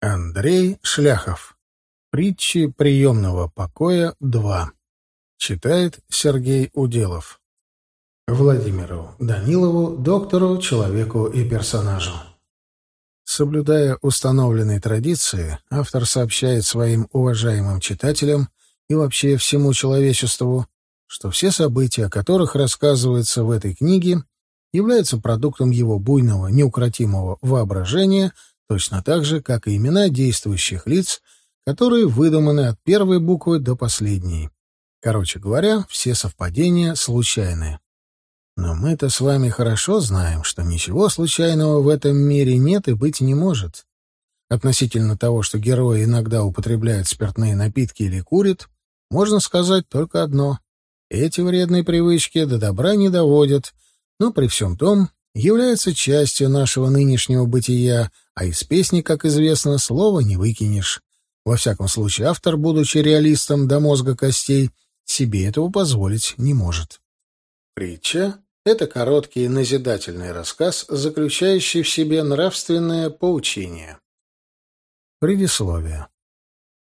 Андрей Шляхов. Притчи приемного покоя 2. Читает Сергей Уделов. Владимиру Данилову, доктору, человеку и персонажу. Соблюдая установленные традиции, автор сообщает своим уважаемым читателям и вообще всему человечеству, что все события, о которых рассказывается в этой книге, являются продуктом его буйного, неукротимого воображения – точно так же, как и имена действующих лиц, которые выдуманы от первой буквы до последней. Короче говоря, все совпадения случайны. Но мы-то с вами хорошо знаем, что ничего случайного в этом мире нет и быть не может. Относительно того, что герои иногда употребляют спиртные напитки или курят, можно сказать только одно. Эти вредные привычки до добра не доводят, но при всем том являются частью нашего нынешнего бытия, а из песни, как известно, слова не выкинешь. Во всяком случае, автор, будучи реалистом до мозга костей, себе этого позволить не может. Притча — это короткий назидательный рассказ, заключающий в себе нравственное поучение. Предисловие.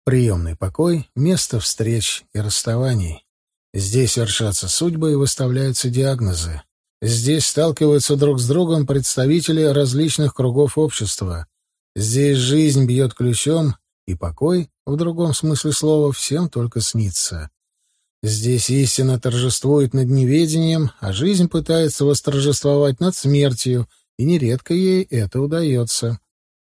Приемный покой — место встреч и расставаний. Здесь вершатся судьбы и выставляются диагнозы. Здесь сталкиваются друг с другом представители различных кругов общества. Здесь жизнь бьет ключом, и покой, в другом смысле слова, всем только снится. Здесь истина торжествует над неведением, а жизнь пытается восторжествовать над смертью, и нередко ей это удается.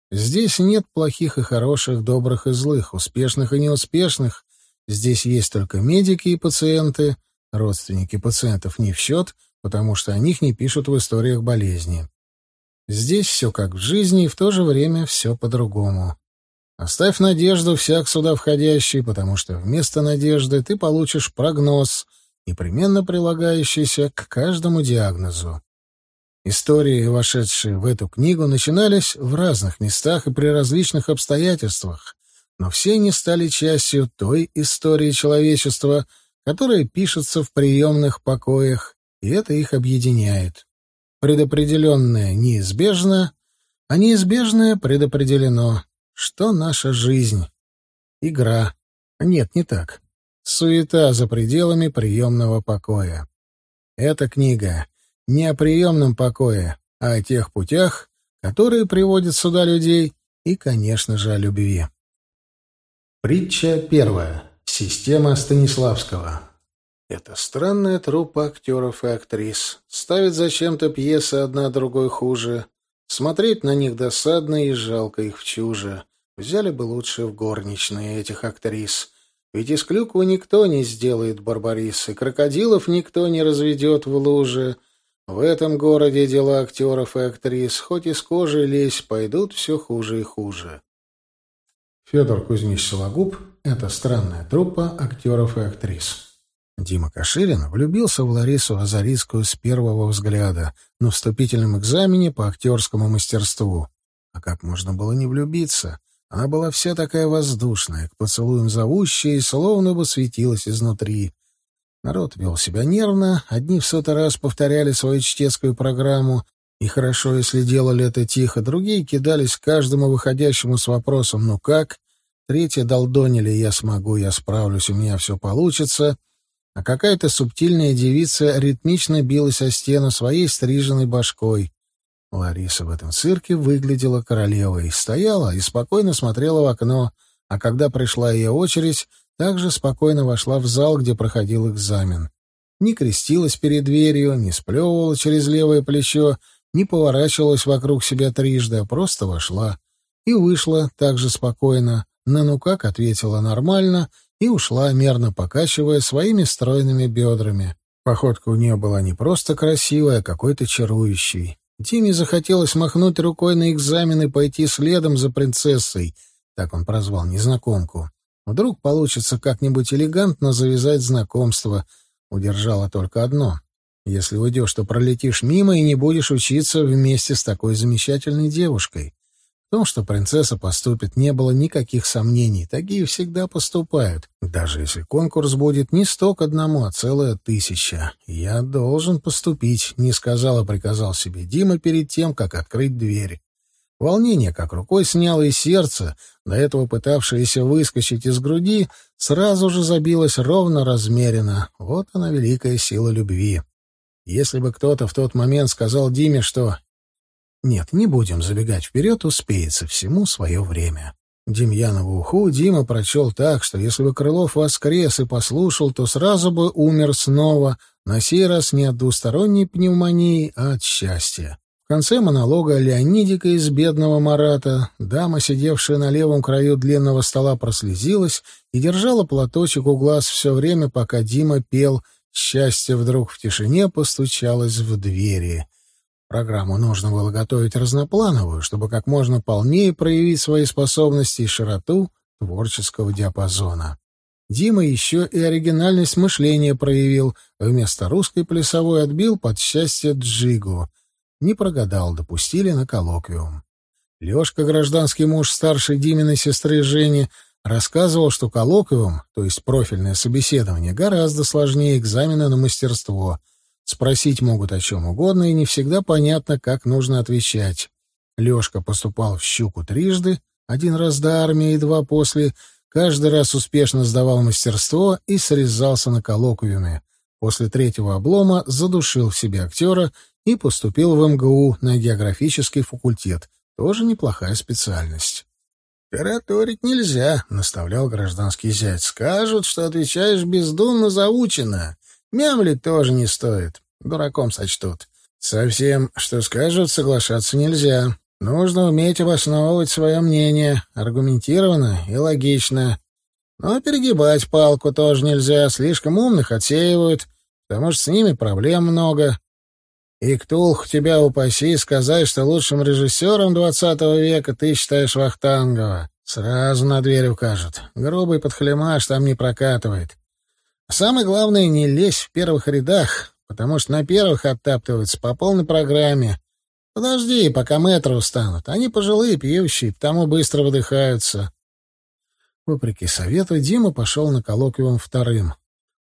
Здесь нет плохих и хороших, добрых и злых, успешных и неуспешных. Здесь есть только медики и пациенты, родственники пациентов не в счет, потому что о них не пишут в историях болезни. Здесь все как в жизни, и в то же время все по-другому. Оставь надежду всяк сюда входящий, потому что вместо надежды ты получишь прогноз, непременно прилагающийся к каждому диагнозу. Истории, вошедшие в эту книгу, начинались в разных местах и при различных обстоятельствах, но все они стали частью той истории человечества, которая пишется в приемных покоях и это их объединяет. Предопределенное неизбежно, а неизбежное предопределено. Что наша жизнь? Игра. Нет, не так. Суета за пределами приемного покоя. Эта книга не о приемном покое, а о тех путях, которые приводят сюда людей, и, конечно же, о любви. Притча первая. Система Станиславского. Это странная труппа актеров и актрис. Ставит зачем-то пьесы одна другой хуже. Смотреть на них досадно и жалко их в чуже. Взяли бы лучше в горничные этих актрис. Ведь из клюквы никто не сделает барбарис, крокодилов никто не разведет в луже. В этом городе дела актеров и актрис, хоть из кожи лезь, пойдут все хуже и хуже. Федор Кузьмич Сологуб — это странная труппа актеров и актрис. Дима Каширин влюбился в Ларису Азарийскую с первого взгляда на вступительном экзамене по актерскому мастерству. А как можно было не влюбиться? Она была вся такая воздушная, к поцелуям зовущая и словно бы светилась изнутри. Народ вел себя нервно, одни в сотый раз повторяли свою чтецкую программу, и хорошо, если делали это тихо, другие кидались каждому выходящему с вопросом «ну как?», третьи долдонили «я смогу, я справлюсь, у меня все получится», а какая-то субтильная девица ритмично билась о стену своей стриженной башкой. Лариса в этом цирке выглядела королевой, стояла и спокойно смотрела в окно, а когда пришла ее очередь, также спокойно вошла в зал, где проходил экзамен. Не крестилась перед дверью, не сплевывала через левое плечо, не поворачивалась вокруг себя трижды, а просто вошла. И вышла также спокойно. На «ну как» ответила нормально — и ушла, мерно покачивая своими стройными бедрами. Походка у нее была не просто красивая, а какой-то чарующей. Диме захотелось махнуть рукой на экзамен и пойти следом за принцессой, так он прозвал незнакомку. Вдруг получится как-нибудь элегантно завязать знакомство. Удержало только одно. Если уйдешь, то пролетишь мимо и не будешь учиться вместе с такой замечательной девушкой том, что принцесса поступит, не было никаких сомнений. Такие всегда поступают. Даже если конкурс будет не сто к одному, а целая тысяча. «Я должен поступить», — не сказал, а приказал себе Дима перед тем, как открыть дверь. Волнение как рукой сняло, и сердце, до этого пытавшееся выскочить из груди, сразу же забилось ровно размеренно. Вот она, великая сила любви. Если бы кто-то в тот момент сказал Диме, что... Нет, не будем забегать вперед, успеется всему свое время. Демьянову уху Дима прочел так, что если бы Крылов воскрес и послушал, то сразу бы умер снова, на сей раз не от двусторонней пневмонии, а от счастья. В конце монолога Леонидика из «Бедного Марата» дама, сидевшая на левом краю длинного стола, прослезилась и держала платочек у глаз все время, пока Дима пел «Счастье вдруг в тишине постучалось в двери». Программу нужно было готовить разноплановую, чтобы как можно полнее проявить свои способности и широту творческого диапазона. Дима еще и оригинальность мышления проявил, вместо русской плясовой отбил под счастье джигу. Не прогадал, допустили на коллоквиум. Лешка, гражданский муж старшей Диминой сестры Жени, рассказывал, что коллоквиум, то есть профильное собеседование, гораздо сложнее экзамена на мастерство — Спросить могут о чем угодно, и не всегда понятно, как нужно отвечать. Лёшка поступал в «Щуку» трижды, один раз до армии и два после, каждый раз успешно сдавал мастерство и срезался на коллоквиуме. После третьего облома задушил в себе актера и поступил в МГУ на географический факультет. Тоже неплохая специальность. «Тараторить нельзя», — наставлял гражданский зять. «Скажут, что отвечаешь бездумно заучено. Мямлить тоже не стоит. Дураком сочтут. Совсем, что скажут, соглашаться нельзя. Нужно уметь обосновывать свое мнение, аргументированно и логично. Но перегибать палку тоже нельзя, слишком умных отсеивают, потому что с ними проблем много. И Ктулх тебя упаси сказать, что лучшим режиссером двадцатого века ты считаешь Вахтангова. Сразу на дверь укажут. Грубый подхлемаш там не прокатывает. Самое главное, не лезь в первых рядах, потому что на первых оттаптываются по полной программе. Подожди, пока метро устанут. Они пожилые, пьющие, потому быстро выдыхаются. Вопреки совету, Дима пошел на коллоквиум вторым,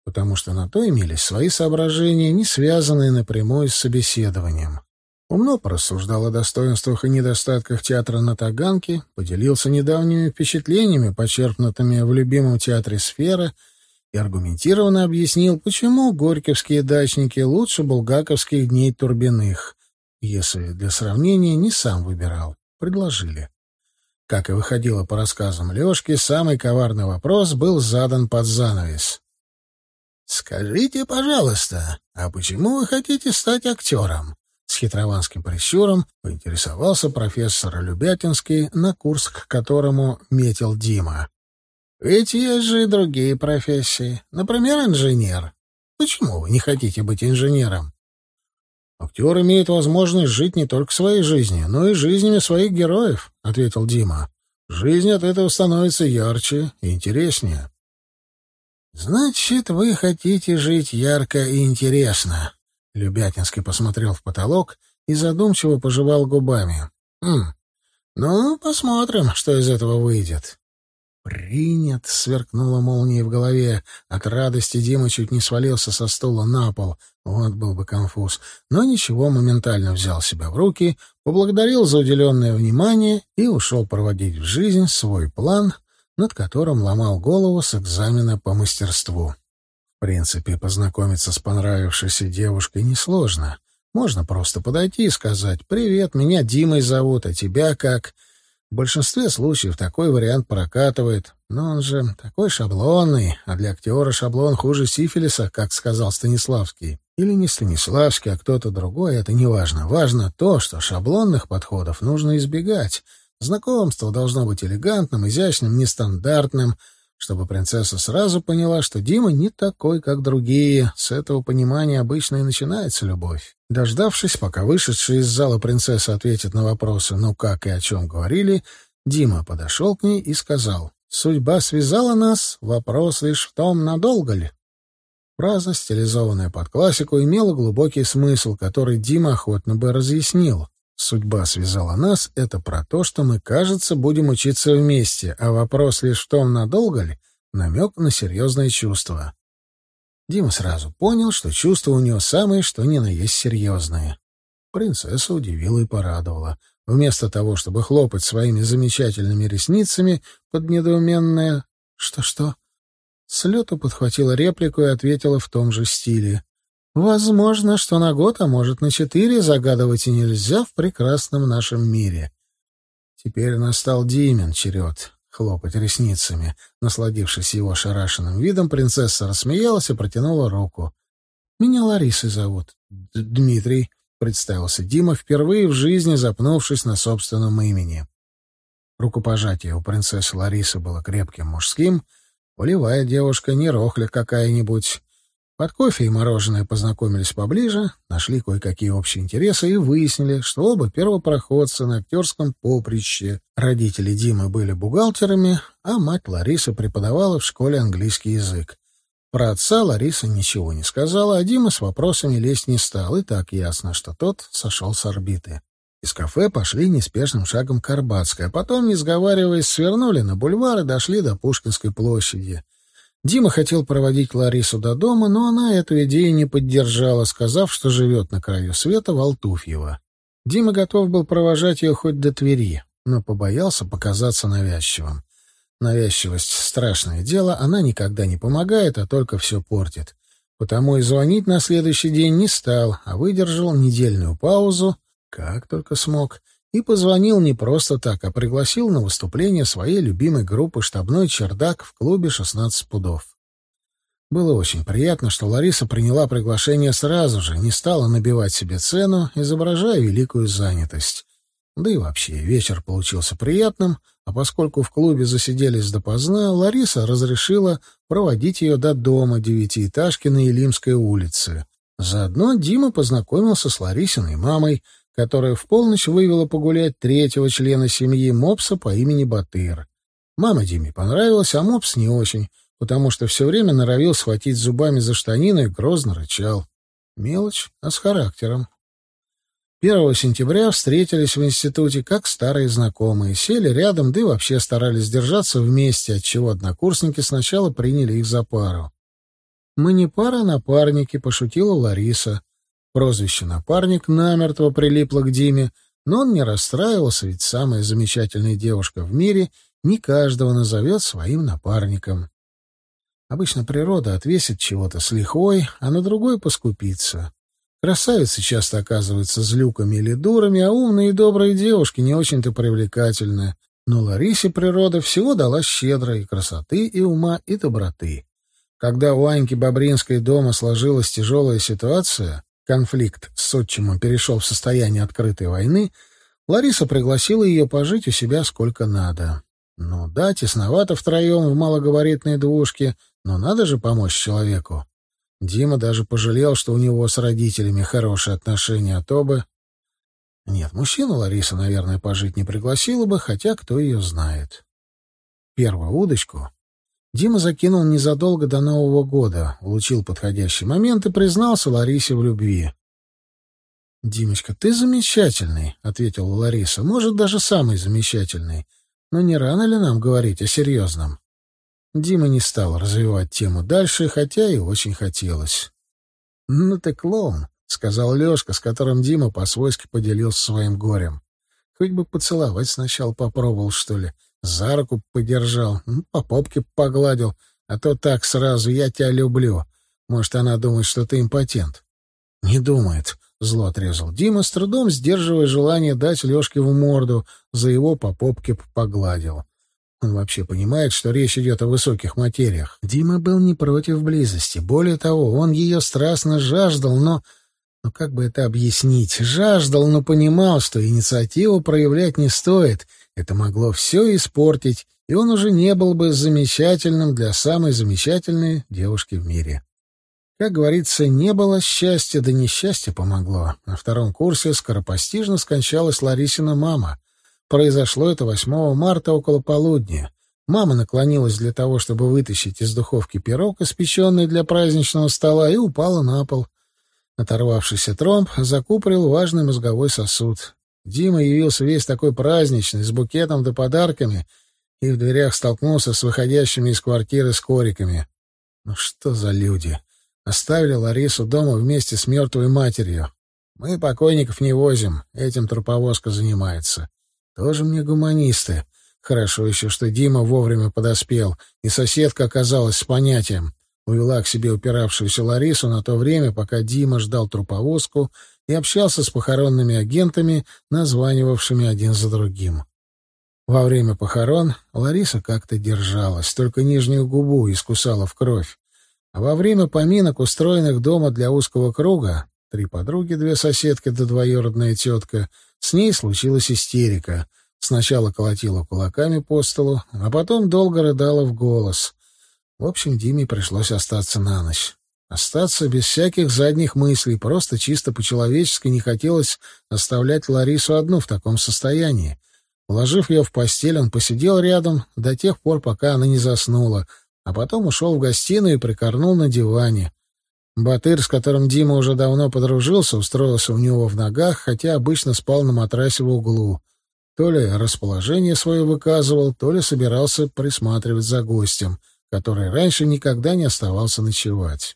потому что на то имелись свои соображения, не связанные напрямую с собеседованием. Умно порассуждал о достоинствах и недостатках театра на Таганке, поделился недавними впечатлениями, почерпнутыми в любимом театре «Сфера», и аргументированно объяснил, почему горьковские дачники лучше булгаковских дней Турбиных, если для сравнения не сам выбирал, предложили. Как и выходило по рассказам Лёшки, самый коварный вопрос был задан под занавес. «Скажите, пожалуйста, а почему вы хотите стать актером?» С хитрованским прищуром поинтересовался профессор Любятинский, на курс к которому метил Дима. Ведь есть же и другие профессии. Например, инженер. Почему вы не хотите быть инженером? Актер имеет возможность жить не только своей жизнью, но и жизнями своих героев, — ответил Дима. Жизнь от этого становится ярче и интереснее. Значит, вы хотите жить ярко и интересно. Любятинский посмотрел в потолок и задумчиво пожевал губами. Хм. Ну, посмотрим, что из этого выйдет. «Принят!» — сверкнула молния в голове. От радости Дима чуть не свалился со стула на пол. Вот был бы конфуз. Но ничего, моментально взял себя в руки, поблагодарил за уделенное внимание и ушел проводить в жизнь свой план, над которым ломал голову с экзамена по мастерству. В принципе, познакомиться с понравившейся девушкой несложно. Можно просто подойти и сказать «Привет, меня Димой зовут, а тебя как?» В большинстве случаев такой вариант прокатывает, но он же такой шаблонный, а для актера шаблон хуже сифилиса, как сказал Станиславский. Или не Станиславский, а кто-то другой, это не важно. Важно то, что шаблонных подходов нужно избегать. Знакомство должно быть элегантным, изящным, нестандартным — чтобы принцесса сразу поняла, что Дима не такой, как другие. С этого понимания обычно и начинается любовь. Дождавшись, пока вышедшая из зала принцесса ответит на вопросы «ну как и о чем говорили», Дима подошел к ней и сказал «Судьба связала нас, вопрос лишь в том, надолго ли». Фраза, стилизованная под классику, имела глубокий смысл, который Дима охотно бы разъяснил. Судьба связала нас — это про то, что мы, кажется, будем учиться вместе, а вопрос лишь в том, надолго ли, намек на серьезные чувства. Дима сразу понял, что чувства у него самые, что ни на есть серьезные. Принцесса удивила и порадовала. Вместо того, чтобы хлопать своими замечательными ресницами под недоуменное «что-что?», с лету подхватила реплику и ответила в том же стиле. «Возможно, что на год, а может, на четыре загадывать и нельзя в прекрасном нашем мире». Теперь настал Димин черед хлопать ресницами. Насладившись его шарашенным видом, принцесса рассмеялась и протянула руку. «Меня Ларисой зовут». Д «Дмитрий», — представился Дима, впервые в жизни запнувшись на собственном имени. Рукопожатие у принцессы Ларисы было крепким мужским, полевая девушка, не рохля какая-нибудь. Под кофе и мороженое познакомились поближе, нашли кое-какие общие интересы и выяснили, что оба первопроходца на актерском поприще. Родители Димы были бухгалтерами, а мать Лариса преподавала в школе английский язык. Про отца Лариса ничего не сказала, а Дима с вопросами лезть не стал, и так ясно, что тот сошел с орбиты. Из кафе пошли неспешным шагом к Арбатской, а потом, не сговариваясь, свернули на бульвар и дошли до Пушкинской площади. Дима хотел проводить Ларису до дома, но она эту идею не поддержала, сказав, что живет на краю света в Алтуфьево. Дима готов был провожать ее хоть до Твери, но побоялся показаться навязчивым. Навязчивость — страшное дело, она никогда не помогает, а только все портит. Потому и звонить на следующий день не стал, а выдержал недельную паузу, как только смог, и позвонил не просто так, а пригласил на выступление своей любимой группы «Штабной чердак» в клубе «16 пудов». Было очень приятно, что Лариса приняла приглашение сразу же, не стала набивать себе цену, изображая великую занятость. Да и вообще, вечер получился приятным, а поскольку в клубе засиделись допоздна, Лариса разрешила проводить ее до дома девятиэтажки на Елимской улице. Заодно Дима познакомился с Ларисиной мамой, которая в полночь вывела погулять третьего члена семьи Мопса по имени Батыр. Мама Диме понравилась, а Мопс не очень, потому что все время норовил схватить зубами за штанину и грозно рычал. Мелочь, а с характером. 1 сентября встретились в институте как старые знакомые, сели рядом, да и вообще старались держаться вместе, отчего однокурсники сначала приняли их за пару. «Мы не пара, а напарники», — пошутила Лариса. Прозвище «напарник» намертво прилипло к Диме, но он не расстраивался, ведь самая замечательная девушка в мире не каждого назовет своим напарником. Обычно природа отвесит чего-то с лихвой, а на другой поскупится. Красавицы часто оказываются злюками или дурами, а умные и добрые девушки не очень-то привлекательны. Но Ларисе природа всего дала щедро и красоты, и ума, и доброты. Когда у Аньки Бобринской дома сложилась тяжелая ситуация, конфликт с отчимом перешел в состояние открытой войны, Лариса пригласила ее пожить у себя сколько надо. Ну да, тесновато втроем в малогабаритной двушке, но надо же помочь человеку. Дима даже пожалел, что у него с родителями хорошие отношения, а то бы... Нет, мужчину Лариса, наверное, пожить не пригласила бы, хотя кто ее знает. Первую удочку Дима закинул незадолго до Нового года, улучил подходящий момент и признался Ларисе в любви. «Димочка, ты замечательный», — ответила Лариса, — «может, даже самый замечательный. Но не рано ли нам говорить о серьезном?» Дима не стал развивать тему дальше, хотя и очень хотелось. «Ну ты клоун», — сказал Лёшка, с которым Дима по-свойски поделился своим горем. «Хоть бы поцеловать сначала попробовал, что ли. За руку подержал, ну, по попке погладил, а то так сразу «я тебя люблю». Может, она думает, что ты импотент». «Не думает», — зло отрезал Дима, с трудом сдерживая желание дать Лёшке в морду, за его по попке погладил. Он вообще понимает, что речь идет о высоких материях. Дима был не против близости. Более того, он ее страстно жаждал, но... Ну как бы это объяснить? Жаждал, но понимал, что инициативу проявлять не стоит. Это могло все испортить, и он уже не был бы замечательным для самой замечательной девушки в мире. Как говорится, не было счастья, да несчастье помогло. На втором курсе скоропостижно скончалась Ларисина мама — Произошло это 8 марта около полудня. Мама наклонилась для того, чтобы вытащить из духовки пирог, испеченный для праздничного стола, и упала на пол. Оторвавшийся тромб закупорил важный мозговой сосуд. Дима явился весь такой праздничный, с букетом да подарками, и в дверях столкнулся с выходящими из квартиры скориками. Ну что за люди? Оставили Ларису дома вместе с мертвой матерью. Мы покойников не возим, этим труповозка занимается. Тоже мне гуманисты. Хорошо еще, что Дима вовремя подоспел, и соседка оказалась с понятием. Увела к себе упиравшуюся Ларису на то время, пока Дима ждал труповозку и общался с похоронными агентами, названивавшими один за другим. Во время похорон Лариса как-то держалась, только нижнюю губу искусала в кровь. А во время поминок, устроенных дома для узкого круга, три подруги, две соседки да двоюродная тетка, с ней случилась истерика. Сначала колотила кулаками по столу, а потом долго рыдала в голос. В общем, Диме пришлось остаться на ночь. Остаться без всяких задних мыслей, просто чисто по-человечески не хотелось оставлять Ларису одну в таком состоянии. Уложив ее в постель, он посидел рядом до тех пор, пока она не заснула, а потом ушел в гостиную и прикорнул на диване. Батыр, с которым Дима уже давно подружился, устроился у него в ногах, хотя обычно спал на матрасе в углу. То ли расположение свое выказывал, то ли собирался присматривать за гостем, который раньше никогда не оставался ночевать.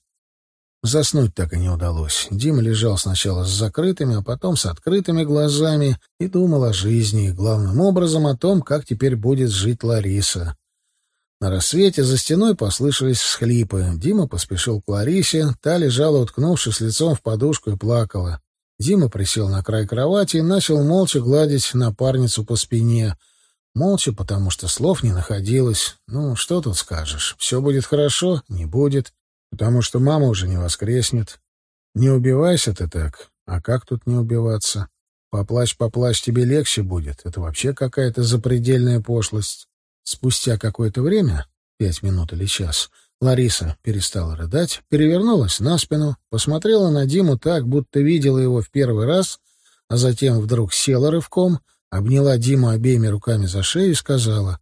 Заснуть так и не удалось. Дима лежал сначала с закрытыми, а потом с открытыми глазами и думал о жизни, и главным образом о том, как теперь будет жить Лариса. На рассвете за стеной послышались всхлипы. Дима поспешил к Ларисе, та лежала, уткнувшись лицом в подушку, и плакала. Дима присел на край кровати и начал молча гладить напарницу по спине. Молча, потому что слов не находилось. Ну, что тут скажешь? Все будет хорошо? Не будет потому что мама уже не воскреснет. Не убивайся ты так. А как тут не убиваться? Поплачь, поплачь, тебе легче будет. Это вообще какая-то запредельная пошлость. Спустя какое-то время, пять минут или час, Лариса перестала рыдать, перевернулась на спину, посмотрела на Диму так, будто видела его в первый раз, а затем вдруг села рывком, обняла Диму обеими руками за шею и сказала,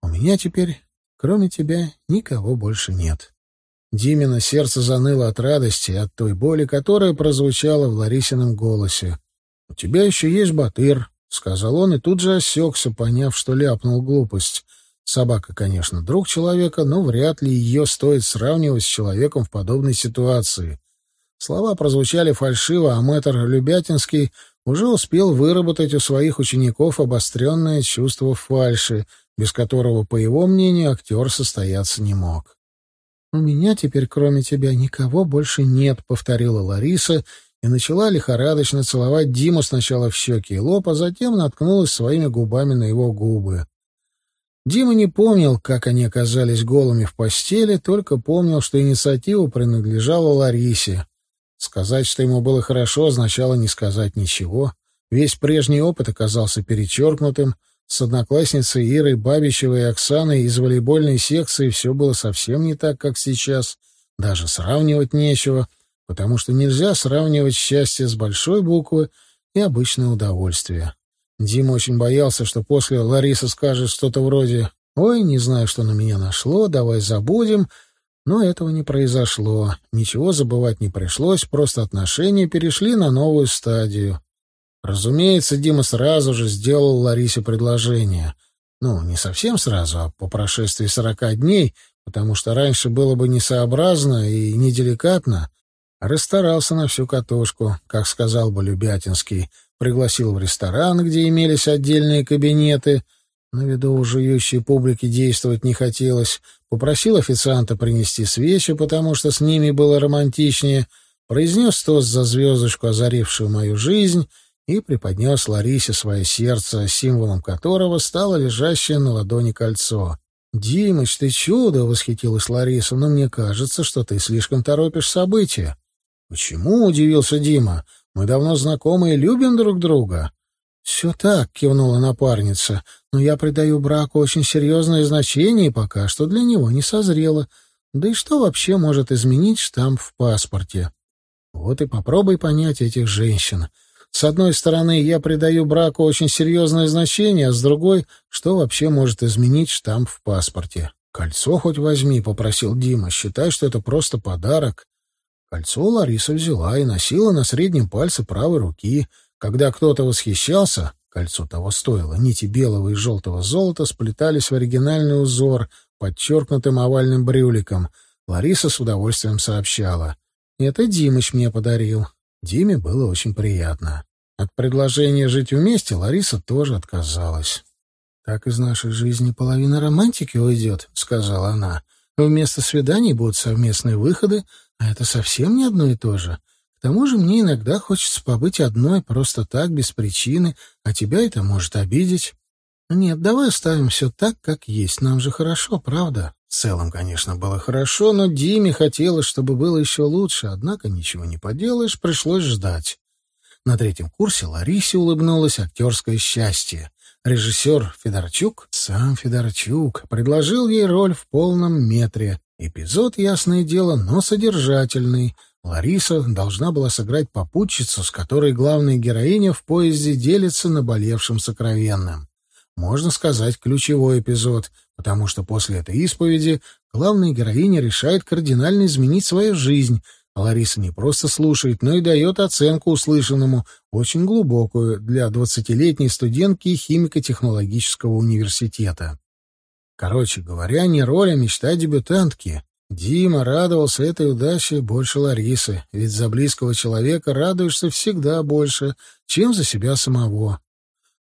«У меня теперь, кроме тебя, никого больше нет». Димина сердце заныло от радости, от той боли, которая прозвучала в Ларисином голосе. «У тебя еще есть батыр», — сказал он, и тут же осекся, поняв, что ляпнул глупость. Собака, конечно, друг человека, но вряд ли ее стоит сравнивать с человеком в подобной ситуации. Слова прозвучали фальшиво, а мэтр Любятинский уже успел выработать у своих учеников обостренное чувство фальши, без которого, по его мнению, актер состояться не мог. «У меня теперь, кроме тебя, никого больше нет», — повторила Лариса и начала лихорадочно целовать Диму сначала в щеки и лоб, а затем наткнулась своими губами на его губы. Дима не помнил, как они оказались голыми в постели, только помнил, что инициатива принадлежала Ларисе. Сказать, что ему было хорошо, означало не сказать ничего. Весь прежний опыт оказался перечеркнутым — с одноклассницей Ирой Бабичевой и Оксаной из волейбольной секции все было совсем не так, как сейчас. Даже сравнивать нечего, потому что нельзя сравнивать счастье с большой буквы и обычное удовольствие. Дима очень боялся, что после Лариса скажет что-то вроде «Ой, не знаю, что на меня нашло, давай забудем», но этого не произошло. Ничего забывать не пришлось, просто отношения перешли на новую стадию. Разумеется, Дима сразу же сделал Ларисе предложение. Ну, не совсем сразу, а по прошествии сорока дней, потому что раньше было бы несообразно и неделикатно. Расстарался на всю катушку, как сказал бы Любятинский. Пригласил в ресторан, где имелись отдельные кабинеты. На виду у жующей публики действовать не хотелось. Попросил официанта принести свечи, потому что с ними было романтичнее. Произнес тост за звездочку, озарившую мою жизнь — и преподнес Ларисе свое сердце, символом которого стало лежащее на ладони кольцо. «Димыч, ты чудо!» — восхитилась Лариса. «Но мне кажется, что ты слишком торопишь события». «Почему?» — удивился Дима. «Мы давно знакомы и любим друг друга». «Все так», — кивнула напарница. «Но я придаю браку очень серьезное значение и пока что для него не созрело. Да и что вообще может изменить штамп в паспорте?» «Вот и попробуй понять этих женщин». С одной стороны, я придаю браку очень серьезное значение, а с другой, что вообще может изменить штамп в паспорте? «Кольцо хоть возьми», — попросил Дима. «Считай, что это просто подарок». Кольцо Лариса взяла и носила на среднем пальце правой руки. Когда кто-то восхищался, кольцо того стоило, нити белого и желтого золота сплетались в оригинальный узор, подчеркнутым овальным брюликом. Лариса с удовольствием сообщала. «Это Димыч мне подарил. Диме было очень приятно. От предложения жить вместе Лариса тоже отказалась. «Так из нашей жизни половина романтики уйдет», — сказала она. «Вместо свиданий будут совместные выходы, а это совсем не одно и то же. К тому же мне иногда хочется побыть одной, просто так, без причины, а тебя это может обидеть. Нет, давай оставим все так, как есть. Нам же хорошо, правда?» В целом, конечно, было хорошо, но Диме хотелось, чтобы было еще лучше, однако ничего не поделаешь, пришлось ждать. На третьем курсе Ларисе улыбнулось актерское счастье. Режиссер Федорчук, сам Федорчук, предложил ей роль в полном метре. Эпизод, ясное дело, но содержательный. Лариса должна была сыграть попутчицу, с которой главная героиня в поезде делится наболевшим сокровенным. Можно сказать, ключевой эпизод, потому что после этой исповеди главная героиня решает кардинально изменить свою жизнь, а Лариса не просто слушает, но и дает оценку услышанному, очень глубокую для двадцатилетней студентки химико-технологического университета. Короче говоря, не роль, а мечта дебютантки. Дима радовался этой удаче больше Ларисы, ведь за близкого человека радуешься всегда больше, чем за себя самого.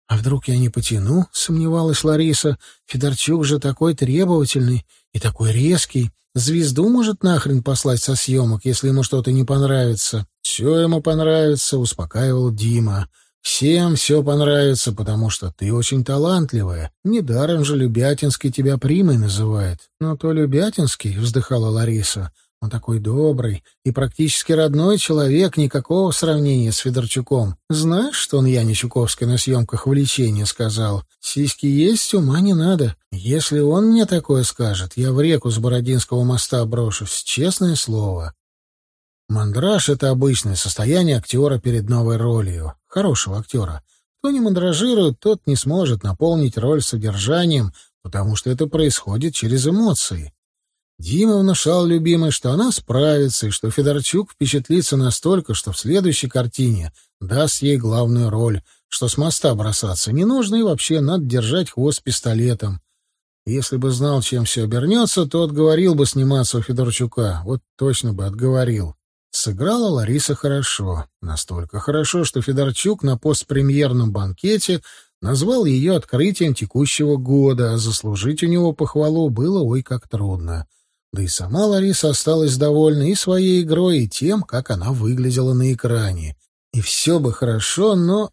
«А вдруг я не потяну?» — сомневалась Лариса. «Федорчук же такой требовательный и такой резкий. Звезду может нахрен послать со съемок, если ему что-то не понравится». «Все ему понравится», — успокаивал Дима. «Всем все понравится, потому что ты очень талантливая. Недаром же Любятинский тебя примой называет». «Но то Любятинский», — вздыхала Лариса, — он такой добрый и практически родной человек, никакого сравнения с Федорчуком. Знаешь, что он Яне Чуковской на съемках в лечении сказал? Сиськи есть, ума не надо. Если он мне такое скажет, я в реку с Бородинского моста брошусь, честное слово. Мандраж — это обычное состояние актера перед новой ролью. Хорошего актера. Кто не мандражирует, тот не сможет наполнить роль содержанием, потому что это происходит через эмоции. Дима внушал любимой, что она справится, и что Федорчук впечатлится настолько, что в следующей картине даст ей главную роль, что с моста бросаться не нужно и вообще надо держать хвост пистолетом. Если бы знал, чем все обернется, то отговорил бы сниматься у Федорчука. Вот точно бы отговорил. Сыграла Лариса хорошо. Настолько хорошо, что Федорчук на постпремьерном банкете назвал ее открытием текущего года, а заслужить у него похвалу было ой как трудно. Да и сама Лариса осталась довольна и своей игрой, и тем, как она выглядела на экране. И все бы хорошо, но...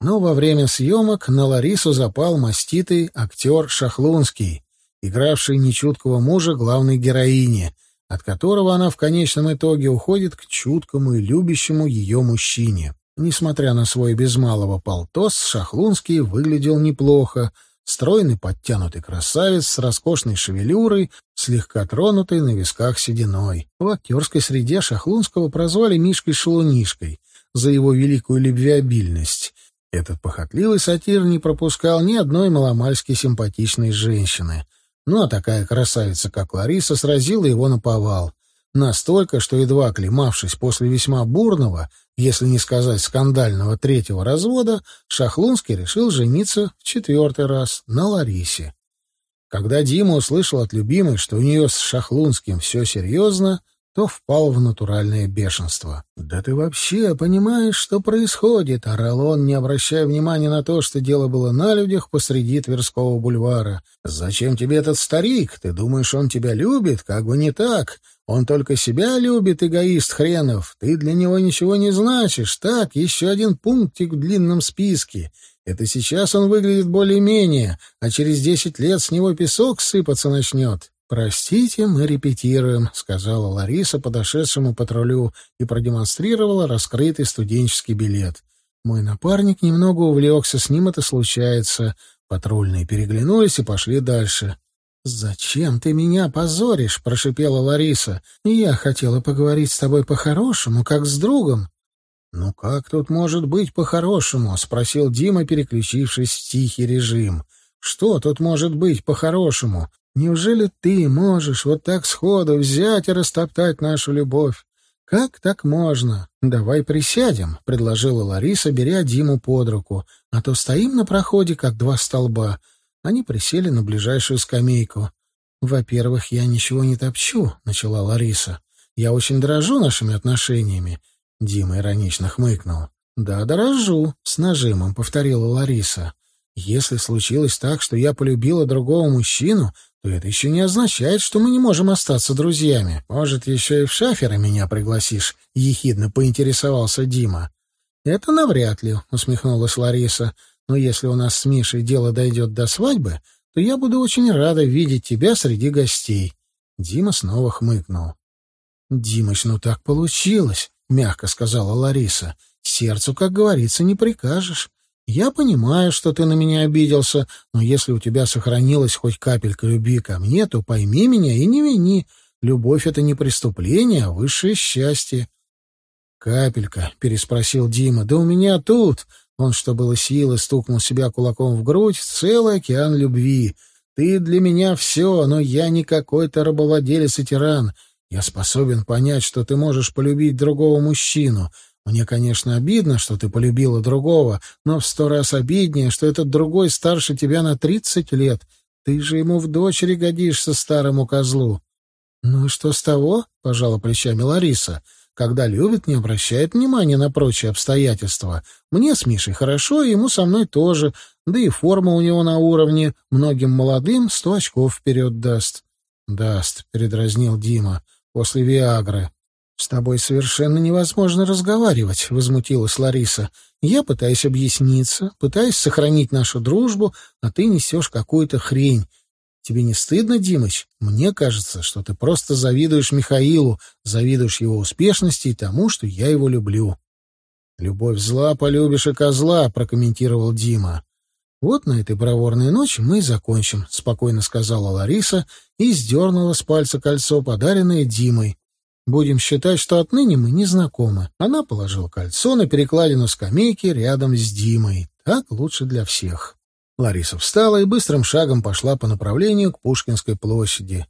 Но во время съемок на Ларису запал маститый актер Шахлунский, игравший нечуткого мужа главной героини, от которого она в конечном итоге уходит к чуткому и любящему ее мужчине. Несмотря на свой без малого полтос, Шахлунский выглядел неплохо — Стройный подтянутый красавец с роскошной шевелюрой, слегка тронутой на висках сединой. В актерской среде Шахлунского прозвали Мишкой-шалунишкой за его великую любвеобильность. Этот похотливый сатир не пропускал ни одной маломальски симпатичной женщины. Ну а такая красавица, как Лариса, сразила его на повал. Настолько, что, едва оклемавшись после весьма бурного, если не сказать скандального третьего развода, Шахлунский решил жениться в четвертый раз на Ларисе. Когда Дима услышал от любимой, что у нее с Шахлунским все серьезно, то впал в натуральное бешенство. «Да ты вообще понимаешь, что происходит?» — орал он, не обращая внимания на то, что дело было на людях посреди Тверского бульвара. «Зачем тебе этот старик? Ты думаешь, он тебя любит? Как бы не так. Он только себя любит, эгоист хренов. Ты для него ничего не значишь. Так, еще один пунктик в длинном списке. Это сейчас он выглядит более-менее, а через десять лет с него песок сыпаться начнет. «Простите, мы репетируем», — сказала Лариса подошедшему патрулю и продемонстрировала раскрытый студенческий билет. Мой напарник немного увлекся, с ним это случается. Патрульные переглянулись и пошли дальше. «Зачем ты меня позоришь?» — прошипела Лариса. «Я хотела поговорить с тобой по-хорошему, как с другом». «Ну как тут может быть по-хорошему?» — спросил Дима, переключившись в тихий режим. «Что тут может быть по-хорошему? Неужели ты можешь вот так сходу взять и растоптать нашу любовь? Как так можно? Давай присядем, — предложила Лариса, беря Диму под руку. А то стоим на проходе, как два столба. Они присели на ближайшую скамейку. «Во-первых, я ничего не топчу», — начала Лариса. «Я очень дорожу нашими отношениями. Дима иронично хмыкнул. «Да, дорожу», — с нажимом повторила Лариса. «Если случилось так, что я полюбила другого мужчину, то это еще не означает, что мы не можем остаться друзьями. Может, еще и в шаферы меня пригласишь?» — ехидно поинтересовался Дима. «Это навряд ли», — усмехнулась Лариса. «Но если у нас с Мишей дело дойдет до свадьбы, то я буду очень рада видеть тебя среди гостей». Дима снова хмыкнул. «Димыч, ну так получилось», — мягко сказала Лариса. «Сердцу, как говорится, не прикажешь. Я понимаю, что ты на меня обиделся, но если у тебя сохранилась хоть капелька любви ко мне, то пойми меня и не вини. Любовь — это не преступление, а высшее счастье. «Капелька?» — переспросил Дима. «Да у меня тут...» Он, что было силы, стукнул себя кулаком в грудь. «Целый океан любви. Ты для меня все, но я не какой-то рабовладелец и тиран. Я способен понять, что ты можешь полюбить другого мужчину. Мне, конечно, обидно, что ты полюбила другого, но в сто раз обиднее, что этот другой старше тебя на тридцать лет. Ты же ему в дочери годишься старому козлу». «Ну и что с того?» — пожала плечами Лариса. — когда любит, не обращает внимания на прочие обстоятельства. Мне с Мишей хорошо, ему со мной тоже, да и форма у него на уровне. Многим молодым сто очков вперед даст. — Даст, — передразнил Дима, — после Виагры. — С тобой совершенно невозможно разговаривать, — возмутилась Лариса. — Я пытаюсь объясниться, пытаюсь сохранить нашу дружбу, а ты несешь какую-то хрень. Тебе не стыдно, Димыч? Мне кажется, что ты просто завидуешь Михаилу, завидуешь его успешности и тому, что я его люблю. Любовь зла, полюбишь и козла, прокомментировал Дима. Вот на этой бравурной ночи мы и закончим, спокойно сказала Лариса и сдернула с пальца кольцо, подаренное Димой. Будем считать, что отныне мы не знакомы. Она положила кольцо на перекладину скамейки рядом с Димой. Так лучше для всех. Лариса встала и быстрым шагом пошла по направлению к Пушкинской площади.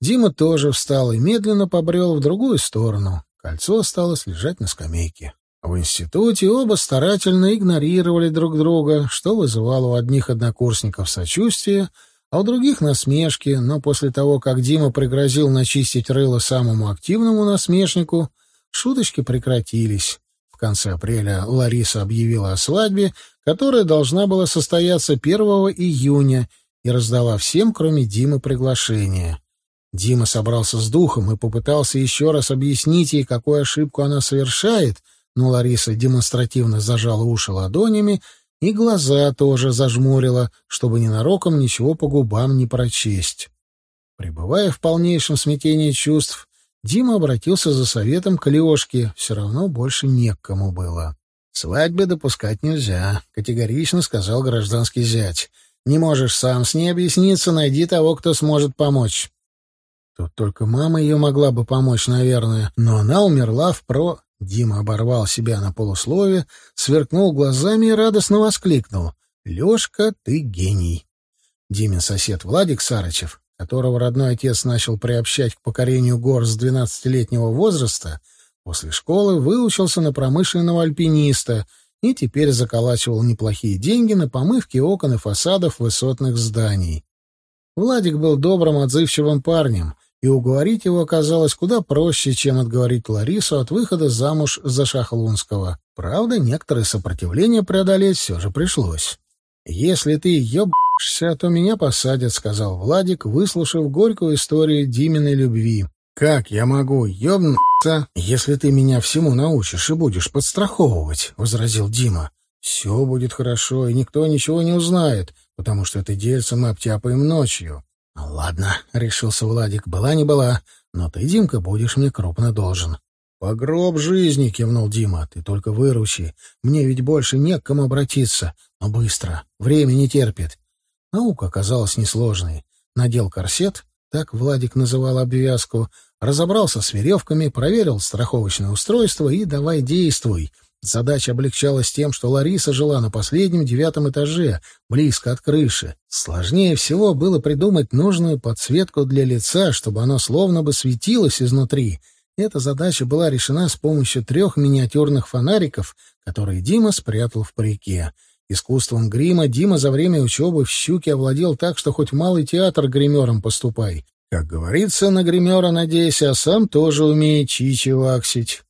Дима тоже встал и медленно побрел в другую сторону. Кольцо осталось лежать на скамейке. В институте оба старательно игнорировали друг друга, что вызывало у одних однокурсников сочувствие, а у других насмешки, но после того, как Дима пригрозил начистить рыло самому активному насмешнику, шуточки прекратились. В конце апреля Лариса объявила о свадьбе, которая должна была состояться 1 июня, и раздала всем, кроме Димы, приглашение. Дима собрался с духом и попытался еще раз объяснить ей, какую ошибку она совершает, но Лариса демонстративно зажала уши ладонями и глаза тоже зажмурила, чтобы ненароком ничего по губам не прочесть. Пребывая в полнейшем смятении чувств, Дима обратился за советом к Лёшке, все равно больше не к кому было. «Свадьбы допускать нельзя», — категорично сказал гражданский зять. «Не можешь сам с ней объясниться, найди того, кто сможет помочь». Тут только мама ее могла бы помочь, наверное, но она умерла в про... Дима оборвал себя на полуслове, сверкнул глазами и радостно воскликнул. «Лёшка, ты гений!» Димин сосед Владик Сарычев которого родной отец начал приобщать к покорению гор с двенадцатилетнего возраста, после школы выучился на промышленного альпиниста и теперь заколачивал неплохие деньги на помывки окон и фасадов высотных зданий. Владик был добрым, отзывчивым парнем, и уговорить его оказалось куда проще, чем отговорить Ларису от выхода замуж за Шахлунского. Правда, некоторое сопротивление преодолеть все же пришлось. «Если ты «Ша, то меня посадят», — сказал Владик, выслушав горькую историю Диминой любви. «Как я могу ёбнуться, если ты меня всему научишь и будешь подстраховывать?» — возразил Дима. «Все будет хорошо, и никто ничего не узнает, потому что это дельце мы обтяпаем ночью». «Ладно», — решился Владик, — «была не была, но ты, Димка, будешь мне крупно должен». «По гроб жизни», — кивнул Дима, — «ты только выручи. Мне ведь больше не к кому обратиться. Но быстро, время не терпит. Наука оказалась несложной. Надел корсет, так Владик называл обвязку, разобрался с веревками, проверил страховочное устройство и давай действуй. Задача облегчалась тем, что Лариса жила на последнем девятом этаже, близко от крыши. Сложнее всего было придумать нужную подсветку для лица, чтобы оно словно бы светилось изнутри. Эта задача была решена с помощью трех миниатюрных фонариков, которые Дима спрятал в парике. Искусством грима Дима за время учебы в «Щуке» овладел так, что хоть малый театр гримером поступай. Как говорится, на гримера надейся, а сам тоже умеет чичи ваксить.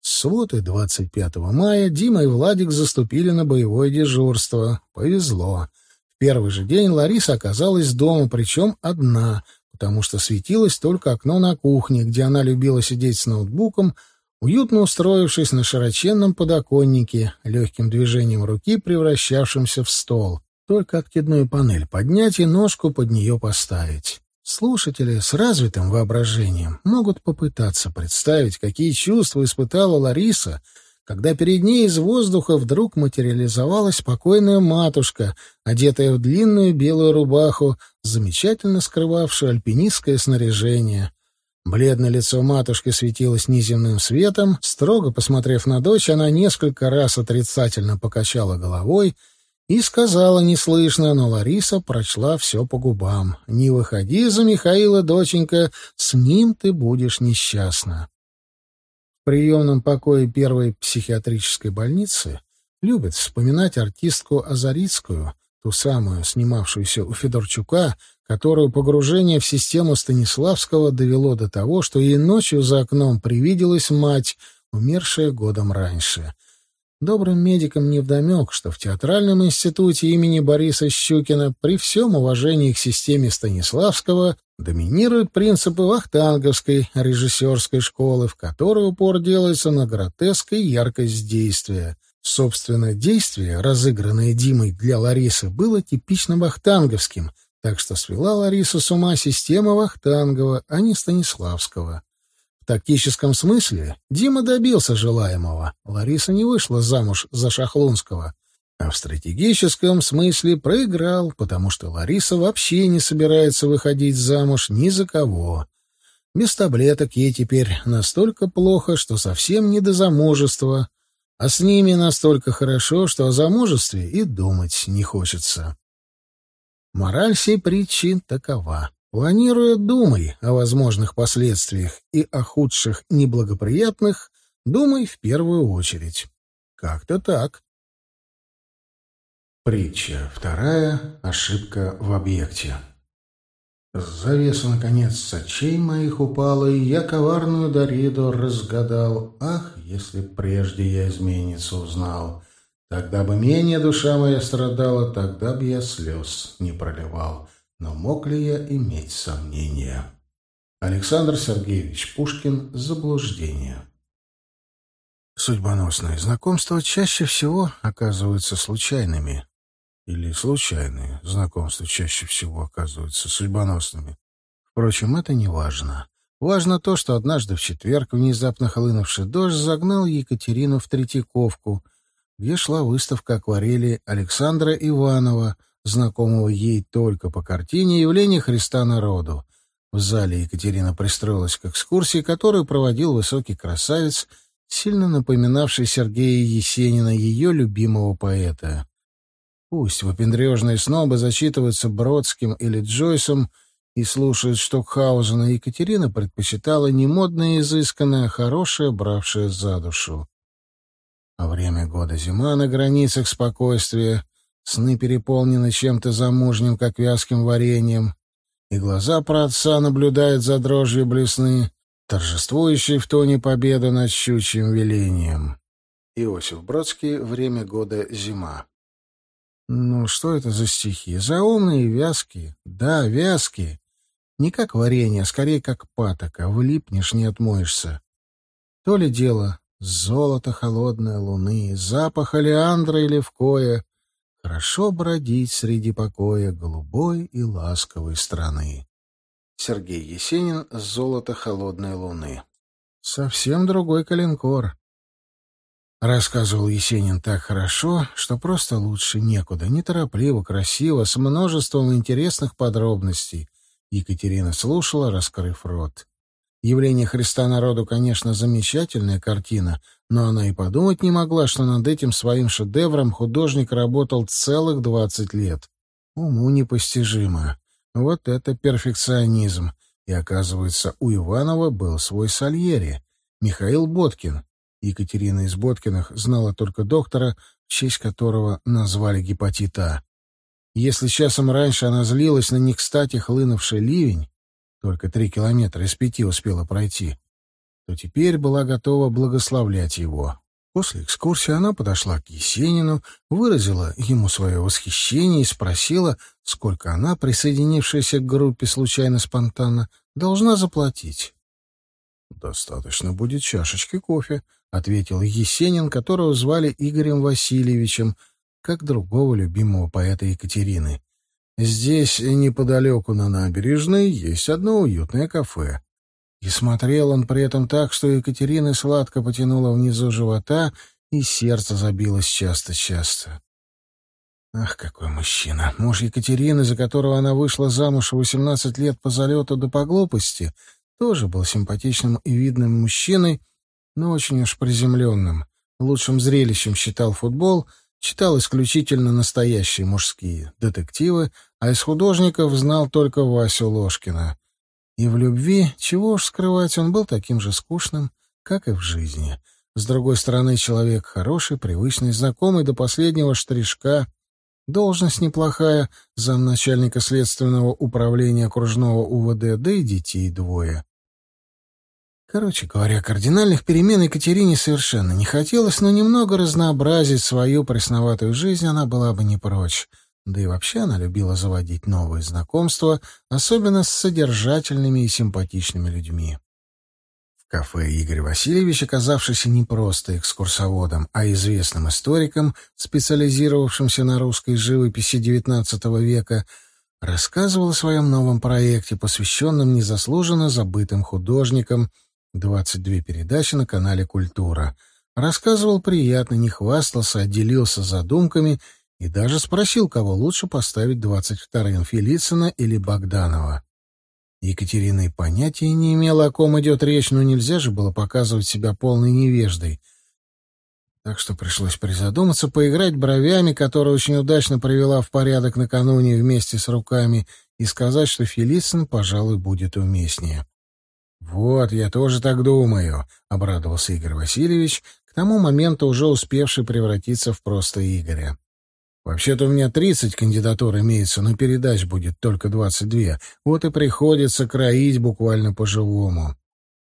С субботы 25 мая Дима и Владик заступили на боевое дежурство. Повезло. В первый же день Лариса оказалась дома, причем одна, потому что светилось только окно на кухне, где она любила сидеть с ноутбуком, уютно устроившись на широченном подоконнике, легким движением руки, превращавшимся в стол. Только откидную панель поднять и ножку под нее поставить. Слушатели с развитым воображением могут попытаться представить, какие чувства испытала Лариса, когда перед ней из воздуха вдруг материализовалась покойная матушка, одетая в длинную белую рубаху, замечательно скрывавшую альпинистское снаряжение. Бледное лицо матушки светилось неземным светом. Строго посмотрев на дочь, она несколько раз отрицательно покачала головой и сказала неслышно, но Лариса прочла все по губам. «Не выходи за Михаила, доченька, с ним ты будешь несчастна». В приемном покое первой психиатрической больницы любят вспоминать артистку Азарицкую, ту самую, снимавшуюся у Федорчука, которую погружение в систему Станиславского довело до того, что ей ночью за окном привиделась мать, умершая годом раньше. Добрым медикам невдомек, что в театральном институте имени Бориса Щукина при всем уважении к системе Станиславского доминируют принципы вахтанговской режиссерской школы, в которой упор делается на гротеск и яркость действия. Собственно, действие, разыгранное Димой для Ларисы, было типично вахтанговским — так что свела Лариса с ума система Вахтангова, а не Станиславского. В тактическом смысле Дима добился желаемого. Лариса не вышла замуж за Шахлунского. А в стратегическом смысле проиграл, потому что Лариса вообще не собирается выходить замуж ни за кого. Без таблеток ей теперь настолько плохо, что совсем не до замужества, а с ними настолько хорошо, что о замужестве и думать не хочется. Мораль сей притчи такова. Планируя, думай о возможных последствиях и о худших неблагоприятных, думай в первую очередь. Как-то так. Притча вторая. Ошибка в объекте. Завеса, наконец, с очей моих упала, и я коварную Дариду разгадал. Ах, если прежде я изменницу узнал! Тогда бы менее душа моя страдала, тогда бы я слез не проливал. Но мог ли я иметь сомнения? Александр Сергеевич Пушкин «Заблуждение». Судьбоносные знакомства чаще всего оказываются случайными. Или случайные знакомства чаще всего оказываются судьбоносными. Впрочем, это не важно. Важно то, что однажды в четверг внезапно хлынувший дождь загнал Екатерину в Третьяковку — где шла выставка акварели Александра Иванова, знакомого ей только по картине «Явление Христа народу». В зале Екатерина пристроилась к экскурсии, которую проводил высокий красавец, сильно напоминавший Сергея Есенина, ее любимого поэта. Пусть выпендрежные снобы зачитываются Бродским или Джойсом и слушают Штокхаузена, Екатерина предпочитала не модное изысканное, а хорошее, бравшее за душу. А время года зима на границах спокойствия, сны переполнены чем-то замужним, как вязким вареньем, и глаза про отца наблюдают за дрожью блесны, торжествующие в тоне победы над щучьим велением. Иосиф Бродский «Время года зима». Ну, что это за стихи? Заумные и вязкие. Да, вязкие. Не как варенье, а скорее как патока. Влипнешь, не отмоешься. То ли дело Золото холодной луны, запах олеандра и левкоя, Хорошо бродить среди покоя голубой и ласковой страны. Сергей Есенин «Золото холодной луны». Совсем другой калинкор. Рассказывал Есенин так хорошо, что просто лучше некуда, неторопливо, красиво, с множеством интересных подробностей. Екатерина слушала, раскрыв рот. Явление Христа народу, конечно, замечательная картина, но она и подумать не могла, что над этим своим шедевром художник работал целых двадцать лет. Уму непостижимо. Вот это перфекционизм. И, оказывается, у Иванова был свой Сальери, Михаил Боткин. Екатерина из Боткиных знала только доктора, в честь которого назвали гепатит. Если часом раньше она злилась на некстати хлынувший ливень, только три километра из пяти успела пройти. то теперь была готова благословлять его. После экскурсии она подошла к Есенину, выразила ему свое восхищение и спросила, сколько она, присоединившаяся к группе случайно-спонтанно, должна заплатить. «Достаточно будет чашечки кофе», — ответил Есенин, которого звали Игорем Васильевичем, как другого любимого поэта Екатерины. «Здесь, неподалеку на набережной, есть одно уютное кафе». И смотрел он при этом так, что Екатерина сладко потянула внизу живота, и сердце забилось часто-часто. Ах, какой мужчина! Муж Екатерины, за которого она вышла замуж в восемнадцать лет по залету да по глупости, тоже был симпатичным и видным мужчиной, но очень уж приземленным. Лучшим зрелищем считал футбол, читал исключительно настоящие мужские детективы, а из художников знал только Васю Ложкина. И в любви, чего уж скрывать, он был таким же скучным, как и в жизни. С другой стороны, человек хороший, привычный, знакомый до последнего штришка, должность неплохая, замначальника следственного управления окружного УВД, да и детей двое. Короче говоря, кардинальных перемен Екатерине совершенно не хотелось, но немного разнообразить свою пресноватую жизнь она была бы не прочь. Да и вообще она любила заводить новые знакомства, особенно с содержательными и симпатичными людьми. В кафе Игорь Васильевич, оказавшийся не просто экскурсоводом, а известным историком, специализировавшимся на русской живописи XIX века, рассказывал о своем новом проекте, посвященном незаслуженно забытым художникам — 22 передачи на канале «Культура». Рассказывал приятно, не хвастался, а делился задумками и даже спросил, кого лучше поставить 22-м, Фелицина или Богданова. Екатерина и понятия не имела, о ком идет речь, но нельзя же было показывать себя полной невеждой. Так что пришлось призадуматься, поиграть бровями, которые очень удачно привела в порядок накануне вместе с руками, и сказать, что Фелицин, пожалуй, будет уместнее. «Вот, я тоже так думаю», — обрадовался Игорь Васильевич, к тому моменту уже успевший превратиться в просто Игоря. «Вообще-то у меня тридцать кандидатур имеется, но передач будет только двадцать две. Вот и приходится кроить буквально по-живому».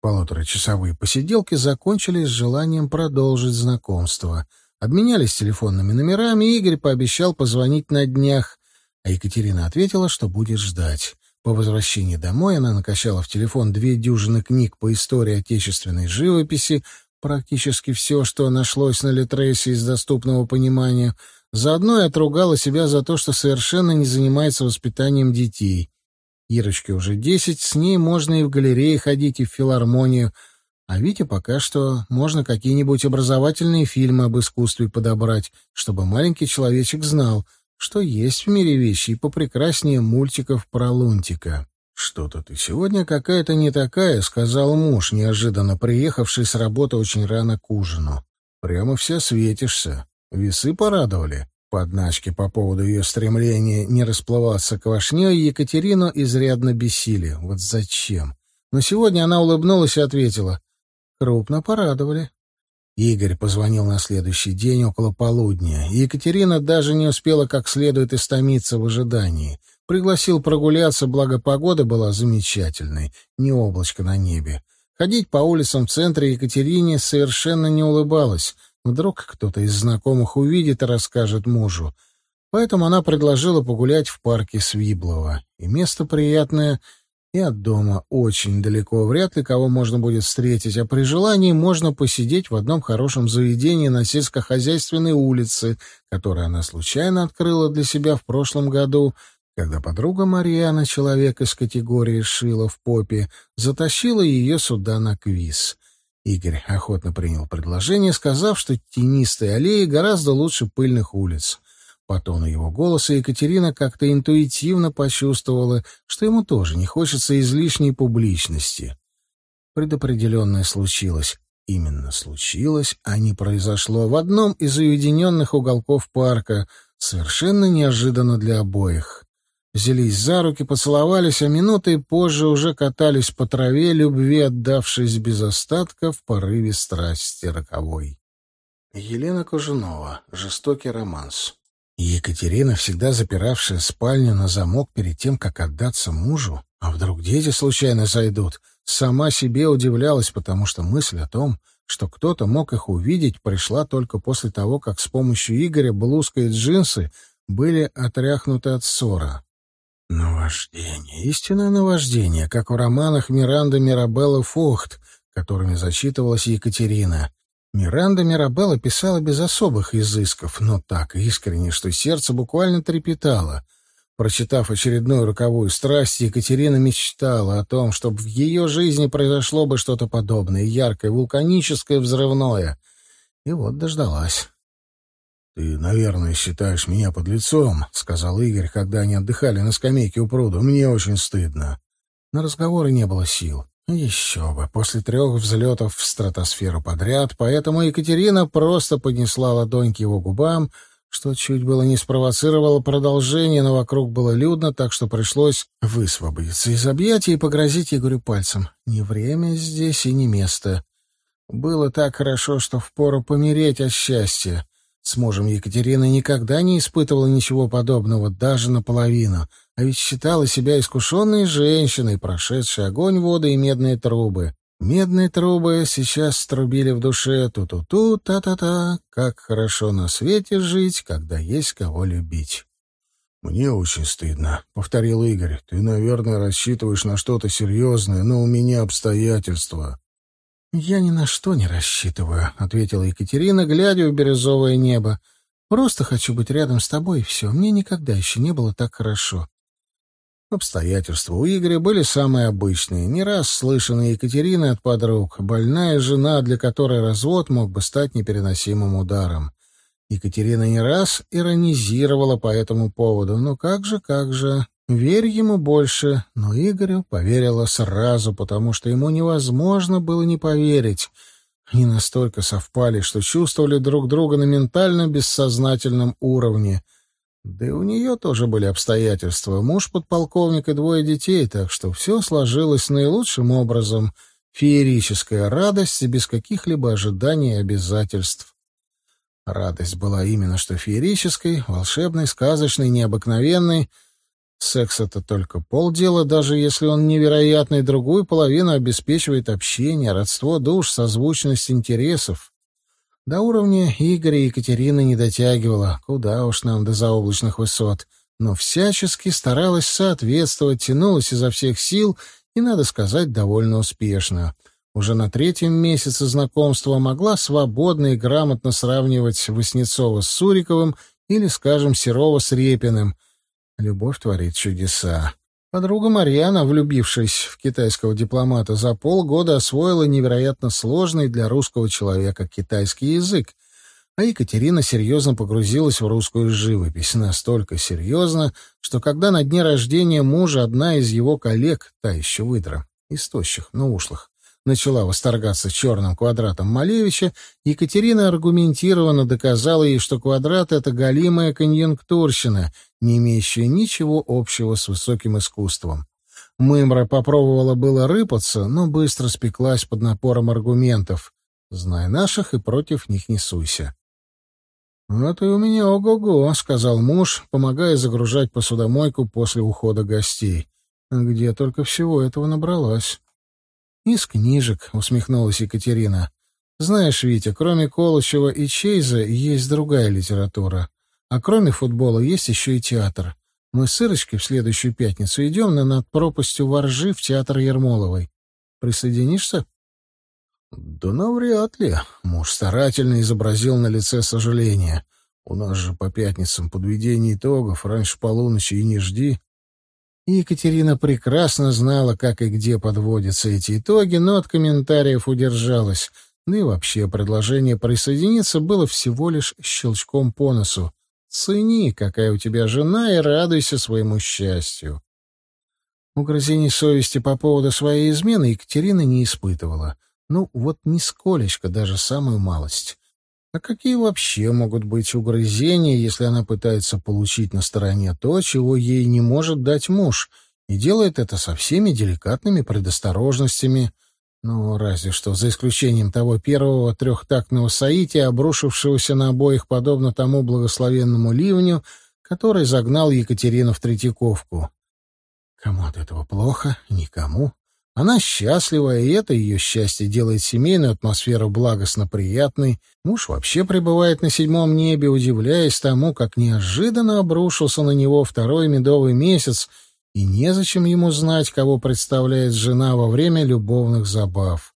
Полуторачасовые посиделки закончились с желанием продолжить знакомство. Обменялись телефонными номерами, Игорь пообещал позвонить на днях, а Екатерина ответила, что будет ждать. По возвращении домой она накачала в телефон две дюжины книг по истории отечественной живописи, практически все, что нашлось на Литресе из доступного понимания, заодно и отругала себя за то, что совершенно не занимается воспитанием детей. Ирочке уже десять, с ней можно и в галерее ходить, и в филармонию, а Вите пока что можно какие-нибудь образовательные фильмы об искусстве подобрать, чтобы маленький человечек знал — что есть в мире вещи попрекраснее мультиков про Лунтика. «Что-то ты сегодня какая-то не такая», — сказал муж, неожиданно приехавший с работы очень рано к ужину. «Прямо вся светишься. Весы порадовали». Подначки по поводу ее стремления не расплываться квашней Екатерину изрядно бесили. Вот зачем? Но сегодня она улыбнулась и ответила. «Крупно порадовали. Игорь позвонил на следующий день около полудня. Екатерина даже не успела как следует истомиться в ожидании. Пригласил прогуляться, благо погода была замечательной, не облачко на небе. Ходить по улицам в центре Екатерине совершенно не улыбалась. Вдруг кто-то из знакомых увидит и расскажет мужу. Поэтому она предложила погулять в парке Свиблова. И место приятное — и от дома очень далеко вряд ли кого можно будет встретить, а при желании можно посидеть в одном хорошем заведении на сельскохозяйственной улице, которое она случайно открыла для себя в прошлом году, когда подруга Марьяна, человек из категории «шила в попе», затащила ее сюда на квиз. Игорь охотно принял предложение, сказав, что тенистые аллеи гораздо лучше пыльных улиц. По тону его голоса Екатерина как-то интуитивно почувствовала, что ему тоже не хочется излишней публичности. Предопределенное случилось. Именно случилось, а не произошло в одном из уединенных уголков парка, совершенно неожиданно для обоих. Взялись за руки, поцеловались, а минуты позже уже катались по траве, любви отдавшись без остатка в порыве страсти роковой. Елена Кожунова. Жестокий романс. Екатерина, всегда запиравшая спальню на замок перед тем, как отдаться мужу, а вдруг дети случайно зайдут, сама себе удивлялась, потому что мысль о том, что кто-то мог их увидеть, пришла только после того, как с помощью Игоря блузка и джинсы были отряхнуты от ссора. Наваждение, истинное наваждение, как в романах Миранды Мирабеллы Фохт, которыми зачитывалась Екатерина. Миранда Мирабелла писала без особых изысков, но так искренне, что сердце буквально трепетало. Прочитав очередную роковую страсть, Екатерина мечтала о том, чтобы в ее жизни произошло бы что-то подобное, яркое, вулканическое, взрывное. И вот дождалась. «Ты, наверное, считаешь меня под лицом, сказал Игорь, когда они отдыхали на скамейке у пруда. «Мне очень стыдно». На разговоры не было сил. Еще бы, после трех взлетов в стратосферу подряд, поэтому Екатерина просто поднесла ладонь к его губам, что чуть было не спровоцировало продолжение, но вокруг было людно, так что пришлось высвободиться из объятий и погрозить Игорю пальцем. Не время здесь и не место. Было так хорошо, что впору помереть от счастья. С мужем Екатерина никогда не испытывала ничего подобного, даже наполовину, а ведь считала себя искушенной женщиной, прошедшей огонь, воды и медные трубы. Медные трубы сейчас струбили в душе ту-ту-ту, та-та-та, как хорошо на свете жить, когда есть кого любить. «Мне очень стыдно», — повторил Игорь. «Ты, наверное, рассчитываешь на что-то серьезное, но у меня обстоятельства». «Я ни на что не рассчитываю», — ответила Екатерина, глядя в бирюзовое небо. «Просто хочу быть рядом с тобой, и все. Мне никогда еще не было так хорошо». Обстоятельства у Игоря были самые обычные, не раз слышанные Екатериной от подруг, больная жена, для которой развод мог бы стать непереносимым ударом. Екатерина не раз иронизировала по этому поводу. «Ну как же, как же, Верь ему больше, но Игорю поверила сразу, потому что ему невозможно было не поверить. Они настолько совпали, что чувствовали друг друга на ментально-бессознательном уровне. Да и у нее тоже были обстоятельства. Муж подполковник и двое детей, так что все сложилось наилучшим образом. Феерическая радость без каких-либо ожиданий и обязательств. Радость была именно что феерической, волшебной, сказочной, необыкновенной — Секс — это только полдела, даже если он невероятный, другую половину обеспечивает общение, родство душ, созвучность интересов. До уровня Игоря и Екатерины не дотягивала, куда уж нам до заоблачных высот, но всячески старалась соответствовать, тянулась изо всех сил и, надо сказать, довольно успешно. Уже на третьем месяце знакомства могла свободно и грамотно сравнивать Васнецова с Суриковым или, скажем, Серова с Репиным — Любовь творит чудеса. Подруга Марьяна, влюбившись в китайского дипломата, за полгода освоила невероятно сложный для русского человека китайский язык, а Екатерина серьезно погрузилась в русскую живопись, настолько серьезно, что когда на дне рождения мужа одна из его коллег, та еще выдра, из тощих, но ушлых, начала восторгаться черным квадратом Малевича, Екатерина аргументированно доказала ей, что квадрат — это галимая конъюнктурщина, не имеющая ничего общего с высоким искусством. Мымра попробовала было рыпаться, но быстро спеклась под напором аргументов. «Знай наших и против них не суйся». «А ты у меня ого-го», — сказал муж, помогая загружать посудомойку после ухода гостей. «Где только всего этого набралась?» «Из книжек», — усмехнулась Екатерина. «Знаешь, Витя, кроме Колычева и Чейза есть другая литература. А кроме футбола есть еще и театр. Мы с Ирочкой в следующую пятницу идем на над пропастью воржи в театр Ермоловой. Присоединишься?» «Да навряд ли», — муж старательно изобразил на лице сожаление. «У нас же по пятницам подведение итогов, раньше полуночи и не жди». Екатерина прекрасно знала, как и где подводятся эти итоги, но от комментариев удержалась. Да и вообще предложение присоединиться было всего лишь щелчком по носу. Цени, какая у тебя жена, и радуйся своему счастью. Угрызений совести по поводу своей измены Екатерина не испытывала. Ну, вот нисколечко, даже самую малость. А какие вообще могут быть угрызения, если она пытается получить на стороне то, чего ей не может дать муж, и делает это со всеми деликатными предосторожностями, ну, разве что за исключением того первого трехтактного соития, обрушившегося на обоих подобно тому благословенному ливню, который загнал Екатерину в Третьяковку. Кому от этого плохо? Никому. Она счастлива, и это ее счастье делает семейную атмосферу благостно приятной. Муж вообще пребывает на седьмом небе, удивляясь тому, как неожиданно обрушился на него второй медовый месяц, и незачем ему знать, кого представляет жена во время любовных забав.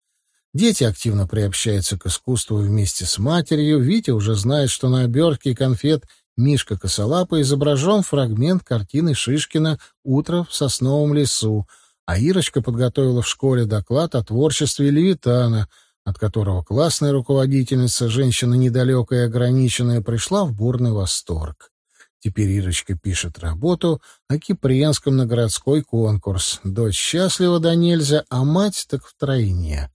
Дети активно приобщаются к искусству вместе с матерью. Витя уже знает, что на обертке конфет Мишка Косолапа изображен фрагмент картины Шишкина «Утро в сосновом лесу», а Ирочка подготовила в школе доклад о творчестве Левитана, от которого классная руководительница, женщина недалекая и ограниченная, пришла в бурный восторг. Теперь Ирочка пишет работу о Кипренском на городской конкурс. Дочь счастлива да нельзя, а мать так втройне.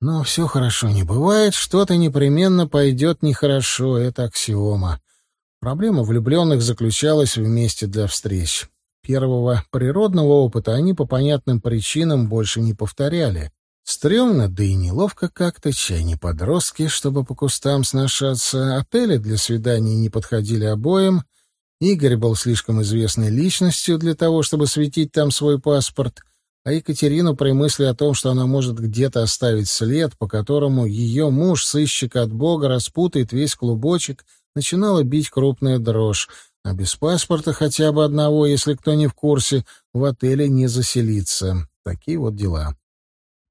Но все хорошо не бывает, что-то непременно пойдет нехорошо, это аксиома. Проблема влюбленных заключалась в месте для встреч. Первого природного опыта они по понятным причинам больше не повторяли. Стремно, да и неловко как-то, чай не подростки, чтобы по кустам сношаться, отели для свиданий не подходили обоим, Игорь был слишком известной личностью для того, чтобы светить там свой паспорт, а Екатерину при мысли о том, что она может где-то оставить след, по которому ее муж, сыщик от Бога, распутает весь клубочек, начинала бить крупная дрожь, а без паспорта хотя бы одного, если кто не в курсе, в отеле не заселиться. Такие вот дела.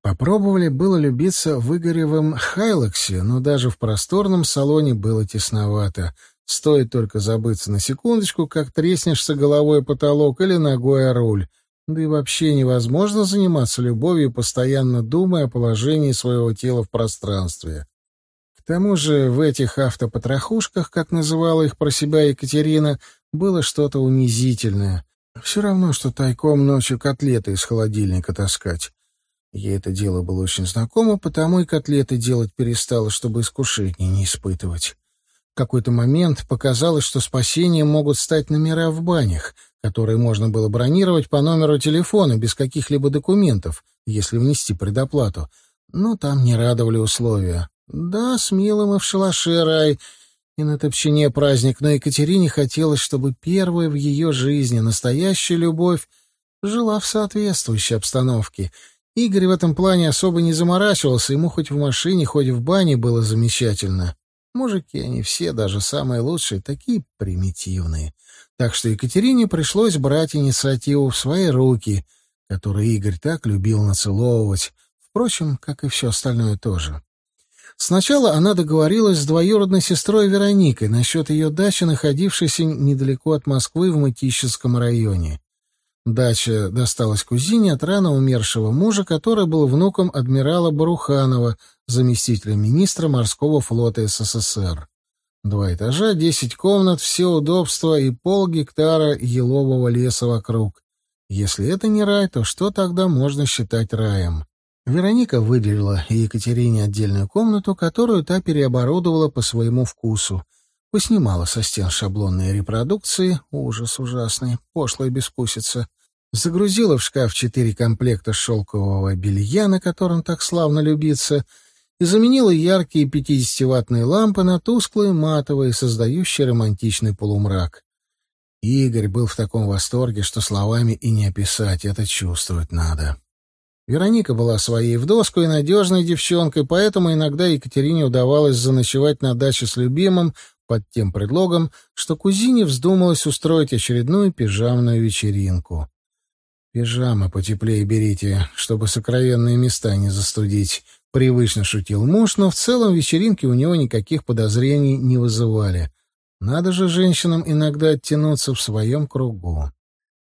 Попробовали было любиться в Игоревом Хайлаксе, но даже в просторном салоне было тесновато. Стоит только забыться на секундочку, как треснешься головой потолок или ногой о руль. Да и вообще невозможно заниматься любовью, постоянно думая о положении своего тела в пространстве. Тому же в этих автопотрохушках, как называла их про себя Екатерина, было что-то унизительное. Все равно, что тайком ночью котлеты из холодильника таскать. Ей это дело было очень знакомо, потому и котлеты делать перестала, чтобы искушений не испытывать. В какой-то момент показалось, что спасением могут стать номера в банях, которые можно было бронировать по номеру телефона без каких-либо документов, если внести предоплату. Но там не радовали условия. Да, с милым и в шалаше рай, и на топчине праздник, но Екатерине хотелось, чтобы первая в ее жизни настоящая любовь жила в соответствующей обстановке. Игорь в этом плане особо не заморачивался, ему хоть в машине, хоть в бане было замечательно. Мужики, они все, даже самые лучшие, такие примитивные. Так что Екатерине пришлось брать инициативу в свои руки, которые Игорь так любил нацеловывать, впрочем, как и все остальное тоже. Сначала она договорилась с двоюродной сестрой Вероникой насчет ее дачи, находившейся недалеко от Москвы в Мытищинском районе. Дача досталась кузине от рано умершего мужа, который был внуком адмирала Баруханова, заместителя министра морского флота СССР. Два этажа, десять комнат, все удобства и полгектара елового леса вокруг. Если это не рай, то что тогда можно считать раем? Вероника выделила Екатерине отдельную комнату, которую та переоборудовала по своему вкусу. Поснимала со стен шаблонные репродукции, ужас ужасный, пошлая бескусица. Загрузила в шкаф четыре комплекта шелкового белья, на котором так славно любиться, и заменила яркие пятидесятиваттные лампы на тусклые матовые, создающие романтичный полумрак. Игорь был в таком восторге, что словами и не описать, это чувствовать надо. Вероника была своей в доску и надежной девчонкой, поэтому иногда Екатерине удавалось заночевать на даче с любимым под тем предлогом, что кузине вздумалось устроить очередную пижамную вечеринку. «Пижамы потеплее берите, чтобы сокровенные места не застудить», — привычно шутил муж, но в целом вечеринки у него никаких подозрений не вызывали. Надо же женщинам иногда оттянуться в своем кругу.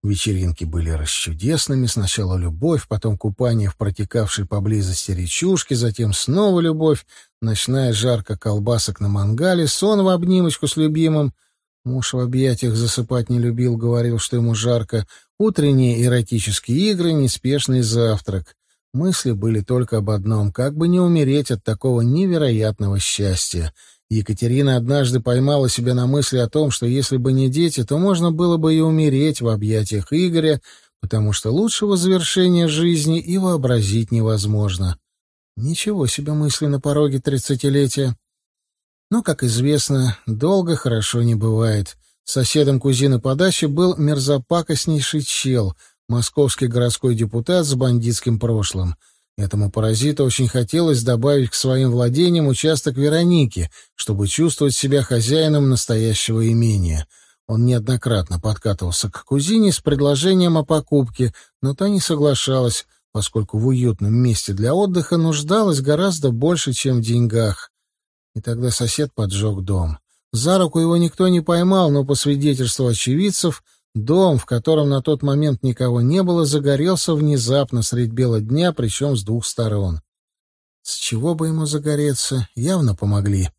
Вечеринки были расчудесными. Сначала любовь, потом купание в протекавшей поблизости речушке, затем снова любовь, ночная жарка колбасок на мангале, сон в обнимочку с любимым. Муж в объятиях засыпать не любил, говорил, что ему жарко. Утренние эротические игры, неспешный завтрак. Мысли были только об одном — как бы не умереть от такого невероятного счастья — Екатерина однажды поймала себя на мысли о том, что если бы не дети, то можно было бы и умереть в объятиях Игоря, потому что лучшего завершения жизни и вообразить невозможно. Ничего себе мысли на пороге тридцатилетия. Но, как известно, долго хорошо не бывает. Соседом кузины по даче был мерзопакостнейший чел, московский городской депутат с бандитским прошлым. Этому паразиту очень хотелось добавить к своим владениям участок Вероники, чтобы чувствовать себя хозяином настоящего имения. Он неоднократно подкатывался к кузине с предложением о покупке, но та не соглашалась, поскольку в уютном месте для отдыха нуждалась гораздо больше, чем в деньгах. И тогда сосед поджег дом. За руку его никто не поймал, но по свидетельству очевидцев, дом, в котором на тот момент никого не было, загорелся внезапно средь бела дня, причем с двух сторон. С чего бы ему загореться, явно помогли.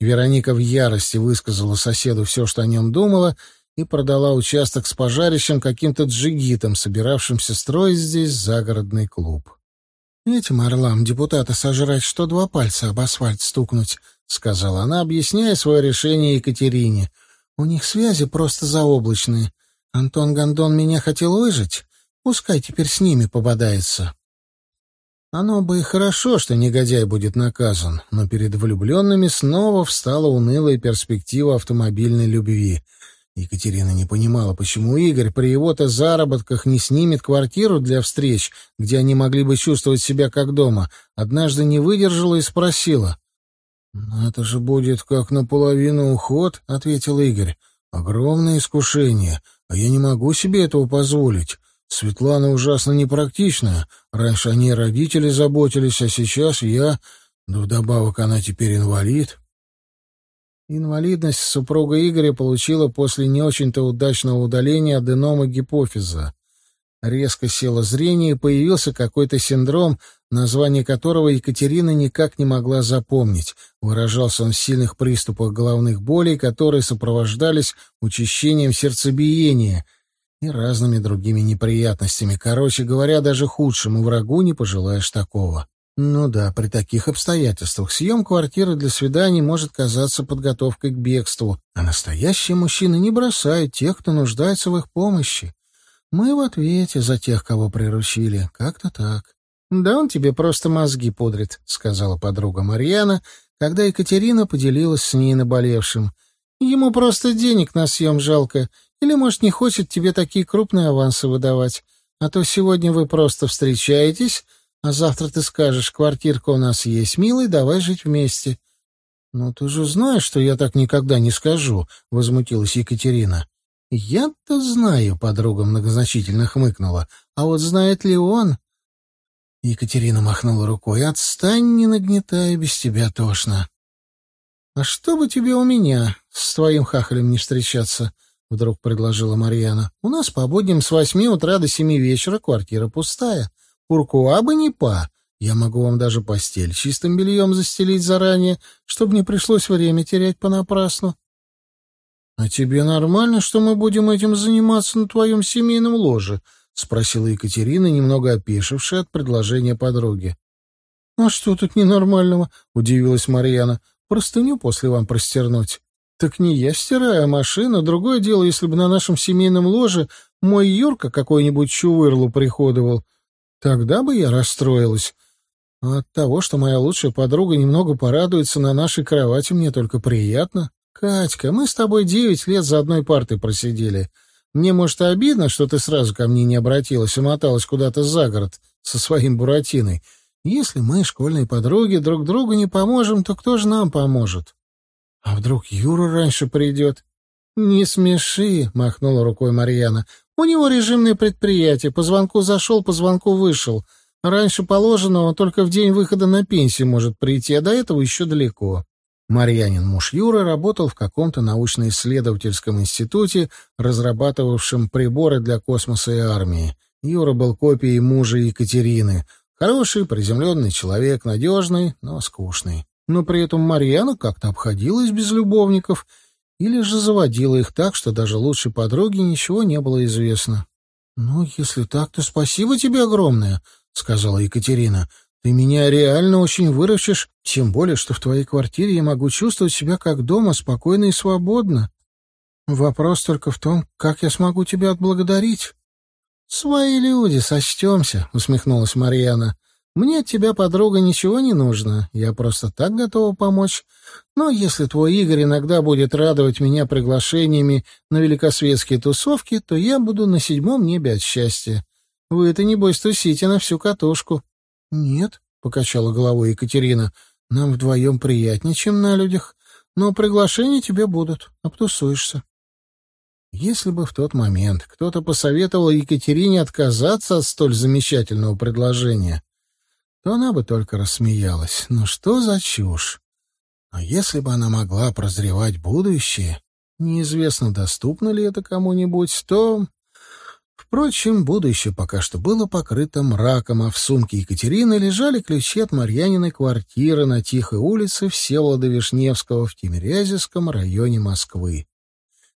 Вероника в ярости высказала соседу все, что о нем думала, и продала участок с пожарищем каким-то джигитам, собиравшимся строить здесь загородный клуб. «Этим орлам депутата сожрать, что два пальца об асфальт стукнуть», — сказала она, объясняя свое решение Екатерине. «У них связи просто заоблачные. Антон Гондон меня хотел выжить. Пускай теперь с ними пободается». Оно бы и хорошо, что негодяй будет наказан, но перед влюбленными снова встала унылая перспектива автомобильной любви — Екатерина не понимала, почему Игорь при его-то заработках не снимет квартиру для встреч, где они могли бы чувствовать себя как дома. Однажды не выдержала и спросила. «Ну, «Это же будет как наполовину уход», — ответил Игорь. «Огромное искушение, а я не могу себе этого позволить. Светлана ужасно непрактичная. Раньше о ней родители заботились, а сейчас я... Да вдобавок она теперь инвалид». Инвалидность супруга Игоря получила после не очень-то удачного удаления аденома гипофиза. Резко село зрение появился какой-то синдром, название которого Екатерина никак не могла запомнить. Выражался он в сильных приступах головных болей, которые сопровождались учащением сердцебиения и разными другими неприятностями. Короче говоря, даже худшему врагу не пожелаешь такого. Ну да, при таких обстоятельствах съем квартиры для свиданий может казаться подготовкой к бегству, а настоящие мужчины не бросают тех, кто нуждается в их помощи. Мы в ответе за тех, кого приручили. Как-то так. «Да он тебе просто мозги пудрит», — сказала подруга Марьяна, когда Екатерина поделилась с ней наболевшим. «Ему просто денег на съем жалко, или, может, не хочет тебе такие крупные авансы выдавать. А то сегодня вы просто встречаетесь, а завтра ты скажешь, квартирка у нас есть, милый, давай жить вместе. — Ну, ты же знаешь, что я так никогда не скажу, — возмутилась Екатерина. — Я-то знаю, — подруга многозначительно хмыкнула. — А вот знает ли он? Екатерина махнула рукой. — Отстань, не нагнетай, без тебя тошно. — А что бы тебе у меня с твоим хахалем не встречаться? — вдруг предложила Марьяна. — У нас по будням с восьми утра до семи вечера квартира пустая. Куркуа бы не па. Я могу вам даже постель чистым бельем застелить заранее, чтобы не пришлось время терять понапрасну. — А тебе нормально, что мы будем этим заниматься на твоем семейном ложе? — спросила Екатерина, немного опешившая от предложения подруги. — А что тут ненормального? — удивилась Марьяна. — Простыню после вам простернуть. — Так не я стираю, а машина. Другое дело, если бы на нашем семейном ложе мой Юрка какой-нибудь чувырлу приходовал. — Тогда бы я расстроилась. А от того, что моя лучшая подруга немного порадуется на нашей кровати, мне только приятно. Катька, мы с тобой девять лет за одной партой просидели. Мне, может, обидно, что ты сразу ко мне не обратилась и моталась куда-то за город со своим Буратиной. Если мы, школьные подруги, друг другу не поможем, то кто же нам поможет? А вдруг Юра раньше придет? — Не смеши, — махнула рукой Марьяна. У него режимное предприятие. По звонку зашел, по звонку вышел. Раньше положенного только в день выхода на пенсию может прийти, а до этого еще далеко. Марьянин муж Юра работал в каком-то научно-исследовательском институте, разрабатывавшем приборы для космоса и армии. Юра был копией мужа Екатерины. Хороший, приземленный человек, надежный, но скучный. Но при этом Марьяна как-то обходилась без любовников — или же заводила их так, что даже лучшей подруге ничего не было известно. «Ну, если так, то спасибо тебе огромное», — сказала Екатерина. «Ты меня реально очень выручишь, тем более, что в твоей квартире я могу чувствовать себя как дома, спокойно и свободно. Вопрос только в том, как я смогу тебя отблагодарить». «Свои люди, сочтемся», — усмехнулась Марьяна. Мне от тебя, подруга, ничего не нужно. Я просто так готова помочь. Но если твой Игорь иногда будет радовать меня приглашениями на великосветские тусовки, то я буду на седьмом небе от счастья. Вы-то, небось, тусите на всю катушку». «Нет», — покачала головой Екатерина, — «нам вдвоем приятнее, чем на людях, но приглашения тебе будут, обтусуешься». Если бы в тот момент кто-то посоветовал Екатерине отказаться от столь замечательного предложения, то она бы только рассмеялась. Ну что за чушь? А если бы она могла прозревать будущее, неизвестно, доступно ли это кому-нибудь, то... Впрочем, будущее пока что было покрыто мраком, а в сумке Екатерины лежали ключи от Марьяниной квартиры на тихой улице Всеволода Вишневского в Тимирязевском районе Москвы.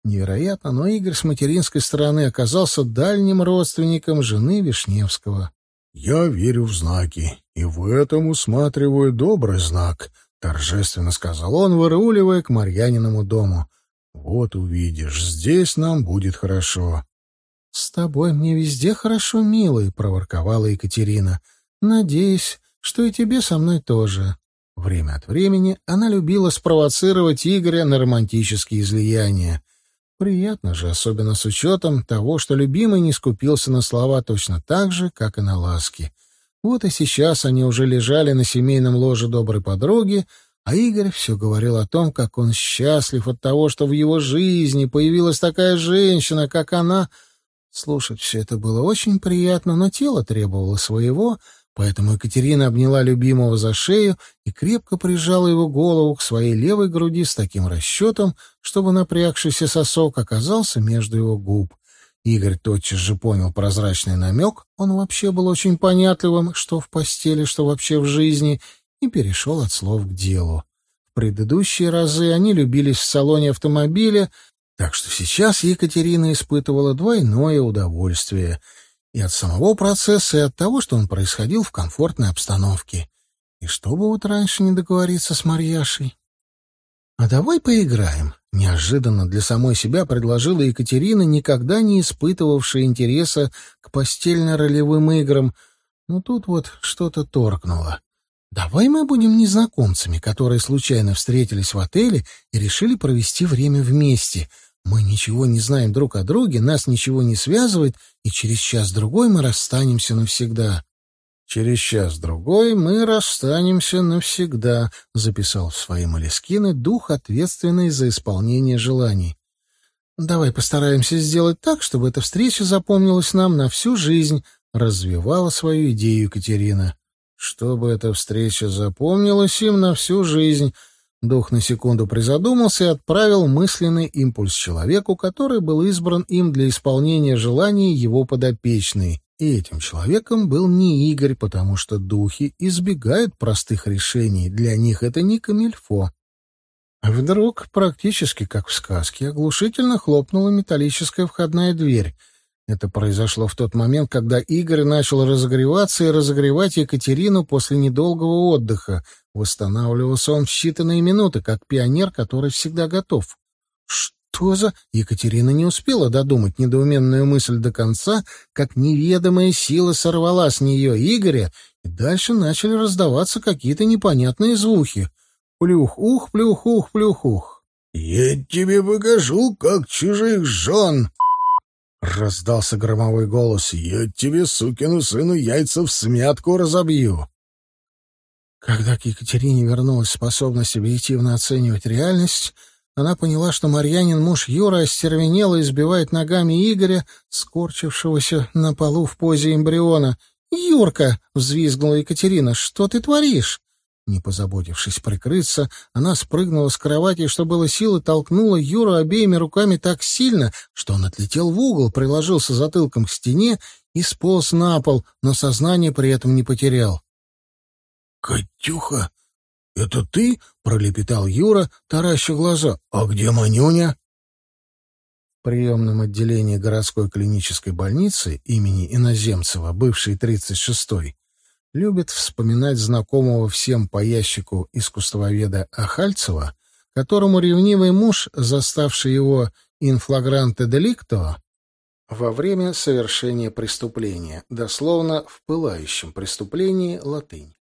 Невероятно, но Игорь с материнской стороны оказался дальним родственником жены Вишневского. «Я верю в знаки, и в этом усматриваю добрый знак», — торжественно сказал он, выруливая к Марьяниному дому. «Вот увидишь, здесь нам будет хорошо». «С тобой мне везде хорошо, милый», — проворковала Екатерина. «Надеюсь, что и тебе со мной тоже». Время от времени она любила спровоцировать Игоря на романтические излияния. Приятно же, особенно с учетом того, что любимый не скупился на слова точно так же, как и на ласки. Вот и сейчас они уже лежали на семейном ложе доброй подруги, а Игорь все говорил о том, как он счастлив от того, что в его жизни появилась такая женщина, как она. Слушать все это было очень приятно, но тело требовало своего — Поэтому Екатерина обняла любимого за шею и крепко прижала его голову к своей левой груди с таким расчетом, чтобы напрягшийся сосок оказался между его губ. Игорь тотчас же понял прозрачный намек, он вообще был очень понятливым, что в постели, что вообще в жизни, и перешел от слов к делу. В предыдущие разы они любились в салоне автомобиля, так что сейчас Екатерина испытывала двойное удовольствие — и от самого процесса, и от того, что он происходил в комфортной обстановке. И чтобы вот раньше не договориться с Марьяшей. «А давай поиграем», — неожиданно для самой себя предложила Екатерина, никогда не испытывавшая интереса к постельно-ролевым играм. Но тут вот что-то торкнуло. «Давай мы будем незнакомцами, которые случайно встретились в отеле и решили провести время вместе», мы ничего не знаем друг о друге, нас ничего не связывает, и через час-другой мы расстанемся навсегда. «Через час-другой мы расстанемся навсегда», — записал в свои молескины дух, ответственный за исполнение желаний. «Давай постараемся сделать так, чтобы эта встреча запомнилась нам на всю жизнь», — развивала свою идею Екатерина. «Чтобы эта встреча запомнилась им на всю жизнь», Дух на секунду призадумался и отправил мысленный импульс человеку, который был избран им для исполнения желаний его подопечной. И этим человеком был не Игорь, потому что духи избегают простых решений, для них это не камильфо. Вдруг, практически как в сказке, оглушительно хлопнула металлическая входная дверь — это произошло в тот момент, когда Игорь начал разогреваться и разогревать Екатерину после недолгого отдыха. Восстанавливался он в считанные минуты, как пионер, который всегда готов. Что за... Екатерина не успела додумать недоуменную мысль до конца, как неведомая сила сорвала с нее Игоря, и дальше начали раздаваться какие-то непонятные звуки. Плюх-ух, плюх-ух, плюх-ух. «Я тебе покажу, как чужих жен!» Раздался громовой голос. «Я тебе, сукину сыну, яйца в смятку разобью!» Когда к Екатерине вернулась способность объективно оценивать реальность, она поняла, что Марьянин муж Юра остервенело избивает ногами Игоря, скорчившегося на полу в позе эмбриона. «Юрка!» — взвизгнула Екатерина. «Что ты творишь?» Не позаботившись прикрыться, она спрыгнула с кровати и, что было силы, толкнула Юру обеими руками так сильно, что он отлетел в угол, приложился затылком к стене и сполз на пол, но сознание при этом не потерял. «Катюха, это ты?» — пролепетал Юра, тараща глаза. «А где Манюня?» В приемном отделении городской клинической больницы имени Иноземцева, бывшей 36-й, любит вспоминать знакомого всем по ящику искусствоведа Ахальцева, которому ревнивый муж, заставший его инфлагранте деликто во время совершения преступления, дословно в пылающем преступлении латынь.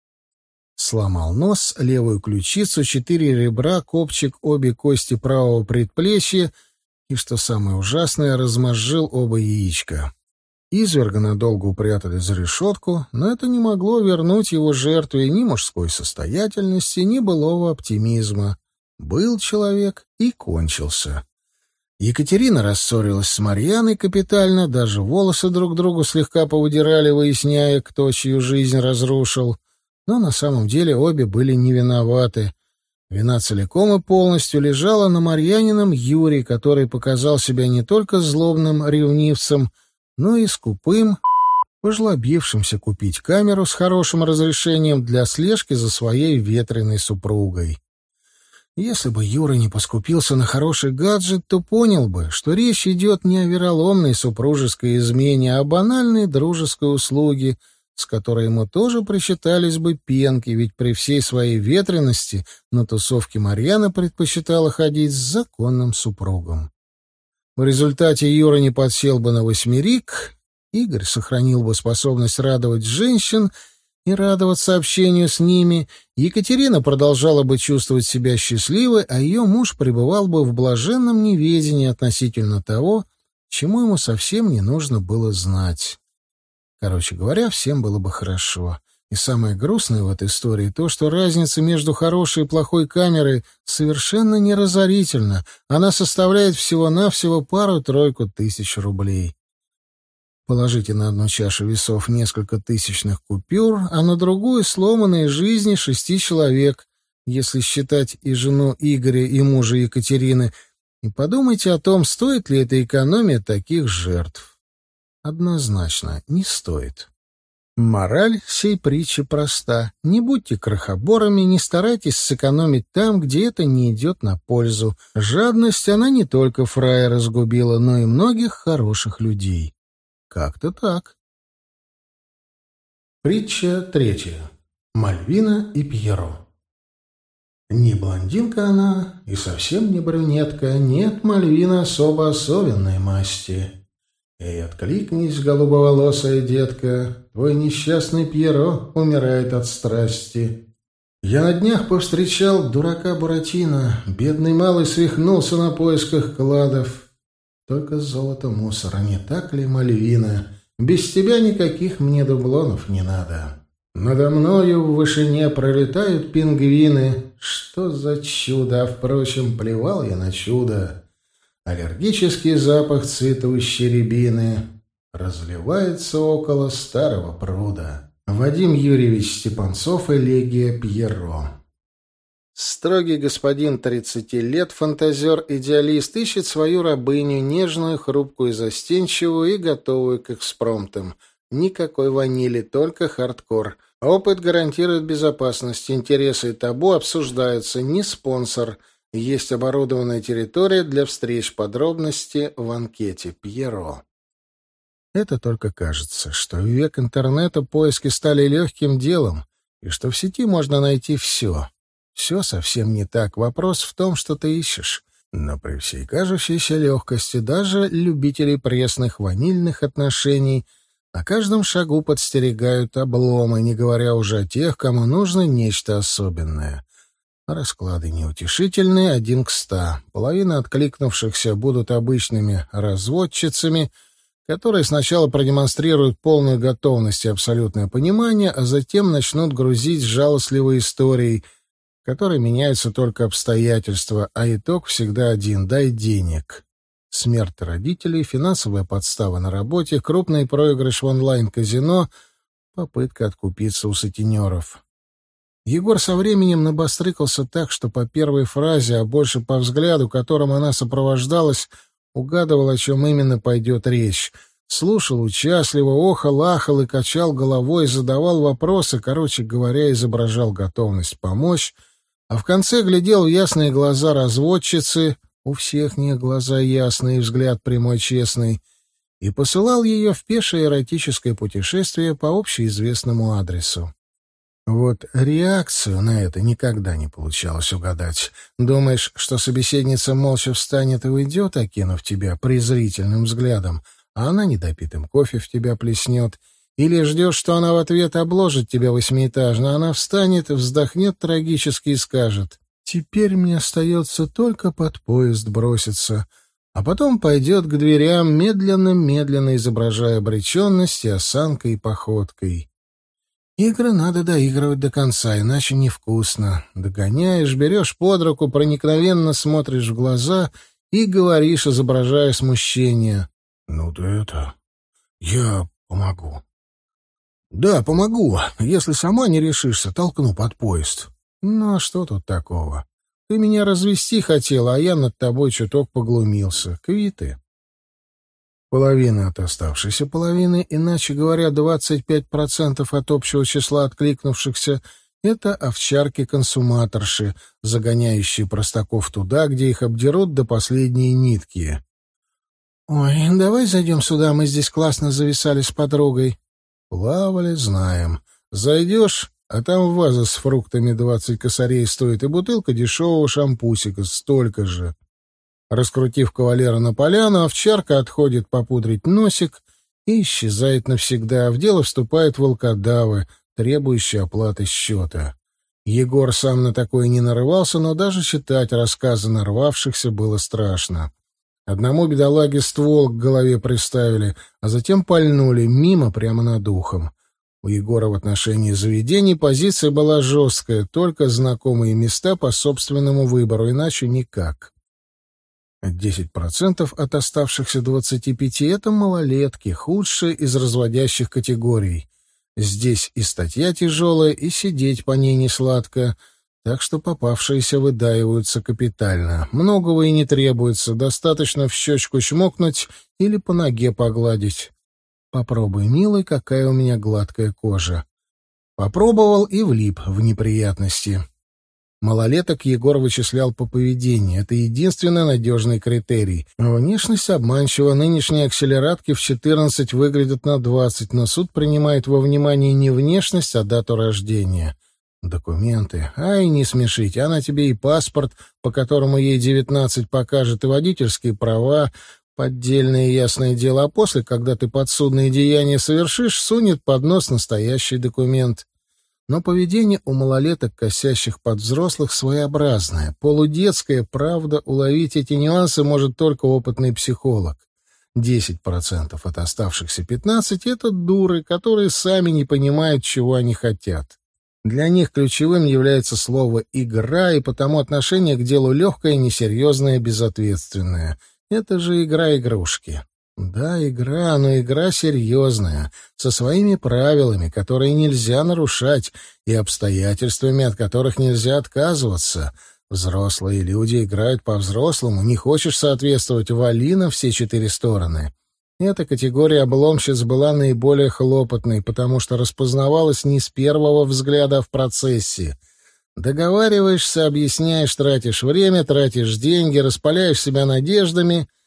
Сломал нос, левую ключицу, четыре ребра, копчик, обе кости правого предплечья и, что самое ужасное, размозжил оба яичка. Изверга надолго упрятали за решетку, но это не могло вернуть его жертве ни мужской состоятельности, ни былого оптимизма. Был человек и кончился. Екатерина рассорилась с Марьяной капитально, даже волосы друг другу слегка повыдирали, выясняя, кто чью жизнь разрушил. Но на самом деле обе были не виноваты. Вина целиком и полностью лежала на Марьянином Юрии, который показал себя не только злобным ревнивцем, но и скупым, пожлобившимся купить камеру с хорошим разрешением для слежки за своей ветреной супругой. Если бы Юра не поскупился на хороший гаджет, то понял бы, что речь идет не о вероломной супружеской измене, а о банальной дружеской услуге — с которой ему тоже причитались бы пенки, ведь при всей своей ветренности на тусовке Марьяна предпочитала ходить с законным супругом. В результате Юра не подсел бы на восьмерик, Игорь сохранил бы способность радовать женщин и радоваться общению с ними, Екатерина продолжала бы чувствовать себя счастливой, а ее муж пребывал бы в блаженном неведении относительно того, чему ему совсем не нужно было знать. Короче говоря, всем было бы хорошо. И самое грустное в этой истории то, что разница между хорошей и плохой камерой совершенно неразорительна. Она составляет всего-навсего пару-тройку тысяч рублей. Положите на одну чашу весов несколько тысячных купюр, а на другую — сломанные жизни шести человек, если считать и жену Игоря, и мужа Екатерины, и подумайте о том, стоит ли эта экономия таких жертв однозначно не стоит. Мораль всей притчи проста. Не будьте крохоборами, не старайтесь сэкономить там, где это не идет на пользу. Жадность, она не только фрая разгубила, но и многих хороших людей. Как-то так. Притча третья. Мальвина и Пьеро. Не блондинка она и совсем не брюнетка, нет, Мальвина особо особенной масти. «Эй, откликнись, голубоволосая детка, твой несчастный Пьеро умирает от страсти». Я на днях повстречал дурака Буратино. Бедный малый свихнулся на поисках кладов. Только золото мусора, не так ли, Мальвина? Без тебя никаких мне дублонов не надо. Надо мною в вышине пролетают пингвины. Что за чудо? А, впрочем, плевал я на чудо. Аллергический запах цветущей рябины разливается около старого пруда. Вадим Юрьевич Степанцов, элегия Пьеро. Строгий господин тридцати лет, фантазер-идеалист, ищет свою рабыню, нежную, хрупкую, застенчивую и готовую к экспромтам. Никакой ванили, только хардкор. Опыт гарантирует безопасность, интересы и табу обсуждаются, не спонсор – есть оборудованная территория для встреч. Подробности в анкете Пьеро. Это только кажется, что в век интернета поиски стали легким делом, и что в сети можно найти все. Все совсем не так. Вопрос в том, что ты ищешь. Но при всей кажущейся легкости даже любители пресных ванильных отношений на каждом шагу подстерегают обломы, не говоря уже о тех, кому нужно нечто особенное. Расклады неутешительные, один к ста. Половина откликнувшихся будут обычными разводчицами, которые сначала продемонстрируют полную готовность и абсолютное понимание, а затем начнут грузить жалостливой историей, которой меняются только обстоятельства, а итог всегда один — дай денег. Смерть родителей, финансовая подстава на работе, крупный проигрыш в онлайн-казино, попытка откупиться у сутенеров. Егор со временем набострыкался так, что по первой фразе, а больше по взгляду, которым она сопровождалась, угадывал, о чем именно пойдет речь. Слушал участливо, охал, ахал и качал головой, задавал вопросы, короче говоря, изображал готовность помочь, а в конце глядел в ясные глаза разводчицы, у всех них глаза ясные, взгляд прямой честный, и посылал ее в пешее эротическое путешествие по общеизвестному адресу. Вот реакцию на это никогда не получалось угадать. Думаешь, что собеседница молча встанет и уйдет, окинув тебя презрительным взглядом, а она недопитым кофе в тебя плеснет, или ждешь, что она в ответ обложит тебя восьмиэтажно, она встанет, вздохнет трагически и скажет, «Теперь мне остается только под поезд броситься». а потом пойдет к дверям, медленно-медленно изображая обреченность и осанкой и походкой. Игры надо доигрывать до конца, иначе невкусно. Догоняешь, берешь под руку, проникновенно смотришь в глаза и говоришь, изображая смущение. «Ну ты это... Я помогу». «Да, помогу. Если сама не решишься, толкну под поезд». «Ну а что тут такого? Ты меня развести хотела, а я над тобой чуток поглумился. Квиты». Половина от оставшейся половины, иначе говоря, 25% от общего числа откликнувшихся — это овчарки-консуматорши, загоняющие простаков туда, где их обдерут до последней нитки. «Ой, давай зайдем сюда, мы здесь классно зависали с подругой». «Плавали, знаем. Зайдешь, а там ваза с фруктами двадцать косарей стоит, и бутылка дешевого шампусика столько же». Раскрутив кавалера на поляну, овчарка отходит попудрить носик и исчезает навсегда. В дело вступают волкодавы, требующие оплаты счета. Егор сам на такое не нарывался, но даже читать рассказы нарвавшихся было страшно. Одному бедолаге ствол к голове приставили, а затем пальнули мимо прямо над ухом. У Егора в отношении заведений позиция была жесткая, только знакомые места по собственному выбору, иначе никак. 10% от оставшихся 25 — это малолетки, худшие из разводящих категорий. Здесь и статья тяжелая, и сидеть по ней не сладко, так что попавшиеся выдаиваются капитально. Многого и не требуется, достаточно в щечку чмокнуть или по ноге погладить. Попробуй, милый, какая у меня гладкая кожа. Попробовал и влип в неприятности. Малолеток Егор вычислял по поведению. Это единственный надежный критерий. Внешность обманчива. Нынешние акселератки в 14 выглядят на 20, но суд принимает во внимание не внешность, а дату рождения. Документы. Ай, не смешить. Она тебе и паспорт, по которому ей 19 покажет, и водительские права, поддельное ясное дело. А после, когда ты подсудные деяния совершишь, сунет под нос настоящий документ. Но поведение у малолеток, косящих под взрослых, своеобразное, полудетское, правда, уловить эти нюансы может только опытный психолог. 10% от оставшихся 15 — это дуры, которые сами не понимают, чего они хотят. Для них ключевым является слово «игра», и потому отношение к делу легкое, несерьезное, безответственное. Это же игра-игрушки. Да, игра, но игра серьезная, со своими правилами, которые нельзя нарушать, и обстоятельствами, от которых нельзя отказываться. Взрослые люди играют по-взрослому, не хочешь соответствовать, вали на все четыре стороны. Эта категория обломщиц была наиболее хлопотной, потому что распознавалась не с первого взгляда, в процессе. Договариваешься, объясняешь, тратишь время, тратишь деньги, распаляешь себя надеждами —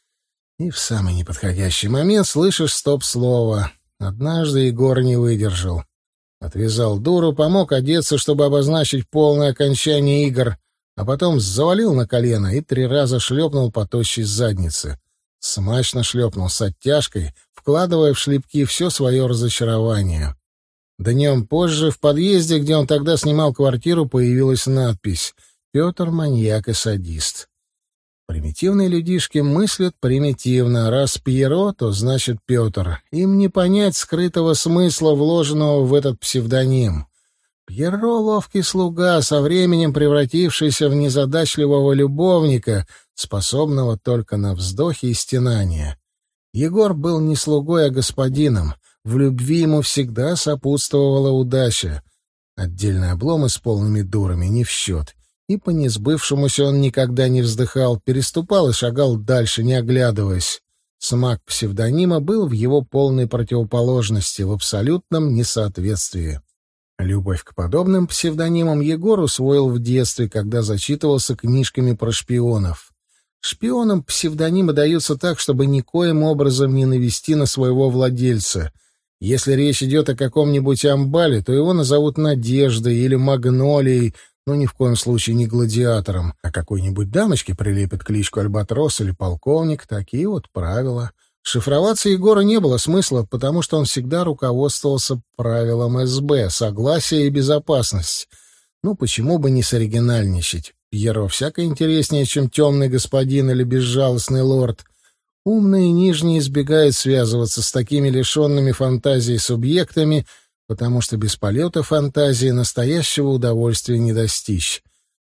и в самый неподходящий момент слышишь стоп-слово. Однажды Егор не выдержал. Отвязал дуру, помог одеться, чтобы обозначить полное окончание игр, а потом завалил на колено и три раза шлепнул по тощей заднице. Смачно шлепнул с оттяжкой, вкладывая в шлепки все свое разочарование. Днем позже в подъезде, где он тогда снимал квартиру, появилась надпись «Петр маньяк и садист». Примитивные людишки мыслят примитивно. Раз Пьеро, то значит Петр. Им не понять скрытого смысла, вложенного в этот псевдоним. Пьеро — ловкий слуга, со временем превратившийся в незадачливого любовника, способного только на вздохи и стенания. Егор был не слугой, а господином. В любви ему всегда сопутствовала удача. Отдельные обломы с полными дурами не в счет и по несбывшемуся он никогда не вздыхал, переступал и шагал дальше, не оглядываясь. Смак псевдонима был в его полной противоположности, в абсолютном несоответствии. Любовь к подобным псевдонимам Егор усвоил в детстве, когда зачитывался книжками про шпионов. Шпионам псевдонимы даются так, чтобы никоим образом не навести на своего владельца. Если речь идет о каком-нибудь амбале, то его назовут Надеждой или Магнолией, но ни в коем случае не гладиатором, а какой-нибудь дамочке прилепят кличку Альбатрос или полковник. Такие вот правила. Шифроваться Егора не было смысла, потому что он всегда руководствовался правилом СБ — согласие и безопасность. Ну, почему бы не соригинальничать? Пьеро всяко интереснее, чем темный господин или безжалостный лорд — Умные нижние избегают связываться с такими лишенными фантазии субъектами, потому что без полета фантазии настоящего удовольствия не достичь.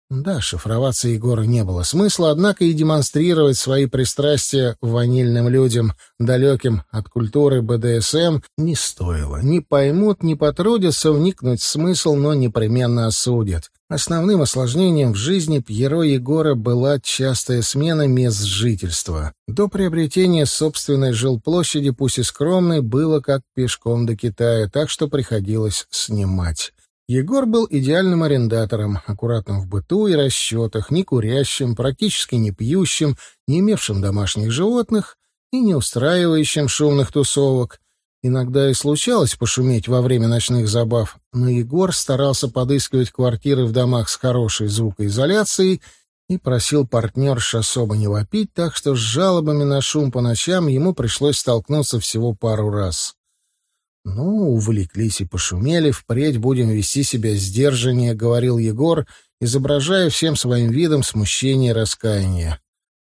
Да, шифроваться Егора не было смысла, однако и демонстрировать свои пристрастия ванильным людям, далеким от культуры БДСМ, не стоило. Не поймут, не потрудятся вникнуть в смысл, но непременно осудят. Основным осложнением в жизни Пьеро Егора была частая смена мест жительства. До приобретения собственной жилплощади, пусть и скромной, было как пешком до Китая, так что приходилось снимать. Егор был идеальным арендатором, аккуратным в быту и расчетах, не курящим, практически не пьющим, не имевшим домашних животных и не устраивающим шумных тусовок. Иногда и случалось пошуметь во время ночных забав, но Егор старался подыскивать квартиры в домах с хорошей звукоизоляцией и просил партнерш особо не вопить, так что с жалобами на шум по ночам ему пришлось столкнуться всего пару раз. «Ну, увлеклись и пошумели, впредь будем вести себя сдержаннее», — говорил Егор, изображая всем своим видом смущение и раскаяние.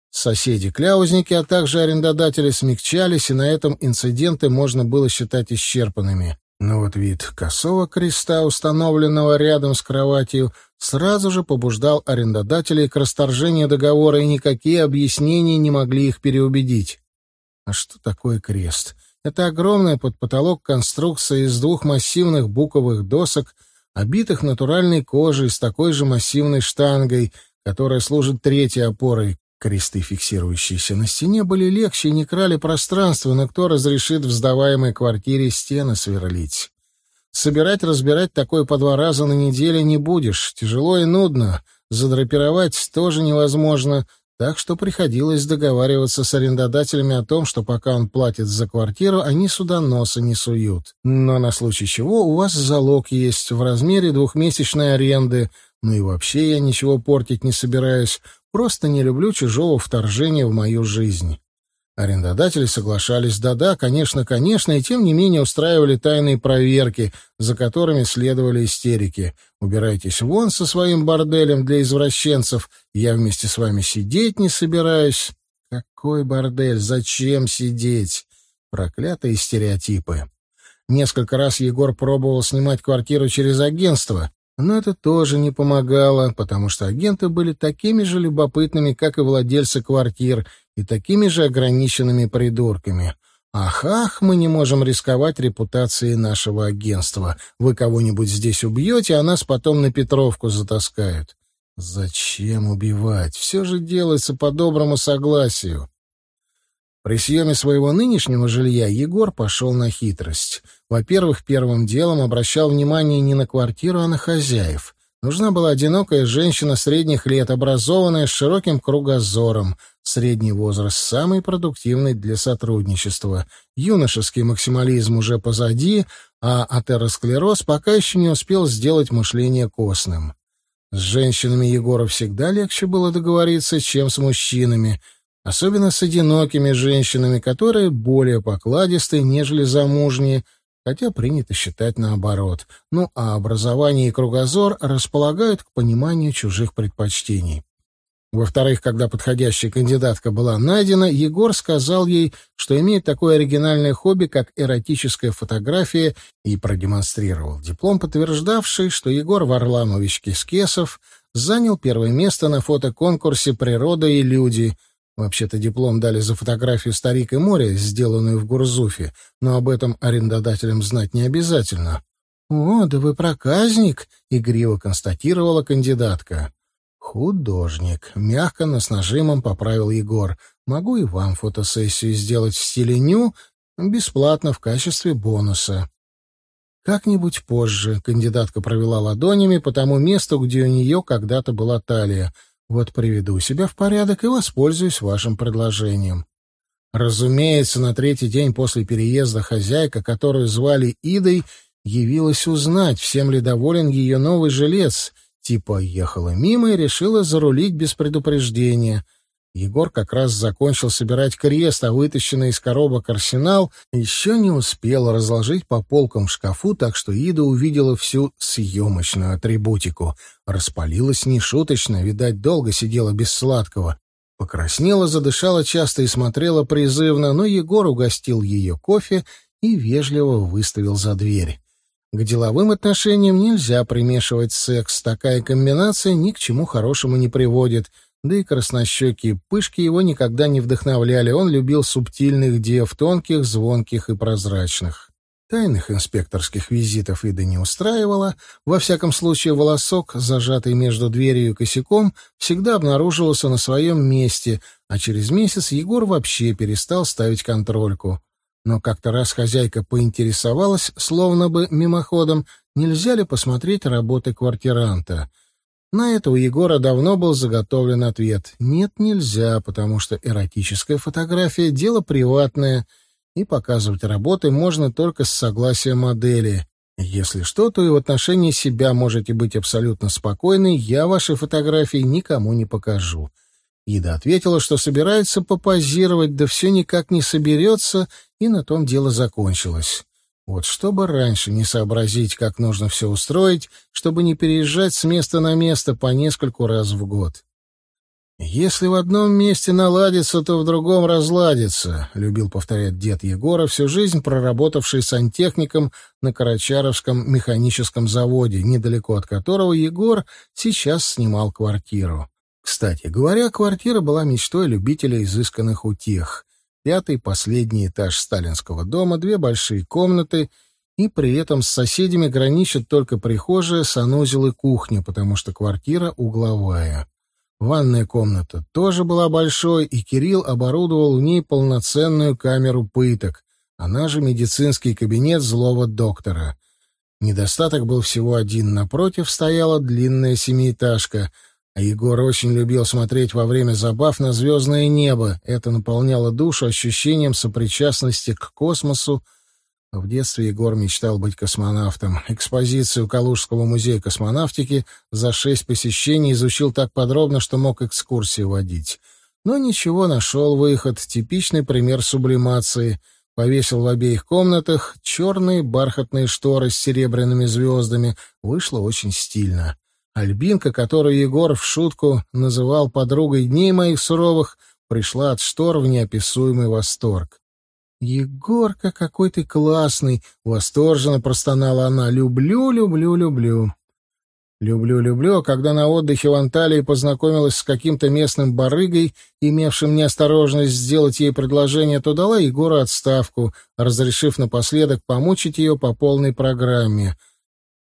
Соседи-кляузники, а также арендодатели смягчались, и на этом инциденты можно было считать исчерпанными. Но вот вид косого креста, установленного рядом с кроватью, сразу же побуждал арендодателей к расторжению договора, и никакие объяснения не могли их переубедить. А что такое крест? Это огромная под потолок конструкция из двух массивных буковых досок, обитых натуральной кожей с такой же массивной штангой, которая служит третьей опорой. Кресты, фиксирующиеся на стене, были легче и не крали пространство, но кто разрешит в сдаваемой квартире стены сверлить? Собирать, разбирать такое по два раза на неделю не будешь. Тяжело и нудно. Задрапировать тоже невозможно. Так что приходилось договариваться с арендодателями о том, что пока он платит за квартиру, они сюда носа не суют. Но на случай чего у вас залог есть в размере двухмесячной аренды. Ну и вообще я ничего портить не собираюсь, просто не люблю чужого вторжения в мою жизнь. Арендодатели соглашались, да-да, конечно, конечно, и тем не менее устраивали тайные проверки, за которыми следовали истерики. Убирайтесь вон со своим борделем для извращенцев, я вместе с вами сидеть не собираюсь. Какой бордель? Зачем сидеть? Проклятые стереотипы. Несколько раз Егор пробовал снимать квартиру через агентство, но это тоже не помогало, потому что агенты были такими же любопытными, как и владельцы квартир, и такими же ограниченными придурками. Ах, ах, мы не можем рисковать репутацией нашего агентства. Вы кого-нибудь здесь убьете, а нас потом на Петровку затаскают. Зачем убивать? Все же делается по доброму согласию. При съеме своего нынешнего жилья Егор пошел на хитрость. Во-первых, первым делом обращал внимание не на квартиру, а на хозяев. Нужна была одинокая женщина средних лет, образованная, с широким кругозором, средний возраст самый продуктивный для сотрудничества. Юношеский максимализм уже позади, а атеросклероз пока еще не успел сделать мышление костным. С женщинами Егора всегда легче было договориться, чем с мужчинами, особенно с одинокими женщинами, которые более покладистые, нежели замужние, хотя принято считать наоборот. Ну а образование и кругозор располагают к пониманию чужих предпочтений. Во-вторых, когда подходящая кандидатка была найдена, Егор сказал ей, что имеет такое оригинальное хобби, как эротическая фотография, и продемонстрировал диплом, подтверждавший, что Егор Варламович Кискесов занял первое место на фотоконкурсе «Природа и люди», Вообще-то диплом дали за фотографию «Старик и море», сделанную в Гурзуфе, но об этом арендодателям знать не обязательно. «О, да вы проказник!» — игриво констатировала кандидатка. «Художник», — мягко, но с нажимом поправил Егор. «Могу и вам фотосессию сделать в стиле ню, бесплатно в качестве бонуса». Как-нибудь позже кандидатка провела ладонями по тому месту, где у нее когда-то была талия — вот приведу себя в порядок и воспользуюсь вашим предложением. Разумеется, на третий день после переезда хозяйка, которую звали Идой, явилась узнать, всем ли доволен ее новый жилец. Типа ехала мимо и решила зарулить без предупреждения — Егор как раз закончил собирать крест, а вытащенный из коробок арсенал еще не успел разложить по полкам в шкафу, так что Ида увидела всю съемочную атрибутику. Распалилась нешуточно, видать, долго сидела без сладкого. Покраснела, задышала часто и смотрела призывно, но Егор угостил ее кофе и вежливо выставил за дверь. К деловым отношениям нельзя примешивать секс, такая комбинация ни к чему хорошему не приводит, да и краснощекие пышки его никогда не вдохновляли, он любил субтильных дев, тонких, звонких и прозрачных. Тайных инспекторских визитов Ида не устраивала, во всяком случае волосок, зажатый между дверью и косяком, всегда обнаруживался на своем месте, а через месяц Егор вообще перестал ставить контрольку. Но как-то раз хозяйка поинтересовалась, словно бы мимоходом, нельзя ли посмотреть работы квартиранта. На это у Егора давно был заготовлен ответ «нет, нельзя, потому что эротическая фотография — дело приватное», и показывать работы можно только с согласия модели. Если что, то и в отношении себя можете быть абсолютно спокойны, я ваши фотографии никому не покажу. Ида ответила, что собирается попозировать, да все никак не соберется, и на том дело закончилось. Вот чтобы раньше не сообразить, как нужно все устроить, чтобы не переезжать с места на место по нескольку раз в год. «Если в одном месте наладится, то в другом разладится», — любил повторять дед Егора, всю жизнь проработавший сантехником на Карачаровском механическом заводе, недалеко от которого Егор сейчас снимал квартиру. Кстати говоря, квартира была мечтой любителя изысканных утех. Пятый, последний этаж сталинского дома, две большие комнаты — и при этом с соседями граничат только прихожая, санузел и кухня, потому что квартира угловая. Ванная комната тоже была большой, и Кирилл оборудовал в ней полноценную камеру пыток, она же медицинский кабинет злого доктора. Недостаток был всего один. Напротив стояла длинная семиэтажка, а Егор очень любил смотреть во время забав на звездное небо. Это наполняло душу ощущением сопричастности к космосу, в детстве Егор мечтал быть космонавтом. Экспозицию Калужского музея космонавтики за шесть посещений изучил так подробно, что мог экскурсии водить. Но ничего, нашел выход. Типичный пример сублимации. Повесил в обеих комнатах черные бархатные шторы с серебряными звездами. Вышло очень стильно. Альбинка, которую Егор в шутку называл подругой дней моих суровых, пришла от штор в неописуемый восторг. «Егорка, какой ты классный!» — восторженно простонала она. «Люблю, люблю, люблю». «Люблю, люблю», когда на отдыхе в Анталии познакомилась с каким-то местным барыгой, имевшим неосторожность сделать ей предложение, то дала Егору отставку, разрешив напоследок помучить ее по полной программе.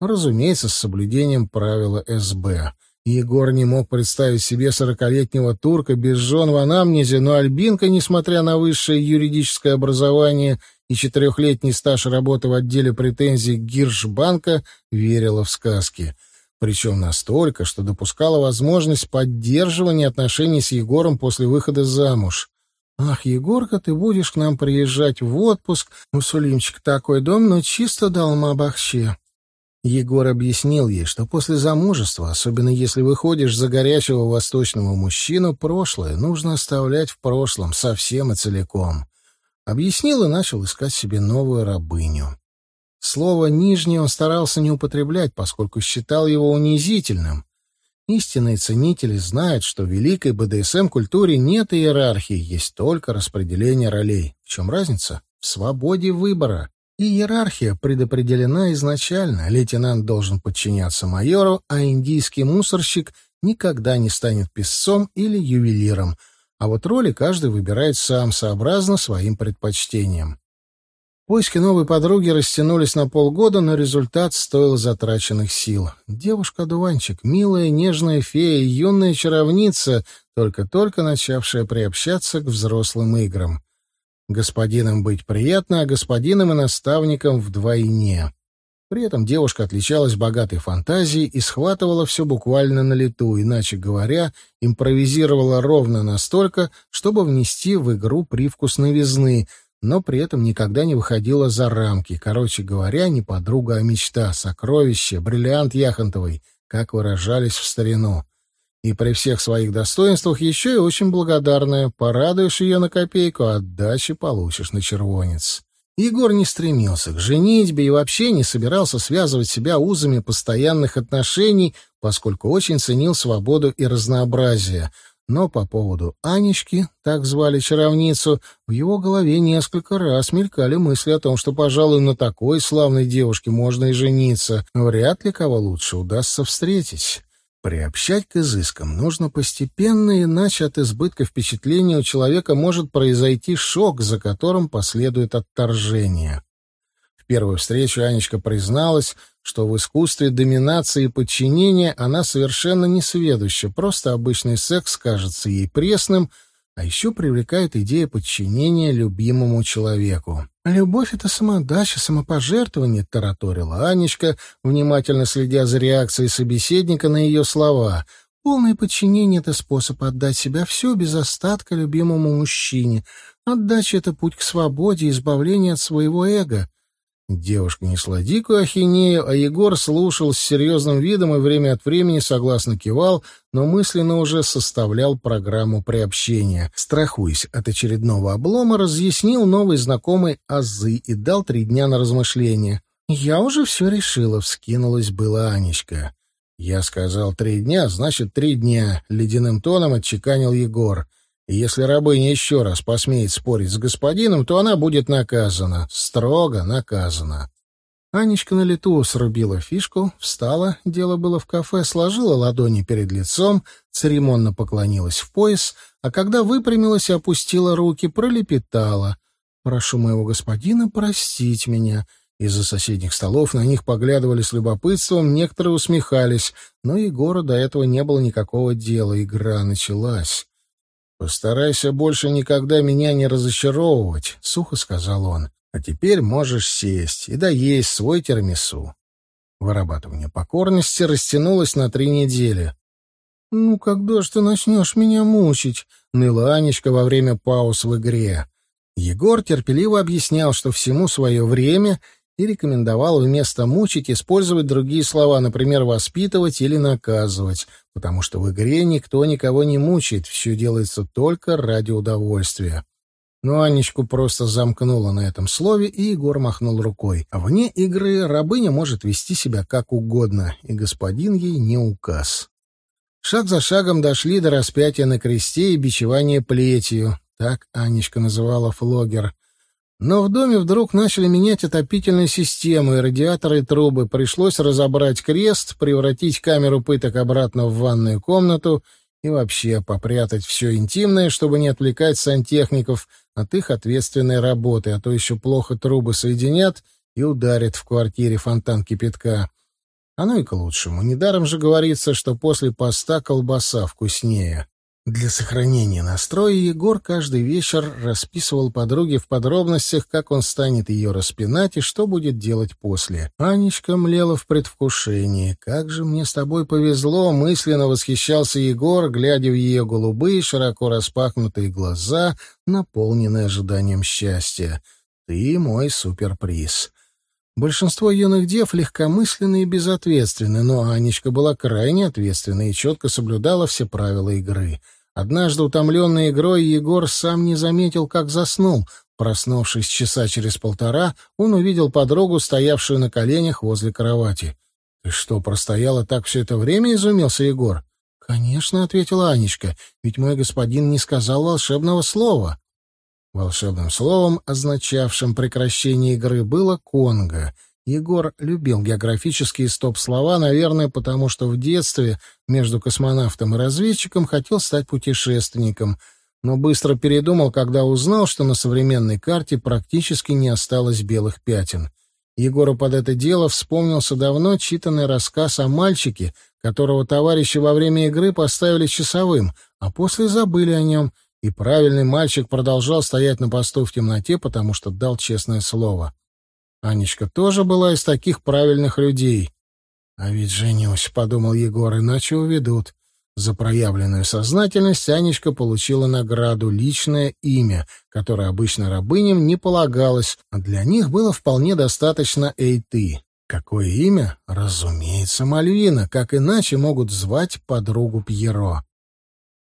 Разумеется, с соблюдением правила СБ. Егор не мог представить себе сорокалетнего турка без жен в анамнезе, но Альбинка, несмотря на высшее юридическое образование и четырехлетний стаж работы в отделе претензий Гиршбанка, верила в сказки. Причем настолько, что допускала возможность поддерживания отношений с Егором после выхода замуж. «Ах, Егорка, ты будешь к нам приезжать в отпуск. У Сулимчик такой дом, но чисто долма-бахче. Егор объяснил ей, что после замужества, особенно если выходишь за горячего восточного мужчину, прошлое нужно оставлять в прошлом совсем и целиком. Объяснил и начал искать себе новую рабыню. Слово «нижний» он старался не употреблять, поскольку считал его унизительным. Истинные ценители знают, что в великой БДСМ-культуре нет иерархии, есть только распределение ролей. В чем разница? В свободе выбора. Иерархия предопределена изначально. Лейтенант должен подчиняться майору, а индийский мусорщик никогда не станет писцом или ювелиром. А вот роли каждый выбирает сам, сообразно своим предпочтениям. Поиски новой подруги растянулись на полгода, но результат стоил затраченных сил. Девушка-дуванчик, милая, нежная фея, юная чаровница, только-только начавшая приобщаться к взрослым играм. Господином быть приятно, а господином и наставником вдвойне. При этом девушка отличалась богатой фантазией и схватывала все буквально на лету, иначе говоря, импровизировала ровно настолько, чтобы внести в игру привкус новизны, но при этом никогда не выходила за рамки. Короче говоря, не подруга, а мечта, сокровище, бриллиант Яхонтовой, как выражались в старину. И при всех своих достоинствах еще и очень благодарная. Порадуешь ее на копейку, а отдачи получишь на червонец. Егор не стремился к женитьбе и вообще не собирался связывать себя узами постоянных отношений, поскольку очень ценил свободу и разнообразие. Но по поводу Анечки, так звали чаровницу, в его голове несколько раз мелькали мысли о том, что, пожалуй, на такой славной девушке можно и жениться. Вряд ли кого лучше удастся встретить. Приобщать к изыскам нужно постепенно, иначе от избытка впечатления у человека может произойти шок, за которым последует отторжение. В первую встречу Анечка призналась, что в искусстве доминации и подчинения она совершенно не сведуща, просто обычный секс кажется ей пресным, а еще привлекает идея подчинения любимому человеку. «Любовь — это самодача, самопожертвование», — тараторила Анечка, внимательно следя за реакцией собеседника на ее слова. «Полное подчинение — это способ отдать себя все без остатка любимому мужчине. Отдача — это путь к свободе, избавление от своего эго. Девушка несла дикую ахинею, а Егор слушал с серьезным видом и время от времени согласно кивал, но мысленно уже составлял программу приобщения. Страхуясь от очередного облома, разъяснил новый знакомый азы и дал три дня на размышление. «Я уже все решила», — вскинулась была Анечка. «Я сказал три дня, значит, три дня», — ледяным тоном отчеканил Егор. И если рабыня еще раз посмеет спорить с господином, то она будет наказана, строго наказана. Анечка на лету срубила фишку, встала, дело было в кафе, сложила ладони перед лицом, церемонно поклонилась в пояс, а когда выпрямилась опустила руки, пролепетала. «Прошу моего господина простить меня». Из-за соседних столов на них поглядывали с любопытством, некоторые усмехались, но Егора до этого не было никакого дела, игра началась. «Постарайся больше никогда меня не разочаровывать», — сухо сказал он. «А теперь можешь сесть и доесть свой термису». Вырабатывание покорности растянулось на три недели. «Ну, когда ж ты начнешь меня мучить?» — ныла Анечка во время пауз в игре. Егор терпеливо объяснял, что всему свое время, и рекомендовал вместо «мучить» использовать другие слова, например, «воспитывать» или «наказывать», потому что в игре никто никого не мучает, все делается только ради удовольствия. Но Анечку просто замкнуло на этом слове, и Егор махнул рукой. А вне игры рабыня может вести себя как угодно, и господин ей не указ. Шаг за шагом дошли до распятия на кресте и бичевания плетью. Так Анечка называла флогер — но в доме вдруг начали менять отопительную систему и радиаторы и трубы. Пришлось разобрать крест, превратить камеру пыток обратно в ванную комнату и вообще попрятать все интимное, чтобы не отвлекать сантехников от их ответственной работы, а то еще плохо трубы соединят и ударят в квартире фонтан кипятка. Оно и к лучшему. Недаром же говорится, что после поста колбаса вкуснее. Для сохранения настроя Егор каждый вечер расписывал подруге в подробностях, как он станет ее распинать и что будет делать после. Анечка млела в предвкушении. «Как же мне с тобой повезло!» — мысленно восхищался Егор, глядя в ее голубые, широко распахнутые глаза, наполненные ожиданием счастья. «Ты мой суперприз!» Большинство юных дев легкомысленны и безответственны, но Анечка была крайне ответственна и четко соблюдала все правила игры — Однажды, утомленный игрой, Егор сам не заметил, как заснул. Проснувшись часа через полтора, он увидел подругу, стоявшую на коленях возле кровати. — Ты что, простояла так все это время? — изумился Егор. — Конечно, — ответила Анечка, — ведь мой господин не сказал волшебного слова. Волшебным словом, означавшим прекращение игры, было «Конго», Егор любил географические стоп-слова, наверное, потому что в детстве между космонавтом и разведчиком хотел стать путешественником, но быстро передумал, когда узнал, что на современной карте практически не осталось белых пятен. Егору под это дело вспомнился давно читанный рассказ о мальчике, которого товарищи во время игры поставили часовым, а после забыли о нем, и правильный мальчик продолжал стоять на посту в темноте, потому что дал честное слово. Анечка тоже была из таких правильных людей. «А ведь женюсь», — подумал Егор, — «иначе уведут». За проявленную сознательность Анечка получила награду «Личное имя», которое обычно рабыням не полагалось, а для них было вполне достаточно «Эй, ты». Какое имя? Разумеется, Мальвина, как иначе могут звать подругу Пьеро.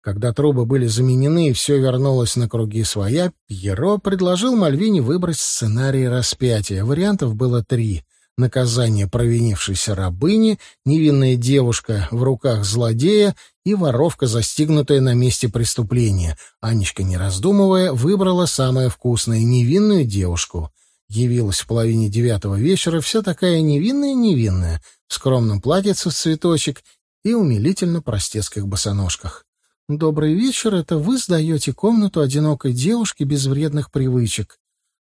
Когда трубы были заменены и все вернулось на круги своя, Пьеро предложил Мальвине выбрать сценарий распятия. Вариантов было три. наказание провинившейся рабыни, невинная девушка в руках злодея и воровка, застигнутая на месте преступления. Анечка, не раздумывая, выбрала самое вкусное — невинную девушку. Явилась в половине девятого вечера вся такая невинная-невинная, в скромном платьице в цветочек и умилительно простецких босоножках. «Добрый вечер, это вы сдаете комнату одинокой девушке без вредных привычек».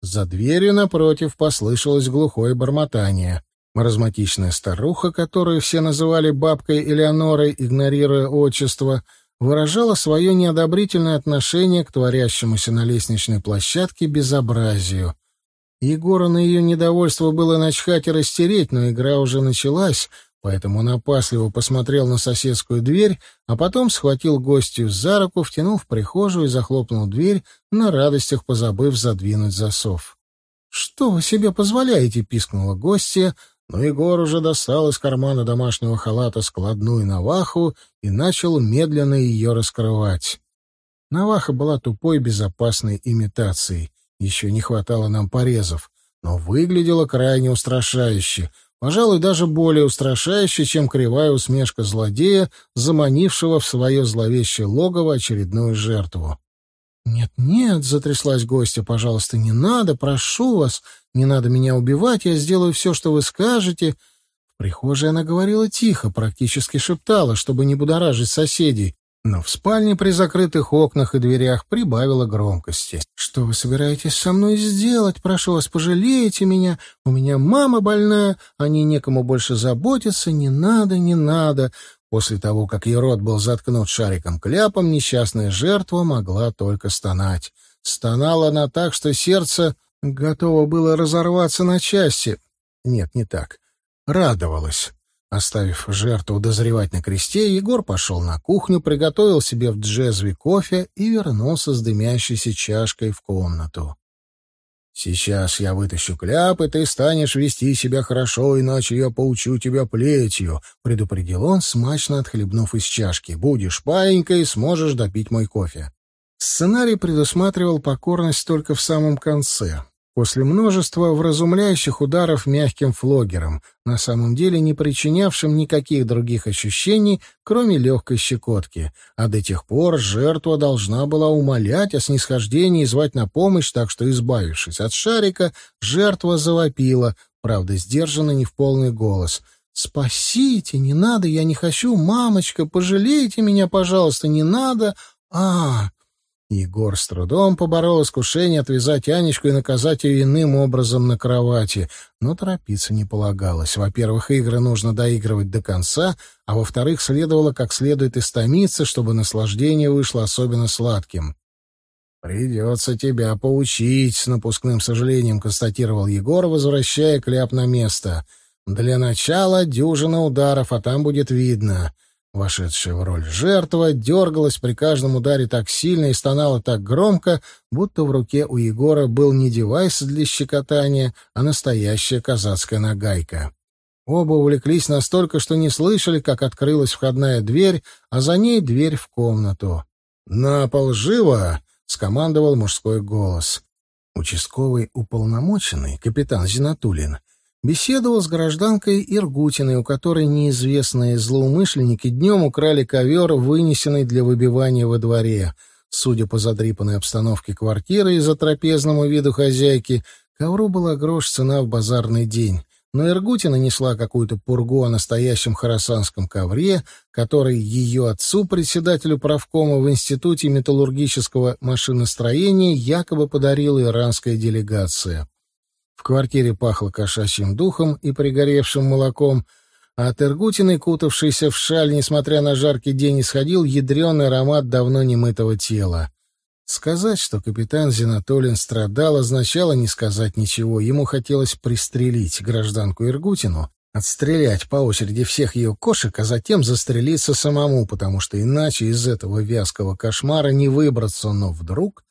За дверью напротив послышалось глухое бормотание. Маразматичная старуха, которую все называли бабкой Элеонорой, игнорируя отчество, выражала свое неодобрительное отношение к творящемуся на лестничной площадке безобразию. Егора на ее недовольство было начхать и растереть, но игра уже началась, поэтому он опасливо посмотрел на соседскую дверь, а потом схватил гостью за руку, втянул в прихожую и захлопнул дверь, на радостях позабыв задвинуть засов. «Что вы себе позволяете?» — пискнула гостья, но Егор уже достал из кармана домашнего халата складную наваху и начал медленно ее раскрывать. Наваха была тупой безопасной имитацией. Еще не хватало нам порезов, но выглядела крайне устрашающе — пожалуй, даже более устрашающе, чем кривая усмешка злодея, заманившего в свое зловещее логово очередную жертву. «Нет-нет», — затряслась гостья, — «пожалуйста, не надо, прошу вас, не надо меня убивать, я сделаю все, что вы скажете». В прихожей она говорила тихо, практически шептала, чтобы не будоражить соседей, но в спальне при закрытых окнах и дверях прибавила громкости. «Что вы собираетесь со мной сделать? Прошу вас, пожалейте меня. У меня мама больная, о ней некому больше заботиться. Не надо, не надо». После того, как ее рот был заткнут шариком-кляпом, несчастная жертва могла только стонать. Стонала она так, что сердце готово было разорваться на части. Нет, не так. Радовалась. Оставив жертву дозревать на кресте, Егор пошел на кухню, приготовил себе в джезве кофе и вернулся с дымящейся чашкой в комнату. «Сейчас я вытащу кляп, и ты станешь вести себя хорошо, иначе я поучу тебя плетью», — предупредил он, смачно отхлебнув из чашки. «Будешь паинькой и сможешь допить мой кофе». Сценарий предусматривал покорность только в самом конце после множества вразумляющих ударов мягким флогером, на самом деле не причинявшим никаких других ощущений, кроме легкой щекотки, а до тех пор жертва должна была умолять о снисхождении и звать на помощь, так что, избавившись от шарика, жертва завопила, правда, сдержанно не в полный голос — «Спасите, не надо, я не хочу, мамочка, пожалейте меня, пожалуйста, не надо. А, Егор с трудом поборол искушение отвязать Анечку и наказать ее иным образом на кровати, но торопиться не полагалось. Во-первых, игры нужно доигрывать до конца, а во-вторых, следовало как следует истомиться, чтобы наслаждение вышло особенно сладким. «Придется тебя поучить», — с напускным сожалением констатировал Егор, возвращая кляп на место. «Для начала дюжина ударов, а там будет видно». Вошедшая в роль жертва дергалась при каждом ударе так сильно и стонала так громко, будто в руке у Егора был не девайс для щекотания, а настоящая казацкая нагайка. Оба увлеклись настолько, что не слышали, как открылась входная дверь, а за ней дверь в комнату. «На пол живо!» — скомандовал мужской голос. Участковый уполномоченный, капитан Зинатулин, беседовал с гражданкой Иргутиной, у которой неизвестные злоумышленники днем украли ковер, вынесенный для выбивания во дворе. Судя по задрипанной обстановке квартиры и за трапезному виду хозяйки, ковру была грош цена в базарный день. Но Иргутина несла какую-то пургу о настоящем хоросанском ковре, который ее отцу, председателю правкома в Институте металлургического машиностроения, якобы подарила иранская делегация. В квартире пахло кошачьим духом и пригоревшим молоком, а от Иргутиной, кутавшейся в шаль, несмотря на жаркий день, исходил ядреный аромат давно немытого тела. Сказать, что капитан Зинатолин страдал, означало не сказать ничего. Ему хотелось пристрелить гражданку Иргутину, отстрелять по очереди всех ее кошек, а затем застрелиться самому, потому что иначе из этого вязкого кошмара не выбраться. Но вдруг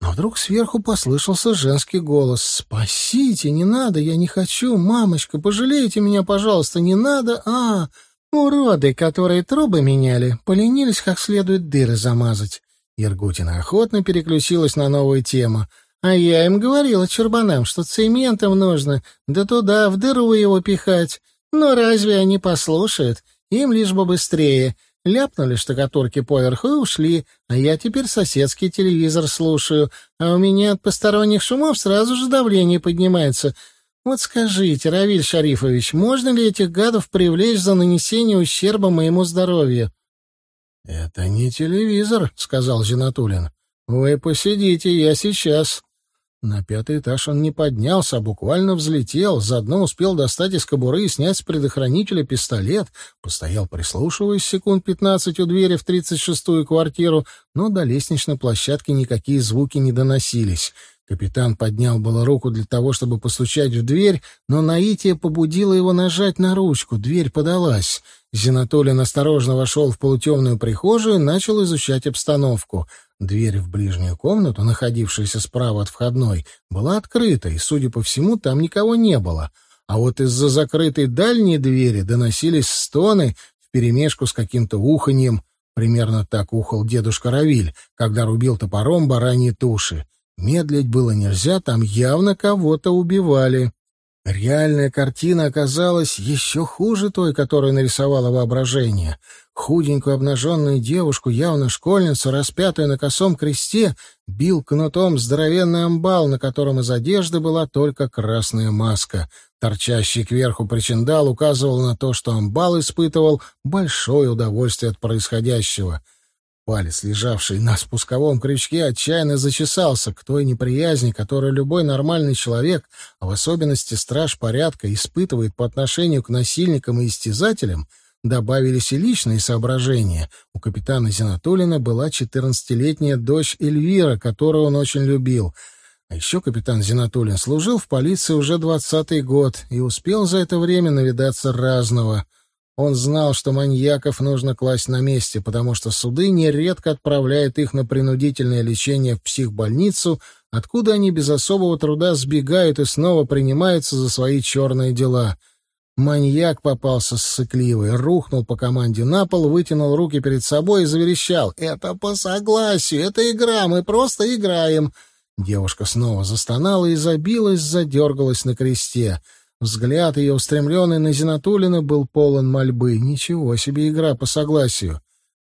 но вдруг сверху послышался женский голос. «Спасите, не надо, я не хочу, мамочка, пожалейте меня, пожалуйста, не надо, а...» Уроды, которые трубы меняли, поленились как следует дыры замазать. Иргутина охотно переключилась на новую тему. А я им говорила, чурбанам, что цементом нужно, да туда, в дыру его пихать. Но разве они послушают? Им лишь бы быстрее. Ляпнули штукатурки поверху и ушли, а я теперь соседский телевизор слушаю, а у меня от посторонних шумов сразу же давление поднимается. Вот скажите, Равиль Шарифович, можно ли этих гадов привлечь за нанесение ущерба моему здоровью? — Это не телевизор, — сказал Зинатулин. — Вы посидите, я сейчас. На пятый этаж он не поднялся, а буквально взлетел, заодно успел достать из кобуры и снять с предохранителя пистолет, постоял, прислушиваясь секунд пятнадцать у двери в тридцать шестую квартиру, но до лестничной площадки никакие звуки не доносились. Капитан поднял было руку для того, чтобы постучать в дверь, но наитие побудило его нажать на ручку, дверь подалась. Зинатолин осторожно вошел в полутемную прихожую и начал изучать обстановку — Дверь в ближнюю комнату, находившаяся справа от входной, была открыта, и, судя по всему, там никого не было. А вот из-за закрытой дальней двери доносились стоны вперемешку с каким-то уханьем. Примерно так ухал дедушка Равиль, когда рубил топором бараньи туши. Медлить было нельзя, там явно кого-то убивали. Реальная картина оказалась еще хуже той, которую нарисовало воображение. Худенькую обнаженную девушку, явно школьницу, распятую на косом кресте, бил кнутом здоровенный амбал, на котором из одежды была только красная маска. Торчащий кверху причиндал указывал на то, что амбал испытывал большое удовольствие от происходящего — Палец, лежавший на спусковом крючке, отчаянно зачесался к той неприязни, которую любой нормальный человек, а в особенности страж порядка, испытывает по отношению к насильникам и истязателям, добавились и личные соображения. У капитана Зинатулина была четырнадцатилетняя дочь Эльвира, которую он очень любил. А еще капитан Зинатулин служил в полиции уже двадцатый год и успел за это время навидаться разного — он знал, что маньяков нужно класть на месте, потому что суды нередко отправляют их на принудительное лечение в психбольницу, откуда они без особого труда сбегают и снова принимаются за свои черные дела. Маньяк попался ссыкливый, рухнул по команде на пол, вытянул руки перед собой и заверещал. «Это по согласию, это игра, мы просто играем!» Девушка снова застонала и забилась, задергалась на кресте — Взгляд ее, устремленный на Зинатулина, был полон мольбы. Ничего себе игра по согласию.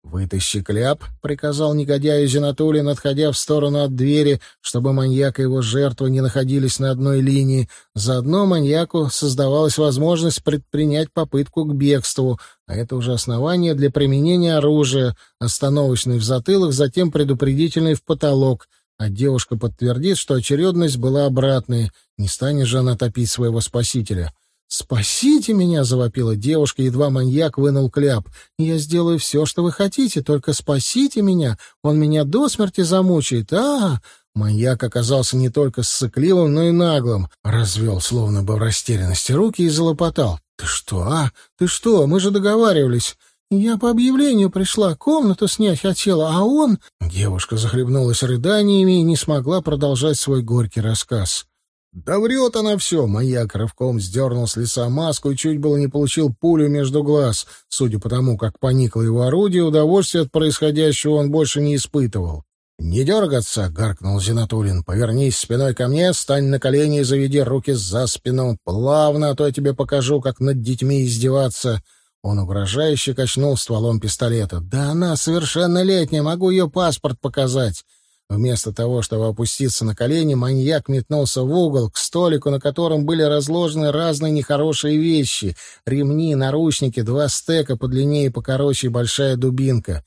«Вытащи кляп», — приказал негодяю Зинатулин, отходя в сторону от двери, чтобы маньяк и его жертва не находились на одной линии. Заодно маньяку создавалась возможность предпринять попытку к бегству, а это уже основание для применения оружия, остановочный в затылок, затем предупредительный в потолок — а девушка подтвердит, что очередность была обратной. Не станет же она топить своего спасителя. «Спасите меня!» — завопила девушка, едва маньяк вынул кляп. «Я сделаю все, что вы хотите, только спасите меня! Он меня до смерти замучает! а, Маньяк оказался не только ссыкливым, но и наглым. Развел, словно бы в растерянности, руки и залопотал. «Ты что, а? Ты что? Мы же договаривались!» «Я по объявлению пришла, комнату снять хотела, а он...» Девушка захлебнулась рыданиями и не смогла продолжать свой горький рассказ. «Да врет она все!» — маяк рывком сдернул с лица маску и чуть было не получил пулю между глаз. Судя по тому, как поникло его орудие, удовольствия от происходящего он больше не испытывал. «Не дергаться!» — гаркнул Зинатулин. «Повернись спиной ко мне, стань на колени и заведи руки за спину. Плавно, а то я тебе покажу, как над детьми издеваться». Он угрожающе качнул стволом пистолета. «Да она совершеннолетняя, могу ее паспорт показать!» Вместо того, чтобы опуститься на колени, маньяк метнулся в угол, к столику, на котором были разложены разные нехорошие вещи. Ремни, наручники, два стека подлиннее и покороче и большая дубинка.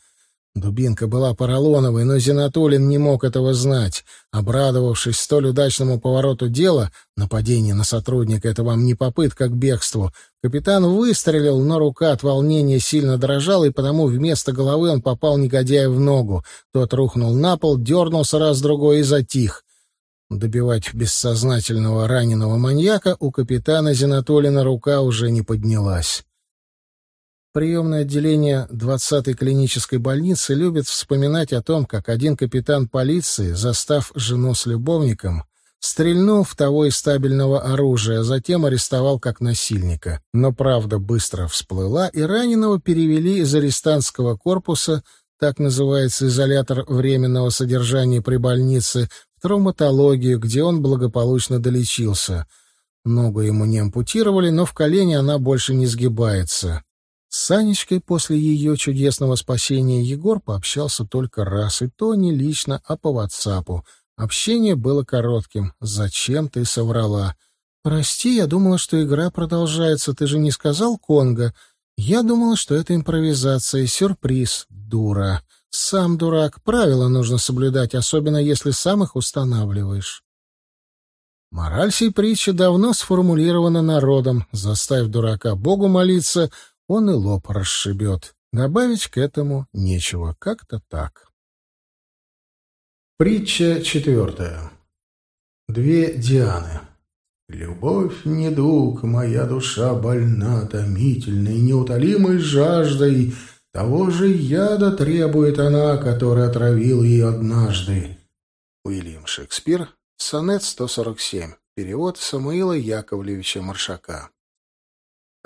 Дубинка была поролоновой, но Зинатулин не мог этого знать. Обрадовавшись столь удачному повороту дела, нападение на сотрудника — это вам не попытка к бегству, капитан выстрелил, но рука от волнения сильно дрожала, и потому вместо головы он попал негодяю в ногу. Тот рухнул на пол, дернулся раз-другой и затих. Добивать бессознательного раненого маньяка у капитана Зинатулина рука уже не поднялась. Приемное отделение 20-й клинической больницы любит вспоминать о том, как один капитан полиции, застав жену с любовником, стрельнул в того из стабильного оружия, затем арестовал как насильника. Но правда быстро всплыла, и раненого перевели из арестантского корпуса, так называется изолятор временного содержания при больнице, в травматологию, где он благополучно долечился. Ногу ему не ампутировали, но в колене она больше не сгибается. С Санечкой после ее чудесного спасения Егор пообщался только раз, и то не лично, а по ватсапу. Общение было коротким. «Зачем ты соврала?» «Прости, я думала, что игра продолжается. Ты же не сказал Конго?» «Я думала, что это импровизация, сюрприз. Дура. Сам дурак. Правила нужно соблюдать, особенно если сам их устанавливаешь». Мораль сей притчи давно сформулирована народом. Заставь дурака Богу молиться, он и лоб расшибет. Добавить к этому нечего. Как-то так. Притча четвертая. Две Дианы. «Любовь — недуг, моя душа больна томительной, неутолимой жаждой. Того же яда требует она, который отравил ее однажды». Уильям Шекспир, сонет 147, перевод Самуила Яковлевича Маршака.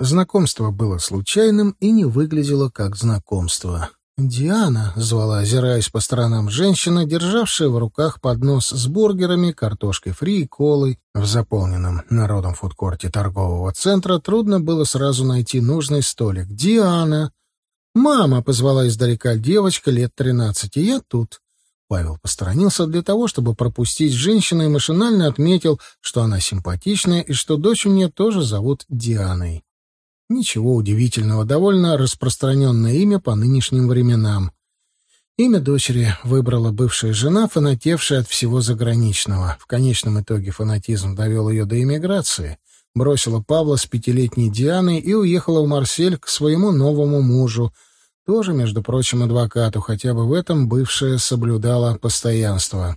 Знакомство было случайным и не выглядело как знакомство. «Диана», — звала, озираясь по сторонам женщина, державшая в руках поднос с бургерами, картошкой фри и колой. В заполненном народом фудкорте торгового центра трудно было сразу найти нужный столик. «Диана!» «Мама!» — позвала издалека девочка лет тринадцати. «Я тут». Павел посторонился для того, чтобы пропустить женщину и машинально отметил, что она симпатичная и что дочь у нее тоже зовут Дианой. Ничего удивительного, довольно распространенное имя по нынешним временам. Имя дочери выбрала бывшая жена, фанатевшая от всего заграничного. В конечном итоге фанатизм довел ее до эмиграции. Бросила Павла с пятилетней Дианой и уехала в Марсель к своему новому мужу, тоже, между прочим, адвокату, хотя бы в этом бывшая соблюдала постоянство.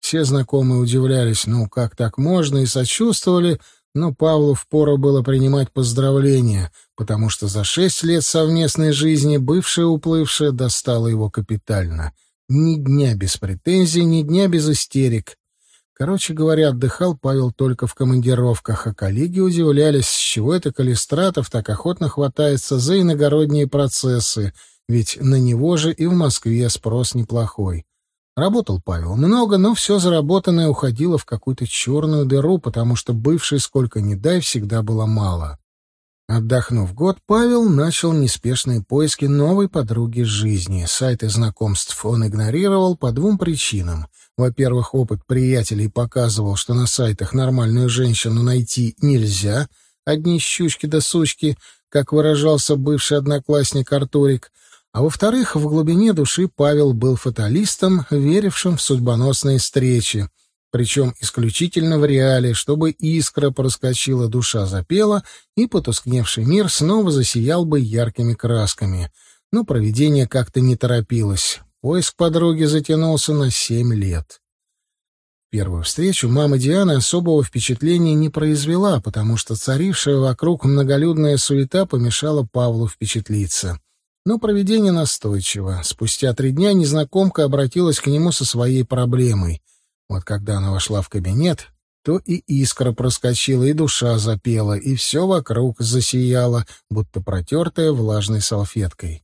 Все знакомые удивлялись, ну, как так можно, и сочувствовали, но Павлу впору было принимать поздравления, потому что за шесть лет совместной жизни бывшая уплывшая достала его капитально. Ни дня без претензий, ни дня без истерик. Короче говоря, отдыхал Павел только в командировках, а коллеги удивлялись, с чего это Калистратов так охотно хватается за иногородние процессы, ведь на него же и в Москве спрос неплохой. Работал Павел много, но все заработанное уходило в какую-то черную дыру, потому что бывшей сколько ни дай всегда было мало. Отдохнув год, Павел начал неспешные поиски новой подруги жизни. Сайты знакомств он игнорировал по двум причинам. Во-первых, опыт приятелей показывал, что на сайтах нормальную женщину найти нельзя, одни щучки да сучки, как выражался бывший одноклассник Артурик — а во-вторых, в глубине души Павел был фаталистом, верившим в судьбоносные встречи, причем исключительно в реале, чтобы искра проскочила, душа запела, и потускневший мир снова засиял бы яркими красками. Но провидение как-то не торопилось. Поиск подруги затянулся на семь лет. Первую встречу мама Дианы особого впечатления не произвела, потому что царившая вокруг многолюдная суета помешала Павлу впечатлиться. Но проведение настойчиво. Спустя три дня незнакомка обратилась к нему со своей проблемой. Вот когда она вошла в кабинет, то и искра проскочила, и душа запела, и все вокруг засияло, будто протертая влажной салфеткой.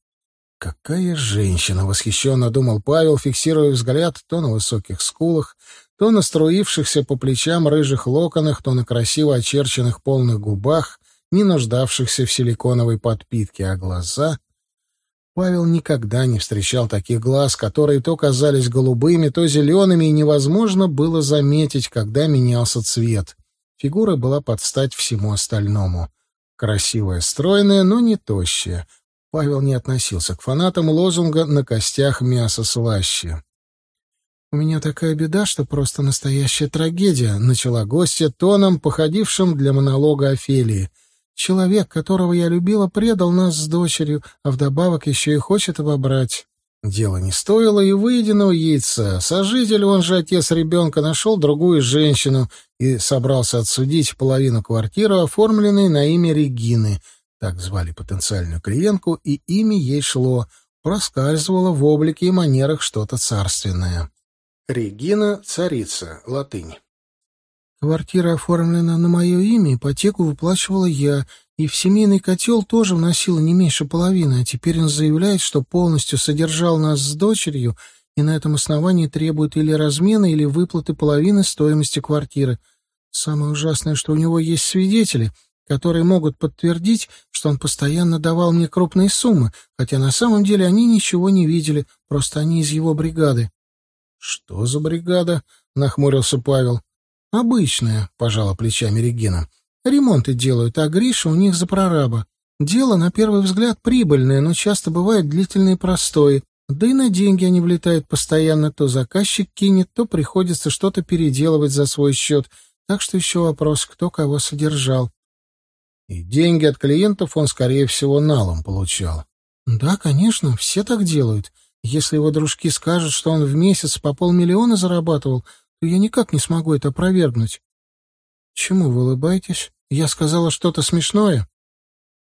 «Какая женщина!» — восхищенно думал Павел, фиксируя взгляд то на высоких скулах, то на струившихся по плечам рыжих локонах, то на красиво очерченных полных губах, не нуждавшихся в силиконовой подпитке, а глаза Павел никогда не встречал таких глаз, которые то казались голубыми, то зелеными, и невозможно было заметить, когда менялся цвет. Фигура была под стать всему остальному. Красивая, стройная, но не тощая. Павел не относился к фанатам лозунга «на костях мясо слаще». «У меня такая беда, что просто настоящая трагедия», — начала гостья тоном, походившим для монолога Офелии — Человек, которого я любила, предал нас с дочерью, а вдобавок еще и хочет обобрать. Дело не стоило и выеденного яйца. Сожитель, он же отец ребенка, нашел другую женщину и собрался отсудить половину квартиры, оформленной на имя Регины. Так звали потенциальную клиентку, и имя ей шло. Проскальзывало в облике и манерах что-то царственное. Регина — царица, латынь. Квартира оформлена на мое имя, ипотеку выплачивала я, и в семейный котел тоже вносила не меньше половины, а теперь он заявляет, что полностью содержал нас с дочерью и на этом основании требует или размена, или выплаты половины стоимости квартиры. Самое ужасное, что у него есть свидетели, которые могут подтвердить, что он постоянно давал мне крупные суммы, хотя на самом деле они ничего не видели, просто они из его бригады. — Что за бригада? — нахмурился Павел. — Обычная, — пожала плечами Регина. — Ремонты делают, а Гриша у них за прораба. Дело, на первый взгляд, прибыльное, но часто бывают длительные простои. Да и на деньги они влетают постоянно. То заказчик кинет, то приходится что-то переделывать за свой счет. Так что еще вопрос, кто кого содержал. И деньги от клиентов он, скорее всего, налом получал. Да, конечно, все так делают. Если его дружки скажут, что он в месяц по полмиллиона зарабатывал, то я никак не смогу это опровергнуть. Чему вы улыбаетесь? Я сказала что-то смешное?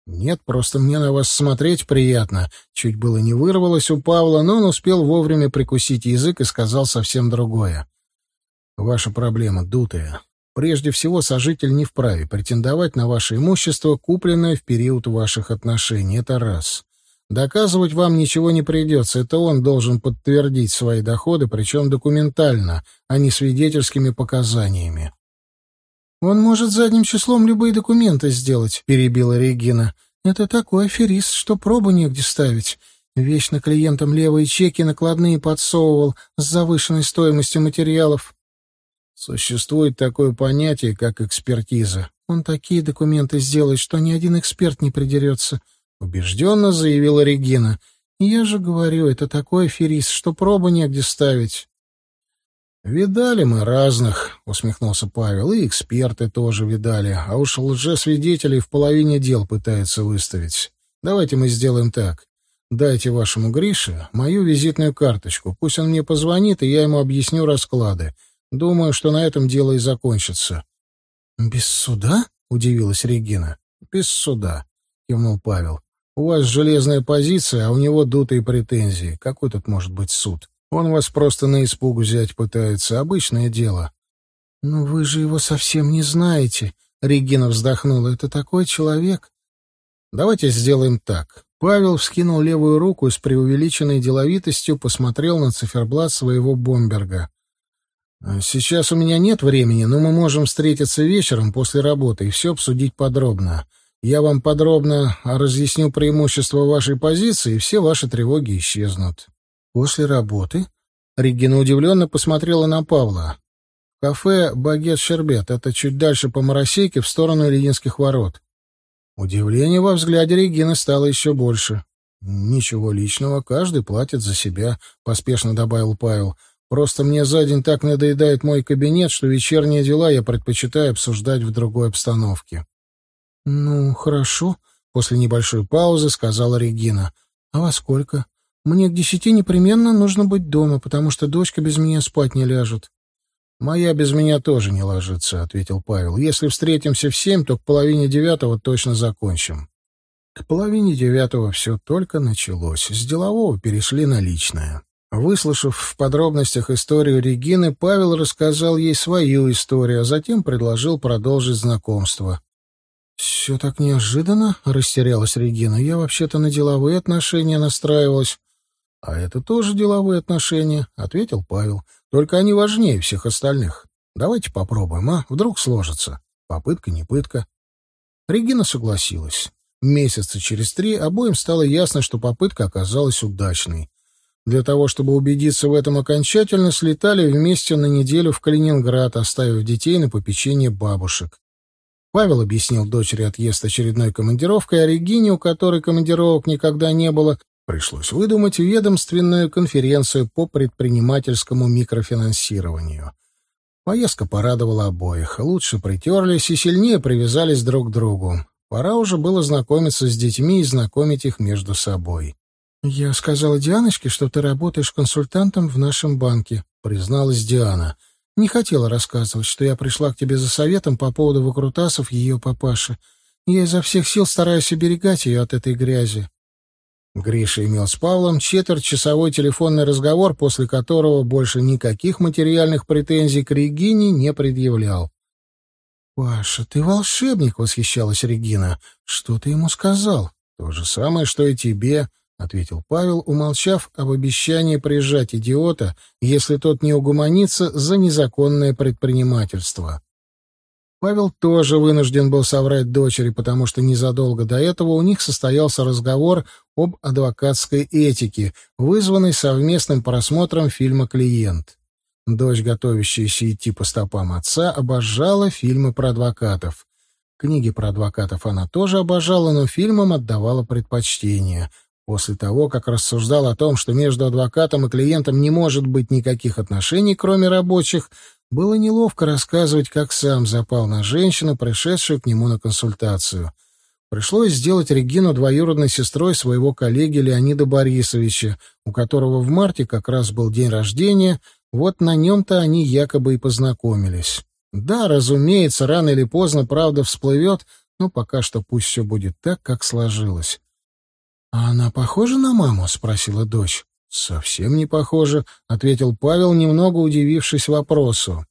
Нет, просто мне на вас смотреть приятно. Чуть было не вырвалось у Павла, но он успел вовремя прикусить язык и сказал совсем другое. Ваша проблема дутая. Прежде всего, сожитель не вправе претендовать на ваше имущество, купленное в период ваших отношений. Это раз. Доказывать вам ничего не придется. Это он должен подтвердить свои доходы, причем документально, а не свидетельскими показаниями. «Он может задним числом любые документы сделать», — перебила Регина. «Это такой аферист, что пробу негде ставить. Вечно клиентам левые чеки накладные подсовывал с завышенной стоимостью материалов. Существует такое понятие, как экспертиза. Он такие документы сделает, что ни один эксперт не придерется, — убежденно заявила Регина. Я же говорю, это такой аферист, что пробу негде ставить. «Видали мы разных», — усмехнулся Павел, — «и эксперты тоже видали, а уж лжесвидетелей в половине дел пытаются выставить. Давайте мы сделаем так. Дайте вашему Грише мою визитную карточку, пусть он мне позвонит, и я ему объясню расклады. Думаю, что на этом дело и закончится. Без суда? удивилась Регина. Без суда, кивнул Павел. У вас железная позиция, а у него дутые претензии. Какой тут может быть суд? Он вас просто на испуг взять пытается. Обычное дело. Но вы же его совсем не знаете, Регина вздохнула. Это такой человек. Давайте сделаем так. Павел вскинул левую руку и с преувеличенной деловитостью посмотрел на циферблат своего бомберга. А сейчас у меня нет времени, но мы можем встретиться вечером после работы и все обсудить подробно. Я вам подробно разъясню преимущества вашей позиции, и все ваши тревоги исчезнут. После работы? Регина удивленно посмотрела на Павла. Кафе «Багет-Щербет» — это чуть дальше по Моросейке в сторону Ильинских ворот. Удивление во взгляде Регины стало еще больше. «Ничего личного, каждый платит за себя», — поспешно добавил Павел. Просто мне за день так надоедает мой кабинет, что вечерние дела я предпочитаю обсуждать в другой обстановке. — Ну, хорошо, — после небольшой паузы сказала Регина. — А во сколько? Мне к десяти непременно нужно быть дома, потому что дочка без меня спать не ляжет. — Моя без меня тоже не ложится, — ответил Павел. — Если встретимся в семь, то к половине девятого точно закончим. К половине девятого все только началось. С делового перешли на личное. Выслушав в подробностях историю Регины, Павел рассказал ей свою историю, а затем предложил продолжить знакомство. «Все так неожиданно», — растерялась Регина. «Я вообще-то на деловые отношения настраивалась». «А это тоже деловые отношения», — ответил Павел. «Только они важнее всех остальных. Давайте попробуем, а? Вдруг сложится. Попытка не пытка». Регина согласилась. Месяца через три обоим стало ясно, что попытка оказалась удачной. Для того, чтобы убедиться в этом окончательно, слетали вместе на неделю в Калининград, оставив детей на попечение бабушек. Павел объяснил дочери отъезд очередной командировкой, а Регине, у которой командировок никогда не было, пришлось выдумать ведомственную конференцию по предпринимательскому микрофинансированию. Поездка порадовала обоих. Лучше притерлись и сильнее привязались друг к другу. Пора уже было знакомиться с детьми и знакомить их между собой. «Я сказала Дианочке, что ты работаешь консультантом в нашем банке», — призналась Диана. «Не хотела рассказывать, что я пришла к тебе за советом по поводу выкрутасов ее папаши. Я изо всех сил стараюсь оберегать ее от этой грязи». Гриша имел с Павлом четвертьчасовой телефонный разговор, после которого больше никаких материальных претензий к Регине не предъявлял. «Паша, ты волшебник!» — восхищалась Регина. «Что ты ему сказал?» «То же самое, что и тебе. — ответил Павел, умолчав об обещании прижать идиота, если тот не угуманится за незаконное предпринимательство. Павел тоже вынужден был соврать дочери, потому что незадолго до этого у них состоялся разговор об адвокатской этике, вызванный совместным просмотром фильма «Клиент». Дочь, готовящаяся идти по стопам отца, обожала фильмы про адвокатов. Книги про адвокатов она тоже обожала, но фильмам отдавала предпочтение — После того, как рассуждал о том, что между адвокатом и клиентом не может быть никаких отношений, кроме рабочих, было неловко рассказывать, как сам запал на женщину, пришедшую к нему на консультацию. Пришлось сделать Регину двоюродной сестрой своего коллеги Леонида Борисовича, у которого в марте как раз был день рождения, вот на нем-то они якобы и познакомились. Да, разумеется, рано или поздно правда всплывет, но пока что пусть все будет так, как сложилось. «А она похожа на маму?» — спросила дочь. «Совсем не похожа», — ответил Павел, немного удивившись вопросу.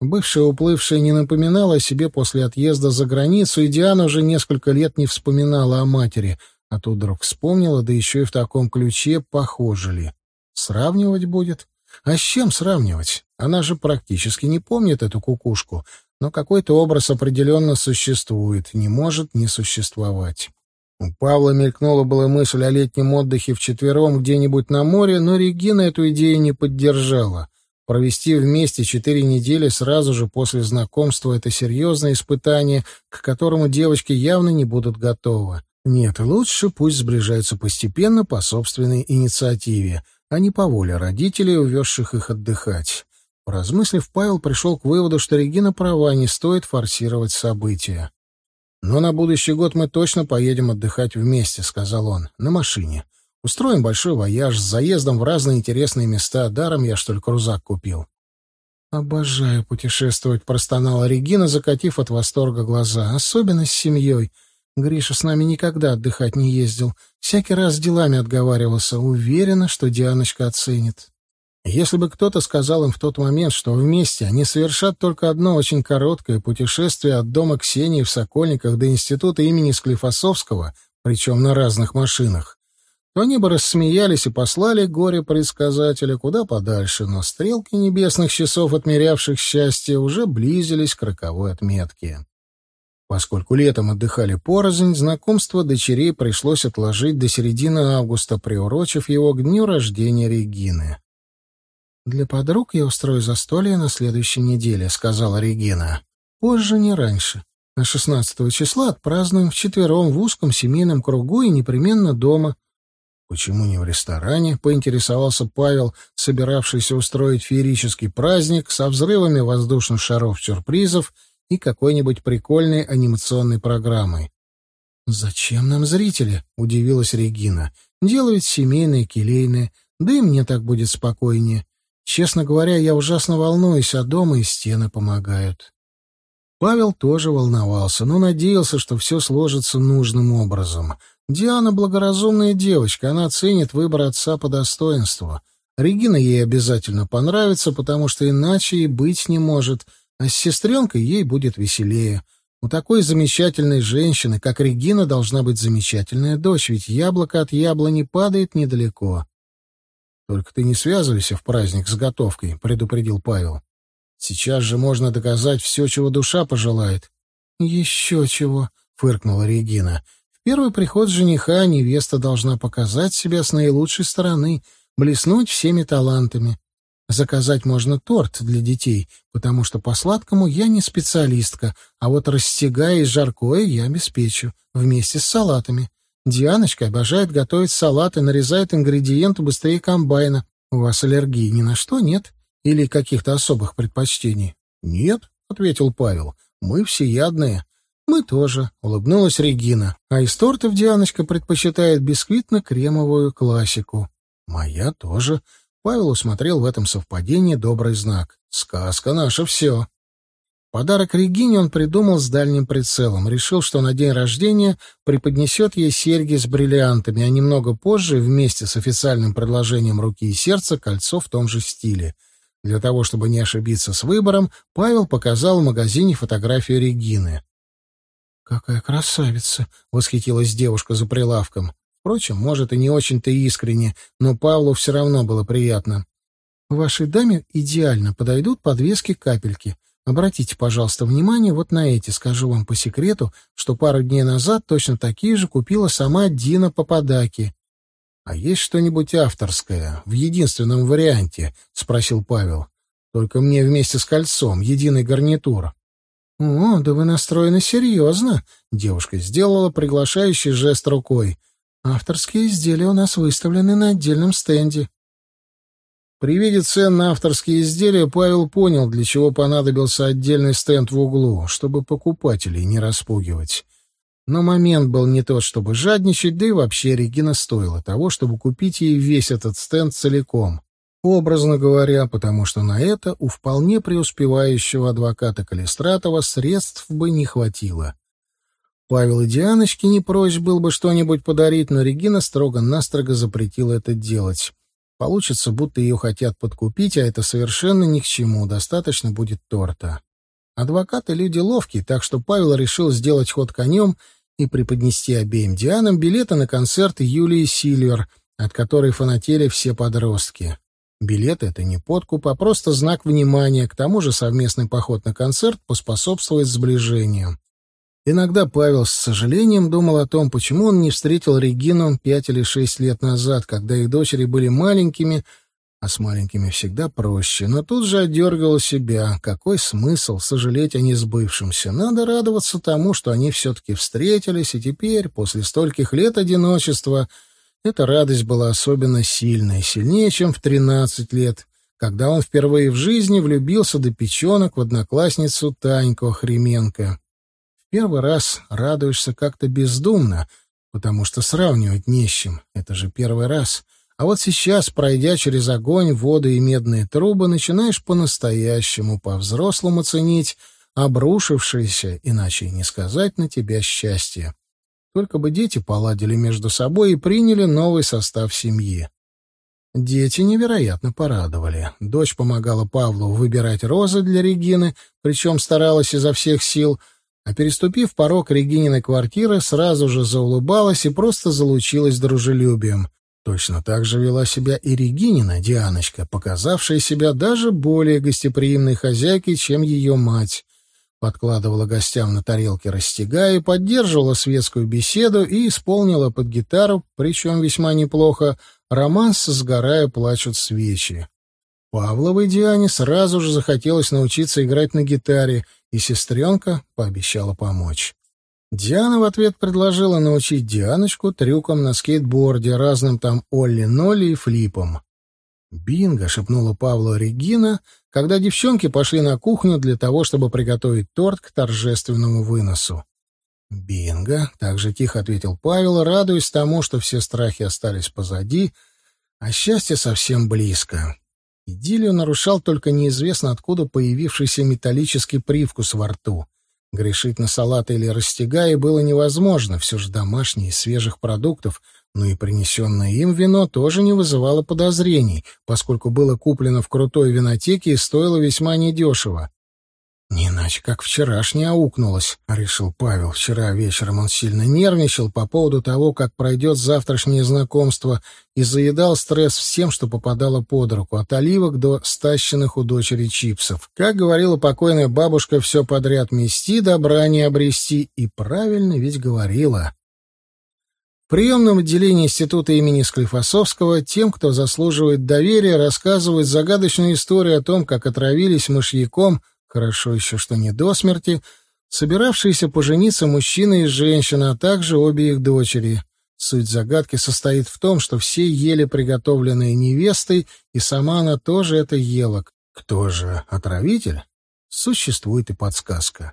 Бывшая уплывшая не напоминала о себе после отъезда за границу, и Диана уже несколько лет не вспоминала о матери, а тут вдруг вспомнила, да еще и в таком ключе, похоже ли. Сравнивать будет? А с чем сравнивать? Она же практически не помнит эту кукушку, но какой-то образ определенно существует, не может не существовать. У Павла мелькнула была мысль о летнем отдыхе вчетвером где-нибудь на море, но Регина эту идею не поддержала. Провести вместе четыре недели сразу же после знакомства — это серьезное испытание, к которому девочки явно не будут готовы. Нет, лучше пусть сближаются постепенно по собственной инициативе, а не по воле родителей, увезших их отдыхать. Поразмыслив, Павел пришел к выводу, что Регина права, не стоит форсировать события. «Но на будущий год мы точно поедем отдыхать вместе», — сказал он, — «на машине. Устроим большой вояж с заездом в разные интересные места. Даром я, что ли, крузак купил». «Обожаю путешествовать», — простонала Регина, закатив от восторга глаза. «Особенно с семьей. Гриша с нами никогда отдыхать не ездил. Всякий раз делами отговаривался. Уверена, что Дианочка оценит». Если бы кто-то сказал им в тот момент, что вместе они совершат только одно очень короткое путешествие от дома Ксении в Сокольниках до института имени Склифосовского, причем на разных машинах, то они бы рассмеялись и послали горе-предсказателя куда подальше, но стрелки небесных часов, отмерявших счастье, уже близились к роковой отметке. Поскольку летом отдыхали порознь, знакомство дочерей пришлось отложить до середины августа, приурочив его к дню рождения Регины. «Для подруг я устрою застолье на следующей неделе», — сказала Регина. «Позже, не раньше. На шестнадцатого числа отпразднуем вчетвером в узком семейном кругу и непременно дома». «Почему не в ресторане?» — поинтересовался Павел, собиравшийся устроить феерический праздник со взрывами воздушных шаров-сюрпризов и какой-нибудь прикольной анимационной программой. «Зачем нам зрители?» — удивилась Регина. «Дело ведь семейное, келейное, да и мне так будет спокойнее. Честно говоря, я ужасно волнуюсь, а дома и стены помогают. Павел тоже волновался, но надеялся, что все сложится нужным образом. Диана благоразумная девочка, она ценит выбор отца по достоинству. Регина ей обязательно понравится, потому что иначе и быть не может, а с сестренкой ей будет веселее. У такой замечательной женщины, как Регина, должна быть замечательная дочь, ведь яблоко от яблони падает недалеко. Только ты не связывайся в праздник с готовкой, предупредил Павел. Сейчас же можно доказать все, чего душа пожелает. Еще чего, фыркнула Регина. В первый приход жениха невеста должна показать себя с наилучшей стороны, блеснуть всеми талантами. Заказать можно торт для детей, потому что по сладкому я не специалистка, а вот растягая и жаркое я обеспечу, вместе с салатами. Дианочка обожает готовить салаты, нарезает ингредиенты быстрее комбайна. У вас аллергии ни на что нет? Или каких-то особых предпочтений? Нет, ответил Павел. Мы всеядные. Мы тоже, улыбнулась Регина. А из тортов Дианочка предпочитает бисквитно-кремовую классику. Моя тоже. Павел усмотрел в этом совпадении добрый знак. Сказка наша все. Подарок Регине он придумал с дальним прицелом. Решил, что на день рождения преподнесет ей серьги с бриллиантами, а немного позже, вместе с официальным предложением руки и сердца, кольцо в том же стиле. Для того, чтобы не ошибиться с выбором, Павел показал в магазине фотографию Регины. «Какая красавица!» — восхитилась девушка за прилавком. Впрочем, может, и не очень-то искренне, но Павлу все равно было приятно. «Вашей даме идеально подойдут подвески-капельки. Обратите, пожалуйста, внимание вот на эти. Скажу вам по секрету, что пару дней назад точно такие же купила сама Дина Попадаки. «А есть что-нибудь авторское, в единственном варианте?» — спросил Павел. «Только мне вместе с кольцом, единый гарнитур». «О, да вы настроены серьезно!» — девушка сделала приглашающий жест рукой. «Авторские изделия у нас выставлены на отдельном стенде». При виде цен на авторские изделия Павел понял, для чего понадобился отдельный стенд в углу, чтобы покупателей не распугивать. Но момент был не тот, чтобы жадничать, да и вообще Регина стоила того, чтобы купить ей весь этот стенд целиком. Образно говоря, потому что на это у вполне преуспевающего адвоката Калистратова средств бы не хватило. Павел и Дианочке не прочь был бы что-нибудь подарить, но Регина строго-настрого запретила это делать. Получится, будто ее хотят подкупить, а это совершенно ни к чему, достаточно будет торта. Адвокаты люди ловкие, так что Павел решил сделать ход конем и преподнести обеим Дианам билеты на концерт Юлии Сильвер, от которой фанатели все подростки. Билет — это не подкуп, а просто знак внимания, к тому же совместный поход на концерт поспособствует сближению. Иногда Павел с сожалением думал о том, почему он не встретил Регину пять или шесть лет назад, когда их дочери были маленькими, а с маленькими всегда проще. Но тут же отдергивал себя. Какой смысл сожалеть о несбывшемся? Надо радоваться тому, что они все-таки встретились, и теперь, после стольких лет одиночества, эта радость была особенно сильной, сильнее, чем в тринадцать лет, когда он впервые в жизни влюбился до печенок в одноклассницу Таньку Охременко. Первый раз радуешься как-то бездумно, потому что сравнивать не с чем. Это же первый раз — а вот сейчас, пройдя через огонь, воду и медные трубы, начинаешь по-настоящему, по-взрослому ценить обрушившееся, иначе и не сказать, на тебя счастье. Только бы дети поладили между собой и приняли новый состав семьи. Дети невероятно порадовали. Дочь помогала Павлу выбирать розы для Регины, причем старалась изо всех сил, а переступив порог Регининой квартиры, сразу же заулыбалась и просто залучилась дружелюбием. Точно так же вела себя и Регинина Дианочка, показавшая себя даже более гостеприимной хозяйкой, чем ее мать. Подкладывала гостям на тарелки растягая, поддерживала светскую беседу и исполнила под гитару, причем весьма неплохо, романс «Сгорая плачут свечи». Павловой Диане сразу же захотелось научиться играть на гитаре, и сестренка пообещала помочь. Диана в ответ предложила научить Дианочку трюкам на скейтборде, разным там олли-нолли и флипам. «Бинго!» — шепнула Павла Регина, когда девчонки пошли на кухню для того, чтобы приготовить торт к торжественному выносу. «Бинго!» — также тихо ответил Павел, радуясь тому, что все страхи остались позади, а счастье совсем близко. Идиллию нарушал только неизвестно откуда появившийся металлический привкус во рту. Грешить на салаты или растягай было невозможно, все же домашние, свежих продуктов, но и принесенное им вино тоже не вызывало подозрений, поскольку было куплено в крутой винотеке и стоило весьма недешево. Не иначе, как вчерашнее аукнулось, — решил Павел. Вчера вечером он сильно нервничал по поводу того, как пройдет завтрашнее знакомство, и заедал стресс всем, что попадало под руку, от оливок до стащенных у дочери чипсов. Как говорила покойная бабушка, все подряд мести, добра не обрести. И правильно ведь говорила. В приемном отделении института имени Склифосовского тем, кто заслуживает доверия, рассказывают загадочную историю о том, как отравились мышьяком — Хорошо еще, что не до смерти. Собиравшиеся пожениться мужчина и женщина, а также обе их дочери. Суть загадки состоит в том, что все ели приготовленные невестой, и сама она тоже это ела. Кто же отравитель? Существует и подсказка.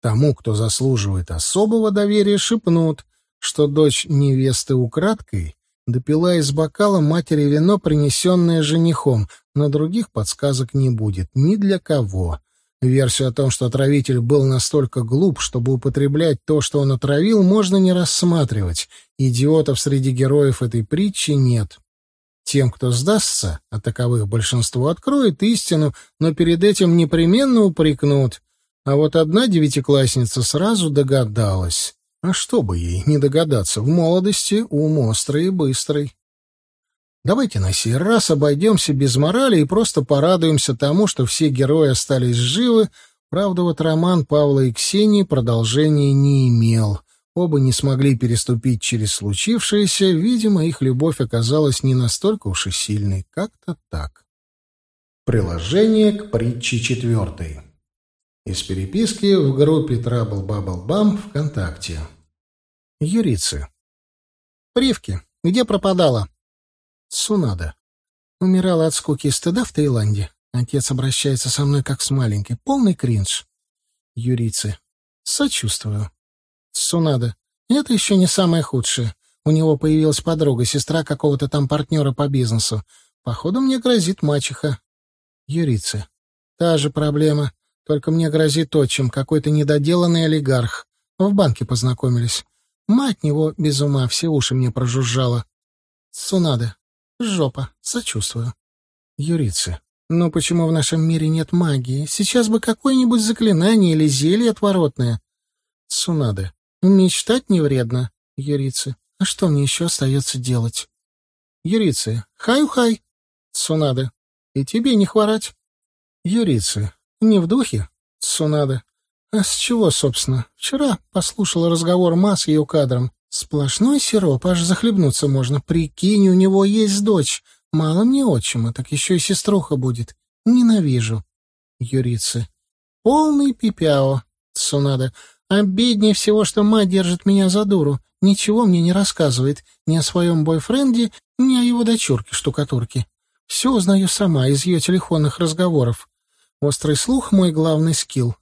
Тому, кто заслуживает особого доверия, шепнут, что дочь невесты украдкой допила из бокала матери вино, принесенное женихом, но других подсказок не будет ни для кого. Версию о том, что отравитель был настолько глуп, чтобы употреблять то, что он отравил, можно не рассматривать. Идиотов среди героев этой притчи нет. Тем, кто сдастся, а таковых большинство откроет истину, но перед этим непременно упрекнут. А вот одна девятиклассница сразу догадалась. А что бы ей не догадаться, в молодости ум острый и быстрый. Давайте на сей раз обойдемся без морали и просто порадуемся тому, что все герои остались живы, правда, вот роман Павла и Ксении продолжения не имел. Оба не смогли переступить через случившееся, видимо, их любовь оказалась не настолько уж и сильной, как-то так. Приложение к притче четвертой. Из переписки в группе Trouble Bubble Bam ВКонтакте. Юрицы. Привки. Где пропадала? Сунада. Умирала от скуки и стыда в Таиланде. Отец обращается со мной как с маленькой. Полный кринж. Юрицы. Сочувствую. Сунада. Это еще не самое худшее. У него появилась подруга, сестра какого-то там партнера по бизнесу. Походу, мне грозит мачеха. Юрицы. Та же проблема. Только мне грозит отчим, какой-то недоделанный олигарх. В банке познакомились. Мать него без ума, все уши мне прожужжала. Сунада. Жопа. Сочувствую. Юрицы. Но почему в нашем мире нет магии? Сейчас бы какое-нибудь заклинание или зелье отворотное. Сунады. Мечтать не вредно. Юрицы. А что мне еще остается делать? Юрицы. Хай-хай. Сунады. И тебе не хворать. Юрицы. Не в духе. Сунады. А с чего, собственно? Вчера послушала разговор Ма с ее кадром. Сплошной сироп, аж захлебнуться можно. Прикинь, у него есть дочь. Мало мне отчима, так еще и сеструха будет. Ненавижу. Юрицы. Полный пипяо. Цунада. Обиднее всего, что мать держит меня за дуру. Ничего мне не рассказывает. Ни о своем бойфренде, ни о его дочурке-штукатурке. Все узнаю сама из ее телефонных разговоров. Острый слух — мой главный скилл.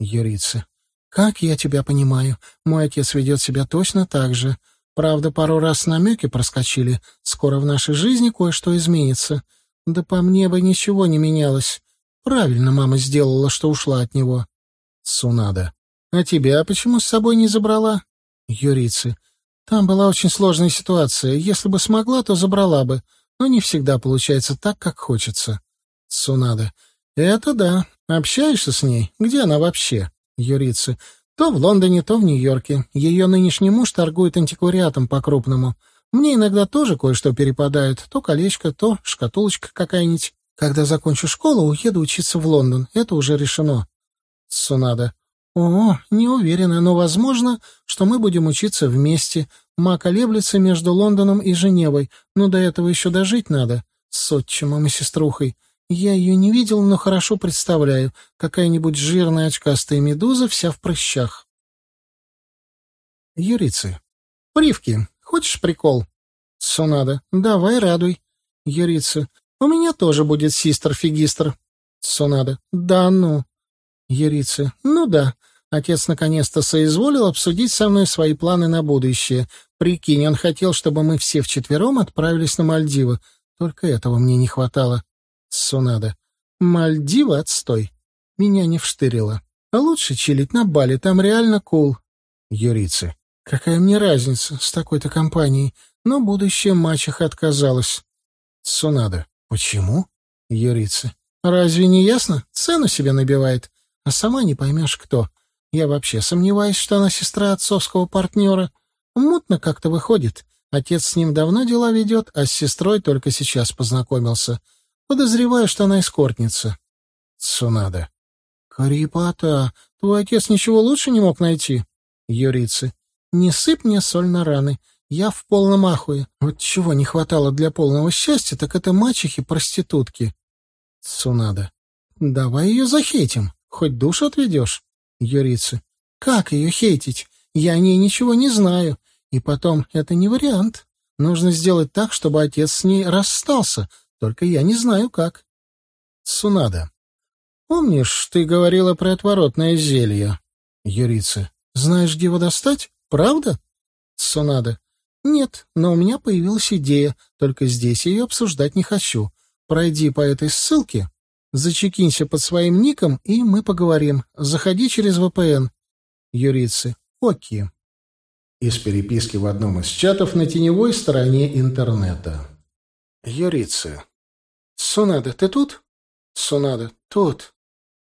Юрицы. «Как я тебя понимаю, мой отец ведет себя точно так же. Правда, пару раз намеки проскочили. Скоро в нашей жизни кое-что изменится. Да по мне бы ничего не менялось. Правильно мама сделала, что ушла от него». Сунада. «А тебя почему с собой не забрала?» Юрицы. «Там была очень сложная ситуация. Если бы смогла, то забрала бы. Но не всегда получается так, как хочется». Сунада. «Это да. Общаешься с ней? Где она вообще?» Юрицы. «То в Лондоне, то в Нью-Йорке. Ее нынешний муж торгует антиквариатом по-крупному. Мне иногда тоже кое-что перепадает. То колечко, то шкатулочка какая-нибудь. Когда закончу школу, уеду учиться в Лондон. Это уже решено». Сунада. «О, не уверена, но возможно, что мы будем учиться вместе. Ма колеблется между Лондоном и Женевой, но до этого еще дожить надо. С отчимом и сеструхой. Я ее не видел, но хорошо представляю. Какая-нибудь жирная очкастая медуза вся в прыщах. Юрицы. Привки. Хочешь прикол? Сонада. Давай, радуй. Юрицы. У меня тоже будет систер-фигистр. Сонада. Да ну. Юрицы. Ну да. Отец наконец-то соизволил обсудить со мной свои планы на будущее. Прикинь, он хотел, чтобы мы все вчетвером отправились на Мальдивы. Только этого мне не хватало. Сунада. Мальдивы отстой. Меня не вштырило. А лучше чилить на Бали, там реально кул. Юрицы. Какая мне разница с такой-то компанией? Но будущая мачеха отказалась. Сунада. Почему? Юрицы. Разве не ясно? Цену себе набивает. А сама не поймешь, кто. Я вообще сомневаюсь, что она сестра отцовского партнера. Мутно как-то выходит. Отец с ним давно дела ведет, а с сестрой только сейчас познакомился. Подозреваю, что она эскортница. Цунада. Карипата, твой отец ничего лучше не мог найти? Юрицы. Не сыпь мне соль на раны. Я в полном ахуе. Вот чего не хватало для полного счастья, так это мачехи-проститутки. Цунада. Давай ее захейтим. Хоть душу отведешь. Юрицы. Как ее хейтить? Я о ней ничего не знаю. И потом, это не вариант. Нужно сделать так, чтобы отец с ней расстался, только я не знаю, как. Сунада. Помнишь, ты говорила про отворотное зелье? Юрица. Знаешь, где его достать? Правда? Сунада. Нет, но у меня появилась идея, только здесь ее обсуждать не хочу. Пройди по этой ссылке, зачекинься под своим ником, и мы поговорим. Заходи через VPN. Юрицы. Окей. Из переписки в одном из чатов на теневой стороне интернета. Юрицы. «Сунада, ты тут?» «Сунада, тут».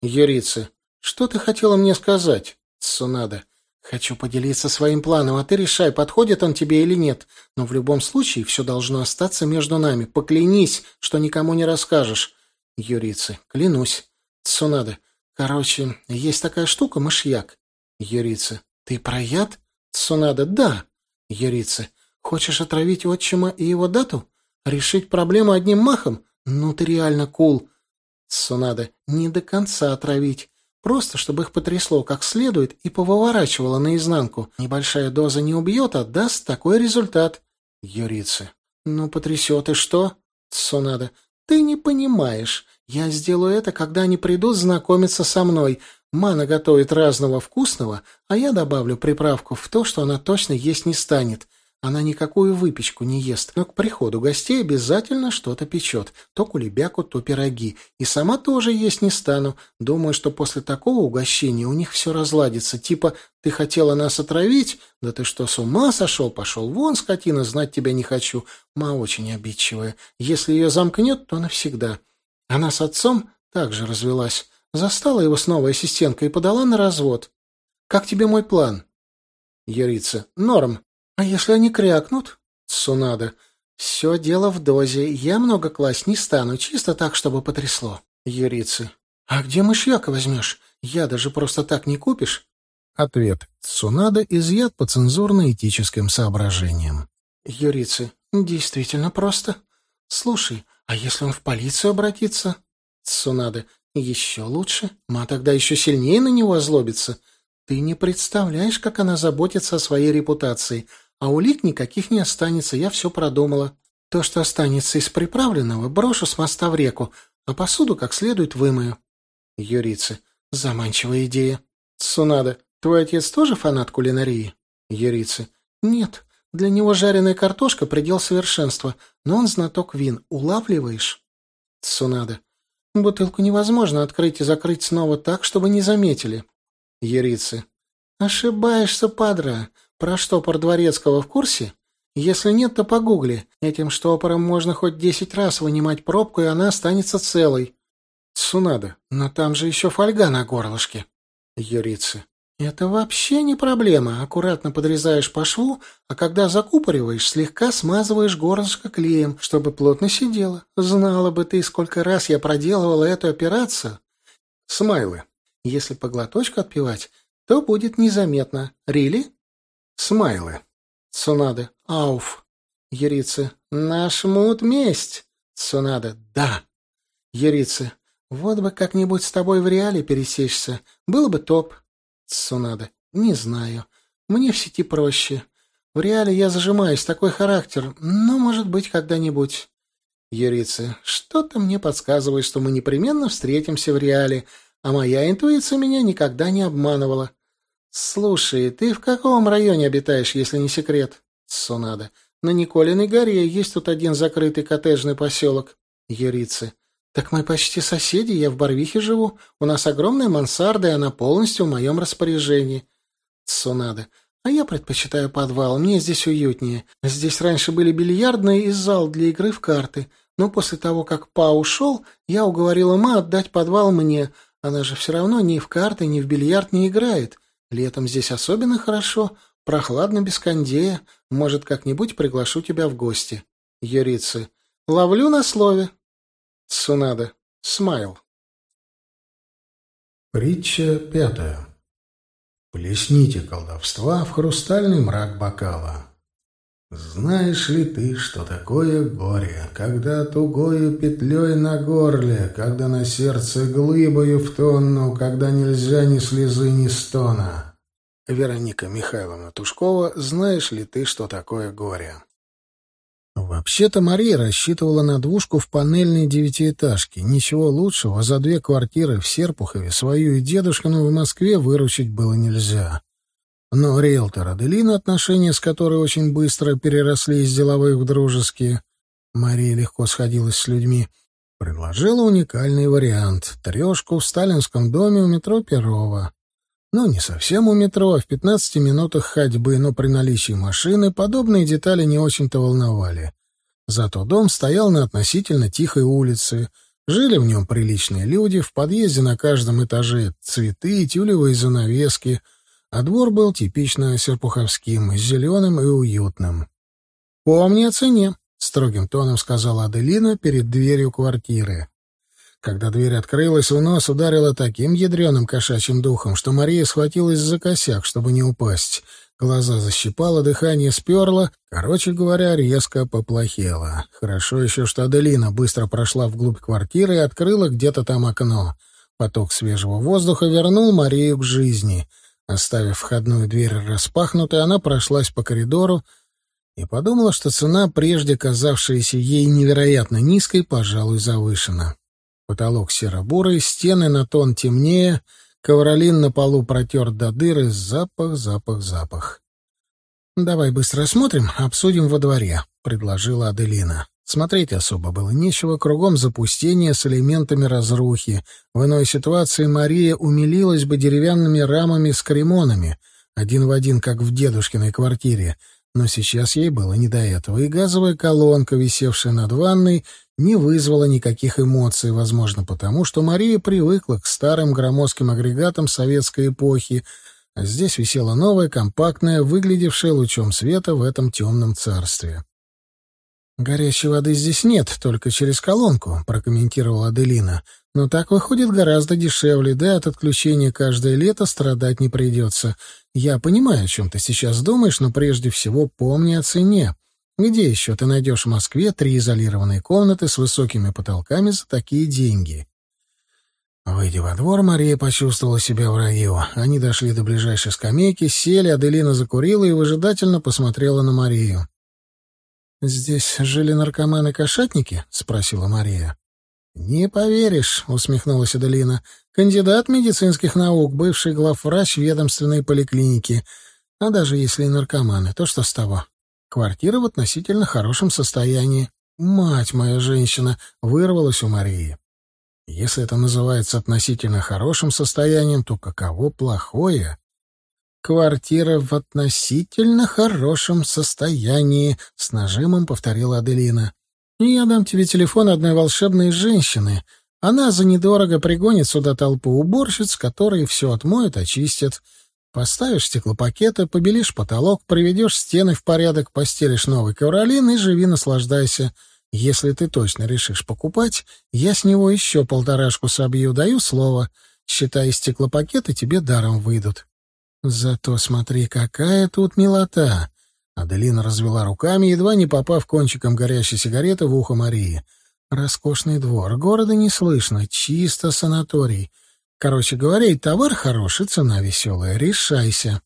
«Юрица, что ты хотела мне сказать?» «Сунада, Хочу поделиться своим планом, а ты решай, подходит он тебе или нет. Но в любом случае все должно остаться между нами. Поклянись, что никому не расскажешь. Юрицы, клянусь. Цунада. Короче, есть такая штука, мышьяк. Юрицы. Ты про яд? Цунада. Да. Юрицы. Хочешь отравить отчима и его дату? Решить проблему одним махом? Ну ты реально кул. Цунада. Не до конца отравить. Просто, чтобы их потрясло как следует и повыворачивало наизнанку. Небольшая доза не убьет, а даст такой результат. Юрицы. Ну, потрясет и что? Цунада. Ты не понимаешь. Я сделаю это, когда они придут знакомиться со мной. Мана готовит разного вкусного, а я добавлю приправку в то, что она точно есть не станет. Она никакую выпечку не ест, но к приходу гостей обязательно что-то печет. То кулебяку, то пироги. И сама тоже есть не стану. Думаю, что после такого угощения у них все разладится. Типа, ты хотела нас отравить? Да ты что, с ума сошел? Пошел вон, скотина, знать тебя не хочу. Ма очень обидчивая. Если ее замкнет, то навсегда. Она с отцом также развелась. Застала его с новой ассистенткой и подала на развод. Как тебе мой план? Юрица. Норм. А если они крякнут? Цунада. Все дело в дозе. Я много класть не стану, чисто так, чтобы потрясло. Юрицы. А где мышьяка возьмешь? Я даже просто так не купишь? Ответ. Цунада изъят по цензурно-этическим соображениям. Юрицы. Действительно просто. Слушай, а если он в полицию обратится? Цунада. Еще лучше. Ма тогда еще сильнее на него озлобится. Ты не представляешь, как она заботится о своей репутации. А улик никаких не останется, я все продумала. То, что останется из приправленного, брошу с моста в реку, а посуду как следует вымою. Юрицы. Заманчивая идея. Сунада. Твой отец тоже фанат кулинарии? Юрицы. Нет. Для него жареная картошка — предел совершенства, но он знаток вин. Улавливаешь? Цунада. Бутылку невозможно открыть и закрыть снова так, чтобы не заметили. Юрицы. Ошибаешься, падра. Про штопор Дворецкого в курсе? Если нет, то погугли. Этим штопором можно хоть десять раз вынимать пробку, и она останется целой. Цунада, но там же еще фольга на горлышке. Юрицы. Это вообще не проблема. Аккуратно подрезаешь по шву, а когда закупориваешь, слегка смазываешь горлышко клеем, чтобы плотно сидело. Знала бы ты, сколько раз я проделывала эту операцию. Смайлы. Если по глоточку отпивать, то будет незаметно. Рили? Смайлы. Цунада. Ауф. Ярицы. Наш мут месть. Цунада. Да. Ярицы. Вот бы как-нибудь с тобой в реале пересечься. Было бы топ. Цунада. Не знаю. Мне в сети проще. В реале я зажимаюсь, такой характер. Но, может быть, когда-нибудь. Юрицы. Что-то мне подсказывает, что мы непременно встретимся в реале, а моя интуиция меня никогда не обманывала. «Слушай, ты в каком районе обитаешь, если не секрет?» Сунада. «На Николиной горе есть тут один закрытый коттеджный поселок». Юрицы. «Так мы почти соседи, я в Барвихе живу. У нас огромная мансарда, и она полностью в моем распоряжении». Сунада. «А я предпочитаю подвал, мне здесь уютнее. Здесь раньше были бильярдные и зал для игры в карты. Но после того, как Па ушел, я уговорила Ма отдать подвал мне. Она же все равно ни в карты, ни в бильярд не играет. Летом здесь особенно хорошо, прохладно без кондея. Может, как-нибудь приглашу тебя в гости. Юрицы. Ловлю на слове. Цунада. Смайл. Притча пятая. Плесните колдовства в хрустальный мрак бокала. Знаешь ли ты, что такое горе, когда тугою петлей на горле, когда на сердце глыбою в тонну, когда нельзя ни слезы, ни стона? Вероника Михайловна Тушкова, знаешь ли ты, что такое горе? Вообще-то Мария рассчитывала на двушку в панельной девятиэтажке. Ничего лучшего за две квартиры в Серпухове свою и дедушкину в Москве выручить было нельзя. Но риэлтор Аделина, отношения с которой очень быстро переросли из деловых в дружеские, Мария легко сходилась с людьми, предложила уникальный вариант — трешку в сталинском доме у метро Перова. Ну, не совсем у метро, а в 15 минутах ходьбы, но при наличии машины подобные детали не очень-то волновали. Зато дом стоял на относительно тихой улице, жили в нем приличные люди, в подъезде на каждом этаже цветы, тюлевые занавески — а двор был типично серпуховским, зеленым и уютным. «Помни о цене», — строгим тоном сказала Аделина перед дверью квартиры. Когда дверь открылась, в нос ударило таким ядреным кошачьим духом, что Мария схватилась за косяк, чтобы не упасть. Глаза защипало, дыхание сперло. Короче говоря, резко поплохело. Хорошо еще, что Аделина быстро прошла вглубь квартиры и открыла где-то там окно. Поток свежего воздуха вернул Марию к жизни. Оставив входную дверь распахнутой, она прошлась по коридору и подумала, что цена, прежде казавшаяся ей невероятно низкой, пожалуй, завышена. Потолок серо-бурый, стены на тон темнее, ковролин на полу протер до дыры, запах, запах, запах. «Давай быстро осмотрим, обсудим во дворе», — предложила Аделина. Смотреть особо было нечего, кругом запустение с элементами разрухи. В иной ситуации Мария умилилась бы деревянными рамами с кремонами, один в один, как в дедушкиной квартире, но сейчас ей было не до этого, и газовая колонка, висевшая над ванной, не вызвала никаких эмоций, возможно, потому что Мария привыкла к старым громоздким агрегатам советской эпохи, а здесь висела новая, компактная, выглядевшая лучом света в этом темном царстве. «Горячей воды здесь нет, только через колонку», — прокомментировала Аделина. «Но так выходит гораздо дешевле, да от отключения каждое лето страдать не придется. Я понимаю, о чем ты сейчас думаешь, но прежде всего помни о цене. Где еще ты найдешь в Москве три изолированные комнаты с высокими потолками за такие деньги? Выйдя во двор, Мария почувствовала себя в раю. Они дошли до ближайшей скамейки, сели, Аделина закурила и выжидательно посмотрела на Марию. «Здесь жили наркоманы-кошатники?» — спросила Мария. «Не поверишь», — усмехнулась Аделина. «Кандидат медицинских наук, бывший главврач ведомственной поликлиники. А даже если и наркоманы, то что с того? Квартира в относительно хорошем состоянии. Мать моя женщина вырвалась у Марии. Если это называется относительно хорошим состоянием, то каково плохое? Квартира в относительно хорошем состоянии, с нажимом повторила Аделина. Я дам тебе телефон одной волшебной женщины. Она за недорого пригонит сюда толпу уборщиц, которые все отмоют, очистят. Поставишь стеклопакеты, побелишь потолок, приведешь стены в порядок, постелишь новый ковролин и живи, наслаждайся. Если ты точно решишь покупать, я с него еще полторашку собью, даю слово. Считай, стеклопакеты тебе даром выйдут. Зато смотри, какая тут милота!» Аделина развела руками, едва не попав кончиком горящей сигареты в ухо Марии. «Роскошный двор, города не слышно, чисто санаторий». Короче говоря, и товар хороший, цена веселая. Решайся.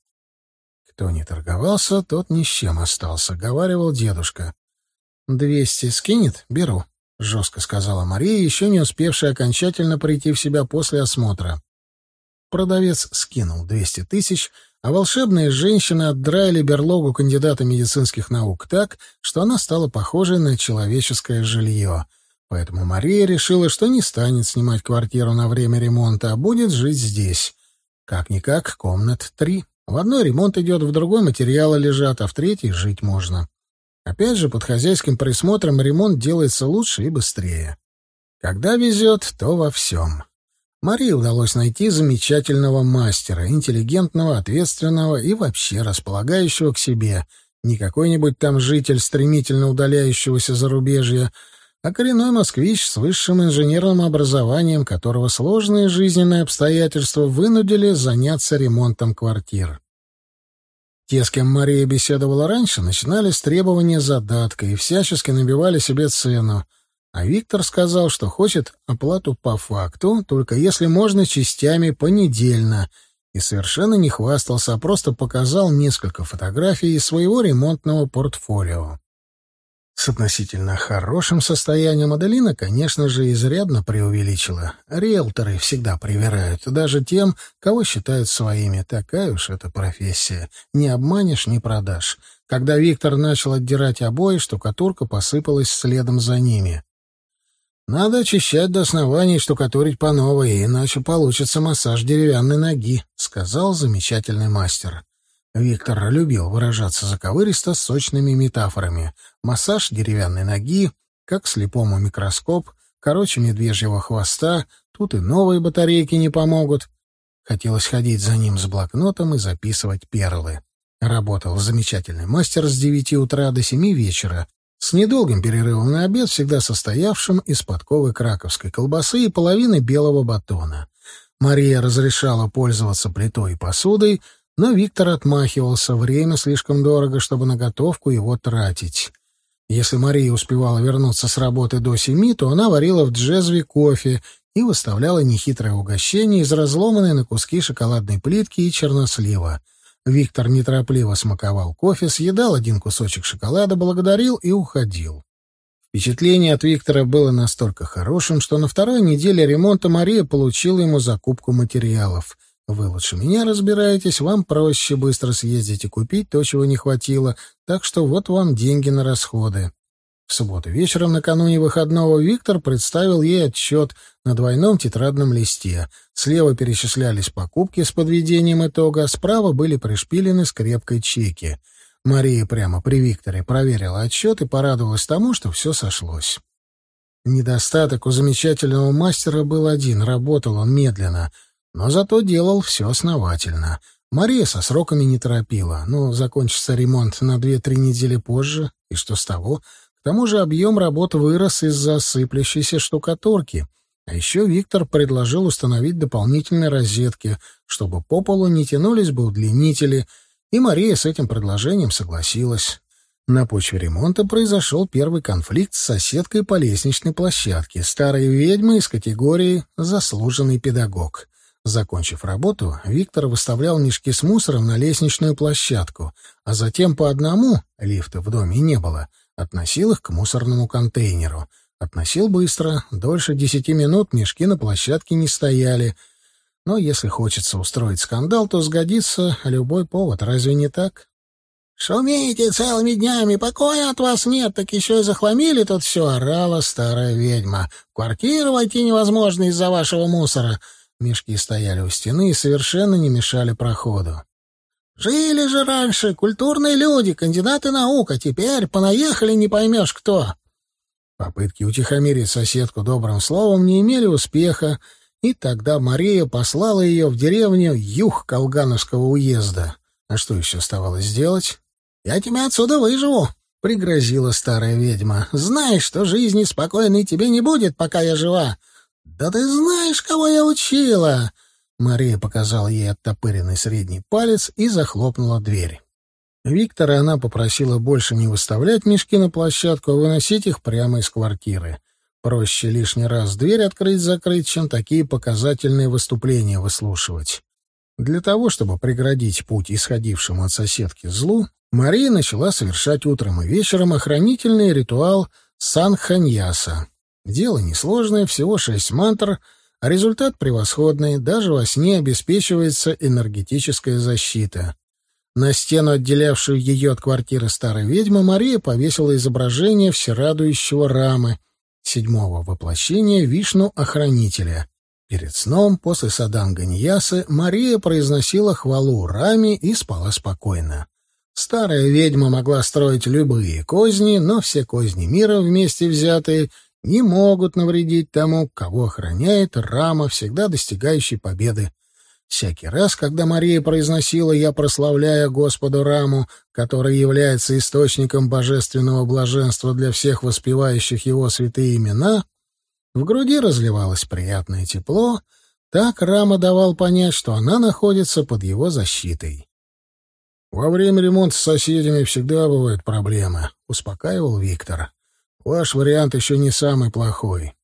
Кто не торговался, тот ни с чем остался, — говаривал дедушка. «Двести скинет? Беру», — жестко сказала Мария, еще не успевшая окончательно прийти в себя после осмотра. Продавец скинул двести тысяч, а волшебные женщины отдраили берлогу кандидата медицинских наук так, что она стала похожей на человеческое жилье — Поэтому Мария решила, что не станет снимать квартиру на время ремонта, а будет жить здесь. Как-никак, комнат три. В одной ремонт идет, в другой материалы лежат, а в третьей жить можно. Опять же, под хозяйским присмотром ремонт делается лучше и быстрее. Когда везет, то во всем. Марии удалось найти замечательного мастера, интеллигентного, ответственного и вообще располагающего к себе. Не какой-нибудь там житель, стремительно удаляющегося зарубежья, а коренной москвич с высшим инженерным образованием, которого сложные жизненные обстоятельства вынудили заняться ремонтом квартир. Те, с кем Мария беседовала раньше, начинали с требования задатка и всячески набивали себе цену, а Виктор сказал, что хочет оплату по факту, только если можно частями понедельно, и совершенно не хвастался, а просто показал несколько фотографий из своего ремонтного портфолио. С относительно хорошим состоянием Аделина, конечно же, изрядно преувеличила. Риэлторы всегда привирают, даже тем, кого считают своими. Такая уж эта профессия. Не обманешь, не продашь. Когда Виктор начал отдирать обои, штукатурка посыпалась следом за ними. «Надо очищать до основания и штукатурить по новой, иначе получится массаж деревянной ноги», — сказал замечательный мастер. Виктор любил выражаться заковыристо сочными метафорами. Массаж деревянной ноги, как слепому микроскоп, короче медвежьего хвоста, тут и новые батарейки не помогут. Хотелось ходить за ним с блокнотом и записывать перлы. Работал замечательный мастер с девяти утра до семи вечера, с недолгим перерывом на обед, всегда состоявшим из подковы краковской колбасы и половины белого батона. Мария разрешала пользоваться плитой и посудой, но Виктор отмахивался, время слишком дорого, чтобы на готовку его тратить. Если Мария успевала вернуться с работы до семи, то она варила в джезве кофе и выставляла нехитрое угощение из разломанной на куски шоколадной плитки и чернослива. Виктор неторопливо смаковал кофе, съедал один кусочек шоколада, благодарил и уходил. Впечатление от Виктора было настолько хорошим, что на второй неделе ремонта Мария получила ему закупку материалов. «Вы лучше меня разбираетесь, вам проще быстро съездить и купить то, чего не хватило, так что вот вам деньги на расходы». В субботу вечером, накануне выходного, Виктор представил ей отчет на двойном тетрадном листе. Слева перечислялись покупки с подведением итога, справа были пришпилены скрепкой чеки. Мария прямо при Викторе проверила отчет и порадовалась тому, что все сошлось. Недостаток у замечательного мастера был один — работал он медленно, но зато делал все основательно. Мария со сроками не торопила, но закончится ремонт на две-три недели позже, и что с того — к тому же объем работ вырос из-за сыплящейся штукатурки. А еще Виктор предложил установить дополнительные розетки, чтобы по полу не тянулись бы удлинители, и Мария с этим предложением согласилась. На почве ремонта произошел первый конфликт с соседкой по лестничной площадке, старой ведьмой из категории «заслуженный педагог». Закончив работу, Виктор выставлял мешки с мусором на лестничную площадку, а затем по одному, лифта в доме не было — Относил их к мусорному контейнеру. Относил быстро, дольше десяти минут мешки на площадке не стояли. Но если хочется устроить скандал, то сгодится любой повод, разве не так? «Шумите целыми днями, покоя от вас нет, так еще и захламили тут все», — орала старая ведьма. «В квартиру войти невозможно из-за вашего мусора». Мешки стояли у стены и совершенно не мешали проходу. Жили же раньше культурные люди, кандидаты наук, а теперь понаехали не поймешь кто. Попытки утихомирить соседку добрым словом не имели успеха, и тогда Мария послала ее в деревню Юг Колгановского уезда. А что еще оставалось сделать? «Я тебя отсюда выживу», — пригрозила старая ведьма. «Знаешь, что жизни спокойной тебе не будет, пока я жива». «Да ты знаешь, кого я учила!» Мария показала ей оттопыренный средний палец и захлопнула дверь. Виктора она попросила больше не выставлять мешки на площадку, а выносить их прямо из квартиры. Проще лишний раз дверь открыть-закрыть, чем такие показательные выступления выслушивать. Для того, чтобы преградить путь исходившему от соседки злу, Мария начала совершать утром и вечером охранительный ритуал Санханьяса. Дело несложное, всего шесть мантр — а результат превосходный, даже во сне обеспечивается энергетическая защита. На стену, отделявшую ее от квартиры старой ведьмы, Мария повесила изображение всерадующего рамы, седьмого воплощения Вишну-охранителя. Перед сном, после саданганьясы, Мария произносила хвалу раме и спала спокойно. Старая ведьма могла строить любые козни, но все козни мира вместе взятые не могут навредить тому, кого охраняет рама, всегда достигающий победы. Всякий раз, когда Мария произносила «Я прославляю Господу Раму», который является источником божественного блаженства для всех воспевающих его святые имена, в груди разливалось приятное тепло, так Рама давал понять, что она находится под его защитой. «Во время ремонта с соседями всегда бывают проблемы», — успокаивал Виктор. Ваш вариант еще не самый плохой.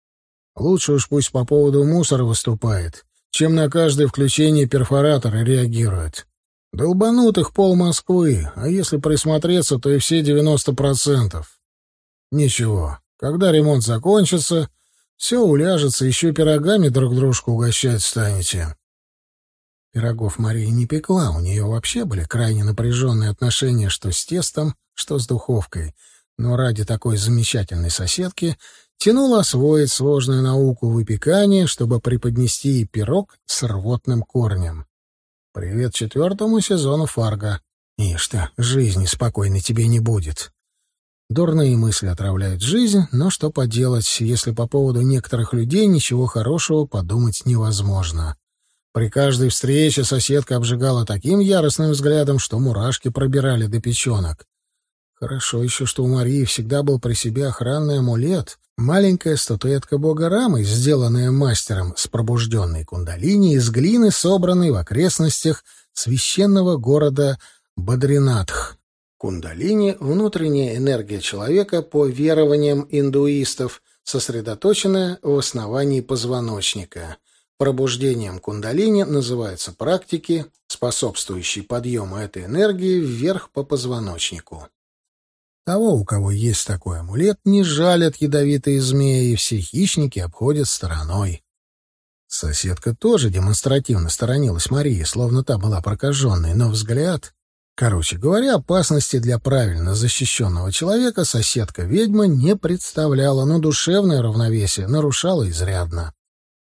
Лучше уж пусть по поводу мусора выступает, чем на каждое включение перфоратора реагирует. Долбанутых пол Москвы, а если присмотреться, то и все девяносто процентов. Ничего, когда ремонт закончится, все уляжется, еще пирогами друг дружку угощать станете. Пирогов Мария не пекла, у нее вообще были крайне напряженные отношения что с тестом, что с духовкой — но ради такой замечательной соседки тянуло освоить сложную науку выпекания, чтобы преподнести ей пирог с рвотным корнем. Привет четвертому сезону Фарго. Ишь ты, жизни спокойной тебе не будет. Дурные мысли отравляют жизнь, но что поделать, если по поводу некоторых людей ничего хорошего подумать невозможно. При каждой встрече соседка обжигала таким яростным взглядом, что мурашки пробирали до печенок. Хорошо еще, что у Марии всегда был при себе охранный амулет, маленькая статуэтка бога Рамы, сделанная мастером с пробужденной кундалини из глины, собранной в окрестностях священного города Бадринатх. Кундалини — внутренняя энергия человека по верованиям индуистов, сосредоточенная в основании позвоночника. Пробуждением кундалини называются практики, способствующие подъему этой энергии вверх по позвоночнику. Того, у кого есть такой амулет, не жалят ядовитые змеи, и все хищники обходят стороной. Соседка тоже демонстративно сторонилась Марии, словно та была прокаженной, но взгляд... Короче говоря, опасности для правильно защищенного человека соседка-ведьма не представляла, но душевное равновесие нарушала изрядно.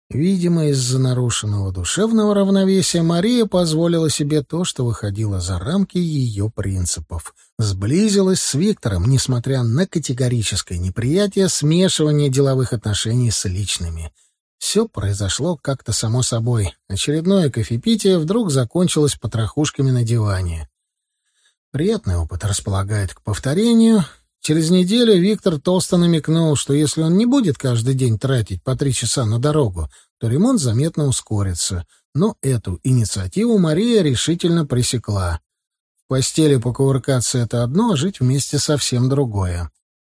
Видимо, из-за нарушенного душевного равновесия Мария позволила себе то, что выходило за рамки ее принципов. Сблизилась с Виктором, несмотря на категорическое неприятие смешивания деловых отношений с личными. Все произошло как-то само собой. Очередное кофепитие вдруг закончилось потрохушками на диване. Приятный опыт располагает к повторению, Через неделю Виктор толсто намекнул, что если он не будет каждый день тратить по три часа на дорогу, то ремонт заметно ускорится. Но эту инициативу Мария решительно пресекла. В постели покувыркаться — это одно, а жить вместе — совсем другое.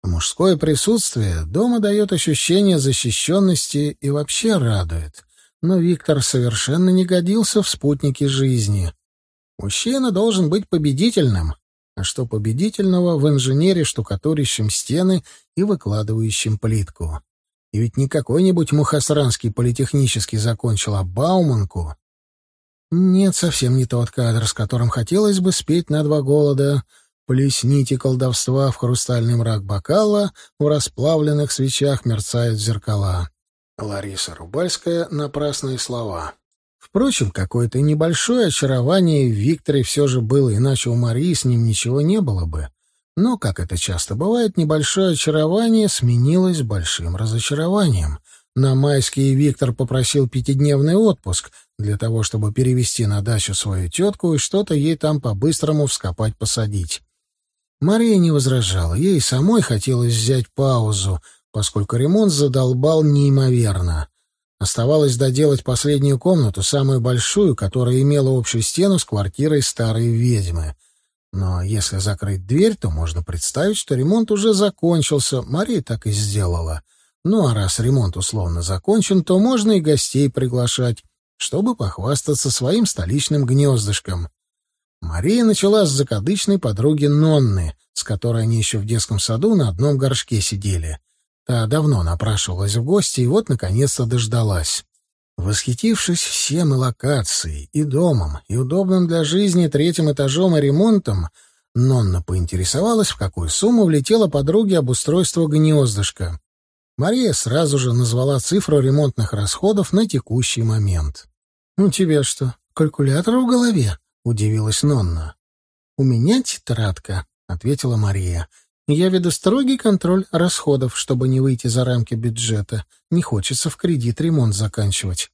Мужское присутствие дома дает ощущение защищенности и вообще радует. Но Виктор совершенно не годился в спутнике жизни. Мужчина должен быть победительным, а что победительного в инженере, штукатурящем стены и выкладывающем плитку? И ведь не какой-нибудь Мухасранский политехнический закончил, а Бауманку. Нет, совсем не тот кадр, с которым хотелось бы спеть на два голода. Плесните колдовства в хрустальный мрак бокала, в расплавленных свечах мерцают зеркала. Лариса Рубальская «Напрасные слова». Впрочем, какое-то небольшое очарование в Викторе все же было, иначе у Марии с ним ничего не было бы. Но, как это часто бывает, небольшое очарование сменилось большим разочарованием. На майские Виктор попросил пятидневный отпуск для того, чтобы перевести на дачу свою тетку и что-то ей там по-быстрому вскопать-посадить. Мария не возражала, ей самой хотелось взять паузу, поскольку ремонт задолбал неимоверно. Оставалось доделать последнюю комнату, самую большую, которая имела общую стену с квартирой старой ведьмы. Но если закрыть дверь, то можно представить, что ремонт уже закончился. Мария так и сделала. Ну а раз ремонт условно закончен, то можно и гостей приглашать, чтобы похвастаться своим столичным гнездышком. Мария начала с закадычной подруги Нонны, с которой они еще в детском саду на одном горшке сидели. Та давно напрашивалась в гости и вот, наконец-то, дождалась. Восхитившись всем и локацией, и домом, и удобным для жизни третьим этажом и ремонтом, Нонна поинтересовалась, в какую сумму влетела подруге обустройство гнездышка. Мария сразу же назвала цифру ремонтных расходов на текущий момент. «У тебя что, калькулятор в голове?» — удивилась Нонна. «У меня тетрадка», — ответила Мария. Я веду строгий контроль расходов, чтобы не выйти за рамки бюджета. Не хочется в кредит ремонт заканчивать.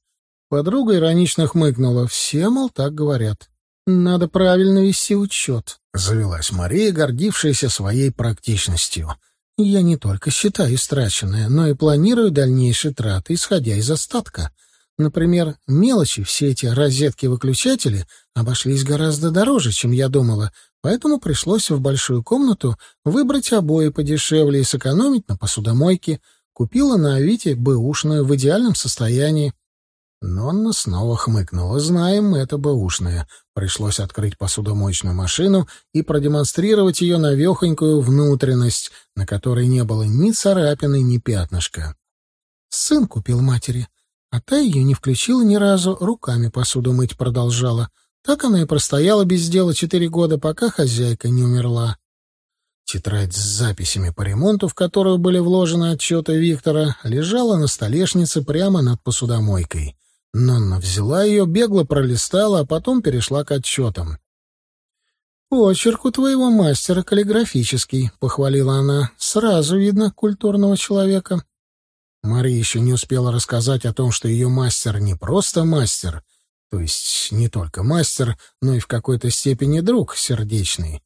Подруга иронично хмыкнула. Все, мол, так говорят. Надо правильно вести учет. Завелась Мария, гордившаяся своей практичностью. Я не только считаю истраченное, но и планирую дальнейшие траты, исходя из остатка. Например, мелочи, все эти розетки-выключатели обошлись гораздо дороже, чем я думала, поэтому пришлось в большую комнату выбрать обои подешевле и сэкономить на посудомойке. Купила на Авито бэушную в идеальном состоянии. Нонна снова хмыкнула. «Знаем мы это бэушное». Пришлось открыть посудомоечную машину и продемонстрировать ее навехонькую внутренность, на которой не было ни царапины, ни пятнышка. «Сын купил матери», а та ее не включила ни разу, руками посуду мыть продолжала. Так она и простояла без дела четыре года, пока хозяйка не умерла. Тетрадь с записями по ремонту, в которую были вложены отчеты Виктора, лежала на столешнице прямо над посудомойкой. Нонна взяла ее, бегло пролистала, а потом перешла к отчетам. «Почерк у твоего мастера каллиграфический», — похвалила она. «Сразу видно культурного человека». Мария еще не успела рассказать о том, что ее мастер не просто мастер, то есть не только мастер, но и в какой-то степени друг сердечный.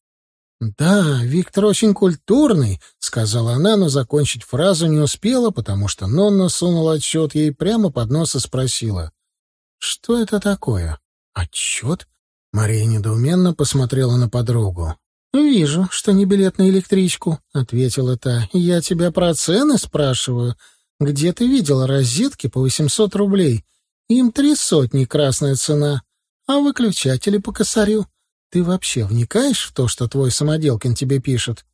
«Да, Виктор очень культурный», — сказала она, но закончить фразу не успела, потому что Нонна сунула отчет ей прямо под нос и спросила. «Что это такое?» «Отчет?» Мария недоуменно посмотрела на подругу. «Вижу, что не билет на электричку», — ответила та. «Я тебя про цены спрашиваю. Где ты видела розетки по 800 рублей? Им три сотни красная цена. А выключатели по косарю? Ты вообще вникаешь в то, что твой самоделкин тебе пишет?»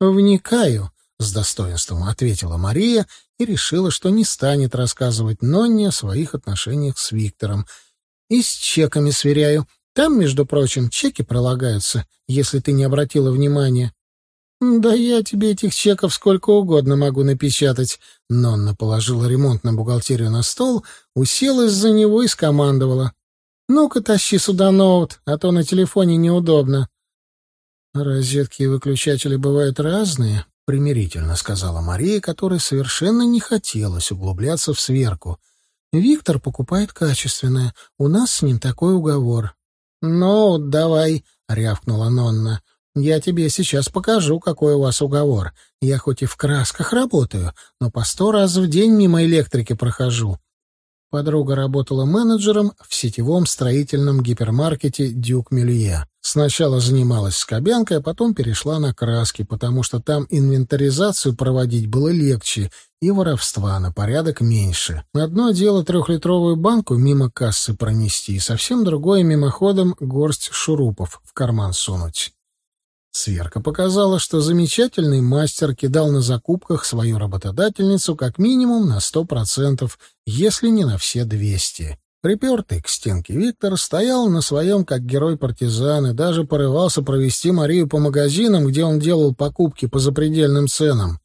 «Вникаю», — с достоинством ответила Мария и решила, что не станет рассказывать Нонне о своих отношениях с Виктором. «И с чеками сверяю. Там, между прочим, чеки пролагаются, если ты не обратила внимания. «Да я тебе этих чеков сколько угодно могу напечатать». Нонна положила ремонт на бухгалтерию на стол, уселась за него и скомандовала. «Ну-ка, тащи сюда ноут, а то на телефоне неудобно». «Розетки и выключатели бывают разные», — примирительно сказала Мария, которой совершенно не хотелось углубляться в сверку. «Виктор покупает качественное. У нас с ним такой уговор. «Ну, давай», — рявкнула Нонна. «Я тебе сейчас покажу, какой у вас уговор. Я хоть и в красках работаю, но по сто раз в день мимо электрики прохожу. Подруга работала менеджером в сетевом строительном гипермаркете «Дюк Мелье». Сначала занималась скобянкой, а потом перешла на краски, потому что там инвентаризацию проводить было легче и воровства на порядок меньше. Одно дело трехлитровую банку мимо кассы пронести, совсем другое мимоходом горсть шурупов в карман сунуть. Сверка показала, что замечательный мастер кидал на закупках свою работодательницу как минимум на сто процентов, если не на все двести. Припертый к стенке Виктор стоял на своем, как герой-партизан, и даже порывался провести Марию по магазинам, где он делал покупки по запредельным ценам.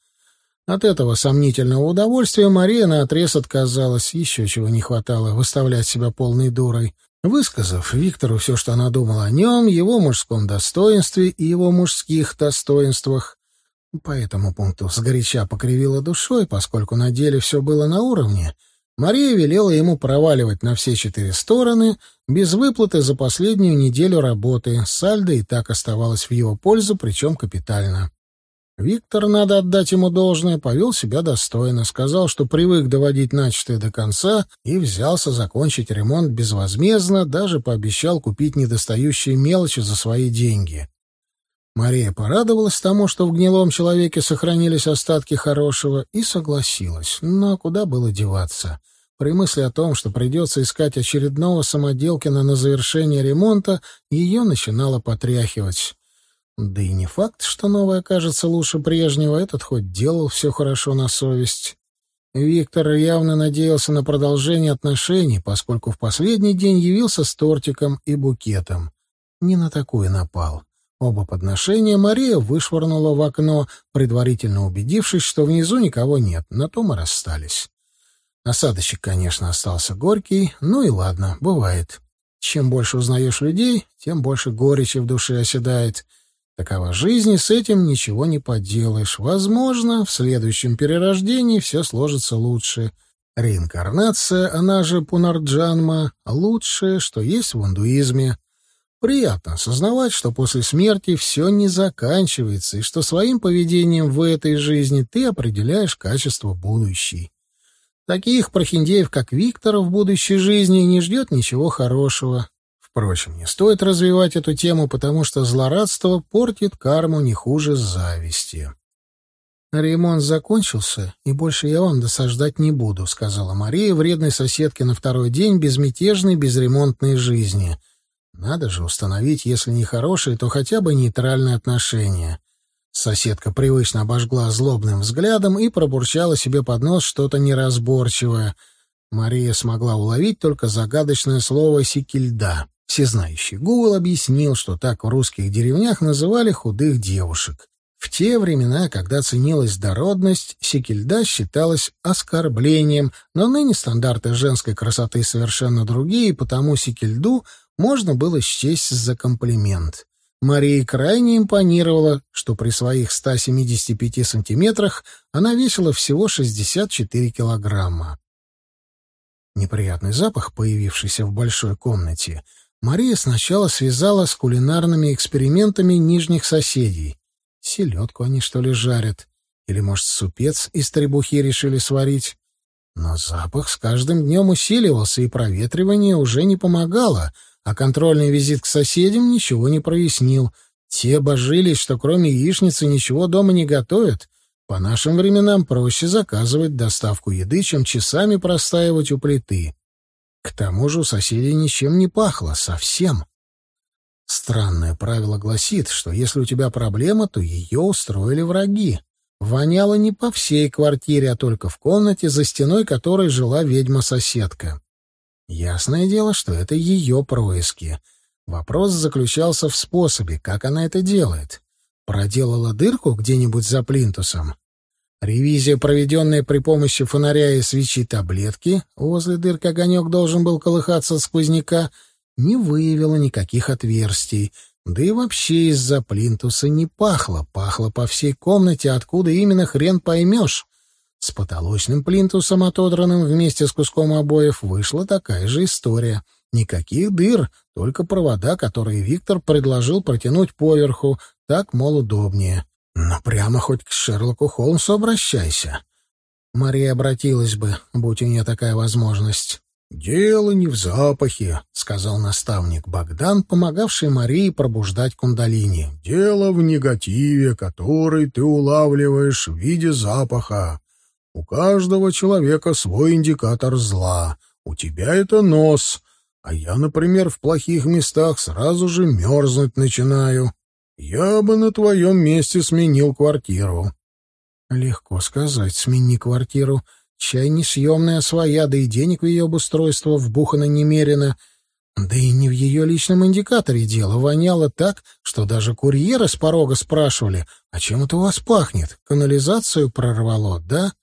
От этого сомнительного удовольствия Мария наотрез отказалась, еще чего не хватало, выставлять себя полной дурой. Высказав Виктору все, что она думала о нем, его мужском достоинстве и его мужских достоинствах, по этому пункту сгоряча покривила душой, поскольку на деле все было на уровне, Мария велела ему проваливать на все четыре стороны, без выплаты за последнюю неделю работы, сальдо и так оставалось в его пользу, причем капитально. Виктор, надо отдать ему должное, повел себя достойно, сказал, что привык доводить начатое до конца и взялся закончить ремонт безвозмездно, даже пообещал купить недостающие мелочи за свои деньги. Мария порадовалась тому, что в гнилом человеке сохранились остатки хорошего, и согласилась. Но куда было деваться? При мысли о том, что придется искать очередного самоделкина на завершение ремонта, ее начинало потряхивать. Да и не факт, что новый окажется лучше прежнего, этот хоть делал все хорошо на совесть. Виктор явно надеялся на продолжение отношений, поскольку в последний день явился с тортиком и букетом. Не на такую напал. Оба подношения Мария вышвырнула в окно, предварительно убедившись, что внизу никого нет. На том и расстались. Осадочек, конечно, остался горький, ну и ладно, бывает. Чем больше узнаешь людей, тем больше горечи в душе оседает — Такова жизнь, и с этим ничего не поделаешь. Возможно, в следующем перерождении все сложится лучше. Реинкарнация, она же Пунарджанма, лучшее, что есть в индуизме. Приятно осознавать, что после смерти все не заканчивается, и что своим поведением в этой жизни ты определяешь качество будущей. Таких прохиндеев, как Виктор, в будущей жизни не ждет ничего хорошего. Впрочем, не стоит развивать эту тему, потому что злорадство портит карму не хуже зависти. «Ремонт закончился, и больше я вам досаждать не буду», — сказала Мария, вредной соседке на второй день безмятежной, безремонтной жизни. «Надо же установить, если не хорошие, то хотя бы нейтральные отношения». Соседка привычно обожгла злобным взглядом и пробурчала себе под нос что-то неразборчивое. Мария смогла уловить только загадочное слово «секильда». Всезнающий Гугл объяснил, что так в русских деревнях называли худых девушек. В те времена, когда ценилась дородность, секельда считалась оскорблением, но ныне стандарты женской красоты совершенно другие, потому секельду можно было счесть за комплимент. Марии крайне импонировало, что при своих 175 сантиметрах она весила всего 64 килограмма. Неприятный запах, появившийся в большой комнате, Мария сначала связала с кулинарными экспериментами нижних соседей. Селедку они, что ли, жарят? Или, может, супец из требухи решили сварить? Но запах с каждым днем усиливался, и проветривание уже не помогало, а контрольный визит к соседям ничего не прояснил. Те божились, что кроме яичницы ничего дома не готовят. По нашим временам проще заказывать доставку еды, чем часами простаивать у плиты. К тому же у соседей ничем не пахло, совсем. Странное правило гласит, что если у тебя проблема, то ее устроили враги. Воняло не по всей квартире, а только в комнате, за стеной которой жила ведьма-соседка. Ясное дело, что это ее происки. Вопрос заключался в способе, как она это делает. Проделала дырку где-нибудь за плинтусом? Ревизия, проведенная при помощи фонаря и свечи таблетки, возле дырки огонек должен был колыхаться от сквозняка, не выявила никаких отверстий, да и вообще из-за плинтуса не пахло, пахло по всей комнате, откуда именно хрен поймешь. С потолочным плинтусом, отодранным вместе с куском обоев, вышла такая же история. Никаких дыр, только провода, которые Виктор предложил протянуть поверху, так, мол, удобнее. Но прямо хоть к Шерлоку Холмсу обращайся. Мария обратилась бы, будь у нее такая возможность. «Дело не в запахе», — сказал наставник Богдан, помогавший Марии пробуждать кундалини. «Дело в негативе, который ты улавливаешь в виде запаха. У каждого человека свой индикатор зла. У тебя это нос, а я, например, в плохих местах сразу же мерзнуть начинаю. Я бы на твоем месте сменил квартиру». «Легко сказать, смени квартиру», Чай не съемная своя, да и денег в ее обустройство вбухано немерено. Да и не в ее личном индикаторе дело. Воняло так, что даже курьеры с порога спрашивали, а чем это у вас пахнет? Канализацию прорвало, да?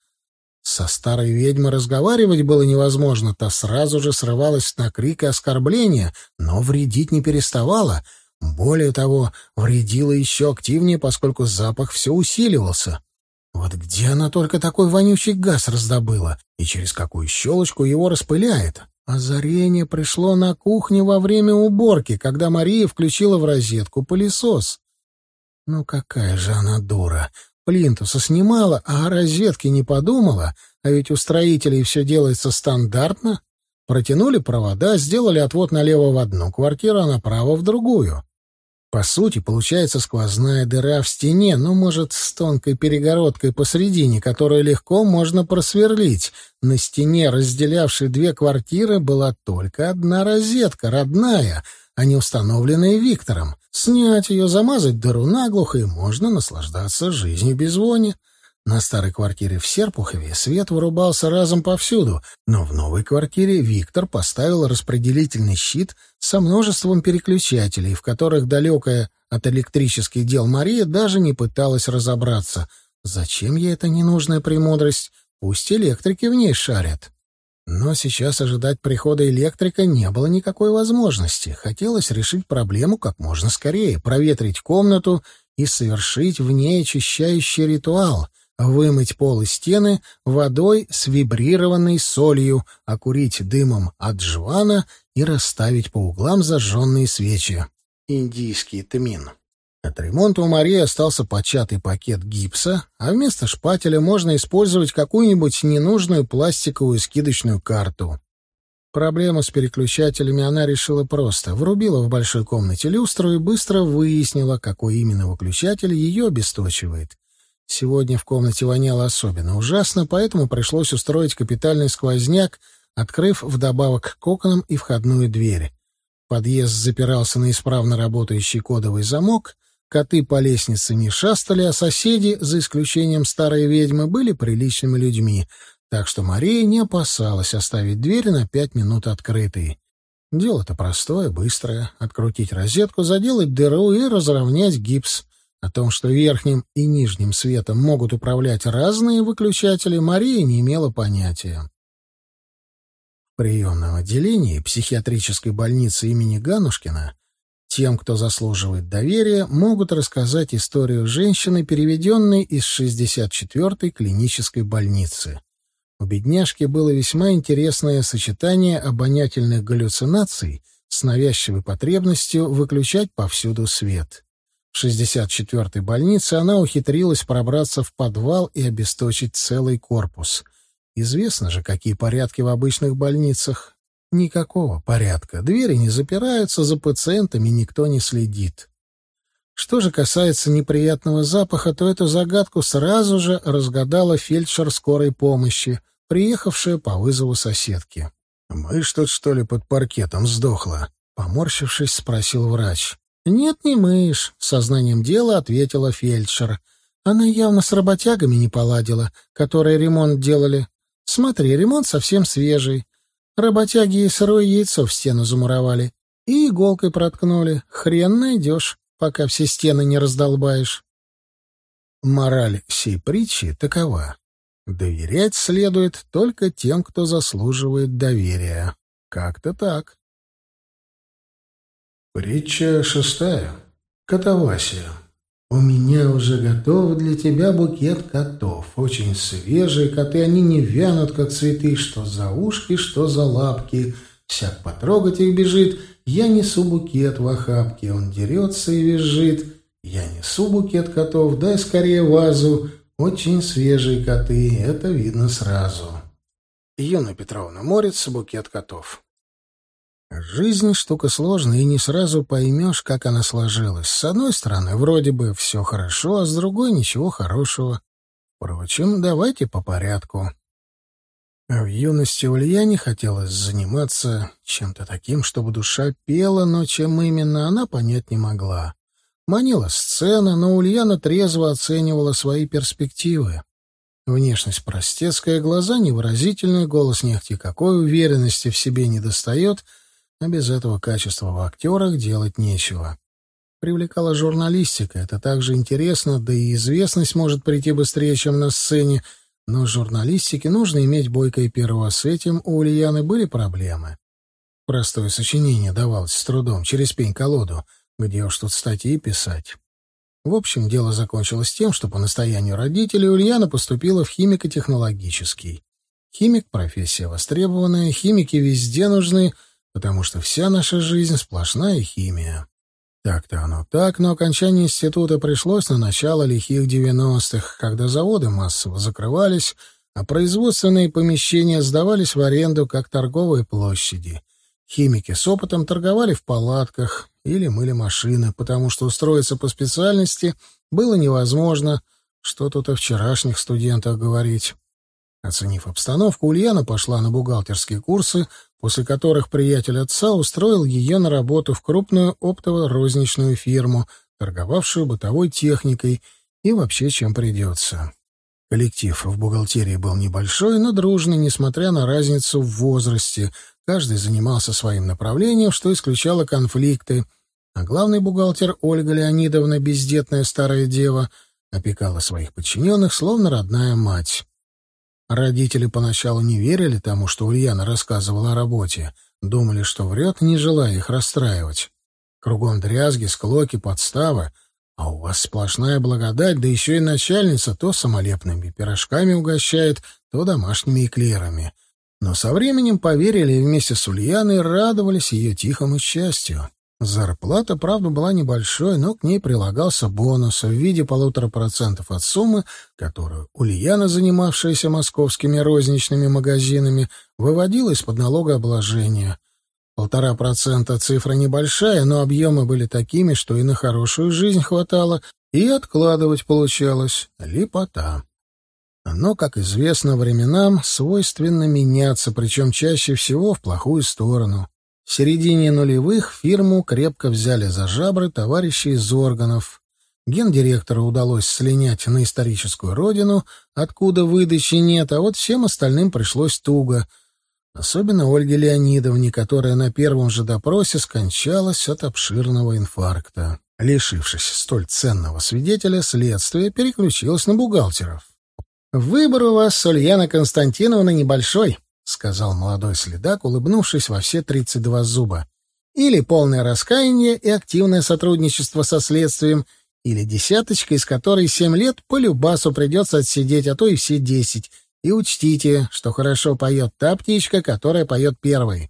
Со старой ведьмой разговаривать было невозможно, та сразу же срывалась на крик и оскорбления, но вредить не переставала. Более того, вредила еще активнее, поскольку запах все усиливался. Вот где она только такой вонючий газ раздобыла и через какую щелочку его распыляет? Озарение пришло на кухне во время уборки, когда Мария включила в розетку пылесос. Ну какая же она дура! Плинтуса снимала, а о розетке не подумала, а ведь у строителей все делается стандартно. Протянули провода, сделали отвод налево в одну квартиру, а направо в другую. По сути, получается сквозная дыра в стене, ну, может, с тонкой перегородкой посредине, которую легко можно просверлить. На стене, разделявшей две квартиры, была только одна розетка, родная, а не установленная Виктором. Снять ее, замазать дыру наглухо, и можно наслаждаться жизнью без вони. На старой квартире в Серпухове свет вырубался разом повсюду, но в новой квартире Виктор поставил распределительный щит со множеством переключателей, в которых далекая от электрических дел Мария даже не пыталась разобраться. Зачем ей эта ненужная премудрость? Пусть электрики в ней шарят. Но сейчас ожидать прихода электрика не было никакой возможности. Хотелось решить проблему как можно скорее, проветрить комнату и совершить в ней очищающий ритуал — вымыть пол и стены водой с вибрированной солью, окурить дымом от жвана и расставить по углам зажженные свечи. Индийский тмин. От ремонта у Марии остался початый пакет гипса, а вместо шпателя можно использовать какую-нибудь ненужную пластиковую скидочную карту. Проблему с переключателями она решила просто. Врубила в большой комнате люстру и быстро выяснила, какой именно выключатель ее обесточивает. Сегодня в комнате воняло особенно ужасно, поэтому пришлось устроить капитальный сквозняк, открыв вдобавок к окнам и входную дверь. Подъезд запирался на исправно работающий кодовый замок, коты по лестнице не шастали, а соседи, за исключением старой ведьмы, были приличными людьми, так что Мария не опасалась оставить дверь на пять минут открытой. Дело-то простое, быстрое — открутить розетку, заделать дыру и разровнять гипс — о том, что верхним и нижним светом могут управлять разные выключатели, Мария не имела понятия. В приемном отделении психиатрической больницы имени Ганушкина тем, кто заслуживает доверия, могут рассказать историю женщины, переведенной из 64-й клинической больницы. У бедняжки было весьма интересное сочетание обонятельных галлюцинаций с навязчивой потребностью выключать повсюду свет. В 64-й больнице она ухитрилась пробраться в подвал и обесточить целый корпус. Известно же, какие порядки в обычных больницах. Никакого порядка. Двери не запираются, за пациентами никто не следит. Что же касается неприятного запаха, то эту загадку сразу же разгадала фельдшер скорой помощи, приехавшая по вызову соседки. «Мышь тут, что ли, под паркетом сдохла?» Поморщившись, спросил врач. «Нет, не мышь», — сознанием дела ответила фельдшер. «Она явно с работягами не поладила, которые ремонт делали. Смотри, ремонт совсем свежий. Работяги и сырое яйцо в стену замуровали и иголкой проткнули. Хрен найдешь пока все стены не раздолбаешь. Мораль сей притчи такова. Доверять следует только тем, кто заслуживает доверия. Как-то так. Притча шестая. Катавасия. У меня уже готов для тебя букет котов. Очень свежие коты, они не вянут, как цветы, что за ушки, что за лапки. Всяк потрогать их бежит, я несу букет в охапке, он дерется и визжит. Я несу букет котов, дай скорее вазу. Очень свежие коты, это видно сразу. Юна Петровна, морец, букет котов. Жизнь — штука сложная, и не сразу поймешь, как она сложилась. С одной стороны, вроде бы все хорошо, а с другой — ничего хорошего. Впрочем, давайте по порядку. В юности Ульяне хотелось заниматься чем-то таким, чтобы душа пела, но чем именно она понять не могла. Манила сцена, но Ульяна трезво оценивала свои перспективы. Внешность простецкая, глаза невыразительные, голос нехти какой уверенности в себе не достает, а без этого качества в актерах делать нечего. Привлекала журналистика, это также интересно, да и известность может прийти быстрее, чем на сцене, но журналистике нужно иметь бойкое перо, с этим у Ульяны были проблемы. Простое сочинение давалось с трудом, через пень-колоду, где уж тут статьи писать. В общем, дело закончилось тем, что по настоянию родителей Ульяна поступила в химико-технологический. Химик — профессия востребованная, химики везде нужны, потому что вся наша жизнь — сплошная химия. Так-то оно так, но окончание института пришлось на начало лихих девяностых, когда заводы массово закрывались, а производственные помещения сдавались в аренду как торговые площади. Химики с опытом торговали в палатках или мыли машины, потому что устроиться по специальности было невозможно, что тут о вчерашних студентах говорить. Оценив обстановку, Ульяна пошла на бухгалтерские курсы, после которых приятель отца устроил ее на работу в крупную оптово-розничную фирму, торговавшую бытовой техникой и вообще чем придется. Коллектив в бухгалтерии был небольшой, но дружный, несмотря на разницу в возрасте. Каждый занимался своим направлением, что исключало конфликты. А главный бухгалтер Ольга Леонидовна, бездетная старая дева, опекала своих подчиненных, словно родная мать. Родители поначалу не верили тому, что Ульяна рассказывала о работе. Думали, что врет, не желая их расстраивать. Кругом дрязги, склоки, подставы. А у вас сплошная благодать, да еще и начальница то самолепными пирожками угощает, то домашними эклерами. Но со временем поверили и вместе с Ульяной радовались ее тихому счастью. Зарплата, правда, была небольшой, но к ней прилагался бонус в виде полутора процентов от суммы, которую Ульяна, занимавшаяся московскими розничными магазинами, выводила из-под налогообложения. Полтора процента цифра небольшая, но объемы были такими, что и на хорошую жизнь хватало, и откладывать получалось липота. Но, как известно, временам свойственно меняться, причем чаще всего в плохую сторону. В середине нулевых фирму крепко взяли за жабры товарищи из органов. Гендиректору удалось слинять на историческую родину, откуда выдачи нет, а вот всем остальным пришлось туго. Особенно Ольге Леонидовне, которая на первом же допросе скончалась от обширного инфаркта. Лишившись столь ценного свидетеля, следствие переключилось на бухгалтеров. «Выбор у вас, Ульяна Константиновна, небольшой», — сказал молодой следак, улыбнувшись во все тридцать два зуба. «Или полное раскаяние и активное сотрудничество со следствием, или десяточка, из которой семь лет по любасу придется отсидеть, а то и все десять, И учтите, что хорошо поет та птичка, которая поет первой.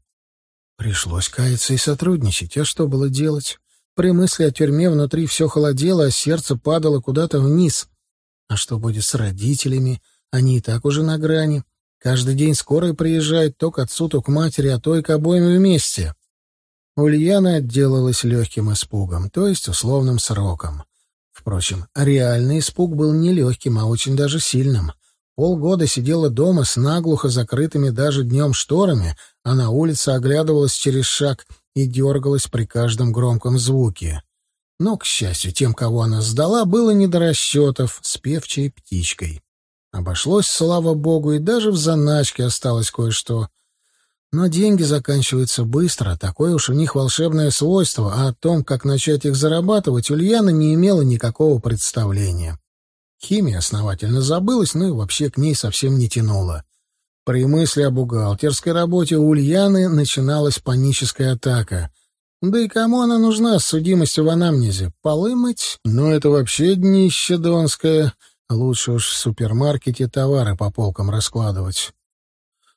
Пришлось каяться и сотрудничать. А что было делать? При мысли о тюрьме внутри все холодело, а сердце падало куда-то вниз. А что будет с родителями? Они и так уже на грани. Каждый день скорая приезжает то к отцу, то к матери, а то и к обоим вместе. Ульяна отделалась легким испугом, то есть условным сроком. Впрочем, реальный испуг был не легким, а очень даже сильным. Полгода сидела дома с наглухо закрытыми даже днем шторами, а на улице оглядывалась через шаг и дергалась при каждом громком звуке. Но, к счастью, тем, кого она сдала, было не до расчетов с певчей птичкой. Обошлось, слава богу, и даже в заначке осталось кое-что. Но деньги заканчиваются быстро, такое уж у них волшебное свойство, а о том, как начать их зарабатывать, Ульяна не имела никакого представления. Химия основательно забылась, ну и вообще к ней совсем не тянула. При мысли о бухгалтерской работе у Ульяны начиналась паническая атака. Да и кому она нужна с судимостью в анамнезе? Полы мыть? Ну, это вообще днище донское. Лучше уж в супермаркете товары по полкам раскладывать.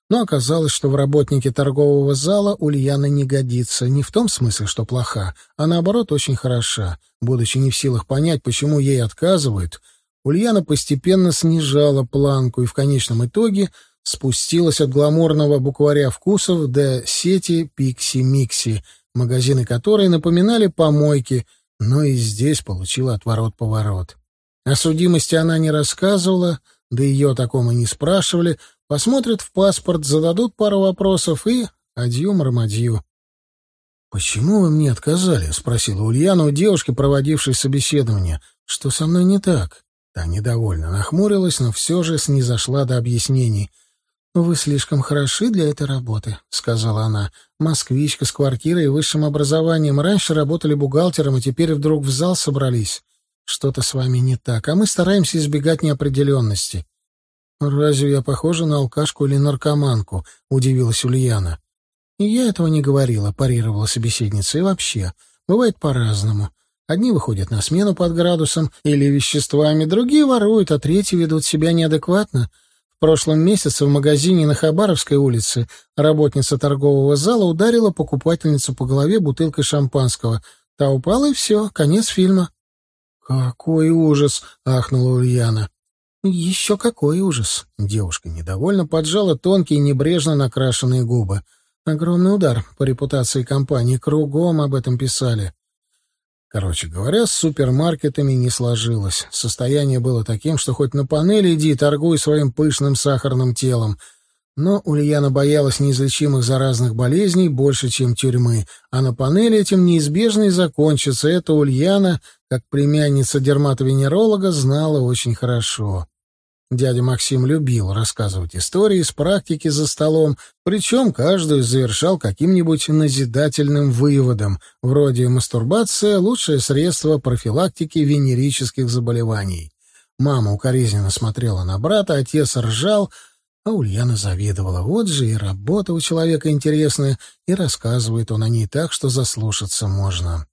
Но оказалось, что в работнике торгового зала Ульяна не годится. Не в том смысле, что плоха, а наоборот очень хороша. Будучи не в силах понять, почему ей отказывают, Ульяна постепенно снижала планку и в конечном итоге спустилась от гламурного букваря вкусов до сети «Пикси-Микси», магазины которой напоминали помойки, но и здесь получила отворот-поворот. О судимости она не рассказывала, да ее о таком и не спрашивали, Посмотрят в паспорт, зададут пару вопросов и... Адью-мармадью. «Почему вы мне отказали?» — спросила Ульяна у девушки, проводившей собеседование. «Что со мной не так?» Та недовольно нахмурилась, но все же снизошла до объяснений. «Вы слишком хороши для этой работы», — сказала она. «Москвичка с квартирой и высшим образованием. Раньше работали бухгалтером, а теперь вдруг в зал собрались. Что-то с вами не так, а мы стараемся избегать неопределенности. «Разве я похожа на алкашку или наркоманку?» — удивилась Ульяна. «Я этого не говорила», — парировала собеседница. «И вообще, бывает по-разному. Одни выходят на смену под градусом или веществами, другие воруют, а третьи ведут себя неадекватно. В прошлом месяце в магазине на Хабаровской улице работница торгового зала ударила покупательницу по голове бутылкой шампанского. Та упала, и все, конец фильма». «Какой ужас!» — ахнула Ульяна. «Еще какой ужас!» Девушка недовольно поджала тонкие, небрежно накрашенные губы. Огромный удар по репутации компании. Кругом об этом писали. Короче говоря, с супермаркетами не сложилось. Состояние было таким, что хоть на панели иди, торгуй своим пышным сахарным телом. Но Ульяна боялась неизлечимых заразных болезней больше, чем тюрьмы. А на панели этим неизбежно и закончится. Это Ульяна, как племянница дерматовенеролога, знала очень хорошо. Дядя Максим любил рассказывать истории с практики за столом, причем каждую завершал каким-нибудь назидательным выводом, вроде «мастурбация — лучшее средство профилактики венерических заболеваний». Мама укоризненно смотрела на брата, отец ржал, а Ульяна завидовала. Вот же и работа у человека интересная, и рассказывает он о ней так, что заслушаться можно.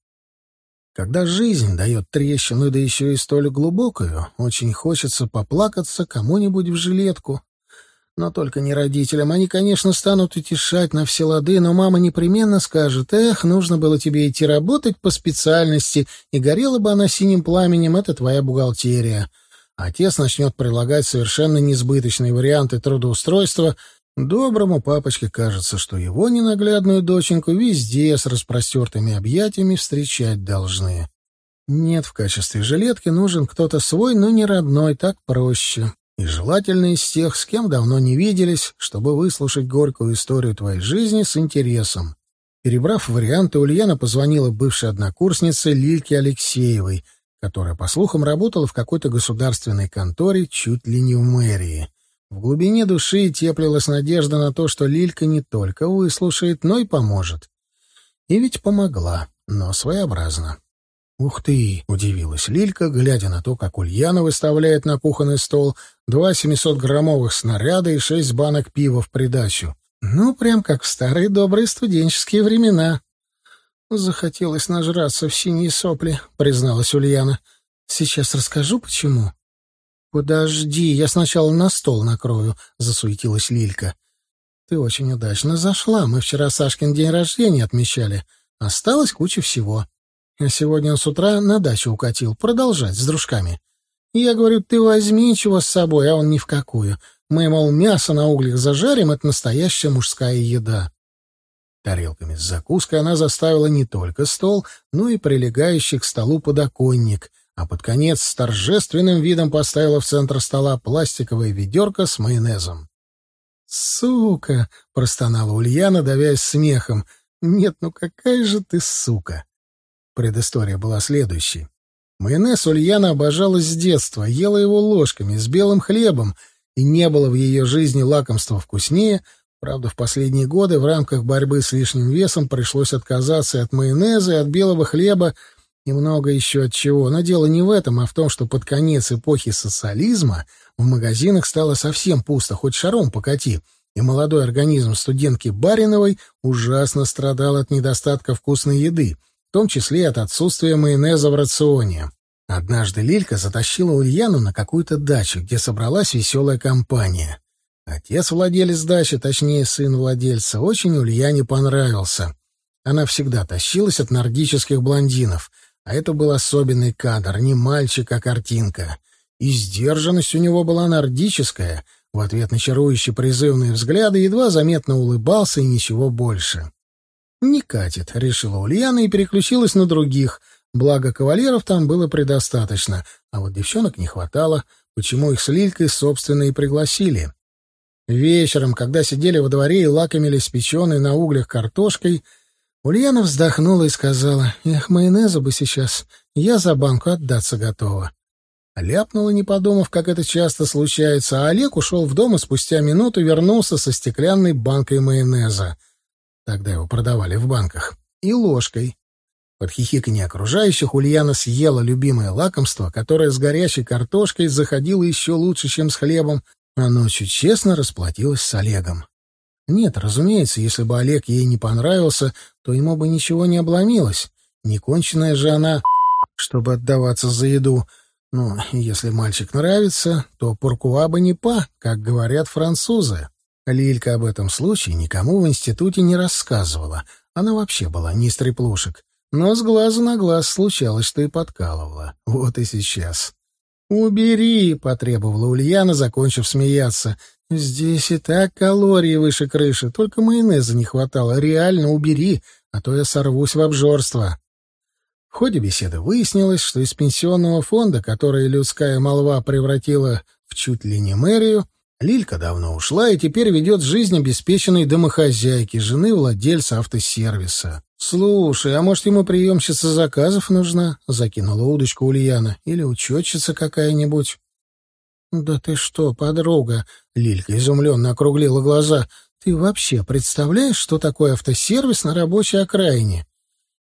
Когда жизнь дает трещину, да еще и столь глубокую, очень хочется поплакаться кому-нибудь в жилетку. Но только не родителям. Они, конечно, станут утешать на все лады, но мама непременно скажет, «Эх, нужно было тебе идти работать по специальности, и горела бы она синим пламенем, это твоя бухгалтерия». Отец начнет предлагать совершенно несбыточные варианты трудоустройства — Доброму папочке кажется, что его ненаглядную доченьку везде с распростертыми объятиями встречать должны. Нет, в качестве жилетки нужен кто-то свой, но не родной, так проще. И желательно из тех, с кем давно не виделись, чтобы выслушать горькую историю твоей жизни с интересом. Перебрав варианты, Ульяна позвонила бывшей однокурснице Лильке Алексеевой, которая, по слухам, работала в какой-то государственной конторе чуть ли не в мэрии. В глубине души теплилась надежда на то, что Лилька не только выслушает, но и поможет. И ведь помогла, но своеобразно. «Ух ты!» — удивилась Лилька, глядя на то, как Ульяна выставляет на кухонный стол два 700-граммовых снаряда и шесть банок пива в придачу. «Ну, прям как в старые добрые студенческие времена». «Захотелось нажраться в синие сопли», — призналась Ульяна. «Сейчас расскажу, почему». «Подожди, я сначала на стол накрою», — засуетилась Лилька. «Ты очень удачно зашла. Мы вчера Сашкин день рождения отмечали. Осталось куча всего. А сегодня он с утра на дачу укатил. Продолжать с дружками. Я говорю, ты возьми чего с собой, а он ни в какую. Мы, мол, мясо на углях зажарим, это настоящая мужская еда». Тарелками с закуской она заставила не только стол, но и прилегающий к столу подоконник, а под конец с торжественным видом поставила в центр стола пластиковое ведерко с майонезом. «Сука!» — простонала Ульяна, давясь смехом. «Нет, ну какая же ты сука!» Предыстория была следующей. Майонез Ульяна обожала с детства, ела его ложками, с белым хлебом, и не было в ее жизни лакомства вкуснее. Правда, в последние годы в рамках борьбы с лишним весом пришлось отказаться и от майонеза, и от белого хлеба, и много еще от чего. Но дело не в этом, а в том, что под конец эпохи социализма в магазинах стало совсем пусто, хоть шаром покати, и молодой организм студентки Бариновой ужасно страдал от недостатка вкусной еды, в том числе и от отсутствия майонеза в рационе. Однажды Лилька затащила Ульяну на какую-то дачу, где собралась веселая компания. Отец владелец дачи, точнее сын владельца, очень Ульяне понравился. Она всегда тащилась от нордических блондинов — а это был особенный кадр, не мальчик, а картинка. И сдержанность у него была нордическая. В ответ на чарующие призывные взгляды едва заметно улыбался и ничего больше. «Не катит», — решила Ульяна и переключилась на других. Благо, кавалеров там было предостаточно, а вот девчонок не хватало, почему их с Лилькой, собственно, и пригласили. Вечером, когда сидели во дворе и лакомились печеной на углях картошкой, Ульяна вздохнула и сказала, «Эх, майонеза бы сейчас, я за банку отдаться готова». Ляпнула, не подумав, как это часто случается, а Олег ушел в дом и спустя минуту вернулся со стеклянной банкой майонеза. Тогда его продавали в банках. И ложкой. Под хихиканье окружающих Ульяна съела любимое лакомство, которое с горячей картошкой заходило еще лучше, чем с хлебом, а ночью честно расплатилась с Олегом. Нет, разумеется, если бы Олег ей не понравился, то ему бы ничего не обломилось. Неконченная же она, чтобы отдаваться за еду. Ну, если мальчик нравится, то пуркуа бы не па, как говорят французы. Лилька об этом случае никому в институте не рассказывала. Она вообще была не из. Но с глазу на глаз случалось, что и подкалывала. Вот и сейчас. «Убери!» — потребовала Ульяна, закончив смеяться. «Здесь и так калории выше крыши, только майонеза не хватало. Реально убери, а то я сорвусь в обжорство». В ходе беседы выяснилось, что из пенсионного фонда, который людская молва превратила в чуть ли не мэрию, Лилька давно ушла и теперь ведет жизнь обеспеченной домохозяйки, жены владельца автосервиса. «Слушай, а может, ему приемщица заказов нужна?» — закинула удочку Ульяна. «Или учетчица какая-нибудь?» «Да ты что, подруга?» — Лилька изумленно округлила глаза. «Ты вообще представляешь, что такое автосервис на рабочей окраине?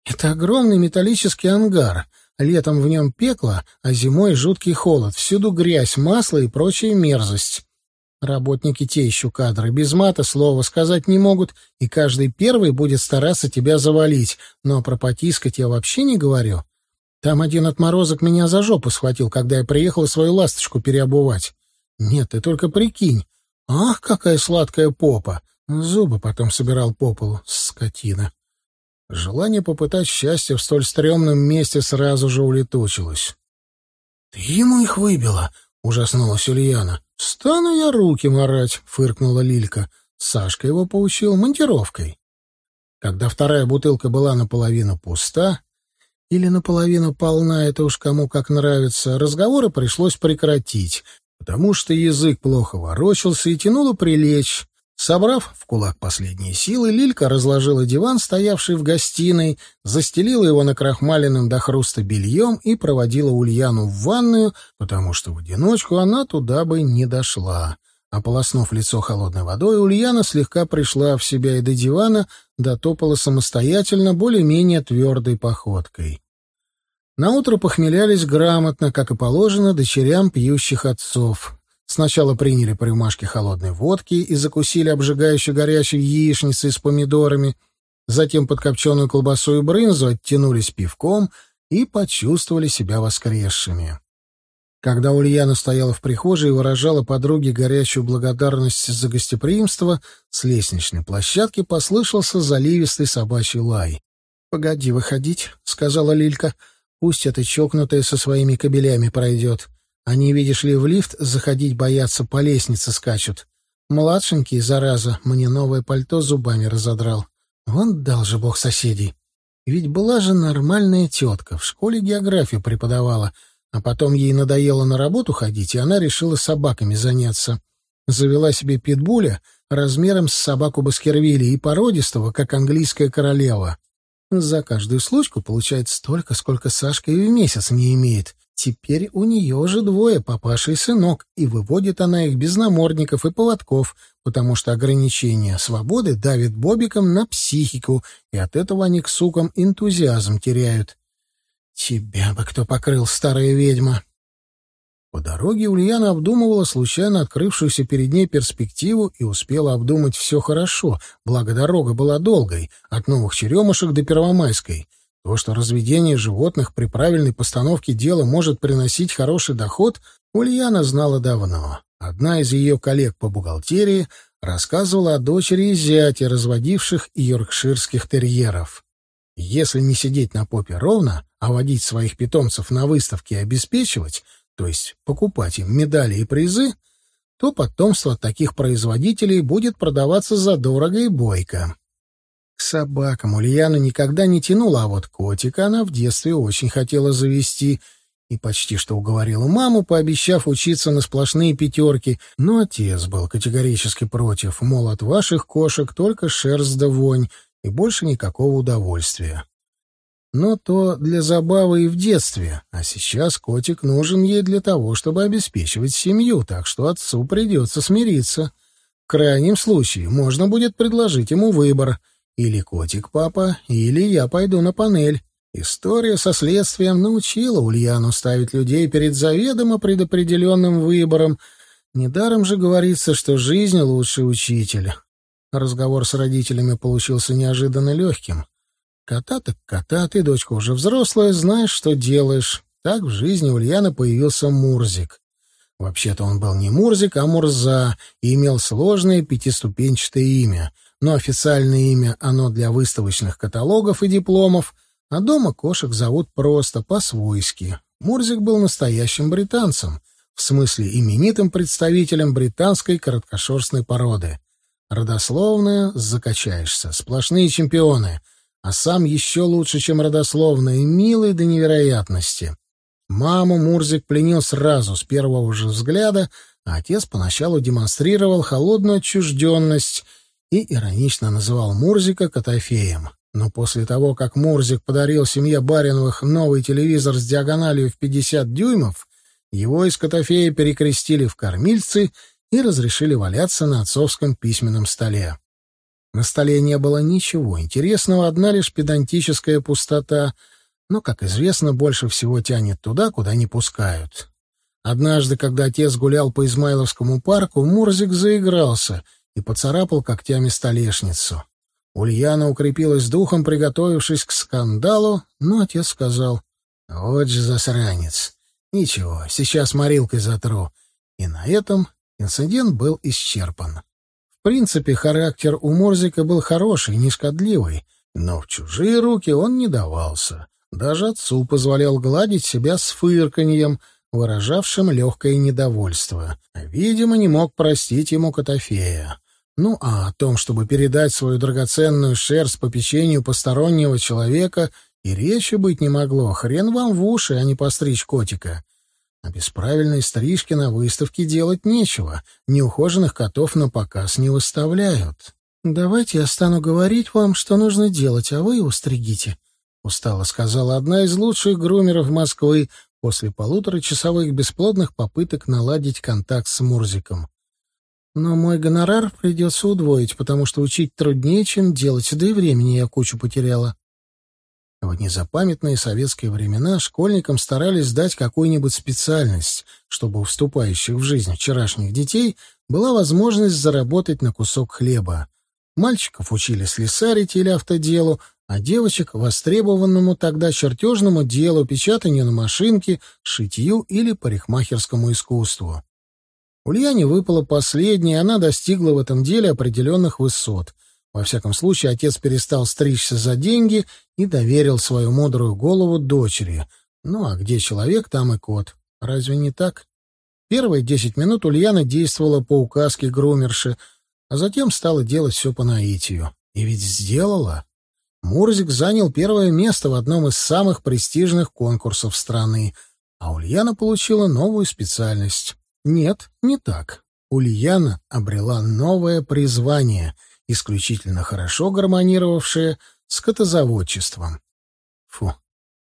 Это огромный металлический ангар. Летом в нем пекло, а зимой жуткий холод. Всюду грязь, масло и прочая мерзость. Работники те еще кадры, без мата слова сказать не могут, и каждый первый будет стараться тебя завалить, но про потискать я вообще не говорю. Там один отморозок меня за жопу схватил, когда я приехал свою ласточку переобувать. Нет, ты только прикинь. Ах, какая сладкая попа! Зубы потом собирал по полу, скотина. Желание попытать счастье в столь стрёмном месте сразу же улетучилось. — Ты ему их выбила? — ужаснулась Ульяна. «Стану я руки марать», — фыркнула Лилька. Сашка его поучил монтировкой. Когда вторая бутылка была наполовину пуста или наполовину полна, это уж кому как нравится, разговоры пришлось прекратить, потому что язык плохо ворочался и тянуло прилечь, Собрав в кулак последние силы, Лилька разложила диван, стоявший в гостиной, застелила его накрахмаленным до хруста бельем и проводила Ульяну в ванную, потому что в одиночку она туда бы не дошла. Ополоснув лицо холодной водой, Ульяна слегка пришла в себя и до дивана дотопала самостоятельно, более-менее твердой походкой. Наутро похмелялись грамотно, как и положено дочерям пьющих отцов. Сначала приняли по рюмашке холодной водки и закусили обжигающей горячей яичницей с помидорами, затем под копченую колбасу и брынзу оттянулись пивком и почувствовали себя воскресшими. Когда Ульяна стояла в прихожей и выражала подруге горячую благодарность за гостеприимство, с лестничной площадки послышался заливистый собачий лай. «Погоди выходить», — сказала Лилька. «Пусть эта чокнутая со своими кобелями пройдет. Они, видишь ли, в лифт заходить боятся, по лестнице скачут. Младшенький, зараза, мне новое пальто зубами разодрал. Вон дал же бог соседей. Ведь была же нормальная тетка, в школе географию преподавала, а потом ей надоело на работу ходить, и она решила собаками заняться. Завела себе питбуля размером с собаку Баскервилли и породистого, как английская королева. За каждую случку получает столько, сколько Сашка и в месяц не имеет. Теперь у нее уже двое, папаша и сынок, и выводит она их без намордников и поводков, потому что ограничение свободы давит бобикам на психику, и от этого они к сукам энтузиазм теряют. Тебя бы кто покрыл, старая ведьма! По дороге Ульяна обдумывала случайно открывшуюся перед ней перспективу и успела обдумать все хорошо, благо дорога была долгой, от Новых Черемушек до Первомайской — то, что разведение животных при правильной постановке дела может приносить хороший доход, Ульяна знала давно. Одна из ее коллег по бухгалтерии рассказывала о дочери и зяте, разводивших йоркширских терьеров. Если не сидеть на попе ровно, а водить своих питомцев на выставки и обеспечивать, то есть покупать им медали и призы, то потомство таких производителей будет продаваться задорого и бойко. К собакам Ульяна никогда не тянула, а вот котика она в детстве очень хотела завести и почти что уговорила маму, пообещав учиться на сплошные пятерки, но отец был категорически против, мол, от ваших кошек только шерсть да вонь и больше никакого удовольствия. Но то для забавы и в детстве, а сейчас котик нужен ей для того, чтобы обеспечивать семью, так что отцу придется смириться. В крайнем случае можно будет предложить ему выбор — или котик папа, или я пойду на панель. История со следствием научила Ульяну ставить людей перед заведомо предопределенным выбором. Недаром же говорится, что жизнь — лучший учитель. Разговор с родителями получился неожиданно легким. Кота так кота, ты, дочка, уже взрослая, знаешь, что делаешь. Так в жизни Ульяны появился Мурзик. Вообще-то он был не Мурзик, а Мурза и имел сложное пятиступенчатое имя — но официальное имя оно для выставочных каталогов и дипломов, а дома кошек зовут просто, по-свойски. Мурзик был настоящим британцем, в смысле именитым представителем британской короткошерстной породы. Родословная — закачаешься, сплошные чемпионы, а сам еще лучше, чем родословная, милый до невероятности. Маму Мурзик пленил сразу, с первого же взгляда, а отец поначалу демонстрировал холодную отчужденность — и иронично называл Мурзика Котофеем. Но после того, как Мурзик подарил семье Бариновых новый телевизор с диагональю в 50 дюймов, его из Котофея перекрестили в кормильцы и разрешили валяться на отцовском письменном столе. На столе не было ничего интересного, одна лишь педантическая пустота, но, как известно, больше всего тянет туда, куда не пускают. Однажды, когда отец гулял по Измайловскому парку, Мурзик заигрался — и поцарапал когтями столешницу. Ульяна укрепилась духом, приготовившись к скандалу, но отец сказал, «Вот же засранец! Ничего, сейчас морилкой затру». И на этом инцидент был исчерпан. В принципе, характер у Морзика был хороший, не шкодливый, но в чужие руки он не давался. Даже отцу позволял гладить себя с фырканьем, выражавшим легкое недовольство. Видимо, не мог простить ему Котофея. Ну а о том, чтобы передать свою драгоценную шерсть по печенью постороннего человека, и речи быть не могло. Хрен вам в уши, а не постричь котика. А без правильной стрижки на выставке делать нечего. Неухоженных котов на показ не выставляют. «Давайте я стану говорить вам, что нужно делать, а вы его стригите», — устало сказала одна из лучших грумеров Москвы после полуторачасовых бесплодных попыток наладить контакт с Мурзиком. Но мой гонорар придется удвоить, потому что учить труднее, чем делать, да и времени я кучу потеряла. В незапамятные советские времена школьникам старались дать какую-нибудь специальность, чтобы у вступающих в жизнь вчерашних детей была возможность заработать на кусок хлеба. Мальчиков учили слесарить или автоделу, а девочек — востребованному тогда чертежному делу, печатанию на машинке, шитью или парикмахерскому искусству. Ульяне выпало последнее, она достигла в этом деле определенных высот. Во всяком случае, отец перестал стричься за деньги и доверил свою мудрую голову дочери. Ну а где человек, там и кот. Разве не так? Первые десять минут Ульяна действовала по указке грумерши, а затем стала делать все по наитию. И ведь сделала. Мурзик занял первое место в одном из самых престижных конкурсов страны, а Ульяна получила новую специальность. Нет, не так. Ульяна обрела новое призвание, исключительно хорошо гармонировавшее с котозаводчеством. Фу,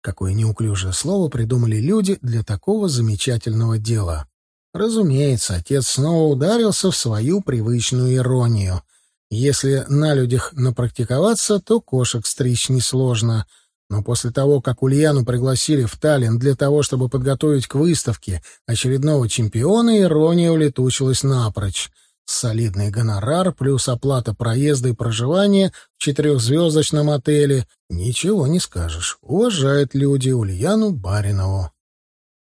какое неуклюжее слово придумали люди для такого замечательного дела. Разумеется, отец снова ударился в свою привычную иронию. Если на людях напрактиковаться, то кошек стричь несложно — но после того, как Ульяну пригласили в Таллин для того, чтобы подготовить к выставке очередного чемпиона, ирония улетучилась напрочь. Солидный гонорар плюс оплата проезда и проживания в четырехзвездочном отеле. Ничего не скажешь. Уважают люди Ульяну Баринову.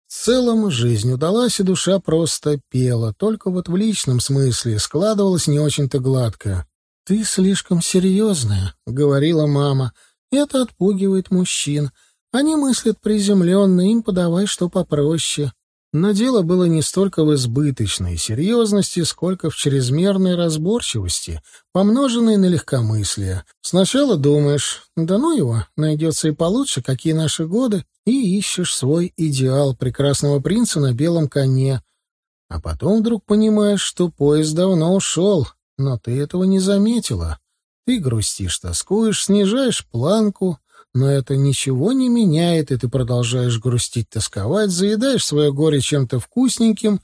В целом, жизнь удалась, и душа просто пела, только вот в личном смысле складывалась не очень-то гладко. «Ты слишком серьезная», — говорила мама, — это отпугивает мужчин. Они мыслят приземленно, им подавай что попроще. Но дело было не столько в избыточной серьезности, сколько в чрезмерной разборчивости, помноженной на легкомыслие. Сначала думаешь, да ну его, найдется и получше, какие наши годы, и ищешь свой идеал прекрасного принца на белом коне. А потом вдруг понимаешь, что поезд давно ушел, но ты этого не заметила. Ты грустишь, тоскуешь, снижаешь планку, но это ничего не меняет, и ты продолжаешь грустить, тосковать, заедаешь свое горе чем-то вкусненьким,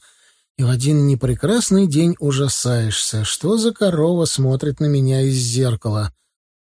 и в один непрекрасный день ужасаешься, что за корова смотрит на меня из зеркала.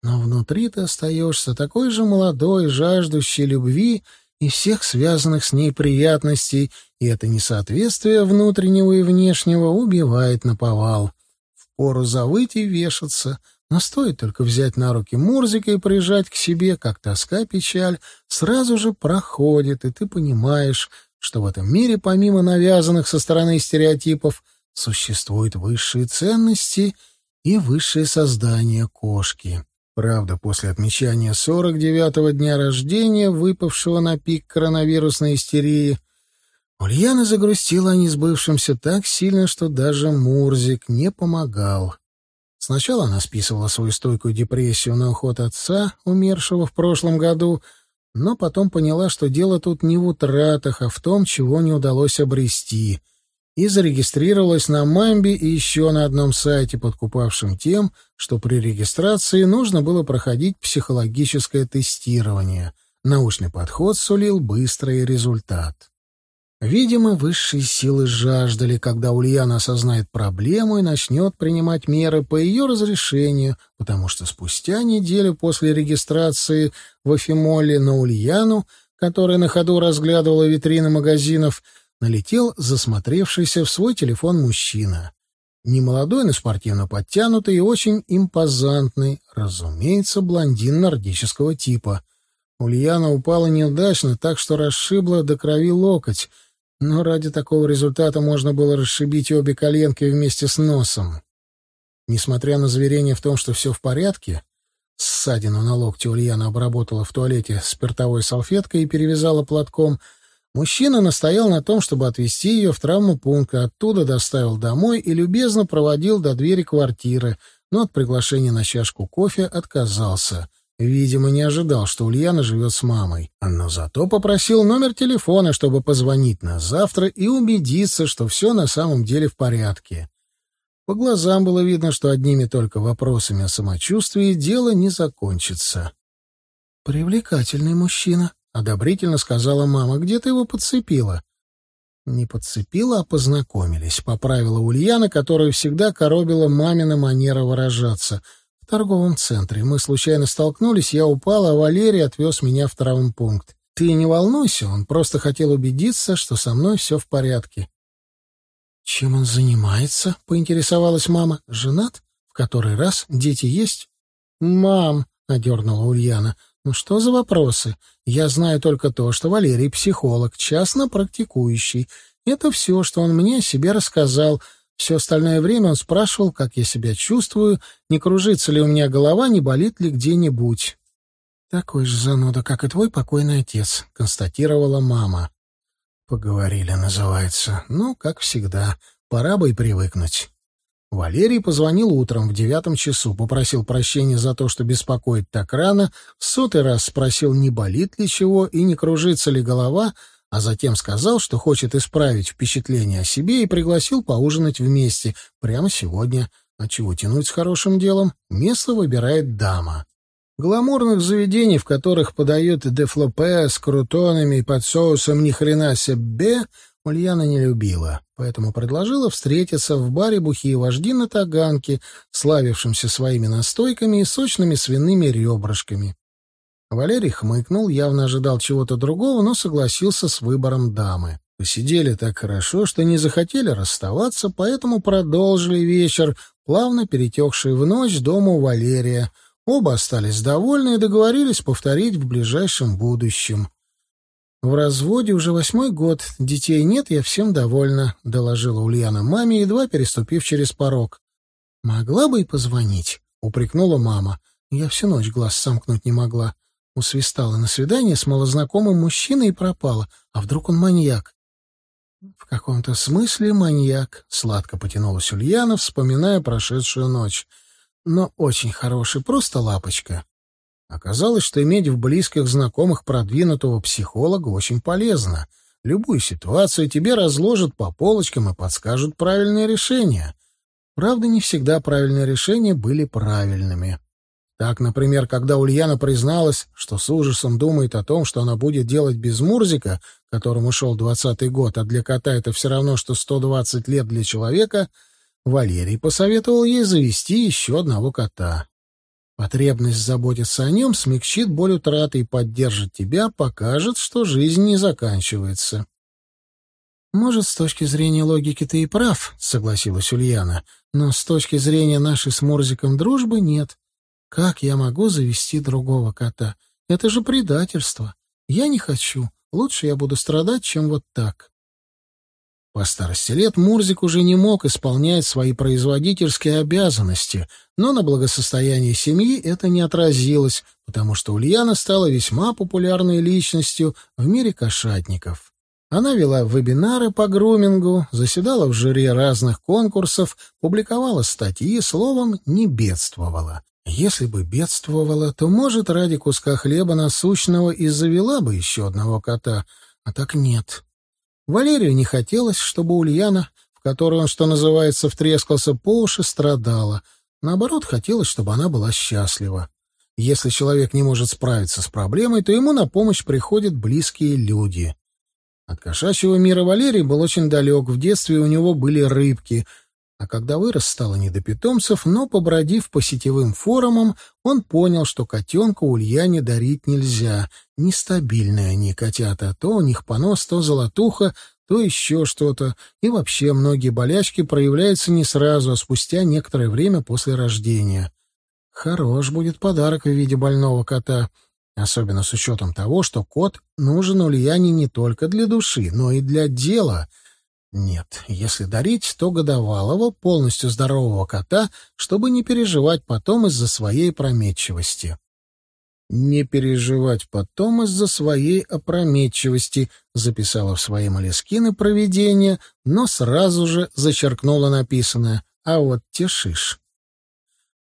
Но внутри ты остаешься такой же молодой, жаждущий любви и всех связанных с ней приятностей, и это несоответствие внутреннего и внешнего убивает наповал. Впору завыть и вешаться — но стоит только взять на руки Мурзика и прижать к себе, как тоска, печаль, сразу же проходит, и ты понимаешь, что в этом мире, помимо навязанных со стороны стереотипов, существуют высшие ценности и высшие создания кошки. Правда, после отмечания 49-го дня рождения, выпавшего на пик коронавирусной истерии, Ульяна загрустила о несбывшемся так сильно, что даже Мурзик не помогал. Сначала она списывала свою стойкую депрессию на уход отца, умершего в прошлом году, но потом поняла, что дело тут не в утратах, а в том, чего не удалось обрести, и зарегистрировалась на Мамбе и еще на одном сайте, подкупавшем тем, что при регистрации нужно было проходить психологическое тестирование. Научный подход сулил быстрый результат. Видимо, высшие силы жаждали, когда Ульяна осознает проблему и начнет принимать меры по ее разрешению, потому что спустя неделю после регистрации в Афимоле на Ульяну, которая на ходу разглядывала витрины магазинов, налетел засмотревшийся в свой телефон мужчина. Немолодой, но спортивно подтянутый и очень импозантный, разумеется, блондин нордического типа. Ульяна упала неудачно, так что расшибла до крови локоть — но ради такого результата можно было расшибить обе коленки вместе с носом. Несмотря на заверение в том, что все в порядке, ссадину на локте Ульяна обработала в туалете спиртовой салфеткой и перевязала платком, мужчина настоял на том, чтобы отвезти ее в травмопункт, оттуда доставил домой и любезно проводил до двери квартиры, но от приглашения на чашку кофе отказался — Видимо, не ожидал, что Ульяна живет с мамой. Но зато попросил номер телефона, чтобы позвонить на завтра и убедиться, что все на самом деле в порядке. По глазам было видно, что одними только вопросами о самочувствии дело не закончится. «Привлекательный мужчина», — одобрительно сказала мама. «Где ты его подцепила?» «Не подцепила, а познакомились», — поправила Ульяна, которая всегда коробила мамина манера выражаться — торговом центре. Мы случайно столкнулись, я упал, а Валерий отвез меня в травмпункт. Ты не волнуйся, он просто хотел убедиться, что со мной все в порядке. Чем он занимается? поинтересовалась мама. Женат? В который раз? Дети есть? Мам, — одернула Ульяна. «Ну что за вопросы? Я знаю только то, что Валерий — психолог, частно практикующий. Это все, что он мне о себе рассказал. Все остальное время он спрашивал, как я себя чувствую, не кружится ли у меня голова, не болит ли где-нибудь». «Такой же зануда, как и твой покойный отец», — констатировала мама. «Поговорили, называется. Ну, как всегда. Пора бы и привыкнуть». Валерий позвонил утром в девятом часу, попросил прощения за то, что беспокоит так рано, в сотый раз спросил, не болит ли чего и не кружится ли голова, а затем сказал, что хочет исправить впечатление о себе и пригласил поужинать вместе прямо сегодня. А чего тянуть с хорошим делом? Место выбирает дама. Гламурных заведений, в которых подают дефлопе с крутонами и под соусом ни хрена себе, Ульяна не любила, поэтому предложила встретиться в баре «Бухие вожди» на Таганке, славившемся своими настойками и сочными свиными ребрышками. Валерий хмыкнул, явно ожидал чего-то другого, но согласился с выбором дамы. Посидели так хорошо, что не захотели расставаться, поэтому продолжили вечер, плавно перетекший в ночь дома у Валерия. Оба остались довольны и договорились повторить в ближайшем будущем. «В разводе уже восьмой год. Детей нет, я всем довольна», — доложила Ульяна маме, едва переступив через порог. «Могла бы и позвонить», — упрекнула мама. «Я всю ночь глаз сомкнуть не могла. Усвистала на свидание с малознакомым мужчиной и пропала. А вдруг он маньяк?» «В каком-то смысле маньяк», — сладко потянулась Ульяна, вспоминая прошедшую ночь. «Но очень хороший, просто лапочка». Оказалось, что иметь в близких знакомых продвинутого психолога очень полезно. Любую ситуацию тебе разложат по полочкам и подскажут правильное решение. Правда, не всегда правильные решения были правильными. Так, например, когда Ульяна призналась, что с ужасом думает о том, что она будет делать без Мурзика, которому шел двадцатый год, а для кота это все равно, что сто двадцать лет для человека, Валерий посоветовал ей завести еще одного кота. Потребность заботиться о нем смягчит боль утраты и поддержит тебя, покажет, что жизнь не заканчивается. «Может, с точки зрения логики ты и прав», — согласилась Ульяна, «но с точки зрения нашей с Морзиком дружбы нет. Как я могу завести другого кота? Это же предательство. Я не хочу. Лучше я буду страдать, чем вот так». По старости лет Мурзик уже не мог исполнять свои производительские обязанности, но на благосостоянии семьи это не отразилось, потому что Ульяна стала весьма популярной личностью в мире кошатников. Она вела вебинары по грумингу, заседала в жюри разных конкурсов, публиковала статьи, словом, не бедствовала. Если бы бедствовала, то, может, ради куска хлеба насущного и завела бы еще одного кота, а так нет. Валерию не хотелось, чтобы Ульяна, в которой он, что называется, втрескался по уши, страдала. Наоборот, хотелось, чтобы она была счастлива. Если человек не может справиться с проблемой, то ему на помощь приходят близкие люди. От кошачьего мира Валерий был очень далек, в детстве у него были рыбки — а когда вырос, стало не до питомцев, но, побродив по сетевым форумам, он понял, что котенка Ульяне дарить нельзя. Нестабильные они, котята. То у них понос, то золотуха, то еще что-то. И вообще многие болячки проявляются не сразу, а спустя некоторое время после рождения. Хорош будет подарок в виде больного кота. Особенно с учетом того, что кот нужен Ульяне не только для души, но и для дела — нет, если дарить, то годовалого, полностью здорового кота, чтобы не переживать потом из-за своей опрометчивости. «Не переживать потом из-за своей опрометчивости», записала в свои молескины провидение, но сразу же зачеркнула написанное «А вот тешишь».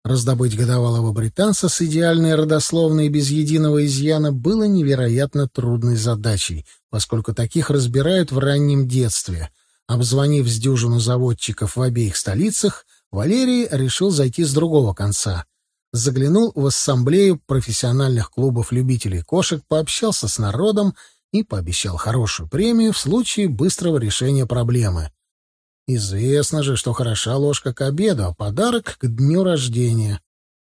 Раздобыть годовалого британца с идеальной родословной без единого изъяна было невероятно трудной задачей, поскольку таких разбирают в раннем детстве — Обзвонив с дюжину заводчиков в обеих столицах, Валерий решил зайти с другого конца. Заглянул в ассамблею профессиональных клубов любителей кошек, пообщался с народом и пообещал хорошую премию в случае быстрого решения проблемы. Известно же, что хороша ложка к обеду, а подарок к дню рождения.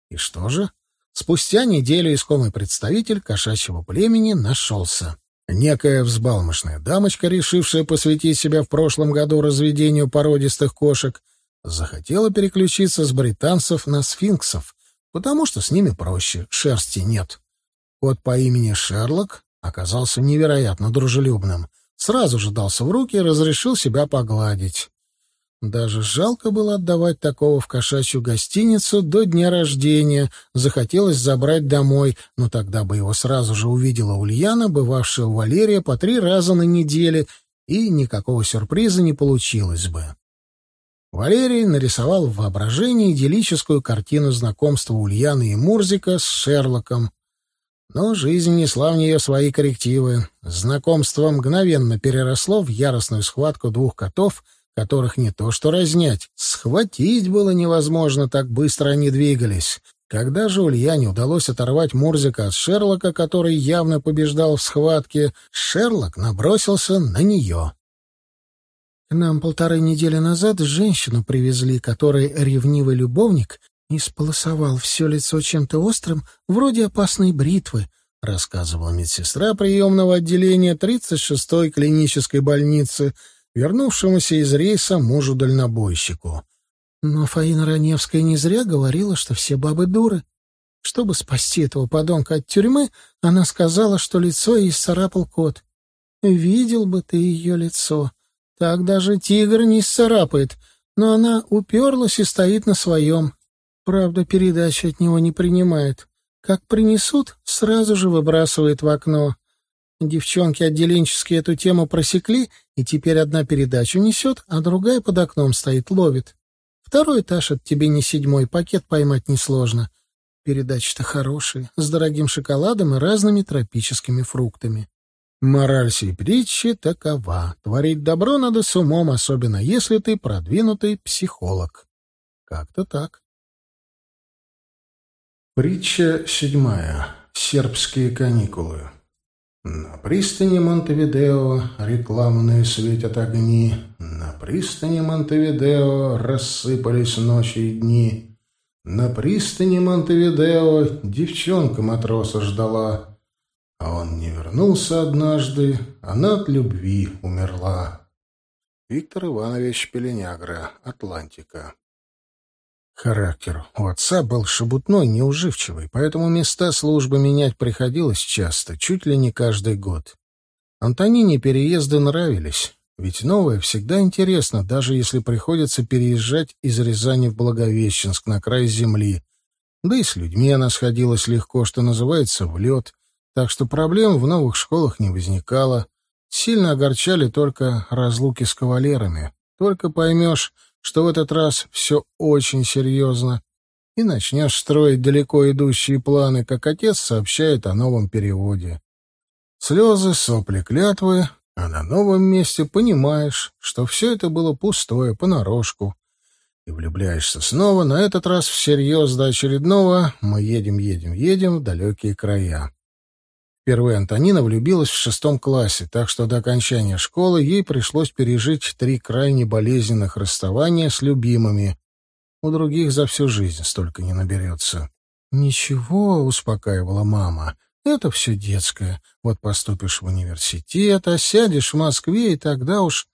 И что же? Спустя неделю искомый представитель кошачьего племени нашелся. Некая взбалмошная дамочка, решившая посвятить себя в прошлом году разведению породистых кошек, захотела переключиться с британцев на сфинксов, потому что с ними проще, шерсти нет. Кот по имени Шерлок оказался невероятно дружелюбным. Сразу же дался в руки и разрешил себя погладить. Даже жалко было отдавать такого в кошачью гостиницу до дня рождения. Захотелось забрать домой, но тогда бы его сразу же увидела Ульяна, бывавшая у Валерия по три раза на неделе, и никакого сюрприза не получилось бы. Валерий нарисовал в воображении идиллическую картину знакомства Ульяны и Мурзика с Шерлоком. Но жизнь несла в нее свои коррективы. Знакомство мгновенно переросло в яростную схватку двух котов — которых не то что разнять, схватить было невозможно, так быстро они двигались. Когда же Ульяне удалось оторвать Мурзика от Шерлока, который явно побеждал в схватке, Шерлок набросился на нее. Нам полторы недели назад женщину привезли, которой ревнивый любовник исполосовал все лицо чем-то острым, вроде опасной бритвы, — рассказывала медсестра приемного отделения 36-й клинической больницы — вернувшемуся из рейса мужу-дальнобойщику. Но Фаина Раневская не зря говорила, что все бабы дуры. Чтобы спасти этого подонка от тюрьмы, она сказала, что лицо ей исцарапал кот. Видел бы ты ее лицо. Так даже тигр не исцарапает, но она уперлась и стоит на своем. Правда, передачи от него не принимает. Как принесут, сразу же выбрасывает в окно. Девчонки отделенческие эту тему просекли, и теперь одна передачу несет, а другая под окном стоит, ловит. Второй этаж — от тебе не седьмой, пакет поймать несложно. Передачи-то хорошие, с дорогим шоколадом и разными тропическими фруктами. Мораль сей притчи такова. Творить добро надо с умом, особенно если ты продвинутый психолог. Как-то так. Притча седьмая. Сербские каникулы. На пристани Монтевидео рекламные светят огни, На пристани Монтевидео рассыпались ночи и дни. На пристани Монтевидео девчонка матроса ждала, А он не вернулся однажды, она от любви умерла. Виктор Иванович Пеленягра, Атлантика Характер у отца был шебутной, неуживчивый, поэтому места службы менять приходилось часто, чуть ли не каждый год. Антонине переезды нравились, ведь новое всегда интересно, даже если приходится переезжать из Рязани в Благовещенск на край земли. Да и с людьми она сходилась легко, что называется, в лед, так что проблем в новых школах не возникало. Сильно огорчали только разлуки с кавалерами. Только поймешь, что в этот раз все очень серьезно, и начнешь строить далеко идущие планы, как отец сообщает о новом переводе. Слезы, сопли, клятвы, а на новом месте понимаешь, что все это было пустое, понарошку, и влюбляешься снова, на этот раз всерьез до очередного «мы едем, едем, едем в далекие края». Впервые Антонина влюбилась в шестом классе, так что до окончания школы ей пришлось пережить три крайне болезненных расставания с любимыми. У других за всю жизнь столько не наберется. «Ничего», — успокаивала мама, — «это все детское. Вот поступишь в университет, а сядешь в Москве, и тогда уж...»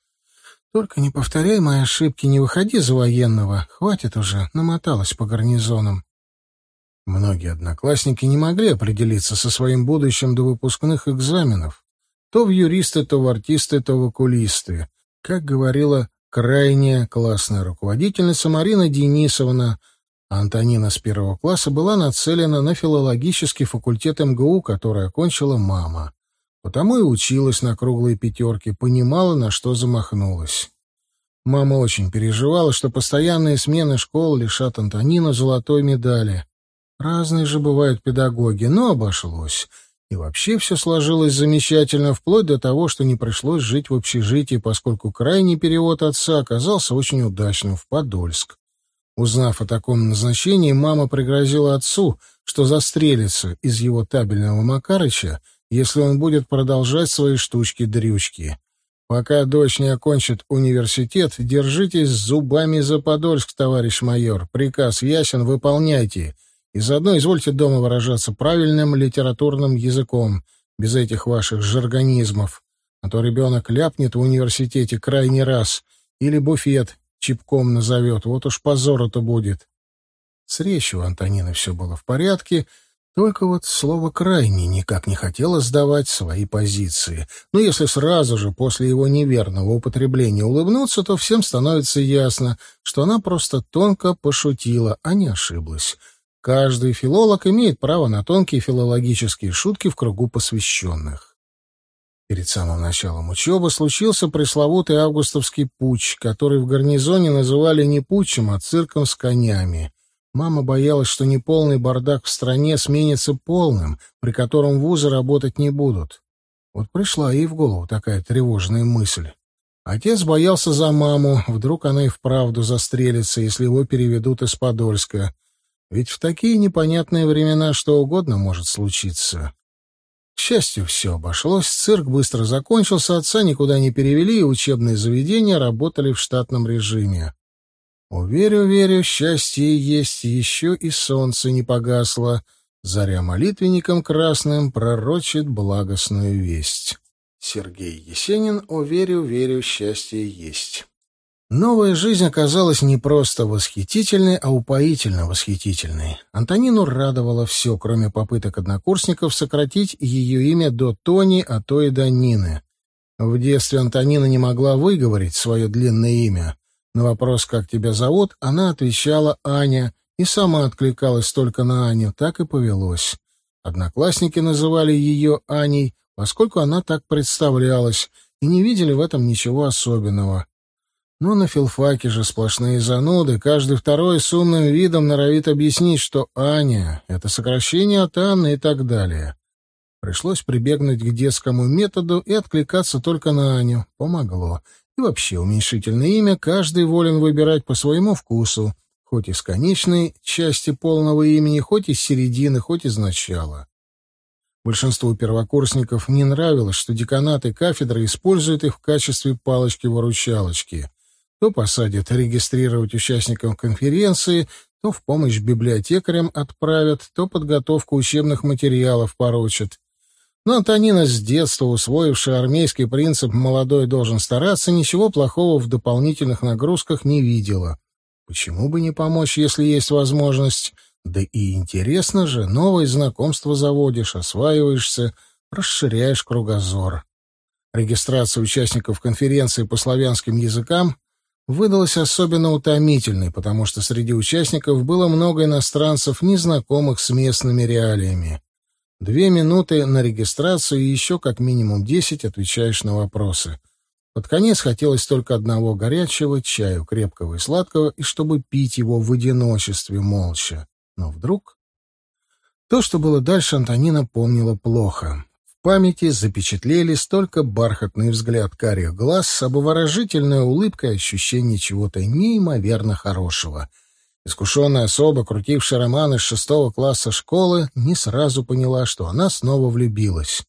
«Только не повторяй мои ошибки, не выходи за военного. Хватит уже, намоталась по гарнизонам». Многие одноклассники не могли определиться со своим будущим до выпускных экзаменов. То в юристы, то в артисты, то в окулисты. Как говорила крайняя классная руководительница Марина Денисовна, Антонина с первого класса была нацелена на филологический факультет МГУ, который окончила мама. Потому и училась на круглые пятерки, понимала, на что замахнулась. Мама очень переживала, что постоянные смены школ лишат Антонину золотой медали. Разные же бывают педагоги, но обошлось. И вообще все сложилось замечательно, вплоть до того, что не пришлось жить в общежитии, поскольку крайний перевод отца оказался очень удачным в Подольск. Узнав о таком назначении, мама пригрозила отцу, что застрелится из его табельного Макарыча, если он будет продолжать свои штучки-дрючки. Пока дочь не окончит университет, держитесь зубами за Подольск, товарищ майор. Приказ ясен, выполняйте. И заодно извольте дома выражаться правильным литературным языком, без этих ваших жаргонизмов, а то ребенок ляпнет в университете крайний раз или буфет чипком назовет, вот уж позор это будет. С речью Антонины все было в порядке, только вот слово «крайне» никак не хотело сдавать свои позиции. Но если сразу же после его неверного употребления улыбнуться, то всем становится ясно, что она просто тонко пошутила, а не ошиблась. Каждый филолог имеет право на тонкие филологические шутки в кругу посвященных. Перед самым началом учебы случился пресловутый августовский путч, который в гарнизоне называли не путчем, а цирком с конями. Мама боялась, что неполный бардак в стране сменится полным, при котором вузы работать не будут. Вот пришла ей в голову такая тревожная мысль. Отец боялся за маму, вдруг она и вправду застрелится, если его переведут из Подольска. Ведь в такие непонятные времена что угодно может случиться. К счастью, все обошлось, цирк быстро закончился, отца никуда не перевели, и учебные заведения работали в штатном режиме. Уверю, верю, счастье есть, еще и солнце не погасло. Заря молитвенником красным пророчит благостную весть. Сергей Есенин «О верю, верю, счастье есть». Новая жизнь оказалась не просто восхитительной, а упоительно восхитительной. Антонину радовало все, кроме попыток однокурсников сократить ее имя до Тони, а то и до Нины. В детстве Антонина не могла выговорить свое длинное имя. На вопрос «Как тебя зовут?» она отвечала «Аня» и сама откликалась только на Аню, так и повелось. Одноклассники называли ее Аней, поскольку она так представлялась, и не видели в этом ничего особенного. Но на филфаке же сплошные зануды, каждый второй с умным видом норовит объяснить, что Аня — это сокращение от Анны и так далее. Пришлось прибегнуть к детскому методу и откликаться только на Аню. Помогло. И вообще уменьшительное имя каждый волен выбирать по своему вкусу, хоть из конечной части полного имени, хоть из середины, хоть из начала. Большинству первокурсников не нравилось, что деканаты кафедры используют их в качестве палочки-выручалочки. То посадят регистрировать участников конференции, то в помощь библиотекарям отправят, то подготовку учебных материалов поручат. Но Антонина с детства, усвоившая армейский принцип «молодой должен стараться», ничего плохого в дополнительных нагрузках не видела. Почему бы не помочь, если есть возможность? Да и интересно же, новые знакомства заводишь, осваиваешься, расширяешь кругозор. Регистрация участников конференции по славянским языкам выдалась особенно утомительной, потому что среди участников было много иностранцев, незнакомых с местными реалиями. Две минуты на регистрацию и еще как минимум десять отвечаешь на вопросы. Под конец хотелось только одного горячего чаю, крепкого и сладкого, и чтобы пить его в одиночестве, молча. Но вдруг... То, что было дальше, Антонина помнила плохо. Памяти запечатлелись только бархатный взгляд карих глаз, обворожительная улыбка и ощущение чего-то неимоверно хорошего — Искушенная особа, крутившая роман из шестого класса школы, не сразу поняла, что она снова влюбилась.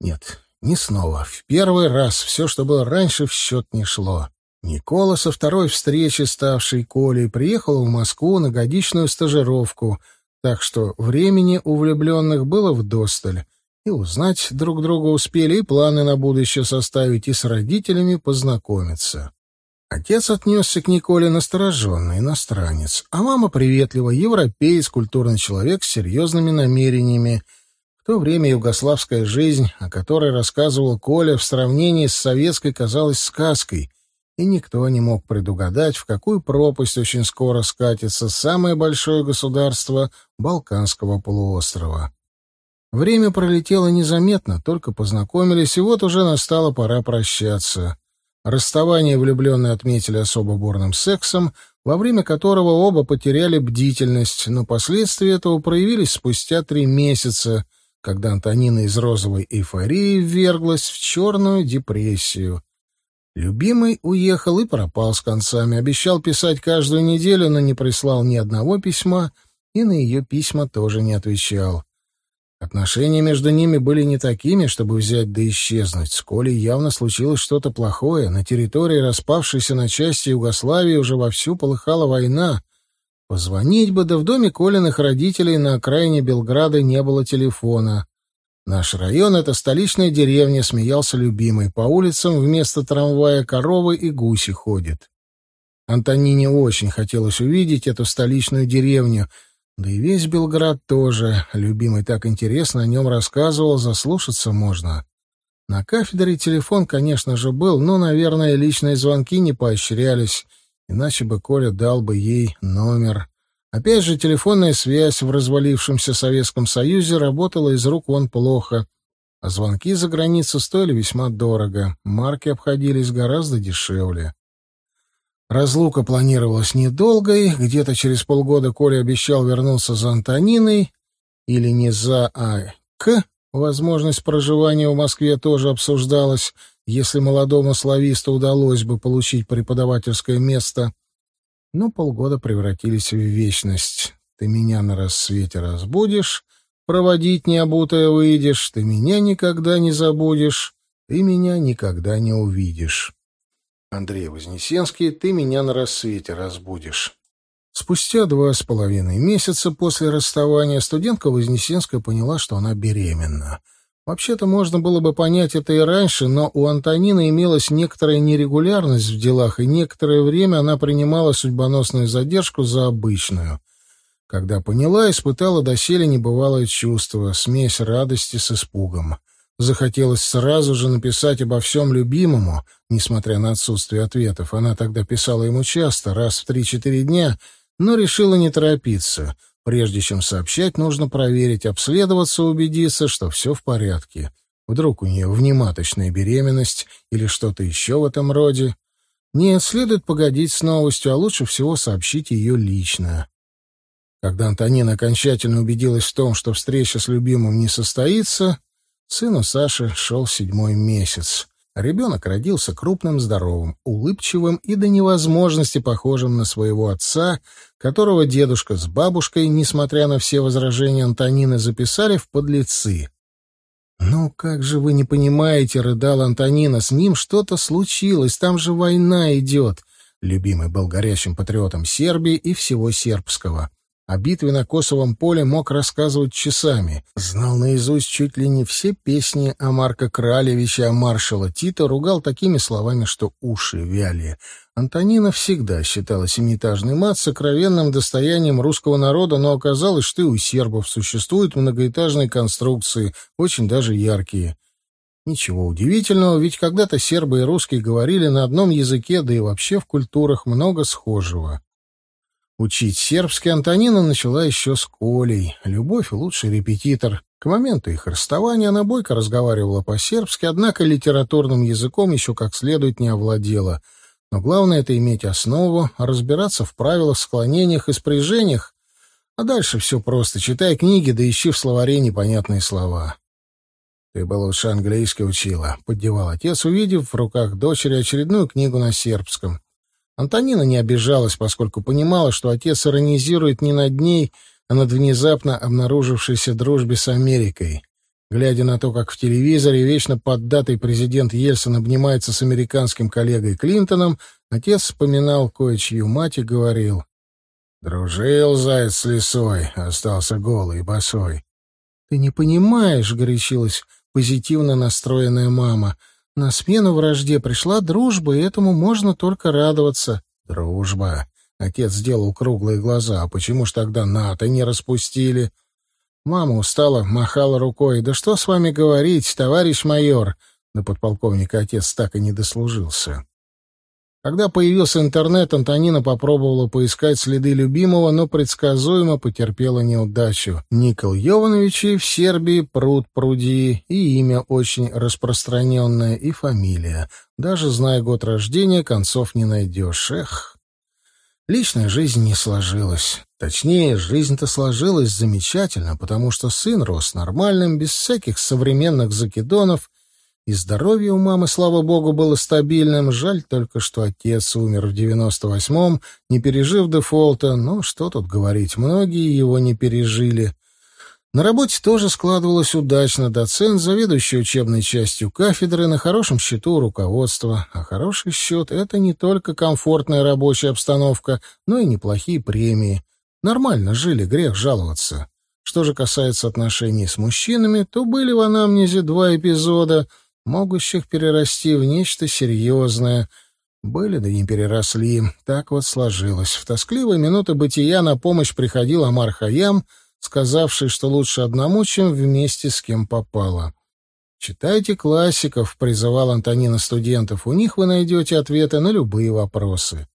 Нет, не снова. В первый раз все, что было раньше, в счет не шло. Никола со второй встречи, ставшей Колей, приехала в Москву на годичную стажировку, так что времени у влюбленных было вдосталь. И узнать друг друга успели, и планы на будущее составить, и с родителями познакомиться. Отец отнесся к Николе настороженно, иностранец, а мама приветливо, европеец, культурный человек с серьезными намерениями. В то время югославская жизнь, о которой рассказывал Коля, в сравнении с советской казалась сказкой, и никто не мог предугадать, в какую пропасть очень скоро скатится самое большое государство Балканского полуострова. Время пролетело незаметно, только познакомились, и вот уже настала пора прощаться. Расставание влюбленные отметили особо бурным сексом, во время которого оба потеряли бдительность, но последствия этого проявились спустя три месяца, когда Антонина из розовой эйфории вверглась в черную депрессию. Любимый уехал и пропал с концами, обещал писать каждую неделю, но не прислал ни одного письма и на ее письма тоже не отвечал. Отношения между ними были не такими, чтобы взять да исчезнуть. С Колей явно случилось что-то плохое. На территории распавшейся на части Югославии уже вовсю полыхала война. Позвонить бы, да в доме Колиных родителей на окраине Белграда не было телефона. Наш район — это столичная деревня, смеялся любимый. По улицам вместо трамвая коровы и гуси ходят. Антонине очень хотелось увидеть эту столичную деревню, да и весь Белград тоже. Любимый так интересно о нем рассказывал, заслушаться можно. На кафедре телефон, конечно же, был, но, наверное, личные звонки не поощрялись, иначе бы Коля дал бы ей номер. Опять же, телефонная связь в развалившемся Советском Союзе работала из рук вон плохо, а звонки за границу стоили весьма дорого, марки обходились гораздо дешевле. Разлука планировалась недолгой, где-то через полгода Коля обещал вернуться за Антониной, или не за, а к. Возможность проживания в Москве тоже обсуждалась, если молодому слависту удалось бы получить преподавательское место. Но полгода превратились в вечность. Ты меня на рассвете разбудишь, проводить необутое выйдешь, ты меня никогда не забудешь, ты меня никогда не увидишь. Андрей Вознесенский, ты меня на рассвете разбудишь. Спустя два с половиной месяца после расставания студентка Вознесенская поняла, что она беременна. Вообще-то можно было бы понять это и раньше, но у Антонины имелась некоторая нерегулярность в делах, и некоторое время она принимала судьбоносную задержку за обычную. Когда поняла, испытала доселе небывалое чувство, смесь радости с испугом. Захотелось сразу же написать обо всем любимому, несмотря на отсутствие ответов. Она тогда писала ему часто, раз в три-четыре дня, но решила не торопиться. Прежде чем сообщать, нужно проверить, обследоваться, убедиться, что все в порядке. Вдруг у нее внематочная беременность или что-то еще в этом роде. Нет, следует погодить с новостью, а лучше всего сообщить ее лично. Когда Антонина окончательно убедилась в том, что встреча с любимым не состоится, Сыну Саши шел седьмой месяц. Ребенок родился крупным, здоровым, улыбчивым и до невозможности похожим на своего отца, которого дедушка с бабушкой, несмотря на все возражения Антонины, записали в подлецы. «Ну, как же вы не понимаете?» — рыдала Антонина. «С ним что-то случилось, там же война идет». Любимый был горячим патриотом Сербии и всего сербского. О битве на Косовом поле мог рассказывать часами. Знал наизусть чуть ли не все песни о Марка Кралевича, о маршала Тита, ругал такими словами, что уши вяли. Антонина всегда считала семиэтажный мат сокровенным достоянием русского народа, но оказалось, что и у сербов существуют многоэтажные конструкции, очень даже яркие. Ничего удивительного, ведь когда-то сербы и русские говорили на одном языке, да и вообще в культурах много схожего. Учить сербский Антонина начала еще с Колей. Любовь — лучший репетитор. К моменту их расставания она бойко разговаривала по-сербски, однако литературным языком еще как следует не овладела. Но главное — это иметь основу, разбираться в правилах, склонениях и спряжениях. А дальше все просто. Читай книги, да ищи в словаре непонятные слова. «Ты бы лучше английский учила», — поддевал отец, увидев в руках дочери очередную книгу на сербском. Антонина не обижалась, поскольку понимала, что отец иронизирует не над ней, а над внезапно обнаружившейся дружбе с Америкой. Глядя на то, как в телевизоре вечно поддатый президент Ельцин обнимается с американским коллегой Клинтоном, отец вспоминал кое-чью мать и говорил, «Дружил заяц с лисой, остался голый и босой». «Ты не понимаешь», — горячилась позитивно настроенная мама, — на смену вражде пришла дружба, и этому можно только радоваться. Дружба. Отец сделал круглые глаза. А почему ж тогда НАТО не распустили? Мама устала, махала рукой. Да что с вами говорить, товарищ майор? До подполковника отец так и не дослужился. Когда появился интернет, Антонина попробовала поискать следы любимого, но предсказуемо потерпела неудачу. Никол Йовановичи в Сербии пруд пруди, и имя очень распространенное, и фамилия. Даже зная год рождения, концов не найдешь. Эх, личная жизнь не сложилась. Точнее, жизнь-то сложилась замечательно, потому что сын рос нормальным, без всяких современных закидонов — и здоровье у мамы, слава богу, было стабильным. Жаль только, что отец умер в девяносто восьмом, не пережив дефолта. Но что тут говорить, многие его не пережили. На работе тоже складывалось удачно. Доцент, заведующий учебной частью кафедры, на хорошем счету руководства. А хороший счет — это не только комфортная рабочая обстановка, но и неплохие премии. Нормально жили, грех жаловаться. Что же касается отношений с мужчинами, то были в анамнезе два эпизода — могущих перерасти в нечто серьезное. Были да не переросли. Так вот сложилось. В тоскливые минуты бытия на помощь приходил Амар Хаям, сказавший, что лучше одному, чем вместе с кем попало. «Читайте классиков», — призывал Антонина студентов. «У них вы найдете ответы на любые вопросы».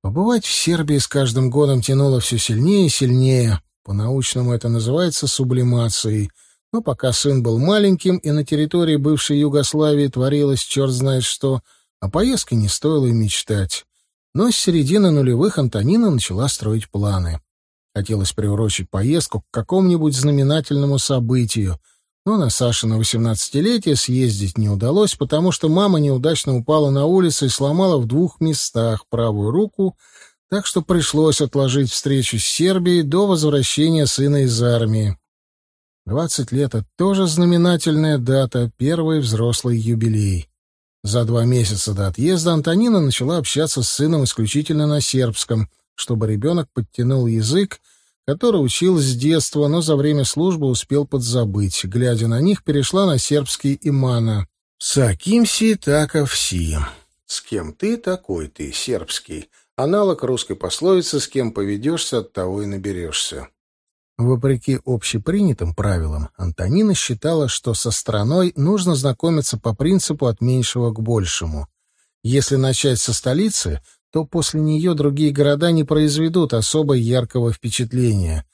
Побывать в Сербии с каждым годом тянуло все сильнее и сильнее. По-научному это называется сублимацией. Но пока сын был маленьким, и на территории бывшей Югославии творилось черт знает что, о поездке не стоило и мечтать. Но с середины нулевых Антонина начала строить планы. Хотелось приурочить поездку к какому-нибудь знаменательному событию, но на Сашино восемнадцатилетие съездить не удалось, потому что мама неудачно упала на улице и сломала в двух местах правую руку, так что пришлось отложить встречу с Сербией до возвращения сына из армии. Двадцать лет — это тоже знаменательная дата, первый взрослый юбилей. За два месяца до отъезда Антонина начала общаться с сыном исключительно на сербском, чтобы ребенок подтянул язык, который учил с детства, но за время службы успел подзабыть. Глядя на них, перешла на сербский имана. «Сакимси таковси». «С кем ты, такой ты, сербский». Аналог русской пословицы «С кем поведешься, от того и наберешься». Вопреки общепринятым правилам, Антонина считала, что со страной нужно знакомиться по принципу от меньшего к большему. Если начать со столицы, то после нее другие города не произведут особо яркого впечатления.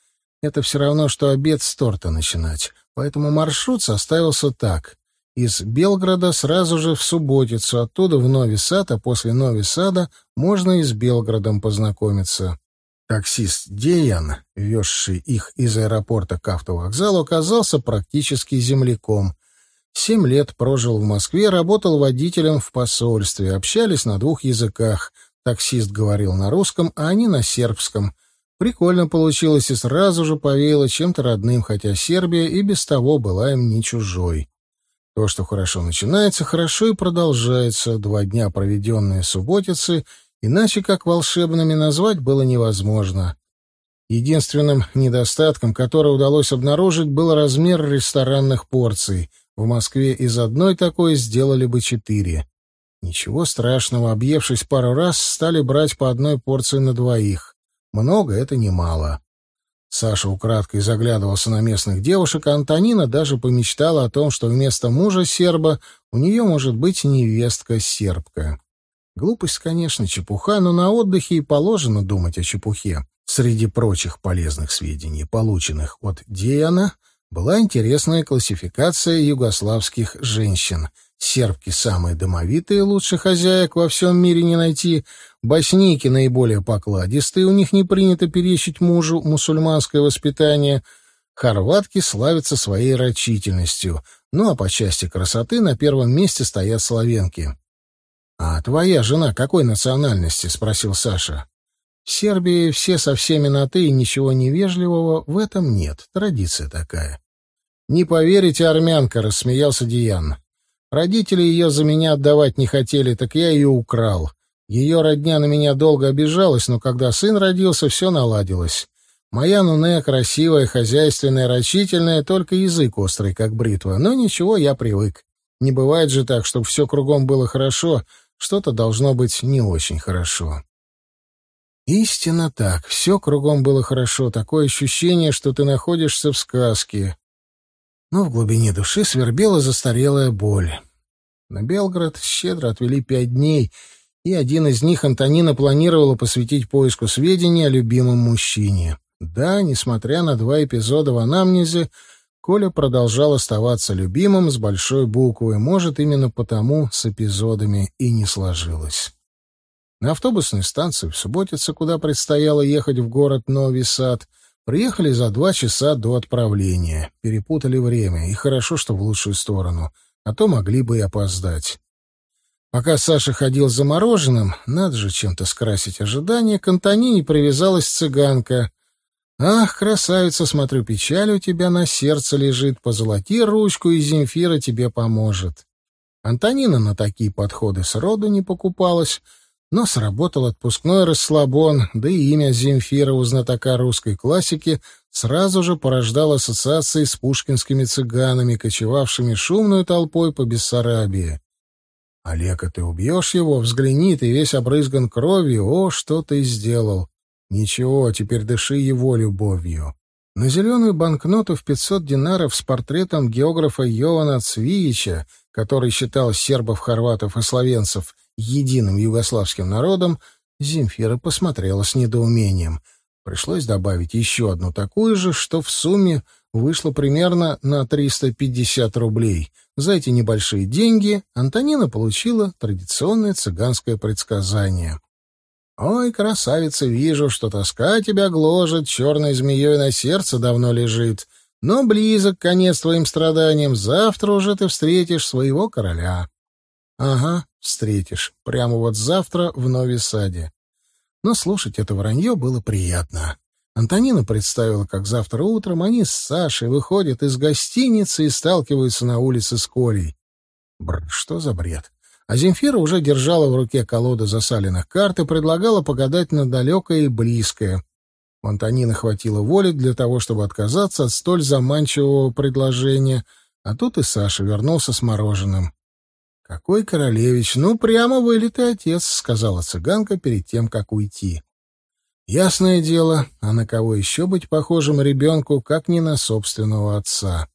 Это все равно, что обед с торта начинать. Поэтому маршрут составился так. Из Белграда сразу же в Субботицу, оттуда в Нови Сад, а после Нови Сада можно и с Белградом познакомиться. Таксист Деян, везший их из аэропорта к автовокзалу, оказался практически земляком. Семь лет прожил в Москве, работал водителем в посольстве, общались на двух языках — Таксист говорил на русском, а они на сербском. Прикольно получилось и сразу же повеяло чем-то родным, хотя Сербия и без того была им не чужой. То, что хорошо начинается, хорошо и продолжается. Два дня, проведенные субботицы, иначе как волшебными назвать было невозможно. Единственным недостатком, который удалось обнаружить, был размер ресторанных порций. В Москве из одной такой сделали бы четыре. Ничего страшного, объевшись пару раз, стали брать по одной порции на двоих. Много — это немало. Саша украдкой заглядывался на местных девушек, а Антонина даже помечтала о том, что вместо мужа серба у нее может быть невестка-сербка. Глупость, конечно, чепуха, но на отдыхе и положено думать о чепухе. Среди прочих полезных сведений, полученных от Диана, была интересная классификация югославских женщин — Сербки самые домовитые, лучше хозяек во всем мире не найти. Босники наиболее покладистые, у них не принято перечить мужу мусульманское воспитание. Хорватки славятся своей рачительностью. Ну а по части красоты на первом месте стоят славянки. «А твоя жена какой национальности?» — спросил Саша. «В Сербии все со всеми на «ты» и ничего невежливого в этом нет. Традиция такая». «Не поверите, армянка!» — рассмеялся Диан. Родители ее за меня отдавать не хотели, так я ее украл. Ее родня на меня долго обижалась, но когда сын родился, все наладилось. Моя Нуне красивая, хозяйственная, рачительная, только язык острый, как бритва. Но ничего, я привык. Не бывает же так, чтобы все кругом было хорошо, что-то должно быть не очень хорошо. Истинно так. Все кругом было хорошо. Такое ощущение, что ты находишься в сказке но в глубине души свербела застарелая боль. На Белград щедро отвели пять дней, и один из них Антонина планировала посвятить поиску сведений о любимом мужчине. Да, несмотря на два эпизода в анамнезе, Коля продолжал оставаться любимым с большой буквы, может, именно потому с эпизодами и не сложилось. На автобусной станции в Субботице, куда предстояло ехать в город Нови Сад, Приехали за два часа до отправления. Перепутали время, и хорошо, что в лучшую сторону, а то могли бы и опоздать. Пока Саша ходил за мороженым, надо же чем-то скрасить ожидания, к Антонине привязалась цыганка. «Ах, красавица, смотрю, печаль у тебя на сердце лежит, позолоти ручку, и Земфира тебе поможет». Антонина на такие подходы сроду не покупалась, но сработал отпускной расслабон, да и имя Земфира у знатока русской классики сразу же порождало ассоциации с пушкинскими цыганами, кочевавшими шумной толпой по Бессарабии. Олега, ты убьешь его, взгляни, ты весь обрызган кровью, о, что ты сделал. Ничего, теперь дыши его любовью. На зеленую банкноту в 500 динаров с портретом географа Йована Цвиича, который считал сербов, хорватов и словенцев единым югославским народом, Земфира посмотрела с недоумением. Пришлось добавить еще одну такую же, что в сумме вышло примерно на 350 рублей. За эти небольшие деньги Антонина получила традиционное цыганское предсказание. «Ой, красавица, вижу, что тоска тебя гложет, черной змеей на сердце давно лежит. Но близок конец твоим страданиям, завтра уже ты встретишь своего короля». «Ага, встретишь, прямо вот завтра в Нови-Саде». Но слушать это вранье было приятно. Антонина представила, как завтра утром они с Сашей выходят из гостиницы и сталкиваются на улице с Колей. Бр, что за бред? А Земфира уже держала в руке колоду засаленных карт и предлагала погадать на далекое и близкое. У Антонины хватило воли для того, чтобы отказаться от столь заманчивого предложения, а тут и Саша вернулся с мороженым. «Какой королевич! Ну, прямо вылитый отец», — сказала цыганка перед тем, как уйти. Ясное дело, а на кого еще быть похожим ребенку, как не на собственного отца?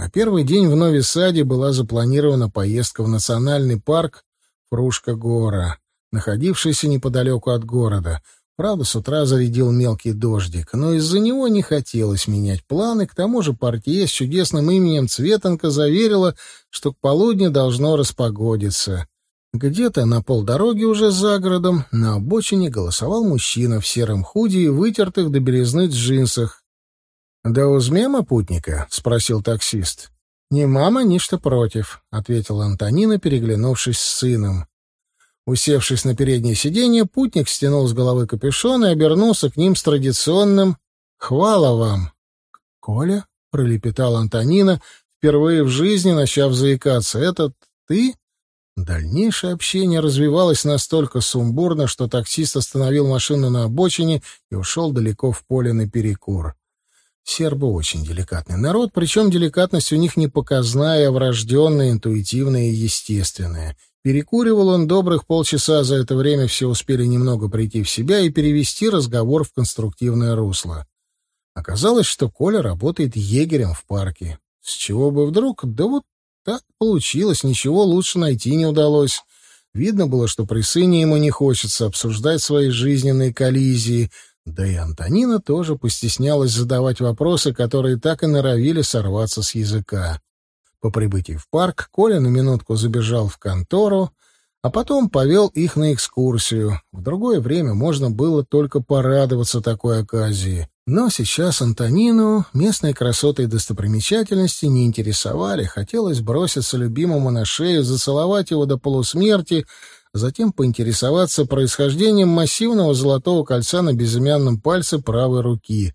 На первый день в Нови-Саде была запланирована поездка в национальный парк Фрушка-Гора, находившийся неподалеку от города. Правда, с утра зарядил мелкий дождик, но из-за него не хотелось менять планы, к тому же партия с чудесным именем Цветанка заверила, что к полудню должно распогодиться. Где-то на полдороги уже за городом на обочине голосовал мужчина в сером худи и вытертых до белизны джинсах, «Да узмема путника?» — спросил таксист. «Ни мама, ни что против», — ответила Антонина, переглянувшись с сыном. Усевшись на переднее сиденье, путник стянул с головы капюшон и обернулся к ним с традиционным «Хвала вам!» «Коля?» — пролепетала Антонина, впервые в жизни начав заикаться. «Это ты?» Дальнейшее общение развивалось настолько сумбурно, что таксист остановил машину на обочине и ушел далеко в поле на перекур. Сербы очень деликатный народ, причем деликатность у них не показная, а врожденная, интуитивная и естественная. Перекуривал он добрых полчаса, за это время все успели немного прийти в себя и перевести разговор в конструктивное русло. Оказалось, что Коля работает егерем в парке. С чего бы вдруг? Да вот так получилось, ничего лучше найти не удалось. Видно было, что при сыне ему не хочется обсуждать свои жизненные коллизии — да и Антонина тоже постеснялась задавать вопросы, которые так и норовили сорваться с языка. По прибытии в парк Коля на минутку забежал в контору, а потом повел их на экскурсию. В другое время можно было только порадоваться такой оказии. Но сейчас Антонину местные красоты и достопримечательности не интересовали. Хотелось броситься любимому на шею, зацеловать его до полусмерти — затем поинтересоваться происхождением массивного золотого кольца на безымянном пальце правой руки.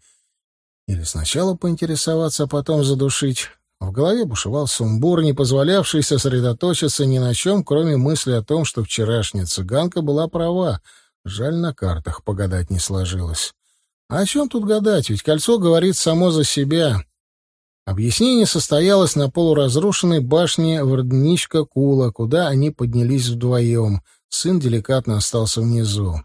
Или сначала поинтересоваться, а потом задушить. В голове бушевал сумбур, не позволявший сосредоточиться ни на чем, кроме мысли о том, что вчерашняя цыганка была права. Жаль, на картах погадать не сложилось. А о чем тут гадать, ведь кольцо говорит само за себя. Объяснение состоялось на полуразрушенной башне Вордничка Кула, куда они поднялись вдвоем. Сын деликатно остался внизу.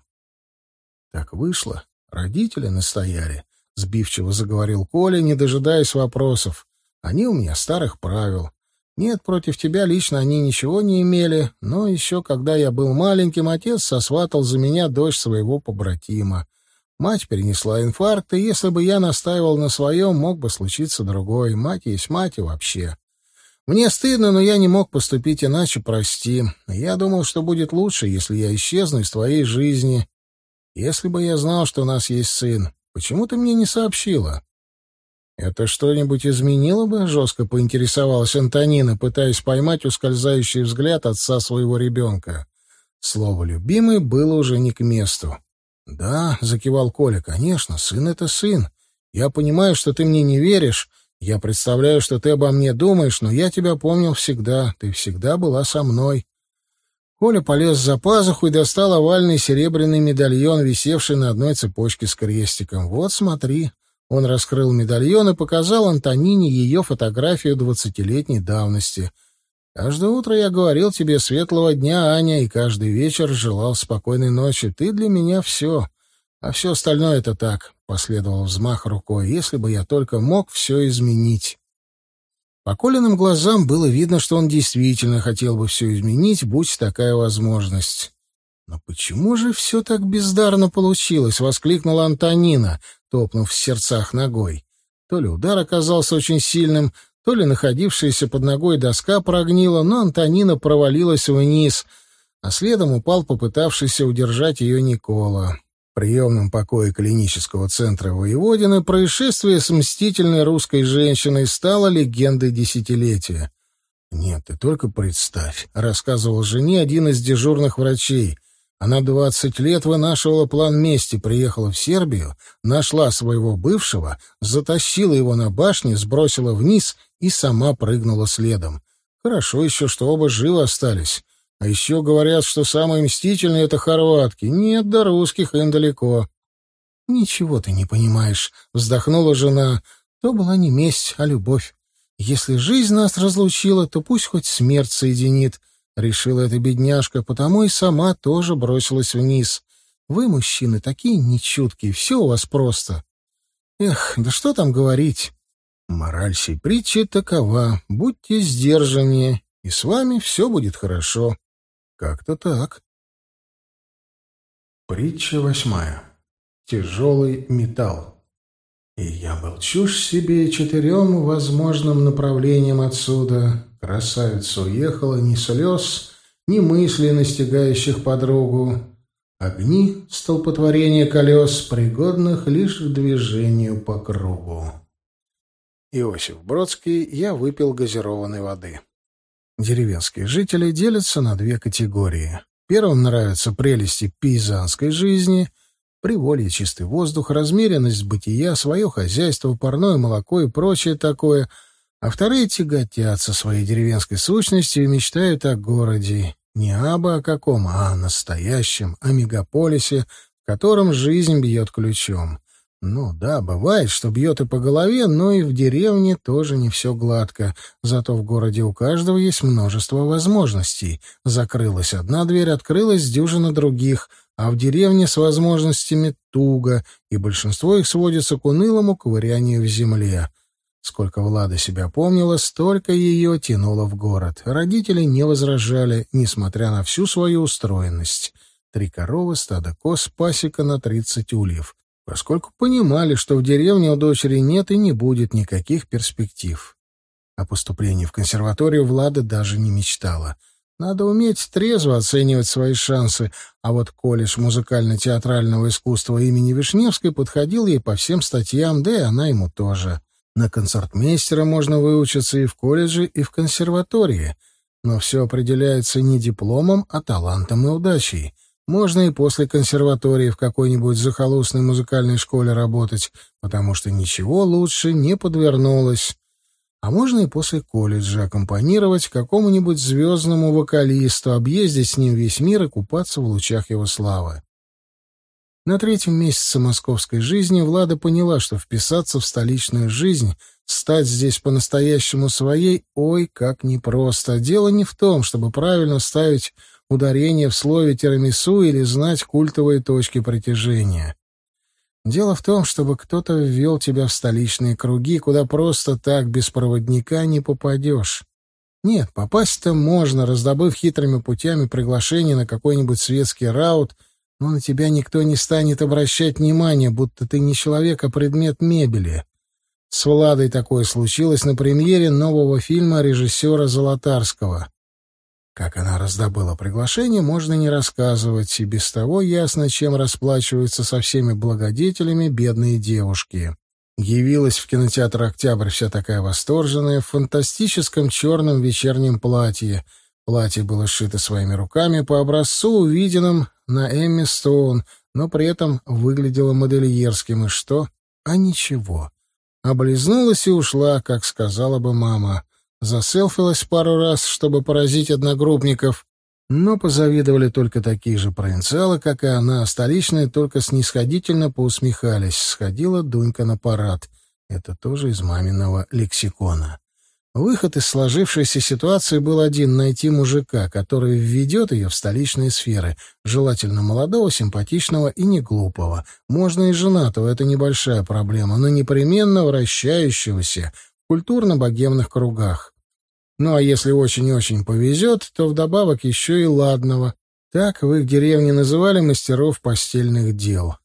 Так вышло. Родители настояли. Сбивчиво заговорил Коля, не дожидаясь вопросов. Они у меня старых правил. Нет, против тебя лично они ничего не имели, но еще когда я был маленьким, отец сосватал за меня дочь своего побратима. Мать перенесла инфаркт, и если бы я настаивал на своем, мог бы случиться другой. Мать есть мать и вообще. Мне стыдно, но я не мог поступить иначе, прости. Я думал, что будет лучше, если я исчезну из твоей жизни. Если бы я знал, что у нас есть сын, почему ты мне не сообщила? Это что-нибудь изменило бы? Жестко поинтересовалась Антонина, пытаясь поймать ускользающий взгляд отца своего ребенка. Слово «любимый» было уже не к месту. «Да», — закивал Коля, — «конечно, сын — это сын. Я понимаю, что ты мне не веришь. Я представляю, что ты обо мне думаешь, но я тебя помнил всегда. Ты всегда была со мной». Коля полез за пазуху и достал овальный серебряный медальон, висевший на одной цепочке с крестиком. «Вот, смотри». Он раскрыл медальон и показал Антонине ее фотографию двадцатилетней давности. Каждое утро я говорил тебе светлого дня, Аня, и каждый вечер желал спокойной ночи. Ты для меня все. А все остальное — это так, — последовал взмах рукой, — если бы я только мог все изменить. По Колиным глазам было видно, что он действительно хотел бы все изменить, будь такая возможность. «Но почему же все так бездарно получилось?» — воскликнула Антонина, топнув в сердцах ногой. То ли удар оказался очень сильным, то ли находившаяся под ногой доска прогнила, но Антонина провалилась вниз, а следом упал попытавшийся удержать ее Никола. В приемном покое клинического центра Воеводины происшествие с мстительной русской женщиной стало легендой десятилетия. «Нет, ты только представь», — рассказывал жене один из дежурных врачей — она двадцать лет вынашивала план мести, приехала в Сербию, нашла своего бывшего, затащила его на башню, сбросила вниз и сама прыгнула следом. Хорошо еще, что оба живы остались. А еще говорят, что самые мстительные — это хорватки. Нет, до русских им далеко. — Ничего ты не понимаешь, — вздохнула жена. То была не месть, а любовь. Если жизнь нас разлучила, то пусть хоть смерть соединит. Решила эта бедняжка, потому и сама тоже бросилась вниз. Вы, мужчины, такие нечуткие, все у вас просто. Эх, да что там говорить. Мораль сей притчи такова. Будьте сдержаннее, и с вами все будет хорошо. Как-то так. Притча восьмая. Тяжелый металл. И я был чушь себе четырем возможным направлениям отсюда, Красавица уехала, ни слез, ни мыслей, настигающих подругу. Огни — столпотворение колес, пригодных лишь к движению по кругу. Иосиф Бродский, я выпил газированной воды. Деревенские жители делятся на две категории. Первым нравятся прелести пейзанской жизни, приволье, чистый воздух, размеренность бытия, свое хозяйство, парное молоко и прочее такое — а вторые тяготятся своей деревенской сущностью и мечтают о городе. Не абы о каком, а о настоящем, о мегаполисе, в котором жизнь бьет ключом. Ну да, бывает, что бьет и по голове, но и в деревне тоже не все гладко. Зато в городе у каждого есть множество возможностей. Закрылась одна дверь, открылась дюжина других, а в деревне с возможностями туго, и большинство их сводится к унылому ковырянию в земле. Сколько Влада себя помнила, столько ее тянуло в город. Родители не возражали, несмотря на всю свою устроенность. Три коровы, стадо коз, пасека на тридцать ульев. Поскольку понимали, что в деревне у дочери нет и не будет никаких перспектив. О поступлении в консерваторию Влада даже не мечтала. Надо уметь трезво оценивать свои шансы, а вот колледж музыкально-театрального искусства имени Вишневской подходил ей по всем статьям, да и она ему тоже. На концертмейстера можно выучиться и в колледже, и в консерватории, но все определяется не дипломом, а талантом и удачей. Можно и после консерватории в какой-нибудь захолустной музыкальной школе работать, потому что ничего лучше не подвернулось. А можно и после колледжа аккомпанировать какому-нибудь звездному вокалисту, объездить с ним весь мир и купаться в лучах его славы. На третьем месяце московской жизни Влада поняла, что вписаться в столичную жизнь, стать здесь по-настоящему своей, ой, как непросто. Дело не в том, чтобы правильно ставить ударение в слове тирамису или знать культовые точки притяжения. Дело в том, чтобы кто-то ввел тебя в столичные круги, куда просто так без проводника не попадешь. Нет, попасть-то можно, раздобыв хитрыми путями приглашение на какой-нибудь светский раут — но на тебя никто не станет обращать внимания, будто ты не человек, а предмет мебели. С Владой такое случилось на премьере нового фильма режиссера Золотарского. Как она раздобыла приглашение, можно не рассказывать, и без того ясно, чем расплачиваются со всеми благодетелями бедные девушки. Явилась в кинотеатр «Октябрь» вся такая восторженная, в фантастическом черном вечернем платье. Платье было сшито своими руками по образцу, увиденным на Эмми Стоун, но при этом выглядела модельерским. И что? А ничего. Облизнулась и ушла, как сказала бы мама. Заселфилась пару раз, чтобы поразить одногруппников, но позавидовали только такие же провинциалы, как и она, столичные только снисходительно поусмехались. Сходила Дунька на парад. Это тоже из маминого лексикона. Выход из сложившейся ситуации был один — найти мужика, который введет ее в столичные сферы, желательно молодого, симпатичного и не глупого. Можно и женатого, это небольшая проблема, но непременно вращающегося в культурно-богемных кругах. Ну а если очень-очень повезет, то вдобавок еще и ладного. Так в их деревне называли мастеров постельных дел.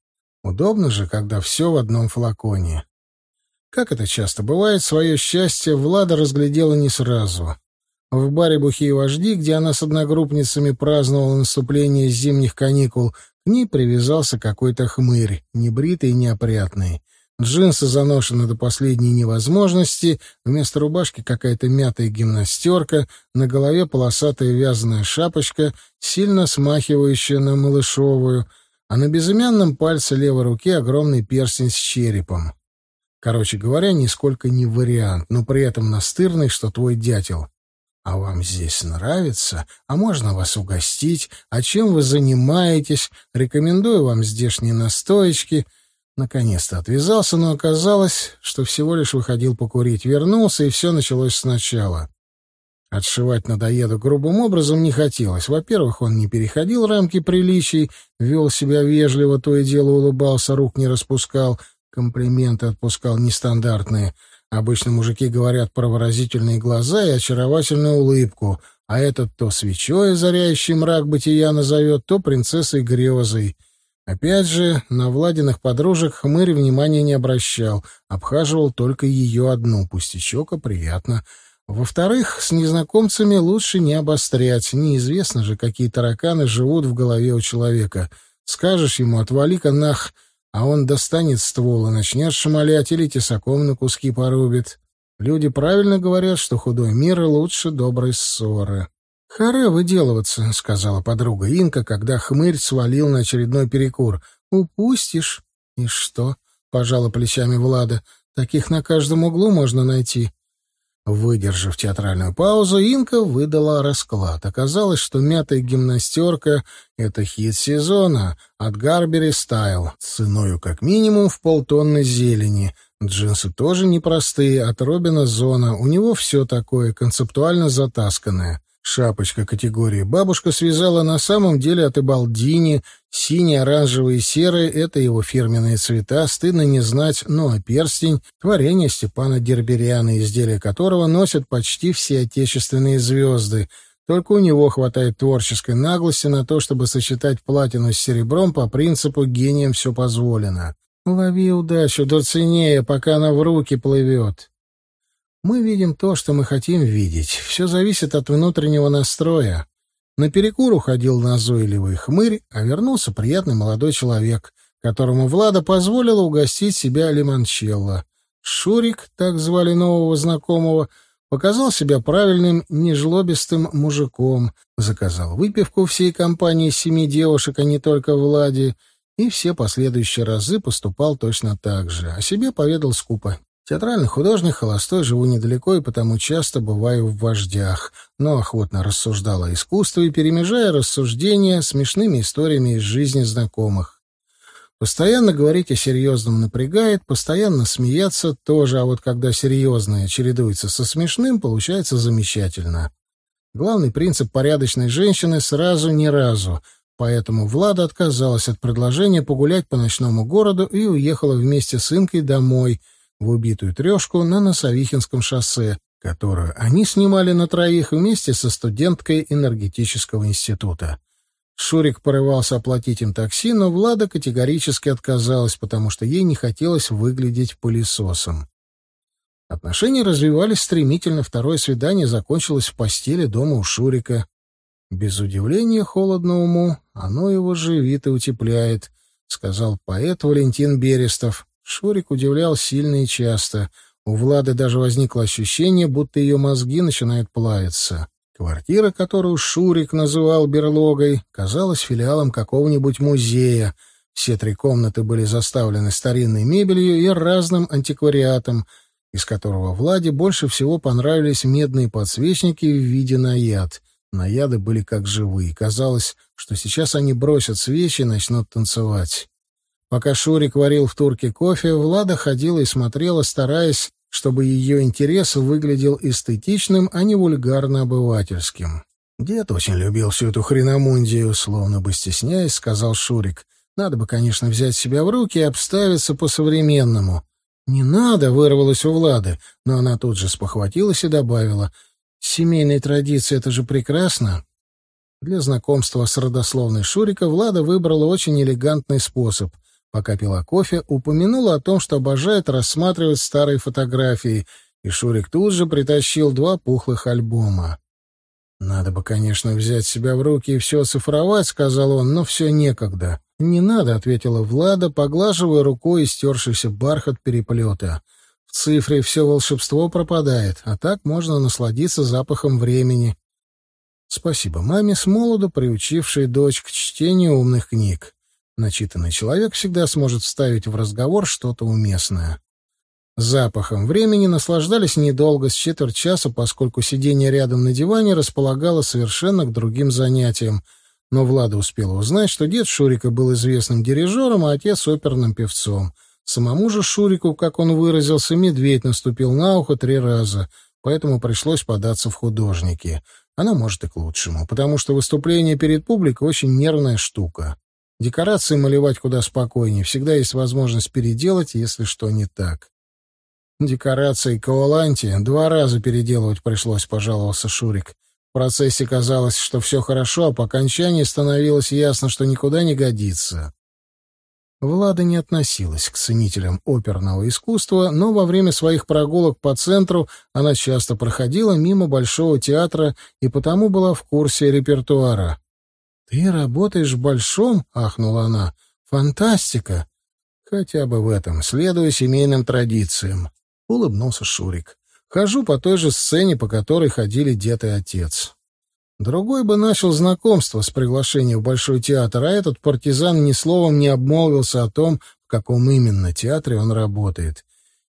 Удобно же, когда все в одном флаконе. Как это часто бывает, свое счастье Влада разглядела не сразу. В баре «Бухие вожди», где она с одногруппницами праздновала наступление зимних каникул, к ней привязался какой-то хмырь, небритый и неопрятный. Джинсы заношены до последней невозможности, вместо рубашки какая-то мятая гимнастерка, на голове полосатая вязаная шапочка, сильно смахивающая на малышовую, а на безымянном пальце левой руки огромный перстень с черепом. Короче говоря, нисколько не вариант, но при этом настырный, что твой дятел. А вам здесь нравится? А можно вас угостить? А чем вы занимаетесь? Рекомендую вам здешние настоечки. Наконец-то отвязался, но оказалось, что всего лишь выходил покурить. Вернулся, и все началось сначала. Отшивать надоеду грубым образом не хотелось. Во-первых, он не переходил рамки приличий, вел себя вежливо, то и дело улыбался, рук не распускал — Комплименты отпускал нестандартные. Обычно мужики говорят про выразительные глаза и очаровательную улыбку, а этот то свечой, озаряющий мрак бытия, назовет, то принцессой грезой. Опять же, на Владиных подружек хмырь внимания не обращал, обхаживал только ее одну, пустячок, а приятно. Во-вторых, с незнакомцами лучше не обострять, неизвестно же, какие тараканы живут в голове у человека. Скажешь ему «отвали-ка нах», а он достанет ствол и начнет шмалять или тесаком на куски порубит. Люди правильно говорят, что худой мир лучше доброй ссоры. «Харе выделываться», — сказала подруга Инка, когда хмырь свалил на очередной перекур. «Упустишь». «И что?» — пожала плечами Влада. «Таких на каждом углу можно найти». Выдержав театральную паузу, Инка выдала расклад. Оказалось, что мятая гимнастерка — это хит сезона от Гарбери Стайл, ценою как минимум в полтонны зелени. Джинсы тоже непростые, от Робина Зона. У него все такое, концептуально затасканное. Шапочка категории бабушка связала на самом деле от Эбалдини. Синий, оранжевый и серый — это его фирменные цвета, стыдно не знать, ну а перстень — творение Степана Дерберяна, изделия которого носят почти все отечественные звезды. Только у него хватает творческой наглости на то, чтобы сочетать платину с серебром по принципу «гением все позволено». Лови удачу, доценея, пока она в руки плывет. Мы видим то, что мы хотим видеть. Все зависит от внутреннего настроя. На перекур уходил назойливый хмырь, а вернулся приятный молодой человек, которому Влада позволила угостить себя лимончелло. Шурик, так звали нового знакомого, показал себя правильным, нежлобистым мужиком, заказал выпивку всей компании семи девушек, а не только Влади, и все последующие разы поступал точно так же, а себе поведал скупо. Театральный художник, холостой, живу недалеко и потому часто бываю в вождях, но охотно рассуждал о искусстве, перемежая рассуждения смешными историями из жизни знакомых. Постоянно говорить о серьезном напрягает, постоянно смеяться тоже, а вот когда серьезное чередуется со смешным, получается замечательно. Главный принцип порядочной женщины — сразу ни разу, поэтому Влада отказалась от предложения погулять по ночному городу и уехала вместе с Инкой домой — в убитую трешку на Носовихинском шоссе, которую они снимали на троих вместе со студенткой энергетического института. Шурик порывался оплатить им такси, но Влада категорически отказалась, потому что ей не хотелось выглядеть пылесосом. Отношения развивались стремительно, второе свидание закончилось в постели дома у Шурика. Без удивления холодно уму, оно его живит и утепляет, — сказал поэт Валентин Берестов. Шурик удивлял сильно и часто. У Влады даже возникло ощущение, будто ее мозги начинают плавиться. Квартира, которую Шурик называл берлогой, казалась филиалом какого-нибудь музея. Все три комнаты были заставлены старинной мебелью и разным антиквариатом, из которого Владе больше всего понравились медные подсвечники в виде наяд. Наяды были как живые. Казалось, что сейчас они бросят свечи и начнут танцевать. Пока Шурик варил в турке кофе, Влада ходила и смотрела, стараясь, чтобы ее интерес выглядел эстетичным, а не вульгарно-обывательским. «Дед очень любил всю эту хреномундию», словно бы стесняясь, сказал Шурик. «Надо бы, конечно, взять себя в руки и обставиться по-современному». «Не надо!» — вырвалось у Влады, но она тут же спохватилась и добавила. «Семейные традиции — это же прекрасно!» Для знакомства с родословной Шурика Влада выбрала очень элегантный способ. Пока пила кофе, упомянула о том, что обожает рассматривать старые фотографии, и Шурик тут же притащил два пухлых альбома. «Надо бы, конечно, взять себя в руки и все оцифровать», — сказал он, — «но все некогда». «Не надо», — ответила Влада, поглаживая рукой истершийся бархат переплета. «В цифре все волшебство пропадает, а так можно насладиться запахом времени». Спасибо маме с молоду, приучившей дочь к чтению умных книг. Начитанный человек всегда сможет вставить в разговор что-то уместное. Запахом времени наслаждались недолго, с четверть часа, поскольку сидение рядом на диване располагало совершенно к другим занятиям. Но Влада успела узнать, что дед Шурика был известным дирижером, а отец — оперным певцом. Самому же Шурику, как он выразился, медведь наступил на ухо три раза, поэтому пришлось податься в художники. Она может и к лучшему, потому что выступление перед публикой очень нервная штука. Декорации малевать куда спокойнее, всегда есть возможность переделать, если что не так. Декорации Каоланти два раза переделывать пришлось, пожаловался Шурик. В процессе казалось, что все хорошо, а по окончании становилось ясно, что никуда не годится. Влада не относилась к ценителям оперного искусства, но во время своих прогулок по центру она часто проходила мимо Большого театра и потому была в курсе репертуара. «Ты работаешь в Большом?» — ахнула она. «Фантастика!» «Хотя бы в этом, следуя семейным традициям. — улыбнулся Шурик. «Хожу по той же сцене, по которой ходили дед и отец. Другой бы начал знакомство с приглашением в Большой театр, а этот партизан ни словом не обмолвился о том, в каком именно театре он работает.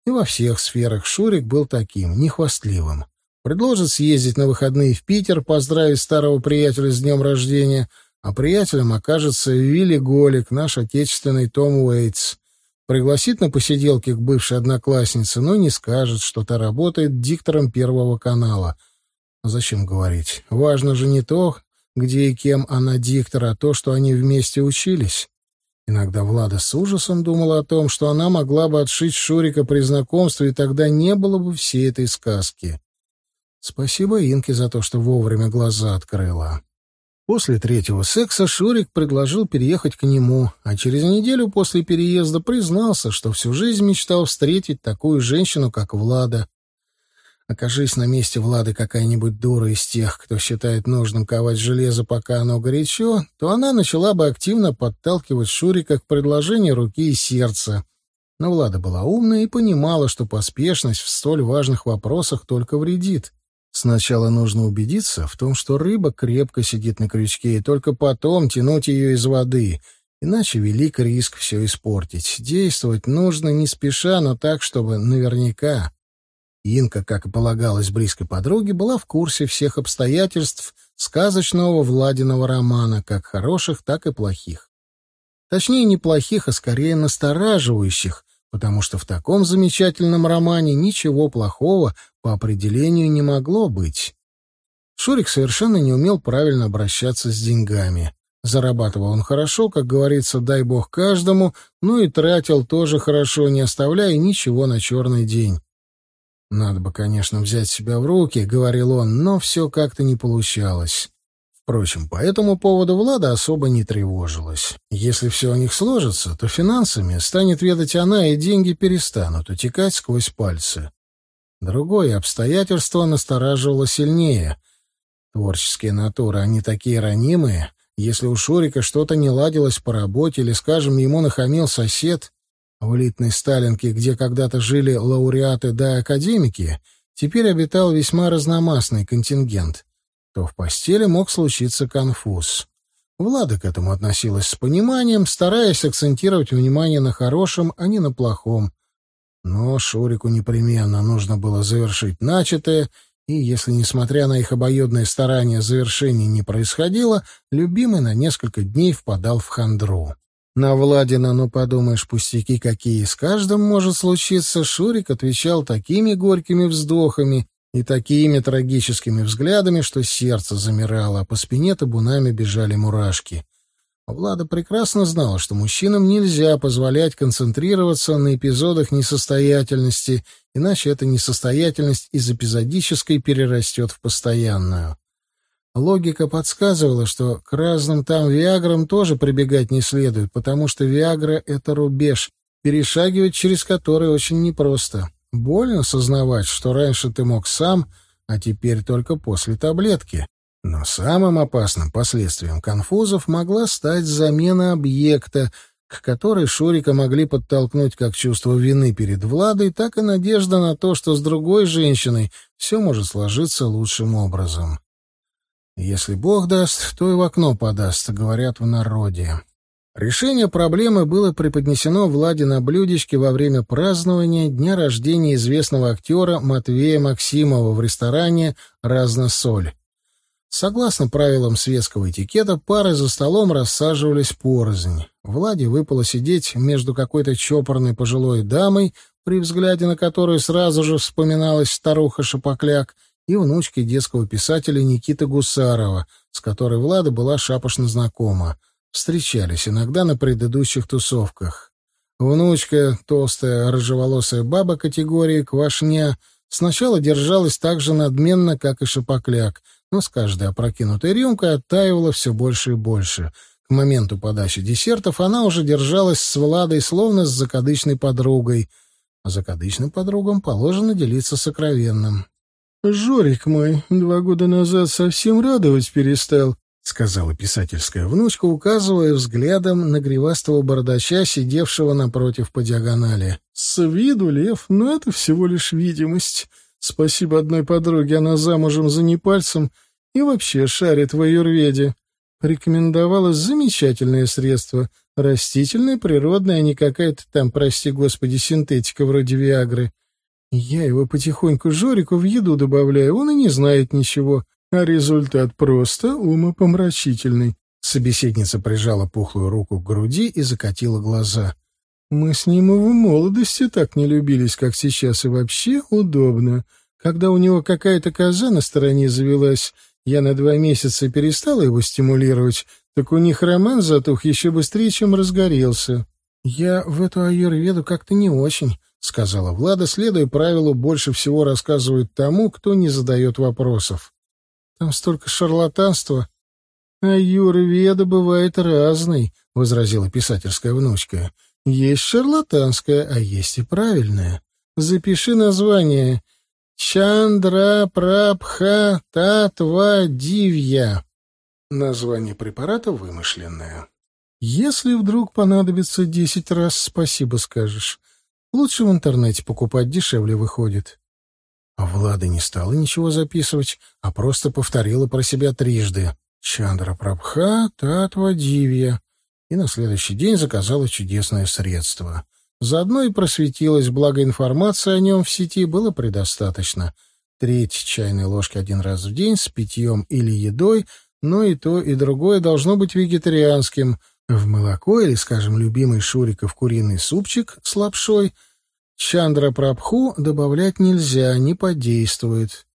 И во всех сферах Шурик был таким, нехвастливым. Предложит съездить на выходные в Питер, поздравить старого приятеля с днем рождения, а приятелем окажется Вилли Голик, наш отечественный Том Уэйтс. Пригласит на посиделки к бывшей однокласснице, но не скажет, что та работает диктором Первого канала. А зачем говорить? Важно же не то, где и кем она диктор, а то, что они вместе учились. Иногда Влада с ужасом думала о том, что она могла бы отшить Шурика при знакомстве, и тогда не было бы всей этой сказки. Спасибо Инке за то, что вовремя глаза открыла. После третьего секса Шурик предложил переехать к нему, а через неделю после переезда признался, что всю жизнь мечтал встретить такую женщину, как Влада. Окажись на месте Влады какая-нибудь дура из тех, кто считает нужным ковать железо, пока оно горячо, то она начала бы активно подталкивать Шурика к предложению руки и сердца. Но Влада была умная и понимала, что поспешность в столь важных вопросах только вредит. Сначала нужно убедиться в том, что рыба крепко сидит на крючке, и только потом тянуть ее из воды, иначе велик риск все испортить. Действовать нужно не спеша, но так, чтобы наверняка. Инка, как и полагалось близкой подруге, была в курсе всех обстоятельств сказочного Владиного романа, как хороших, так и плохих. Точнее, не плохих, а скорее настораживающих, потому что в таком замечательном романе ничего плохого по определению не могло быть. Шурик совершенно не умел правильно обращаться с деньгами. Зарабатывал он хорошо, как говорится, дай бог каждому, ну и тратил тоже хорошо, не оставляя ничего на черный день. «Надо бы, конечно, взять себя в руки», — говорил он, но все как-то не получалось. Впрочем, по этому поводу Влада особо не тревожилась. Если все у них сложится, то финансами станет ведать она, и деньги перестанут утекать сквозь пальцы. Другое обстоятельство настораживало сильнее. Творческие натуры, они такие ранимые. Если у Шурика что-то не ладилось по работе или, скажем, ему нахамил сосед, в элитной Сталинке, где когда-то жили лауреаты да академики, теперь обитал весьма разномастный контингент то в постели мог случиться конфуз. Влада к этому относилась с пониманием, стараясь акцентировать внимание на хорошем, а не на плохом. Но Шурику непременно нужно было завершить начатое, и если, несмотря на их обоюдные старания, завершение не происходило, любимый на несколько дней впадал в хандру. На Владина, ну подумаешь, пустяки какие, с каждым может случиться, Шурик отвечал такими горькими вздохами и такими трагическими взглядами, что сердце замирало, а по спине табунами бежали мурашки. Влада прекрасно знала, что мужчинам нельзя позволять концентрироваться на эпизодах несостоятельности, иначе эта несостоятельность из эпизодической перерастет в постоянную. Логика подсказывала, что к разным там Виаграм тоже прибегать не следует, потому что Виагра — это рубеж, перешагивать через который очень непросто. Больно сознавать, что раньше ты мог сам, а теперь только после таблетки. Но самым опасным последствием конфузов могла стать замена объекта, к которой Шурика могли подтолкнуть как чувство вины перед Владой, так и надежда на то, что с другой женщиной все может сложиться лучшим образом. Если Бог даст, то и в окно подаст, говорят в народе. Решение проблемы было преподнесено Владе на блюдечке во время празднования дня рождения известного актера Матвея Максимова в ресторане «Разносоль». Согласно правилам светского этикета, пары за столом рассаживались порознь. Владе выпало сидеть между какой-то чопорной пожилой дамой, при взгляде на которую сразу же вспоминалась старуха Шапокляк, и внучкой детского писателя Никиты Гусарова, с которой Влада была шапошно знакома. Встречались иногда на предыдущих тусовках. Внучка, толстая, рыжеволосая баба категории квашня, сначала держалась так же надменно, как и Шапокляк — но с каждой опрокинутой рюмкой оттаивала все больше и больше. К моменту подачи десертов она уже держалась с Владой, словно с закадычной подругой. А закадычным подругам положено делиться сокровенным. «Жорик мой два года назад совсем радовать перестал», — сказала писательская внучка, указывая взглядом на гривастого бардача, сидевшего напротив по диагонали. «С виду лев, но это всего лишь видимость. Спасибо одной подруге, она замужем за Непальцем и вообще шарит в аюрведе. Рекомендовала замечательное средство. Растительное, природное, а не какая-то там, прости господи, синтетика вроде Виагры. Я его потихоньку Жорику в еду добавляю, он и не знает ничего. А результат просто умопомрачительный. Собеседница прижала пухлую руку к груди и закатила глаза. Мы с ним и в молодости так не любились, как сейчас, и вообще удобно. Когда у него какая-то коза на стороне завелась, я на два месяца перестала его стимулировать, так у них роман затух еще быстрее, чем разгорелся. «Я в эту аюрведу как-то не очень», — сказала Влада, следуя правилу «больше всего рассказывают тому, кто не задает вопросов». «Там столько шарлатанства». «Аюрведа бывает разной», — возразила писательская внучка. Есть шарлатанская, а есть и правильная. Запиши название. Чандра Прабха Татва Дивья. Название препарата вымышленное. Если вдруг понадобится десять раз, спасибо скажешь. Лучше в интернете покупать, дешевле выходит. А Влада не стала ничего записывать, а просто повторила про себя трижды. Чандра Прабха Татва Дивья и на следующий день заказала чудесное средство. Заодно и просветилась, благо информации о нем в сети было предостаточно. Треть чайной ложки один раз в день с питьем или едой, но и то, и другое должно быть вегетарианским. В молоко или, скажем, любимый Шуриков куриный супчик с лапшой чандра прабху добавлять нельзя, не подействует.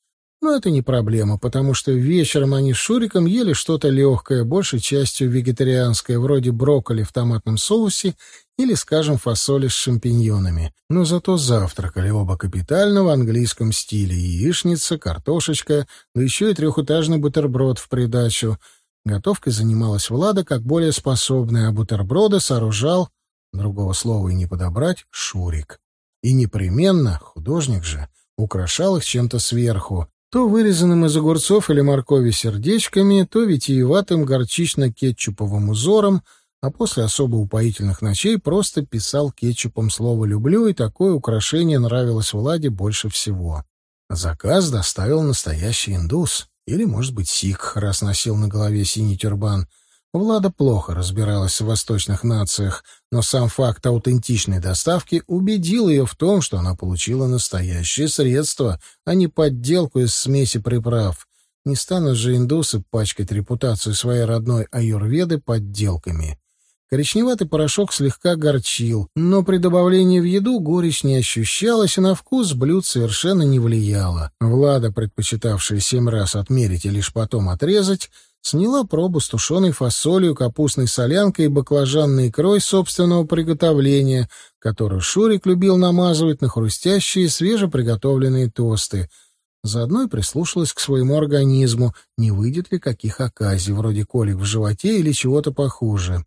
Но это не проблема, потому что вечером они с Шуриком ели что-то легкое, большей частью вегетарианское, вроде брокколи в томатном соусе или, скажем, фасоли с шампиньонами. Но зато завтракали оба капитально в английском стиле. Яичница, картошечка, да еще и трехэтажный бутерброд в придачу. Готовкой занималась Влада как более способная, а бутерброды сооружал, другого слова и не подобрать, Шурик. И непременно, художник же, украшал их чем-то сверху, то вырезанным из огурцов или моркови сердечками, то витиеватым горчично-кетчуповым узором, а после особо упоительных ночей просто писал кетчупом слово «люблю», и такое украшение нравилось Владе больше всего. Заказ доставил настоящий индус, или, может быть, сикх, раз носил на голове синий тюрбан — Влада плохо разбиралась в восточных нациях, но сам факт аутентичной доставки убедил ее в том, что она получила настоящее средство, а не подделку из смеси приправ. Не станут же индусы пачкать репутацию своей родной аюрведы подделками. Коричневатый порошок слегка горчил, но при добавлении в еду горечь не ощущалась и на вкус блюд совершенно не влияла. Влада, предпочитавшая семь раз отмерить и лишь потом отрезать, сняла пробу с тушеной фасолью, капустной солянкой и баклажанной икрой собственного приготовления, которую Шурик любил намазывать на хрустящие свежеприготовленные тосты — Заодно и прислушалась к своему организму, не выйдет ли каких оказий, вроде колик в животе или чего-то похуже.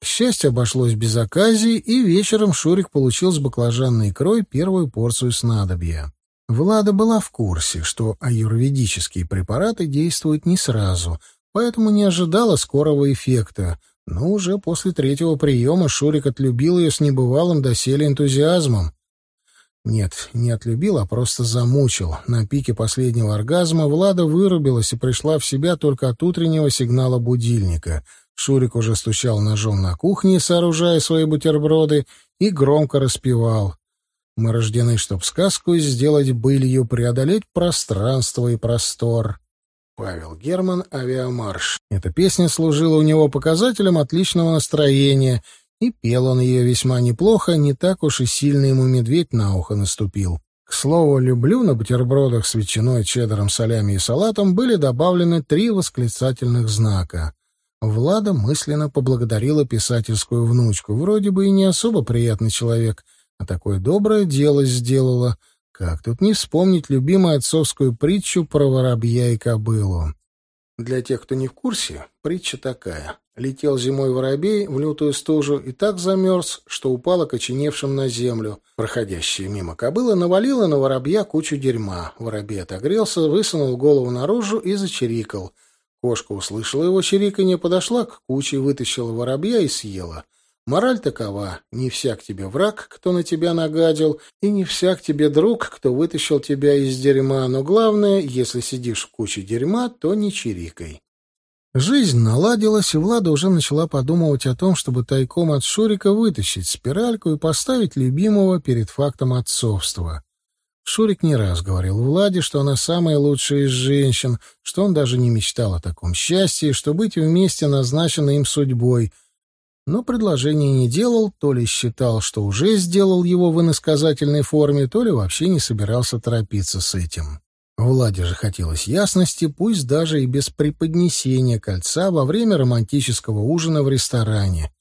К счастью, обошлось без оказий, и вечером Шурик получил с баклажанной икрой первую порцию снадобья. Влада была в курсе, что аюрведические препараты действуют не сразу, поэтому не ожидала скорого эффекта, но уже после третьего приема Шурик отлюбил ее с небывалым доселе энтузиазмом. Нет, не отлюбил, а просто замучил. На пике последнего оргазма Влада вырубилась и пришла в себя только от утреннего сигнала будильника. Шурик уже стучал ножом на кухне, сооружая свои бутерброды, и громко распевал. «Мы рождены, чтоб сказку сделать былью, преодолеть пространство и простор». Павел Герман «Авиамарш». Эта песня служила у него показателем отличного настроения — и пел он ее весьма неплохо, не так уж и сильно ему медведь на ухо наступил. К слову, «люблю» на бутербродах с ветчиной, чеддером, солями и салатом были добавлены три восклицательных знака. Влада мысленно поблагодарила писательскую внучку. Вроде бы и не особо приятный человек, а такое доброе дело сделала. Как тут не вспомнить любимую отцовскую притчу про воробья и кобылу? Для тех, кто не в курсе, притча такая. Летел зимой воробей в лютую стужу и так замерз, что упал окоченевшим на землю. Проходящая мимо кобыла навалила на воробья кучу дерьма. Воробей отогрелся, высунул голову наружу и зачирикал. Кошка услышала его чириканье, подошла к куче, вытащила воробья и съела. Мораль такова: не всяк тебе враг, кто на тебя нагадил, и не всяк тебе друг, кто вытащил тебя из дерьма, но главное, если сидишь в куче дерьма, то не чирикай. Жизнь наладилась, и Влада уже начала подумывать о том, чтобы тайком от Шурика вытащить спиральку и поставить любимого перед фактом отцовства. Шурик не раз говорил Владе, что она самая лучшая из женщин, что он даже не мечтал о таком счастье, что быть вместе назначено им судьбой. Но предложение не делал, то ли считал, что уже сделал его в иносказательной форме, то ли вообще не собирался торопиться с этим. Владе же хотелось ясности, пусть даже и без преподнесения кольца во время романтического ужина в ресторане.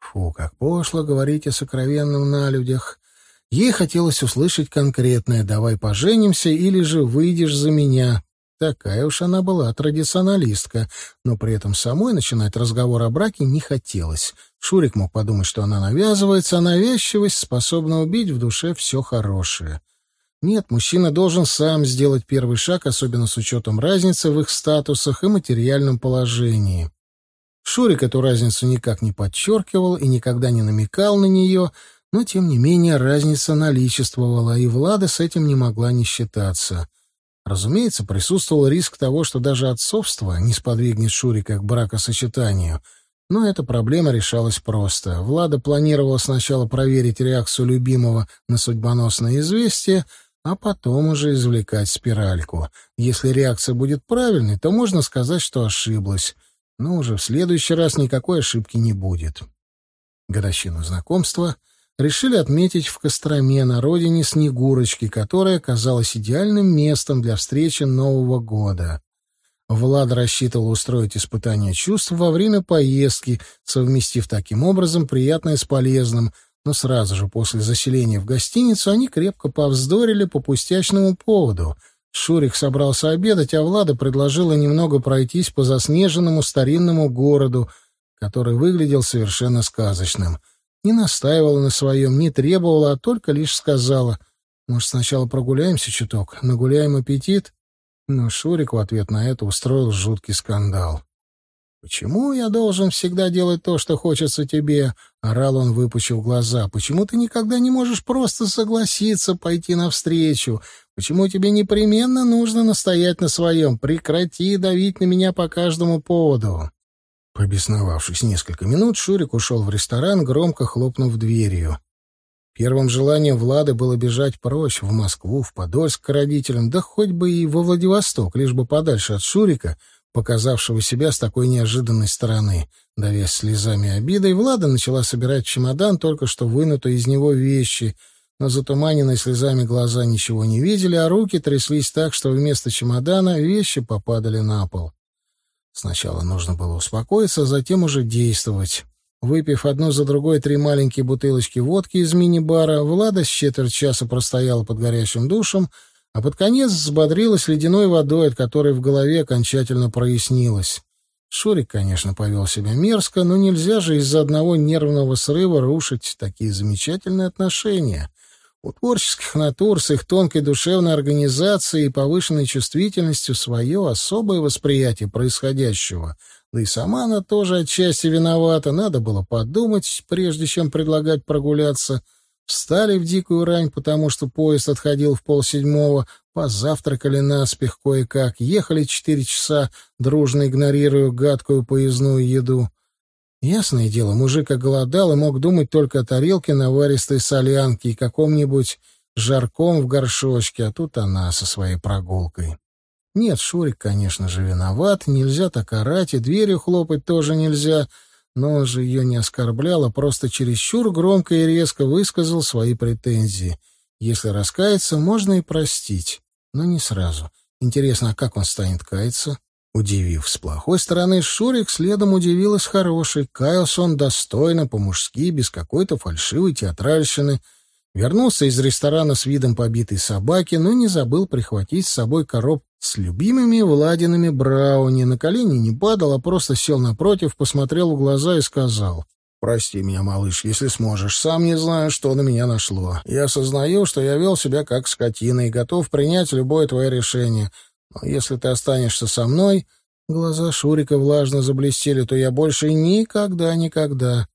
Фу, как пошло говорить о сокровенном на людях. Ей хотелось услышать конкретное «давай поженимся» или же «выйдешь за меня». Такая уж она была традиционалистка, но при этом самой начинать разговор о браке не хотелось. Шурик мог подумать, что она навязывается, а навязчивость способна убить в душе все хорошее. Нет, мужчина должен сам сделать первый шаг, особенно с учетом разницы в их статусах и материальном положении. Шурик эту разницу никак не подчеркивал и никогда не намекал на нее, но, тем не менее, разница наличествовала, и Влада с этим не могла не считаться. Разумеется, присутствовал риск того, что даже отцовство не сподвигнет Шурика к бракосочетанию, но эта проблема решалась просто. Влада планировала сначала проверить реакцию любимого на судьбоносное известие, а потом уже извлекать спиральку. Если реакция будет правильной, то можно сказать, что ошиблась. Но уже в следующий раз никакой ошибки не будет. Годовщину знакомства решили отметить в Костроме, на родине Снегурочки, которая оказалась идеальным местом для встречи Нового года. Влад рассчитывал устроить испытание чувств во время поездки, совместив таким образом приятное с полезным — но сразу же после заселения в гостиницу они крепко повздорили по пустячному поводу. Шурик собрался обедать, а Влада предложила немного пройтись по заснеженному старинному городу, который выглядел совершенно сказочным. Не настаивала на своем, не требовала, а только лишь сказала, «Может, сначала прогуляемся чуток, нагуляем аппетит?» Но Шурик в ответ на это устроил жуткий скандал. «Почему я должен всегда делать то, что хочется тебе?» — орал он, выпучив глаза. «Почему ты никогда не можешь просто согласиться пойти навстречу? Почему тебе непременно нужно настоять на своем? Прекрати давить на меня по каждому поводу!» Побесновавшись несколько минут, Шурик ушел в ресторан, громко хлопнув дверью. Первым желанием Влады было бежать прочь, в Москву, в Подольск к родителям, да хоть бы и во Владивосток, лишь бы подальше от Шурика — показавшего себя с такой неожиданной стороны. Давясь слезами обидой, Влада начала собирать чемодан только что вынутые из него вещи, но затуманенные слезами глаза ничего не видели, а руки тряслись так, что вместо чемодана вещи попадали на пол. Сначала нужно было успокоиться, затем уже действовать. Выпив одну за другой три маленькие бутылочки водки из мини-бара, Влада с четверть часа простояла под горячим душем, а под конец взбодрилась ледяной водой, от которой в голове окончательно прояснилось. Шурик, конечно, повел себя мерзко, но нельзя же из-за одного нервного срыва рушить такие замечательные отношения. У творческих натур с их тонкой душевной организацией и повышенной чувствительностью свое особое восприятие происходящего. Да и сама она тоже отчасти виновата. Надо было подумать, прежде чем предлагать прогуляться. Встали в дикую рань, потому что поезд отходил в полседьмого, позавтракали наспех кое-как, ехали четыре часа, дружно игнорируя гадкую поездную еду. Ясное дело, мужик оголодал и мог думать только о тарелке наваристой солянки и каком-нибудь жарком в горшочке, а тут она со своей прогулкой. Нет, Шурик, конечно же, виноват, нельзя так орать, и дверью хлопать тоже нельзя, но он же ее не оскорблял, а просто чересчур громко и резко высказал свои претензии. Если раскаяться, можно и простить, но не сразу. Интересно, а как он станет каяться? Удивив с плохой стороны, Шурик следом удивил с хорошей. Каялся он достойно, по-мужски, без какой-то фальшивой театральщины. Вернулся из ресторана с видом побитой собаки, но не забыл прихватить с собой коробку с любимыми Владиными брауни. На колени не падал, а просто сел напротив, посмотрел в глаза и сказал... «Прости меня, малыш, если сможешь. Сам не знаю, что на меня нашло. Я осознаю, что я вел себя как скотина и готов принять любое твое решение. Но если ты останешься со мной, глаза Шурика влажно заблестели, то я больше никогда-никогда.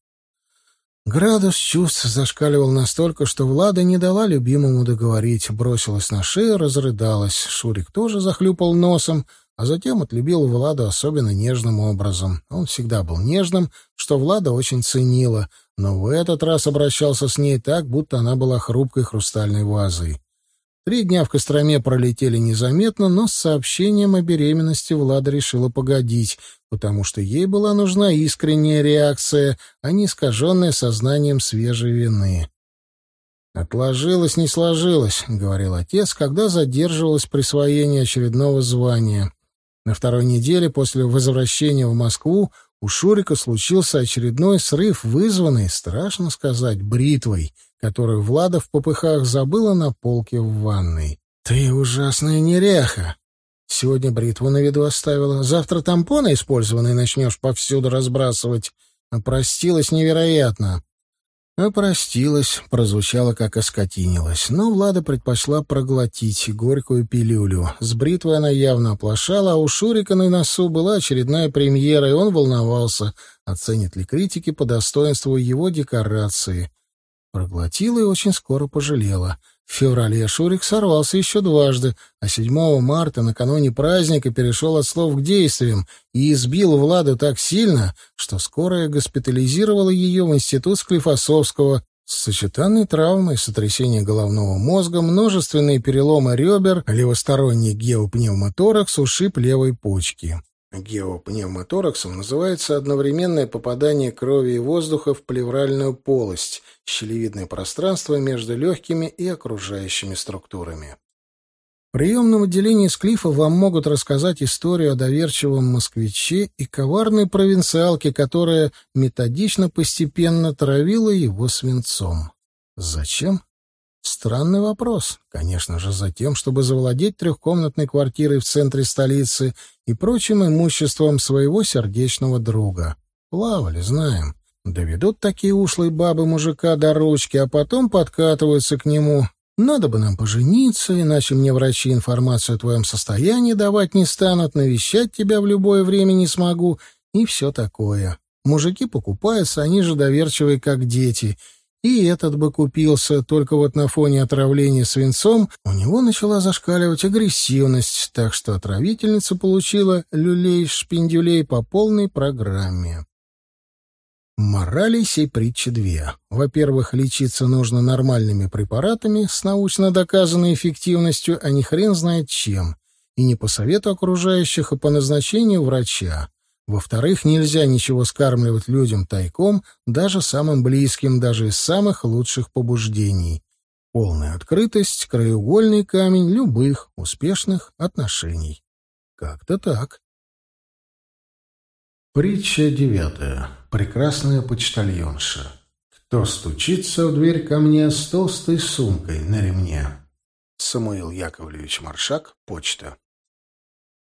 Градус чувств зашкаливал настолько, что Влада не дала любимому договорить, бросилась на шею, разрыдалась. Шурик тоже захлюпал носом, а затем отлюбил Владу особенно нежным образом. Он всегда был нежным, что Влада очень ценила, но в этот раз обращался с ней так, будто она была хрупкой хрустальной вазой. Три дня в Костроме пролетели незаметно, но с сообщением о беременности Влада решила погодить, потому что ей была нужна искренняя реакция, а не искаженная сознанием свежей вины. «Отложилось, не сложилось», — говорил отец, когда задерживалось присвоение очередного звания. На второй неделе после возвращения в Москву у Шурика случился очередной срыв, вызванный, страшно сказать, бритвой, которую Влада в попыхах забыла на полке в ванной. «Ты ужасная неряха!» Сегодня бритву на виду оставила. Завтра тампоны использованные начнешь повсюду разбрасывать. Опростилась невероятно. Опростилась, прозвучало, как оскотинилась. Но Влада предпочла проглотить горькую пилюлю. С бритвой она явно оплошала, а у Шурика на носу была очередная премьера, и он волновался, оценят ли критики по достоинству его декорации. Проглотила и очень скоро пожалела. В феврале Шурик сорвался еще дважды, а 7 марта, накануне праздника, перешел от слов к действиям и избил Владу так сильно, что скорая госпитализировала ее в институт Склифосовского с сочетанной травмой, сотрясение головного мозга, множественные переломы ребер, левосторонний геопневмоторакс, ушиб левой почки. Геопневмотораксом называется одновременное попадание крови и воздуха в плевральную полость, щелевидное пространство между легкими и окружающими структурами. В приемном отделении Склифа вам могут рассказать историю о доверчивом москвиче и коварной провинциалке, которая методично постепенно травила его свинцом. Зачем? Странный вопрос. Конечно же, за тем, чтобы завладеть трехкомнатной квартирой в центре столицы и прочим имуществом своего сердечного друга. Плавали, знаем. Доведут такие ушлые бабы мужика до ручки, а потом подкатываются к нему. Надо бы нам пожениться, иначе мне врачи информацию о твоем состоянии давать не станут, навещать тебя в любое время не смогу и все такое. Мужики покупаются, они же доверчивые, как дети. И этот бы купился, только вот на фоне отравления свинцом у него начала зашкаливать агрессивность, так что отравительница получила люлей-шпиндюлей по полной программе. Морали сей притчи две. Во-первых, лечиться нужно нормальными препаратами с научно доказанной эффективностью, а не хрен знает чем. и не по совету окружающих, а по назначению врача. Во-вторых, нельзя ничего скармливать людям тайком, даже самым близким, даже из самых лучших побуждений. Полная открытость — краеугольный камень любых успешных отношений. Как-то так. Притча девятая. Прекрасная почтальонша. Кто стучится в дверь ко мне с толстой сумкой на ремне? Самуил Яковлевич Маршак, почта.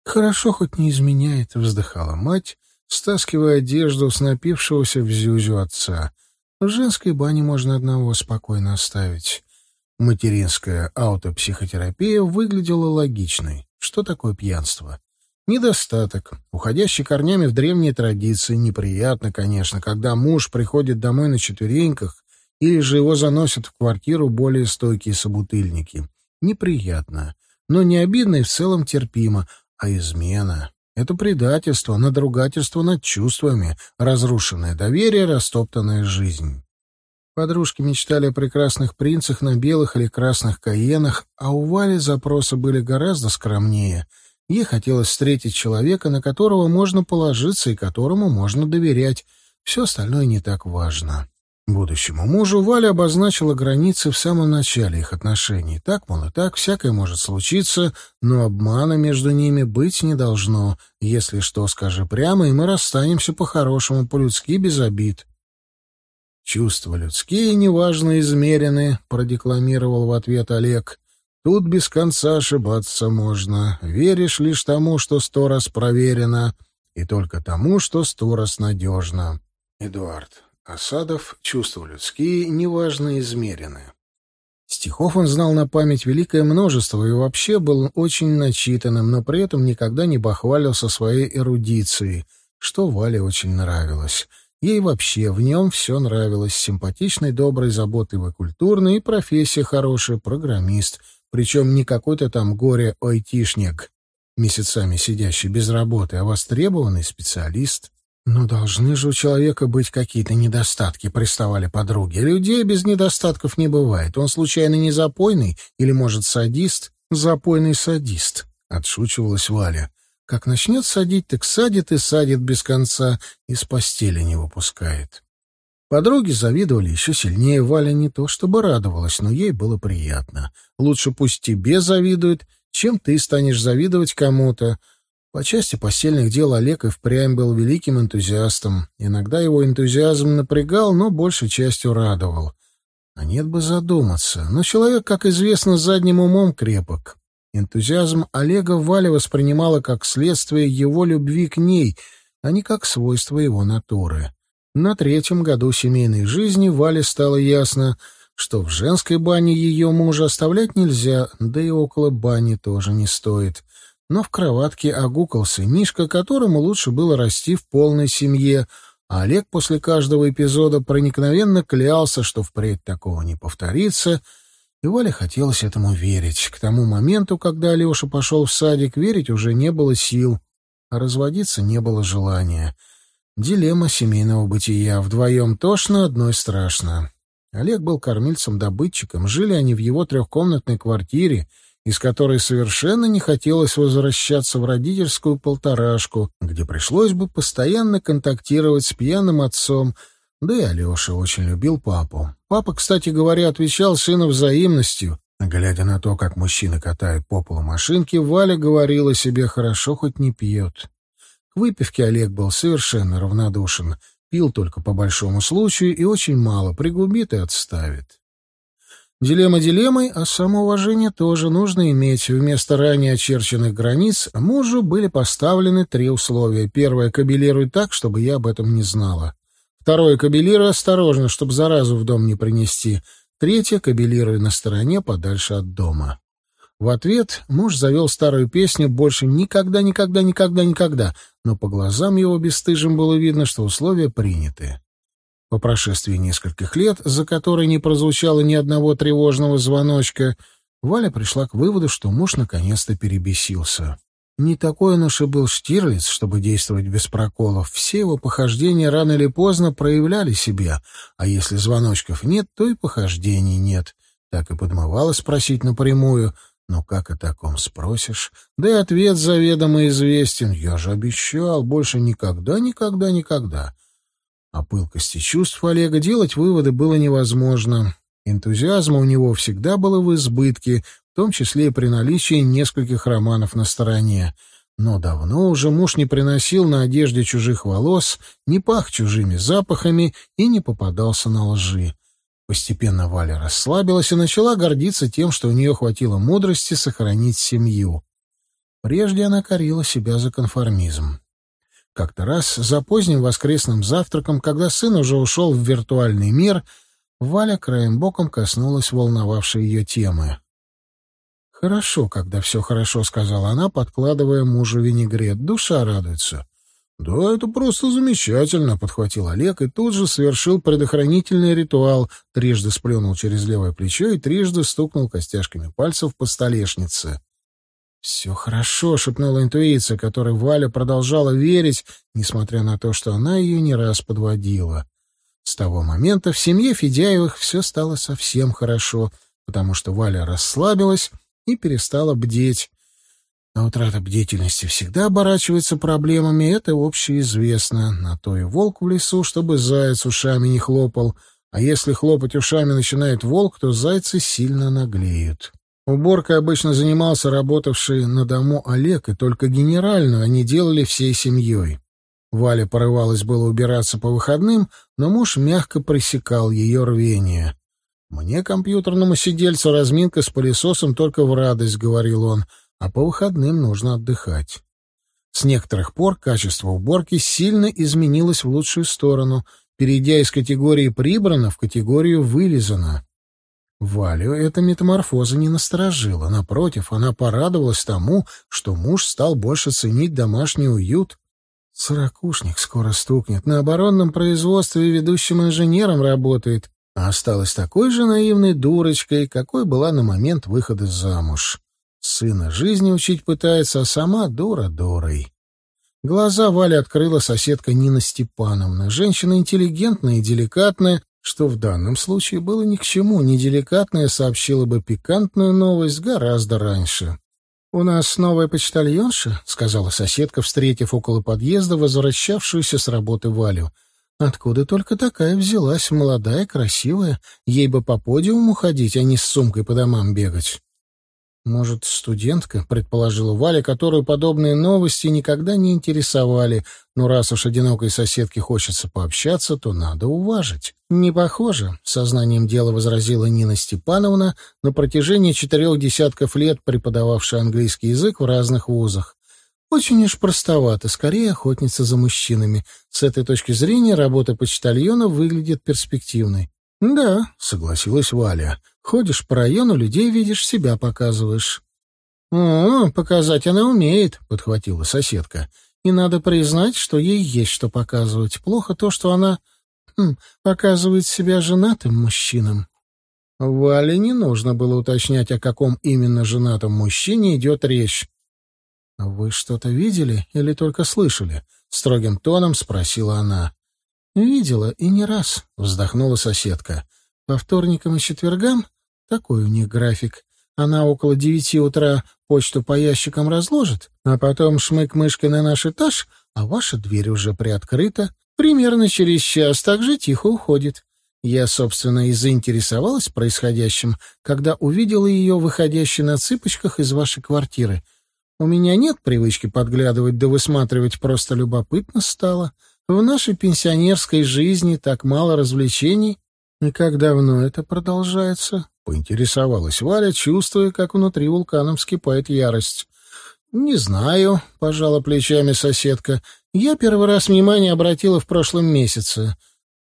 «Хорошо хоть не изменяет», — вздыхала мать, стаскивая одежду с напившегося в зюзю отца. «В женской бане можно одного спокойно оставить». Материнская аутопсихотерапия выглядела логичной. Что такое пьянство? Недостаток, уходящий корнями в древние традиции. Неприятно, конечно, когда муж приходит домой на четвереньках или же его заносят в квартиру более стойкие собутыльники. Неприятно, но не обидно и в целом терпимо, а измена — это предательство, надругательство над чувствами, разрушенное доверие, растоптанная жизнь. Подружки мечтали о прекрасных принцах на белых или красных каенах, а у Вали запросы были гораздо скромнее. Ей хотелось встретить человека, на которого можно положиться и которому можно доверять. Все остальное не так важно. Будущему мужу Валя обозначила границы в самом начале их отношений. Так, мол, и так, всякое может случиться, но обмана между ними быть не должно. Если что, скажи прямо, и мы расстанемся по-хорошему, по-людски, без обид. «Чувства людские неважно измерены», — продекламировал в ответ Олег. «Тут без конца ошибаться можно. Веришь лишь тому, что сто раз проверено, и только тому, что сто раз надежно». Эдуард. Осадов чувства людские неважно измерены. Стихов он знал на память великое множество и вообще был очень начитанным, но при этом никогда не бахвалился своей эрудицией, что Вале очень нравилось. Ей вообще в нем все нравилось. Симпатичный, добрый, заботливый, культурный и профессия хорошая, программист. Причем не какой-то там горе-айтишник, месяцами сидящий без работы, а востребованный специалист. «Но должны же у человека быть какие-то недостатки», — приставали подруги. «Людей без недостатков не бывает. Он случайно не запойный или, может, садист?» «Запойный садист», — отшучивалась Валя. «Как начнет садить, так садит и садит без конца, и с постели не выпускает». Подруги завидовали еще сильнее. Валя не то чтобы радовалась, но ей было приятно. Лучше пусть тебе завидуют, чем ты станешь завидовать кому-то. По части постельных дел Олег и впрямь был великим энтузиастом. Иногда его энтузиазм напрягал, но большей частью радовал. А нет бы задуматься. Но человек, как известно, задним умом крепок. Энтузиазм Олега Валя воспринимала как следствие его любви к ней, а не как свойство его натуры. На третьем году семейной жизни Вале стало ясно, что в женской бане ее мужа оставлять нельзя, да и около бани тоже не стоит — но в кроватке огукался Мишка, которому лучше было расти в полной семье, а Олег после каждого эпизода проникновенно клялся, что впредь такого не повторится, и Вале хотелось этому верить. К тому моменту, когда Алеша пошел в садик, верить уже не было сил, а разводиться не было желания. Дилемма семейного бытия. Вдвоем тошно, одной страшно. Олег был кормильцем-добытчиком, жили они в его трехкомнатной квартире — из которой совершенно не хотелось возвращаться в родительскую полторашку, где пришлось бы постоянно контактировать с пьяным отцом, да и Алеша очень любил папу. Папа, кстати говоря, отвечал сыну взаимностью. Глядя на то, как мужчины катают по полу машинки, Валя говорила себе «хорошо, хоть не пьет». К выпивке Олег был совершенно равнодушен. Пил только по большому случаю и очень мало, пригубит и отставит. Дилемма дилеммой, а самоуважение тоже нужно иметь. Вместо ранее очерченных границ мужу были поставлены три условия. Первое — кабелируй так, чтобы я об этом не знала. Второе — кабелируй осторожно, чтобы заразу в дом не принести. Третье — кабелируй на стороне, подальше от дома. В ответ муж завел старую песню «Больше никогда, никогда, никогда, никогда», но по глазам его бесстыжим было видно, что условия приняты. По прошествии нескольких лет, за которые не прозвучало ни одного тревожного звоночка, Валя пришла к выводу, что муж наконец-то перебесился. Не такой он уж и был Штирлиц, чтобы действовать без проколов. Все его похождения рано или поздно проявляли себя, а если звоночков нет, то и похождений нет. Так и подмывало спросить напрямую, Но как о таком спросишь? Да и ответ заведомо известен. Я же обещал, больше никогда, никогда, никогда. О пылкости чувств Олега делать выводы было невозможно. Энтузиазма у него всегда было в избытке, в том числе и при наличии нескольких романов на стороне. Но давно уже муж не приносил на одежде чужих волос, не пах чужими запахами и не попадался на лжи. Постепенно Валя расслабилась и начала гордиться тем, что у нее хватило мудрости сохранить семью. Прежде она корила себя за конформизм. Как-то раз за поздним воскресным завтраком, когда сын уже ушел в виртуальный мир, Валя краем боком коснулась волновавшей ее темы. «Хорошо, когда все хорошо», — сказала она, подкладывая мужу винегрет. «Душа радуется». «Да, это просто замечательно», — подхватил Олег и тут же совершил предохранительный ритуал, трижды сплюнул через левое плечо и трижды стукнул костяшками пальцев по столешнице. «Все хорошо», — шепнула интуиция, которой Валя продолжала верить, несмотря на то, что она ее не раз подводила. С того момента в семье Федяевых все стало совсем хорошо, потому что Валя расслабилась и перестала бдеть. А утрата бдительности всегда оборачивается проблемами, это общеизвестно. На то и волк в лесу, чтобы заяц ушами не хлопал, а если хлопать ушами начинает волк, то зайцы сильно наглеют. Уборкой обычно занимался работавший на дому Олег, и только генерально они делали всей семьей. Валя порывалась было убираться по выходным, но муж мягко пресекал ее рвение. «Мне, компьютерному сидельцу, разминка с пылесосом только в радость», — говорил он, — «а по выходным нужно отдыхать». С некоторых пор качество уборки сильно изменилось в лучшую сторону, перейдя из категории «прибрано» в категорию «вылизано». Валю эта метаморфоза не насторожила. Напротив, она порадовалась тому, что муж стал больше ценить домашний уют. Сорокушник скоро стукнет. На оборонном производстве ведущим инженером работает а осталась такой же наивной дурочкой, какой была на момент выхода замуж. Сына жизни учить пытается, а сама дура дурой. Глаза Валя открыла соседка Нина Степановна, женщина интеллигентная и деликатная, что в данном случае было ни к чему, неделикатная сообщила бы пикантную новость гораздо раньше. «У нас новая почтальонша», — сказала соседка, встретив около подъезда возвращавшуюся с работы Валю — Откуда только такая взялась, молодая, красивая? Ей бы по подиуму ходить, а не с сумкой по домам бегать. Может, студентка, предположила Валя, которую подобные новости никогда не интересовали, но раз уж одинокой соседке хочется пообщаться, то надо уважить. Не похоже, сознанием дела возразила Нина Степановна, на протяжении четырех десятков лет преподававшая английский язык в разных вузах. Очень уж простовато, скорее охотница за мужчинами. С этой точки зрения работа почтальона выглядит перспективной. «Да», — согласилась Валя. «Ходишь по району, людей видишь, себя показываешь». «О, показать она умеет», — подхватила соседка. «И надо признать, что ей есть что показывать. Плохо то, что она хм, показывает себя женатым мужчинам». Вале не нужно было уточнять, о каком именно женатом мужчине идет речь. «Вы что-то видели или только слышали?» — строгим тоном спросила она. «Видела и не раз», — вздохнула соседка. «По вторникам и четвергам такой у них график. Она около девяти утра почту по ящикам разложит, а потом шмык мышкой на наш этаж, а ваша дверь уже приоткрыта. Примерно через час так же тихо уходит. Я, собственно, и заинтересовалась происходящим, когда увидела ее выходящей на цыпочках из вашей квартиры — у меня нет привычки подглядывать да высматривать, просто любопытно стало. В нашей пенсионерской жизни так мало развлечений. И как давно это продолжается? Поинтересовалась Валя, чувствуя, как внутри вулканом вскипает ярость. «Не знаю», — пожала плечами соседка. «Я первый раз внимание обратила в прошлом месяце».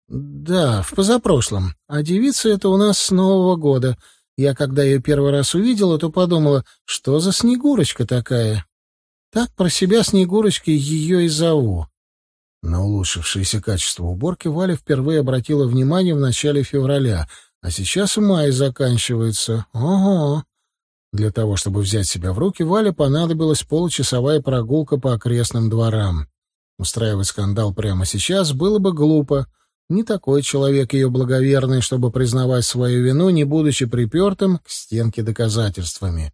«Да, в позапрошлом. А девица это у нас с Нового года. Я, когда ее первый раз увидела, то подумала, что за Снегурочка такая? Так про себя Снегурочкой ее и зову. На улучшившееся качество уборки Валя впервые обратила внимание в начале февраля, а сейчас май заканчивается. Ого! Для того, чтобы взять себя в руки, Вале понадобилась получасовая прогулка по окрестным дворам. Устраивать скандал прямо сейчас было бы глупо — не такой человек ее благоверный, чтобы признавать свою вину, не будучи припертым к стенке доказательствами.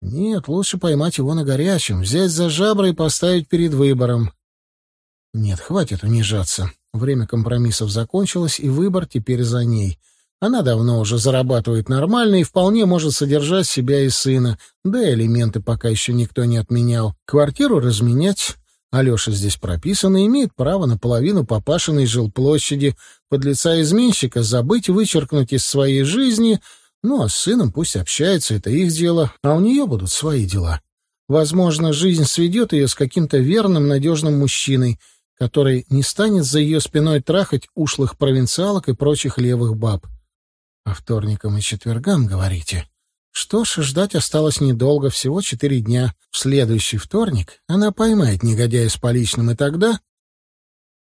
Нет, лучше поймать его на горячем, взять за жабры и поставить перед выбором. Нет, хватит унижаться. Время компромиссов закончилось, и выбор теперь за ней. Она давно уже зарабатывает нормально и вполне может содержать себя и сына, да и элементы пока еще никто не отменял. Квартиру разменять. Алеша здесь прописан и имеет право на половину попашенной жилплощади. Под лица изменщика забыть, вычеркнуть из своей жизни. Ну, а с сыном пусть общается, это их дело, а у нее будут свои дела. Возможно, жизнь сведет ее с каким-то верным, надежным мужчиной, который не станет за ее спиной трахать ушлых провинциалок и прочих левых баб. По вторникам и четвергам, говорите? Что ж, ждать осталось недолго, всего четыре дня. В следующий вторник она поймает негодяя с поличным, и тогда...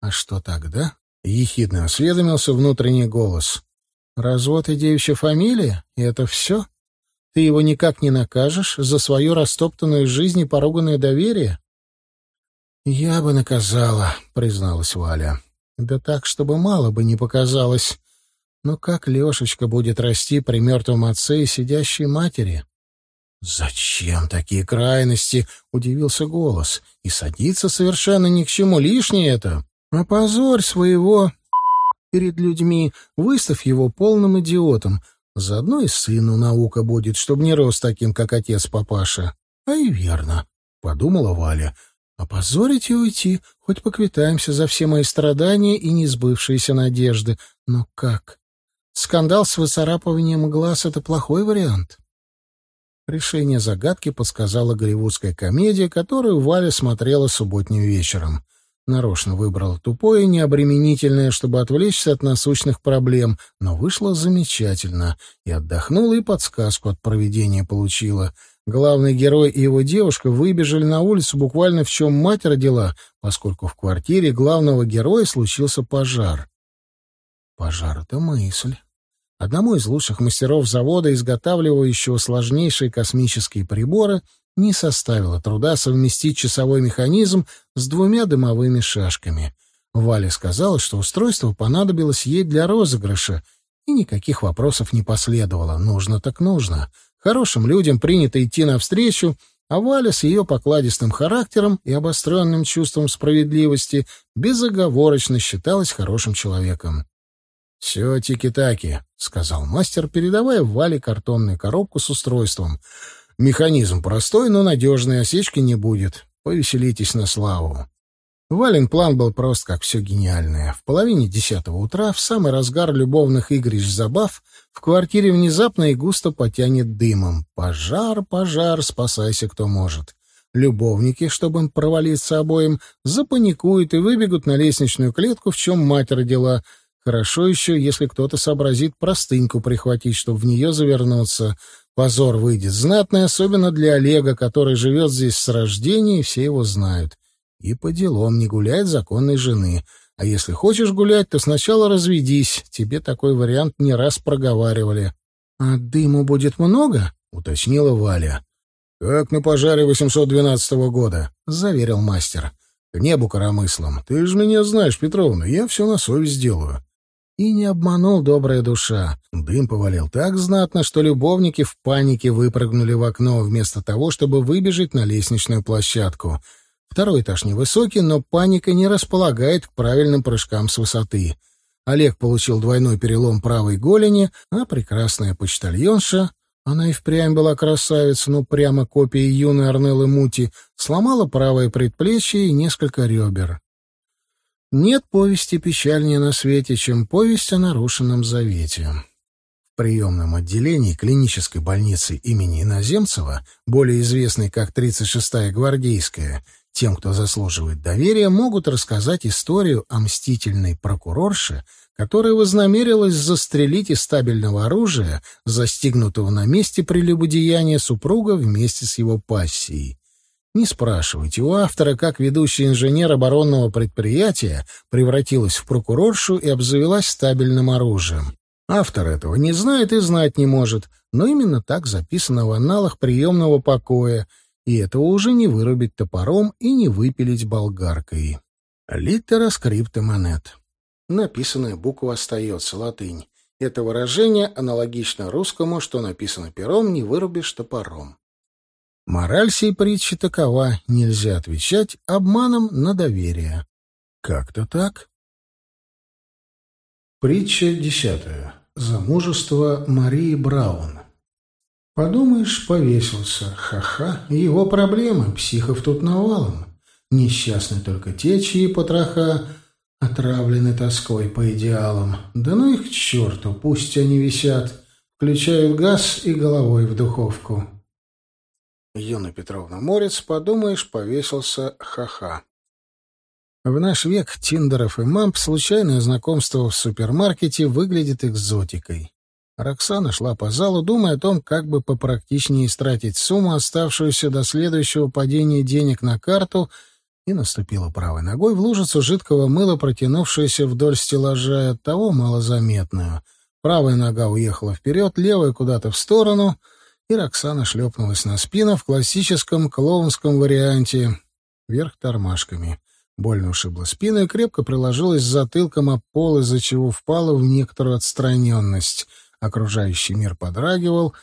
А что тогда? Ехидно осведомился внутренний голос. Развод и девичья фамилия? И это все? Ты его никак не накажешь за свою растоптанную жизнь и поруганное доверие? «Я бы наказала», — призналась Валя. «Да так, чтобы мало бы не показалось. Но как Лешечка будет расти при мертвом отце и сидящей матери? «Зачем такие крайности?» — удивился голос. «И садиться совершенно ни к чему, лишнее это. Опозорь своего перед людьми, выставь его полным идиотом. Заодно и сыну наука будет, чтобы не рос таким, как отец-папаша». «А и верно», — подумала Валя. «Опозорить и уйти, хоть поквитаемся за все мои страдания и несбывшиеся надежды. Но как? Скандал с выцарапыванием глаз — это плохой вариант. Решение загадки подсказала голливудская комедия, которую Валя смотрела субботним вечером. Нарочно выбрала тупое и необременительное, чтобы отвлечься от насущных проблем, но вышло замечательно. И отдохнула, и подсказку от проведения получила. Главный герой и его девушка выбежали на улицу буквально в чем мать родила, поскольку в квартире главного героя случился пожар. Пожар — это мысль. Одному из лучших мастеров завода, изготавливающего сложнейшие космические приборы, не составило труда совместить часовой механизм с двумя дымовыми шашками. Валя сказала, что устройство понадобилось ей для розыгрыша, и никаких вопросов не последовало. Нужно так нужно. Хорошим людям принято идти навстречу, а Валя с ее покладистым характером и обостренным чувством справедливости безоговорочно считалась хорошим человеком. «Все тики-таки», — сказал мастер, передавая Вале картонную коробку с устройством. «Механизм простой, но надежный, осечки не будет. Повеселитесь на славу». Вален план был прост, как все гениальное. В половине десятого утра, в самый разгар любовных игрищ забав, в квартире внезапно и густо потянет дымом. Пожар, пожар, спасайся кто может. Любовники, чтобы им провалиться обоим, запаникуют и выбегут на лестничную клетку, в чем мать родила — Хорошо еще, если кто-то сообразит простыньку прихватить, чтобы в нее завернуться. Позор выйдет знатный, особенно для Олега, который живет здесь с рождения, и все его знают. И по делам не гулять законной жены. А если хочешь гулять, то сначала разведись. Тебе такой вариант не раз проговаривали. — А дыму будет много? — уточнила Валя. — Как на пожаре 812 года, — заверил мастер. — К небу коромыслом. Ты же меня знаешь, Петровна, я все на совесть делаю. И не обманул добрая душа. Дым повалил так знатно, что любовники в панике выпрыгнули в окно вместо того, чтобы выбежать на лестничную площадку. Второй этаж невысокий, но паника не располагает к правильным прыжкам с высоты. Олег получил двойной перелом правой голени, а прекрасная почтальонша, она и впрямь была красавица, ну прямо копия юной Арнеллы Мути, сломала правое предплечье и несколько ребер. Нет повести печальнее на свете, чем повесть о нарушенном завете. В приемном отделении клинической больницы имени Иноземцева, более известной как 36-я гвардейская, тем, кто заслуживает доверия, могут рассказать историю о мстительной прокурорше, которая вознамерилась застрелить из стабильного оружия, застигнутого на месте прелюбодеяния супруга вместе с его пассией. Не спрашивайте у автора, как ведущий инженер оборонного предприятия превратилась в прокуроршу и обзавелась стабильным оружием. Автор этого не знает и знать не может, но именно так записано в аналах приемного покоя, и этого уже не вырубить топором и не выпилить болгаркой. Литера скрипта монет. Написанная буква остается, латынь. Это выражение аналогично русскому, что написано пером, не вырубишь топором. Мораль сей притчи такова — нельзя отвечать обманом на доверие. Как-то так. Притча десятая. Замужество Марии Браун. Подумаешь, повесился. Ха-ха. Его проблемы. Психов тут навалом. Несчастны только те, чьи потроха отравлены тоской по идеалам. Да ну их к черту, пусть они висят. Включают газ и головой в духовку. Юна Петровна Морец, подумаешь, повесился ха-ха. В наш век Тиндеров и Мамп случайное знакомство в супермаркете выглядит экзотикой. Роксана шла по залу, думая о том, как бы попрактичнее истратить сумму, оставшуюся до следующего падения денег на карту, и наступила правой ногой в лужицу жидкого мыла, протянувшуюся вдоль стеллажа, от того малозаметную. Правая нога уехала вперед, левая куда-то в сторону, и Роксана шлепнулась на спину в классическом клоунском варианте, вверх тормашками. Больно ушибла спину и крепко приложилась затылком об пол, из-за чего впала в некоторую отстраненность. Окружающий мир подрагивал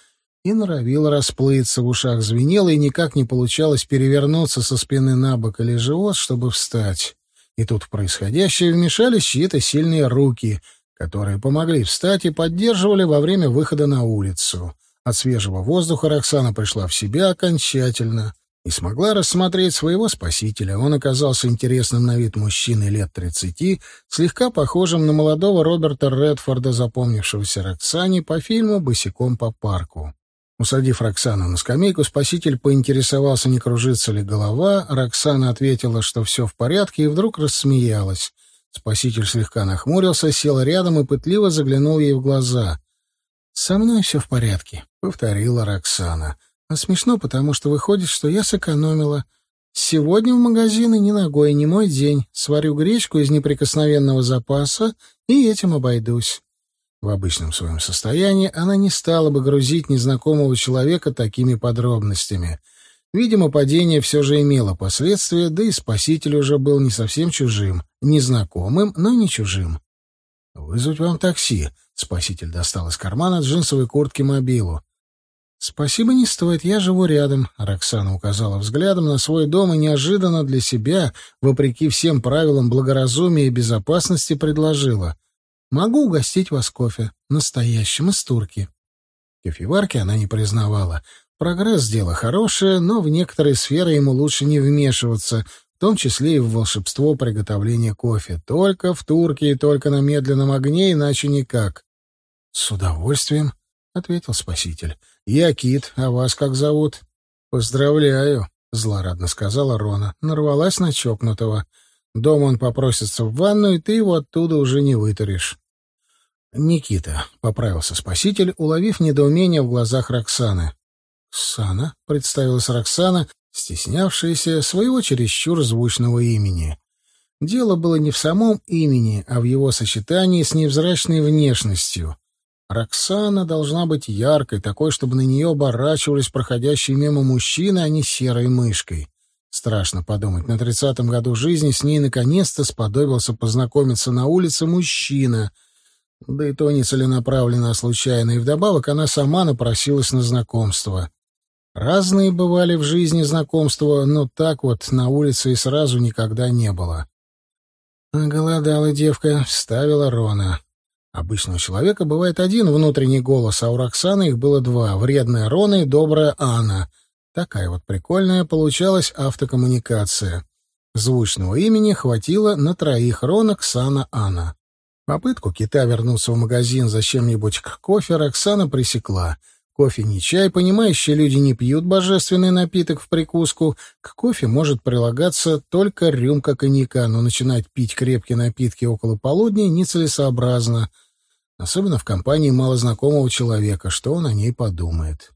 и норовил расплыться, в ушах звенело, и никак не получалось перевернуться со спины на бок или живот, чтобы встать. И тут в происходящее вмешались чьи-то сильные руки, которые помогли встать и поддерживали во время выхода на улицу. От свежего воздуха Роксана пришла в себя окончательно и смогла рассмотреть своего спасителя. Он оказался интересным на вид мужчиной лет тридцати, слегка похожим на молодого Роберта Редфорда, запомнившегося Роксане по фильму «Босиком по парку». Усадив Роксану на скамейку, спаситель поинтересовался, не кружится ли голова. Роксана ответила, что все в порядке, и вдруг рассмеялась. Спаситель слегка нахмурился, сел рядом и пытливо заглянул ей в глаза. «Со мной все в порядке», — повторила Роксана. А смешно, потому что выходит, что я сэкономила. Сегодня в магазины ни ногой, не мой день. Сварю гречку из неприкосновенного запаса и этим обойдусь. В обычном своем состоянии она не стала бы грузить незнакомого человека такими подробностями. Видимо, падение все же имело последствия, да и спаситель уже был не совсем чужим, незнакомым, но не чужим. «Вызвать вам такси», — спаситель достал из кармана джинсовой куртки мобилу. «Спасибо не стоит, я живу рядом», — Роксана указала взглядом на свой дом и неожиданно для себя, вопреки всем правилам благоразумия и безопасности, предложила. «Могу угостить вас кофе, настоящим, из турки». Кофеварки она не признавала. Прогресс — дело хорошее, но в некоторые сферы ему лучше не вмешиваться, в том числе и в волшебство приготовления кофе. Только в турке и только на медленном огне, иначе никак. «С удовольствием», — ответил спаситель. «Я Кит, а вас как зовут?» «Поздравляю», — злорадно сказала Рона. Нарвалась на чокнутого. Дома он попросится в ванну, и ты его оттуда уже не вытуришь. «Никита», — поправился спаситель, уловив недоумение в глазах Роксаны. «Сана», — представилась Роксана, стеснявшаяся своего чересчур звучного имени. Дело было не в самом имени, а в его сочетании с невзрачной внешностью. Роксана должна быть яркой, такой, чтобы на нее оборачивались проходящие мимо мужчины, а не серой мышкой. Страшно подумать, на тридцатом году жизни с ней наконец-то сподобился познакомиться на улице мужчина. Да и то не целенаправленно, а случайно, и вдобавок она сама напросилась на знакомство. Разные бывали в жизни знакомства, но так вот на улице и сразу никогда не было. «Голодала девка», — вставила Рона. Обычного человека бывает один внутренний голос, а у Роксаны их было два — вредная Рона и добрая Анна. Такая вот прикольная получалась автокоммуникация. Звучного имени хватило на троих Рона, Ксана, Анна. Попытку кита вернуться в магазин за чем-нибудь к кофе Роксана пресекла. Кофе не чай, понимающие люди не пьют божественный напиток в прикуску. К кофе может прилагаться только рюмка коньяка, но начинать пить крепкие напитки около полудня нецелесообразно — особенно в компании малознакомого человека, что он о ней подумает.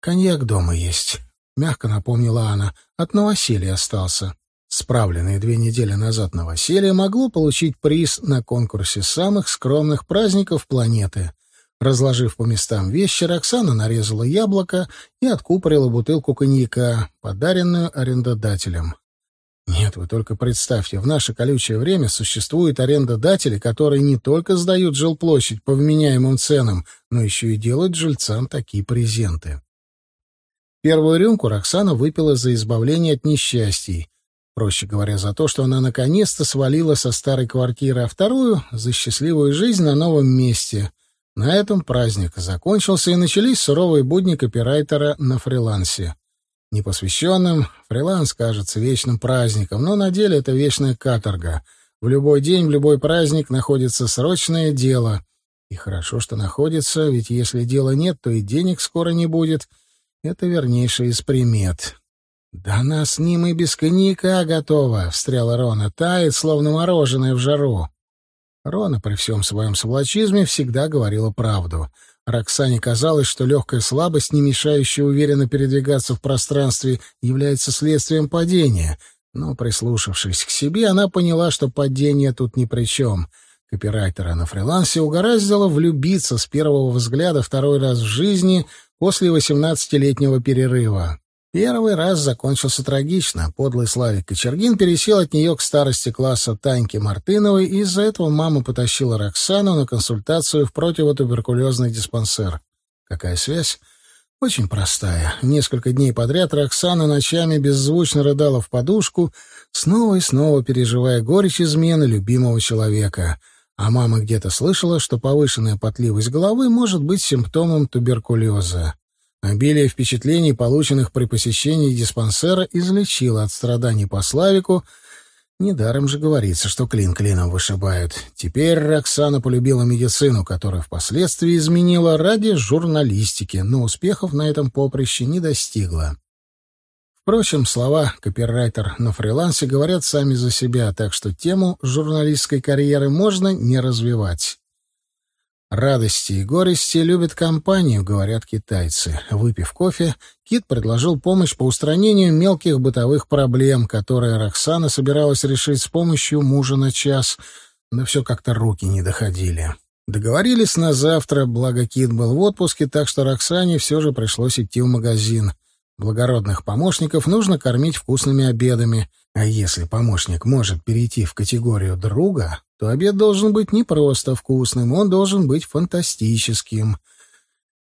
«Коньяк дома есть», — мягко напомнила она. «От новоселья остался». Справленное две недели назад новоселье могло получить приз на конкурсе самых скромных праздников планеты. Разложив по местам вещи, Роксана нарезала яблоко и откупорила бутылку коньяка, подаренную арендодателем. Нет, вы только представьте, в наше колючее время существуют арендодатели, которые не только сдают жилплощадь по вменяемым ценам, но еще и делают жильцам такие презенты. Первую рюмку Роксана выпила за избавление от несчастий, проще говоря, за то, что она наконец-то свалила со старой квартиры, а вторую — за счастливую жизнь на новом месте. На этом праздник закончился, и начались суровые будни копирайтера на фрилансе. Непосвященным фриланс кажется вечным праздником, но на деле это вечная каторга. В любой день, в любой праздник находится срочное дело. И хорошо, что находится, ведь если дела нет, то и денег скоро не будет — это вернейшая из примет. «Да она с ним и без коньяка готова», — встряла Рона. «Тает, словно мороженое в жару». Рона при всем своем сволочизме всегда говорила правду. Роксане казалось, что легкая слабость, не мешающая уверенно передвигаться в пространстве, является следствием падения. Но, прислушавшись к себе, она поняла, что падение тут ни при чем. Копирайтера на фрилансе угораздило влюбиться с первого взгляда второй раз в жизни после восемнадцатилетнего перерыва. Первый раз закончился трагично. Подлый Славик Кочергин пересел от нее к старости класса Таньки Мартыновой, и из-за этого мама потащила Роксану на консультацию в противотуберкулезный диспансер. Какая связь? Очень простая. Несколько дней подряд Роксана ночами беззвучно рыдала в подушку, снова и снова переживая горечь измены любимого человека — а мама где-то слышала, что повышенная потливость головы может быть симптомом туберкулеза. Обилие впечатлений, полученных при посещении диспансера, излечило от страданий по Славику. Недаром же говорится, что клин клином вышибают. Теперь Роксана полюбила медицину, которая впоследствии изменила ради журналистики, но успехов на этом поприще не достигла. Впрочем, слова «копирайтер» на фрилансе говорят сами за себя, так что тему журналистской карьеры можно не развивать. Радости и горести любят компанию, говорят китайцы. Выпив кофе, Кит предложил помощь по устранению мелких бытовых проблем, которые Роксана собиралась решить с помощью мужа на час, но все как-то руки не доходили. Договорились на завтра, благо Кит был в отпуске, так что Роксане все же пришлось идти в магазин. Благородных помощников нужно кормить вкусными обедами, а если помощник может перейти в категорию друга, то обед должен быть не просто вкусным, он должен быть фантастическим.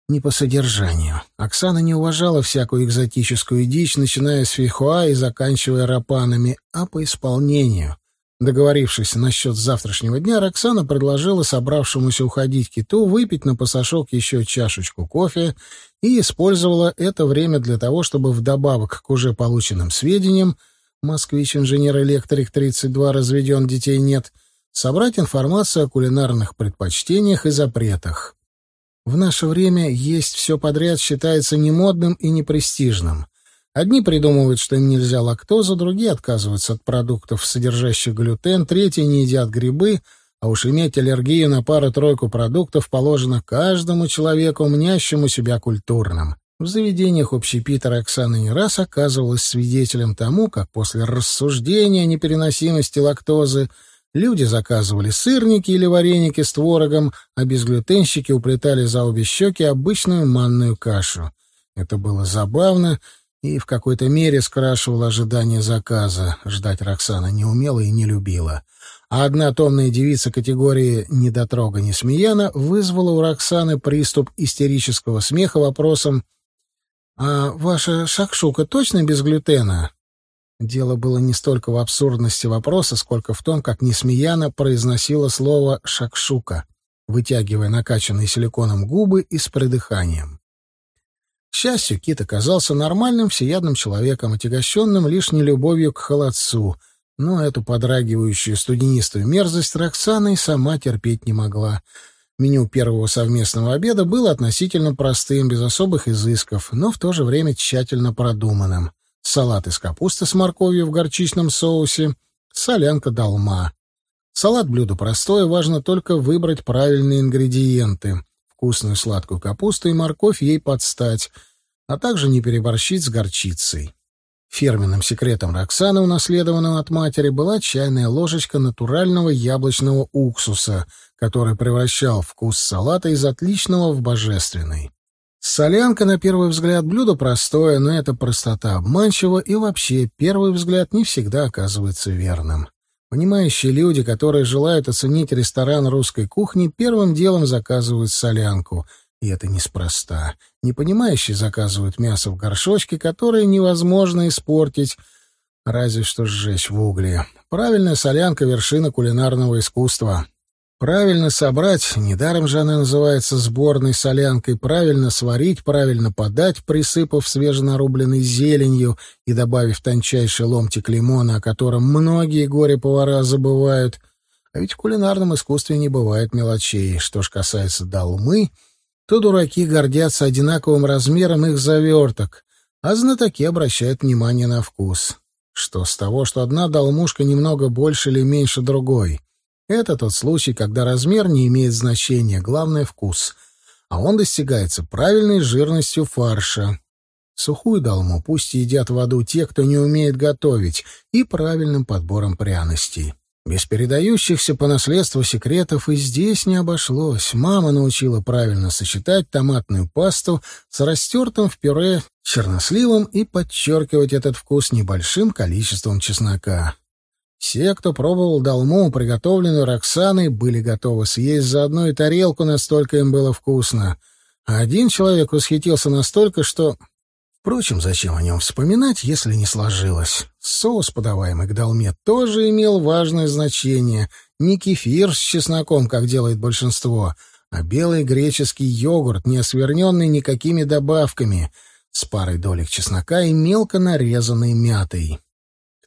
Не по содержанию. Оксана не уважала всякую экзотическую дичь, начиная с фихуа и заканчивая рапанами, а по исполнению. Договорившись насчет завтрашнего дня, Роксана предложила собравшемуся уходить киту выпить на пасашок еще чашечку кофе и использовала это время для того, чтобы вдобавок к уже полученным сведениям «Москвич-инженер-электрик-32 разведен, детей нет» собрать информацию о кулинарных предпочтениях и запретах. В наше время есть все подряд считается немодным и непрестижным. Одни придумывают, что им нельзя лактоза, другие отказываются от продуктов, содержащих глютен, третьи не едят грибы, а уж иметь аллергию на пару-тройку продуктов положено каждому человеку, мнящему себя культурным. В заведениях общепита Оксана не раз оказывалась свидетелем тому, как после рассуждения о непереносимости лактозы люди заказывали сырники или вареники с творогом, а безглютенщики уплетали за обе щеки обычную манную кашу. Это было забавно и в какой-то мере скрашивал ожидание заказа. Ждать Роксана не умела и не любила. А одна томная девица категории «недотрога не смеяна» вызвала у Роксаны приступ истерического смеха вопросом «А ваша шакшука точно без глютена?» Дело было не столько в абсурдности вопроса, сколько в том, как Несмеяна произносила слово «шакшука», вытягивая накачанные силиконом губы и с придыханием. К счастью, Кит оказался нормальным, всеядным человеком, отягощенным лишь нелюбовью к холодцу, но эту подрагивающую студенистую мерзость Роксана и сама терпеть не могла. Меню первого совместного обеда было относительно простым, без особых изысков, но в то же время тщательно продуманным. Салат из капусты с морковью в горчичном соусе, солянка долма. Салат — блюдо простое, важно только выбрать правильные ингредиенты вкусную сладкую капусту и морковь ей подстать, а также не переборщить с горчицей. Фирменным секретом Роксаны, унаследованным от матери, была чайная ложечка натурального яблочного уксуса, который превращал вкус салата из отличного в божественный. Солянка, на первый взгляд, блюдо простое, но эта простота обманчива, и вообще первый взгляд не всегда оказывается верным. Понимающие люди, которые желают оценить ресторан русской кухни, первым делом заказывают солянку. И это неспроста. Непонимающие заказывают мясо в горшочке, которое невозможно испортить, разве что сжечь в угле. Правильная солянка — вершина кулинарного искусства. Правильно собрать, недаром же она называется сборной солянкой, правильно сварить, правильно подать, присыпав свеженарубленной зеленью и добавив тончайший ломтик лимона, о котором многие горе-повара забывают. А ведь в кулинарном искусстве не бывает мелочей. Что ж касается долмы, то дураки гордятся одинаковым размером их заверток, а знатоки обращают внимание на вкус. Что с того, что одна долмушка немного больше или меньше другой — это тот случай, когда размер не имеет значения, главное — вкус. А он достигается правильной жирностью фарша. Сухую долму пусть едят в аду те, кто не умеет готовить, и правильным подбором пряностей. Без передающихся по наследству секретов и здесь не обошлось. Мама научила правильно сочетать томатную пасту с растертым в пюре черносливом и подчеркивать этот вкус небольшим количеством чеснока. Все, кто пробовал долму, приготовленную Роксаной, были готовы съесть за одну и тарелку, настолько им было вкусно. А один человек восхитился настолько, что... Впрочем, зачем о нем вспоминать, если не сложилось? Соус, подаваемый к долме, тоже имел важное значение. Не кефир с чесноком, как делает большинство, а белый греческий йогурт, не осверненный никакими добавками, с парой долек чеснока и мелко нарезанной мятой.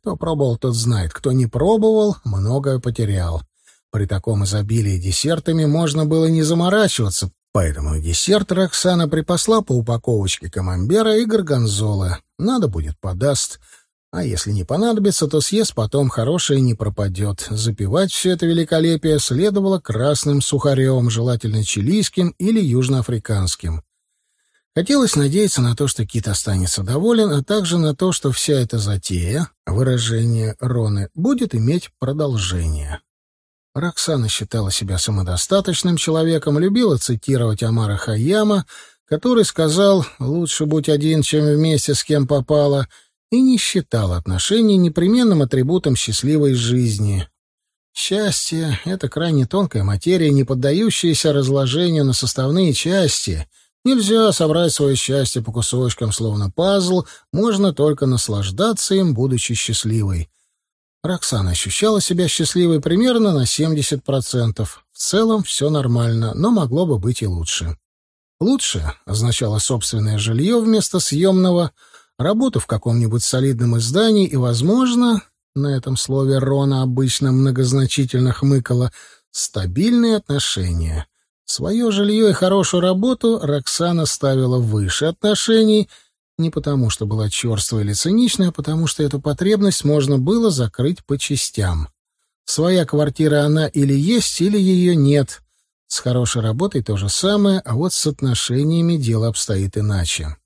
Кто пробовал, тот знает. Кто не пробовал, многое потерял. При таком изобилии десертами можно было не заморачиваться, поэтому десерт Роксана припасла по упаковочке камамбера и горгонзолы. Надо будет, подаст. А если не понадобится, то съест потом, хорошее не пропадет. Запивать все это великолепие следовало красным сухарем, желательно чилийским или южноафриканским. Хотелось надеяться на то, что Кит останется доволен, а также на то, что вся эта затея, выражение Роны, будет иметь продолжение. Роксана считала себя самодостаточным человеком, любила цитировать Амара Хаяма, который сказал «лучше будь один, чем вместе с кем попало», и не считала отношений непременным атрибутом счастливой жизни. Счастье — это крайне тонкая материя, не поддающаяся разложению на составные части — Нельзя собрать свое счастье по кусочкам, словно пазл, можно только наслаждаться им, будучи счастливой. Роксана ощущала себя счастливой примерно на 70%. В целом все нормально, но могло бы быть и лучше. Лучше означало собственное жилье вместо съемного, работу в каком-нибудь солидном издании и, возможно, на этом слове Рона обычно многозначительно хмыкала, стабильные отношения. Свое жилье и хорошую работу Роксана ставила выше отношений не потому, что была черствой или циничной, а потому что эту потребность можно было закрыть по частям. Своя квартира она или есть, или ее нет. С хорошей работой то же самое, а вот с отношениями дело обстоит иначе.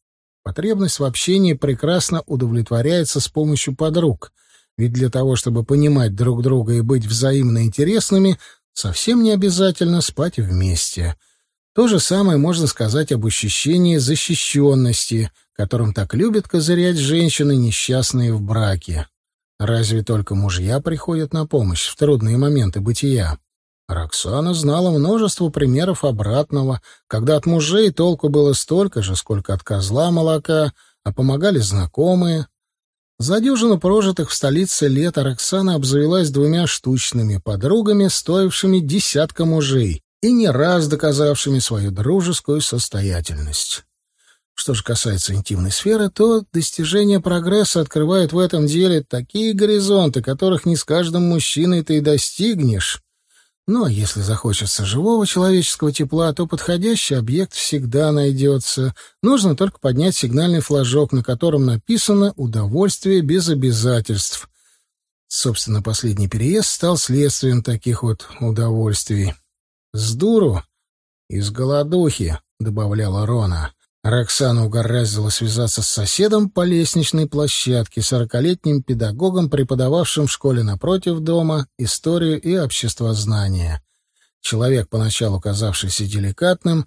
Потребность в общении прекрасно удовлетворяется с помощью подруг, ведь для того, чтобы понимать друг друга и быть взаимно интересными, Совсем не обязательно спать вместе. То же самое можно сказать об ощущении защищенности, которым так любят козырять женщины, несчастные в браке. Разве только мужья приходят на помощь в трудные моменты бытия? Роксана знала множество примеров обратного, когда от мужей толку было столько же, сколько от козла молока, а помогали знакомые, за дюжину прожитых в столице лет Роксана обзавелась двумя штучными подругами, стоившими десятка мужей и не раз доказавшими свою дружескую состоятельность. Что же касается интимной сферы, то достижение прогресса открывает в этом деле такие горизонты, которых не с каждым мужчиной ты и достигнешь. Но если захочется живого человеческого тепла, то подходящий объект всегда найдется. Нужно только поднять сигнальный флажок, на котором написано «Удовольствие без обязательств». Собственно, последний переезд стал следствием таких вот удовольствий. «С дуру? Из голодухи», — добавляла Рона. Роксана угораздила связаться с соседом по лестничной площадке, сорокалетним педагогом, преподававшим в школе напротив дома историю и обществознание. Человек, поначалу казавшийся деликатным,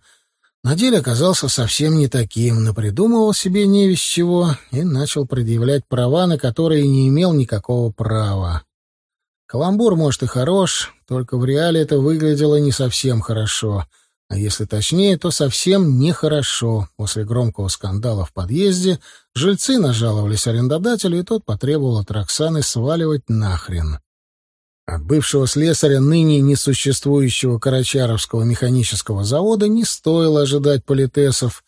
на деле оказался совсем не таким, напридумывал себе не весь чего и начал предъявлять права, на которые не имел никакого права. Каламбур, может, и хорош, только в реале это выглядело не совсем хорошо — А если точнее, то совсем нехорошо. После громкого скандала в подъезде жильцы нажаловались арендодателю, и тот потребовал от Роксаны сваливать нахрен. От бывшего слесаря, ныне несуществующего Карачаровского механического завода, не стоило ожидать политесов,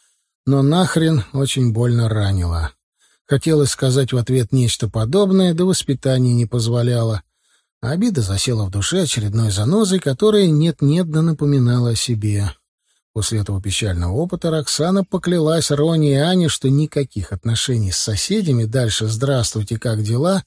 но нахрен очень больно ранило. Хотелось сказать в ответ нечто подобное, да воспитание не позволяло. Обида засела в душе очередной занозой, которая нет-нет да напоминала о себе. После этого печального опыта Роксана поклялась Роне и Ане, что никаких отношений с соседями дальше «здравствуйте, как дела»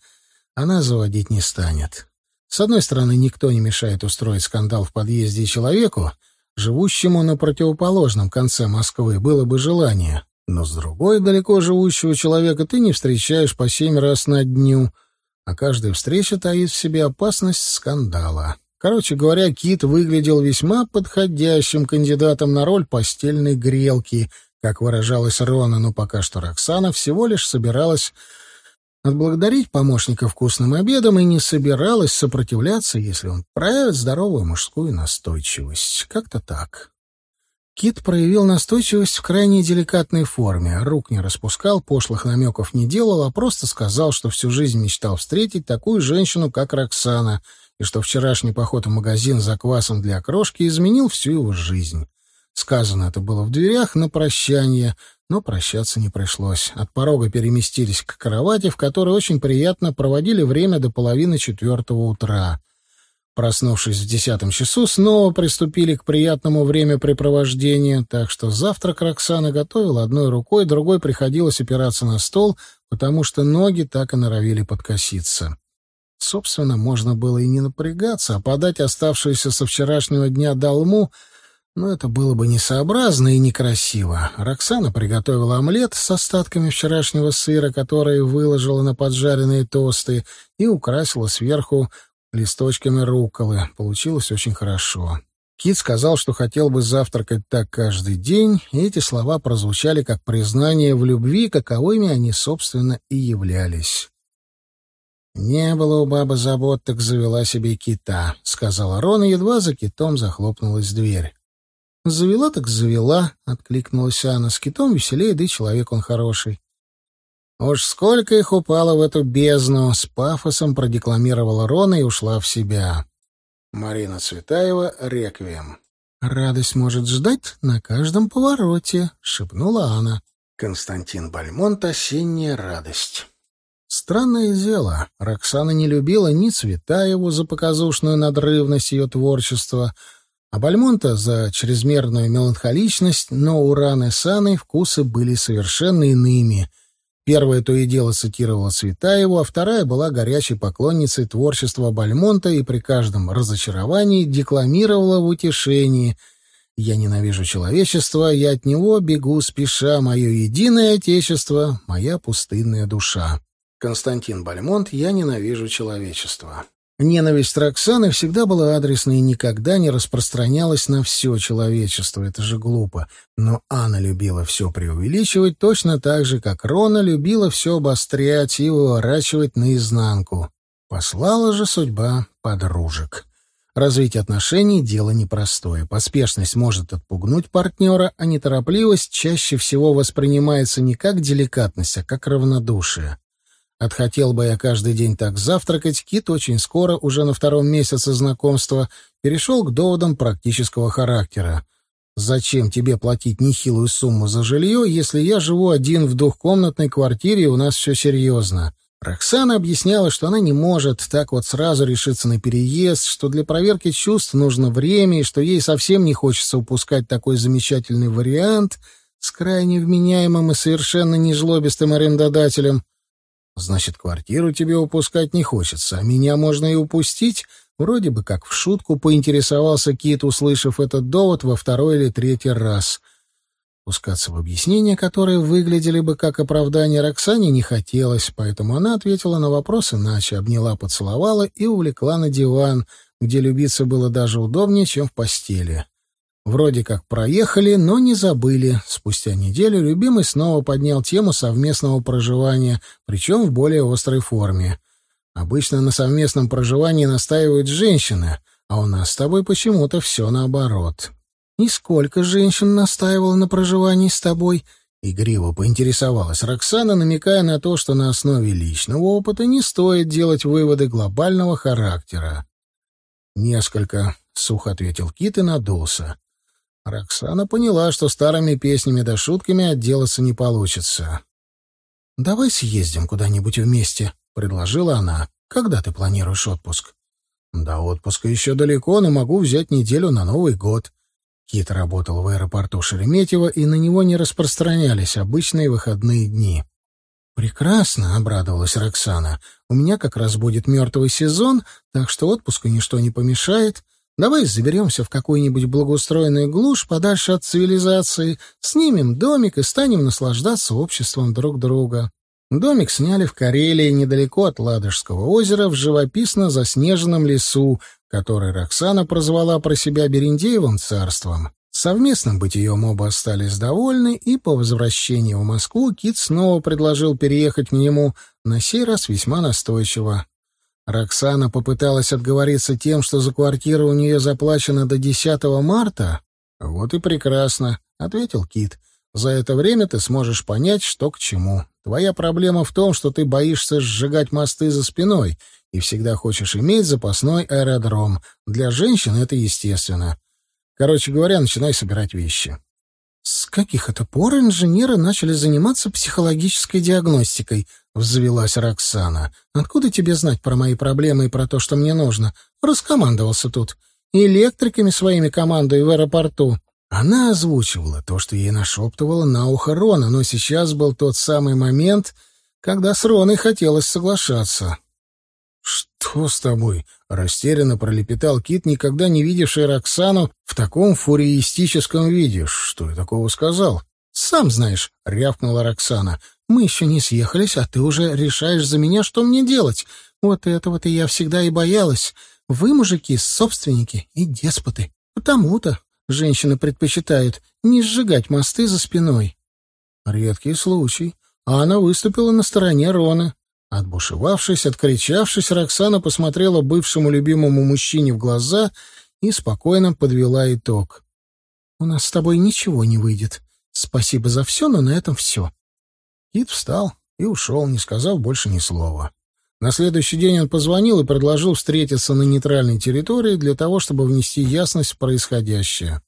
она заводить не станет. С одной стороны, никто не мешает устроить скандал в подъезде человеку, живущему на противоположном конце Москвы, было бы желание. Но с другой, далеко живущего человека ты не встречаешь по семь раз на дню — а каждая встреча таит в себе опасность скандала. Короче говоря, Кит выглядел весьма подходящим кандидатом на роль постельной грелки, как выражалась Рона, но пока что Роксана всего лишь собиралась отблагодарить помощника вкусным обедом и не собиралась сопротивляться, если он проявит здоровую мужскую настойчивость. Как-то так. Кит проявил настойчивость в крайне деликатной форме. Рук не распускал, пошлых намеков не делал, а просто сказал, что всю жизнь мечтал встретить такую женщину, как Роксана, и что вчерашний поход в магазин за квасом для окрошки изменил всю его жизнь. Сказано это было в дверях на прощание, но прощаться не пришлось. От порога переместились к кровати, в которой очень приятно проводили время до половины четвертого утра. Проснувшись в десятом часу, снова приступили к приятному времяпрепровождению, так что завтрак Роксана готовила одной рукой, другой приходилось опираться на стол, потому что ноги так и норовили подкоситься. Собственно, можно было и не напрягаться, а подать оставшуюся со вчерашнего дня долму, но это было бы несообразно и некрасиво. Роксана приготовила омлет с остатками вчерашнего сыра, который выложила на поджаренные тосты, и украсила сверху листочками руколы. Получилось очень хорошо. Кит сказал, что хотел бы завтракать так каждый день, и эти слова прозвучали как признание в любви, каковыми они, собственно, и являлись. «Не было у бабы забот, так завела себе кита», — сказала Рона, едва за китом захлопнулась дверь. «Завела так завела», — откликнулась Анна. «С китом веселее, да и человек он хороший». Уж сколько их упало в эту бездну, с пафосом продекламировала Рона и ушла в себя. Марина Цветаева, «Реквием». «Радость может ждать на каждом повороте», — шепнула она. Константин Бальмонт «Осенняя радость». Странное дело, Роксана не любила ни Цветаеву за показушную надрывность ее творчества, а Бальмонта за чрезмерную меланхоличность, но у Раны с Анной вкусы были совершенно иными — Первая то и дело цитировала Цветаеву, а вторая была горячей поклонницей творчества Бальмонта и при каждом разочаровании декламировала в утешении «Я ненавижу человечество, я от него бегу спеша, мое единое отечество, моя пустынная душа». Константин Бальмонт «Я ненавижу человечество». Ненависть Роксаны всегда была адресной и никогда не распространялась на все человечество. Это же глупо. Но Анна любила все преувеличивать точно так же, как Рона любила все обострять и выворачивать наизнанку. Послала же судьба подружек. Развить отношений — дело непростое. Поспешность может отпугнуть партнера, а неторопливость чаще всего воспринимается не как деликатность, а как равнодушие. Отхотел бы я каждый день так завтракать, Кит очень скоро, уже на втором месяце знакомства, перешел к доводам практического характера. «Зачем тебе платить нехилую сумму за жилье, если я живу один в двухкомнатной квартире и у нас все серьезно?» Роксана объясняла, что она не может так вот сразу решиться на переезд, что для проверки чувств нужно время и что ей совсем не хочется упускать такой замечательный вариант с крайне вменяемым и совершенно нежлобистым арендодателем — Значит, квартиру тебе упускать не хочется, а меня можно и упустить? Вроде бы как в шутку поинтересовался Кит, услышав этот довод во второй или третий раз. Пускаться в объяснения, которые выглядели бы как оправдание Роксане, не хотелось, поэтому она ответила на вопрос иначе, обняла, поцеловала и увлекла на диван, где любиться было даже удобнее, чем в постели. Вроде как проехали, но не забыли. Спустя неделю любимый снова поднял тему совместного проживания, причем в более острой форме. Обычно на совместном проживании настаивают женщины, а у нас с тобой почему-то все наоборот. И сколько женщин настаивало на проживании с тобой? Игриво поинтересовалась Роксана, намекая на то, что на основе личного опыта не стоит делать выводы глобального характера. «Несколько», — сухо ответил Кит и надулся. Роксана поняла, что старыми песнями да шутками отделаться не получится. «Давай съездим куда-нибудь вместе», — предложила она. «Когда ты планируешь отпуск?» «До отпуска еще далеко, но могу взять неделю на Новый год». Кит работал в аэропорту Шереметьево, и на него не распространялись обычные выходные дни. «Прекрасно», — обрадовалась Роксана. «У меня как раз будет мертвый сезон, так что отпуску ничто не помешает. Давай заберемся в какую-нибудь благоустроенную глушь подальше от цивилизации, снимем домик и станем наслаждаться обществом друг друга». Домик сняли в Карелии, недалеко от Ладожского озера, в живописно заснеженном лесу, который Роксана прозвала про себя Берендеевым царством. Совместным бытием оба остались довольны, и по возвращении в Москву Кит снова предложил переехать к нему, на сей раз весьма настойчиво. Роксана попыталась отговориться тем, что за квартиру у нее заплачено до 10 марта. «Вот и прекрасно», — ответил Кит. «За это время ты сможешь понять, что к чему. Твоя проблема в том, что ты боишься сжигать мосты за спиной и всегда хочешь иметь запасной аэродром. Для женщин это естественно. Короче говоря, начинай собирать вещи». «С каких это пор инженеры начали заниматься психологической диагностикой?» — взвелась Роксана. «Откуда тебе знать про мои проблемы и про то, что мне нужно? Раскомандовался тут. Электриками своими командой в аэропорту». Она озвучивала то, что ей нашептывала на ухо Рона, но сейчас был тот самый момент, когда с Роной хотелось соглашаться. «Что с тобой?» — растерянно пролепетал Кит, никогда не видевший Роксану в таком фуриистическом виде. «Что я такого сказал?» «Сам знаешь», — рявкнула Роксана. «Мы еще не съехались, а ты уже решаешь за меня, что мне делать. Вот этого-то я всегда и боялась. Вы, мужики, собственники и деспоты. Потому-то женщины предпочитают не сжигать мосты за спиной». Редкий случай. А она выступила на стороне Рона. Отбушевавшись, откричавшись, Роксана посмотрела бывшему любимому мужчине в глаза и спокойно подвела итог. «У нас с тобой ничего не выйдет. Спасибо за все, но на этом все». Кит встал и ушел, не сказав больше ни слова. На следующий день он позвонил и предложил встретиться на нейтральной территории для того, чтобы внести ясность в происходящее.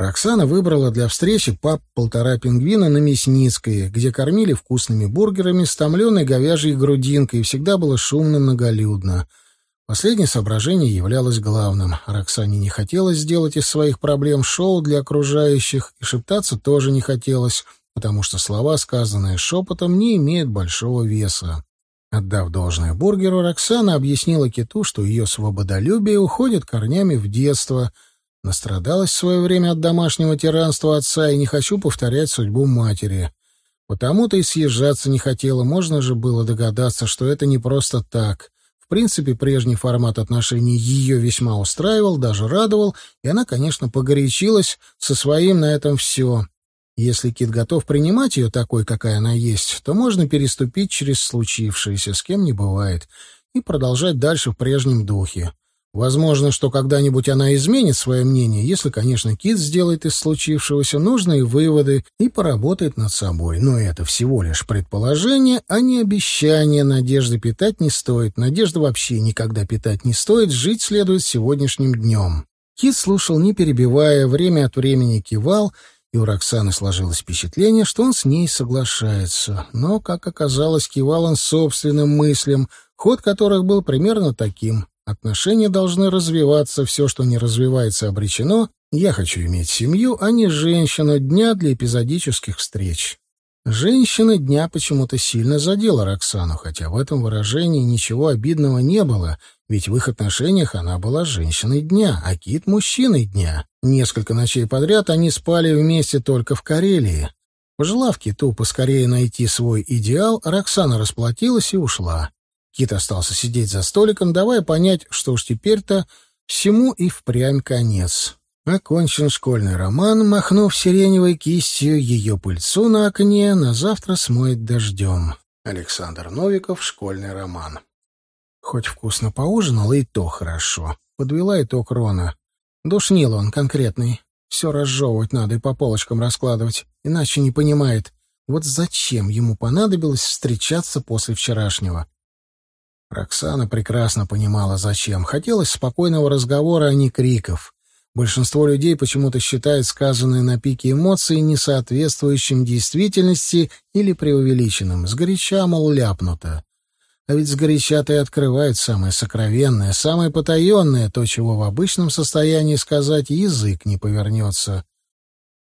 Роксана выбрала для встречи паб «Полтора пингвина» на Мясницкой, где кормили вкусными бургерами с томленой говяжьей грудинкой и всегда было шумно многолюдно. Последнее соображение являлось главным. Роксане не хотелось сделать из своих проблем шоу для окружающих, и шептаться тоже не хотелось, потому что слова, сказанные шепотом, не имеют большого веса. Отдав должное бургеру, Роксана объяснила Киту, что ее свободолюбие уходит корнями в детство — Настрадалась в свое время от домашнего тиранства отца и не хочу повторять судьбу матери. Потому-то и съезжаться не хотела, можно же было догадаться, что это не просто так. В принципе, прежний формат отношений ее весьма устраивал, даже радовал, и она, конечно, погорячилась со своим на этом все. Если Кит готов принимать ее такой, какая она есть, то можно переступить через случившееся, с кем не бывает, и продолжать дальше в прежнем духе. Возможно, что когда-нибудь она изменит свое мнение, если, конечно, Кит сделает из случившегося нужные выводы и поработает над собой. Но это всего лишь предположение, а не обещание. Надежды питать не стоит. Надежды вообще никогда питать не стоит. Жить следует сегодняшним днем. Кит слушал, не перебивая, время от времени кивал, и у Роксаны сложилось впечатление, что он с ней соглашается. Но, как оказалось, кивал он собственным мыслям, ход которых был примерно таким. Отношения должны развиваться, все, что не развивается, обречено. Я хочу иметь семью, а не женщину дня для эпизодических встреч. Женщина дня почему-то сильно задела Роксану, хотя в этом выражении ничего обидного не было, ведь в их отношениях она была женщиной дня, а Кит — мужчиной дня. Несколько ночей подряд они спали вместе только в Карелии. Пожелав Киту поскорее найти свой идеал, Роксана расплатилась и ушла. Кит остался сидеть за столиком, давая понять, что уж теперь-то всему и впрямь конец. Окончен школьный роман, махнув сиреневой кистью ее пыльцу на окне, на завтра смоет дождем. Александр Новиков, школьный роман. Хоть вкусно поужинал, и то хорошо. Подвела итог Рона. Душнил он конкретный. Все разжевывать надо и по полочкам раскладывать, иначе не понимает, вот зачем ему понадобилось встречаться после вчерашнего. Роксана прекрасно понимала, зачем. Хотелось спокойного разговора, а не криков. Большинство людей почему-то считает сказанное на пике эмоций несоответствующим действительности или преувеличенным. Сгоряча, мол, ляпнуто. А ведь сгоряча-то и открывает самое сокровенное, самое потаенное, то, чего в обычном состоянии сказать язык не повернется.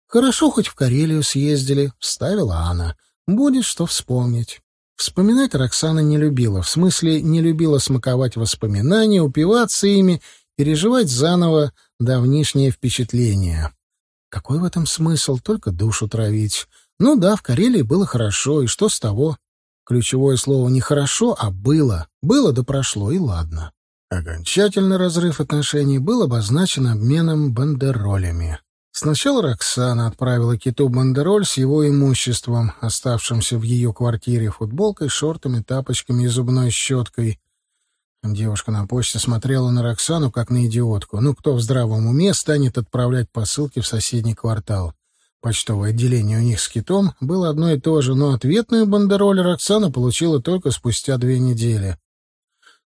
«Хорошо, хоть в Карелию съездили», — вставила Анна. «Будет что вспомнить». Вспоминать Роксана не любила, в смысле не любила смаковать воспоминания, упиваться ими, переживать заново давнишнее впечатление. Какой в этом смысл? Только душу травить. Ну да, в Карелии было хорошо, и что с того? Ключевое слово не «хорошо», а «было». Было да прошло, и ладно. Окончательный разрыв отношений был обозначен обменом бандеролями. Сначала Роксана отправила Киту бандероль с его имуществом, оставшимся в ее квартире, футболкой, шортами, тапочками и зубной щеткой. Девушка на почте смотрела на Роксану, как на идиотку. Ну, кто в здравом уме станет отправлять посылки в соседний квартал? Почтовое отделение у них с китом было одно и то же, но ответную бандероль Роксана получила только спустя две недели.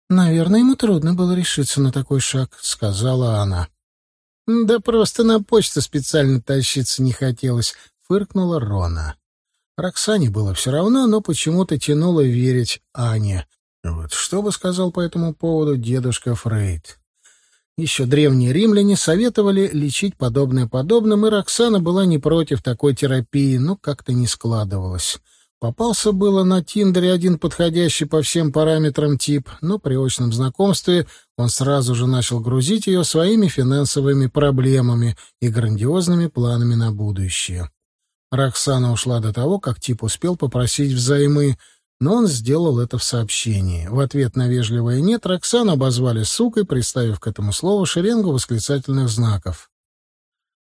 «Наверное, ему трудно было решиться на такой шаг», — сказала она. «Да просто на почту специально тащиться не хотелось», — фыркнула Рона. Роксане было все равно, но почему-то тянуло верить Ане. Вот что бы сказал по этому поводу дедушка Фрейд? Еще древние римляне советовали лечить подобное подобным, и Роксана была не против такой терапии, но как-то не складывалось. Попался было на Тиндере один подходящий по всем параметрам тип, но при очном знакомстве он сразу же начал грузить ее своими финансовыми проблемами и грандиозными планами на будущее. Роксана ушла до того, как тип успел попросить взаймы, но он сделал это в сообщении. В ответ на вежливое «нет» Роксану обозвали сукой, приставив к этому слову шеренгу восклицательных знаков.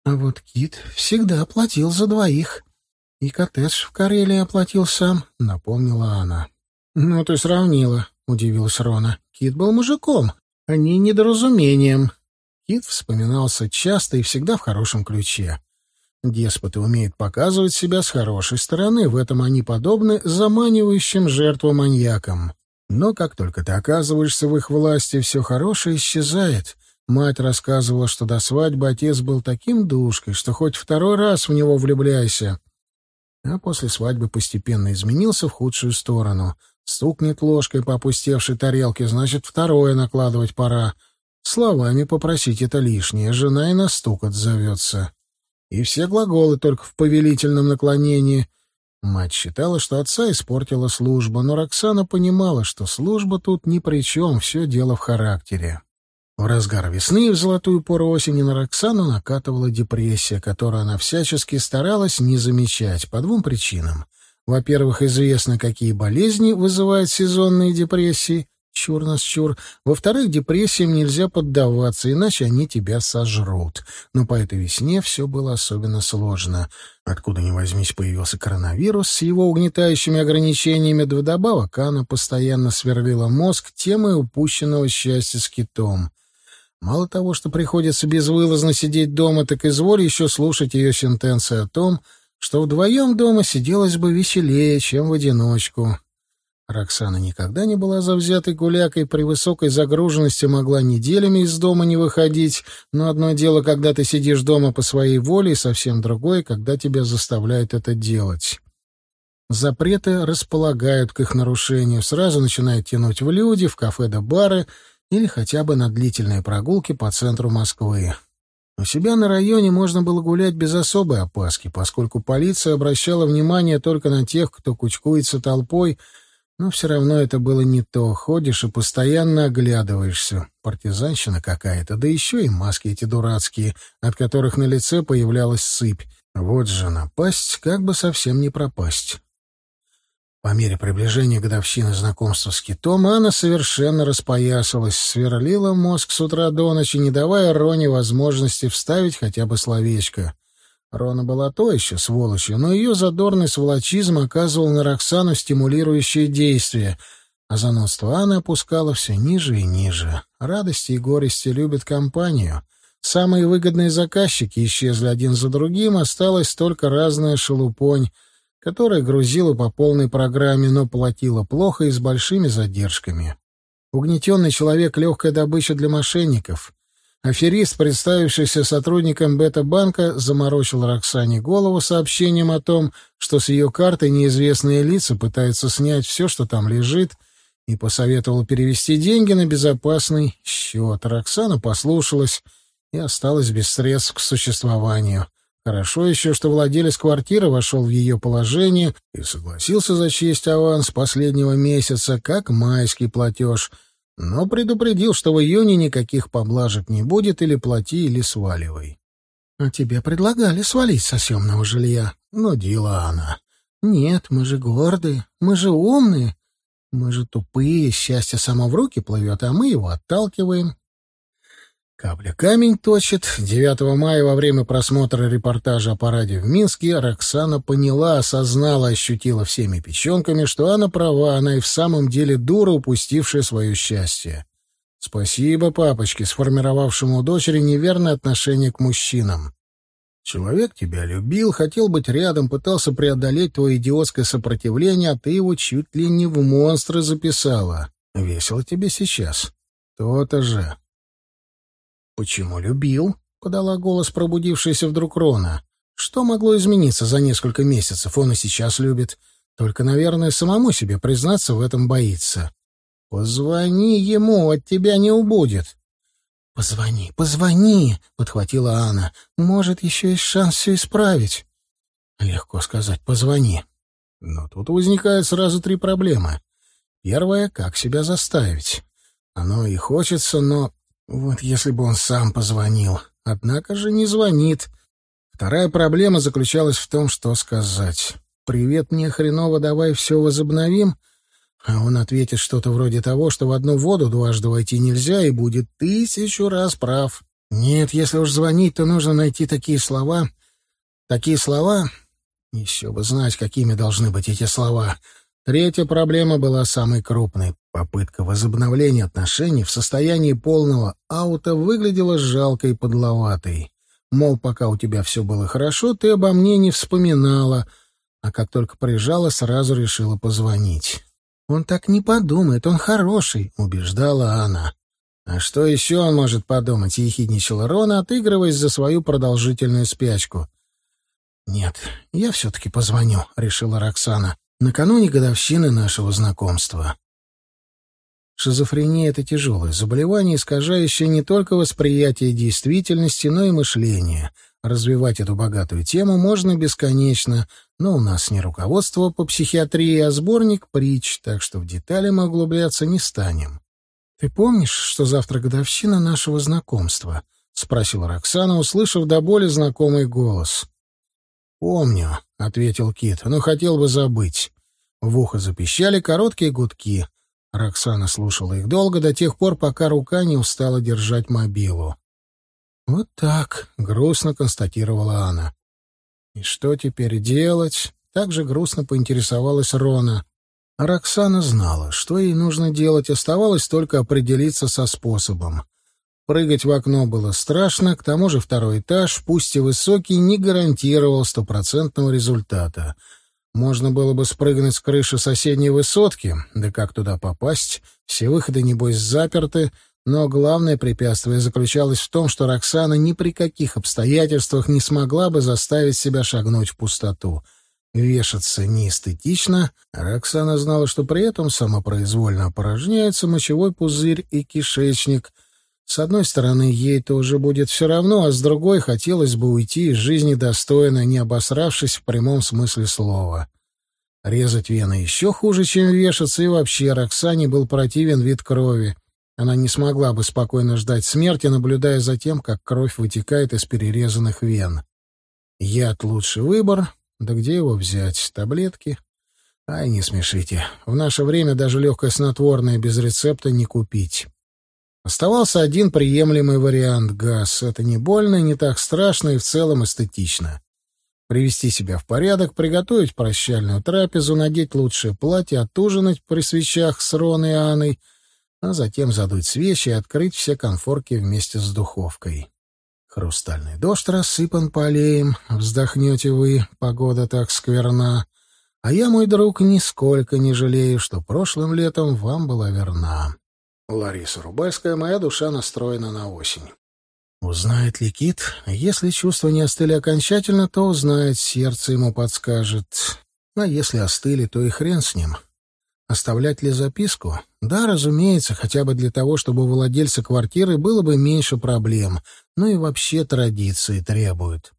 А вот Кит всегда оплатил за двоих. И коттедж в Карелии оплатил сам, — напомнила она. — Ну, ты сравнила, — удивилась Рона. Кит был мужиком, а не недоразумением. Кит вспоминался часто и всегда в хорошем ключе. Деспоты умеют показывать себя с хорошей стороны, в этом они подобны заманивающим жертву маньякам. Но как только ты оказываешься в их власти, все хорошее исчезает. Мать рассказывала, что до свадьбы отец был таким душкой, что хоть второй раз в него влюбляйся. А после свадьбы постепенно изменился в худшую сторону. Стукнет ложкой по опустевшей тарелке, значит, второе накладывать пора. Словами попросить это лишнее, жена и на стук отзовется и все глаголы только в повелительном наклонении. Мать считала, что отца испортила служба, но Роксана понимала, что служба тут ни при чем, все дело в характере. В разгар весны и в золотую пору осени на Роксану накатывала депрессия, которую она всячески старалась не замечать по двум причинам. Во-первых, известно, какие болезни вызывают сезонные депрессии, Чур нас чур. Во-вторых, депрессиям нельзя поддаваться, иначе они тебя сожрут. Но по этой весне все было особенно сложно. Откуда ни возьмись появился коронавирус с его угнетающими ограничениями, вдобавок Анна постоянно сверлила мозг темой упущенного счастья с китом. Мало того, что приходится безвылазно сидеть дома, так изволь еще слушать ее сентенции о том, что вдвоем дома сиделось бы веселее, чем в одиночку. Роксана никогда не была завзятой гулякой, при высокой загруженности могла неделями из дома не выходить, но одно дело, когда ты сидишь дома по своей воле, и совсем другое, когда тебя заставляют это делать. Запреты располагают к их нарушению, сразу начинают тянуть в люди, в кафе да бары или хотя бы на длительные прогулки по центру Москвы. У себя на районе можно было гулять без особой опаски, поскольку полиция обращала внимание только на тех, кто кучкуется толпой — но все равно это было не то. Ходишь и постоянно оглядываешься. Партизанщина какая-то, да еще и маски эти дурацкие, от которых на лице появлялась сыпь. Вот же напасть, как бы совсем не пропасть. По мере приближения годовщины знакомства с китом Анна совершенно распоясалась, сверлила мозг с утра до ночи, не давая Роне возможности вставить хотя бы словечко. Рона была то еще сволочью, но ее задорный сволочизм оказывал на Роксану стимулирующее действие, а занудство Анны опускало все ниже и ниже. Радости и горести любят компанию. Самые выгодные заказчики исчезли один за другим, осталась только разная шелупонь, которая грузила по полной программе, но платила плохо и с большими задержками. Угнетенный человек — легкая добыча для мошенников. Аферист, представившийся сотрудником Бета-банка, заморочил Роксане голову сообщением о том, что с ее картой неизвестные лица пытаются снять все, что там лежит, и посоветовал перевести деньги на безопасный счет. Роксана послушалась и осталась без средств к существованию. Хорошо еще, что владелец квартиры вошел в ее положение и согласился зачесть аванс последнего месяца, как майский платеж — но предупредил, что в июне никаких поблажек не будет, или плати, или сваливай. — А тебе предлагали свалить со съемного жилья, — нудила она. — Нет, мы же гордые, мы же умные, мы же тупые, счастье само в руки плывет, а мы его отталкиваем. Капля камень точит. 9 мая во время просмотра репортажа о параде в Минске Роксана поняла, осознала, ощутила всеми печенками, что она права, она и в самом деле дура, упустившая свое счастье. Спасибо папочке, сформировавшему у дочери неверное отношение к мужчинам. Человек тебя любил, хотел быть рядом, пытался преодолеть твое идиотское сопротивление, а ты его чуть ли не в монстры записала. Весело тебе сейчас. То-то же. «Почему любил?» — подала голос пробудившаяся вдруг Рона. «Что могло измениться за несколько месяцев? Он и сейчас любит. Только, наверное, самому себе признаться в этом боится. Позвони ему, от тебя не убудет». «Позвони, позвони!» — подхватила Анна. «Может, еще есть шанс все исправить». Легко сказать «позвони». Но тут возникают сразу три проблемы. Первая — как себя заставить. Оно и хочется, но вот если бы он сам позвонил. Однако же не звонит. Вторая проблема заключалась в том, что сказать. «Привет, мне хреново, давай все возобновим». А он ответит что-то вроде того, что в одну воду дважды войти нельзя, и будет тысячу раз прав. Нет, если уж звонить, то нужно найти такие слова. Такие слова... Еще бы знать, какими должны быть эти слова. Третья проблема была самой крупной. Попытка возобновления отношений в состоянии полного аута выглядела жалкой и подловатой. Мол, пока у тебя все было хорошо, ты обо мне не вспоминала, а как только приезжала, сразу решила позвонить. «Он так не подумает, он хороший», — убеждала она. «А что еще он может подумать?» — ехидничала Рона, отыгрываясь за свою продолжительную спячку. «Нет, я все-таки позвоню», — решила Роксана, — «накануне годовщины нашего знакомства». Шизофрения — это тяжелое заболевание, искажающее не только восприятие действительности, но и мышление. Развивать эту богатую тему можно бесконечно, но у нас не руководство по психиатрии, а сборник притч, так что в детали мы углубляться не станем. «Ты помнишь, что завтра годовщина нашего знакомства?» — спросила Роксана, услышав до боли знакомый голос. «Помню», — ответил Кит, — «но хотел бы забыть». В ухо запищали короткие гудки. Роксана слушала их долго, до тех пор, пока рука не устала держать мобилу. «Вот так», — грустно констатировала она. «И что теперь делать?» — так же грустно поинтересовалась Рона. Роксана знала, что ей нужно делать, оставалось только определиться со способом. Прыгать в окно было страшно, к тому же второй этаж, пусть и высокий, не гарантировал стопроцентного результата — можно было бы спрыгнуть с крыши соседней высотки, да как туда попасть? Все выходы, небось, заперты, но главное препятствие заключалось в том, что Роксана ни при каких обстоятельствах не смогла бы заставить себя шагнуть в пустоту. Вешаться неэстетично, Роксана знала, что при этом самопроизвольно опорожняется мочевой пузырь и кишечник — с одной стороны, ей-то уже будет все равно, а с другой хотелось бы уйти из жизни достойно, не обосравшись в прямом смысле слова. Резать вены еще хуже, чем вешаться, и вообще Роксане был противен вид крови. Она не смогла бы спокойно ждать смерти, наблюдая за тем, как кровь вытекает из перерезанных вен. Яд — лучший выбор. Да где его взять? Таблетки? Ай, не смешите. В наше время даже легкое снотворное без рецепта не купить. Оставался один приемлемый вариант — газ. Это не больно, не так страшно и в целом эстетично. Привести себя в порядок, приготовить прощальную трапезу, надеть лучшее платье, отужинать при свечах с Роной и Анной, а затем задуть свечи и открыть все конфорки вместе с духовкой. Хрустальный дождь рассыпан по аллеям, вздохнете вы, погода так скверна. А я, мой друг, нисколько не жалею, что прошлым летом вам была верна. Лариса Рубальская, моя душа настроена на осень. Узнает ли Кит? Если чувства не остыли окончательно, то узнает, сердце ему подскажет. А если остыли, то и хрен с ним. Оставлять ли записку? Да, разумеется, хотя бы для того, чтобы у владельца квартиры было бы меньше проблем. Ну и вообще традиции требуют.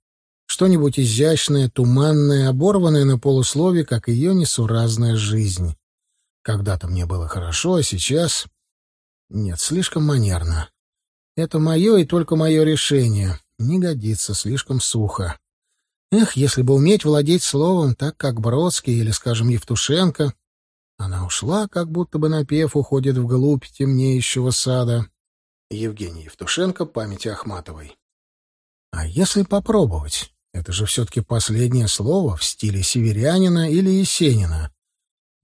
Что-нибудь изящное, туманное, оборванное на полуслове, как ее несуразная жизнь. Когда-то мне было хорошо, а сейчас... Нет, слишком манерно. Это мое и только мое решение. Не годится, слишком сухо. Эх, если бы уметь владеть словом, так как Бродский или, скажем, Евтушенко, она ушла, как будто бы напев уходит вглубь темнеющего сада. Евгений Евтушенко, памяти Ахматовой. А если попробовать? Это же все-таки последнее слово в стиле северянина или есенина.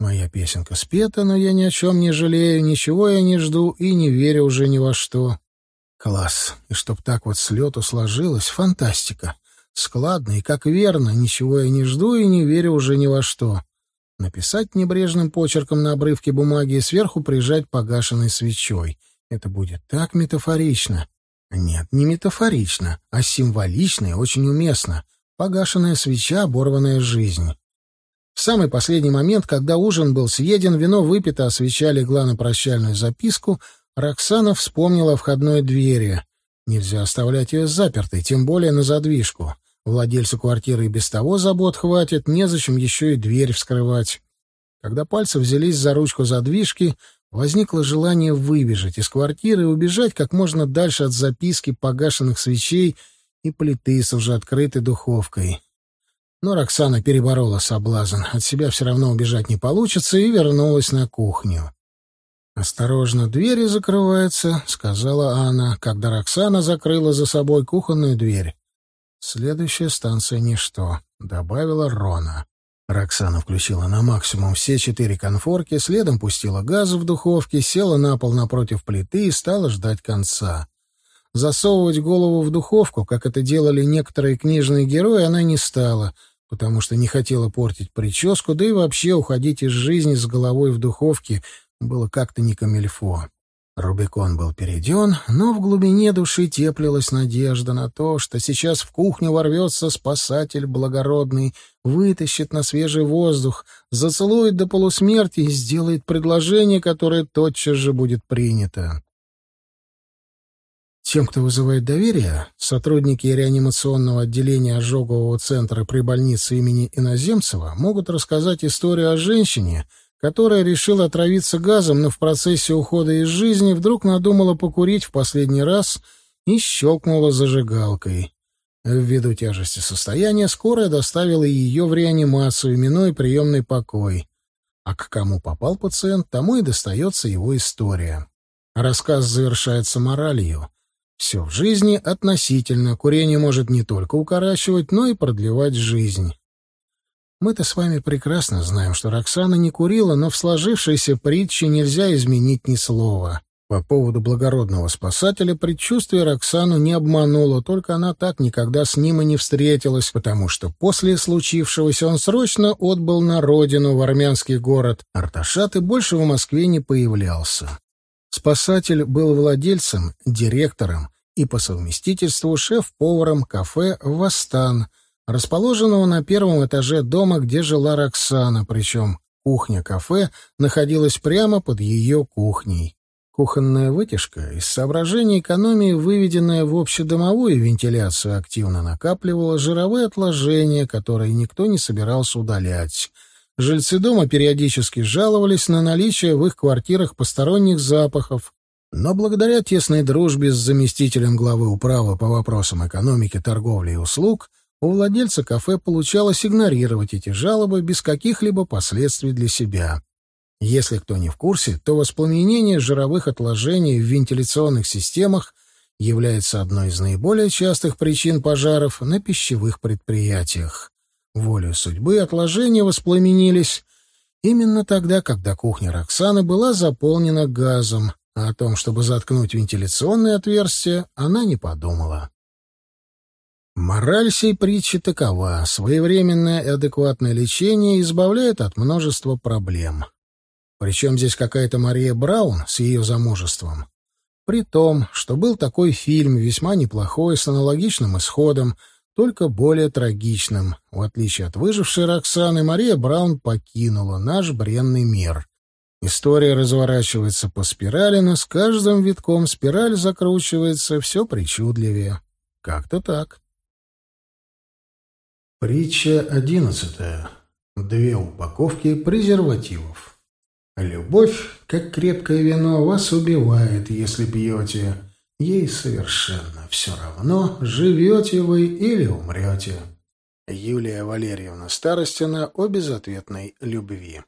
Моя песенка спета, но я ни о чем не жалею, ничего я не жду и не верю уже ни во что. Класс. И чтоб так вот с лету сложилось, фантастика. Складно и как верно, ничего я не жду и не верю уже ни во что. Написать небрежным почерком на обрывке бумаги и сверху прижать погашенной свечой. Это будет так метафорично. Нет, не метафорично, а символично и очень уместно. Погашенная свеча, оборванная жизнь. В самый последний момент, когда ужин был съеден, вино выпито, а свеча легла на прощальную записку, Роксана вспомнила о входной двери. Нельзя оставлять ее запертой, тем более на задвижку. Владельцу квартиры и без того забот хватит, незачем еще и дверь вскрывать. Когда пальцы взялись за ручку задвижки, возникло желание выбежать из квартиры и убежать как можно дальше от записки погашенных свечей и плиты с уже открытой духовкой. Но Роксана переборола соблазн. От себя все равно убежать не получится и вернулась на кухню. «Осторожно, двери закрываются», — сказала Анна, когда Роксана закрыла за собой кухонную дверь. «Следующая станция — ничто», — добавила Рона. Роксана включила на максимум все четыре конфорки, следом пустила газ в духовке, села на пол напротив плиты и стала ждать конца. Засовывать голову в духовку, как это делали некоторые книжные герои, она не стала, потому что не хотела портить прическу, да и вообще уходить из жизни с головой в духовке было как-то не камельфо. Рубикон был перейден, но в глубине души теплилась надежда на то, что сейчас в кухню ворвется спасатель благородный, вытащит на свежий воздух, зацелует до полусмерти и сделает предложение, которое тотчас же будет принято. Тем, кто вызывает доверие, сотрудники реанимационного отделения ожогового центра при больнице имени Иноземцева могут рассказать историю о женщине — которая решила отравиться газом, но в процессе ухода из жизни вдруг надумала покурить в последний раз и щелкнула зажигалкой. Ввиду тяжести состояния скорая доставила ее в реанимацию, минуя приемный покой. А к кому попал пациент, тому и достается его история. Рассказ завершается моралью. Все в жизни относительно. Курение может не только укорачивать, но и продлевать жизнь. Мы-то с вами прекрасно знаем, что Роксана не курила, но в сложившейся притче нельзя изменить ни слова. По поводу благородного спасателя предчувствие Роксану не обмануло, только она так никогда с ним и не встретилась, потому что после случившегося он срочно отбыл на родину, в армянский город Арташат, и больше в Москве не появлялся. Спасатель был владельцем, директором и по совместительству шеф-поваром кафе «Востан», расположенного на первом этаже дома, где жила Роксана, причем кухня-кафе находилась прямо под ее кухней. Кухонная вытяжка из соображений экономии, выведенная в общедомовую вентиляцию, активно накапливала жировые отложения, которые никто не собирался удалять. Жильцы дома периодически жаловались на наличие в их квартирах посторонних запахов, но благодаря тесной дружбе с заместителем главы управы по вопросам экономики, торговли и услуг у владельца кафе получалось игнорировать эти жалобы без каких-либо последствий для себя. Если кто не в курсе, то воспламенение жировых отложений в вентиляционных системах является одной из наиболее частых причин пожаров на пищевых предприятиях. Волею судьбы отложения воспламенились именно тогда, когда кухня Роксаны была заполнена газом, а о том, чтобы заткнуть вентиляционные отверстия, она не подумала. Мораль сей притчи такова. Своевременное и адекватное лечение избавляет от множества проблем. Причем здесь какая-то Мария Браун с ее замужеством. При том, что был такой фильм, весьма неплохой, с аналогичным исходом, только более трагичным. В отличие от выжившей Роксаны, Мария Браун покинула наш бренный мир. История разворачивается по спирали, но с каждым витком спираль закручивается все причудливее. Как-то так. Притча одиннадцатая. Две упаковки презервативов. Любовь, как крепкое вино, вас убивает, если пьете. Ей совершенно все равно, живете вы или умрете. Юлия Валерьевна Старостина о безответной любви.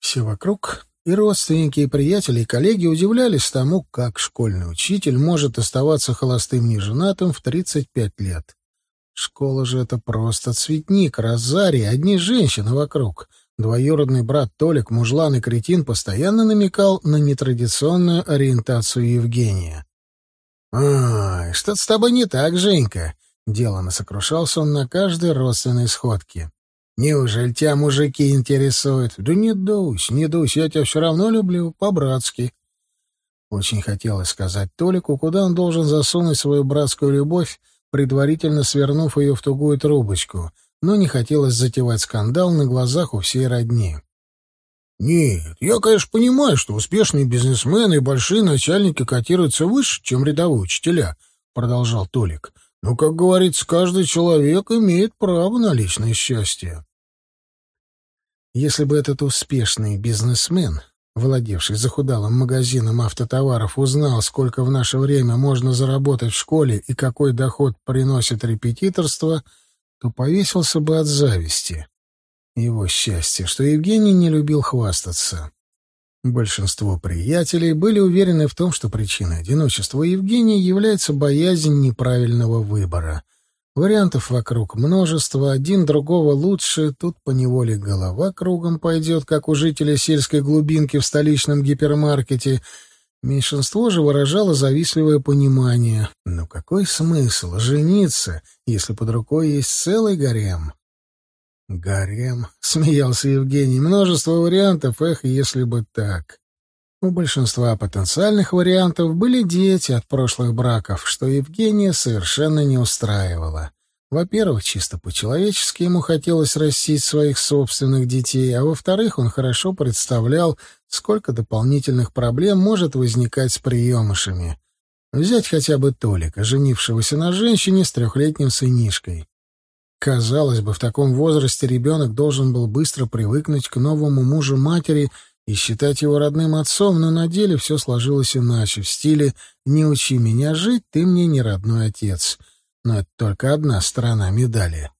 Все вокруг, и родственники, и приятели, и коллеги удивлялись тому, как школьный учитель может оставаться холостым неженатым в 35 лет. Школа же это просто цветник, розарий, одни женщины вокруг. Двоюродный брат Толик, мужлан и кретин, постоянно намекал на нетрадиционную ориентацию Евгения. «Ай, что-то с тобой не так, Женька!» Делано сокрушался он на каждой родственной сходке. Неужели тебя мужики интересуют? Да не дусь, не дусь, я тебя все равно люблю, по-братски. Очень хотелось сказать Толику, куда он должен засунуть свою братскую любовь, предварительно свернув ее в тугую трубочку, но не хотелось затевать скандал на глазах у всей родни. «Нет, я, конечно, понимаю, что успешные бизнесмены и большие начальники котируются выше, чем рядовые учителя», — продолжал Толик. Но, как говорится, каждый человек имеет право на личное счастье. Если бы этот успешный бизнесмен, владевший захудалым магазином автотоваров, узнал, сколько в наше время можно заработать в школе и какой доход приносит репетиторство, то повесился бы от зависти. Его счастье, что Евгений не любил хвастаться. Большинство приятелей были уверены в том, что причиной одиночества Евгения является боязнь неправильного выбора. Вариантов вокруг множество, один другого лучше, тут поневоле голова кругом пойдет, как у жителя сельской глубинки в столичном гипермаркете. Меньшинство же выражало завистливое понимание. Но какой смысл жениться, если под рукой есть целый гарем? «Гарем», — смеялся Евгений, — «множество вариантов, эх, если бы так». У большинства потенциальных вариантов были дети от прошлых браков, что Евгения совершенно не устраивало. Во-первых, чисто по-человечески ему хотелось растить своих собственных детей, а во-вторых, он хорошо представлял, сколько дополнительных проблем может возникать с приемышами. Взять хотя бы Толика, женившегося на женщине с трехлетним сынишкой. Казалось бы, в таком возрасте ребенок должен был быстро привыкнуть к новому мужу матери и считать его родным отцом, но на деле все сложилось иначе, в стиле «не учи меня жить, ты мне не родной отец». Но это только одна сторона медали.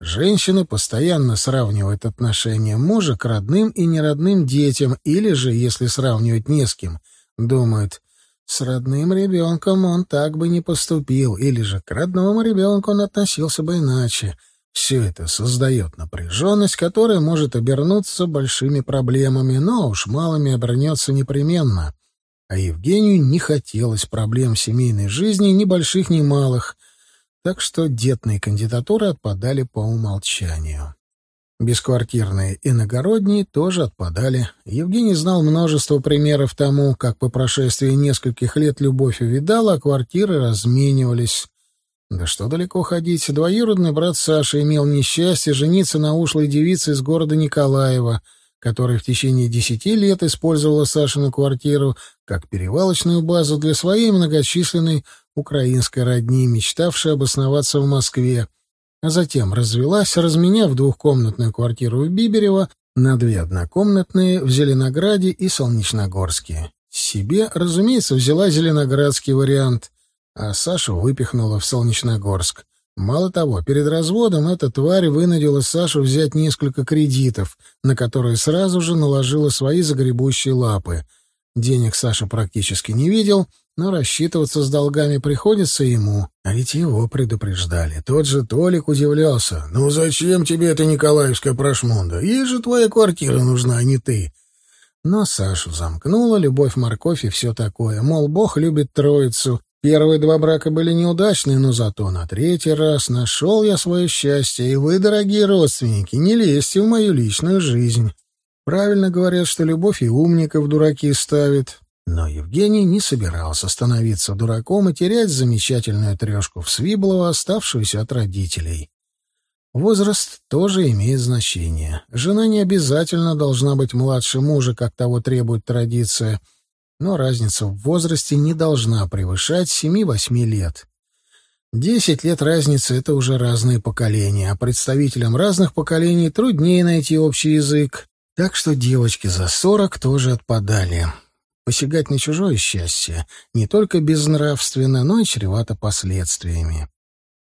Женщина постоянно сравнивает отношения мужа к родным и неродным детям, или же, если сравнивать не с кем, думает, с родным ребенком он так бы не поступил, или же к родному ребенку он относился бы иначе — все это создает напряженность, которая может обернуться большими проблемами, но уж малыми обернется непременно. А Евгению не хотелось проблем семейной жизни, ни больших, ни малых, так что детные кандидатуры отпадали по умолчанию. Бесквартирные иногородние тоже отпадали. Евгений знал множество примеров тому, как по прошествии нескольких лет любовь увидала, а квартиры разменивались. Да что далеко ходить, двоюродный брат Саши имел несчастье жениться на ушлой девице из города Николаева, которая в течение десяти лет использовала Сашину квартиру как перевалочную базу для своей многочисленной украинской родни, мечтавшей обосноваться в Москве, а затем развелась, разменяв двухкомнатную квартиру в Биберево на две однокомнатные в Зеленограде и Солнечногорске. Себе, разумеется, взяла зеленоградский вариант — а Сашу выпихнула в Солнечногорск. Мало того, перед разводом эта тварь вынудила Сашу взять несколько кредитов, на которые сразу же наложила свои загребущие лапы. Денег Саша практически не видел, но рассчитываться с долгами приходится ему. А ведь его предупреждали. Тот же Толик удивлялся. «Ну зачем тебе эта Николаевская прошмунда? Ей же твоя квартира нужна, а не ты». Но Сашу замкнула любовь, морковь и все такое. Мол, Бог любит троицу, Первые два брака были неудачные, но зато на третий раз нашел я свое счастье, и вы, дорогие родственники, не лезьте в мою личную жизнь. Правильно говорят, что любовь и умников дураки ставит. Но Евгений не собирался становиться дураком и терять замечательную трешку в Свиблово, оставшуюся от родителей. Возраст тоже имеет значение. Жена не обязательно должна быть младше мужа, как того требует традиция, но разница в возрасте не должна превышать семи-восьми лет. Десять лет разницы — это уже разные поколения, а представителям разных поколений труднее найти общий язык, так что девочки за сорок тоже отпадали. Посягать на чужое счастье не только безнравственно, но и чревато последствиями.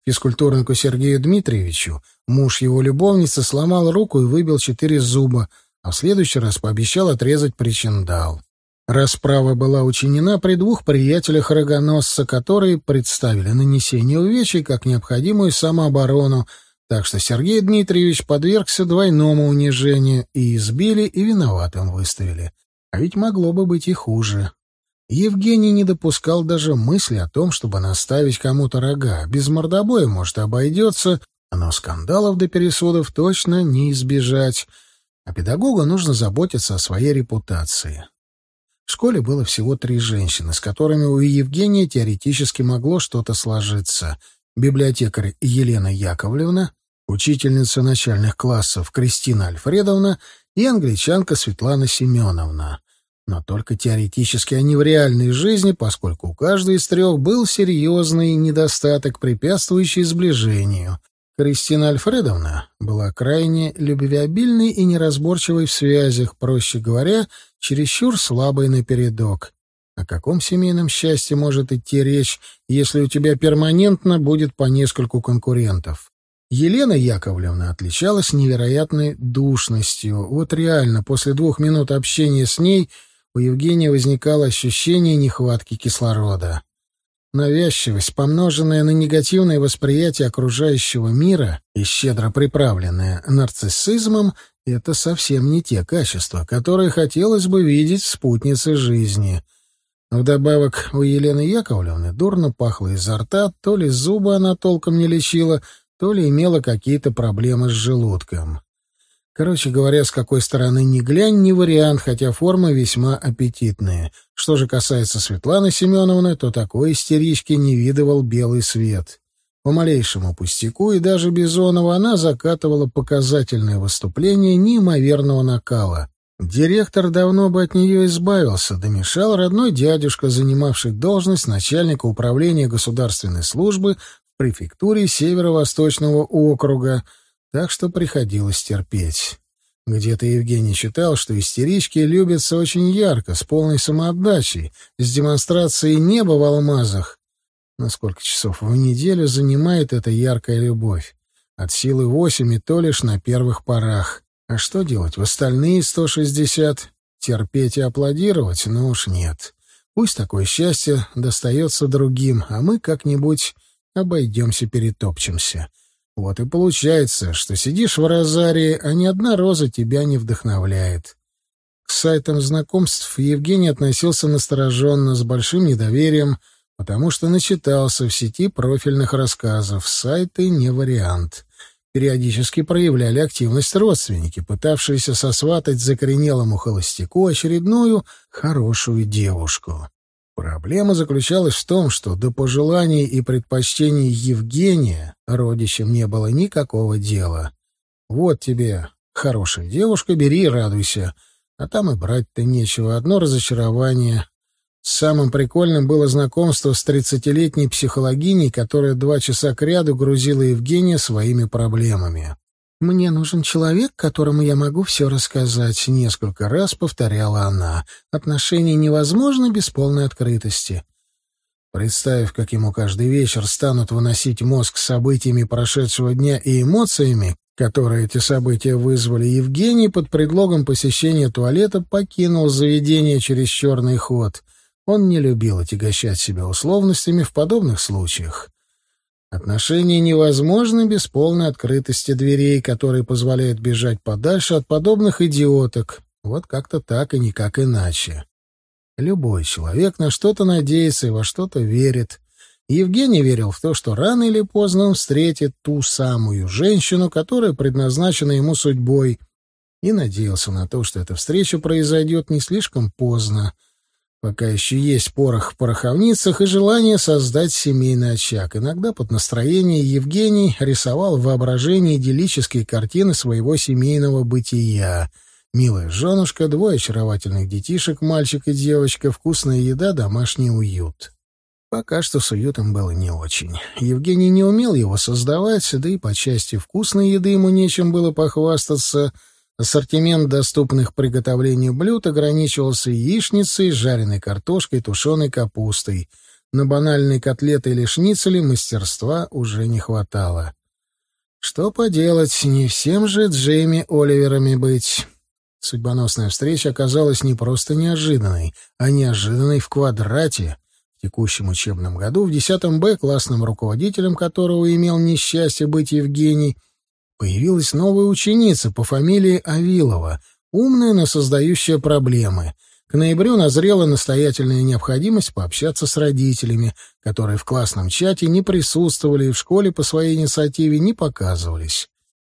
Физкультурнику Сергею Дмитриевичу муж его любовницы сломал руку и выбил четыре зуба, а в следующий раз пообещал отрезать причиндал. Расправа была учинена при двух приятелях рогоносца, которые представили нанесение увечий как необходимую самооборону, так что Сергей Дмитриевич подвергся двойному унижению и избили, и виноватым выставили. А ведь могло бы быть и хуже. Евгений не допускал даже мысли о том, чтобы наставить кому-то рога. Без мордобоя, может, обойдется, но скандалов до пересудов точно не избежать. А педагогу нужно заботиться о своей репутации. В школе было всего три женщины, с которыми у Евгения теоретически могло что-то сложиться. Библиотекарь Елена Яковлевна, учительница начальных классов Кристина Альфредовна и англичанка Светлана Семеновна. Но только теоретически, а не в реальной жизни, поскольку у каждой из трех был серьезный недостаток, препятствующий сближению. Кристина Альфредовна была крайне любвеобильной и неразборчивой в связях, проще говоря, чересчур слабой напередок. О каком семейном счастье может идти речь, если у тебя перманентно будет по нескольку конкурентов? Елена Яковлевна отличалась невероятной душностью. Вот реально, после двух минут общения с ней у Евгения возникало ощущение нехватки кислорода. Навязчивость, помноженная на негативное восприятие окружающего мира и щедро приправленная нарциссизмом, это совсем не те качества, которые хотелось бы видеть в спутнице жизни. Вдобавок у Елены Яковлевны дурно пахло изо рта, то ли зубы она толком не лечила, то ли имела какие-то проблемы с желудком. Короче говоря, с какой стороны ни глянь, не вариант, хотя формы весьма аппетитные. Что же касается Светланы Семеновны, то такой истерички не видывал белый свет. По малейшему пустяку и даже Бизонова она закатывала показательное выступление неимоверного накала. Директор давно бы от нее избавился, домешал родной дядюшка, занимавший должность начальника управления государственной службы в префектуре Северо-Восточного округа — так что приходилось терпеть. Где-то Евгений читал, что истерички любятся очень ярко, с полной самоотдачей, с демонстрацией неба в алмазах. На сколько часов в неделю занимает эта яркая любовь? От силы восемь и то лишь на первых порах. А что делать в остальные сто шестьдесят? Терпеть и аплодировать? Ну уж нет. Пусть такое счастье достается другим, а мы как-нибудь обойдемся, перетопчемся. Вот и получается, что сидишь в розарии, а ни одна роза тебя не вдохновляет. К сайтам знакомств Евгений относился настороженно, с большим недоверием, потому что начитался в сети профильных рассказов. Сайты не вариант. Периодически проявляли активность родственники, пытавшиеся сосватать закоренелому холостяку очередную хорошую девушку. Проблема заключалась в том, что до пожеланий и предпочтений Евгения родичам не было никакого дела. Вот тебе хорошая девушка, бери радуйся. А там и брать-то нечего, одно разочарование. Самым прикольным было знакомство с тридцатилетней психологиней, которая два часа кряду грузила Евгения своими проблемами. «Мне нужен человек, которому я могу все рассказать», — несколько раз повторяла она. «Отношения невозможны без полной открытости». Представив, как ему каждый вечер станут выносить мозг событиями прошедшего дня и эмоциями, которые эти события вызвали, Евгений под предлогом посещения туалета покинул заведение через черный ход. Он не любил отягощать себя условностями в подобных случаях. Отношения невозможны без полной открытости дверей, которые позволяют бежать подальше от подобных идиоток. Вот как-то так и никак иначе. Любой человек на что-то надеется и во что-то верит. Евгений верил в то, что рано или поздно он встретит ту самую женщину, которая предназначена ему судьбой, и надеялся на то, что эта встреча произойдет не слишком поздно, пока еще есть порох в пороховницах и желание создать семейный очаг. Иногда под настроение Евгений рисовал в воображении идиллические картины своего семейного бытия. Милая женушка, двое очаровательных детишек, мальчик и девочка, вкусная еда, домашний уют. Пока что с уютом было не очень. Евгений не умел его создавать, да и по части вкусной еды ему нечем было похвастаться. Ассортимент доступных приготовлению блюд ограничивался яичницей, жареной картошкой, тушеной капустой. На банальные котлеты или шницели мастерства уже не хватало. Что поделать, не всем же Джейми Оливерами быть. Судьбоносная встреча оказалась не просто неожиданной, а неожиданной в квадрате — в текущем учебном году в 10 Б, классным руководителем которого имел несчастье быть Евгений, появилась новая ученица по фамилии Авилова, умная, но создающая проблемы. К ноябрю назрела настоятельная необходимость пообщаться с родителями, которые в классном чате не присутствовали и в школе по своей инициативе не показывались.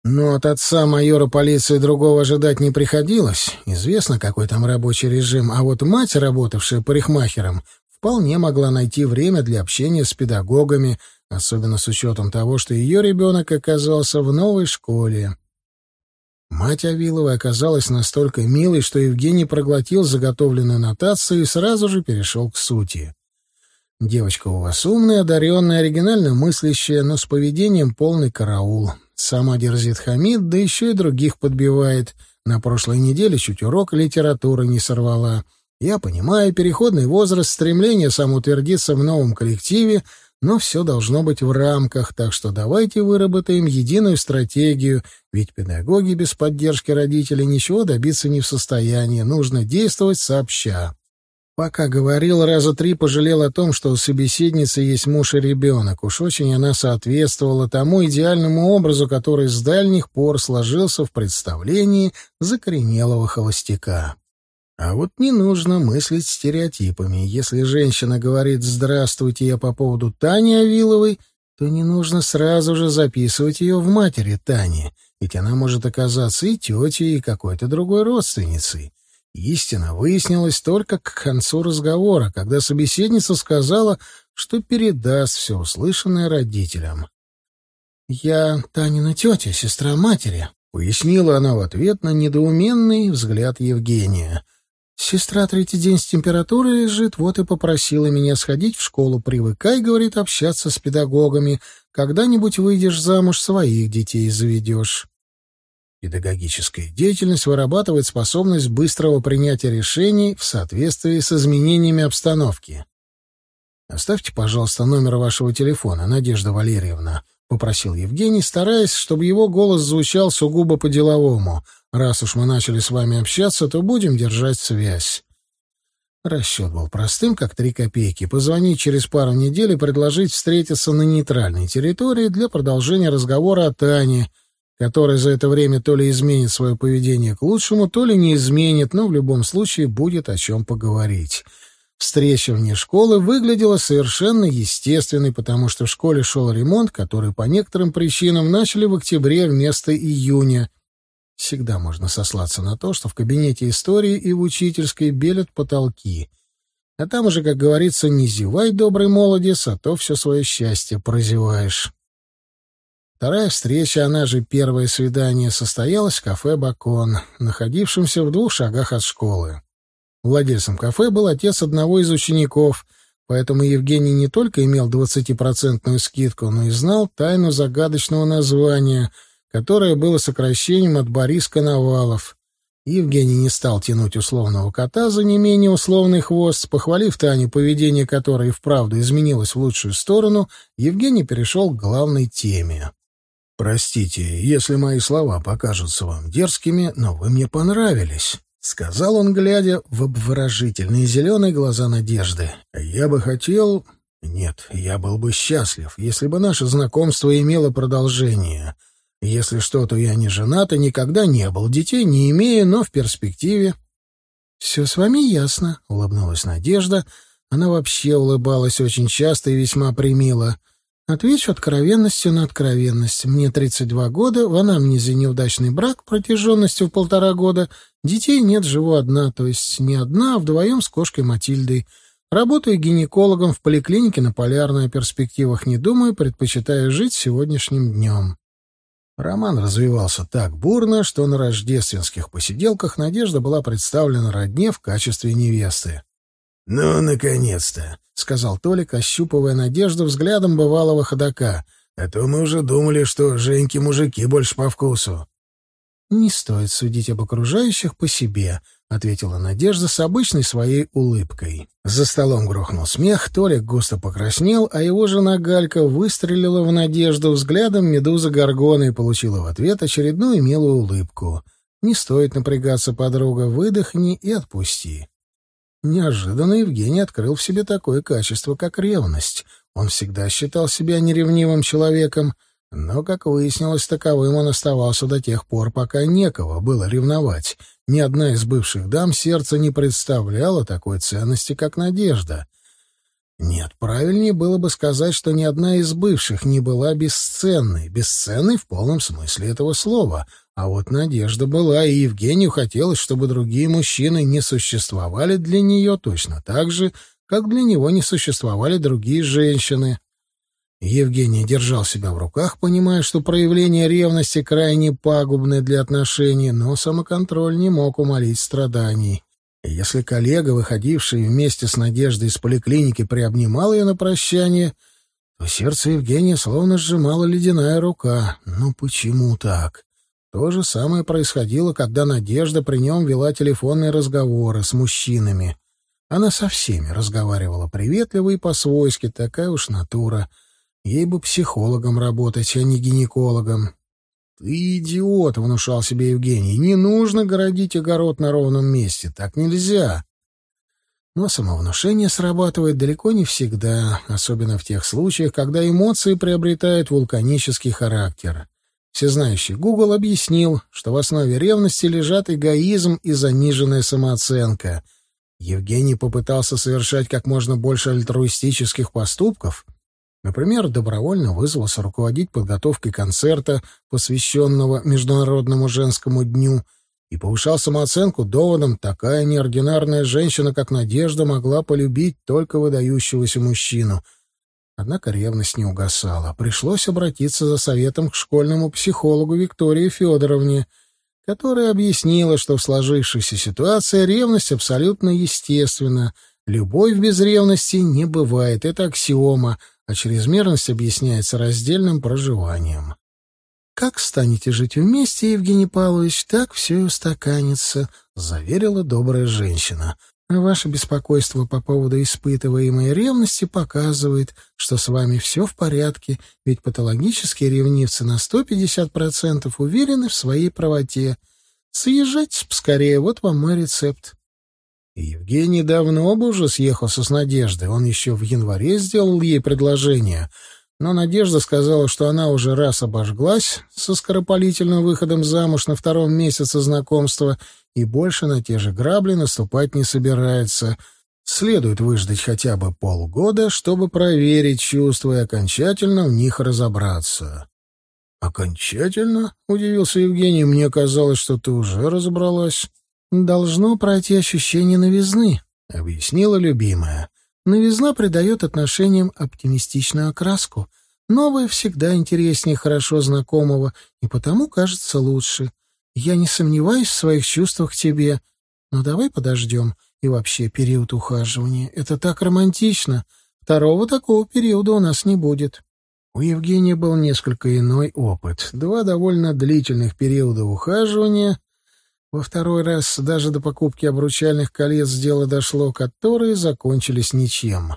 Но от отца майора полиции другого ожидать не приходилось. Известно, какой там рабочий режим. А вот мать, работавшая парикмахером, вполне могла найти время для общения с педагогами, особенно с учетом того, что ее ребенок оказался в новой школе. Мать Авиловой оказалась настолько милой, что Евгений проглотил заготовленную нотацию и сразу же перешел к сути. «Девочка у вас умная, одаренная, оригинально мыслящая, но с поведением полный караул. Сама дерзит хамид, да еще и других подбивает. На прошлой неделе чуть урок литературы не сорвала». Я понимаю переходный возраст, стремление самоутвердиться в новом коллективе, но все должно быть в рамках, так что давайте выработаем единую стратегию, ведь педагоги без поддержки родителей ничего добиться не в состоянии, нужно действовать сообща. Пока говорил, раза три пожалел о том, что у собеседницы есть муж и ребенок. Уж очень она соответствовала тому идеальному образу, который с дальних пор сложился в представлении закоренелого холостяка. А вот не нужно мыслить стереотипами. Если женщина говорит «Здравствуйте, я по поводу Тани Авиловой», то не нужно сразу же записывать ее в матери Тани, ведь она может оказаться и тетей, и какой-то другой родственницей. Истина выяснилась только к концу разговора, когда собеседница сказала, что передаст все услышанное родителям. «Я Танина тетя, сестра матери», — пояснила она в ответ на недоуменный взгляд Евгения. Сестра третий день с температурой лежит, вот и попросила меня сходить в школу. Привыкай, говорит, общаться с педагогами. Когда-нибудь выйдешь замуж, своих детей заведешь. Педагогическая деятельность вырабатывает способность быстрого принятия решений в соответствии с изменениями обстановки. Оставьте, пожалуйста, номер вашего телефона, Надежда Валерьевна, попросил Евгений, стараясь, чтобы его голос звучал сугубо по-деловому — Раз уж мы начали с вами общаться, то будем держать связь. Расчет был простым, как три копейки. Позвонить через пару недель и предложить встретиться на нейтральной территории для продолжения разговора о Тане, которая за это время то ли изменит свое поведение к лучшему, то ли не изменит, но в любом случае будет о чем поговорить. Встреча вне школы выглядела совершенно естественной, потому что в школе шел ремонт, который по некоторым причинам начали в октябре вместо июня — Всегда можно сослаться на то, что в кабинете истории и в учительской белят потолки. А там уже, как говорится, не зевай, добрый молодец, а то все свое счастье прозеваешь. Вторая встреча, она же первое свидание, состоялась в кафе «Бакон», находившемся в двух шагах от школы. Владельцем кафе был отец одного из учеников, поэтому Евгений не только имел двадцатипроцентную скидку, но и знал тайну загадочного названия — которое было сокращением от Борис Коновалов. Евгений не стал тянуть условного кота за не менее условный хвост. Похвалив Таню, поведение которой вправду изменилось в лучшую сторону, Евгений перешел к главной теме. «Простите, если мои слова покажутся вам дерзкими, но вы мне понравились», — сказал он, глядя в обворожительные зеленые глаза Надежды. «Я бы хотел... Нет, я был бы счастлив, если бы наше знакомство имело продолжение». Если что, то я не женат и никогда не был, детей не имею, но в перспективе... — Все с вами ясно, — улыбнулась Надежда, Она вообще улыбалась очень часто и весьма примило. Отвечу откровенностью на откровенность. Мне 32 года, в анамнезе неудачный брак протяженностью в полтора года. Детей нет, живу одна, то есть не одна, а вдвоем с кошкой Матильдой. Работаю гинекологом в поликлинике на Полярной, о перспективах не думаю, предпочитаю жить сегодняшним днем. Роман развивался так бурно, что на рождественских посиделках Надежда была представлена родне в качестве невесты. «Ну, наконец-то!» — сказал Толик, ощупывая Надежду взглядом бывалого ходока. «А то мы уже думали, что Женьки мужики больше по вкусу». «Не стоит судить об окружающих по себе», — ответила Надежда с обычной своей улыбкой. За столом грохнул смех, Толик густо покраснел, а его жена Галька выстрелила в Надежду взглядом медузы Горгона и получила в ответ очередную милую улыбку. «Не стоит напрягаться, подруга, выдохни и отпусти». Неожиданно Евгений открыл в себе такое качество, как ревность. Он всегда считал себя неревнивым человеком, но, как выяснилось, таковым он оставался до тех пор, пока некого было ревновать. Ни одна из бывших дам сердца не представляла такой ценности, как надежда. Нет, правильнее было бы сказать, что ни одна из бывших не была бесценной, бесценной в полном смысле этого слова — а вот надежда была, и Евгению хотелось, чтобы другие мужчины не существовали для нее точно так же, как для него не существовали другие женщины. Евгений держал себя в руках, понимая, что проявление ревности крайне пагубны для отношений, но самоконтроль не мог умолить страданий. Если коллега, выходивший вместе с Надеждой из поликлиники, приобнимал ее на прощание, то сердце Евгения словно сжимала ледяная рука. Ну почему так? То же самое происходило, когда Надежда при нем вела телефонные разговоры с мужчинами. Она со всеми разговаривала приветливо и по-свойски, такая уж натура. Ей бы психологом работать, а не гинекологом. «Ты идиот!» — внушал себе Евгений. «Не нужно городить огород на ровном месте. Так нельзя!» Но самовнушение срабатывает далеко не всегда, особенно в тех случаях, когда эмоции приобретают вулканический характер. Всезнающий Google объяснил, что в основе ревности лежат эгоизм и заниженная самооценка. Евгений попытался совершать как можно больше альтруистических поступков. Например, добровольно вызвался руководить подготовкой концерта, посвященного Международному женскому дню, и повышал самооценку доводом «такая неординарная женщина, как Надежда, могла полюбить только выдающегося мужчину», Однако ревность не угасала. Пришлось обратиться за советом к школьному психологу Виктории Федоровне, которая объяснила, что в сложившейся ситуации ревность абсолютно естественна. Любовь без ревности не бывает, это аксиома, а чрезмерность объясняется раздельным проживанием. «Как станете жить вместе, Евгений Павлович, так все и устаканится», — заверила добрая женщина. Ваше беспокойство по поводу испытываемой ревности показывает, что с вами все в порядке, ведь патологические ревнивцы на 150% уверены в своей правоте. Съезжайте скорее, вот вам мой рецепт. Евгений давно бы уже съехался с Надеждой. Он еще в январе сделал ей предложение. Но Надежда сказала, что она уже раз обожглась со скоропалительным выходом замуж на втором месяце знакомства — и больше на те же грабли наступать не собирается. Следует выждать хотя бы полгода, чтобы проверить чувства и окончательно в них разобраться. «Окончательно?» — удивился Евгений. «Мне казалось, что ты уже разобралась». «Должно пройти ощущение новизны», — объяснила любимая. «Новизна придает отношениям оптимистичную окраску. Новое всегда интереснее хорошо знакомого и потому кажется лучше. Я не сомневаюсь в своих чувствах к тебе, но давай подождем. И вообще, период ухаживания — это так романтично. Второго такого периода у нас не будет. У Евгения был несколько иной опыт. Два довольно длительных периода ухаживания. Во второй раз даже до покупки обручальных колец дело дошло, которые закончились ничем.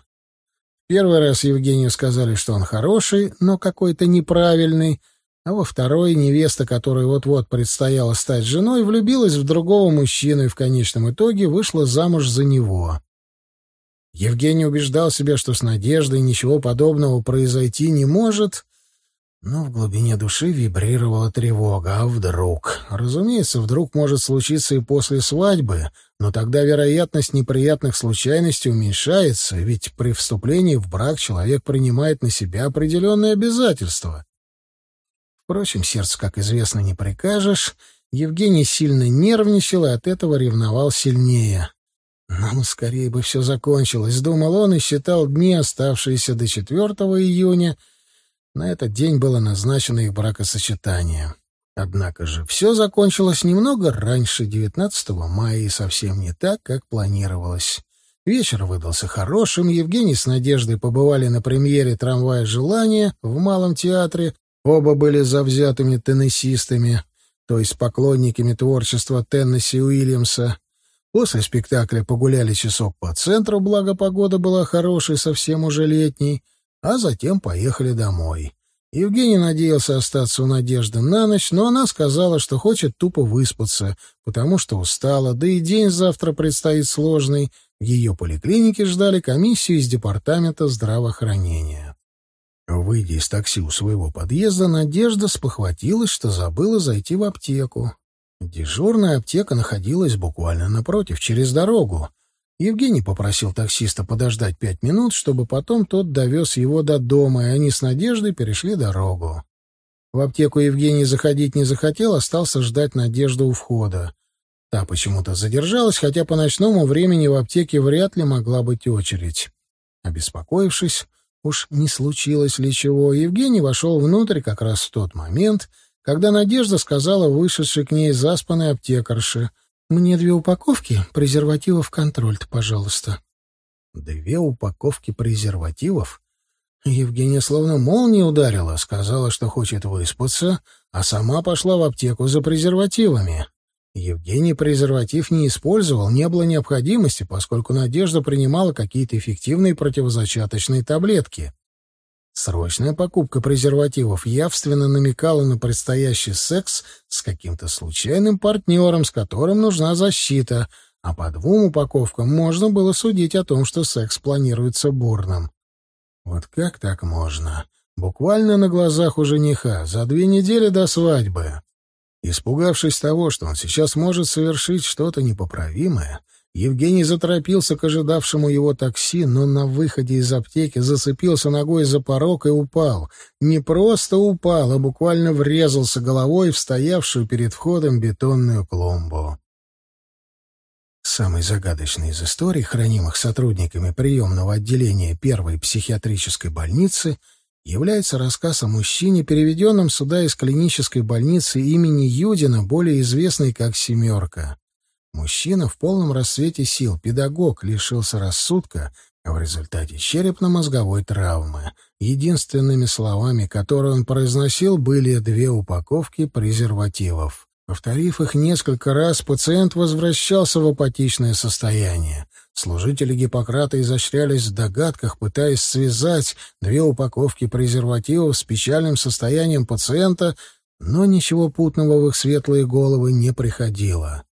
Первый раз Евгению сказали, что он хороший, но какой-то неправильный — а во второй невеста, которой вот-вот предстояло стать женой, влюбилась в другого мужчину и в конечном итоге вышла замуж за него. Евгений убеждал себя, что с Надеждой ничего подобного произойти не может, Но в глубине души вибрировала тревога. А вдруг? Разумеется, вдруг может случиться и после свадьбы, но тогда вероятность неприятных случайностей уменьшается, ведь при вступлении в брак человек принимает на себя определенные обязательства. Впрочем, сердце, как известно, не прикажешь. Евгений сильно нервничал и от этого ревновал сильнее. «Ну, скорее бы все закончилось», — думал он и считал дни, оставшиеся до 4 июня. На этот день было назначено их бракосочетание. Однако же все закончилось немного раньше, 19 мая, и совсем не так, как планировалось. Вечер выдался хорошим, Евгений с Надеждой побывали на премьере «Трамвая желания» в Малом театре, Оба были завзятыми теннисистами, то есть поклонниками творчества Теннесси Уильямса. После спектакля погуляли часок по центру, благо погода была хорошей, совсем уже летней, а затем поехали домой. Евгений надеялся остаться у Надежды на ночь, но она сказала, что хочет тупо выспаться, потому что устала, да и день завтра предстоит сложный. В ее поликлинике ждали комиссию из департамента здравоохранения. Выйдя из такси у своего подъезда, Надежда спохватилась, что забыла зайти в аптеку. Дежурная аптека находилась буквально напротив, через дорогу. Евгений попросил таксиста подождать пять минут, чтобы потом тот довез его до дома, и они с Надеждой перешли дорогу. В аптеку Евгений заходить не захотел, остался ждать Надежду у входа. Та почему-то задержалась, хотя по ночному времени в аптеке вряд ли могла быть очередь. Обеспокоившись, Уж не случилось ли чего, Евгений вошел внутрь как раз в тот момент, когда Надежда сказала вышедшей к ней заспанной аптекарше, «Мне две упаковки презервативов контрольт, пожалуйста». Две упаковки презервативов? Евгения словно молния ударила, сказала, что хочет выспаться, а сама пошла в аптеку за презервативами. Евгений презерватив не использовал, не было необходимости, поскольку Надежда принимала какие-то эффективные противозачаточные таблетки. Срочная покупка презервативов явственно намекала на предстоящий секс с каким-то случайным партнером, с которым нужна защита, а по двум упаковкам можно было судить о том, что секс планируется бурным. Вот как так можно? Буквально на глазах у жениха, за две недели до свадьбы. Испугавшись того, что он сейчас может совершить что-то непоправимое, Евгений заторопился к ожидавшему его такси, но на выходе из аптеки зацепился ногой за порог и упал. Не просто упал, а буквально врезался головой в стоявшую перед входом бетонную клумбу. Самый загадочный из историй, хранимых сотрудниками приемного отделения первой психиатрической больницы — является рассказ о мужчине, переведенном сюда из клинической больницы имени Юдина, более известной как «семерка». Мужчина в полном расцвете сил, педагог, лишился рассудка в результате черепно-мозговой травмы. Единственными словами, которые он произносил, были две упаковки презервативов. Повторив их несколько раз, пациент возвращался в апатичное состояние. Служители Гиппократа изощрялись в догадках, пытаясь связать две упаковки презервативов с печальным состоянием пациента, но ничего путного в их светлые головы не приходило.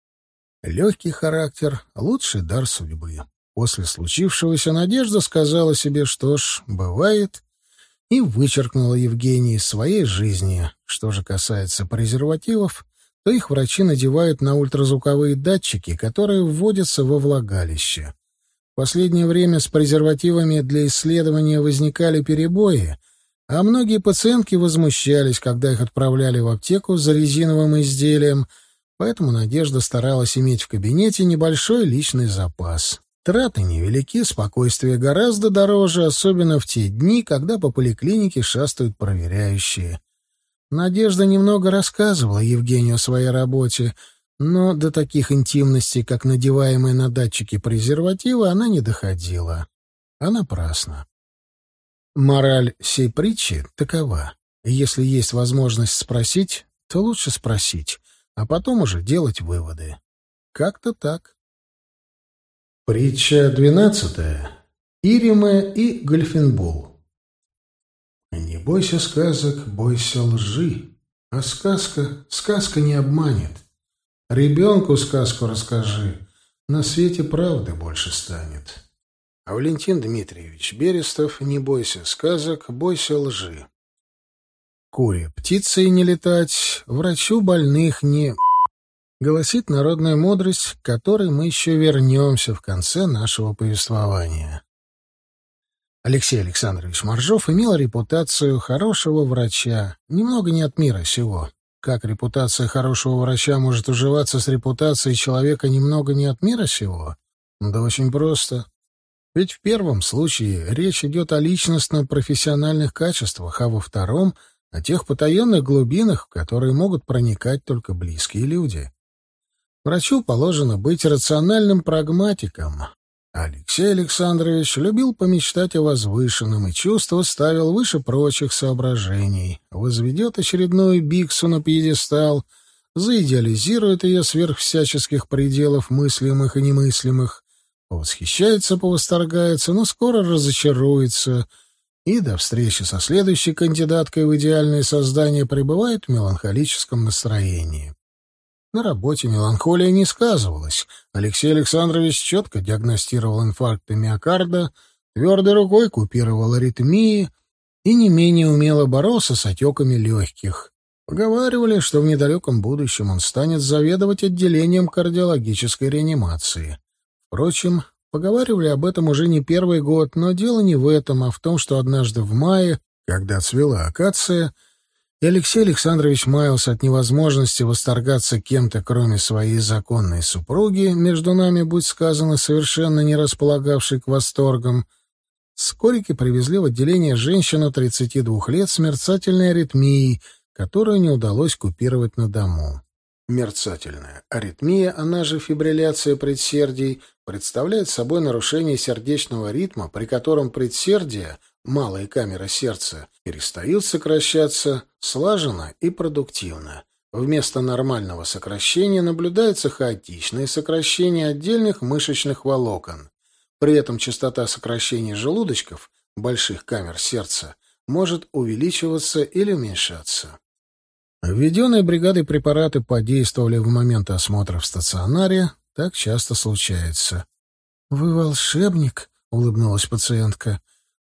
Легкий характер — лучший дар судьбы. После случившегося Надежда сказала себе, что ж, бывает, и вычеркнула Евгении из своей жизни. Что же касается презервативов, то их врачи надевают на ультразвуковые датчики, которые вводятся во влагалище. В последнее время с презервативами для исследования возникали перебои, а многие пациентки возмущались, когда их отправляли в аптеку за резиновым изделием, поэтому Надежда старалась иметь в кабинете небольшой личный запас. Траты невелики, спокойствие гораздо дороже, особенно в те дни, когда по поликлинике шастают проверяющие. Надежда немного рассказывала Евгению о своей работе, но до таких интимностей, как надеваемые на датчики презервативы, она не доходила. А напрасно. Мораль сей притчи такова. Если есть возможность спросить, то лучше спросить, а потом уже делать выводы. Как-то так. Притча двенадцатая. Ириме и Гольфенбул. Не бойся сказок, бойся лжи. А сказка, сказка не обманет. Ребенку сказку расскажи, на свете правды больше станет. А Валентин Дмитриевич Берестов, не бойся сказок, бойся лжи. Куре птицей не летать, врачу больных не... Голосит народная мудрость, к которой мы еще вернемся в конце нашего повествования. Алексей Александрович Моржов имел репутацию хорошего врача, немного не от мира сего. Как репутация хорошего врача может уживаться с репутацией человека немного не от мира сего? Да очень просто. Ведь в первом случае речь идет о личностно-профессиональных качествах, а во втором — о тех потаенных глубинах, в которые могут проникать только близкие люди. Врачу положено быть рациональным прагматиком. Алексей Александрович любил помечтать о возвышенном и чувство ставил выше прочих соображений. Возведет очередную биксу на пьедестал, заидеализирует ее сверх всяческих пределов мыслимых и немыслимых, восхищается, повосторгается, но скоро разочаруется и до встречи со следующей кандидаткой в идеальное создание пребывает в меланхолическом настроении. На работе меланхолия не сказывалась. Алексей Александрович четко диагностировал инфаркты миокарда, твердой рукой купировал аритмии и не менее умело боролся с отеками легких. Поговаривали, что в недалеком будущем он станет заведовать отделением кардиологической реанимации. Впрочем, поговаривали об этом уже не первый год, но дело не в этом, а в том, что однажды в мае, когда цвела акация, и Алексей Александрович маялся от невозможности восторгаться кем-то, кроме своей законной супруги, между нами, будь сказано, совершенно не располагавшей к восторгам, Скорики привезли в отделение женщину 32 лет с мерцательной аритмией, которую не удалось купировать на дому. Мерцательная аритмия, она же фибрилляция предсердий, представляет собой нарушение сердечного ритма, при котором предсердия, малая камера сердца, перестают сокращаться слаженно и продуктивно. Вместо нормального сокращения наблюдается хаотичное сокращение отдельных мышечных волокон. При этом частота сокращения желудочков, больших камер сердца, может увеличиваться или уменьшаться. Введенные бригадой препараты подействовали в момент осмотра в стационаре, так часто случается. «Вы волшебник», — улыбнулась пациентка.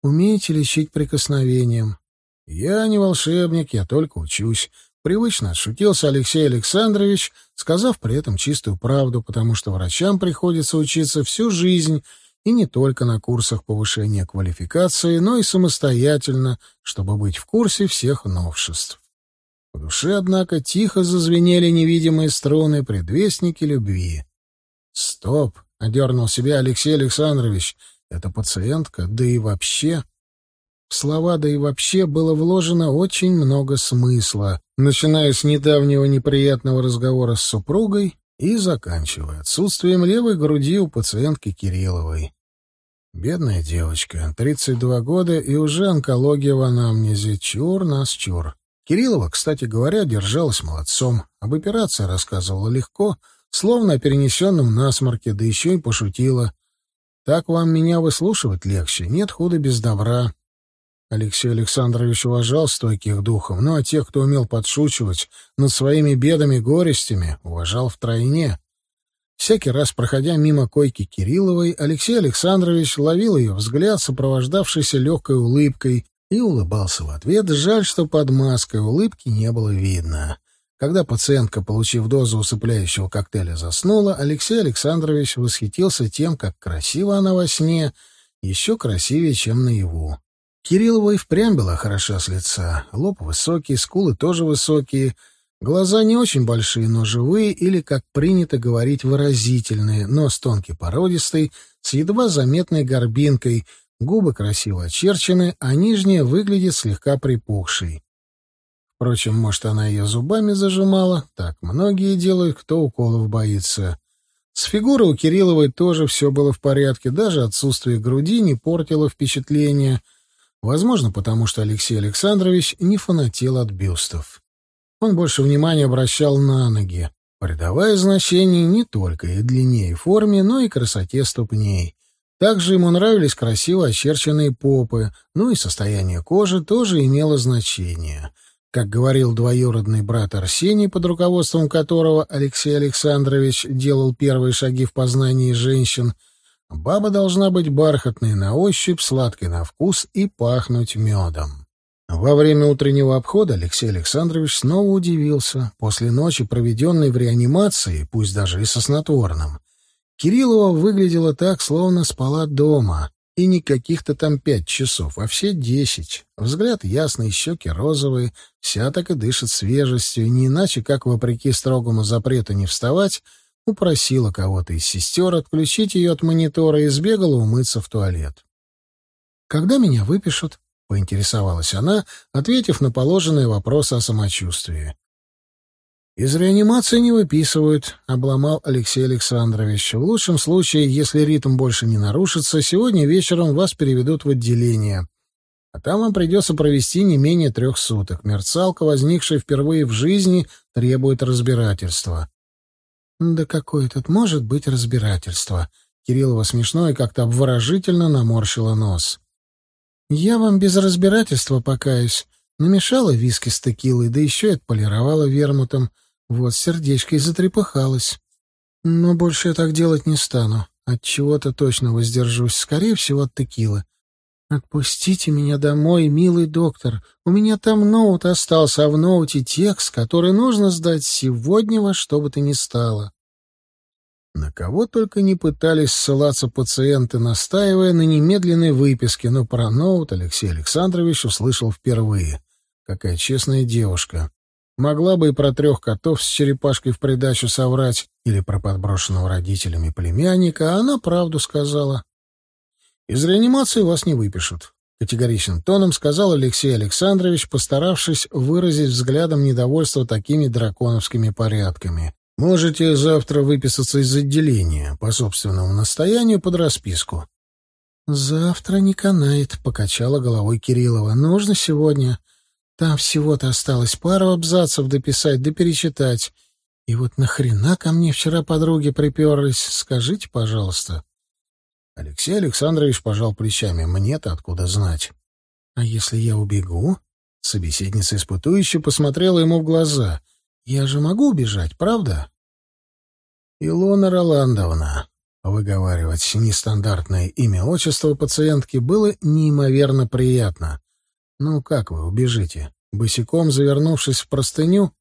«Умеете лечить прикосновением?» «Я не волшебник, я только учусь», — привычно отшутился Алексей Александрович, сказав при этом чистую правду, потому что врачам приходится учиться всю жизнь и не только на курсах повышения квалификации, но и самостоятельно, чтобы быть в курсе всех новшеств. В душе, однако, тихо зазвенели невидимые струны, предвестники любви. «Стоп!» — одернул себя Алексей Александрович. «Это пациентка, да и вообще...» В слова «да и вообще» было вложено очень много смысла, начиная с недавнего неприятного разговора с супругой и заканчивая отсутствием левой груди у пациентки Кирилловой. Бедная девочка, 32 года и уже онкология в анамнезе. Чур нас чур. Кириллова, кстати говоря, держалась молодцом. Об операции рассказывала легко, словно о перенесенном насморке, да еще и пошутила. «Так вам меня выслушивать легче, нет худа без добра». Алексей Александрович уважал стойких духом, ну а тех, кто умел подшучивать над своими бедами и горестями, уважал втройне. Всякий раз, проходя мимо койки Кирилловой, Алексей Александрович ловил ее взгляд, сопровождавшийся легкой улыбкой, и улыбался в ответ. Жаль, что под маской улыбки не было видно. Когда пациентка, получив дозу усыпляющего коктейля, заснула, Алексей Александрович восхитился тем, как красиво она во сне, еще красивее, чем наяву. Кириллова и впрямь была хороша с лица. Лоб высокий, скулы тоже высокие, глаза не очень большие, но живые или, как принято говорить, выразительные, нос тонкий породистый, с едва заметной горбинкой — Губы красиво очерчены, а нижняя выглядит слегка припухшей. Впрочем, может, она ее зубами зажимала. Так многие делают, кто уколов боится. С фигурой у Кирилловой тоже все было в порядке, даже отсутствие груди не портило впечатление. Возможно, потому что Алексей Александрович не фанател от бюстов. Он больше внимания обращал на ноги, придавая значение не только и длине и форме, но и красоте ступней. Также ему нравились красиво очерченные попы, ну и состояние кожи тоже имело значение. Как говорил двоюродный брат Арсений, под руководством которого Алексей Александрович делал первые шаги в познании женщин, баба должна быть бархатной на ощупь, сладкой на вкус и пахнуть медом. Во время утреннего обхода Алексей Александрович снова удивился. После ночи, проведенной в реанимации, пусть даже и со снотворным, Кириллова выглядела так, словно спала дома. И не каких-то там пять часов, а все десять. Взгляд ясный, щеки розовые, вся так и дышит свежестью, не иначе, как, вопреки строгому запрету не вставать, упросила кого-то из сестер отключить ее от монитора и сбегала умыться в туалет. «Когда меня выпишут?» — поинтересовалась она, ответив на положенные вопросы о самочувствии. «Из реанимации не выписывают», — обломал Алексей Александрович. «В лучшем случае, если ритм больше не нарушится, сегодня вечером вас переведут в отделение. А там вам придется провести не менее трех суток. Мерцалка, возникшая впервые в жизни, требует разбирательства». «Да какое тут может быть разбирательство?» Кириллова смешно и как-то обворожительно наморщила нос. «Я вам без разбирательства покаюсь. Намешала виски с текилой, да еще и отполировала вермутом. Вот сердечко и затрепыхалось. Но больше я так делать не стану. От чего-то точно воздержусь, скорее всего, от текилы. Отпустите меня домой, милый доктор. У меня там ноут остался, а в ноуте текст, который нужно сдать сегодня во что бы то ни стало. На кого только не пытались ссылаться пациенты, настаивая на немедленной выписке, но про ноут Алексей Александрович услышал впервые. Какая честная девушка. Могла бы и про трех котов с черепашкой в придачу соврать, или про подброшенного родителями племянника, а она правду сказала. «Из реанимации вас не выпишут», — категоричным тоном сказал Алексей Александрович, постаравшись выразить взглядом недовольство такими драконовскими порядками. «Можете завтра выписаться из отделения по собственному настоянию под расписку». «Завтра не канает», — покачала головой Кириллова. «Нужно сегодня. Там всего-то осталось пару абзацев дописать да перечитать. И вот нахрена ко мне вчера подруги приперлись, скажите, пожалуйста. Алексей Александрович пожал плечами. Мне-то откуда знать? А если я убегу? Собеседница испытующе посмотрела ему в глаза. Я же могу убежать, правда? Илона Роландовна. Выговаривать нестандартное имя отчества пациентки было неимоверно приятно. Ну как вы убежите? Босиком завернувшись в простыню?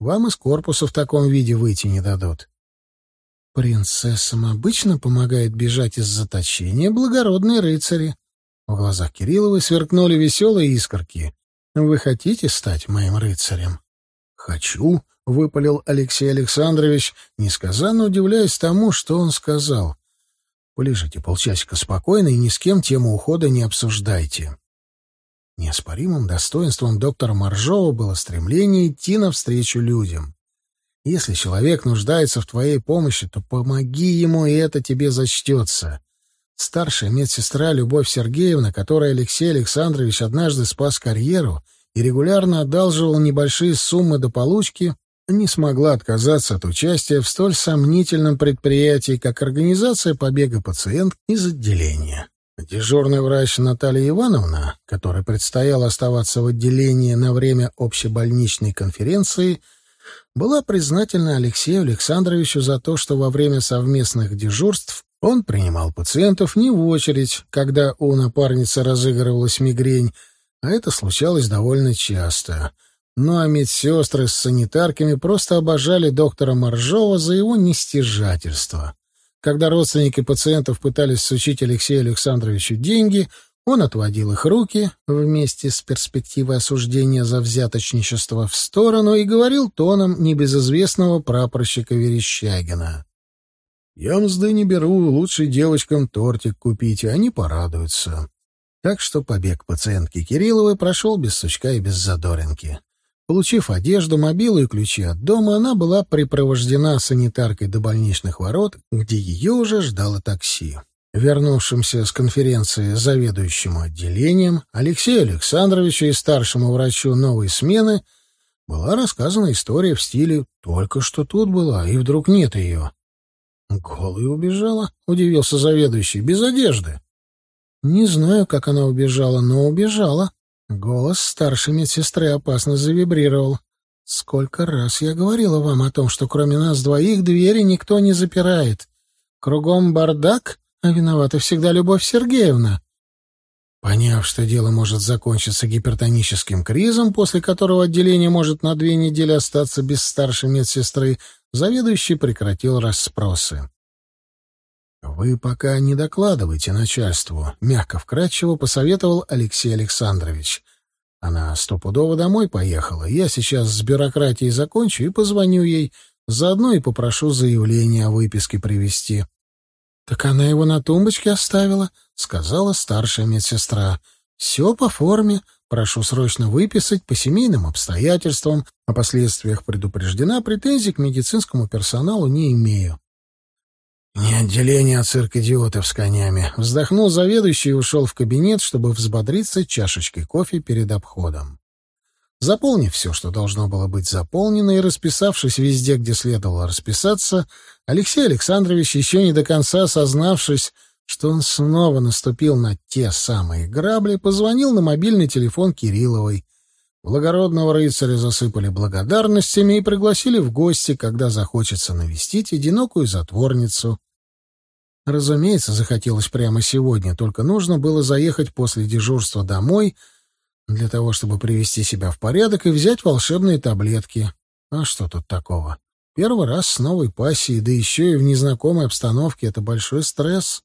Вам из корпуса в таком виде выйти не дадут. Принцессам обычно помогает бежать из заточения благородные рыцари. В глазах Кирилловой сверкнули веселые искорки. Вы хотите стать моим рыцарем? Хочу, выпалил Алексей Александрович, несказанно удивляясь тому, что он сказал. Полежите полчасика спокойно и ни с кем тему ухода не обсуждайте. Неоспоримым достоинством доктора Моржова было стремление идти навстречу людям. Если человек нуждается в твоей помощи, то помоги ему, и это тебе зачтется. Старшая медсестра Любовь Сергеевна, которой Алексей Александрович однажды спас карьеру и регулярно одалживал небольшие суммы до получки, не смогла отказаться от участия в столь сомнительном предприятии, как организация побега пациенток из отделения. Дежурный врач Наталья Ивановна, которой предстояло оставаться в отделении на время общебольничной конференции, была признательна Алексею Александровичу за то, что во время совместных дежурств он принимал пациентов не в очередь, когда у напарницы разыгрывалась мигрень, а это случалось довольно часто. Ну а медсестры с санитарками просто обожали доктора Моржова за его нестяжательство. Когда родственники пациентов пытались сучить Алексею Александровичу деньги, он отводил их руки вместе с перспективой осуждения за взяточничество в сторону и говорил тоном небезызвестного прапорщика Верещагина. «Я мзды не беру, лучше девочкам тортик купить, и они порадуются». Так что побег пациентки Кирилловой прошел без сучка и без задоринки. Получив одежду, мобилу и ключи от дома, она была припровождена санитаркой до больничных ворот, где ее уже ждало такси. Вернувшимся с конференции заведующему отделением Алексею Александровичу и старшему врачу новой смены была рассказана история в стиле «только что тут была, и вдруг нет ее». «Голая убежала?» — удивился заведующий. «Без одежды». «Не знаю, как она убежала, но убежала», Голос старшей медсестры опасно завибрировал. «Сколько раз я говорила вам о том, что кроме нас двоих двери никто не запирает. Кругом бардак, а виновата всегда Любовь Сергеевна». Поняв, что дело может закончиться гипертоническим кризом, после которого отделение может на две недели остаться без старшей медсестры, заведующий прекратил расспросы. «Вы пока не докладывайте начальству», — мягко вкратчиво посоветовал Алексей Александрович. «Она стопудово домой поехала. Я сейчас с бюрократией закончу и позвоню ей. Заодно и попрошу заявление о выписке привезти». «Так она его на тумбочке оставила», — сказала старшая медсестра. «Все по форме. Прошу срочно выписать по семейным обстоятельствам. О последствиях предупреждена, претензий к медицинскому персоналу не имею». «Не отделение, а цирк идиотов с конями», — вздохнул заведующий и ушел в кабинет, чтобы взбодриться чашечкой кофе перед обходом. Заполнив все, что должно было быть заполнено, и расписавшись везде, где следовало расписаться, Алексей Александрович, еще не до конца осознавшись, что он снова наступил на те самые грабли, позвонил на мобильный телефон Кирилловой. Благородного рыцаря засыпали благодарностями и пригласили в гости, когда захочется навестить одинокую затворницу. Разумеется, захотелось прямо сегодня, только нужно было заехать после дежурства домой — для того, чтобы привести себя в порядок и взять волшебные таблетки. А что тут такого? Первый раз с новой пассией, да еще и в незнакомой обстановке — это большой стресс.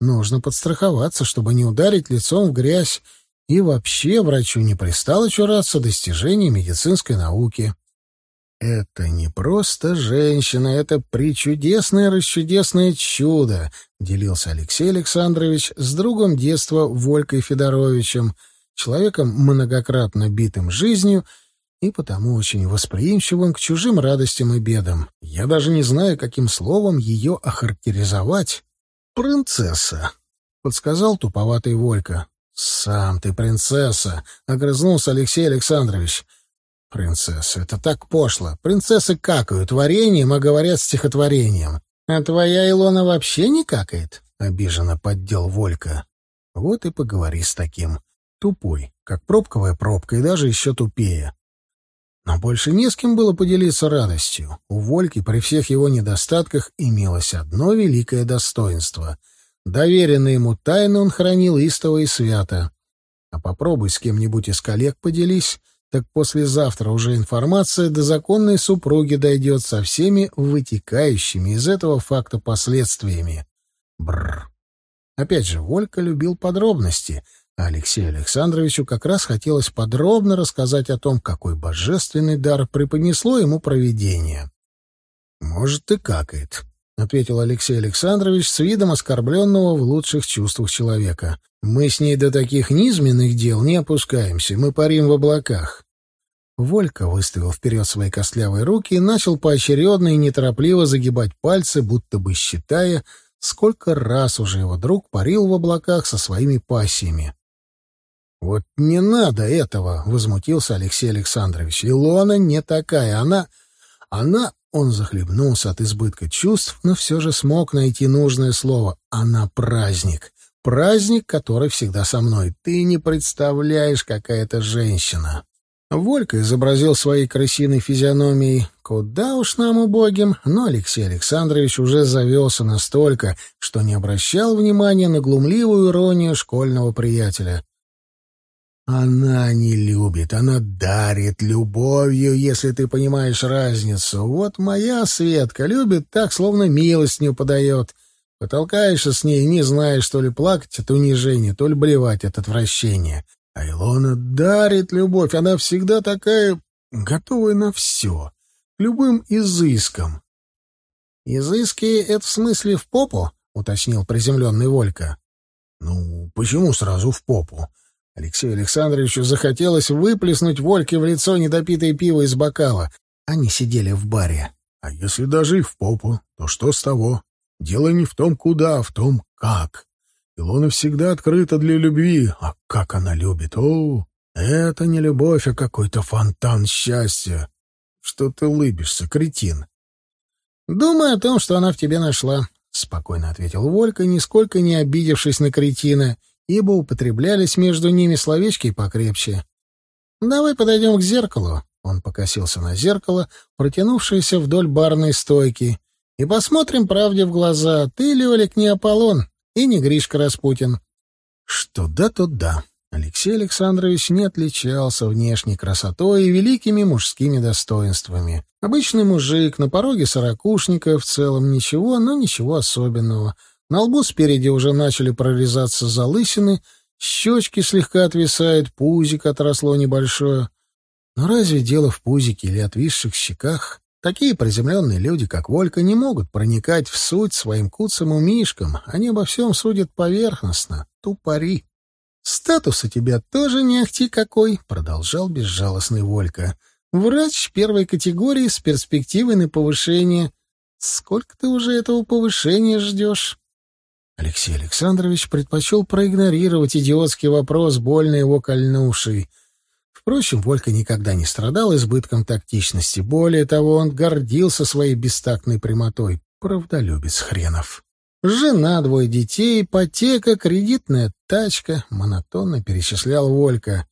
Нужно подстраховаться, чтобы не ударить лицом в грязь, и вообще врачу не пристало чураться достижений медицинской науки. «Это не просто женщина, это причудесное-расчудесное чудо», — делился Алексей Александрович с другом детства Волькой Федоровичем — человеком многократно битым жизнью и потому очень восприимчивым к чужим радостям и бедам. Я даже не знаю, каким словом ее охарактеризовать. «Принцесса», — подсказал туповатый Волька. «Сам ты принцесса», — огрызнулся Алексей Александрович. «Принцесса, это так пошло. Принцессы какают вареньем, а говорят стихотворением. А твоя Илона вообще не какает?» — обиженно поддел Волька. «Вот и поговори с таким. Тупой, как пробковая пробка, и даже еще тупее. Но больше не с кем было поделиться радостью. У Вольки при всех его недостатках имелось одно великое достоинство. Доверенные ему тайны он хранил истово и свято. А попробуй с кем-нибудь из коллег поделись, так послезавтра уже информация до законной супруги дойдет со всеми вытекающими из этого факта последствиями. Бррр. Опять же, Волька любил подробности — Алексею Александровичу как раз хотелось подробно рассказать о том, какой божественный дар преподнесло ему провидение. «Может, и какает», — ответил Алексей Александрович с видом оскорбленного в лучших чувствах человека. «Мы с ней до таких низменных дел не опускаемся, мы парим в облаках». Волька выставил вперед свои костлявые руки и начал поочередно и неторопливо загибать пальцы, будто бы считая, сколько раз уже его друг парил в облаках со своими пассиями. «Вот не надо этого!» — возмутился Алексей Александрович. «Илона не такая. Она... Она...» Он захлебнулся от избытка чувств, но все же смог найти нужное слово. «Она праздник. Праздник, который всегда со мной. Ты не представляешь, какая это женщина!» Волька изобразил своей крысиной физиономией. Куда уж нам, убогим, но Алексей Александрович уже завелся настолько, что не обращал внимания на глумливую иронию школьного приятеля. Она не любит, она дарит любовью, если ты понимаешь разницу. Вот моя Светка любит так, словно милостню подает. Потолкаешься с ней, не знаешь, то ли плакать от унижения, то ли блевать от отвращения. А Илона дарит любовь, она всегда такая готовая на все, любым изыском. «Изыски — это в смысле в попу?» — уточнил приземленный Волька. «Ну, почему сразу в попу?» Алексею Александровичу захотелось выплеснуть Вольке в лицо недопитое пиво из бокала. Они сидели в баре. А если даже и в попу, то что с того? Дело не в том, куда, а в том, как. Илона всегда открыта для любви. А как она любит! О, это не любовь, а какой-то фонтан счастья. Что ты улыбишься, кретин? Думаю о том, что она в тебе нашла, — спокойно ответил Волька, нисколько не обидевшись на кретина ибо употреблялись между ними словечки покрепче. «Давай подойдем к зеркалу», — он покосился на зеркало, протянувшееся вдоль барной стойки, «и посмотрим правде в глаза. Ты, Лёлик, не Аполлон и не Гришка Распутин». Что да, то да. Алексей Александрович не отличался внешней красотой и великими мужскими достоинствами. Обычный мужик, на пороге сорокушника, в целом ничего, но ничего особенного. На лбу спереди уже начали прорезаться залысины, щечки слегка отвисают, пузик отросло небольшое. Но разве дело в пузике или отвисших щеках? Такие приземленные люди, как Волька, не могут проникать в суть своим куцам и мишкам. Они обо всем судят поверхностно. Тупари. «Статус у тебя тоже не ахти какой», — продолжал безжалостный Волька. «Врач первой категории с перспективой на повышение. Сколько ты уже этого повышения ждешь?» Алексей Александрович предпочел проигнорировать идиотский вопрос, больно его кольнувший. Впрочем, Волька никогда не страдал избытком тактичности. Более того, он гордился своей бестактной прямотой. Правдолюбец хренов. Жена, двое детей, ипотека, кредитная тачка, — монотонно перечислял Волька.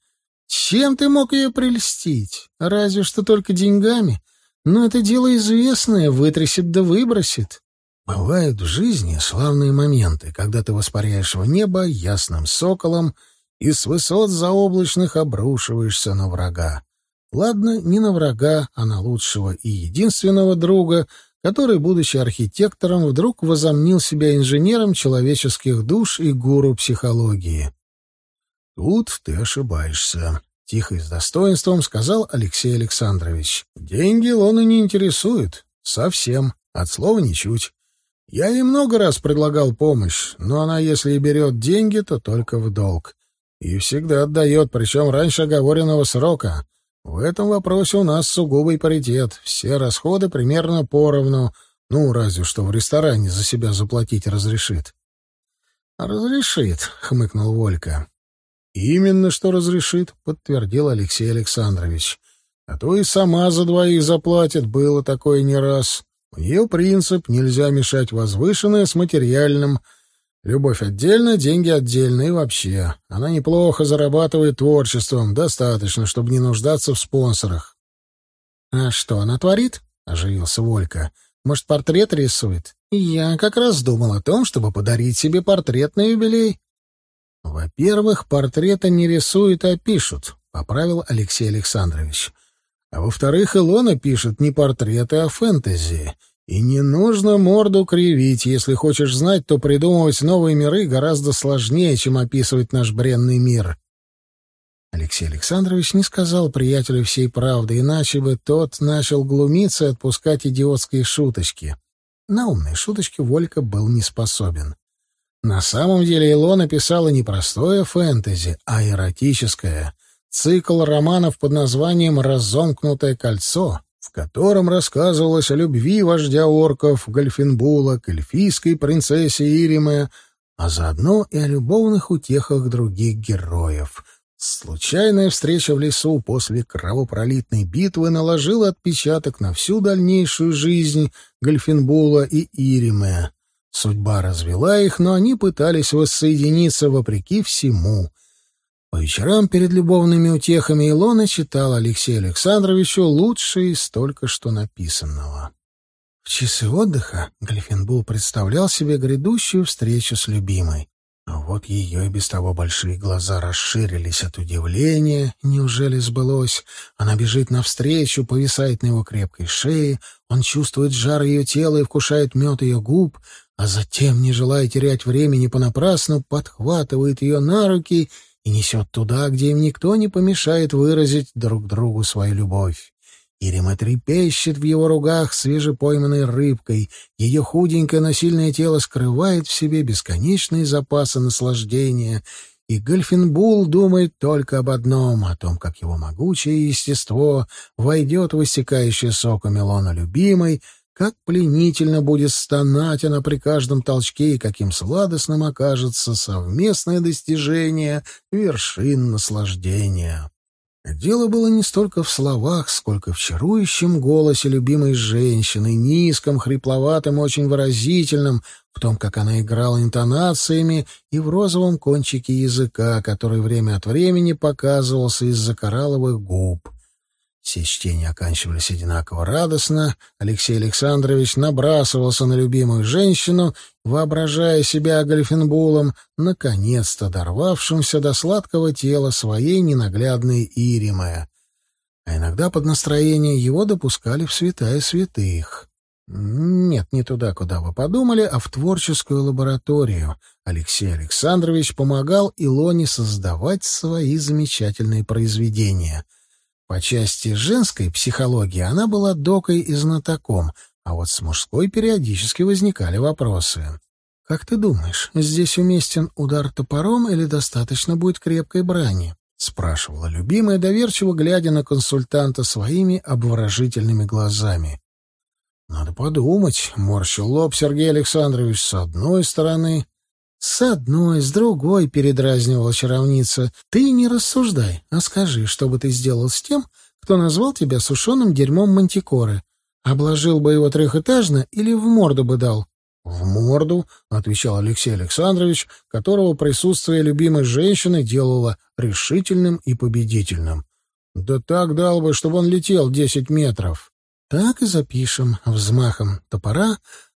Чем ты мог ее прельстить? Разве что только деньгами. Но это дело известное, вытрясет да выбросит. Бывают в жизни славные моменты, когда ты воспаряешь в небо ясным соколом и с высот заоблачных обрушиваешься на врага. Ладно, не на врага, а на лучшего и единственного друга — который, будучи архитектором, вдруг возомнил себя инженером человеческих душ и гуру психологии. «Тут ты ошибаешься», — тихо и с достоинством сказал Алексей Александрович. «Деньги Лону не интересуют. Совсем. От слова ничуть. Я ей много раз предлагал помощь, но она, если и берет деньги, то только в долг. И всегда отдает, причем раньше оговоренного срока. В этом вопросе у нас сугубый паритет. Все расходы примерно поровну. Ну, разве что в ресторане за себя заплатить разрешит. «Разрешит», — хмыкнул Волька. «Именно что разрешит», — подтвердил Алексей Александрович. «А то и сама за двоих заплатит, было такое не раз. У нее принцип — нельзя мешать возвышенное с материальным, Любовь отдельно, деньги отдельно и вообще. Она неплохо зарабатывает творчеством, достаточно, чтобы не нуждаться в спонсорах. — А что она творит? — оживился Волька. — Может, портрет рисует? Я как раз думал о том, чтобы подарить себе портрет на юбилей. — Во-первых, портреты не рисуют, а пишут, — поправил Алексей Александрович. — А во-вторых, Илона пишет не портреты, а фэнтези. И не нужно морду кривить. Если хочешь знать, то придумывать новые миры гораздо сложнее, чем описывать наш бренный мир. Алексей Александрович не сказал приятелю всей правды, иначе бы тот начал глумиться и отпускать идиотские шуточки. На умные шуточки Волька был не способен. На самом деле Илона писала не простое фэнтези, а эротическое. Цикл романов под названием «Разомкнутое кольцо», в котором рассказывалось о любви вождя орков Гальфинбула к эльфийской принцессе Ириме, а заодно и о любовных утехах других героев. Случайная встреча в лесу после кровопролитной битвы наложила отпечаток на всю дальнейшую жизнь Гальфинбула и Ириме. Судьба развела их, но они пытались воссоединиться вопреки всему — по вечерам перед любовными утехами Илона читала Алексею Александровичу лучшее из только что написанного. В часы отдыха Глифенбул представлял себе грядущую встречу с любимой. А вот ее и без того большие глаза расширились от удивления. Неужели сбылось? Она бежит навстречу, повисает на его крепкой шее, он чувствует жар ее тела и вкушает мед ее губ, а затем, не желая терять времени понапрасну, подхватывает ее на руки и несет туда, где им никто не помешает выразить друг другу свою любовь. Ирима трепещет в его ругах свежепойманной рыбкой, ее худенькое, но сильное тело скрывает в себе бесконечные запасы наслаждения, и Гальфинбул думает только об одном — о том, как его могучее естество войдет в иссякающее соком Илона любимой, как пленительно будет стонать она при каждом толчке, и каким сладостным окажется совместное достижение вершин наслаждения. Дело было не столько в словах, сколько в чарующем голосе любимой женщины, низком, хрипловатом, очень выразительном, в том, как она играла интонациями, и в розовом кончике языка, который время от времени показывался из-за коралловых губ. Все чтения оканчивались одинаково радостно. Алексей Александрович набрасывался на любимую женщину, воображая себя Гальфенбулом, наконец-то дорвавшимся до сладкого тела своей ненаглядной Иримы. А иногда под настроение его допускали в святая святых. Нет, не туда, куда вы подумали, а в творческую лабораторию. Алексей Александрович помогал Илоне создавать свои замечательные произведения — по части женской психологии она была докой и знатоком, а вот с мужской периодически возникали вопросы. «Как ты думаешь, здесь уместен удар топором или достаточно будет крепкой брани?» — спрашивала любимая, доверчиво глядя на консультанта своими обворожительными глазами. «Надо подумать», — морщил лоб Сергей Александрович с одной стороны, «С одной, с другой», — передразнивала чаровница. «Ты не рассуждай, а скажи, что бы ты сделал с тем, кто назвал тебя сушеным дерьмом мантикоры. Обложил бы его трехэтажно или в морду бы дал?» «В морду», — отвечал Алексей Александрович, которого присутствие любимой женщины делало решительным и победительным. «Да так дал бы, чтобы он летел десять метров». «Так и запишем». Взмахом топора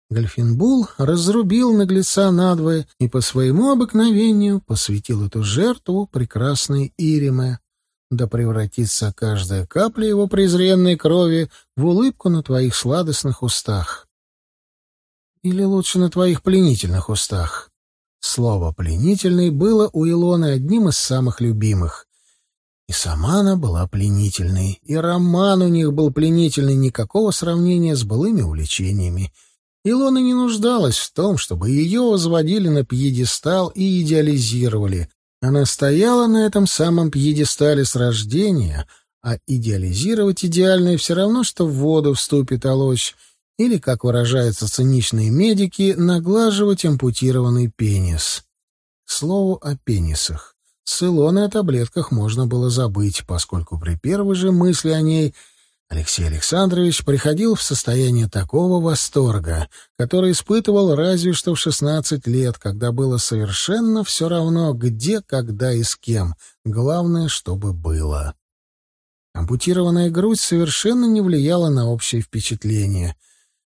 Гольфинбул разрубил наглеца надвое и по своему обыкновению посвятил эту жертву прекрасной Ириме. Да превратится каждая капля его презренной крови в улыбку на твоих сладостных устах. Или лучше на твоих пленительных устах. Слово «пленительный» было у Илоны одним из самых любимых. И сама она была пленительной, и роман у них был пленительный, никакого сравнения с былыми увлечениями — Илона не нуждалась в том, чтобы ее возводили на пьедестал и идеализировали. Она стояла на этом самом пьедестале с рождения, а идеализировать идеальное все равно, что в воду вступит олочь, или, как выражаются циничные медики, наглаживать ампутированный пенис. К слову о пенисах. С Илоной о таблетках можно было забыть, поскольку при первой же мысли о ней — Алексей Александрович приходил в состояние такого восторга, который испытывал разве что в 16 лет, когда было совершенно все равно, где, когда и с кем. Главное, чтобы было. Ампутированная грудь совершенно не влияла на общее впечатление.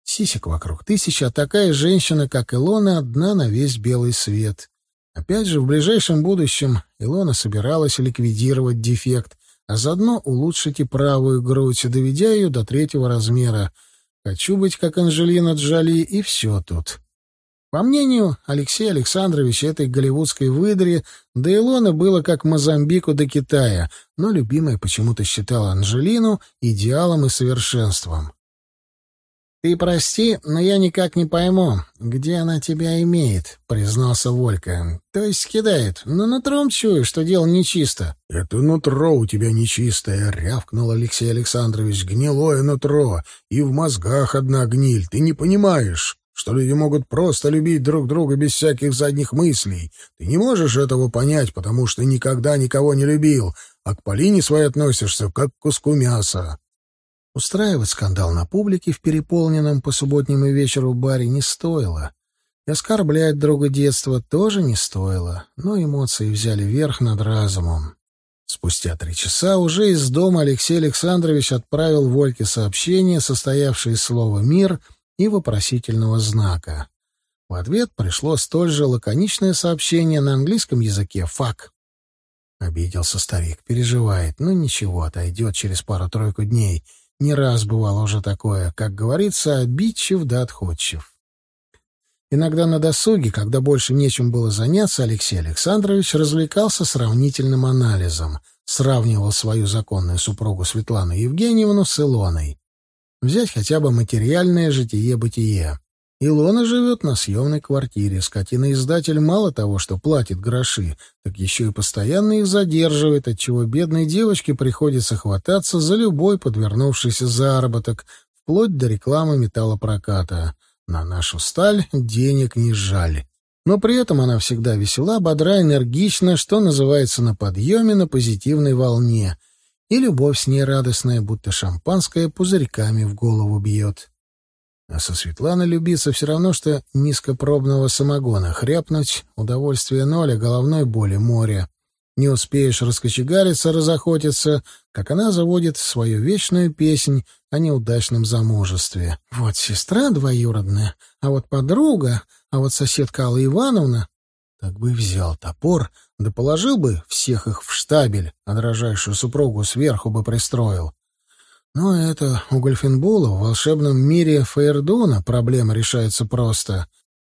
Сисек вокруг тысяча, а такая женщина, как Илона, одна на весь белый свет. Опять же, в ближайшем будущем Илона собиралась ликвидировать дефект, а заодно улучшить и правую грудь, доведя ее до третьего размера. Хочу быть как Анжелина Джоли, и все тут. По мнению Алексея Александровича, этой голливудской выдре до Илона было как Мозамбику до Китая, но любимая почему-то считала Анжелину идеалом и совершенством. «Ты прости, но я никак не пойму, где она тебя имеет», — признался Волька. «То есть кидает, но нутром чую, что дело нечисто». «Это нутро у тебя нечистое», — рявкнул Алексей Александрович. «Гнилое нутро, и в мозгах одна гниль. Ты не понимаешь, что люди могут просто любить друг друга без всяких задних мыслей. Ты не можешь этого понять, потому что никогда никого не любил, а к Полине своей относишься как к куску мяса». Устраивать скандал на публике в переполненном по субботним и вечеру баре не стоило. И оскорблять друга детства тоже не стоило, но эмоции взяли верх над разумом. Спустя три часа уже из дома Алексей Александрович отправил Вольке сообщение, состоявшее из слова «мир» и вопросительного знака. В ответ пришло столь же лаконичное сообщение на английском языке «фак». Обиделся старик, переживает, но ничего, отойдет через пару-тройку дней — не раз бывало уже такое, как говорится, обидчив да отходчив. Иногда на досуге, когда больше нечем было заняться, Алексей Александрович развлекался сравнительным анализом, сравнивал свою законную супругу Светлану Евгеньевну с Илоной. Взять хотя бы материальное житие-бытие. Илона живет на съемной квартире. Скотина-издатель мало того, что платит гроши, так еще и постоянно их задерживает, отчего бедной девочке приходится хвататься за любой подвернувшийся заработок, вплоть до рекламы металлопроката. На нашу сталь денег не жаль. Но при этом она всегда весела, бодра, энергична, что называется, на подъеме, на позитивной волне. И любовь с ней радостная, будто шампанское пузырьками в голову бьет. А со Светланой любиться все равно, что низкопробного самогона. Хряпнуть — удовольствие ноль, а головной боли море. Не успеешь раскочегариться, разохотиться, как она заводит свою вечную песнь о неудачном замужестве. Вот сестра двоюродная, а вот подруга, а вот соседка Алла Ивановна. Так бы взял топор, да положил бы всех их в штабель, а дрожайшую супругу сверху бы пристроил. Но это у Гольфенбула в волшебном мире Фейердона проблема решается просто.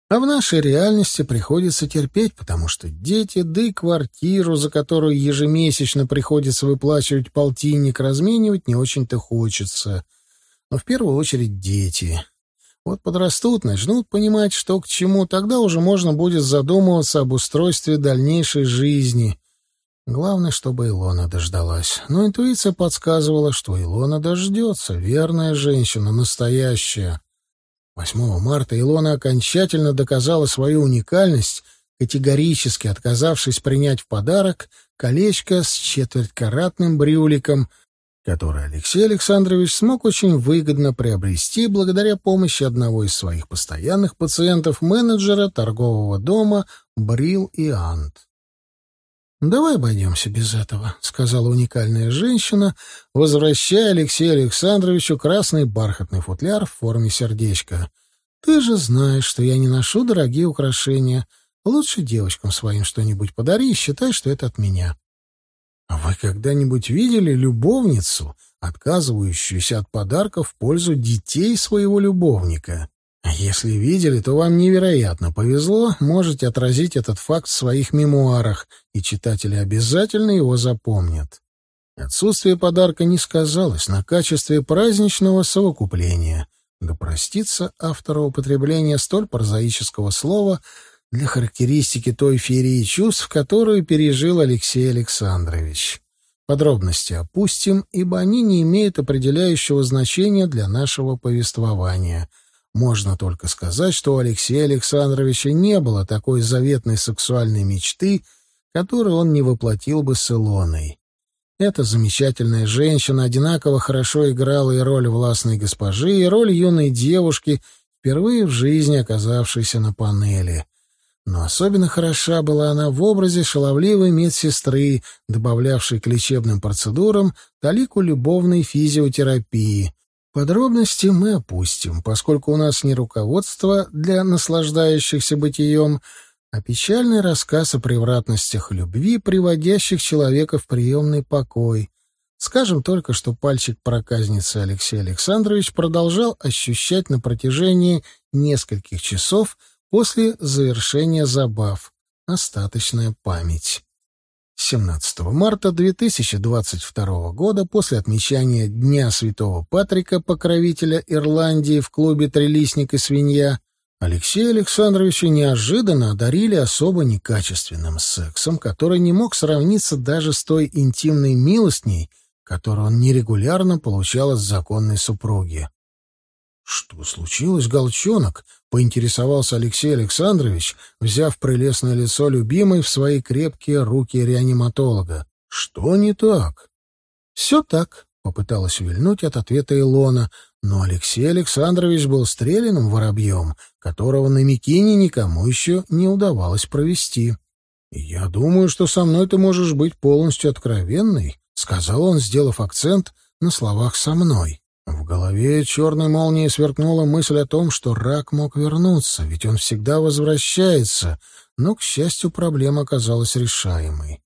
А в нашей реальности приходится терпеть, потому что дети, да и квартиру, за которую ежемесячно приходится выплачивать полтинник, разменивать не очень-то хочется. Но в первую очередь дети. Вот подрастут, начнут понимать, что к чему, тогда уже можно будет задумываться об устройстве дальнейшей жизни. Главное, чтобы Илона дождалась. Но интуиция подсказывала, что Илона дождется, верная женщина, настоящая. 8 марта Илона окончательно доказала свою уникальность, категорически отказавшись принять в подарок колечко с четвертькаратным брюликом, которое Алексей Александрович смог очень выгодно приобрести благодаря помощи одного из своих постоянных пациентов-менеджера торгового дома Брил и Ант. «Давай обойдемся без этого», — сказала уникальная женщина, возвращая Алексею Александровичу красный бархатный футляр в форме сердечка. «Ты же знаешь, что я не ношу дорогие украшения. Лучше девочкам своим что-нибудь подари и считай, что это от меня». «А вы когда-нибудь видели любовницу, отказывающуюся от подарков в пользу детей своего любовника?» А если видели, то вам невероятно повезло, можете отразить этот факт в своих мемуарах, и читатели обязательно его запомнят. Отсутствие подарка не сказалось на качестве праздничного совокупления. Да простится автору употребления столь прозаического слова для характеристики той феерии чувств, которую пережил Алексей Александрович. Подробности опустим, ибо они не имеют определяющего значения для нашего повествования — можно только сказать, что у Алексея Александровича не было такой заветной сексуальной мечты, которую он не воплотил бы с Илоной. Эта замечательная женщина одинаково хорошо играла и роль властной госпожи, и роль юной девушки, впервые в жизни оказавшейся на панели. Но особенно хороша была она в образе шаловливой медсестры, добавлявшей к лечебным процедурам талику любовной физиотерапии, Подробности мы опустим, поскольку у нас не руководство для наслаждающихся бытием, а печальный рассказ о превратностях любви, приводящих человека в приемный покой. Скажем только, что пальчик проказницы Алексей Александрович продолжал ощущать на протяжении нескольких часов после завершения забав остаточная память. 17 марта 2022 года, после отмечания Дня Святого Патрика, покровителя Ирландии в клубе «Трелистник и свинья», Алексея Александровича неожиданно одарили особо некачественным сексом, который не мог сравниться даже с той интимной милостней, которую он нерегулярно получал от законной супруги. «Что случилось, голчонок?» — поинтересовался Алексей Александрович, взяв прелестное лицо любимой в свои крепкие руки реаниматолога. «Что не так?» «Все так», — попыталась увильнуть от ответа Илона, но Алексей Александрович был стрелянным воробьем, которого на Микине никому еще не удавалось провести. «Я думаю, что со мной ты можешь быть полностью откровенной», — сказал он, сделав акцент на словах «со мной». В голове черной молнией сверкнула мысль о том, что рак мог вернуться, ведь он всегда возвращается, но, к счастью, проблема оказалась решаемой.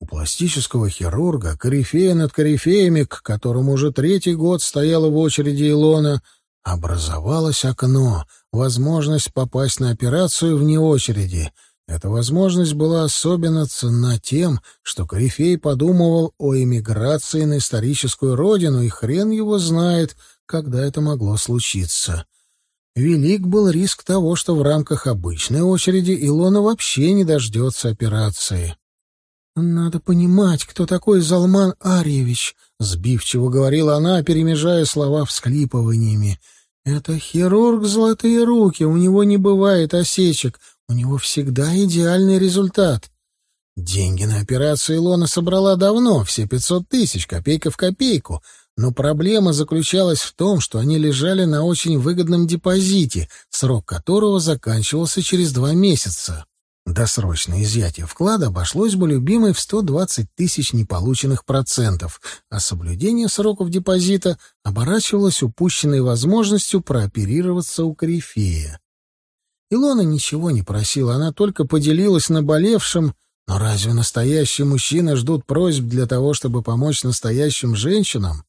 У пластического хирурга, корифея над корифеями, к которому уже третий год стояла в очереди Илона, образовалось окно, возможность попасть на операцию вне очереди — эта возможность была особенно ценна тем, что Корифей подумывал о эмиграции на историческую родину, и хрен его знает, когда это могло случиться. Велик был риск того, что в рамках обычной очереди Илона вообще не дождется операции. «Надо понимать, кто такой Залман Арьевич», — сбивчиво говорила она, перемежая слова всклипываниями. «Это хирург золотые руки, у него не бывает осечек, у него всегда идеальный результат. Деньги на операцию Илона собрала давно, все пятьсот тысяч, копейка в копейку. Но проблема заключалась в том, что они лежали на очень выгодном депозите, срок которого заканчивался через два месяца. Досрочное изъятие вклада обошлось бы любимой в 120 тысяч неполученных процентов, а соблюдение сроков депозита оборачивалось упущенной возможностью прооперироваться у корифея. Илона ничего не просила, она только поделилась наболевшим, но разве настоящие мужчины ждут просьб для того, чтобы помочь настоящим женщинам?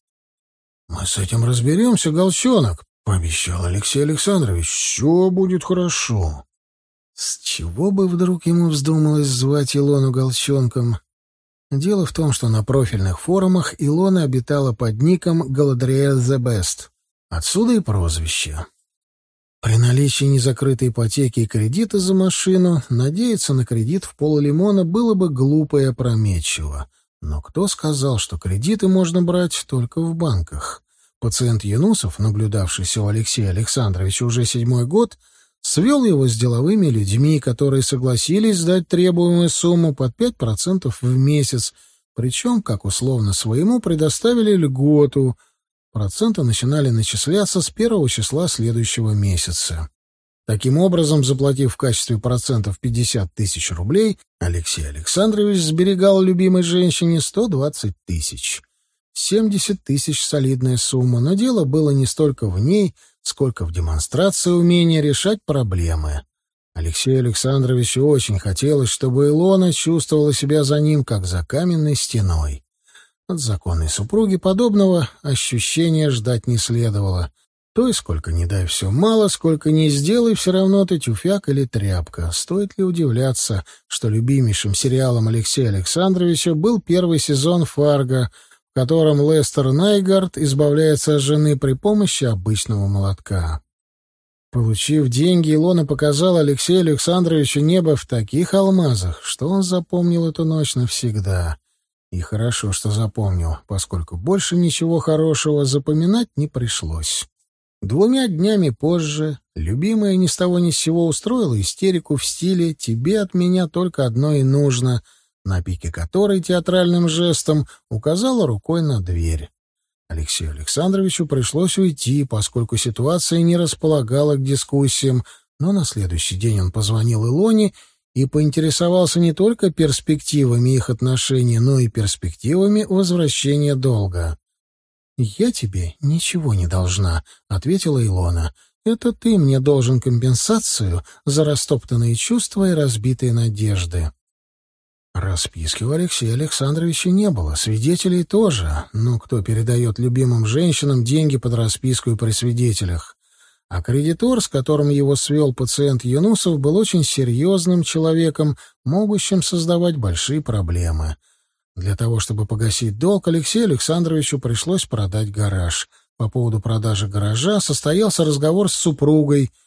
«Мы с этим разберемся, Голчонок», — пообещал Алексей Александрович. «Все будет хорошо». С чего бы вдруг ему вздумалось звать Илону Голчонком? Дело в том, что на профильных форумах Илона обитала под ником Галадриэль The Best. Отсюда и прозвище. При наличии незакрытой ипотеки и кредита за машину надеяться на кредит в полулимона было бы глупо и опрометчиво. Но кто сказал, что кредиты можно брать только в банках? Пациент Янусов, наблюдавшийся у Алексея Александровича уже седьмой год, свел его с деловыми людьми, которые согласились сдать требуемую сумму под 5% в месяц, причем, как условно своему, предоставили льготу. Проценты начинали начисляться с первого числа следующего месяца. Таким образом, заплатив в качестве процентов 50 тысяч рублей, Алексей Александрович сберегал любимой женщине 120 тысяч. 70 тысяч — солидная сумма, но дело было не столько в ней, сколько в демонстрации умения решать проблемы. Алексею Александровичу очень хотелось, чтобы Илона чувствовала себя за ним, как за каменной стеной. От законной супруги подобного ощущения ждать не следовало. То и сколько не дай все мало, сколько не сделай, все равно ты тюфяк или тряпка. Стоит ли удивляться, что любимейшим сериалом Алексея Александровича был первый сезон «Фарго», в котором Лестер Найгард избавляется от жены при помощи обычного молотка. Получив деньги, Илона показала Алексею Александровичу небо в таких алмазах, что он запомнил эту ночь навсегда. И хорошо, что запомнил, поскольку больше ничего хорошего запоминать не пришлось. Двумя днями позже любимая ни с того ни с сего устроила истерику в стиле «тебе от меня только одно и нужно», на пике которой театральным жестом указала рукой на дверь. Алексею Александровичу пришлось уйти, поскольку ситуация не располагала к дискуссиям, но на следующий день он позвонил Илоне и поинтересовался не только перспективами их отношений, но и перспективами возвращения долга. «Я тебе ничего не должна», — ответила Илона. «Это ты мне должен компенсацию за растоптанные чувства и разбитые надежды». Расписки у Алексея Александровича не было, свидетелей тоже. Но кто передает любимым женщинам деньги под расписку и при свидетелях? А кредитор, с которым его свел пациент Юнусов, был очень серьезным человеком, могущим создавать большие проблемы. Для того, чтобы погасить долг, Алексею Александровичу пришлось продать гараж. По поводу продажи гаража состоялся разговор с супругой —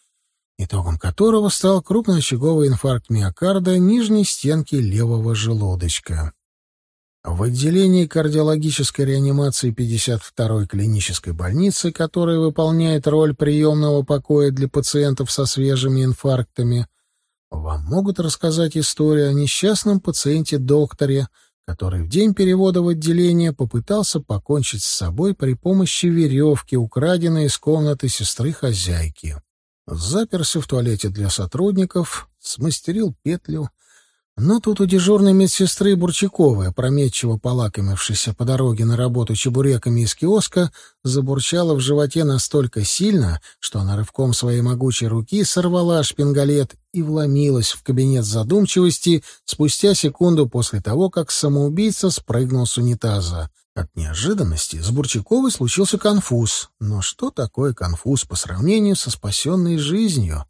итогом которого стал крупноочаговый инфаркт миокарда нижней стенки левого желудочка. В отделении кардиологической реанимации 52-й клинической больницы, которая выполняет роль приемного покоя для пациентов со свежими инфарктами, вам могут рассказать историю о несчастном пациенте-докторе, который в день перевода в отделение попытался покончить с собой при помощи веревки, украденной из комнаты сестры-хозяйки заперся в туалете для сотрудников, смастерил петлю. Но тут у дежурной медсестры Бурчаковой, опрометчиво полакомившейся по дороге на работу чебуреками из киоска, забурчала в животе настолько сильно, что она рывком своей могучей руки сорвала шпингалет и вломилась в кабинет задумчивости спустя секунду после того, как самоубийца спрыгнул с унитаза. От неожиданности с Бурчаковой случился конфуз. Но что такое конфуз по сравнению со спасенной жизнью?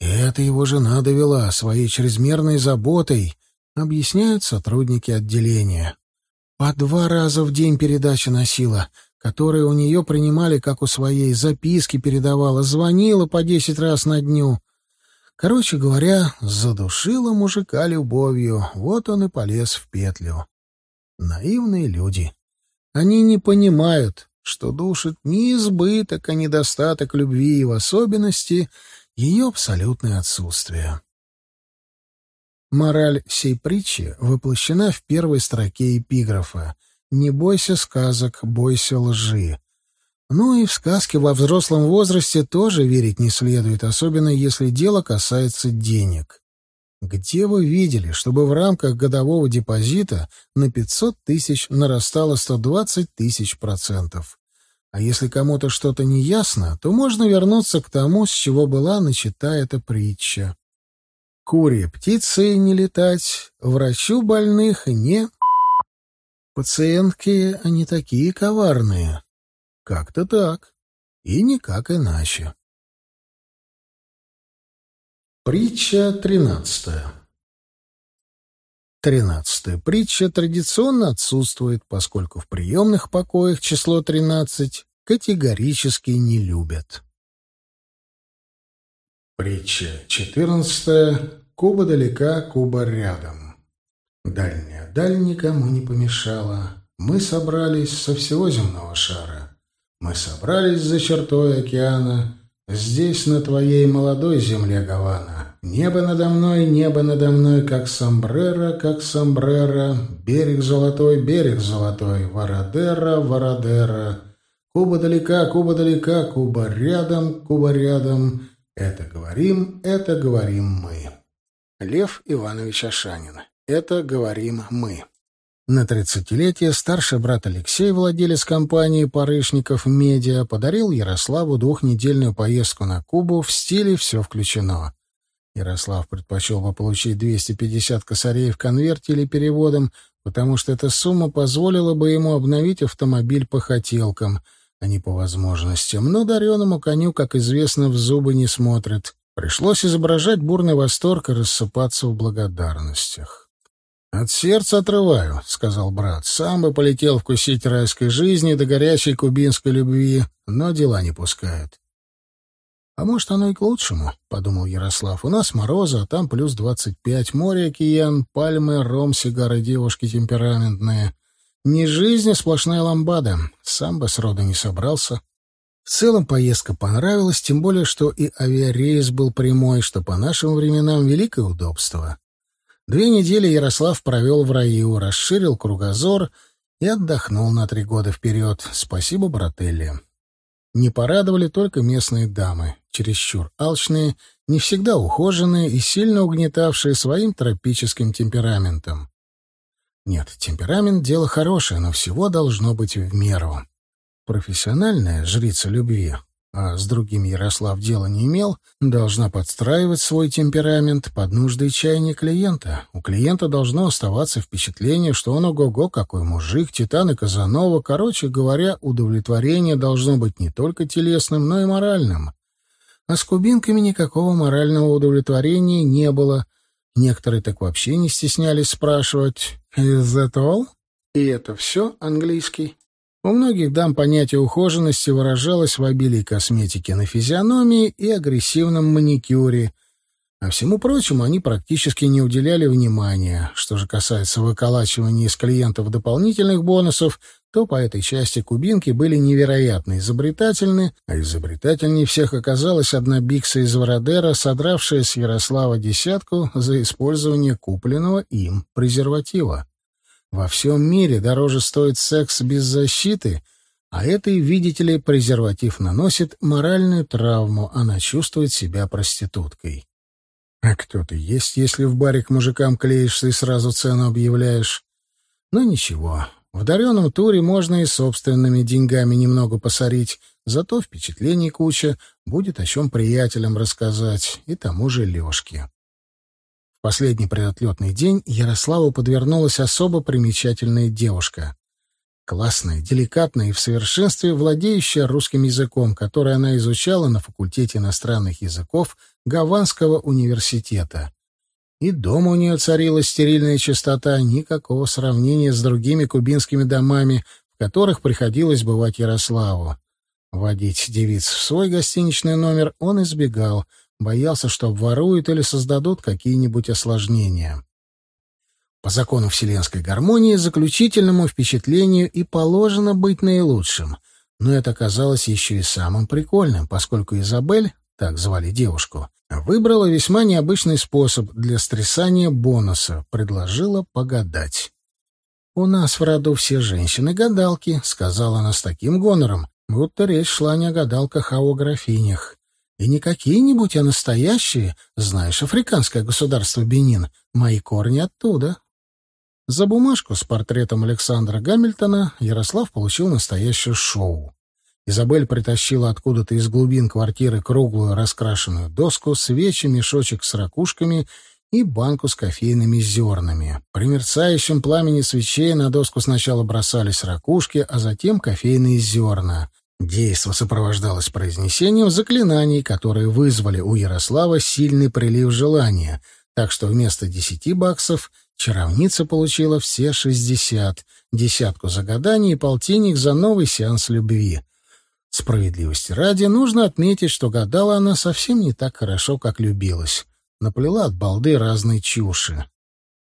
это его жена довела своей чрезмерной заботой, объясняют сотрудники отделения. По два раза в день передачи носила, которые у нее принимали, как у своей, записки передавала, звонила по десять раз на дню. Короче говоря, задушила мужика любовью, вот он и полез в петлю. Наивные люди. Они не понимают, что душит не избыток, а недостаток любви и в особенности ее абсолютное отсутствие. Мораль сей притчи воплощена в первой строке эпиграфа «Не бойся сказок, бойся лжи». Ну и в сказки во взрослом возрасте тоже верить не следует, особенно если дело касается денег. Где вы видели, чтобы в рамках годового депозита на 500 тысяч нарастало 120 тысяч процентов? А если кому-то что-то не ясно, то можно вернуться к тому, с чего была начата эта притча. Куре птицы не летать, врачу больных не... Пациентки, они такие коварные. Как-то так. И никак иначе. Притча тринадцатая. Тринадцатая притча традиционно отсутствует, поскольку в приемных покоях число тринадцать категорически не любят. Притча четырнадцатая. Куба далека, Куба рядом. Дальняя даль никому не помешала. Мы собрались со всего земного шара. Мы собрались за чертой океана, здесь, на твоей молодой земле Гавана. Небо надо мной, небо надо мной, как сомбреро, как сомбреро. Берег золотой, берег золотой, Вородера, Вородера. Куба далека, Куба далека, Куба рядом, Куба рядом. Это говорим, это говорим мы. Лев Иванович Ашанин. Это говорим мы. На тридцатилетие старший брат Алексей, владелец компании «Парышников Медиа», подарил Ярославу двухнедельную поездку на Кубу в стиле «все включено». Ярослав предпочел бы получить 250 косарей в конверте или переводом, потому что эта сумма позволила бы ему обновить автомобиль по хотелкам, а не по возможностям. Но дареному коню, как известно, в зубы не смотрит. Пришлось изображать бурный восторг и рассыпаться в благодарностях. «От сердца отрываю», — сказал брат. «Сам бы полетел вкусить райской жизни до горячей кубинской любви, но дела не пускают». «А может, оно и к лучшему», — подумал Ярослав. «У нас мороза, а там плюс двадцать пять, море, океан, пальмы, ром, сигары, девушки темпераментные. Не жизнь, а сплошная ламбада. Сам бы сроду не собрался». В целом поездка понравилась, тем более, что и авиарейс был прямой, что по нашим временам великое удобство. Две недели Ярослав провел в раю, расширил кругозор и отдохнул на три года вперед. Спасибо, брателли. Не порадовали только местные дамы, чересчур алчные, не всегда ухоженные и сильно угнетавшие своим тропическим темпераментом. Нет, темперамент — дело хорошее, но всего должно быть в меру. Профессиональная жрица любви а с другим Ярослав дела не имел, должна подстраивать свой темперамент под нужды и чаяния клиента. У клиента должно оставаться впечатление, что он ого-го, какой мужик, титан и Казанова. Короче говоря, удовлетворение должно быть не только телесным, но и моральным. А с кубинками никакого морального удовлетворения не было. Некоторые так вообще не стеснялись спрашивать «Is that all?» И это все английский. У многих дам понятие ухоженности выражалось в обилии косметики на физиономии и агрессивном маникюре, а всему прочему они практически не уделяли внимания. Что же касается выколачивания из клиентов дополнительных бонусов, то по этой части кубинки были невероятно изобретательны, а изобретательнее всех оказалась одна бикса из Вородера, содравшая с Ярослава десятку за использование купленного им презерватива. Во всем мире дороже стоит секс без защиты, а этой, видите ли, презерватив наносит моральную травму, она чувствует себя проституткой. А кто ты есть, если в баре к мужикам клеишься и сразу цену объявляешь? Ну ничего, в дареном туре можно и собственными деньгами немного посорить, зато впечатлений куча, будет о чем приятелям рассказать и тому же Лешке. Последний предотлетный день Ярославу подвернулась особо примечательная девушка. Классная, деликатная и в совершенстве владеющая русским языком, который она изучала на факультете иностранных языков Гаванского университета. И дома у нее царила стерильная чистота, никакого сравнения с другими кубинскими домами, в которых приходилось бывать Ярославу. Водить девиц в свой гостиничный номер он избегал, Боялся, что обворуют или создадут какие-нибудь осложнения. По закону вселенской гармонии заключительному впечатлению и положено быть наилучшим, но это оказалось еще и самым прикольным, поскольку Изабель, так звали девушку, выбрала весьма необычный способ для стрессания бонуса, предложила погадать. «У нас в роду все женщины-гадалки», — сказала она с таким гонором, будто речь шла не о гадалках, а о графинях. И не какие-нибудь, а настоящие. Знаешь, африканское государство Бенин. Мои корни оттуда. За бумажку с портретом Александра Гамильтона Ярослав получил настоящее шоу. Изабель притащила откуда-то из глубин квартиры круглую раскрашенную доску, свечи, мешочек с ракушками и банку с кофейными зернами. При мерцающем пламени свечей на доску сначала бросались ракушки, а затем кофейные зерна. Действо сопровождалось произнесением заклинаний, которые вызвали у Ярослава сильный прилив желания, так что вместо десяти баксов чаровница получила все шестьдесят, десятку за гадание и полтинник за новый сеанс любви. Справедливости ради нужно отметить, что гадала она совсем не так хорошо, как любилась. Наплела от балды разной чуши.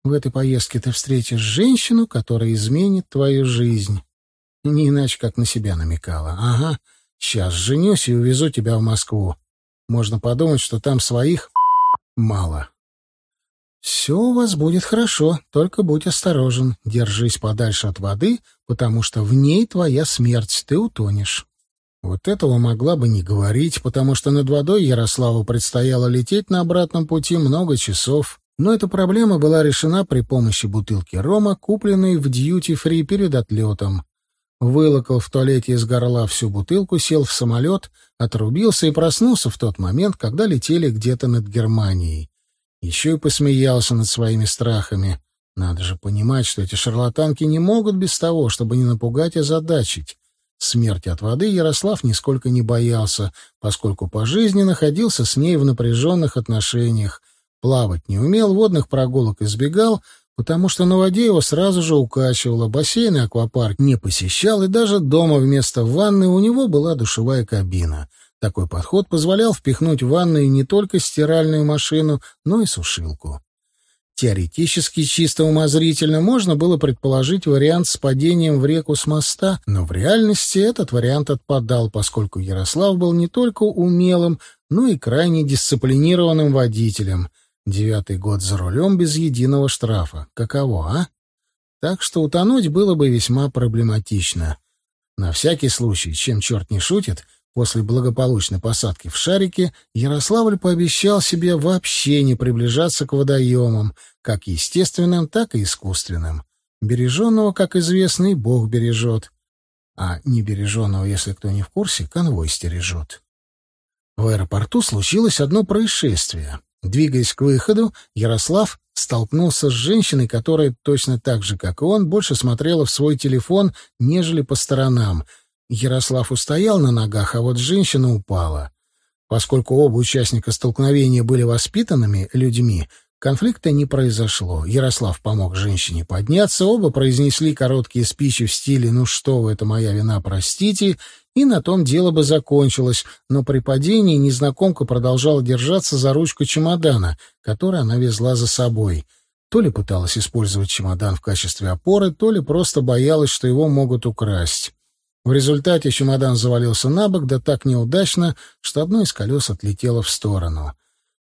В этой поездке ты встретишь женщину, которая изменит твою жизнь. Не иначе, как на себя намекала. Ага, сейчас женюсь и увезу тебя в Москву. Можно подумать, что там своих мало. Все у вас будет хорошо, только будь осторожен. Держись подальше от воды, потому что в ней твоя смерть, ты утонешь. Вот этого могла бы не говорить, потому что над водой Ярославу предстояло лететь на обратном пути много часов, но эта проблема была решена при помощи бутылки рома, купленной в дьюти-фри перед отлетом вылокал в туалете из горла всю бутылку, сел в самолет, отрубился и проснулся в тот момент, когда летели где-то над Германией. Еще и посмеялся над своими страхами. Надо же понимать, что эти шарлатанки не могут без того, чтобы не напугать и озадачить. Смерти от воды Ярослав нисколько не боялся, поскольку по жизни находился с ней в напряженных отношениях, плавать не умел, водных прогулок избегал, потому что на воде его сразу же укачивало, бассейн и аквапарк не посещал, и даже дома вместо ванны у него была душевая кабина. Такой подход позволял впихнуть в ванную не только стиральную машину, но и сушилку. Теоретически, чисто умозрительно, можно было предположить вариант с падением в реку с моста, но в реальности этот вариант отпадал, поскольку Ярослав был не только умелым, но и крайне дисциплинированным водителем — Девятый год за рулем без единого штрафа. Каково, а? Так что утонуть было бы весьма проблематично. На всякий случай, чем черт не шутит, после благополучной посадки в шарике Ярославль пообещал себе вообще не приближаться к водоемам, как естественным, так и искусственным. Береженного, как известно, и Бог бережет. А небереженного, если кто не в курсе, конвой стережет. В аэропорту случилось одно происшествие. Двигаясь к выходу, Ярослав столкнулся с женщиной, которая точно так же, как и он, больше смотрела в свой телефон, нежели по сторонам. Ярослав устоял на ногах, а вот женщина упала. Поскольку оба участника столкновения были воспитанными людьми, Конфликта не произошло. Ярослав помог женщине подняться, оба произнесли короткие спичи в стиле «Ну что вы, это моя вина, простите», и на том дело бы закончилось, но при падении незнакомка продолжала держаться за ручку чемодана, который она везла за собой. То ли пыталась использовать чемодан в качестве опоры, то ли просто боялась, что его могут украсть. В результате чемодан завалился на бок, да так неудачно, что одно из колес отлетело в сторону.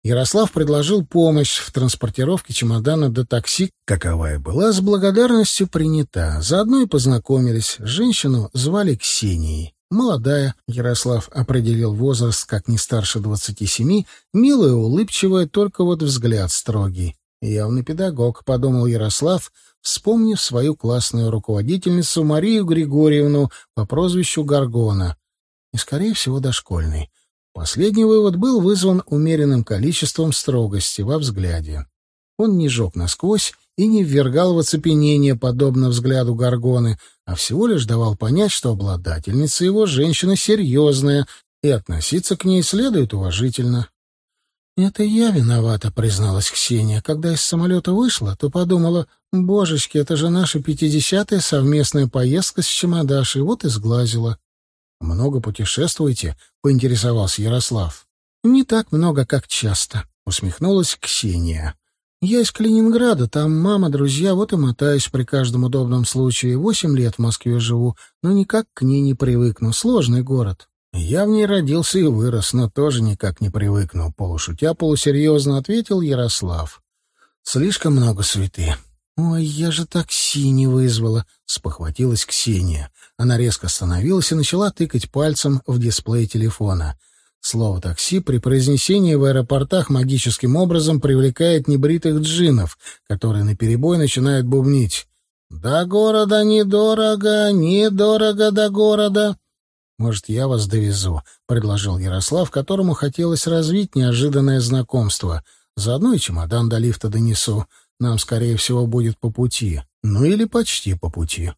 Ярослав предложил помощь в транспортировке чемодана до такси, каковая была с благодарностью принята. Заодно и познакомились. Женщину звали Ксенией. Молодая, Ярослав определил возраст как не старше двадцати семи, милая, улыбчивая, только вот взгляд строгий. Явный педагог, подумал Ярослав, вспомнив свою классную руководительницу Марию Григорьевну по прозвищу Гаргона. И, скорее всего, дошкольный. Последний вывод был вызван умеренным количеством строгости во взгляде. Он не жег насквозь и не ввергал в оцепенение, подобно взгляду Гаргоны, а всего лишь давал понять, что обладательница его женщина серьезная, и относиться к ней следует уважительно. «Это я виновата», — призналась Ксения. «Когда из самолета вышла, то подумала, божечки, это же наша пятидесятая совместная поездка с Чемодашей, вот и сглазила». «Много путешествуете?» — поинтересовался Ярослав. «Не так много, как часто», — усмехнулась Ксения. «Я из Калининграда, там мама, друзья, вот и мотаюсь при каждом удобном случае. Восемь лет в Москве живу, но никак к ней не привыкну. Сложный город». «Я в ней родился и вырос, но тоже никак не привыкну», — полушутя полусерьезно ответил Ярослав. «Слишком много суеты. «Ой, я же такси не вызвала», — спохватилась Ксения. Она резко остановилась и начала тыкать пальцем в дисплей телефона. Слово «такси» при произнесении в аэропортах магическим образом привлекает небритых джинов, которые наперебой начинают бубнить. «До города недорого, недорого до города». «Может, я вас довезу», — предложил Ярослав, которому хотелось развить неожиданное знакомство. «Заодно и чемодан до лифта донесу. Нам, скорее всего, будет по пути. Ну или почти по пути».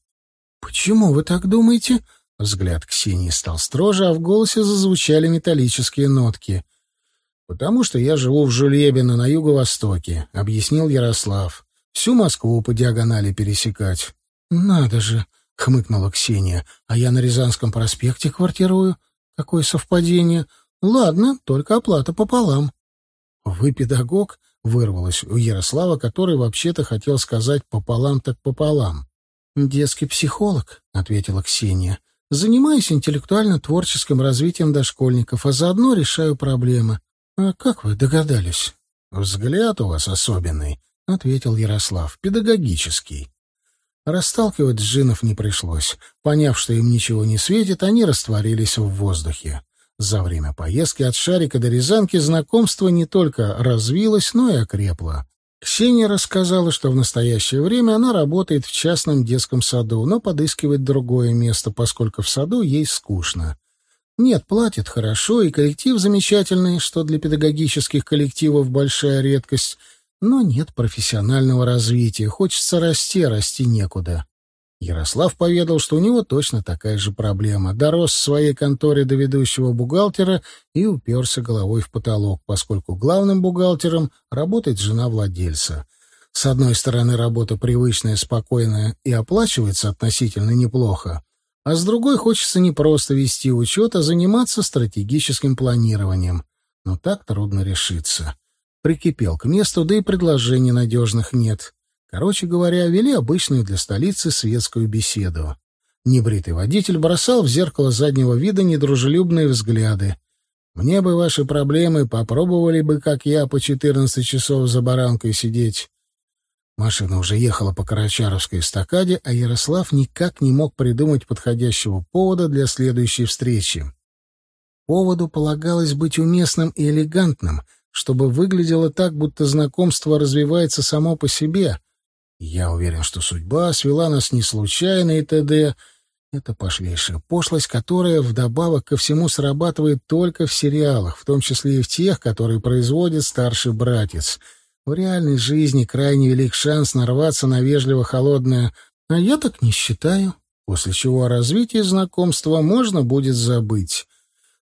«Почему вы так думаете?» Взгляд Ксении стал строже, а в голосе зазвучали металлические нотки. «Потому что я живу в Жульебино на юго-востоке», — объяснил Ярослав. «Всю Москву по диагонали пересекать». «Надо же!» — хмыкнула Ксения. «А я на Рязанском проспекте квартирую. Какое совпадение! Ладно, только оплата пополам». «Вы педагог?» — вырвалось у Ярослава, который вообще-то хотел сказать «пополам так пополам». «Детский психолог», — ответила Ксения. Занимаюсь интеллектуально-творческим развитием дошкольников, а заодно решаю проблемы. А как вы догадались? Взгляд у вас особенный, ответил Ярослав, педагогический. Расталкивать джинов не пришлось. Поняв, что им ничего не светит, они растворились в воздухе. За время поездки от Шарика до Рязанки знакомство не только развилось, но и окрепло. Ксения рассказала, что в настоящее время она работает в частном детском саду, но подыскивает другое место, поскольку в саду ей скучно. Нет, платят хорошо, и коллектив замечательный, что для педагогических коллективов большая редкость, но нет профессионального развития, хочется расти, а расти некуда. Ярослав поведал, что у него точно такая же проблема. Дорос в своей конторе до ведущего бухгалтера и уперся головой в потолок, поскольку главным бухгалтером работает жена владельца. С одной стороны, работа привычная, спокойная и оплачивается относительно неплохо, а с другой хочется не просто вести учет, а заниматься стратегическим планированием. Но так трудно решиться. Прикипел к месту, да и предложений надежных нет. Короче говоря, вели обычную для столицы светскую беседу. Небритый водитель бросал в зеркало заднего вида недружелюбные взгляды. «Мне бы ваши проблемы, попробовали бы, как я, по четырнадцать часов за баранкой сидеть». Машина уже ехала по Карачаровской эстакаде, а Ярослав никак не мог придумать подходящего повода для следующей встречи. Поводу полагалось быть уместным и элегантным, чтобы выглядело так, будто знакомство развивается само по себе, я уверен, что судьба свела нас не случайно и т.д. Это пошлейшая пошлость, которая вдобавок ко всему срабатывает только в сериалах, в том числе и в тех, которые производит старший братец. В реальной жизни крайне велик шанс нарваться на вежливо-холодное «а я так не считаю», после чего о развитии знакомства можно будет забыть.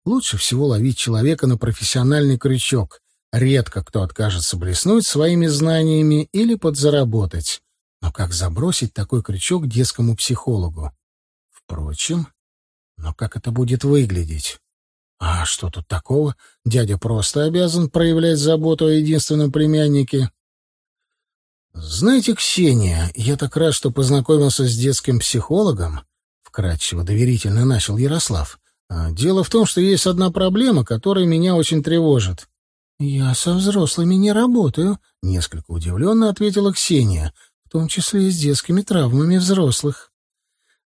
Лучше всего ловить человека на профессиональный крючок. Редко кто откажется блеснуть своими знаниями или подзаработать. Но как забросить такой крючок детскому психологу? Впрочем, но как это будет выглядеть? А что тут такого? Дядя просто обязан проявлять заботу о единственном племяннике. Знаете, Ксения, я так рад, что познакомился с детским психологом, вкратчиво доверительно начал Ярослав. Дело в том, что есть одна проблема, которая меня очень тревожит. Я со взрослыми не работаю, несколько удивленно ответила Ксения том числе и с детскими травмами взрослых.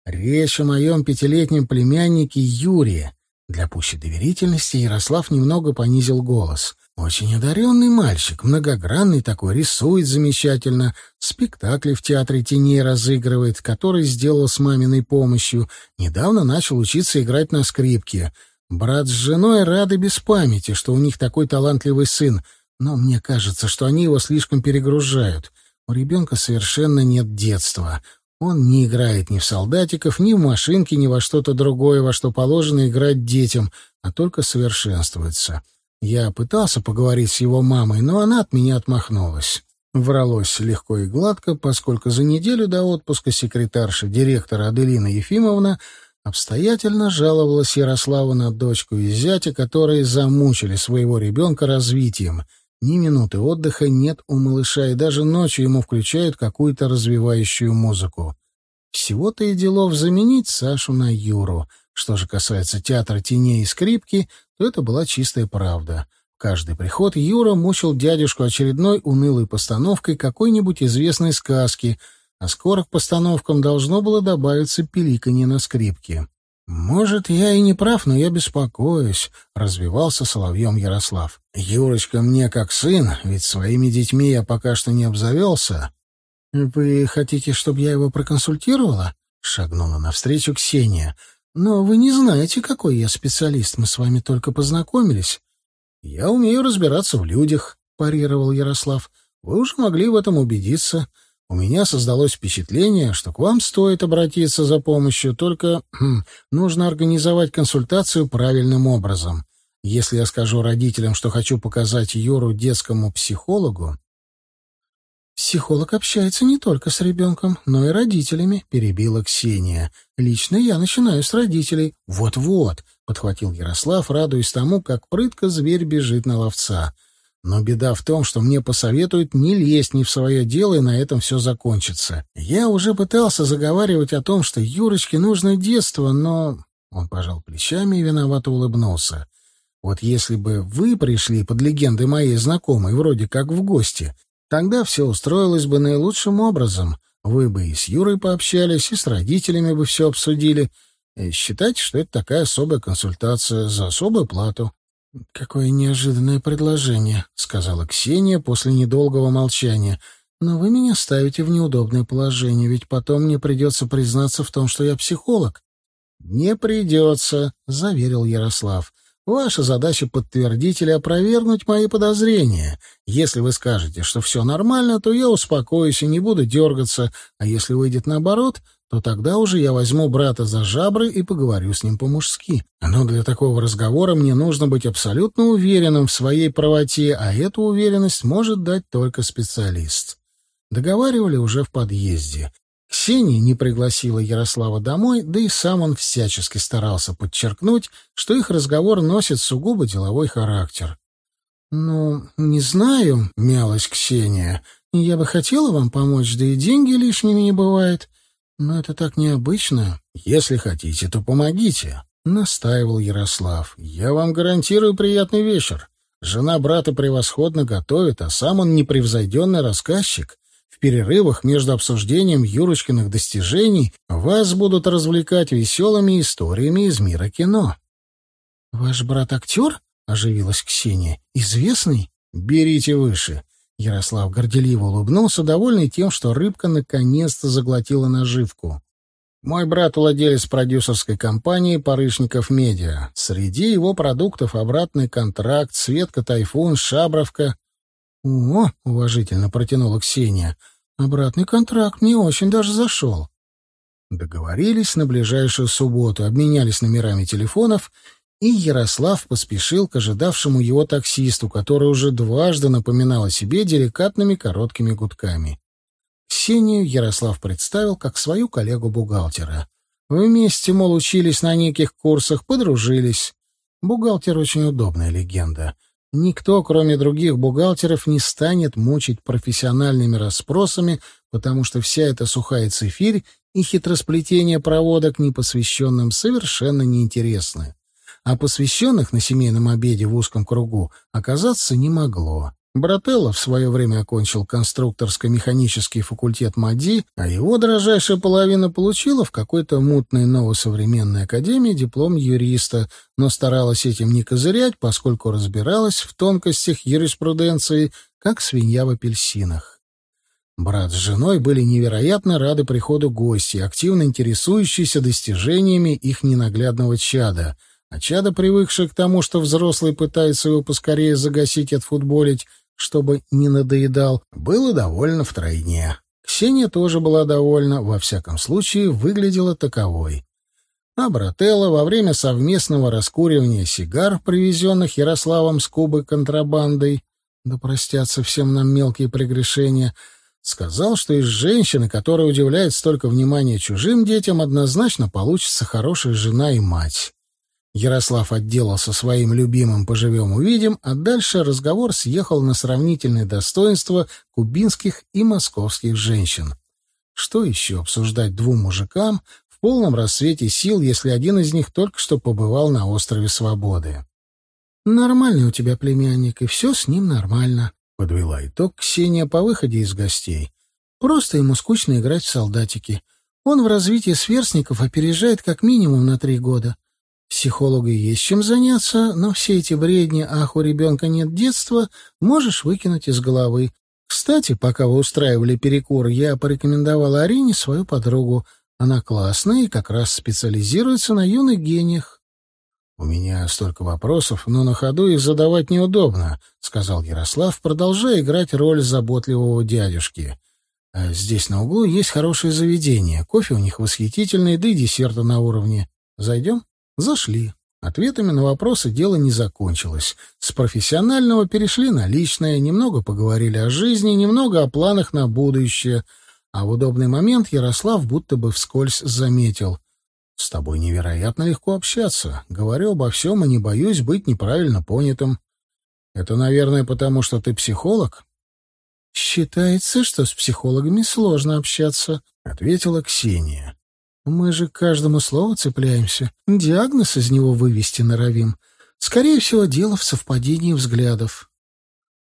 Речь о моем пятилетнем племяннике Юрии. Для пущей доверительности Ярослав немного понизил голос. Очень одаренный мальчик, многогранный такой, рисует замечательно, спектакли в театре теней разыгрывает, который сделал с маминой помощью. Недавно начал учиться играть на скрипке. Брат с женой рады без памяти, что у них такой талантливый сын, но мне кажется, что они его слишком перегружают. У ребенка совершенно нет детства. Он не играет ни в солдатиков, ни в машинки, ни во что-то другое, во что положено играть детям, а только совершенствуется. Я пытался поговорить с его мамой, но она от меня отмахнулась. Вралось легко и гладко, поскольку за неделю до отпуска секретарша директора Аделина Ефимовна обстоятельно жаловалась Ярославу на дочку и зятя, которые замучили своего ребенка развитием — ни минуты отдыха нет у малыша, и даже ночью ему включают какую-то развивающую музыку. Всего-то и делов заменить Сашу на Юру. Что же касается театра теней и скрипки, то это была чистая правда. Каждый приход Юра мучил дядюшку очередной унылой постановкой какой-нибудь известной сказки, а скоро к постановкам должно было добавиться пиликанье на скрипке. «Может, я и не прав, но я беспокоюсь», — развивался соловьем Ярослав. «Юрочка мне как сын, ведь своими детьми я пока что не обзавелся». «Вы хотите, чтобы я его проконсультировала?» — шагнула навстречу Ксения. «Но вы не знаете, какой я специалист, мы с вами только познакомились». «Я умею разбираться в людях», — парировал Ярослав. «Вы уже могли в этом убедиться». У меня создалось впечатление, что к вам стоит обратиться за помощью, только хм, нужно организовать консультацию правильным образом. Если я скажу родителям, что хочу показать Юру детскому психологу... «Психолог общается не только с ребенком, но и родителями», — перебила Ксения. «Лично я начинаю с родителей». «Вот-вот», — подхватил Ярослав, радуясь тому, как прытко зверь бежит на ловца. Но беда в том, что мне посоветуют не лезть ни в свое дело, и на этом все закончится. Я уже пытался заговаривать о том, что Юрочке нужно детство, но... Он пожал плечами и виновато улыбнулся. Вот если бы вы пришли под легендой моей знакомой, вроде как в гости, тогда все устроилось бы наилучшим образом. Вы бы и с Юрой пообщались, и с родителями бы все обсудили. И считайте, что это такая особая консультация за особую плату. «Какое неожиданное предложение», — сказала Ксения после недолгого молчания. «Но вы меня ставите в неудобное положение, ведь потом мне придется признаться в том, что я психолог». «Не придется», — заверил Ярослав. «Ваша задача подтвердить или опровергнуть мои подозрения. Если вы скажете, что все нормально, то я успокоюсь и не буду дергаться, а если выйдет наоборот, то тогда уже я возьму брата за жабры и поговорю с ним по-мужски. Но для такого разговора мне нужно быть абсолютно уверенным в своей правоте, а эту уверенность может дать только специалист. Договаривали уже в подъезде. Ксения не пригласила Ярослава домой, да и сам он всячески старался подчеркнуть, что их разговор носит сугубо деловой характер. «Ну, не знаю», — мялась Ксения. «Я бы хотела вам помочь, да и деньги лишними не бывает. «Но это так необычно. Если хотите, то помогите», — настаивал Ярослав. «Я вам гарантирую приятный вечер. Жена брата превосходно готовит, а сам он непревзойденный рассказчик. В перерывах между обсуждением Юрочкиных достижений вас будут развлекать веселыми историями из мира кино». «Ваш брат актер?» — оживилась Ксения. «Известный?» «Берите выше. Ярослав горделиво улыбнулся, довольный тем, что рыбка наконец-то заглотила наживку. Мой брат владелец продюсерской компании «Парышников Медиа». Среди его продуктов обратный контракт, Светка Тайфун, Шабровка. «О!» — уважительно протянула Ксения. «Обратный контракт мне очень даже зашел». Договорились на ближайшую субботу, обменялись номерами телефонов и Ярослав поспешил к ожидавшему его таксисту, который уже дважды напоминал о себе деликатными короткими гудками. Ксению Ярослав представил как свою коллегу-бухгалтера. Вместе, мол, учились на неких курсах, подружились. Бухгалтер — очень удобная легенда. Никто, кроме других бухгалтеров, не станет мучить профессиональными расспросами, потому что вся эта сухая цифирь и хитросплетение проводок непосвященным совершенно неинтересны а посвященных на семейном обеде в узком кругу оказаться не могло. Брателло в свое время окончил конструкторско-механический факультет МАДИ, а его дрожайшая половина получила в какой-то мутной новосовременной академии диплом юриста, но старалась этим не козырять, поскольку разбиралась в тонкостях юриспруденции, как свинья в апельсинах. Брат с женой были невероятно рады приходу гостей, активно интересующиеся достижениями их ненаглядного чада — а чадо, привыкшее к тому, что взрослый пытается его поскорее загасить и отфутболить, чтобы не надоедал, было довольно втройне. Ксения тоже была довольна, во всяком случае, выглядела таковой. А брателла во время совместного раскуривания сигар, привезенных Ярославом с Кубы контрабандой, да простятся всем нам мелкие прегрешения, сказал, что из женщины, которая удивляет столько внимания чужим детям, однозначно получится хорошая жена и мать. Ярослав отделался своим любимым «поживем-увидим», а дальше разговор съехал на сравнительное достоинство кубинских и московских женщин. Что еще обсуждать двум мужикам в полном рассвете сил, если один из них только что побывал на острове Свободы? «Нормальный у тебя племянник, и все с ним нормально», — подвела итог Ксения по выходе из гостей. «Просто ему скучно играть в солдатики. Он в развитии сверстников опережает как минимум на три года. Психологу есть чем заняться, но все эти бредни «ах, у ребенка нет детства» можешь выкинуть из головы. Кстати, пока вы устраивали перекур, я порекомендовала Арине свою подругу. Она классная и как раз специализируется на юных гениях. — У меня столько вопросов, но на ходу их задавать неудобно, — сказал Ярослав, продолжая играть роль заботливого дядюшки. А здесь на углу есть хорошее заведение. Кофе у них восхитительный, да и десерты на уровне. Зайдем? Зашли. Ответами на вопросы дело не закончилось. С профессионального перешли на личное, немного поговорили о жизни, немного о планах на будущее. А в удобный момент Ярослав будто бы вскользь заметил. «С тобой невероятно легко общаться. Говорю обо всем и не боюсь быть неправильно понятым. Это, наверное, потому что ты психолог?» «Считается, что с психологами сложно общаться», — ответила Ксения. «Мы же к каждому слову цепляемся, диагноз из него вывести норовим. Скорее всего, дело в совпадении взглядов».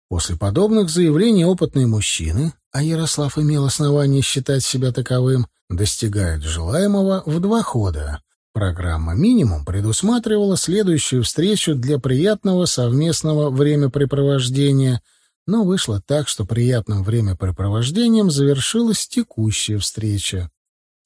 После подобных заявлений опытные мужчины, а Ярослав имел основание считать себя таковым, достигают желаемого в два хода. Программа «Минимум» предусматривала следующую встречу для приятного совместного времяпрепровождения — но вышло так, что приятным времяпрепровождением завершилась текущая встреча.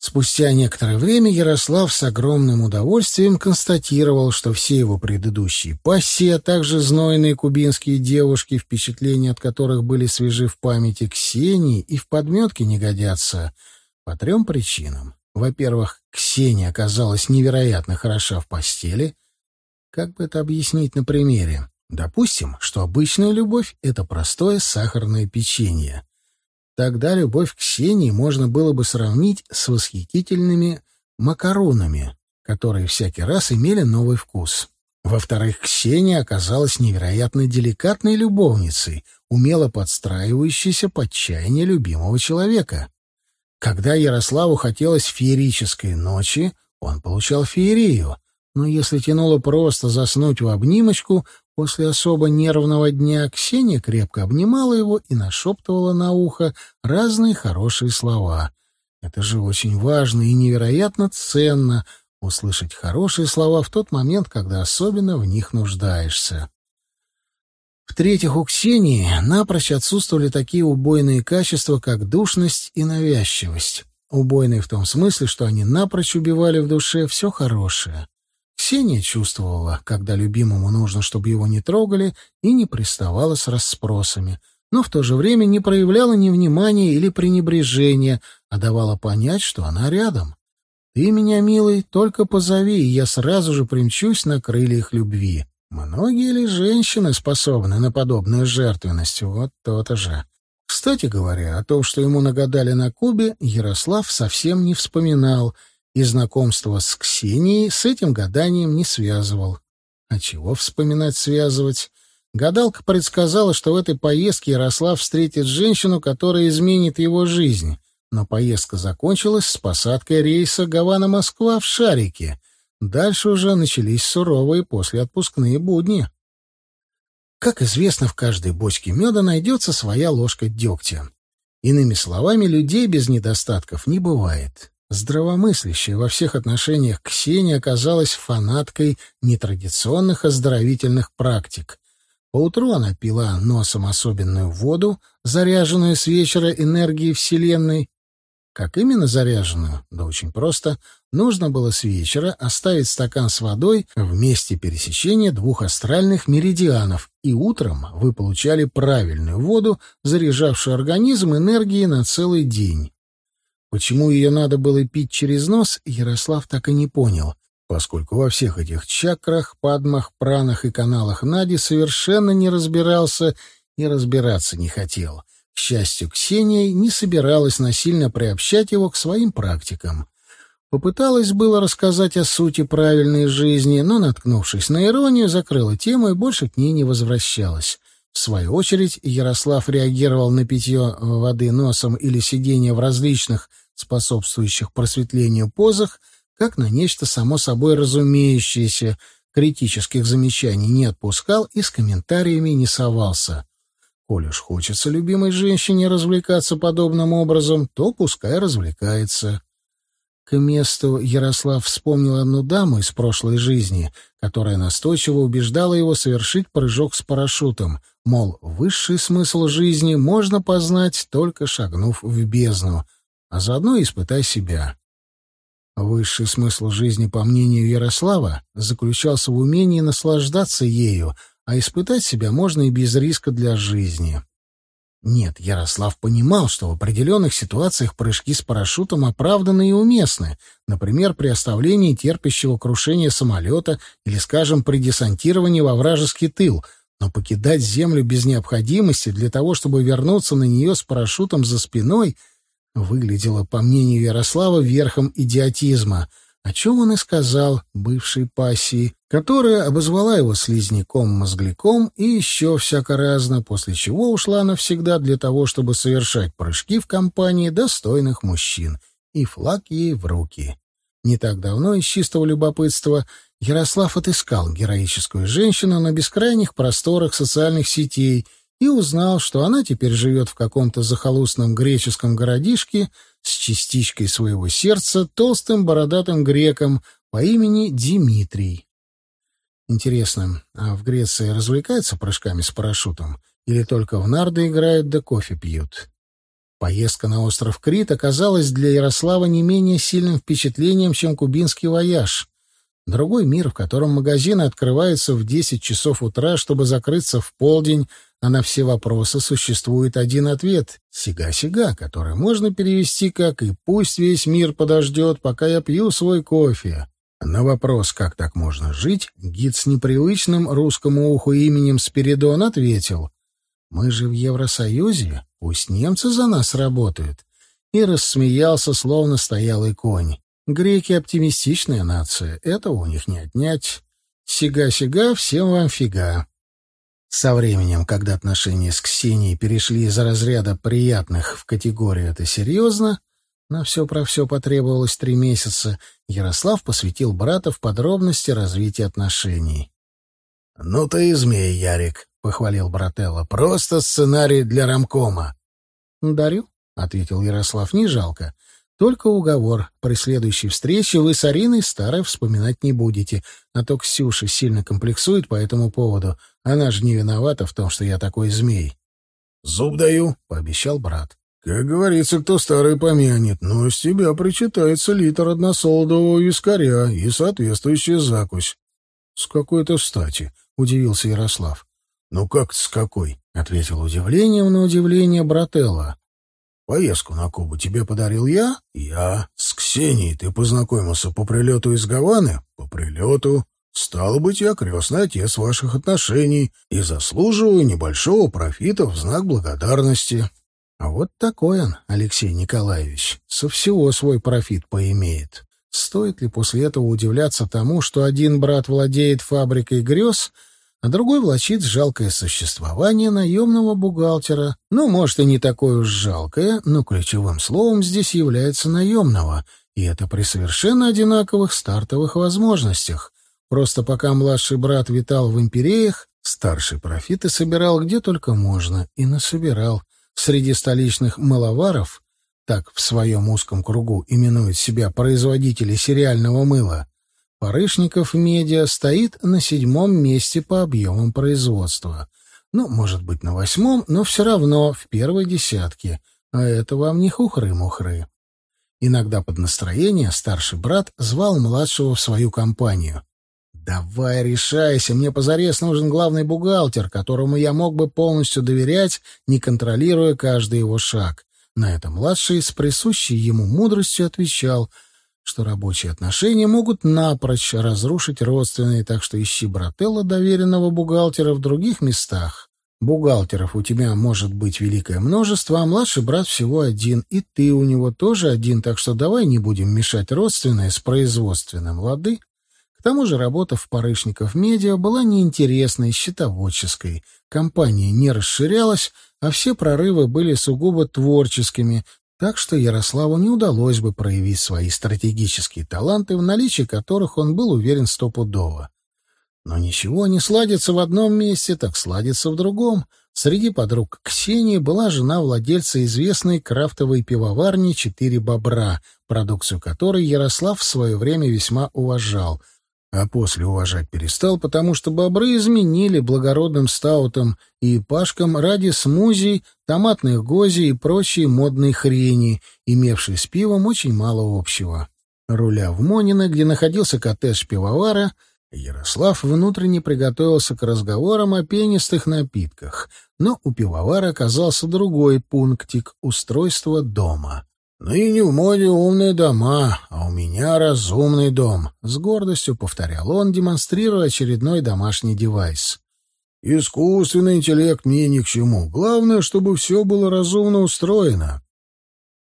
Спустя некоторое время Ярослав с огромным удовольствием констатировал, что все его предыдущие пассии, а также знойные кубинские девушки, впечатления от которых были свежи в памяти Ксении и в подметке не годятся, по трем причинам. Во-первых, Ксения оказалась невероятно хороша в постели. Как бы это объяснить на примере? Допустим, что обычная любовь — это простое сахарное печенье. Тогда любовь к Ксении можно было бы сравнить с восхитительными макаронами, которые всякий раз имели новый вкус. Во-вторых, Ксения оказалась невероятно деликатной любовницей, умело подстраивающейся под чаяние любимого человека. Когда Ярославу хотелось феерической ночи, он получал феерию, но если тянуло просто заснуть в обнимочку, После особо нервного дня Ксения крепко обнимала его и нашептывала на ухо разные хорошие слова. Это же очень важно и невероятно ценно — услышать хорошие слова в тот момент, когда особенно в них нуждаешься. В-третьих, у Ксении напрочь отсутствовали такие убойные качества, как душность и навязчивость. Убойные в том смысле, что они напрочь убивали в душе все хорошее. Ксения чувствовала, когда любимому нужно, чтобы его не трогали, и не приставала с расспросами, но в то же время не проявляла ни внимания или пренебрежения, а давала понять, что она рядом. «Ты меня, милый, только позови, и я сразу же примчусь на крыльях любви». Многие ли женщины способны на подобную жертвенность? Вот то-то же. Кстати говоря, о том, что ему нагадали на Кубе, Ярослав совсем не вспоминал — и знакомство с Ксенией с этим гаданием не связывал. А чего вспоминать связывать? Гадалка предсказала, что в этой поездке Ярослав встретит женщину, которая изменит его жизнь. Но поездка закончилась с посадкой рейса Гавана-Москва в Шарике. Дальше уже начались суровые послеотпускные будни. Как известно, в каждой бочке меда найдется своя ложка дегтя. Иными словами, людей без недостатков не бывает. Здравомыслящая во всех отношениях Ксения оказалась фанаткой нетрадиционных оздоровительных практик. Поутру она пила носом особенную воду, заряженную с вечера энергией Вселенной. Как именно заряженную? Да очень просто. Нужно было с вечера оставить стакан с водой в месте пересечения двух астральных меридианов, и утром вы получали правильную воду, заряжавшую организм энергией на целый день. Почему ее надо было пить через нос, Ярослав так и не понял, поскольку во всех этих чакрах, падмах, пранах и каналах Нади совершенно не разбирался и разбираться не хотел. К счастью, Ксения не собиралась насильно приобщать его к своим практикам. Попыталась было рассказать о сути правильной жизни, но, наткнувшись на иронию, закрыла тему и больше к ней не возвращалась. В свою очередь, Ярослав реагировал на питье воды носом или сидение в различных способствующих просветлению позах, как на нечто само собой разумеющееся, критических замечаний не отпускал и с комментариями не совался. Коль уж хочется любимой женщине развлекаться подобным образом, то пускай развлекается. К месту Ярослав вспомнил одну даму из прошлой жизни, которая настойчиво убеждала его совершить прыжок с парашютом, мол, высший смысл жизни можно познать, только шагнув в бездну, а заодно испытай себя. Высший смысл жизни, по мнению Ярослава, заключался в умении наслаждаться ею, а испытать себя можно и без риска для жизни. Нет, Ярослав понимал, что в определенных ситуациях прыжки с парашютом оправданы и уместны, например, при оставлении терпящего крушения самолета или, скажем, при десантировании во вражеский тыл, но покидать землю без необходимости для того, чтобы вернуться на нее с парашютом за спиной, выглядело, по мнению Ярослава, верхом идиотизма — о чем он и сказал бывшей пассии, которая обозвала его слизняком-мозгляком и еще всяко разно, после чего ушла навсегда для того, чтобы совершать прыжки в компании достойных мужчин, и флаг ей в руки. Не так давно из чистого любопытства Ярослав отыскал героическую женщину на бескрайних просторах социальных сетей — и узнал, что она теперь живет в каком-то захолустном греческом городишке с частичкой своего сердца толстым бородатым греком по имени Димитрий. Интересно, а в Греции развлекаются прыжками с парашютом или только в нарды играют да кофе пьют? Поездка на остров Крит оказалась для Ярослава не менее сильным впечатлением, чем кубинский вояж. Другой мир, в котором магазины открываются в 10 часов утра, чтобы закрыться в полдень, а на все вопросы существует один ответ — «сига-сига», который можно перевести как «и пусть весь мир подождет, пока я пью свой кофе». На вопрос, как так можно жить, гид с непривычным русскому уху именем Спиридон ответил «Мы же в Евросоюзе, пусть немцы за нас работают». И рассмеялся, словно стоялый конь. Греки — оптимистичная нация, этого у них не отнять. Сига-сига, всем вам фига. Со временем, когда отношения с Ксенией перешли из разряда приятных в категорию «это серьезно», на все про все потребовалось три месяца, Ярослав посвятил брата в подробности развития отношений. «Ну ты и змей, Ярик», — похвалил брателло. «Просто сценарий для рамкома». «Дарю», — ответил Ярослав, — «не жалко. Только уговор. При следующей встрече вы с Ариной старой вспоминать не будете. А то Ксюша сильно комплексует по этому поводу. Она же не виновата в том, что я такой змей. «Зуб даю», — пообещал брат. «Как говорится, кто старый помянет, но с тебя причитается литр односолодового вискаря и соответствующая закусь». «С какой-то стати», — удивился Ярослав. «Ну как с какой?» — ответил удивлением на удивление брателла. Поездку на Кубу тебе подарил я? Я. С Ксенией ты познакомился по прилету из Гаваны? По прилету. Стало быть, я крестный отец ваших отношений и заслуживаю небольшого профита в знак благодарности. А вот такой он, Алексей Николаевич, со всего свой профит поимеет. Стоит ли после этого удивляться тому, что один брат владеет фабрикой грез — а другой влачит жалкое существование наемного бухгалтера. Ну, может, и не такое уж жалкое, но ключевым словом здесь является наемного, и это при совершенно одинаковых стартовых возможностях. Просто пока младший брат витал в империях, старший профиты собирал где только можно, и насобирал. Среди столичных маловаров, так в своем узком кругу именуют себя производители сериального мыла, Парышников Медиа стоит на седьмом месте по объемам производства. Ну, может быть, на восьмом, но все равно в первой десятке. А это вам не хухры-мухры. Иногда под настроение старший брат звал младшего в свою компанию. «Давай, решайся, мне позарез нужен главный бухгалтер, которому я мог бы полностью доверять, не контролируя каждый его шаг». На это младший с присущей ему мудростью отвечал — что рабочие отношения могут напрочь разрушить родственные, так что ищи брателла доверенного бухгалтера в других местах. Бухгалтеров у тебя может быть великое множество, а младший брат всего один, и ты у него тоже один, так что давай не будем мешать родственное с производственным, лады? К тому же работа в Парышников Медиа была неинтересной, счетоводческой. Компания не расширялась, а все прорывы были сугубо творческими, так что Ярославу не удалось бы проявить свои стратегические таланты, в наличии которых он был уверен стопудово. Но ничего не сладится в одном месте, так сладится в другом. Среди подруг Ксении была жена владельца известной крафтовой пивоварни «Четыре бобра», продукцию которой Ярослав в свое время весьма уважал, а после уважать перестал, потому что бобры изменили благородным стаутам и пашкам ради смузи, томатных гози и прочей модной хрени, имевшей с пивом очень мало общего. Руля в Монино, где находился коттедж пивовара, Ярослав внутренне приготовился к разговорам о пенистых напитках, но у пивовара оказался другой пунктик — устройство дома. «Ныне в моде умные дома, а у меня разумный дом», — с гордостью повторял он, демонстрируя очередной домашний девайс. «Искусственный интеллект мне ни к чему. Главное, чтобы все было разумно устроено».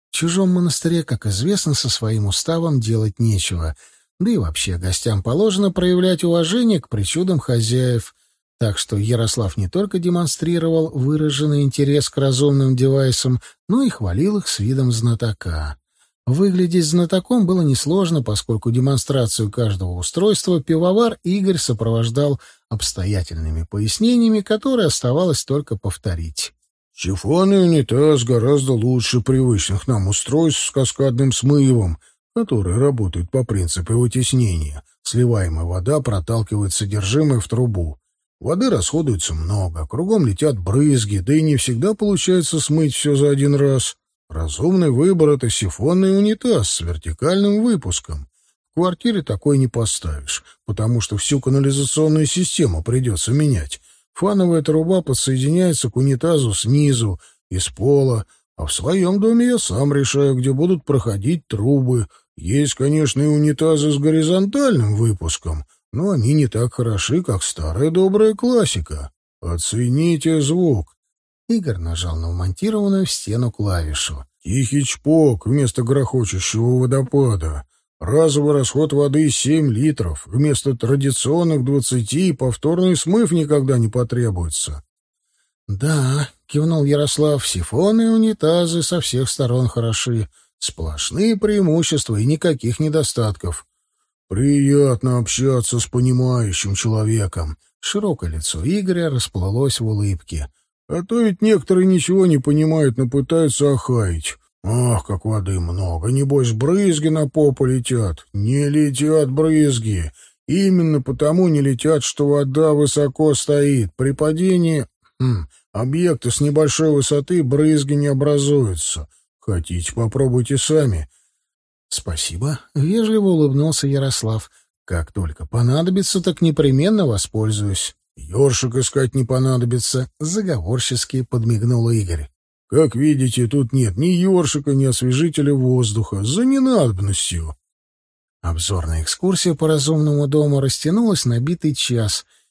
В чужом монастыре, как известно, со своим уставом делать нечего, да и вообще гостям положено проявлять уважение к причудам хозяев — так что Ярослав не только демонстрировал выраженный интерес к разумным девайсам, но и хвалил их с видом знатока. Выглядеть знатоком было несложно, поскольку демонстрацию каждого устройства пивовар Игорь сопровождал обстоятельными пояснениями, которые оставалось только повторить. «Сифонный унитаз гораздо лучше привычных нам устройств с каскадным смывом, которые работают по принципу вытеснения. Сливаемая вода проталкивает содержимое в трубу. Воды расходуется много, кругом летят брызги, да и не всегда получается смыть все за один раз. Разумный выбор — это сифонный унитаз с вертикальным выпуском. В квартире такой не поставишь, потому что всю канализационную систему придется менять. Фановая труба подсоединяется к унитазу снизу, из пола, а в своем доме я сам решаю, где будут проходить трубы. Есть, конечно, и унитазы с горизонтальным выпуском, но они не так хороши, как старая добрая классика. Оцените звук. Игорь нажал на вмонтированную в стену клавишу. Тихий чпок вместо грохочущего водопада. Разовый расход воды 7 литров. Вместо традиционных 20 повторный смыв никогда не потребуется. «Да», — кивнул Ярослав, — «сифоны и унитазы со всех сторон хороши. Сплошные преимущества и никаких недостатков. «Приятно общаться с понимающим человеком». Широкое лицо Игоря расплылось в улыбке. «А то ведь некоторые ничего не понимают, но пытаются охаять. Ах, как воды много! Небось, брызги на попу летят. Не летят брызги. Именно потому не летят, что вода высоко стоит. При падении хм, объекта с небольшой высоты брызги не образуются. Хотите, попробуйте сами. «Спасибо», — вежливо улыбнулся Ярослав. «Как только понадобится, так непременно воспользуюсь». «Ёршик искать не понадобится», — заговорчески подмигнул Игорь. «Как видите, тут нет ни ёршика, ни освежителя воздуха. За ненадобностью». Обзорная экскурсия по разумному дому растянулась на битый час —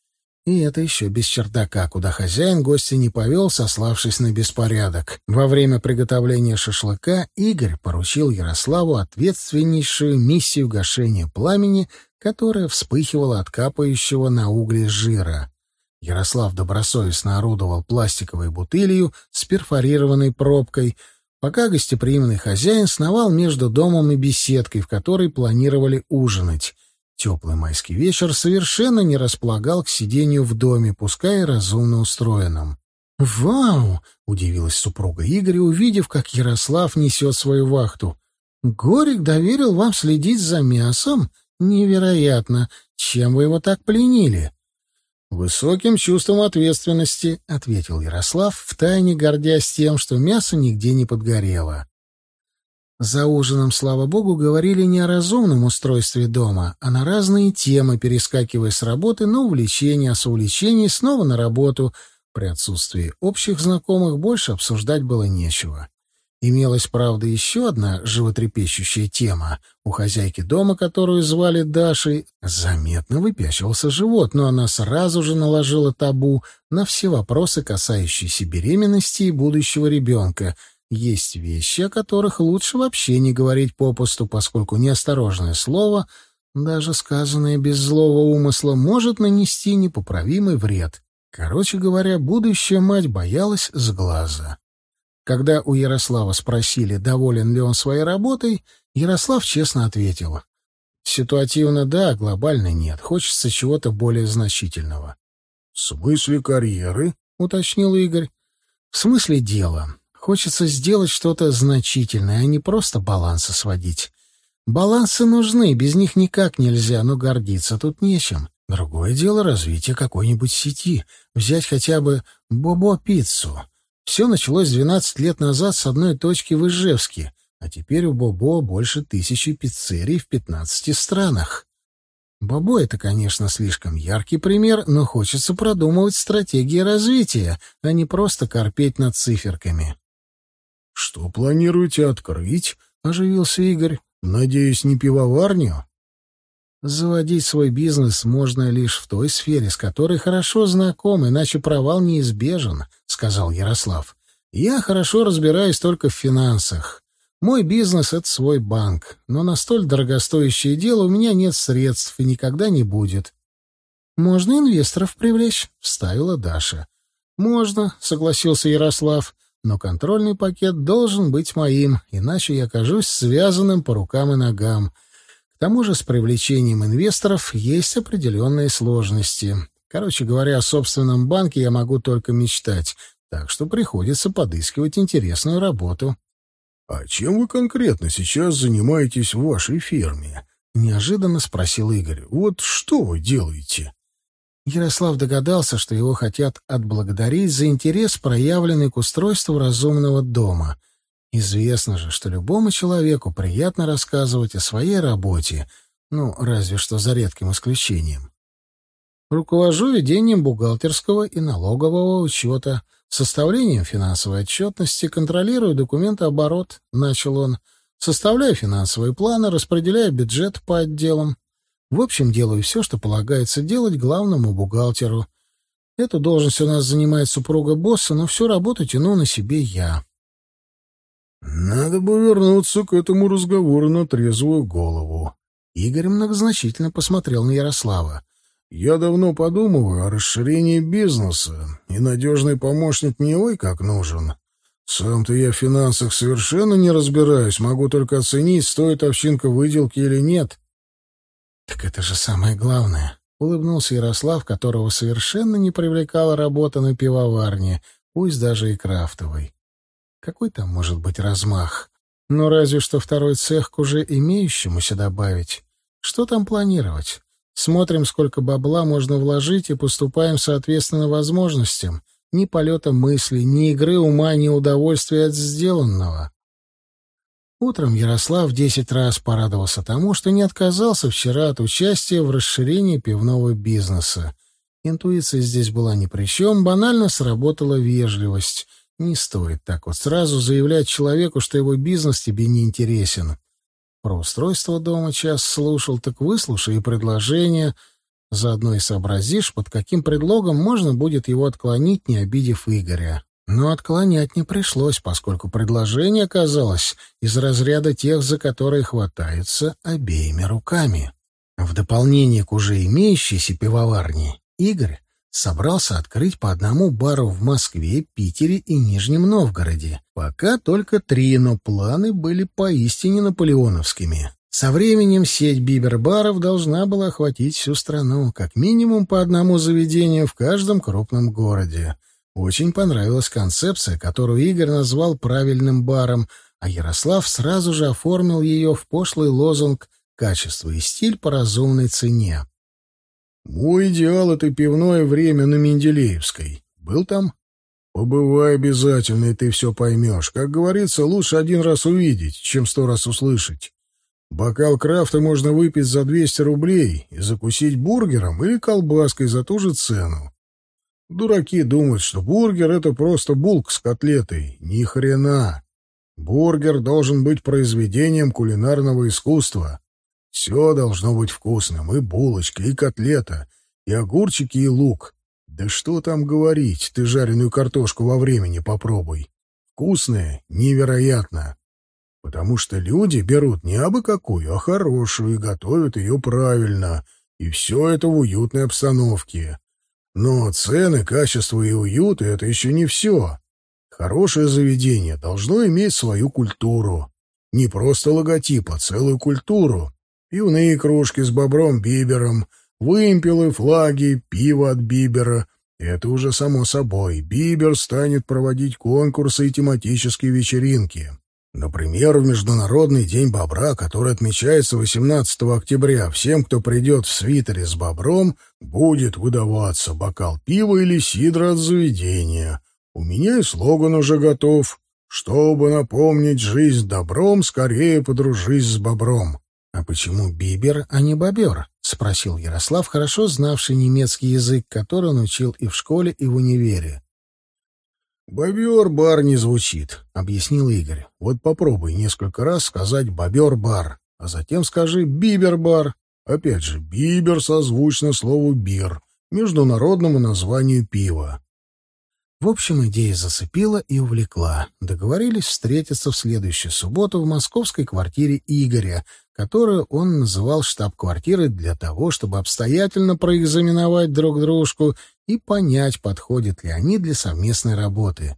и это еще без чердака, куда хозяин гостя не повел, сославшись на беспорядок. Во время приготовления шашлыка Игорь поручил Ярославу ответственнейшую миссию гашения пламени, которая вспыхивала от капающего на угли жира. Ярослав добросовестно орудовал пластиковой бутылью с перфорированной пробкой, пока гостеприимный хозяин сновал между домом и беседкой, в которой планировали ужинать. Теплый майский вечер совершенно не располагал к сидению в доме, пускай и разумно устроенном. «Вау!» — удивилась супруга Игоря, увидев, как Ярослав несет свою вахту. «Горик доверил вам следить за мясом? Невероятно! Чем вы его так пленили?» «Высоким чувством ответственности», — ответил Ярослав, втайне гордясь тем, что мясо нигде не подгорело. За ужином, слава богу, говорили не о разумном устройстве дома, а на разные темы, перескакивая с работы на увлечение, а с увлечений снова на работу. При отсутствии общих знакомых больше обсуждать было нечего. Имелась, правда, еще одна животрепещущая тема. У хозяйки дома, которую звали Дашей, заметно выпячивался живот, но она сразу же наложила табу на все вопросы, касающиеся беременности и будущего ребенка — есть вещи, о которых лучше вообще не говорить попусту, поскольку неосторожное слово, даже сказанное без злого умысла, может нанести непоправимый вред. Короче говоря, будущая мать боялась с глаза. Когда у Ярослава спросили, доволен ли он своей работой, Ярослав честно ответил. Ситуативно да, глобально нет. Хочется чего-то более значительного. — В смысле карьеры? — уточнил Игорь. — В смысле дела. Хочется сделать что-то значительное, а не просто балансы сводить. Балансы нужны, без них никак нельзя, но гордиться тут нечем. Другое дело развитие какой-нибудь сети. Взять хотя бы Бобо-пиццу. Все началось 12 лет назад с одной точки в Ижевске, а теперь у Бобо больше тысячи пиццерий в 15 странах. Бобо — это, конечно, слишком яркий пример, но хочется продумывать стратегии развития, а не просто корпеть над циферками. — Что планируете открыть? — оживился Игорь. — Надеюсь, не пивоварню? Заводить свой бизнес можно лишь в той сфере, с которой хорошо знаком, иначе провал неизбежен, — сказал Ярослав. Я хорошо разбираюсь только в финансах. Мой бизнес — это свой банк, но на столь дорогостоящее дело у меня нет средств и никогда не будет. «Можно инвесторов привлечь», — вставила Даша. «Можно», — согласился Ярослав, — «но контрольный пакет должен быть моим, иначе я окажусь связанным по рукам и ногам. К тому же с привлечением инвесторов есть определенные сложности. Короче говоря, о собственном банке я могу только мечтать, так что приходится подыскивать интересную работу. — А чем вы конкретно сейчас занимаетесь в вашей фирме? — неожиданно спросил Игорь. — Вот что вы делаете? Ярослав догадался, что его хотят отблагодарить за интерес, проявленный к устройству разумного дома — Известно же, что любому человеку приятно рассказывать о своей работе, ну, разве что за редким исключением. Руковожу ведением бухгалтерского и налогового учета, составлением финансовой отчетности, контролирую документооборот, начал он, составляю финансовые планы, распределяю бюджет по отделам. В общем, делаю все, что полагается делать главному бухгалтеру. Эту должность у нас занимает супруга босса, но всю работу тяну на себе я. Надо бы вернуться к этому разговору на трезвую голову. Игорь многозначительно посмотрел на Ярослава. Я давно подумываю о расширении бизнеса, и надежный помощник не ой как нужен. Сам-то я в финансах совершенно не разбираюсь, могу только оценить, стоит овчинка выделки или нет. — Так это же самое главное, — улыбнулся Ярослав, которого совершенно не привлекала работа на пивоварне, пусть даже и крафтовой. Какой там может быть размах? Ну, разве что второй цех к уже имеющемуся добавить. Что там планировать? Смотрим, сколько бабла можно вложить, и поступаем соответственно возможностям. Ни полета мысли, ни игры ума, ни удовольствия от сделанного. Утром Ярослав десять раз порадовался тому, что не отказался вчера от участия в расширении пивного бизнеса. Интуиция здесь была ни при чем, банально сработала вежливость — не стоит так вот сразу заявлять человеку, что его бизнес тебе не интересен. Про устройство дома час слушал, так выслушай и предложение. Заодно и сообразишь, под каким предлогом можно будет его отклонить, не обидев Игоря. Но отклонять не пришлось, поскольку предложение оказалось из разряда тех, за которые хватаются обеими руками. В дополнение к уже имеющейся пивоварне, Игорь собрался открыть по одному бару в Москве, Питере и Нижнем Новгороде. Пока только три, но планы были поистине наполеоновскими. Со временем сеть бибер-баров должна была охватить всю страну, как минимум по одному заведению в каждом крупном городе. Очень понравилась концепция, которую Игорь назвал правильным баром, а Ярослав сразу же оформил ее в пошлый лозунг «Качество и стиль по разумной цене». Мой идеал — это пивное время на Менделеевской. Был там? Побывай обязательно, и ты все поймешь. Как говорится, лучше один раз увидеть, чем сто раз услышать. Бокал крафта можно выпить за 200 рублей и закусить бургером или колбаской за ту же цену. Дураки думают, что бургер — это просто булк с котлетой. Ни хрена. Бургер должен быть произведением кулинарного искусства. Все должно быть вкусным, и булочка, и котлета, и огурчики, и лук. Да что там говорить, ты жареную картошку во времени попробуй. Вкусная, невероятно. Потому что люди берут не абы какую, а хорошую и готовят ее правильно, и все это в уютной обстановке. Но цены, качество и уют — это еще не все. Хорошее заведение должно иметь свою культуру. Не просто логотип, а целую культуру. Пивные кружки с бобром-бибером, вымпелы, флаги, пиво от бибера. Это уже само собой. Бибер станет проводить конкурсы и тематические вечеринки. Например, в Международный день бобра, который отмечается 18 октября, всем, кто придет в свитере с бобром, будет выдаваться бокал пива или сидра от заведения. У меня и слоган уже готов. Чтобы напомнить жизнь добром, скорее подружись с бобром. — А почему бибер, а не бобер? — спросил Ярослав, хорошо знавший немецкий язык, который он учил и в школе, и в универе. «Бобер-бар не звучит», — объяснил Игорь. «Вот попробуй несколько раз сказать «бобер-бар», а затем скажи «бибер-бар». Опять же, «бибер» созвучно слову «бир», международному названию пива. В общем, идея зацепила и увлекла. Договорились встретиться в следующую субботу в московской квартире Игоря, которую он называл штаб-квартирой для того, чтобы обстоятельно проэкзаменовать друг дружку и понять, подходят ли они для совместной работы.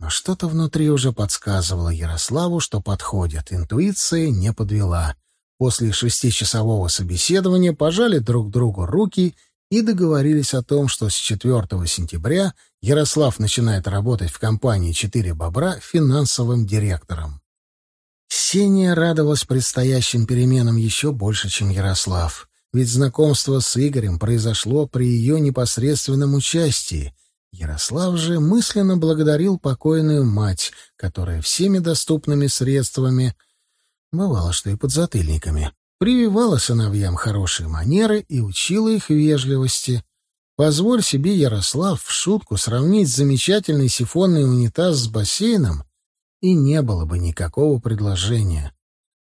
Но что-то внутри уже подсказывало Ярославу, что подходят. Интуиция не подвела. После шестичасового собеседования пожали друг другу руки и договорились о том, что с 4 сентября Ярослав начинает работать в компании «Четыре бобра» финансовым директором. Ксения радовалась предстоящим переменам еще больше, чем Ярослав, ведь знакомство с Игорем произошло при ее непосредственном участии. Ярослав же мысленно благодарил покойную мать, которая всеми доступными средствами, бывало, что и подзатыльниками, прививала сыновьям хорошие манеры и учила их вежливости. Позволь себе, Ярослав, в шутку сравнить замечательный сифонный унитаз с бассейном, и не было бы никакого предложения.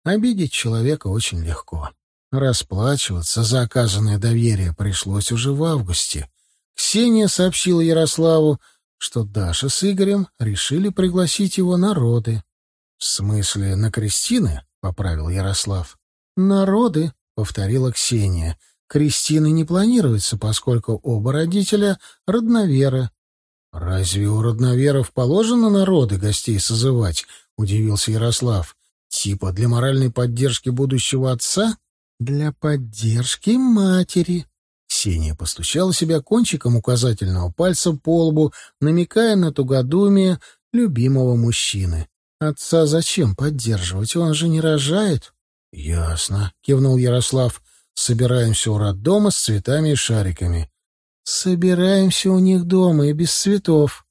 Обидеть человека очень легко. Расплачиваться за оказанное доверие пришлось уже в августе. Ксения сообщила Ярославу, что Даша с Игорем решили пригласить его на роды. — В смысле, на крестины? — поправил Ярослав. «Народы», — повторила Ксения. «Кристины не планируется, поскольку оба родителя — родноверы». «Разве у родноверов положено народы гостей созывать?» — удивился Ярослав. «Типа для моральной поддержки будущего отца?» «Для поддержки матери». Ксения постучала себя кончиком указательного пальца по лбу, намекая на тугодумие любимого мужчины. «Отца зачем поддерживать? Он же не рожает». «Ясно», — кивнул Ярослав. «Собираемся у роддома с цветами и шариками». «Собираемся у них дома и без цветов».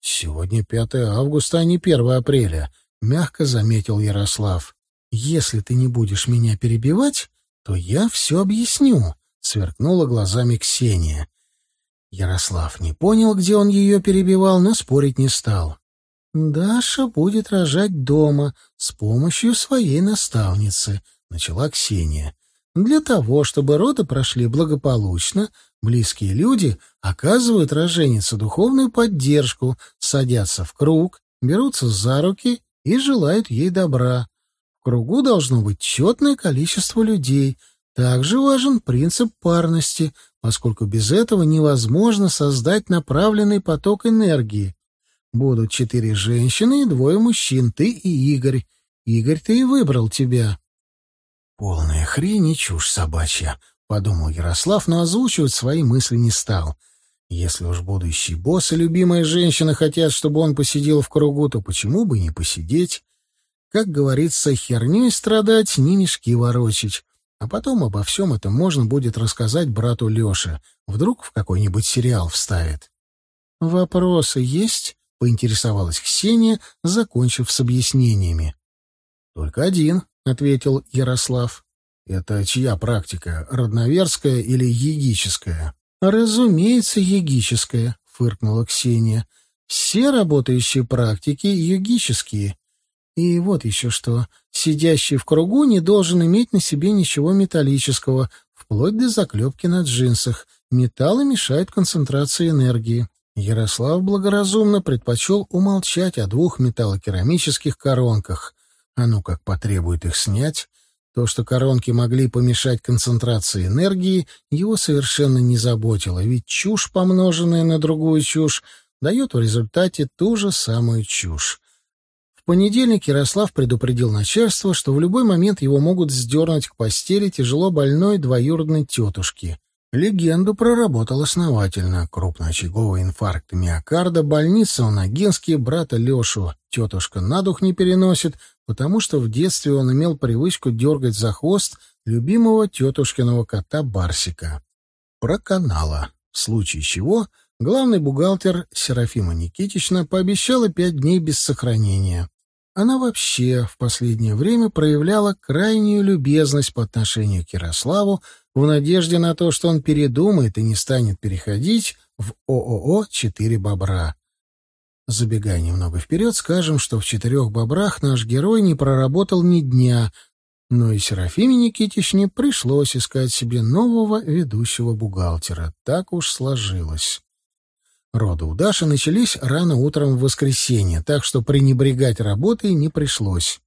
«Сегодня 5 августа, а не 1 апреля», — мягко заметил Ярослав. «Если ты не будешь меня перебивать, то я все объясню», — сверкнула глазами Ксения. Ярослав не понял, где он ее перебивал, но спорить не стал. «Даша будет рожать дома с помощью своей наставницы», — начала Ксения. «Для того, чтобы роды прошли благополучно, близкие люди оказывают роженице духовную поддержку, садятся в круг, берутся за руки и желают ей добра. Кругу должно быть четное количество людей. Также важен принцип парности, поскольку без этого невозможно создать направленный поток энергии. Будут четыре женщины и двое мужчин, ты и Игорь. Игорь, ты и выбрал тебя. Полная хрень и чушь собачья, — подумал Ярослав, но озвучивать свои мысли не стал. Если уж будущий босс и любимая женщина хотят, чтобы он посидел в кругу, то почему бы не посидеть? Как говорится, херней страдать, не мешки ворочить. А потом обо всем этом можно будет рассказать брату Лёше. Вдруг в какой-нибудь сериал вставит. «Вопросы есть?» — поинтересовалась Ксения, закончив с объяснениями. «Только один», — ответил Ярослав. «Это чья практика, родноверская или егическая?» «Разумеется, егическая», — фыркнула Ксения. «Все работающие практики йогические. И вот еще что. Сидящий в кругу не должен иметь на себе ничего металлического, вплоть до заклепки на джинсах. Металлы мешают концентрации энергии. Ярослав благоразумно предпочел умолчать о двух металлокерамических коронках. А ну как потребует их снять. То, что коронки могли помешать концентрации энергии, его совершенно не заботило, ведь чушь, помноженная на другую чушь, дает в результате ту же самую чушь. Понедельник Ярослав предупредил начальство, что в любой момент его могут сдернуть к постели тяжело больной двоюродной тетушки. Легенду проработал основательно. Крупноочаговый инфаркт миокарда, больница у Ногинске, брата Лешу тетушка на дух не переносит, потому что в детстве он имел привычку дергать за хвост любимого тетушкиного кота Барсика. Проканала. В случае чего главный бухгалтер Серафима Никитична пообещала пять дней без сохранения. Она вообще в последнее время проявляла крайнюю любезность по отношению к Ярославу в надежде на то, что он передумает и не станет переходить в ООО «Четыре бобра». Забегая немного вперед, скажем, что в «Четырех бобрах» наш герой не проработал ни дня, но и Серафиме Никитичне пришлось искать себе нового ведущего бухгалтера. Так уж сложилось. Роды у Даши начались рано утром в воскресенье, так что пренебрегать работой не пришлось.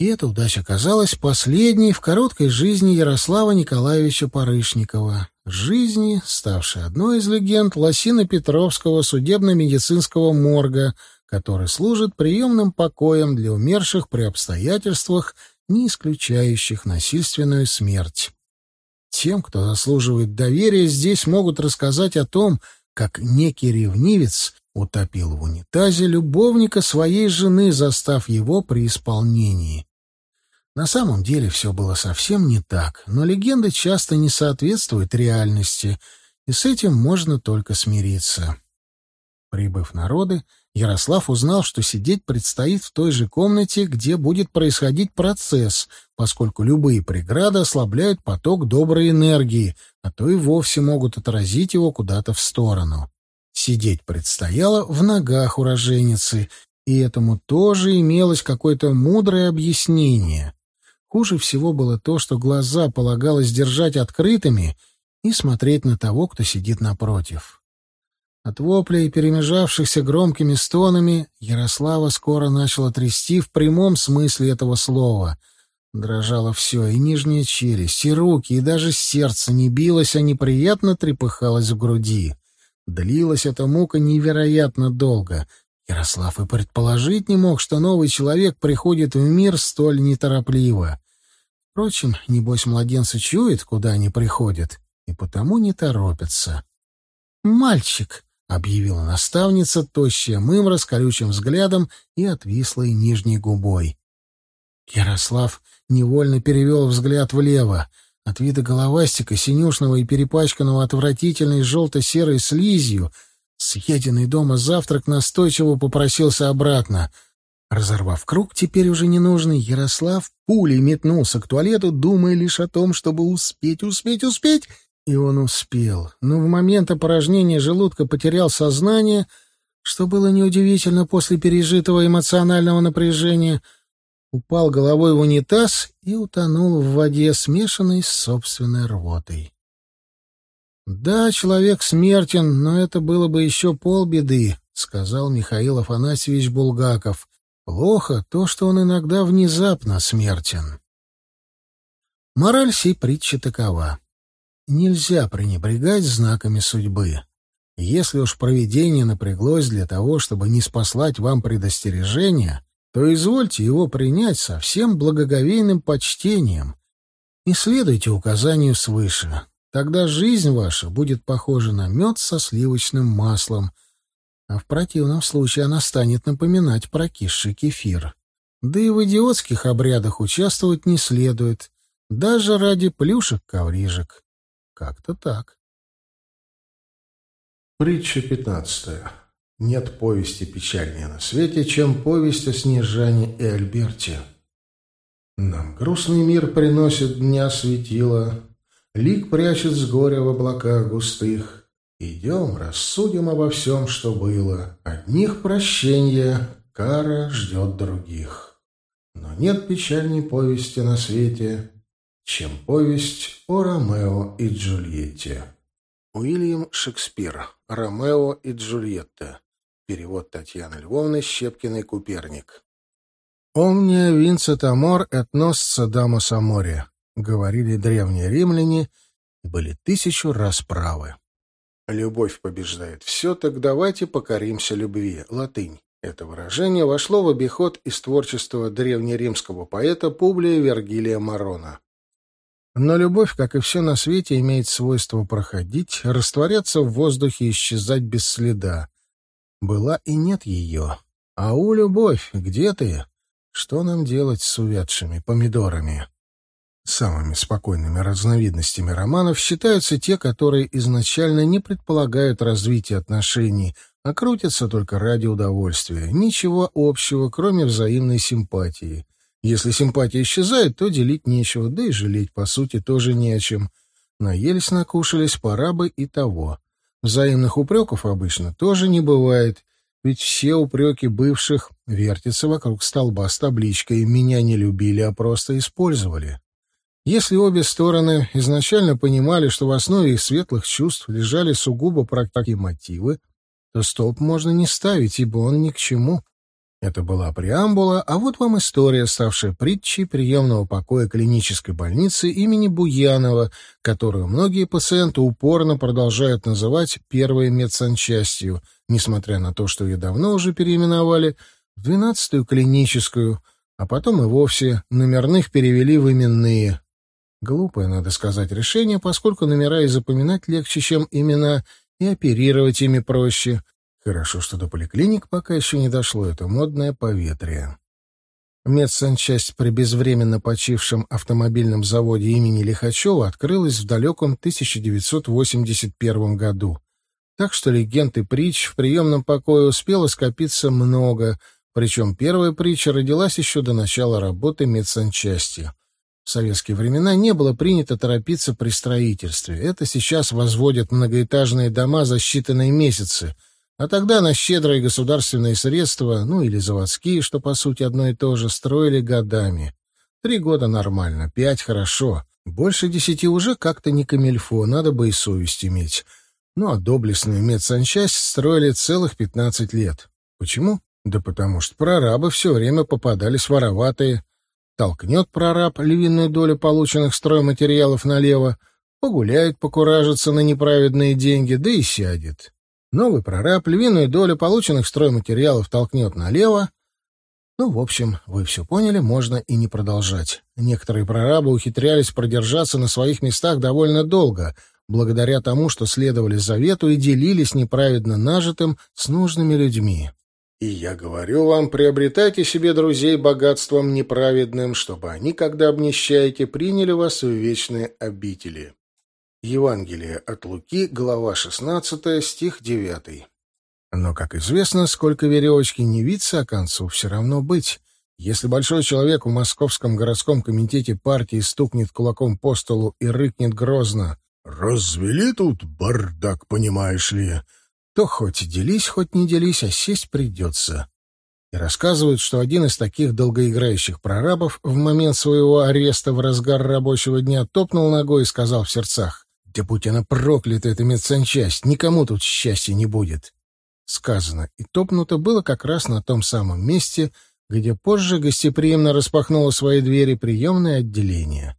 И эта удача оказалась последней в короткой жизни Ярослава Николаевича Парышникова, жизни, ставшей одной из легенд Лосино-Петровского судебно-медицинского морга, который служит приемным покоем для умерших при обстоятельствах, не исключающих насильственную смерть. Тем, кто заслуживает доверия, здесь могут рассказать о том, как некий ревнивец утопил в унитазе любовника своей жены, застав его при исполнении. На самом деле все было совсем не так, но легенда часто не соответствует реальности, и с этим можно только смириться. Прибыв на роды, Ярослав узнал, что сидеть предстоит в той же комнате, где будет происходить процесс, поскольку любые преграды ослабляют поток доброй энергии, а то и вовсе могут отразить его куда-то в сторону. Сидеть предстояло в ногах у роженицы, и этому тоже имелось какое-то мудрое объяснение. Хуже всего было то, что глаза полагалось держать открытыми и смотреть на того, кто сидит напротив. От воплей, перемежавшихся громкими стонами, Ярослава скоро начала трясти в прямом смысле этого слова. Дрожало все, и нижняя челюсть, и руки, и даже сердце не билось, а неприятно трепыхалось в груди. Длилась эта мука невероятно долго. Ярослав и предположить не мог, что новый человек приходит в мир столь неторопливо. Впрочем, небось, младенцы чуют, куда они приходят, и потому не торопятся. «Мальчик!» — объявила наставница, тощая мымра с колючим взглядом и отвислой нижней губой. Ярослав невольно перевел взгляд влево. От вида головастика, синюшного и перепачканного отвратительной желто-серой слизью, съеденный дома завтрак настойчиво попросился обратно. Разорвав круг, теперь уже ненужный, Ярослав пулей метнулся к туалету, думая лишь о том, чтобы успеть, успеть, успеть и он успел, но в момент опорожнения желудка потерял сознание, что было неудивительно после пережитого эмоционального напряжения, упал головой в унитаз и утонул в воде, смешанной с собственной рвотой. «Да, человек смертен, но это было бы еще полбеды», — сказал Михаил Афанасьевич Булгаков. «Плохо то, что он иногда внезапно смертен». Мораль сей притчи такова. Нельзя пренебрегать знаками судьбы. Если уж провидение напряглось для того, чтобы не спаслать вам предостережение, то извольте его принять со всем благоговейным почтением и следуйте указанию свыше. Тогда жизнь ваша будет похожа на мед со сливочным маслом, а в противном случае она станет напоминать прокисший кефир. Да и в идиотских обрядах участвовать не следует, даже ради плюшек-коврижек. Как-то так. Притча пятнадцатая. Нет повести печальнее на свете, чем повесть о Снежане и Альберте. Нам грустный мир приносит дня светила, Лик прячет с горя в облаках густых. Идем, рассудим обо всем, что было. Одних прощения, кара ждет других. Но нет печальней повести на свете, чем повесть о Ромео и Джульетте. Уильям Шекспир. Ромео и Джульетта. Перевод Татьяны Львовны Щепкиной-Куперник. «Omnia vincit amor et nosca damus amore», — говорили древние римляне были тысячу раз правы. «Любовь побеждает все, так давайте покоримся любви». Латынь. Это выражение вошло в обиход из творчества древнеримского поэта Публия Вергилия Марона. Но любовь, как и все на свете, имеет свойство проходить, растворяться в воздухе и исчезать без следа. Была и нет ее. А у любовь, где ты? Что нам делать с увядшими помидорами? Самыми спокойными разновидностями романов считаются те, которые изначально не предполагают развития отношений, а крутятся только ради удовольствия. Ничего общего, кроме взаимной симпатии. Если симпатия исчезает, то делить нечего, да и жалеть, по сути, тоже не о чем. Наелись, накушались, пора бы и того. Взаимных упреков обычно тоже не бывает, ведь все упреки бывших вертятся вокруг столба с табличкой «Меня не любили, а просто использовали». Если обе стороны изначально понимали, что в основе их светлых чувств лежали сугубо практические мотивы, то столб можно не ставить, ибо он ни к чему. Это была преамбула, а вот вам история, ставшая притчей приемного покоя клинической больницы имени Буянова, которую многие пациенты упорно продолжают называть первой медсанчастью, несмотря на то, что ее давно уже переименовали в двенадцатую клиническую, а потом и вовсе номерных перевели в именные, Глупое, надо сказать, решение, поскольку номера и запоминать легче, чем имена, и оперировать ими проще. Хорошо, что до поликлиник пока еще не дошло это модное поветрие. Медсанчасть при безвременно почившем автомобильном заводе имени Лихачева открылась в далеком 1981 году. Так что легенд и притч в приемном покое успело скопиться много, причем первая притча родилась еще до начала работы медсанчасти — в советские времена не было принято торопиться при строительстве. Это сейчас возводят многоэтажные дома за считанные месяцы, а тогда на щедрые государственные средства, ну или заводские, что по сути одно и то же, строили годами. Три года нормально, пять хорошо. Больше десяти уже как-то не камильфо, надо бы и совесть иметь. Ну а доблестную медсанчасть строили целых пятнадцать лет. Почему? Да потому что прорабы все время попадались вороватые, толкнет прораб львиную долю полученных стройматериалов налево, погуляет, покуражится на неправедные деньги, да и сядет. Новый прораб львиную долю полученных стройматериалов толкнет налево. Ну, в общем, вы все поняли, можно и не продолжать. Некоторые прорабы ухитрялись продержаться на своих местах довольно долго, благодаря тому, что следовали завету и делились неправедно нажитым с нужными людьми. И я говорю вам, приобретайте себе друзей богатством неправедным, чтобы они, когда обнищаете, приняли вас в вечные обители. Евангелие от Луки, глава 16, стих 9. Но, как известно, сколько веревочки не виться, а концу все равно быть. Если большой человек в Московском городском комитете партии стукнет кулаком по столу и рыкнет грозно «Развели тут бардак, понимаешь ли?» то хоть делись, хоть не делись, а сесть придется. И рассказывают, что один из таких долгоиграющих прорабов в момент своего ареста в разгар рабочего дня топнул ногой и сказал в сердцах, «Да будь она проклята, эта медсанчасть, никому тут счастья не будет». Сказано и топнуто было как раз на том самом месте, где позже гостеприимно распахнуло свои двери приемное отделение.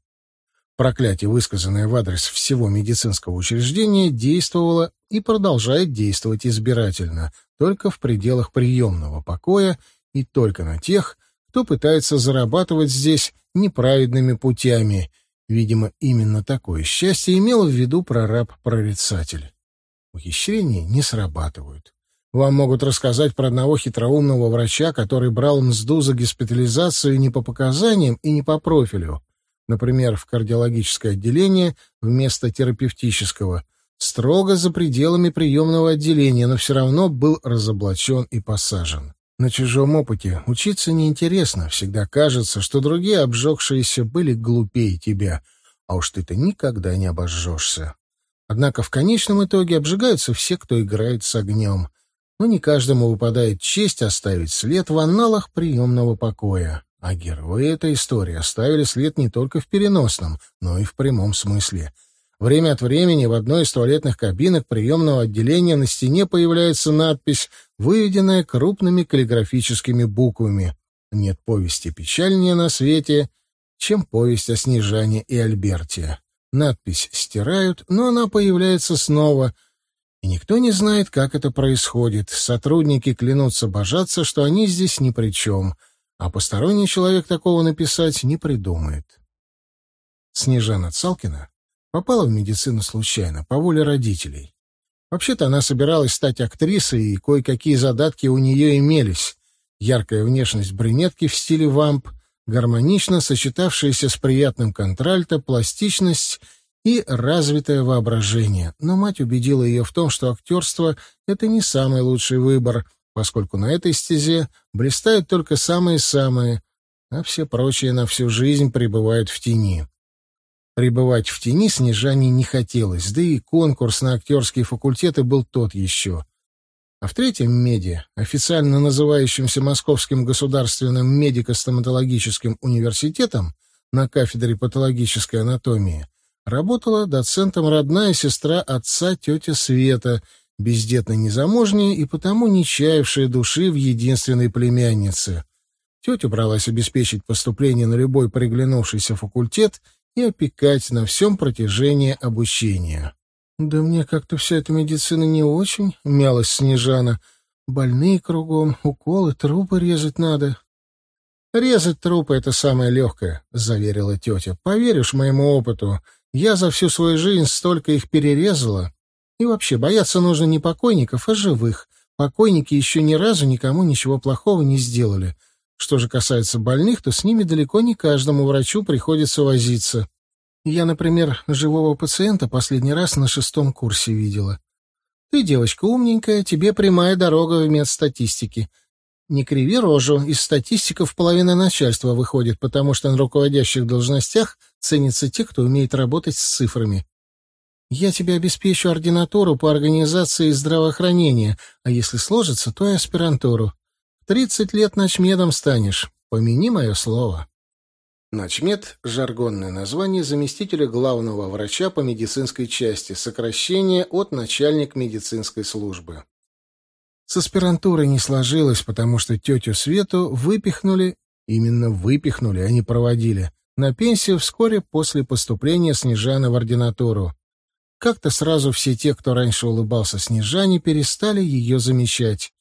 Проклятие, высказанное в адрес всего медицинского учреждения, действовало и продолжает действовать избирательно, только в пределах приемного покоя и только на тех, кто пытается зарабатывать здесь неправедными путями. Видимо, именно такое счастье имел в виду прораб-прорицатель. Ухищрения не срабатывают. Вам могут рассказать про одного хитроумного врача, который брал мзду за госпитализацию не по показаниям и не по профилю, например, в кардиологическое отделение вместо терапевтического, строго за пределами приемного отделения, но все равно был разоблачен и посажен. На чужом опыте учиться неинтересно, всегда кажется, что другие обжегшиеся были глупее тебя, а уж ты-то никогда не обожжешься. Однако в конечном итоге обжигаются все, кто играет с огнем. Но не каждому выпадает честь оставить след в анналах приемного покоя. А герои этой истории оставили след не только в переносном, но и в прямом смысле. Время от времени в одной из туалетных кабинок приемного отделения на стене появляется надпись, выведенная крупными каллиграфическими буквами. Нет повести печальнее на свете, чем повесть о Снежане и Альберте. Надпись стирают, но она появляется снова, И никто не знает, как это происходит. Сотрудники клянутся божаться, что они здесь ни при чем, а посторонний человек такого написать не придумает. Снежана Цалкина попала в медицину случайно, по воле родителей. Вообще-то она собиралась стать актрисой, и кое-какие задатки у нее имелись. Яркая внешность брюнетки в стиле вамп, гармонично сочетавшаяся с приятным контральто, пластичность и развитое воображение. Но мать убедила ее в том, что актерство — это не самый лучший выбор, поскольку на этой стезе блистают только самые-самые, а все прочие на всю жизнь пребывают в тени. Пребывать в тени Снежане не хотелось, да и конкурс на актерские факультеты был тот еще. А в третьем меди, официально называющемся Московским государственным медико-стоматологическим университетом на кафедре патологической анатомии, работала доцентом родная сестра отца тетя Света, бездетно незамужняя и потому не чаявшая души в единственной племяннице. Тетя бралась обеспечить поступление на любой приглянувшийся факультет — и опекать на всем протяжении обучения. «Да мне как-то вся эта медицина не очень», — мялась Снежана. «Больные кругом, уколы, трупы резать надо». «Резать трупы — это самое легкое», — заверила тетя. «Поверишь моему опыту, я за всю свою жизнь столько их перерезала. И вообще, бояться нужно не покойников, а живых. Покойники еще ни разу никому ничего плохого не сделали. Что же касается больных, то с ними далеко не каждому врачу приходится возиться. Я, например, живого пациента последний раз на шестом курсе видела. Ты, девочка умненькая, тебе прямая дорога в медстатистике. Не криви рожу, из статистиков половина начальства выходит, потому что на руководящих должностях ценятся те, кто умеет работать с цифрами. Я тебе обеспечу ординатуру по организации здравоохранения, а если сложится, то и аспирантуру. Тридцать лет ночмедом станешь. Помяни мое слово. Ночмед — жаргонное название заместителя главного врача по медицинской части, сокращение от начальник медицинской службы. С аспирантурой не сложилось, потому что тетю Свету выпихнули, именно выпихнули, а не проводили, на пенсию вскоре после поступления Снежаны в ординатуру. Как-то сразу все те, кто раньше улыбался Снежане, перестали ее замечать.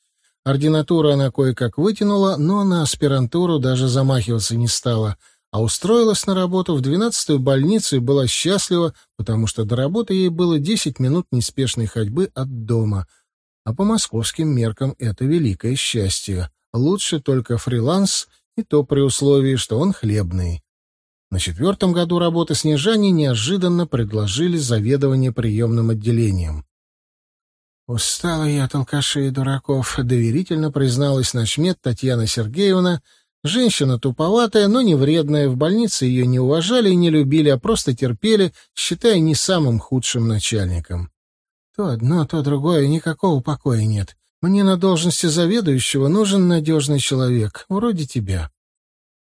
Ординатуру она кое-как вытянула, но на аспирантуру даже замахиваться не стала, а устроилась на работу в двенадцатую больницу и была счастлива, потому что до работы ей было десять минут неспешной ходьбы от дома. А по московским меркам это великое счастье. Лучше только фриланс, и то при условии, что он хлебный. На четвертом году работы Снежане неожиданно предложили заведование приемным отделением. «Устала я от алкашей и дураков», — доверительно призналась начмет Татьяна Сергеевна. Женщина туповатая, но не вредная, в больнице ее не уважали и не любили, а просто терпели, считая не самым худшим начальником. То одно, то другое, никакого покоя нет. Мне на должности заведующего нужен надежный человек, вроде тебя.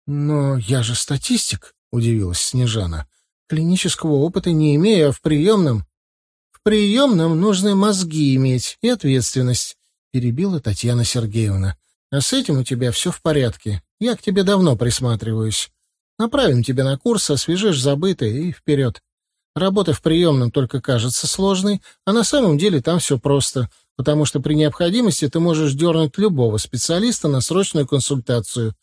«Но я же статистик», — удивилась Снежана. «Клинического опыта не имею, а в приемном...» приемном нужны мозги иметь и ответственность», — перебила Татьяна Сергеевна. «А с этим у тебя все в порядке. Я к тебе давно присматриваюсь. Направим тебя на курс, освежишь забытое и вперед. Работа в приемном только кажется сложной, а на самом деле там все просто, потому что при необходимости ты можешь дернуть любого специалиста на срочную консультацию.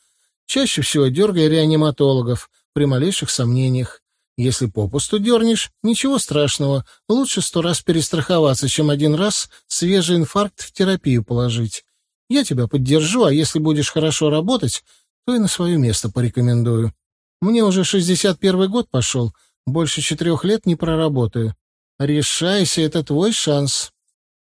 Чаще всего дергай реаниматологов при малейших сомнениях. Если попусту дернешь, ничего страшного. Лучше сто раз перестраховаться, чем один раз свежий инфаркт в терапию положить. Я тебя поддержу, а если будешь хорошо работать, то и на свое место порекомендую. Мне уже шестьдесят первый год пошел, больше четырех лет не проработаю. Решайся, это твой шанс.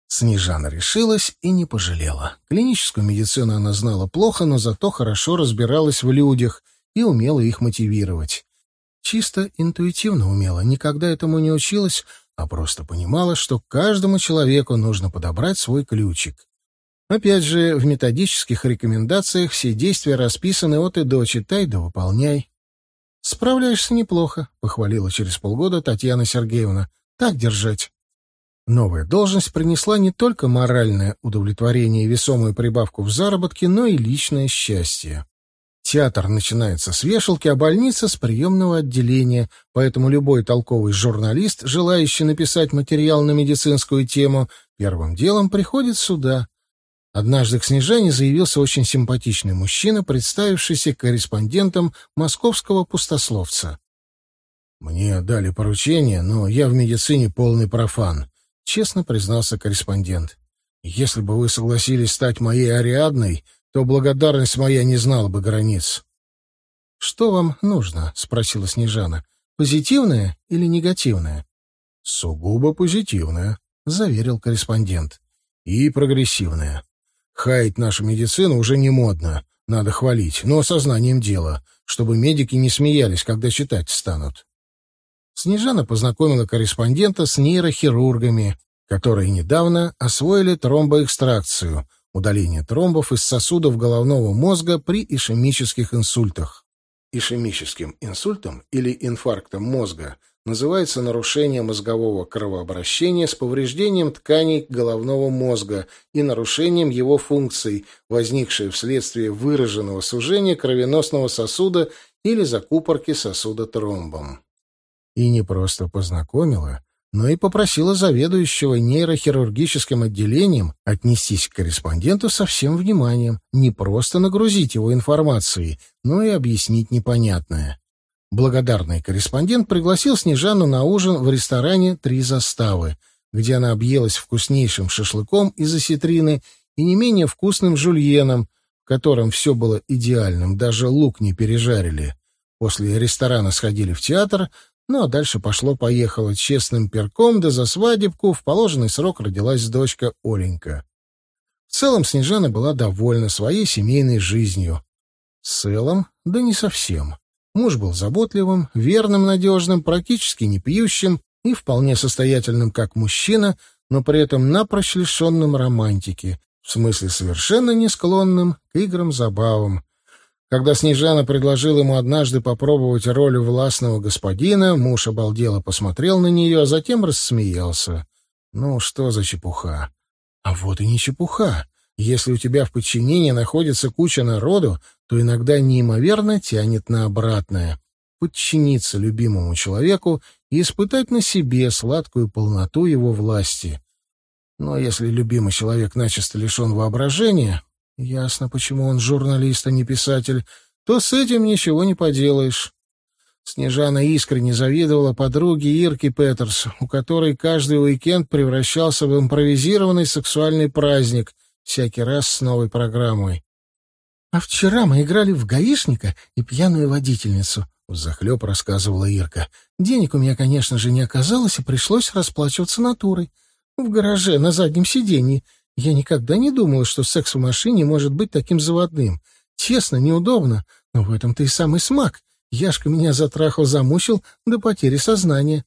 Снежана решилась и не пожалела. Клиническую медицину она знала плохо, но зато хорошо разбиралась в людях и умела их мотивировать. Чисто интуитивно умела, никогда этому не училась, а просто понимала, что каждому человеку нужно подобрать свой ключик. Опять же, в методических рекомендациях все действия расписаны от и до, читай да выполняй. «Справляешься неплохо», — похвалила через полгода Татьяна Сергеевна. «Так держать». Новая должность принесла не только моральное удовлетворение и весомую прибавку в заработке, но и личное счастье. Театр начинается с вешалки, а больница — с приемного отделения, поэтому любой толковый журналист, желающий написать материал на медицинскую тему, первым делом приходит сюда. Однажды к Снежане заявился очень симпатичный мужчина, представившийся корреспондентом московского пустословца. «Мне дали поручение, но я в медицине полный профан», — честно признался корреспондент. «Если бы вы согласились стать моей Ариадной, то благодарность моя не знала бы границ. — Что вам нужно? — спросила Снежана. — Позитивное или негативное? — Сугубо позитивное, — заверил корреспондент. — И прогрессивное. Хаять нашу медицину уже не модно, надо хвалить, но сознанием дела, чтобы медики не смеялись, когда читать станут. Снежана познакомила корреспондента с нейрохирургами, которые недавно освоили тромбоэкстракцию — удаление тромбов из сосудов головного мозга при ишемических инсультах. Ишемическим инсультом или инфарктом мозга называется нарушение мозгового кровообращения с повреждением тканей головного мозга и нарушением его функций, возникшее вследствие выраженного сужения кровеносного сосуда или закупорки сосуда тромбом. И не просто познакомила, но и попросила заведующего нейрохирургическим отделением отнестись к корреспонденту со всем вниманием, не просто нагрузить его информацией, но и объяснить непонятное. Благодарный корреспондент пригласил Снежану на ужин в ресторане «Три заставы», где она объелась вкуснейшим шашлыком из осетрины и не менее вкусным жульеном, в котором все было идеальным, даже лук не пережарили. После ресторана сходили в театр, ну, а дальше пошло-поехало честным перком, да за свадебку в положенный срок родилась дочка Оленька. В целом Снежана была довольна своей семейной жизнью. В целом, да не совсем. Муж был заботливым, верным, надежным, практически не пьющим и вполне состоятельным как мужчина, но при этом напрочь лишенным романтики, в смысле совершенно не склонным к играм-забавам, когда Снежана предложила ему однажды попробовать роль властного господина, муж обалдело посмотрел на нее, а затем рассмеялся. Ну, что за чепуха? А вот и не чепуха. Если у тебя в подчинении находится куча народу, то иногда неимоверно тянет на обратное. Подчиниться любимому человеку и испытать на себе сладкую полноту его власти. Но если любимый человек начисто лишен воображения, Ясно, почему он журналист, а не писатель. То с этим ничего не поделаешь. Снежана искренне завидовала подруге Ирке Петерс, у которой каждый уикенд превращался в импровизированный сексуальный праздник, всякий раз с новой программой. «А вчера мы играли в гаишника и пьяную водительницу», — взахлеб рассказывала Ирка. «Денег у меня, конечно же, не оказалось, и пришлось расплачиваться натурой. В гараже, на заднем сиденье. Я никогда не думала, что секс в машине может быть таким заводным. Честно, неудобно, но в этом-то и самый смак. Яшка меня затрахал, замучил до потери сознания.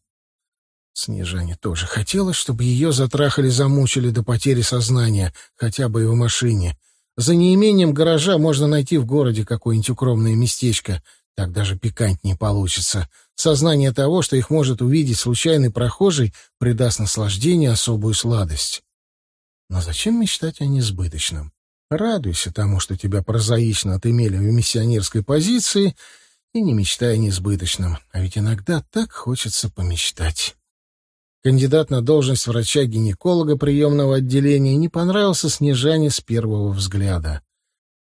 Снежане тоже хотела, чтобы ее затрахали, замучили до потери сознания, хотя бы и в машине. За неимением гаража можно найти в городе какое-нибудь укромное местечко. Так даже пикантнее получится. Сознание того, что их может увидеть случайный прохожий, придаст наслаждению особую сладость. Но зачем мечтать о несбыточном? Радуйся тому, что тебя прозаично отымели в миссионерской позиции, и не мечтай о несбыточном, а ведь иногда так хочется помечтать. Кандидат на должность врача-гинеколога приемного отделения не понравился Снежане с первого взгляда.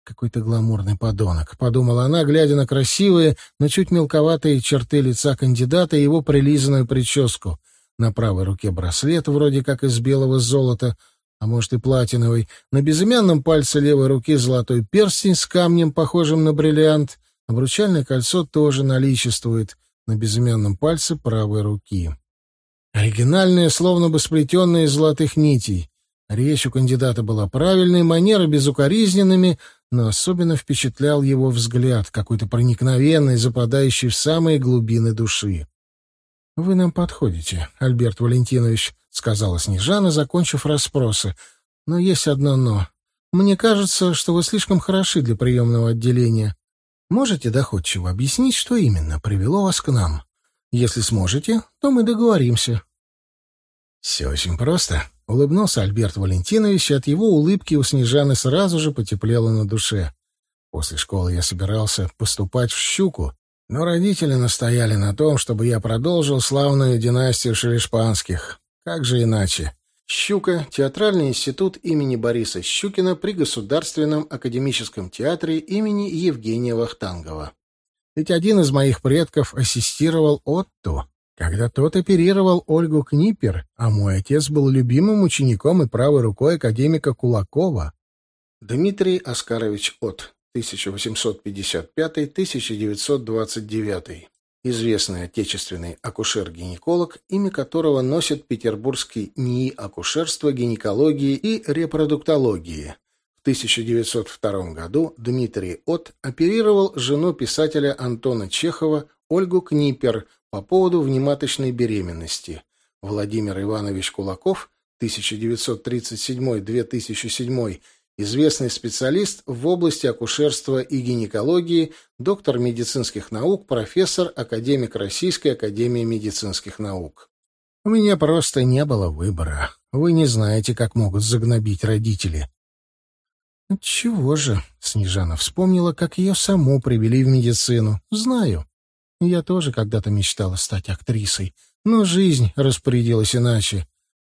«Какой-то гламурный подонок», — подумала она, глядя на красивые, но чуть мелковатые черты лица кандидата и его прилизанную прическу. На правой руке браслет, вроде как из белого золота — а может и платиновый, на безымянном пальце левой руки золотой перстень с камнем, похожим на бриллиант, обручальное кольцо тоже наличествует на безымянном пальце правой руки. Оригинальное, словно бы сплетенное из золотых нитей. Речь у кандидата была правильной, манеры безукоризненными, но особенно впечатлял его взгляд, какой-то проникновенный, западающий в самые глубины души. «Вы нам подходите, Альберт Валентинович», — сказала Снежана, закончив расспросы. «Но есть одно «но». Мне кажется, что вы слишком хороши для приемного отделения. Можете доходчиво объяснить, что именно привело вас к нам? Если сможете, то мы договоримся». «Все очень просто», — улыбнулся Альберт Валентинович, и от его улыбки у Снежаны сразу же потеплело на душе. После школы я собирался поступать в «Щуку», но родители настояли на том, чтобы я продолжил славную династию шелешпанских. Как же иначе? «Щука» — театральный институт имени Бориса Щукина при Государственном академическом театре имени Евгения Вахтангова. Ведь один из моих предков ассистировал Отто, когда тот оперировал Ольгу Книпер, а мой отец был любимым учеником и правой рукой академика Кулакова. Дмитрий Оскарович От, 1855-1929. Известный отечественный акушер-гинеколог, имя которого носит петербургский НИИ акушерства, гинекологии и репродуктологии. В 1902 году Дмитрий От оперировал жену писателя Антона Чехова Ольгу Книпер по поводу внематочной беременности. Владимир Иванович Кулаков 1937-2007 известный специалист в области акушерства и гинекологии, доктор медицинских наук, профессор, академик Российской академии медицинских наук. У меня просто не было выбора. Вы не знаете, как могут загнобить родители. Чего же? Снежана вспомнила, как ее саму привели в медицину. Знаю. Я тоже когда-то мечтала стать актрисой, но жизнь распорядилась иначе.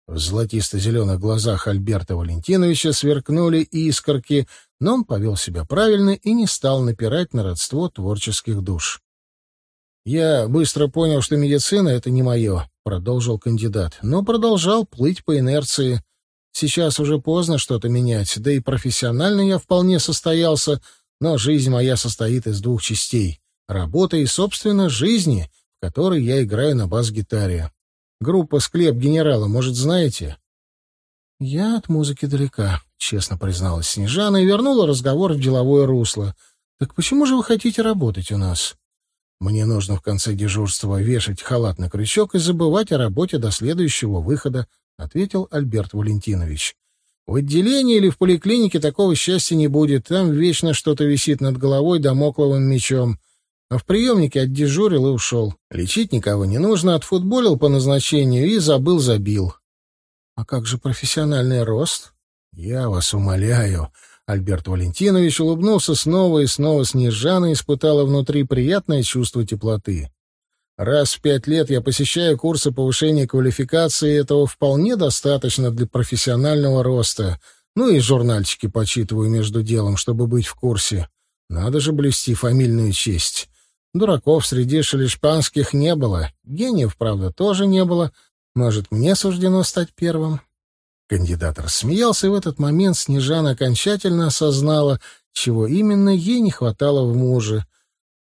В золотисто-зеленых глазах Альберта Валентиновича сверкнули искорки, но он повел себя правильно и не стал напирать на родство творческих душ. «Я быстро понял, что медицина — это не мое», — продолжил кандидат, но продолжал плыть по инерции. «Сейчас уже поздно что-то менять, да и профессионально я вполне состоялся, но жизнь моя состоит из двух частей — работы и, собственно, жизни, в которой я играю на бас-гитаре. Группа «Склеп генерала», может, знаете?» «Я от музыки далека», — честно призналась Снежана и вернула разговор в деловое русло. «Так почему же вы хотите работать у нас?» «Мне нужно в конце дежурства вешать халат на крючок и забывать о работе до следующего выхода», — ответил Альберт Валентинович. «В отделении или в поликлинике такого счастья не будет. Там вечно что-то висит над головой домокловым мечом а в приемнике отдежурил и ушел. Лечить никого не нужно, отфутболил по назначению и забыл-забил. — А как же профессиональный рост? — Я вас умоляю. Альберт Валентинович улыбнулся снова и снова Снежана испытала внутри приятное чувство теплоты. Раз в пять лет я посещаю курсы повышения квалификации, этого вполне достаточно для профессионального роста. Ну и журнальчики почитываю между делом, чтобы быть в курсе. Надо же блюсти фамильную честь. Дураков среди шелешпанских не было, гениев, правда, тоже не было. Может, мне суждено стать первым? Кандидат рассмеялся, и в этот момент Снежана окончательно осознала, чего именно ей не хватало в муже.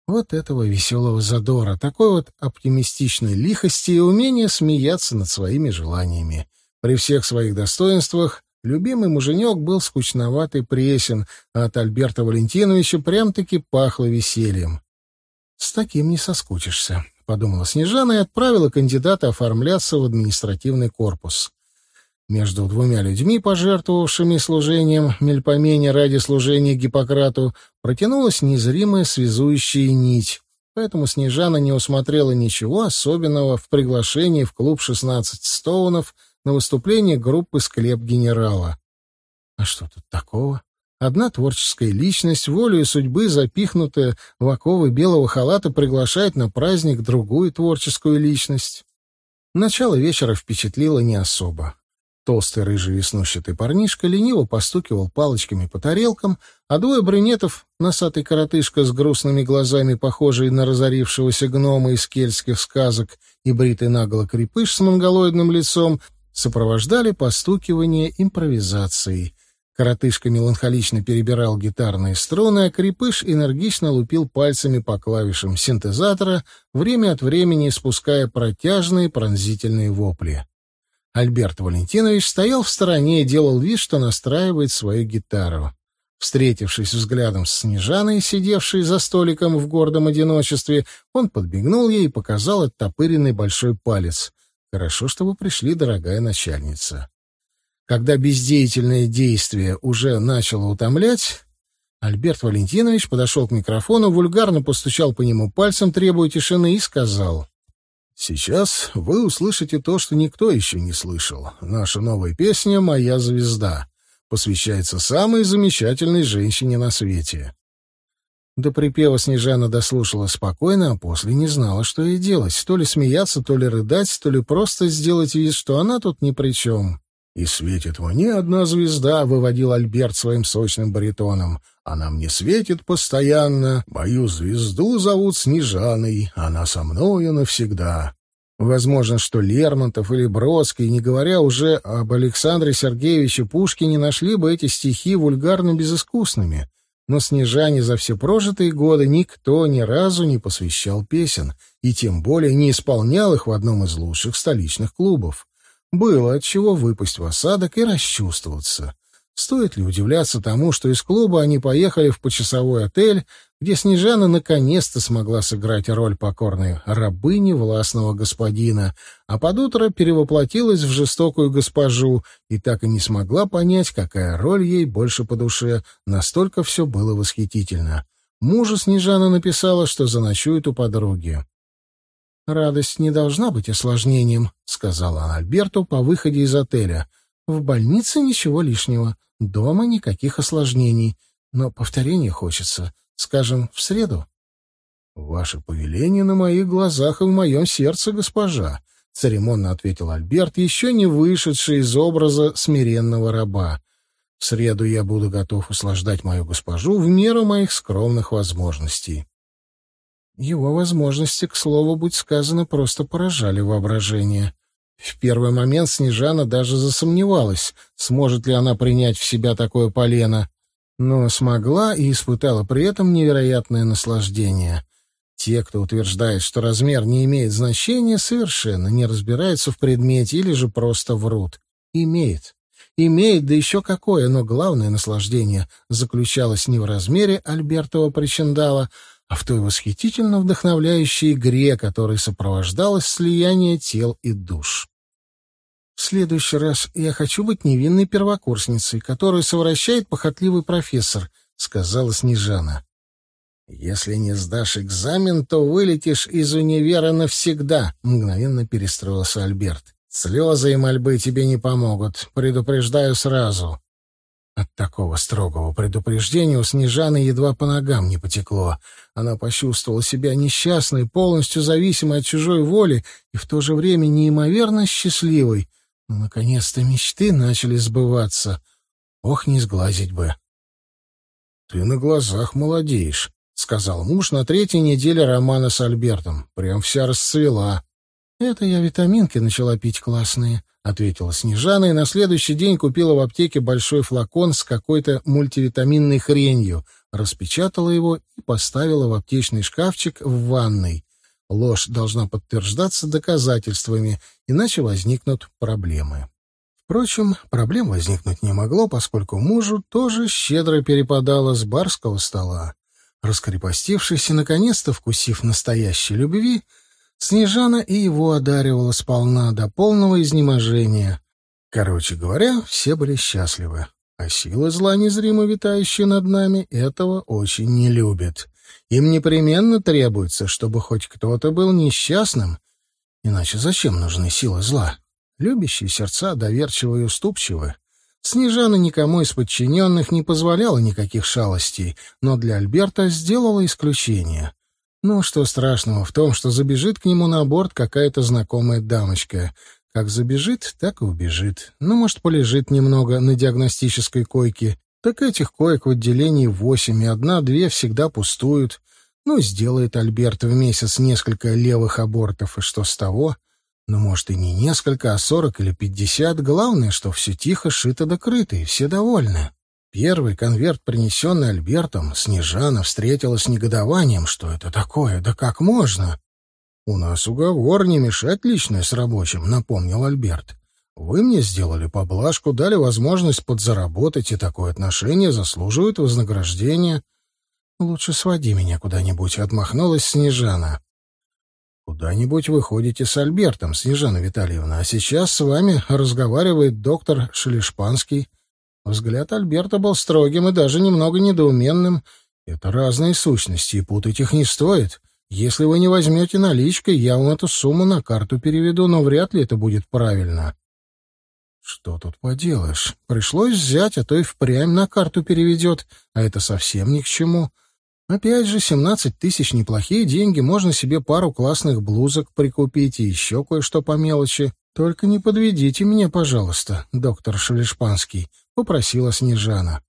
Вот этого веселого задора, такой вот оптимистичной лихости и умения смеяться над своими желаниями. При всех своих достоинствах любимый муженек был скучноватый пресен, а от Альберта Валентиновича прям-таки пахло весельем. «С таким не соскучишься», — подумала Снежана и отправила кандидата оформляться в административный корпус. Между двумя людьми, пожертвовавшими служением Мельпомене ради служения Гиппократу, протянулась незримая связующая нить, поэтому Снежана не усмотрела ничего особенного в приглашении в клуб «16 Стоунов» на выступление группы «Склеп генерала». А что тут такого? Одна творческая личность, волею судьбы, запихнутая в оковы белого халата, приглашает на праздник другую творческую личность. Начало вечера впечатлило не особо. Толстый рыжий веснущатый парнишка лениво постукивал палочками по тарелкам, а двое брюнетов, носатый коротышка с грустными глазами, похожий на разорившегося гнома из кельтских сказок, и бритый наголо крепыш с монголоидным лицом, сопровождали постукивание импровизацией. Коротышка меланхолично перебирал гитарные струны, а крепыш энергично лупил пальцами по клавишам синтезатора, время от времени спуская протяжные пронзительные вопли. Альберт Валентинович стоял в стороне и делал вид, что настраивает свою гитару. Встретившись взглядом с Снежаной, сидевшей за столиком в гордом одиночестве, он подбегнул ей и показал оттопыренный большой палец. «Хорошо, что вы пришли, дорогая начальница». Когда бездеятельное действие уже начало утомлять, Альберт Валентинович подошел к микрофону, вульгарно постучал по нему пальцем, требуя тишины, и сказал. «Сейчас вы услышите то, что никто еще не слышал. Наша новая песня «Моя звезда» посвящается самой замечательной женщине на свете». До припева Снежана дослушала спокойно, а после не знала, что ей делать. То ли смеяться, то ли рыдать, то ли просто сделать вид, что она тут ни при чем. «И светит мне одна звезда», — выводил Альберт своим сочным баритоном. «Она мне светит постоянно. Мою звезду зовут Снежаной. Она со мною навсегда». Возможно, что Лермонтов или Бродский, не говоря уже об Александре Сергеевиче Пушкине, нашли бы эти стихи вульгарно безыскусными. Но Снежане за все прожитые годы никто ни разу не посвящал песен, и тем более не исполнял их в одном из лучших столичных клубов. Было от чего выпасть в осадок и расчувствоваться. Стоит ли удивляться тому, что из клуба они поехали в почасовой отель, где Снежана наконец-то смогла сыграть роль покорной рабыни властного господина, а под утро перевоплотилась в жестокую госпожу и так и не смогла понять, какая роль ей больше по душе, настолько все было восхитительно. Мужу Снежана написала, что заночует у подруги. «Радость не должна быть осложнением», — сказала она Альберту по выходе из отеля. «В больнице ничего лишнего, дома никаких осложнений, но повторение хочется, скажем, в среду». «Ваше повеление на моих глазах и в моем сердце, госпожа», — церемонно ответил Альберт, еще не вышедший из образа смиренного раба. «В среду я буду готов услаждать мою госпожу в меру моих скромных возможностей». Его возможности, к слову, будь сказано, просто поражали воображение. В первый момент Снежана даже засомневалась, сможет ли она принять в себя такое полено, но смогла и испытала при этом невероятное наслаждение. Те, кто утверждает, что размер не имеет значения, совершенно не разбираются в предмете или же просто врут. Имеет. Имеет, да еще какое, но главное наслаждение заключалось не в размере Альбертова причиндала, а в той восхитительно вдохновляющей игре, которой сопровождалось слияние тел и душ. В следующий раз я хочу быть невинной первокурсницей, которую совращает похотливый профессор, — сказала Снежана. «Если не сдашь экзамен, то вылетишь из универа навсегда», — мгновенно перестроился Альберт. «Слезы и мольбы тебе не помогут, предупреждаю сразу». От такого строгого предупреждения у Снежаны едва по ногам не потекло. Она почувствовала себя несчастной, полностью зависимой от чужой воли и в то же время неимоверно счастливой. Но, наконец-то, мечты начали сбываться. Ох, не сглазить бы. — Ты на глазах молодеешь, — сказал муж на третьей неделе романа с Альбертом. Прям вся расцвела. — Это я витаминки начала пить классные, — ответила Снежана и на следующий день купила в аптеке большой флакон с какой-то мультивитаминной хренью, распечатала его и поставила в аптечный шкафчик в ванной. Ложь должна подтверждаться доказательствами, иначе возникнут проблемы. Впрочем, проблем возникнуть не могло, поскольку мужу тоже щедро перепадало с барского стола. Раскрепостившись и, наконец-то, вкусив настоящей любви, Снежана и его одаривала сполна до полного изнеможения. Короче говоря, все были счастливы. А сила зла, незримо витающая над нами, этого очень не любит. Им непременно требуется, чтобы хоть кто-то был несчастным. Иначе зачем нужны силы зла? Любящие сердца доверчивы и уступчивы. Снежана никому из подчиненных не позволяла никаких шалостей, но для Альберта сделала исключение. Ну, что страшного в том, что забежит к нему на борт какая-то знакомая дамочка. Как забежит, так и убежит. Ну, может, полежит немного на диагностической койке. Так этих коек в отделении восемь, и одна-две всегда пустуют. Ну, сделает Альберт в месяц несколько левых абортов, и что с того? Ну, может, и не несколько, а сорок или пятьдесят. Главное, что все тихо, шито да крыто, и все довольны. Первый конверт, принесенный Альбертом, Снежана встретила с негодованием. Что это такое? Да как можно? «У нас уговор не мешать личное с рабочим», — напомнил Альберт. «Вы мне сделали поблажку, дали возможность подзаработать, и такое отношение заслуживает вознаграждения». «Лучше своди меня куда-нибудь», — отмахнулась Снежана. «Куда-нибудь вы ходите с Альбертом, Снежана Витальевна, а сейчас с вами разговаривает доктор Шелешпанский». Взгляд Альберта был строгим и даже немного недоуменным. Это разные сущности, и путать их не стоит. Если вы не возьмете наличкой, я вам эту сумму на карту переведу, но вряд ли это будет правильно. Что тут поделаешь? Пришлось взять, а то и впрямь на карту переведет, а это совсем ни к чему. Опять же, семнадцать тысяч неплохие деньги, можно себе пару классных блузок прикупить и еще кое-что по мелочи. Только не подведите меня, пожалуйста, доктор Шелешпанский, — попросила Снежана.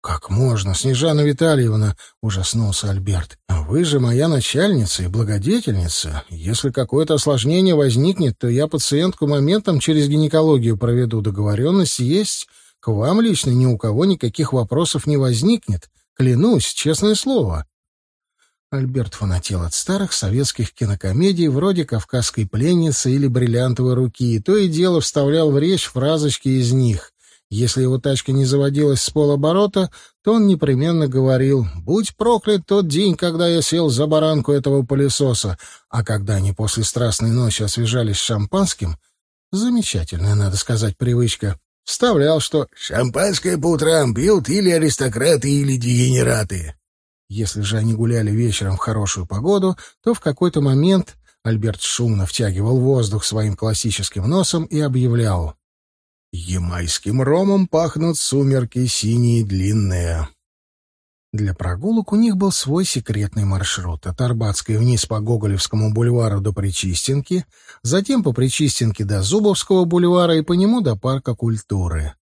«Как можно, Снежана Витальевна?» — ужаснулся Альберт. «Вы же моя начальница и благодетельница. Если какое-то осложнение возникнет, то я пациентку моментом через гинекологию проведу. Договоренность есть. К вам лично ни у кого никаких вопросов не возникнет. Клянусь, честное слово. Альберт фанател от старых советских кинокомедий вроде «Кавказской пленницы» или «Бриллиантовой руки», и то и дело вставлял в речь фразочки из них. Если его тачка не заводилась с полоборота, то он непременно говорил «Будь проклят тот день, когда я сел за баранку этого пылесоса», а когда они после страстной ночи освежались шампанским, замечательная, надо сказать, привычка, вставлял, что «шампанское по утрам пьют или аристократы, или дегенераты». Если же они гуляли вечером в хорошую погоду, то в какой-то момент Альберт шумно втягивал воздух своим классическим носом и объявлял «Ямайским ромом пахнут сумерки синие длинные». Для прогулок у них был свой секретный маршрут. От Арбатской вниз по Гоголевскому бульвару до Причистенки, затем по Причистенке до Зубовского бульвара и по нему до Парка культуры.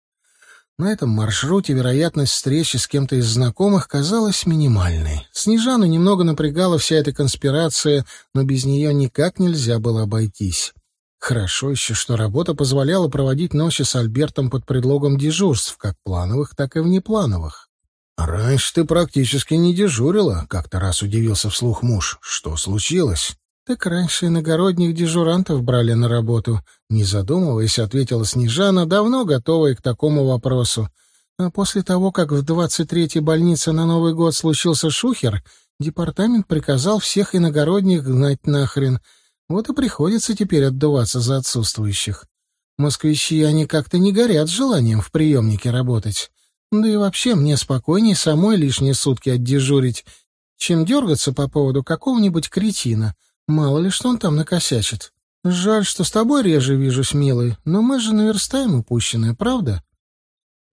На этом маршруте вероятность встречи с кем-то из знакомых казалась минимальной. Снежану немного напрягала вся эта конспирация, но без нее никак нельзя было обойтись. Хорошо еще, что работа позволяла проводить ночи с Альбертом под предлогом дежурств, как плановых, так и внеплановых. «Раньше ты практически не дежурила», — как-то раз удивился вслух муж. «Что случилось?» «Так раньше иногородних дежурантов брали на работу», — не задумываясь, ответила Снежана, давно готовая к такому вопросу. А после того, как в 23-й больнице на Новый год случился шухер, департамент приказал всех иногородних гнать нахрен. Вот и приходится теперь отдуваться за отсутствующих. Москвичи, они как-то не горят желанием в приемнике работать. Да и вообще мне спокойнее самой лишние сутки отдежурить, чем дергаться по поводу какого-нибудь кретина. Мало ли что он там накосячит. Жаль, что с тобой реже вижусь, милый, но мы же наверстаем упущенное, правда?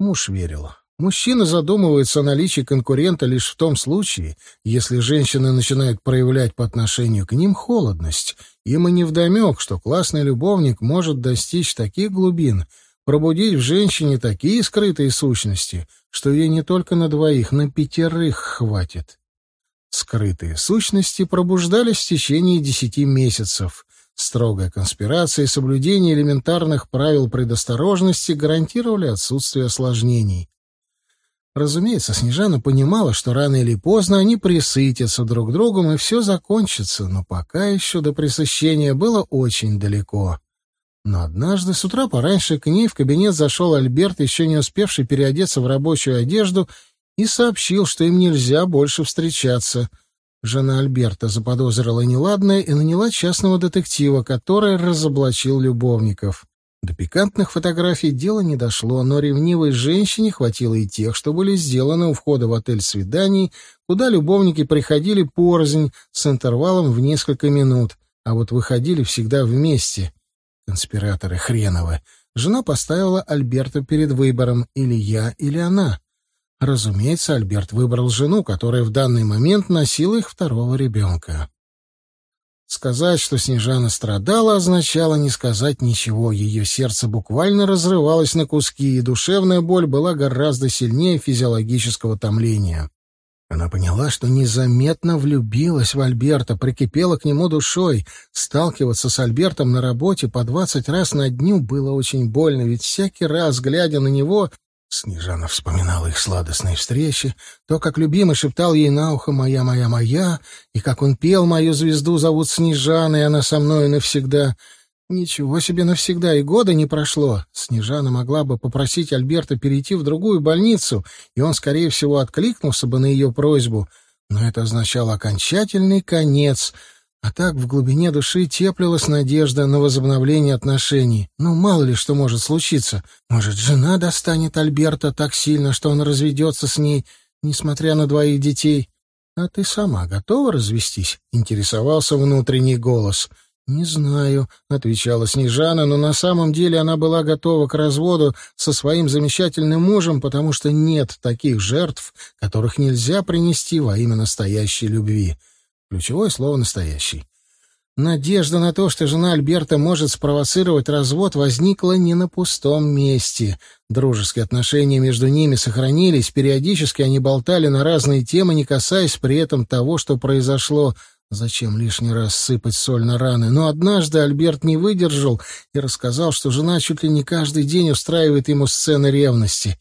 Муж верил. Мужчина задумывается о наличии конкурента лишь в том случае, если женщины начинают проявлять по отношению к ним холодность. Им и невдомек, что классный любовник может достичь таких глубин — пробудить в женщине такие скрытые сущности, что ей не только на двоих, на пятерых хватит. Скрытые сущности пробуждались в течение десяти месяцев. Строгая конспирация и соблюдение элементарных правил предосторожности гарантировали отсутствие осложнений. Разумеется, Снежана понимала, что рано или поздно они присытятся друг другом, и все закончится, но пока еще до пресыщения было очень далеко. Но однажды с утра пораньше к ней в кабинет зашел Альберт, еще не успевший переодеться в рабочую одежду, и сообщил, что им нельзя больше встречаться. Жена Альберта заподозрила неладное и наняла частного детектива, который разоблачил любовников. До пикантных фотографий дело не дошло, но ревнивой женщине хватило и тех, что были сделаны у входа в отель свиданий, куда любовники приходили порознь с интервалом в несколько минут, а вот выходили всегда вместе — Конспираторы хреновы. Жена поставила Альберта перед выбором или я, или она. Разумеется, Альберт выбрал жену, которая в данный момент носила их второго ребенка. Сказать, что Снежана страдала, означало не сказать ничего. Ее сердце буквально разрывалось на куски, и душевная боль была гораздо сильнее физиологического томления. Она поняла, что незаметно влюбилась в Альберта, прикипела к нему душой. Сталкиваться с Альбертом на работе по двадцать раз на дню было очень больно, ведь всякий раз, глядя на него, Снежана вспоминала их сладостные встречи, то, как любимый шептал ей на ухо «Моя, моя, моя», и как он пел «Мою звезду зовут Снежана, и она со мной навсегда». Ничего себе навсегда, и года не прошло. Снежана могла бы попросить Альберта перейти в другую больницу, и он, скорее всего, откликнулся бы на ее просьбу. Но это означало окончательный конец. А так в глубине души теплилась надежда на возобновление отношений. Ну, мало ли что может случиться. Может, жена достанет Альберта так сильно, что он разведется с ней, несмотря на двоих детей. «А ты сама готова развестись?» — интересовался внутренний голос — «Не знаю», — отвечала Снежана, но на самом деле она была готова к разводу со своим замечательным мужем, потому что нет таких жертв, которых нельзя принести во имя настоящей любви. Ключевое слово «настоящий». Надежда на то, что жена Альберта может спровоцировать развод, возникла не на пустом месте. Дружеские отношения между ними сохранились, периодически они болтали на разные темы, не касаясь при этом того, что произошло. Зачем лишний раз сыпать соль на раны? Но однажды Альберт не выдержал и рассказал, что жена чуть ли не каждый день устраивает ему сцены ревности.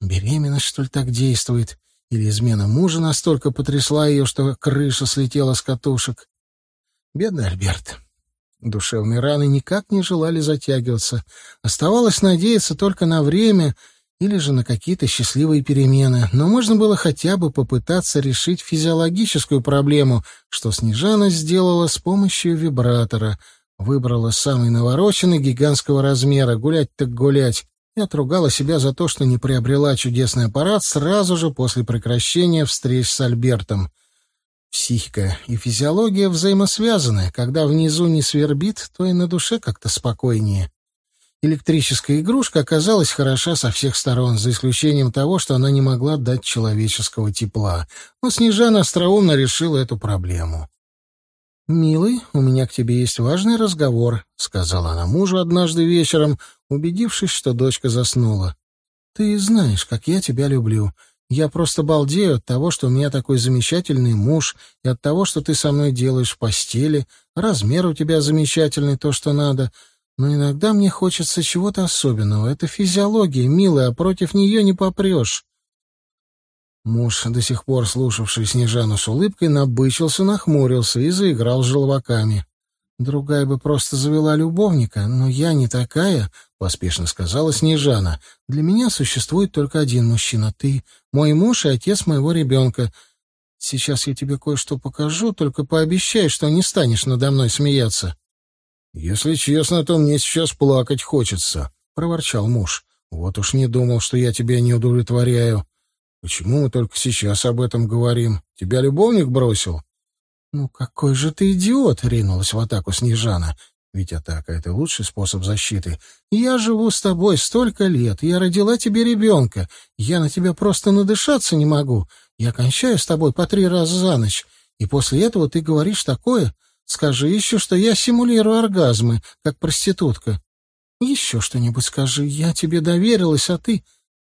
Беременность, что ли, так действует? Или измена мужа настолько потрясла ее, что крыша слетела с катушек? Бедный Альберт. Душевные раны никак не желали затягиваться. Оставалось надеяться только на время или же на какие-то счастливые перемены. Но можно было хотя бы попытаться решить физиологическую проблему, что Снежана сделала с помощью вибратора. Выбрала самый навороченный гигантского размера, гулять так гулять, и отругала себя за то, что не приобрела чудесный аппарат сразу же после прекращения встреч с Альбертом. Психика и физиология взаимосвязаны. Когда внизу не свербит, то и на душе как-то спокойнее. Электрическая игрушка оказалась хороша со всех сторон, за исключением того, что она не могла дать человеческого тепла. Но Снежана остроумно решила эту проблему. «Милый, у меня к тебе есть важный разговор», — сказала она мужу однажды вечером, убедившись, что дочка заснула. «Ты знаешь, как я тебя люблю. Я просто балдею от того, что у меня такой замечательный муж, и от того, что ты со мной делаешь в постели. Размер у тебя замечательный, то, что надо. Но иногда мне хочется чего-то особенного. Это физиология, милая, а против нее не попрешь. Муж, до сих пор слушавший Снежану с улыбкой, набычился, нахмурился и заиграл желваками. Другая бы просто завела любовника, но я не такая, — поспешно сказала Снежана. Для меня существует только один мужчина — ты, мой муж и отец моего ребенка. Сейчас я тебе кое-что покажу, только пообещай, что не станешь надо мной смеяться. — Если честно, то мне сейчас плакать хочется, — проворчал муж. — Вот уж не думал, что я тебя не удовлетворяю. Почему мы только сейчас об этом говорим? Тебя любовник бросил? «Ну какой же ты идиот!» — ринулась в атаку Снежана. «Ведь атака — это лучший способ защиты. Я живу с тобой столько лет, я родила тебе ребенка, я на тебя просто надышаться не могу. Я кончаю с тобой по три раза за ночь, и после этого ты говоришь такое? Скажи еще, что я симулирую оргазмы, как проститутка. Еще что-нибудь скажи, я тебе доверилась, а ты...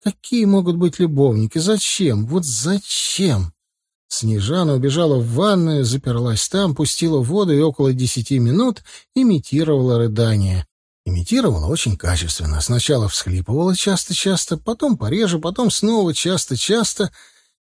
Какие могут быть любовники? Зачем? Вот зачем?» Снежана убежала в ванную, заперлась там, пустила воду и около десяти минут имитировала рыдание. Имитировала очень качественно. Сначала всхлипывала часто-часто, потом пореже, потом снова часто-часто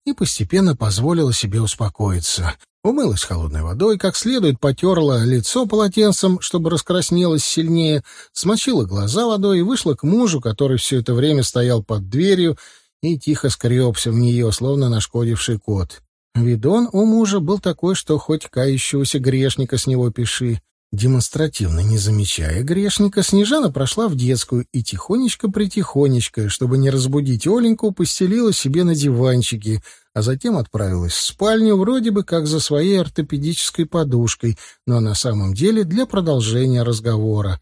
и постепенно позволила себе успокоиться. Умылась холодной водой, как следует потерла лицо полотенцем, чтобы раскраснелось сильнее, смочила глаза водой и вышла к мужу, который все это время стоял под дверью и тихо скребся в нее, словно нашкодивший кот. Видон у мужа был такой, что хоть кающегося грешника с него пиши. Демонстративно не замечая грешника, Снежана прошла в детскую и тихонечко-притихонечко, чтобы не разбудить Оленьку, постелила себе на диванчике, а затем отправилась в спальню вроде бы как за своей ортопедической подушкой, но на самом деле для продолжения разговора.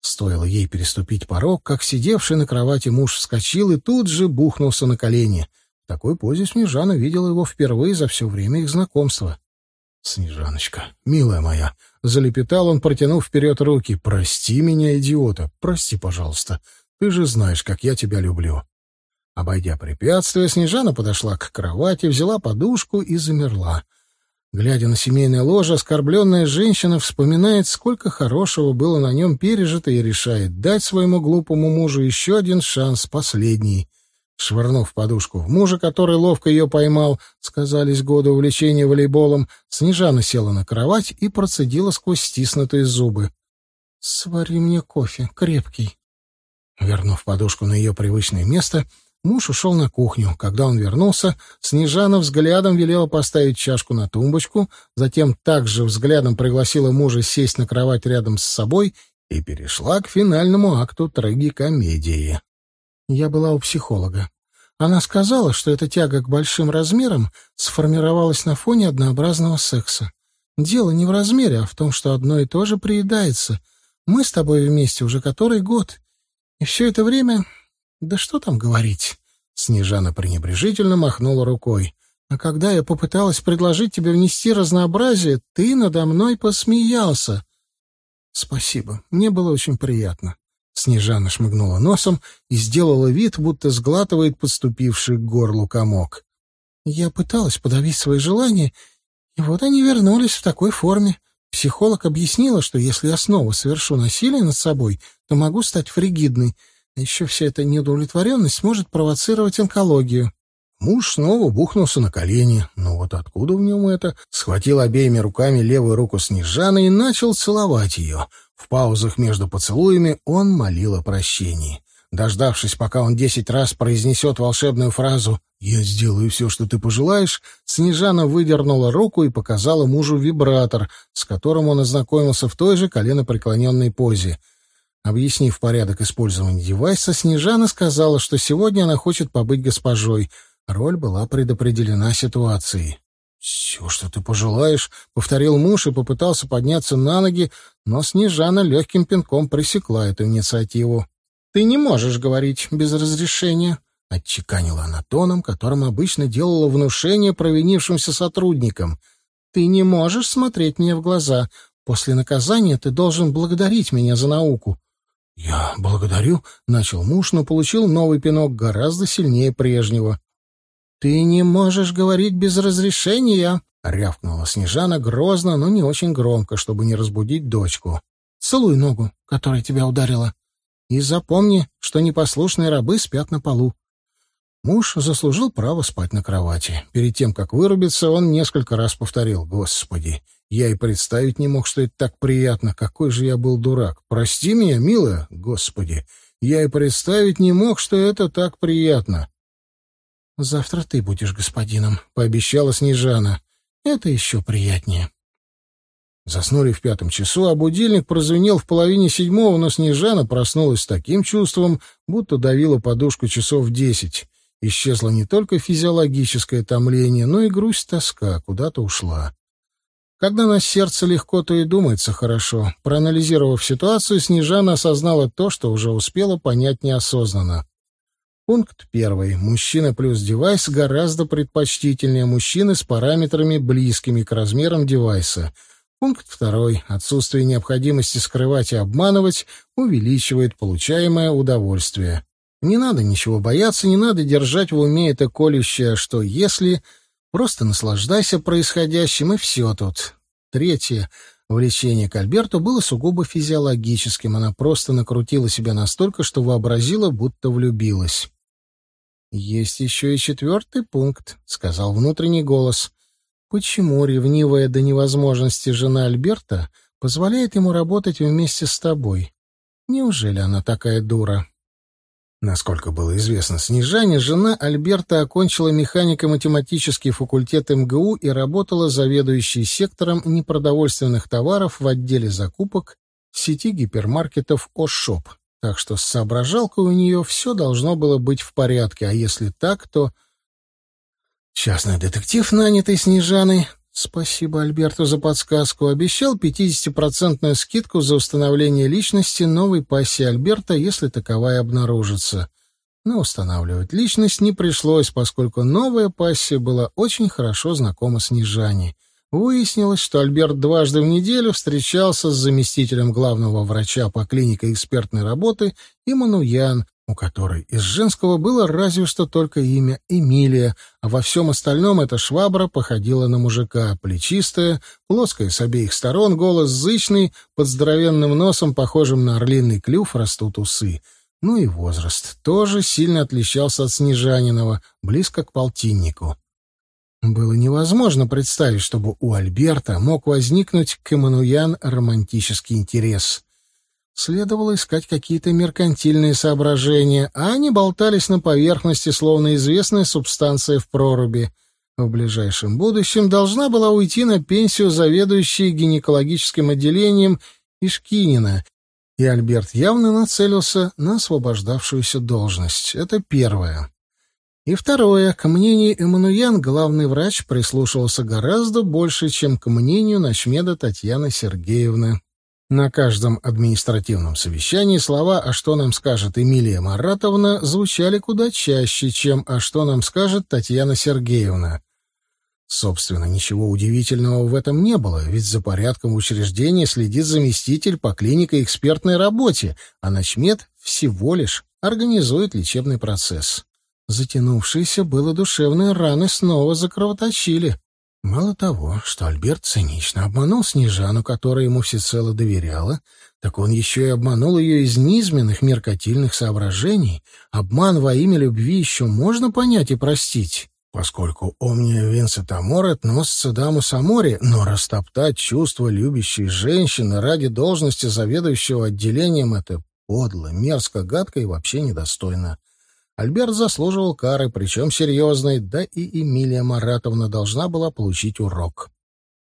Стоило ей переступить порог, как сидевший на кровати муж вскочил и тут же бухнулся на колени — такой позе Снежана видела его впервые за все время их знакомства. «Снежаночка, милая моя!» — залепетал он, протянув вперед руки. «Прости меня, идиота! Прости, пожалуйста. Ты же знаешь, как я тебя люблю». Обойдя препятствие, Снежана подошла к кровати, взяла подушку и замерла. Глядя на семейное ложе, оскорбленная женщина вспоминает, сколько хорошего было на нем пережито и решает дать своему глупому мужу еще один шанс, последний — Швырнув подушку мужа, который ловко ее поймал, сказались годы увлечения волейболом, Снежана села на кровать и процедила сквозь стиснутые зубы. «Свари мне кофе, крепкий». Вернув подушку на ее привычное место, муж ушел на кухню. Когда он вернулся, Снежана взглядом велела поставить чашку на тумбочку, затем также взглядом пригласила мужа сесть на кровать рядом с собой и перешла к финальному акту трагикомедии. Я была у психолога. Она сказала, что эта тяга к большим размерам сформировалась на фоне однообразного секса. Дело не в размере, а в том, что одно и то же приедается. Мы с тобой вместе уже который год. И все это время... Да что там говорить?» Снежана пренебрежительно махнула рукой. «А когда я попыталась предложить тебе внести разнообразие, ты надо мной посмеялся». «Спасибо. Мне было очень приятно». Снежана шмыгнула носом и сделала вид, будто сглатывает подступивший к горлу комок. «Я пыталась подавить свои желания, и вот они вернулись в такой форме. Психолог объяснила, что если я снова совершу насилие над собой, то могу стать фригидной, а еще вся эта неудовлетворенность может провоцировать онкологию». Муж снова бухнулся на колени. Но вот откуда в нем это? Схватил обеими руками левую руку Снежаны и начал целовать ее. В паузах между поцелуями он молил о прощении. Дождавшись, пока он десять раз произнесет волшебную фразу «Я сделаю все, что ты пожелаешь», Снежана выдернула руку и показала мужу вибратор, с которым он ознакомился в той же коленопреклоненной позе. Объяснив порядок использования девайса, Снежана сказала, что сегодня она хочет побыть госпожой — Роль была предопределена ситуацией. «Все, что ты пожелаешь», — повторил муж и попытался подняться на ноги, но Снежана легким пинком пресекла эту инициативу. «Ты не можешь говорить без разрешения», — отчеканила она тоном, которым обычно делала внушение провинившимся сотрудникам. «Ты не можешь смотреть мне в глаза. После наказания ты должен благодарить меня за науку». «Я благодарю», — начал муж, но получил новый пинок гораздо сильнее прежнего. «Ты не можешь говорить без разрешения!» — рявкнула Снежана грозно, но не очень громко, чтобы не разбудить дочку. «Целуй ногу, которая тебя ударила. И запомни, что непослушные рабы спят на полу». Муж заслужил право спать на кровати. Перед тем, как вырубиться, он несколько раз повторил «Господи, я и представить не мог, что это так приятно. Какой же я был дурак. Прости меня, милая, Господи. Я и представить не мог, что это так приятно. «Завтра ты будешь господином», — пообещала Снежана. «Это еще приятнее». Заснули в пятом часу, а будильник прозвенел в половине седьмого, но Снежана проснулась с таким чувством, будто давила подушку часов десять. Исчезло не только физиологическое томление, но и грусть-тоска куда-то ушла. Когда на сердце легко, то и думается хорошо. Проанализировав ситуацию, Снежана осознала то, что уже успела понять неосознанно. Пункт первый. Мужчина плюс девайс гораздо предпочтительнее мужчины с параметрами, близкими к размерам девайса. Пункт второй. Отсутствие необходимости скрывать и обманывать увеличивает получаемое удовольствие. Не надо ничего бояться, не надо держать в уме это колющее, что если... Просто наслаждайся происходящим, и все тут. Третье. Влечение к Альберту было сугубо физиологическим. Она просто накрутила себя настолько, что вообразила, будто влюбилась. «Есть еще и четвертый пункт», — сказал внутренний голос. «Почему ревнивая до невозможности жена Альберта позволяет ему работать вместе с тобой? Неужели она такая дура?» Насколько было известно Снежане, жена Альберта окончила механико-математический факультет МГУ и работала заведующей сектором непродовольственных товаров в отделе закупок сети гипермаркетов «Ошоп». Так что с соображалкой у нее все должно было быть в порядке, а если так, то... Частный детектив, нанятый Снежаной, спасибо Альберту за подсказку, обещал 50-процентную скидку за установление личности новой пассии Альберта, если таковая обнаружится. Но устанавливать личность не пришлось, поскольку новая пассия была очень хорошо знакома Снежане — Выяснилось, что Альберт дважды в неделю встречался с заместителем главного врача по клинике экспертной работы Имануян, у которой из женского было разве что только имя Эмилия, а во всем остальном эта швабра походила на мужика, плечистая, плоская с обеих сторон, голос зычный, под здоровенным носом, похожим на орлиный клюв, растут усы. Ну и возраст тоже сильно отличался от Снежанинова, близко к полтиннику. Было невозможно представить, чтобы у Альберта мог возникнуть к Эммануян романтический интерес. Следовало искать какие-то меркантильные соображения, а они болтались на поверхности, словно известная субстанция в проруби. В ближайшем будущем должна была уйти на пенсию заведующая гинекологическим отделением Ишкинина, и Альберт явно нацелился на освобождавшуюся должность. Это первое. И второе, к мнению Эммануян главный врач прислушивался гораздо больше, чем к мнению Ночмеда Татьяны Сергеевны. На каждом административном совещании слова «А что нам скажет Эмилия Маратовна» звучали куда чаще, чем «А что нам скажет Татьяна Сергеевна». Собственно, ничего удивительного в этом не было, ведь за порядком в учреждении следит заместитель по клинико-экспертной работе, а начмед всего лишь организует лечебный процесс. Затянувшиеся было душевные раны снова закровоточили. Мало того, что Альберт цинично обманул Снежану, которая ему всецело доверяла, так он еще и обманул ее из низменных меркатильных соображений. Обман во имя любви еще можно понять и простить, поскольку «Омния винцит аморет носится дамус амори», но растоптать чувства любящей женщины ради должности заведующего отделением — это подло, мерзко, гадко и вообще недостойно. Альберт заслуживал кары, причем серьезной, да и Эмилия Маратовна должна была получить урок.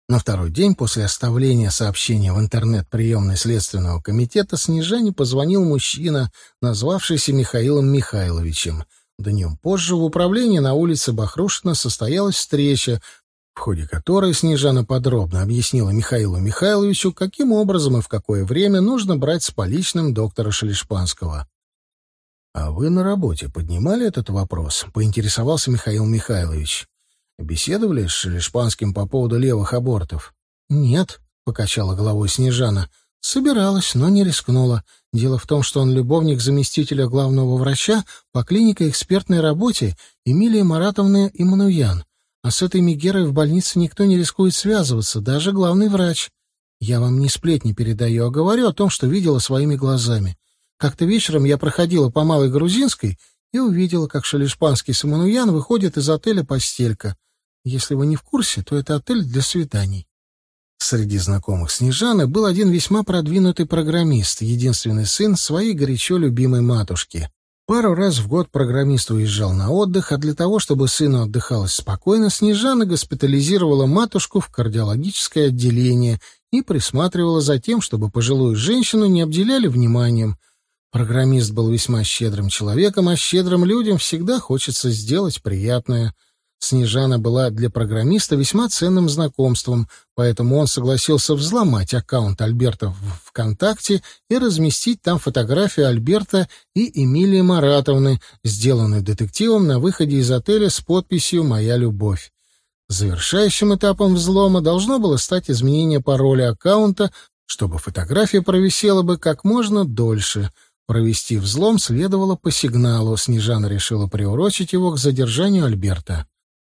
На второй день после оставления сообщения в интернет-приемной Следственного комитета Снежане позвонил мужчина, назвавшийся Михаилом Михайловичем. Днем позже в управлении на улице Бахрушина состоялась встреча, в ходе которой Снежана подробно объяснила Михаилу Михайловичу, каким образом и в какое время нужно брать с поличным доктора Шелешпанского. «А вы на работе поднимали этот вопрос?» — поинтересовался Михаил Михайлович. «Беседовали с Шелешпанским по поводу левых абортов?» «Нет», — покачала головой Снежана. «Собиралась, но не рискнула. Дело в том, что он любовник заместителя главного врача по клинико-экспертной работе Эмилии Маратовны Иммануян. А с этой Мегерой в больнице никто не рискует связываться, даже главный врач. Я вам не сплетни передаю, а говорю о том, что видела своими глазами. Как-то вечером я проходила по Малой Грузинской и увидела, как шалишпанский Самануян выходит из отеля «Постелька». Если вы не в курсе, то это отель для свиданий. Среди знакомых Снежаны был один весьма продвинутый программист, единственный сын своей горячо любимой матушки. Пару раз в год программист уезжал на отдых, а для того, чтобы сыну отдыхалось спокойно, Снежана госпитализировала матушку в кардиологическое отделение и присматривала за тем, чтобы пожилую женщину не обделяли вниманием — Программист был весьма щедрым человеком, а щедрым людям всегда хочется сделать приятное. Снежана была для программиста весьма ценным знакомством, поэтому он согласился взломать аккаунт Альберта в ВКонтакте и разместить там фотографию Альберта и Эмилии Маратовны, сделанную детективом на выходе из отеля с подписью «Моя любовь». Завершающим этапом взлома должно было стать изменение пароля аккаунта, чтобы фотография провисела бы как можно дольше — Провести взлом следовало по сигналу. Снежана решила приурочить его к задержанию Альберта.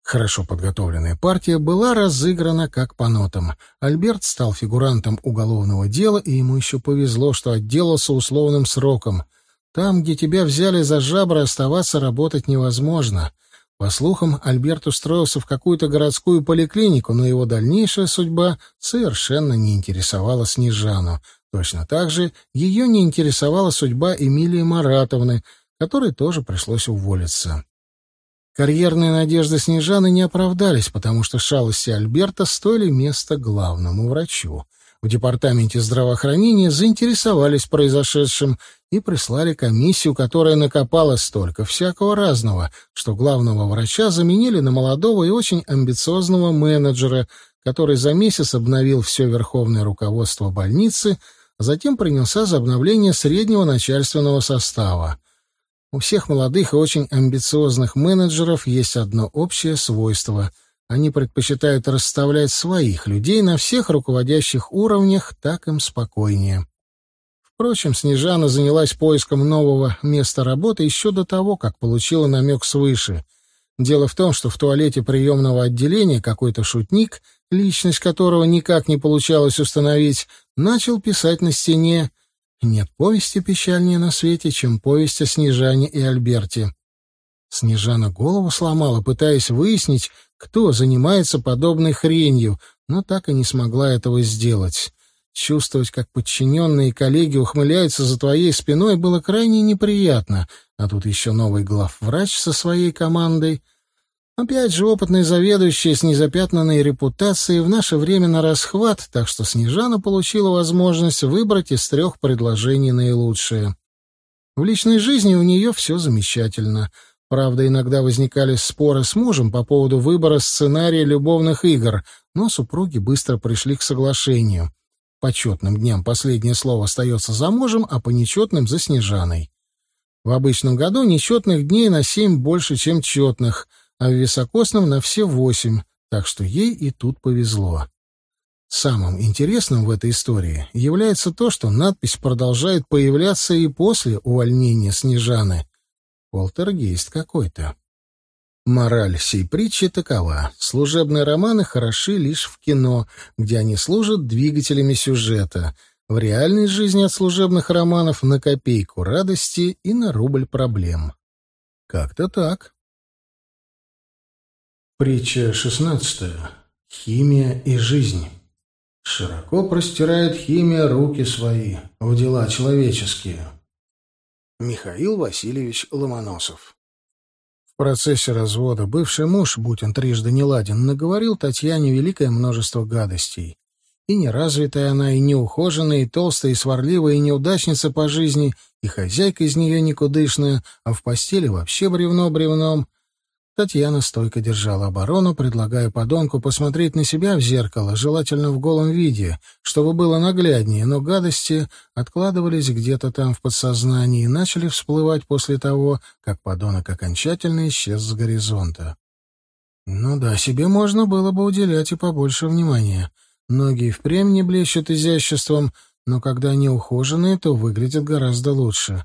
Хорошо подготовленная партия была разыграна как по нотам. Альберт стал фигурантом уголовного дела, и ему еще повезло, что отделался условным сроком. Там, где тебя взяли за жабры, оставаться работать невозможно. По слухам, Альберт устроился в какую-то городскую поликлинику, но его дальнейшая судьба совершенно не интересовала Снежану. Точно так же ее не интересовала судьба Эмилии Маратовны, которой тоже пришлось уволиться. Карьерные надежды Снежаны не оправдались, потому что шалости Альберта стоили места главному врачу. В департаменте здравоохранения заинтересовались произошедшим и прислали комиссию, которая накопала столько всякого разного, что главного врача заменили на молодого и очень амбициозного менеджера, который за месяц обновил все верховное руководство больницы — затем принялся за обновление среднего начальственного состава. У всех молодых и очень амбициозных менеджеров есть одно общее свойство — они предпочитают расставлять своих людей на всех руководящих уровнях, так им спокойнее. Впрочем, Снежана занялась поиском нового места работы еще до того, как получила намек свыше. Дело в том, что в туалете приемного отделения какой-то шутник, личность которого никак не получалось установить, начал писать на стене «Нет повести печальнее на свете, чем повесть о Снежане и Альберте». Снежана голову сломала, пытаясь выяснить, кто занимается подобной хренью, но так и не смогла этого сделать. Чувствовать, как подчиненные коллеги ухмыляются за твоей спиной, было крайне неприятно, а тут еще новый главврач со своей командой. Опять же, опытный заведующий с незапятнанной репутацией в наше время на расхват, так что Снежана получила возможность выбрать из трех предложений наилучшее. В личной жизни у нее все замечательно. Правда, иногда возникали споры с мужем по поводу выбора сценария любовных игр, но супруги быстро пришли к соглашению. По четным дням последнее слово остается за мужем, а по нечетным — за Снежаной. В обычном году нечетных дней на семь больше, чем четных, а в високосном — на все восемь, так что ей и тут повезло. Самым интересным в этой истории является то, что надпись продолжает появляться и после увольнения Снежаны. Полтергейст какой-то. Мораль сей притчи такова. Служебные романы хороши лишь в кино, где они служат двигателями сюжета. В реальной жизни от служебных романов на копейку радости и на рубль проблем. Как-то так. Притча шестнадцатая. Химия и жизнь. Широко простирает химия руки свои в дела человеческие. Михаил Васильевич Ломоносов В процессе развода бывший муж, будь он трижды неладен, наговорил Татьяне великое множество гадостей. И неразвитая она, и неухоженная, и толстая, и сварливая, и неудачница по жизни, и хозяйка из нее никудышная, а в постели вообще бревно бревном — Татьяна стойко держала оборону, предлагая подонку посмотреть на себя в зеркало, желательно в голом виде, чтобы было нагляднее, но гадости откладывались где-то там в подсознании и начали всплывать после того, как подонок окончательно исчез с горизонта. Ну да, себе можно было бы уделять и побольше внимания. Ноги впрямь не блещут изяществом, но когда они ухоженные, то выглядят гораздо лучше.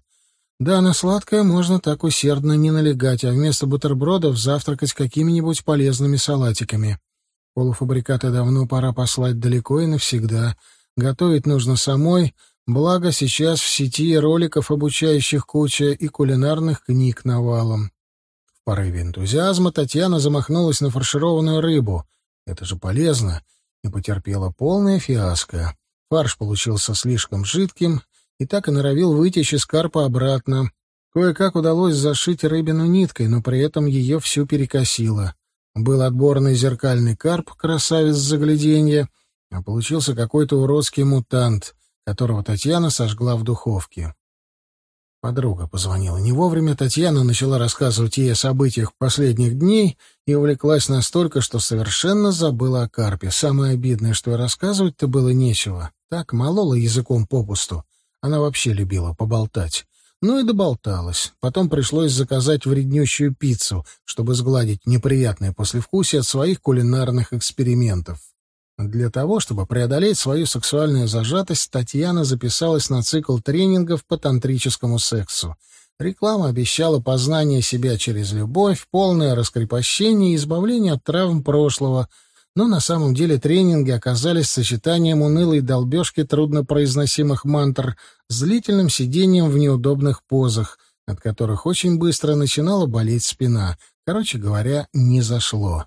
Да, на сладкое можно так усердно не налегать, а вместо бутербродов завтракать какими-нибудь полезными салатиками. Полуфабрикаты давно пора послать далеко и навсегда. Готовить нужно самой, благо сейчас в сети роликов, обучающих куча, и кулинарных книг навалом. В порыве энтузиазма Татьяна замахнулась на фаршированную рыбу. Это же полезно. И потерпела полное фиаско. Фарш получился слишком жидким, и так и норовил вытечь из карпа обратно. Кое-как удалось зашить рыбину ниткой, но при этом ее всю перекосило. Был отборный зеркальный карп, красавец загляденья, а получился какой-то уродский мутант, которого Татьяна сожгла в духовке. Подруга позвонила не вовремя, Татьяна начала рассказывать ей о событиях последних дней и увлеклась настолько, что совершенно забыла о карпе. Самое обидное, что рассказывать-то было нечего. Так молола языком попусту. Она вообще любила поболтать. Ну и доболталась. Потом пришлось заказать вреднющую пиццу, чтобы сгладить неприятное послевкусие от своих кулинарных экспериментов. Для того, чтобы преодолеть свою сексуальную зажатость, Татьяна записалась на цикл тренингов по тантрическому сексу. Реклама обещала познание себя через любовь, полное раскрепощение и избавление от травм прошлого — но на самом деле тренинги оказались сочетанием унылой долбежки труднопроизносимых мантр с длительным сидением в неудобных позах, от которых очень быстро начинала болеть спина. Короче говоря, не зашло.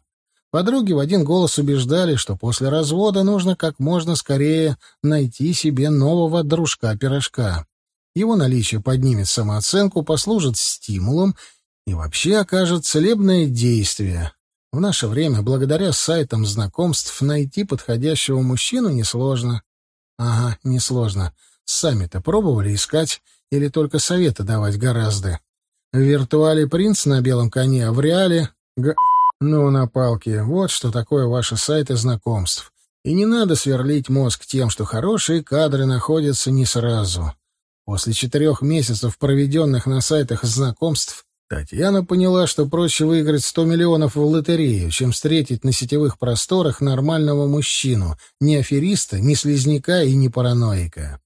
Подруги в один голос убеждали, что после развода нужно как можно скорее найти себе нового дружка-пирожка. Его наличие поднимет самооценку, послужит стимулом и вообще окажет целебное действие. В наше время, благодаря сайтам знакомств, найти подходящего мужчину несложно. Ага, несложно. Сами-то пробовали искать или только советы давать гораздо. В виртуале принц на белом коне, а в реале... Г... Ну, на палке. Вот что такое ваши сайты знакомств. И не надо сверлить мозг тем, что хорошие кадры находятся не сразу. После четырех месяцев, проведенных на сайтах знакомств, Татьяна поняла, что проще выиграть сто миллионов в лотерею, чем встретить на сетевых просторах нормального мужчину, ни афериста, ни слизняка и ни параноика.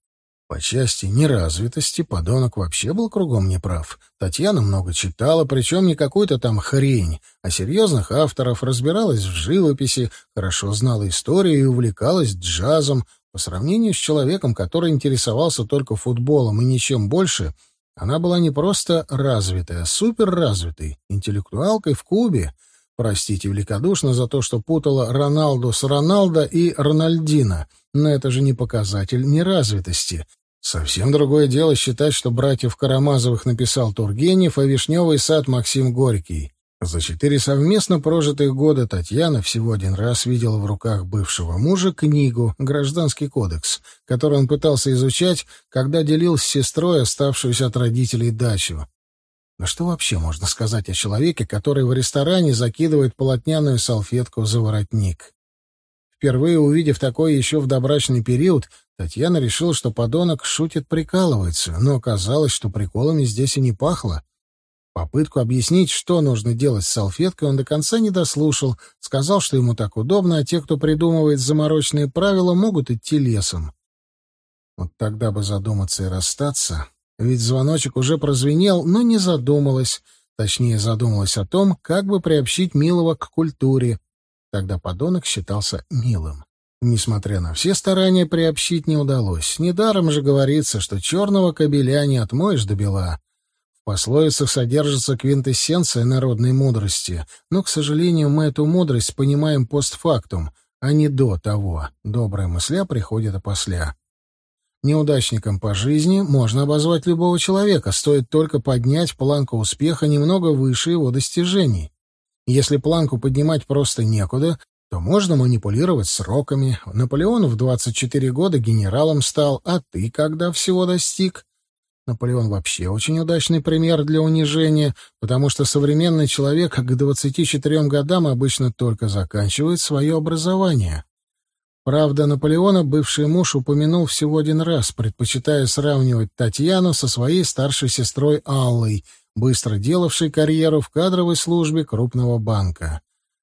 По части неразвитости подонок вообще был кругом неправ. Татьяна много читала, причем не какую-то там хрень, а серьезных авторов, разбиралась в живописи, хорошо знала историю и увлекалась джазом. По сравнению с человеком, который интересовался только футболом и ничем больше — она была не просто развитая, а суперразвитой, интеллектуалкой в Кубе. Простите великодушно за то, что путала Роналду с Роналдо и Рональдино, но это же не показатель неразвитости. Совсем другое дело считать, что братьев Карамазовых написал Тургенев, а Вишневый сад Максим Горький. За четыре совместно прожитых года Татьяна всего один раз видела в руках бывшего мужа книгу «Гражданский кодекс», которую он пытался изучать, когда делил с сестрой оставшуюся от родителей дачу. Но что вообще можно сказать о человеке, который в ресторане закидывает полотняную салфетку за воротник? Впервые увидев такое еще в добрачный период, Татьяна решила, что подонок шутит, прикалывается, но оказалось, что приколами здесь и не пахло. Попытку объяснить, что нужно делать с салфеткой, он до конца не дослушал, сказал, что ему так удобно, а те, кто придумывает заморочные правила, могут идти лесом. Вот тогда бы задуматься и расстаться, ведь звоночек уже прозвенел, но не задумалась, точнее задумалась о том, как бы приобщить Милого к культуре. Тогда подонок считался милым. Несмотря на все старания, приобщить не удалось. Недаром же говорится, что черного кобеля не отмоешь до бела. Пословицах содержится квинтэссенция народной мудрости, но, к сожалению, мы эту мудрость понимаем постфактум, а не до того. Добрая мысля приходит опосля. Неудачником по жизни можно обозвать любого человека, стоит только поднять планку успеха немного выше его достижений. Если планку поднимать просто некуда, то можно манипулировать сроками. Наполеон в 24 года генералом стал, а ты когда всего достиг? Наполеон вообще очень удачный пример для унижения, потому что современный человек к 24 годам обычно только заканчивает свое образование. Правда, Наполеона бывший муж упомянул всего один раз, предпочитая сравнивать Татьяну со своей старшей сестрой Аллой, быстро делавшей карьеру в кадровой службе крупного банка.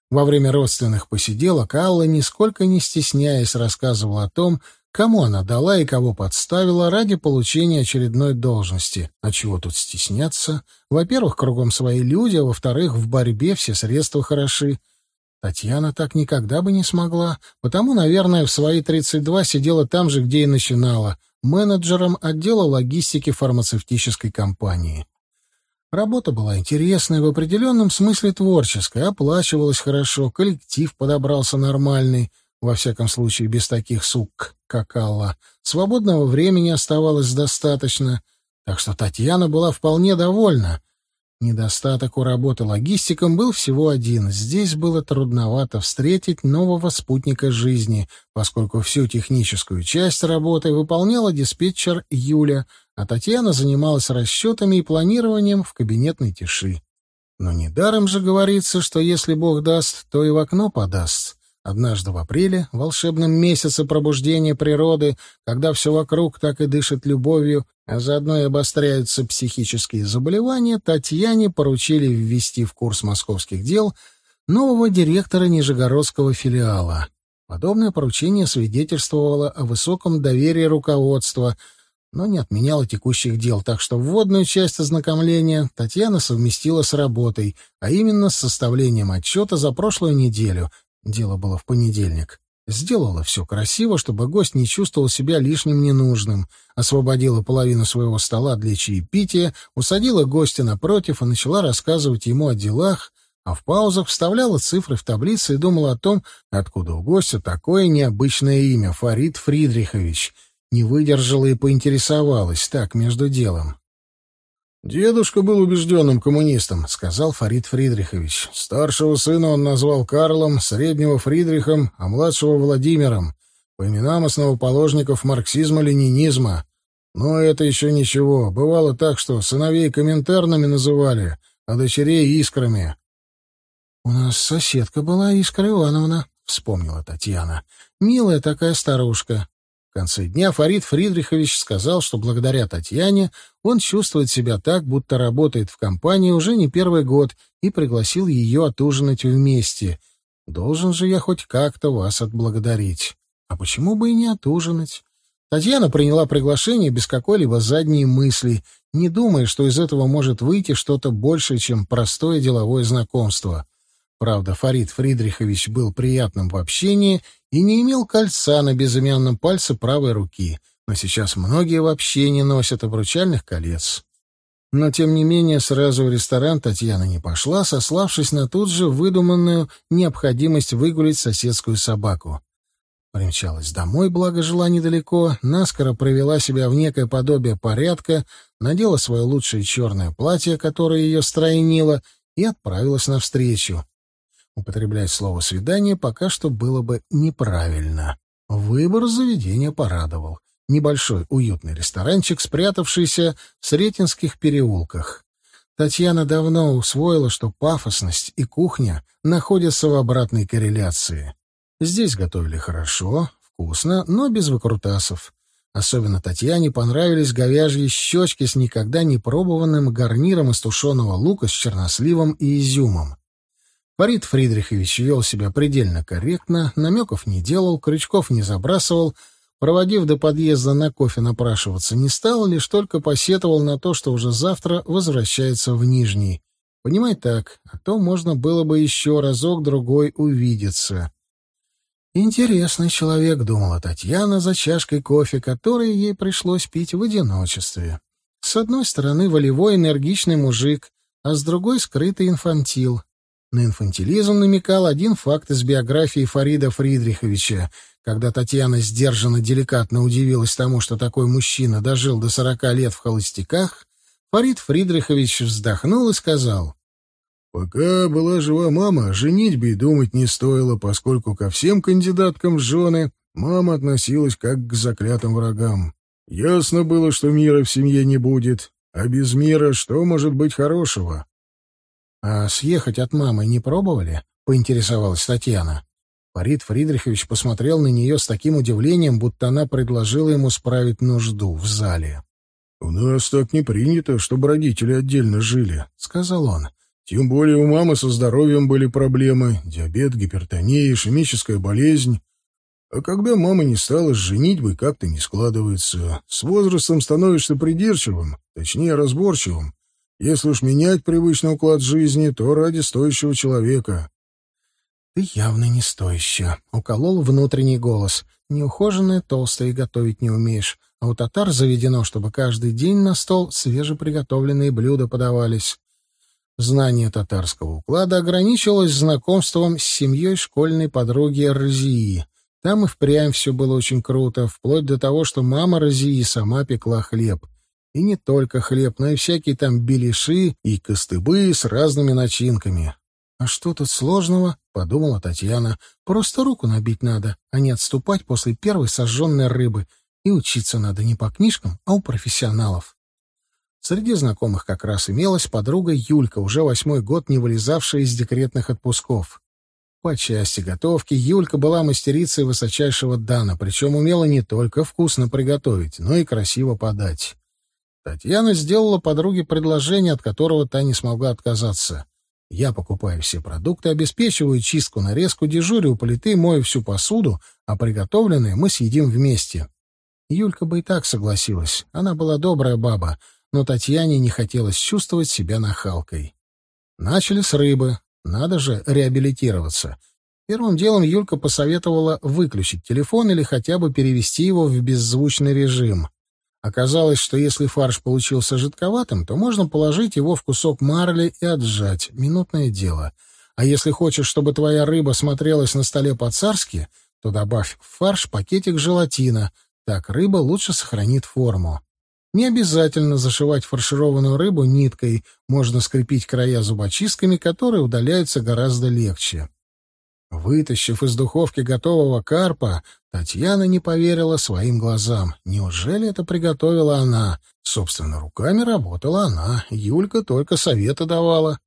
Во время родственных посиделок Алла, нисколько не стесняясь, рассказывала о том, кому она дала и кого подставила ради получения очередной должности. А чего тут стесняться? Во-первых, кругом свои люди, а во-вторых, в борьбе все средства хороши. Татьяна так никогда бы не смогла, потому, наверное, в свои 32 сидела там же, где и начинала, менеджером отдела логистики фармацевтической компании. Работа была интересной, в определенном смысле творческой, оплачивалась хорошо, коллектив подобрался нормальный, во всяком случае без таких сук, как Алла. Свободного времени оставалось достаточно, так что Татьяна была вполне довольна — Недостаток у работы логистиком был всего один. Здесь было трудновато встретить нового спутника жизни, поскольку всю техническую часть работы выполняла диспетчер Юля, а Татьяна занималась расчетами и планированием в кабинетной тиши. Но недаром же говорится, что если Бог даст, то и в окно подаст. Однажды в апреле, волшебном месяце пробуждения природы, когда все вокруг так и дышит любовью, а заодно и обостряются психические заболевания, Татьяне поручили ввести в курс московских дел нового директора Нижегородского филиала. Подобное поручение свидетельствовало о высоком доверии руководства, но не отменяло текущих дел, так что вводную часть ознакомления Татьяна совместила с работой, а именно с составлением отчета за прошлую неделю, Дело было в понедельник. Сделала все красиво, чтобы гость не чувствовал себя лишним ненужным. Освободила половину своего стола для чаепития, усадила гостя напротив и начала рассказывать ему о делах, а в паузах вставляла цифры в таблицы и думала о том, откуда у гостя такое необычное имя — Фарид Фридрихович. Не выдержала и поинтересовалась так между делом. «Дедушка был убежденным коммунистом», — сказал Фарид Фридрихович. «Старшего сына он назвал Карлом, среднего — Фридрихом, а младшего — Владимиром, по именам основоположников марксизма-ленинизма. Но это еще ничего. Бывало так, что сыновей коминтернами называли, а дочерей — искрами». «У нас соседка была Искра Ивановна», — вспомнила Татьяна. «Милая такая старушка. В конце дня Фарид Фридрихович сказал, что благодаря Татьяне он чувствует себя так, будто работает в компании уже не первый год, и пригласил ее отужинать вместе. Должен же я хоть как-то вас отблагодарить. А почему бы и не отужинать? Татьяна приняла приглашение без какой-либо задней мысли, не думая, что из этого может выйти что-то большее, чем простое деловое знакомство. Правда, Фарид Фридрихович был приятным в общении и не имел кольца на безымянном пальце правой руки, но сейчас многие вообще не носят обручальных колец. Но, тем не менее, сразу в ресторан Татьяна не пошла, сославшись на тут же выдуманную необходимость выгулить соседскую собаку. Примчалась домой, благо жила недалеко, наскоро провела себя в некое подобие порядка, надела свое лучшее черное платье, которое ее стройнило, и отправилась навстречу. Употреблять слово «свидание» пока что было бы неправильно. Выбор заведения порадовал. Небольшой уютный ресторанчик, спрятавшийся в Сретенских переулках. Татьяна давно усвоила, что пафосность и кухня находятся в обратной корреляции. Здесь готовили хорошо, вкусно, но без выкрутасов. Особенно Татьяне понравились говяжьи щечки с никогда не пробованным гарниром из тушеного лука с черносливом и изюмом. Фарид Фридрихович вел себя предельно корректно, намеков не делал, крючков не забрасывал, проводив до подъезда на кофе напрашиваться не стал, лишь только посетовал на то, что уже завтра возвращается в Нижний. Понимай так, а то можно было бы еще разок-другой увидеться. Интересный человек, думала Татьяна за чашкой кофе, который ей пришлось пить в одиночестве. С одной стороны, волевой энергичный мужик, а с другой — скрытый инфантил. На инфантилизм намекал один факт из биографии Фарида Фридриховича, когда Татьяна сдержанно деликатно удивилась тому, что такой мужчина дожил до сорока лет в холостяках, Фарид Фридрихович вздохнул и сказал — Пока была жива мама, женитьбе и думать не стоило, поскольку ко всем кандидаткам в жены мама относилась как к заклятым врагам. Ясно было, что мира в семье не будет, а без мира что может быть хорошего? — А съехать от мамы не пробовали? — поинтересовалась Татьяна. Фарид Фридрихович посмотрел на нее с таким удивлением, будто она предложила ему справить нужду в зале. — У нас так не принято, чтобы родители отдельно жили, — сказал он. Тем более у мамы со здоровьем были проблемы, диабет, гипертония, ишемическая болезнь. А когда мама не стала с женитьбой, как-то не складывается. С возрастом становишься придирчивым, точнее разборчивым. Если уж менять привычный уклад жизни, то ради стоящего человека. — Ты явно не стоящая, — уколол внутренний голос. Неухоженная, толстая и готовить не умеешь. А у татар заведено, чтобы каждый день на стол свежеприготовленные блюда подавались. Знание татарского уклада ограничивалось знакомством с семьей школьной подруги Розии. Там и впрямь все было очень круто, вплоть до того, что мама Розии сама пекла хлеб. И не только хлеб, но и всякие там беляши и костыбы с разными начинками. «А что тут сложного?» — подумала Татьяна. «Просто руку набить надо, а не отступать после первой сожженной рыбы. И учиться надо не по книжкам, а у профессионалов». Среди знакомых как раз имелась подруга Юлька, уже восьмой год не вылезавшая из декретных отпусков. По части готовки Юлька была мастерицей высочайшего дана, причем умела не только вкусно приготовить, но и красиво подать. Татьяна сделала подруге предложение, от которого та не смогла отказаться. Я покупаю все продукты, обеспечиваю чистку, нарезку, дежурю у плиты, мою всю посуду, а приготовленное мы съедим вместе. Юлька бы и так согласилась. Она была добрая баба, но Татьяне не хотелось чувствовать себя нахалкой. Начали с рыбы. Надо же реабилитироваться. Первым делом Юлька посоветовала выключить телефон или хотя бы перевести его в беззвучный режим. Оказалось, что если фарш получился жидковатым, то можно положить его в кусок марли и отжать. Минутное дело. А если хочешь, чтобы твоя рыба смотрелась на столе по-царски, то добавь в фарш пакетик желатина. Так рыба лучше сохранит форму. Не обязательно зашивать фаршированную рыбу ниткой, можно скрепить края зубочистками, которые удаляются гораздо легче. Вытащив из духовки готового карпа, Татьяна не поверила своим глазам. Неужели это приготовила она? Собственно, руками работала она, Юлька только советы давала.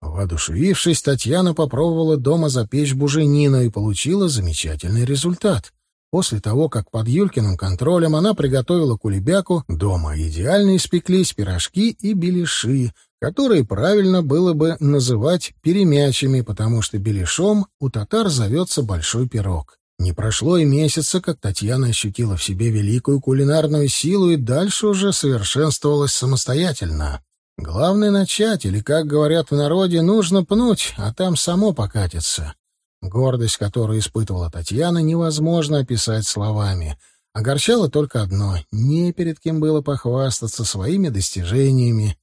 Воодушевившись, Татьяна попробовала дома запечь буженину и получила замечательный результат. После того, как под Юлькиным контролем она приготовила кулебяку, дома идеально испеклись пирожки и беляши, которые правильно было бы называть перемячами, потому что беляшом у татар зовется большой пирог. Не прошло и месяца, как Татьяна ощутила в себе великую кулинарную силу и дальше уже совершенствовалась самостоятельно. Главное начать, или, как говорят в народе, нужно пнуть, а там само покатится. Гордость, которую испытывала Татьяна, невозможно описать словами. Огорчало только одно — не перед кем было похвастаться своими достижениями.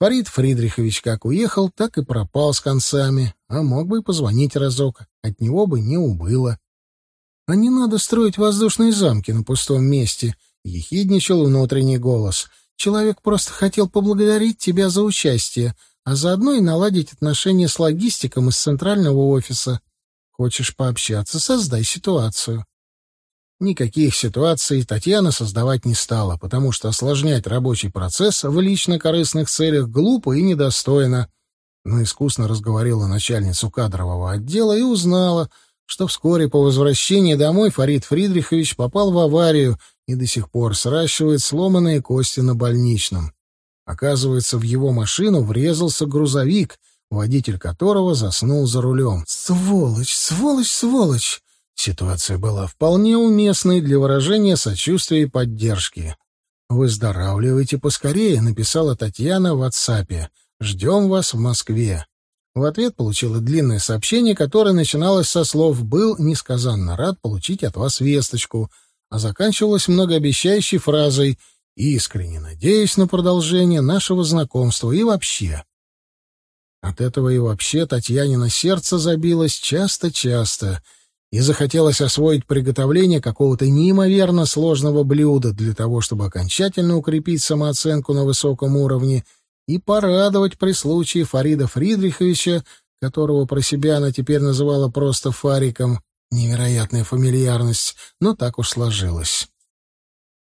Фарид Фридрихович как уехал, так и пропал с концами, а мог бы и позвонить разок, от него бы не убыло. — А не надо строить воздушные замки на пустом месте, — ехидничал внутренний голос. — Человек просто хотел поблагодарить тебя за участие, а заодно и наладить отношения с логистиком из центрального офиса. Хочешь пообщаться, создай ситуацию. Никаких ситуаций Татьяна создавать не стала, потому что осложнять рабочий процесс в лично-корыстных целях глупо и недостойно. Но искусно разговорила начальницу кадрового отдела и узнала, что вскоре по возвращении домой Фарид Фридрихович попал в аварию и до сих пор сращивает сломанные кости на больничном. Оказывается, в его машину врезался грузовик, водитель которого заснул за рулем. «Сволочь, сволочь, сволочь!» Ситуация была вполне уместной для выражения сочувствия и поддержки. «Выздоравливайте поскорее», — написала Татьяна в WhatsApp. «Ждем вас в Москве». В ответ получила длинное сообщение, которое начиналось со слов «Был несказанно рад получить от вас весточку», а заканчивалось многообещающей фразой «Искренне надеюсь на продолжение нашего знакомства и вообще». От этого и вообще Татьянина сердце забилось часто-часто — и захотелось освоить приготовление какого-то неимоверно сложного блюда для того, чтобы окончательно укрепить самооценку на высоком уровне и порадовать при случае Фарида Фридриховича, которого про себя она теперь называла просто Фариком. Невероятная фамильярность, но так уж сложилось.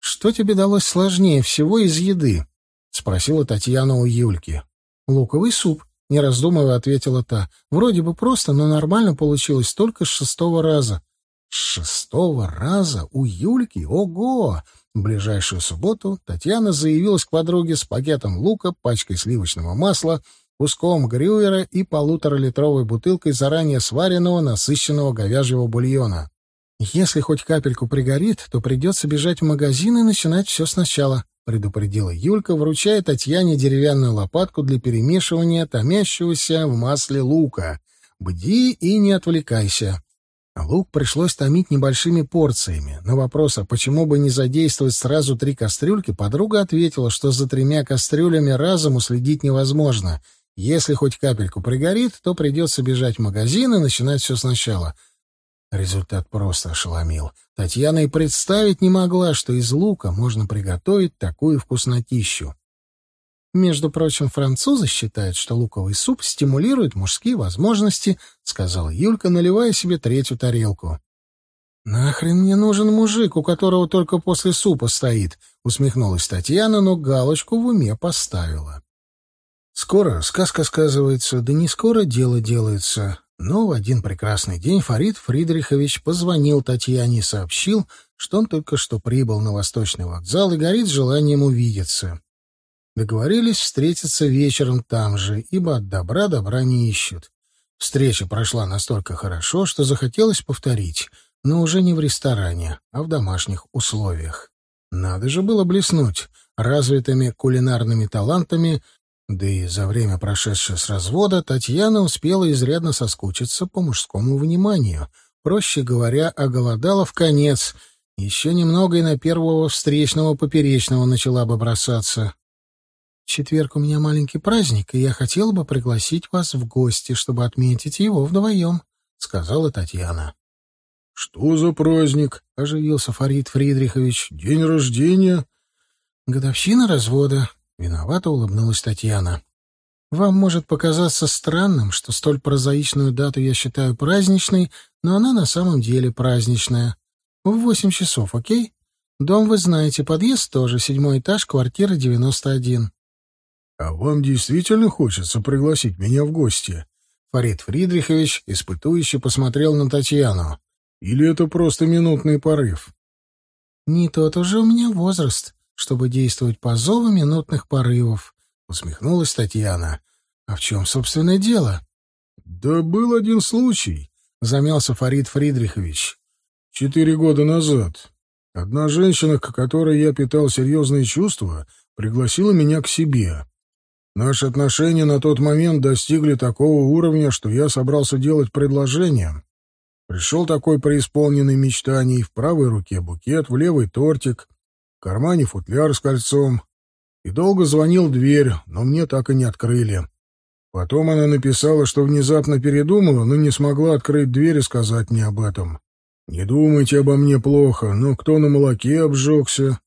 «Что тебе далось сложнее всего из еды?» — спросила Татьяна у Юльки. «Луковый суп», не раздумывая, ответила та. Вроде бы просто, но нормально получилось только с шестого раза. С шестого раза? У Юльки? Ого! В ближайшую субботу Татьяна заявилась к подруге с пакетом лука, пачкой сливочного масла, куском грюера и полуторалитровой бутылкой заранее сваренного насыщенного говяжьего бульона. «Если хоть капельку пригорит, то придется бежать в магазин и начинать все сначала», — предупредила Юлька, вручая Татьяне деревянную лопатку для перемешивания томящегося в масле лука. «Бди и не отвлекайся». Лук пришлось томить небольшими порциями. На вопрос, а почему бы не задействовать сразу три кастрюльки, подруга ответила, что за тремя кастрюлями разом уследить невозможно. Если хоть капельку пригорит, то придется бежать в магазин и начинать все сначала — Результат просто ошеломил. Татьяна и представить не могла, что из лука можно приготовить такую вкуснотищу. «Между прочим, французы считают, что луковый суп стимулирует мужские возможности», — сказала Юлька, наливая себе третью тарелку. «Нахрен мне нужен мужик, у которого только после супа стоит», — усмехнулась Татьяна, но галочку в уме поставила. «Скоро сказка сказывается, да не скоро дело делается. Но в один прекрасный день Фарид Фридрихович позвонил Татьяне и сообщил, что он только что прибыл на Восточный вокзал и горит желанием увидеться. Договорились встретиться вечером там же, ибо от добра добра не ищут. Встреча прошла настолько хорошо, что захотелось повторить, но уже не в ресторане, а в домашних условиях. Надо же было блеснуть развитыми кулинарными талантами да и за время, прошедшее с развода, Татьяна успела изрядно соскучиться по мужскому вниманию. Проще говоря, оголодала в конец. Еще немного и на первого встречного поперечного начала бы бросаться. «В четверг у меня маленький праздник, и я хотела бы пригласить вас в гости, чтобы отметить его вдвоем», — сказала Татьяна. «Что за праздник?» — оживился Фарид Фридрихович. «День рождения?» «Годовщина развода. Виновато улыбнулась Татьяна. Вам может показаться странным, что столь прозаичную дату я считаю праздничной, но она на самом деле праздничная. В восемь часов, окей? Дом вы знаете, подъезд тоже, седьмой этаж, квартира девяносто один. А вам действительно хочется пригласить меня в гости? Фарид Фридрихович испытующе посмотрел на Татьяну. Или это просто минутный порыв? Не тот уже у меня возраст чтобы действовать по зову минутных порывов, — усмехнулась Татьяна. — А в чем, собственное дело? — Да был один случай, — замялся Фарид Фридрихович. — Четыре года назад. Одна женщина, к которой я питал серьезные чувства, пригласила меня к себе. Наши отношения на тот момент достигли такого уровня, что я собрался делать предложение. Пришел такой преисполненный мечтаний, в правой руке букет, в левой тортик, кармане футляр с кольцом. И долго звонил в дверь, но мне так и не открыли. Потом она написала, что внезапно передумала, но не смогла открыть дверь и сказать мне об этом. «Не думайте обо мне плохо, но кто на молоке обжегся?»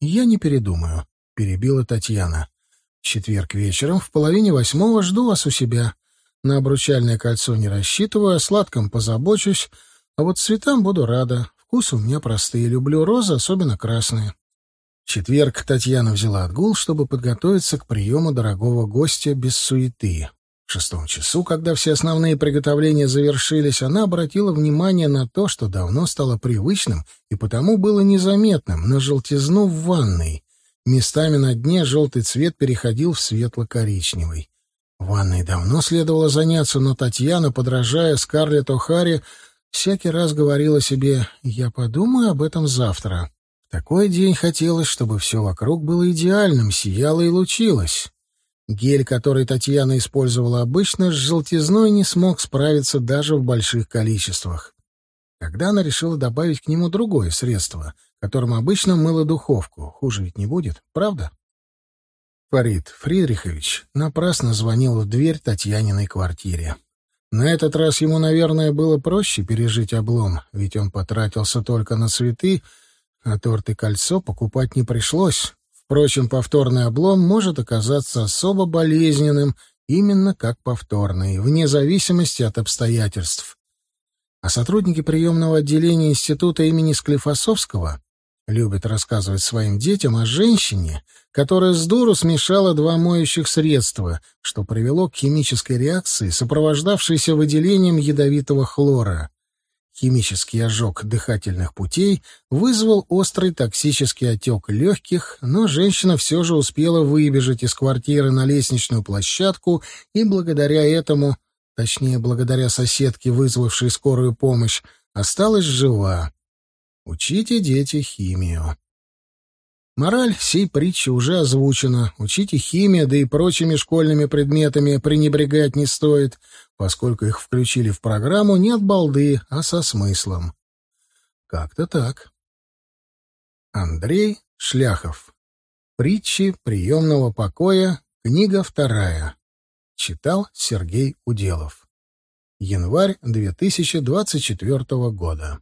«Я не передумаю», — перебила Татьяна. «В четверг вечером в половине восьмого жду вас у себя. На обручальное кольцо не рассчитываю, о сладком позабочусь, а вот цветам буду рада Вкус у меня простые, люблю розы, особенно красные. Четверг Татьяна взяла отгул, чтобы подготовиться к приему дорогого гостя без суеты. В шестом часу, когда все основные приготовления завершились, она обратила внимание на то, что давно стало привычным и потому было незаметным, на желтизну в ванной. Местами на дне желтый цвет переходил в светло-коричневый. Ванной давно следовало заняться, но Татьяна, подражая Скарлетт О'Харри, всякий раз говорила себе «Я подумаю об этом завтра». Такой день хотелось, чтобы все вокруг было идеальным, сияло и лучилось. Гель, который Татьяна использовала обычно, с желтизной не смог справиться даже в больших количествах. Тогда она решила добавить к нему другое средство, которым обычно мыла духовку. Хуже ведь не будет, правда? Фарид Фридрихович напрасно звонил в дверь Татьяниной квартире. На этот раз ему, наверное, было проще пережить облом, ведь он потратился только на цветы, а торт и кольцо покупать не пришлось. Впрочем, повторный облом может оказаться особо болезненным, именно как повторный, вне зависимости от обстоятельств. А сотрудники приемного отделения института имени Склифосовского любят рассказывать своим детям о женщине, которая с дуру смешала два моющих средства, что привело к химической реакции, сопровождавшейся выделением ядовитого хлора. Химический ожог дыхательных путей вызвал острый токсический отек легких, но женщина все же успела выбежать из квартиры на лестничную площадку и благодаря этому, точнее, благодаря соседке, вызвавшей скорую помощь, осталась жива. Учите, дети, химию. Мораль сей притчи уже озвучена. Учите химию, да и прочими школьными предметами пренебрегать не стоит, поскольку их включили в программу не от балды, а со смыслом. Как-то так. Андрей Шляхов. Притчи приемного покоя. Книга вторая. Читал Сергей Уделов. Январь 2024 года.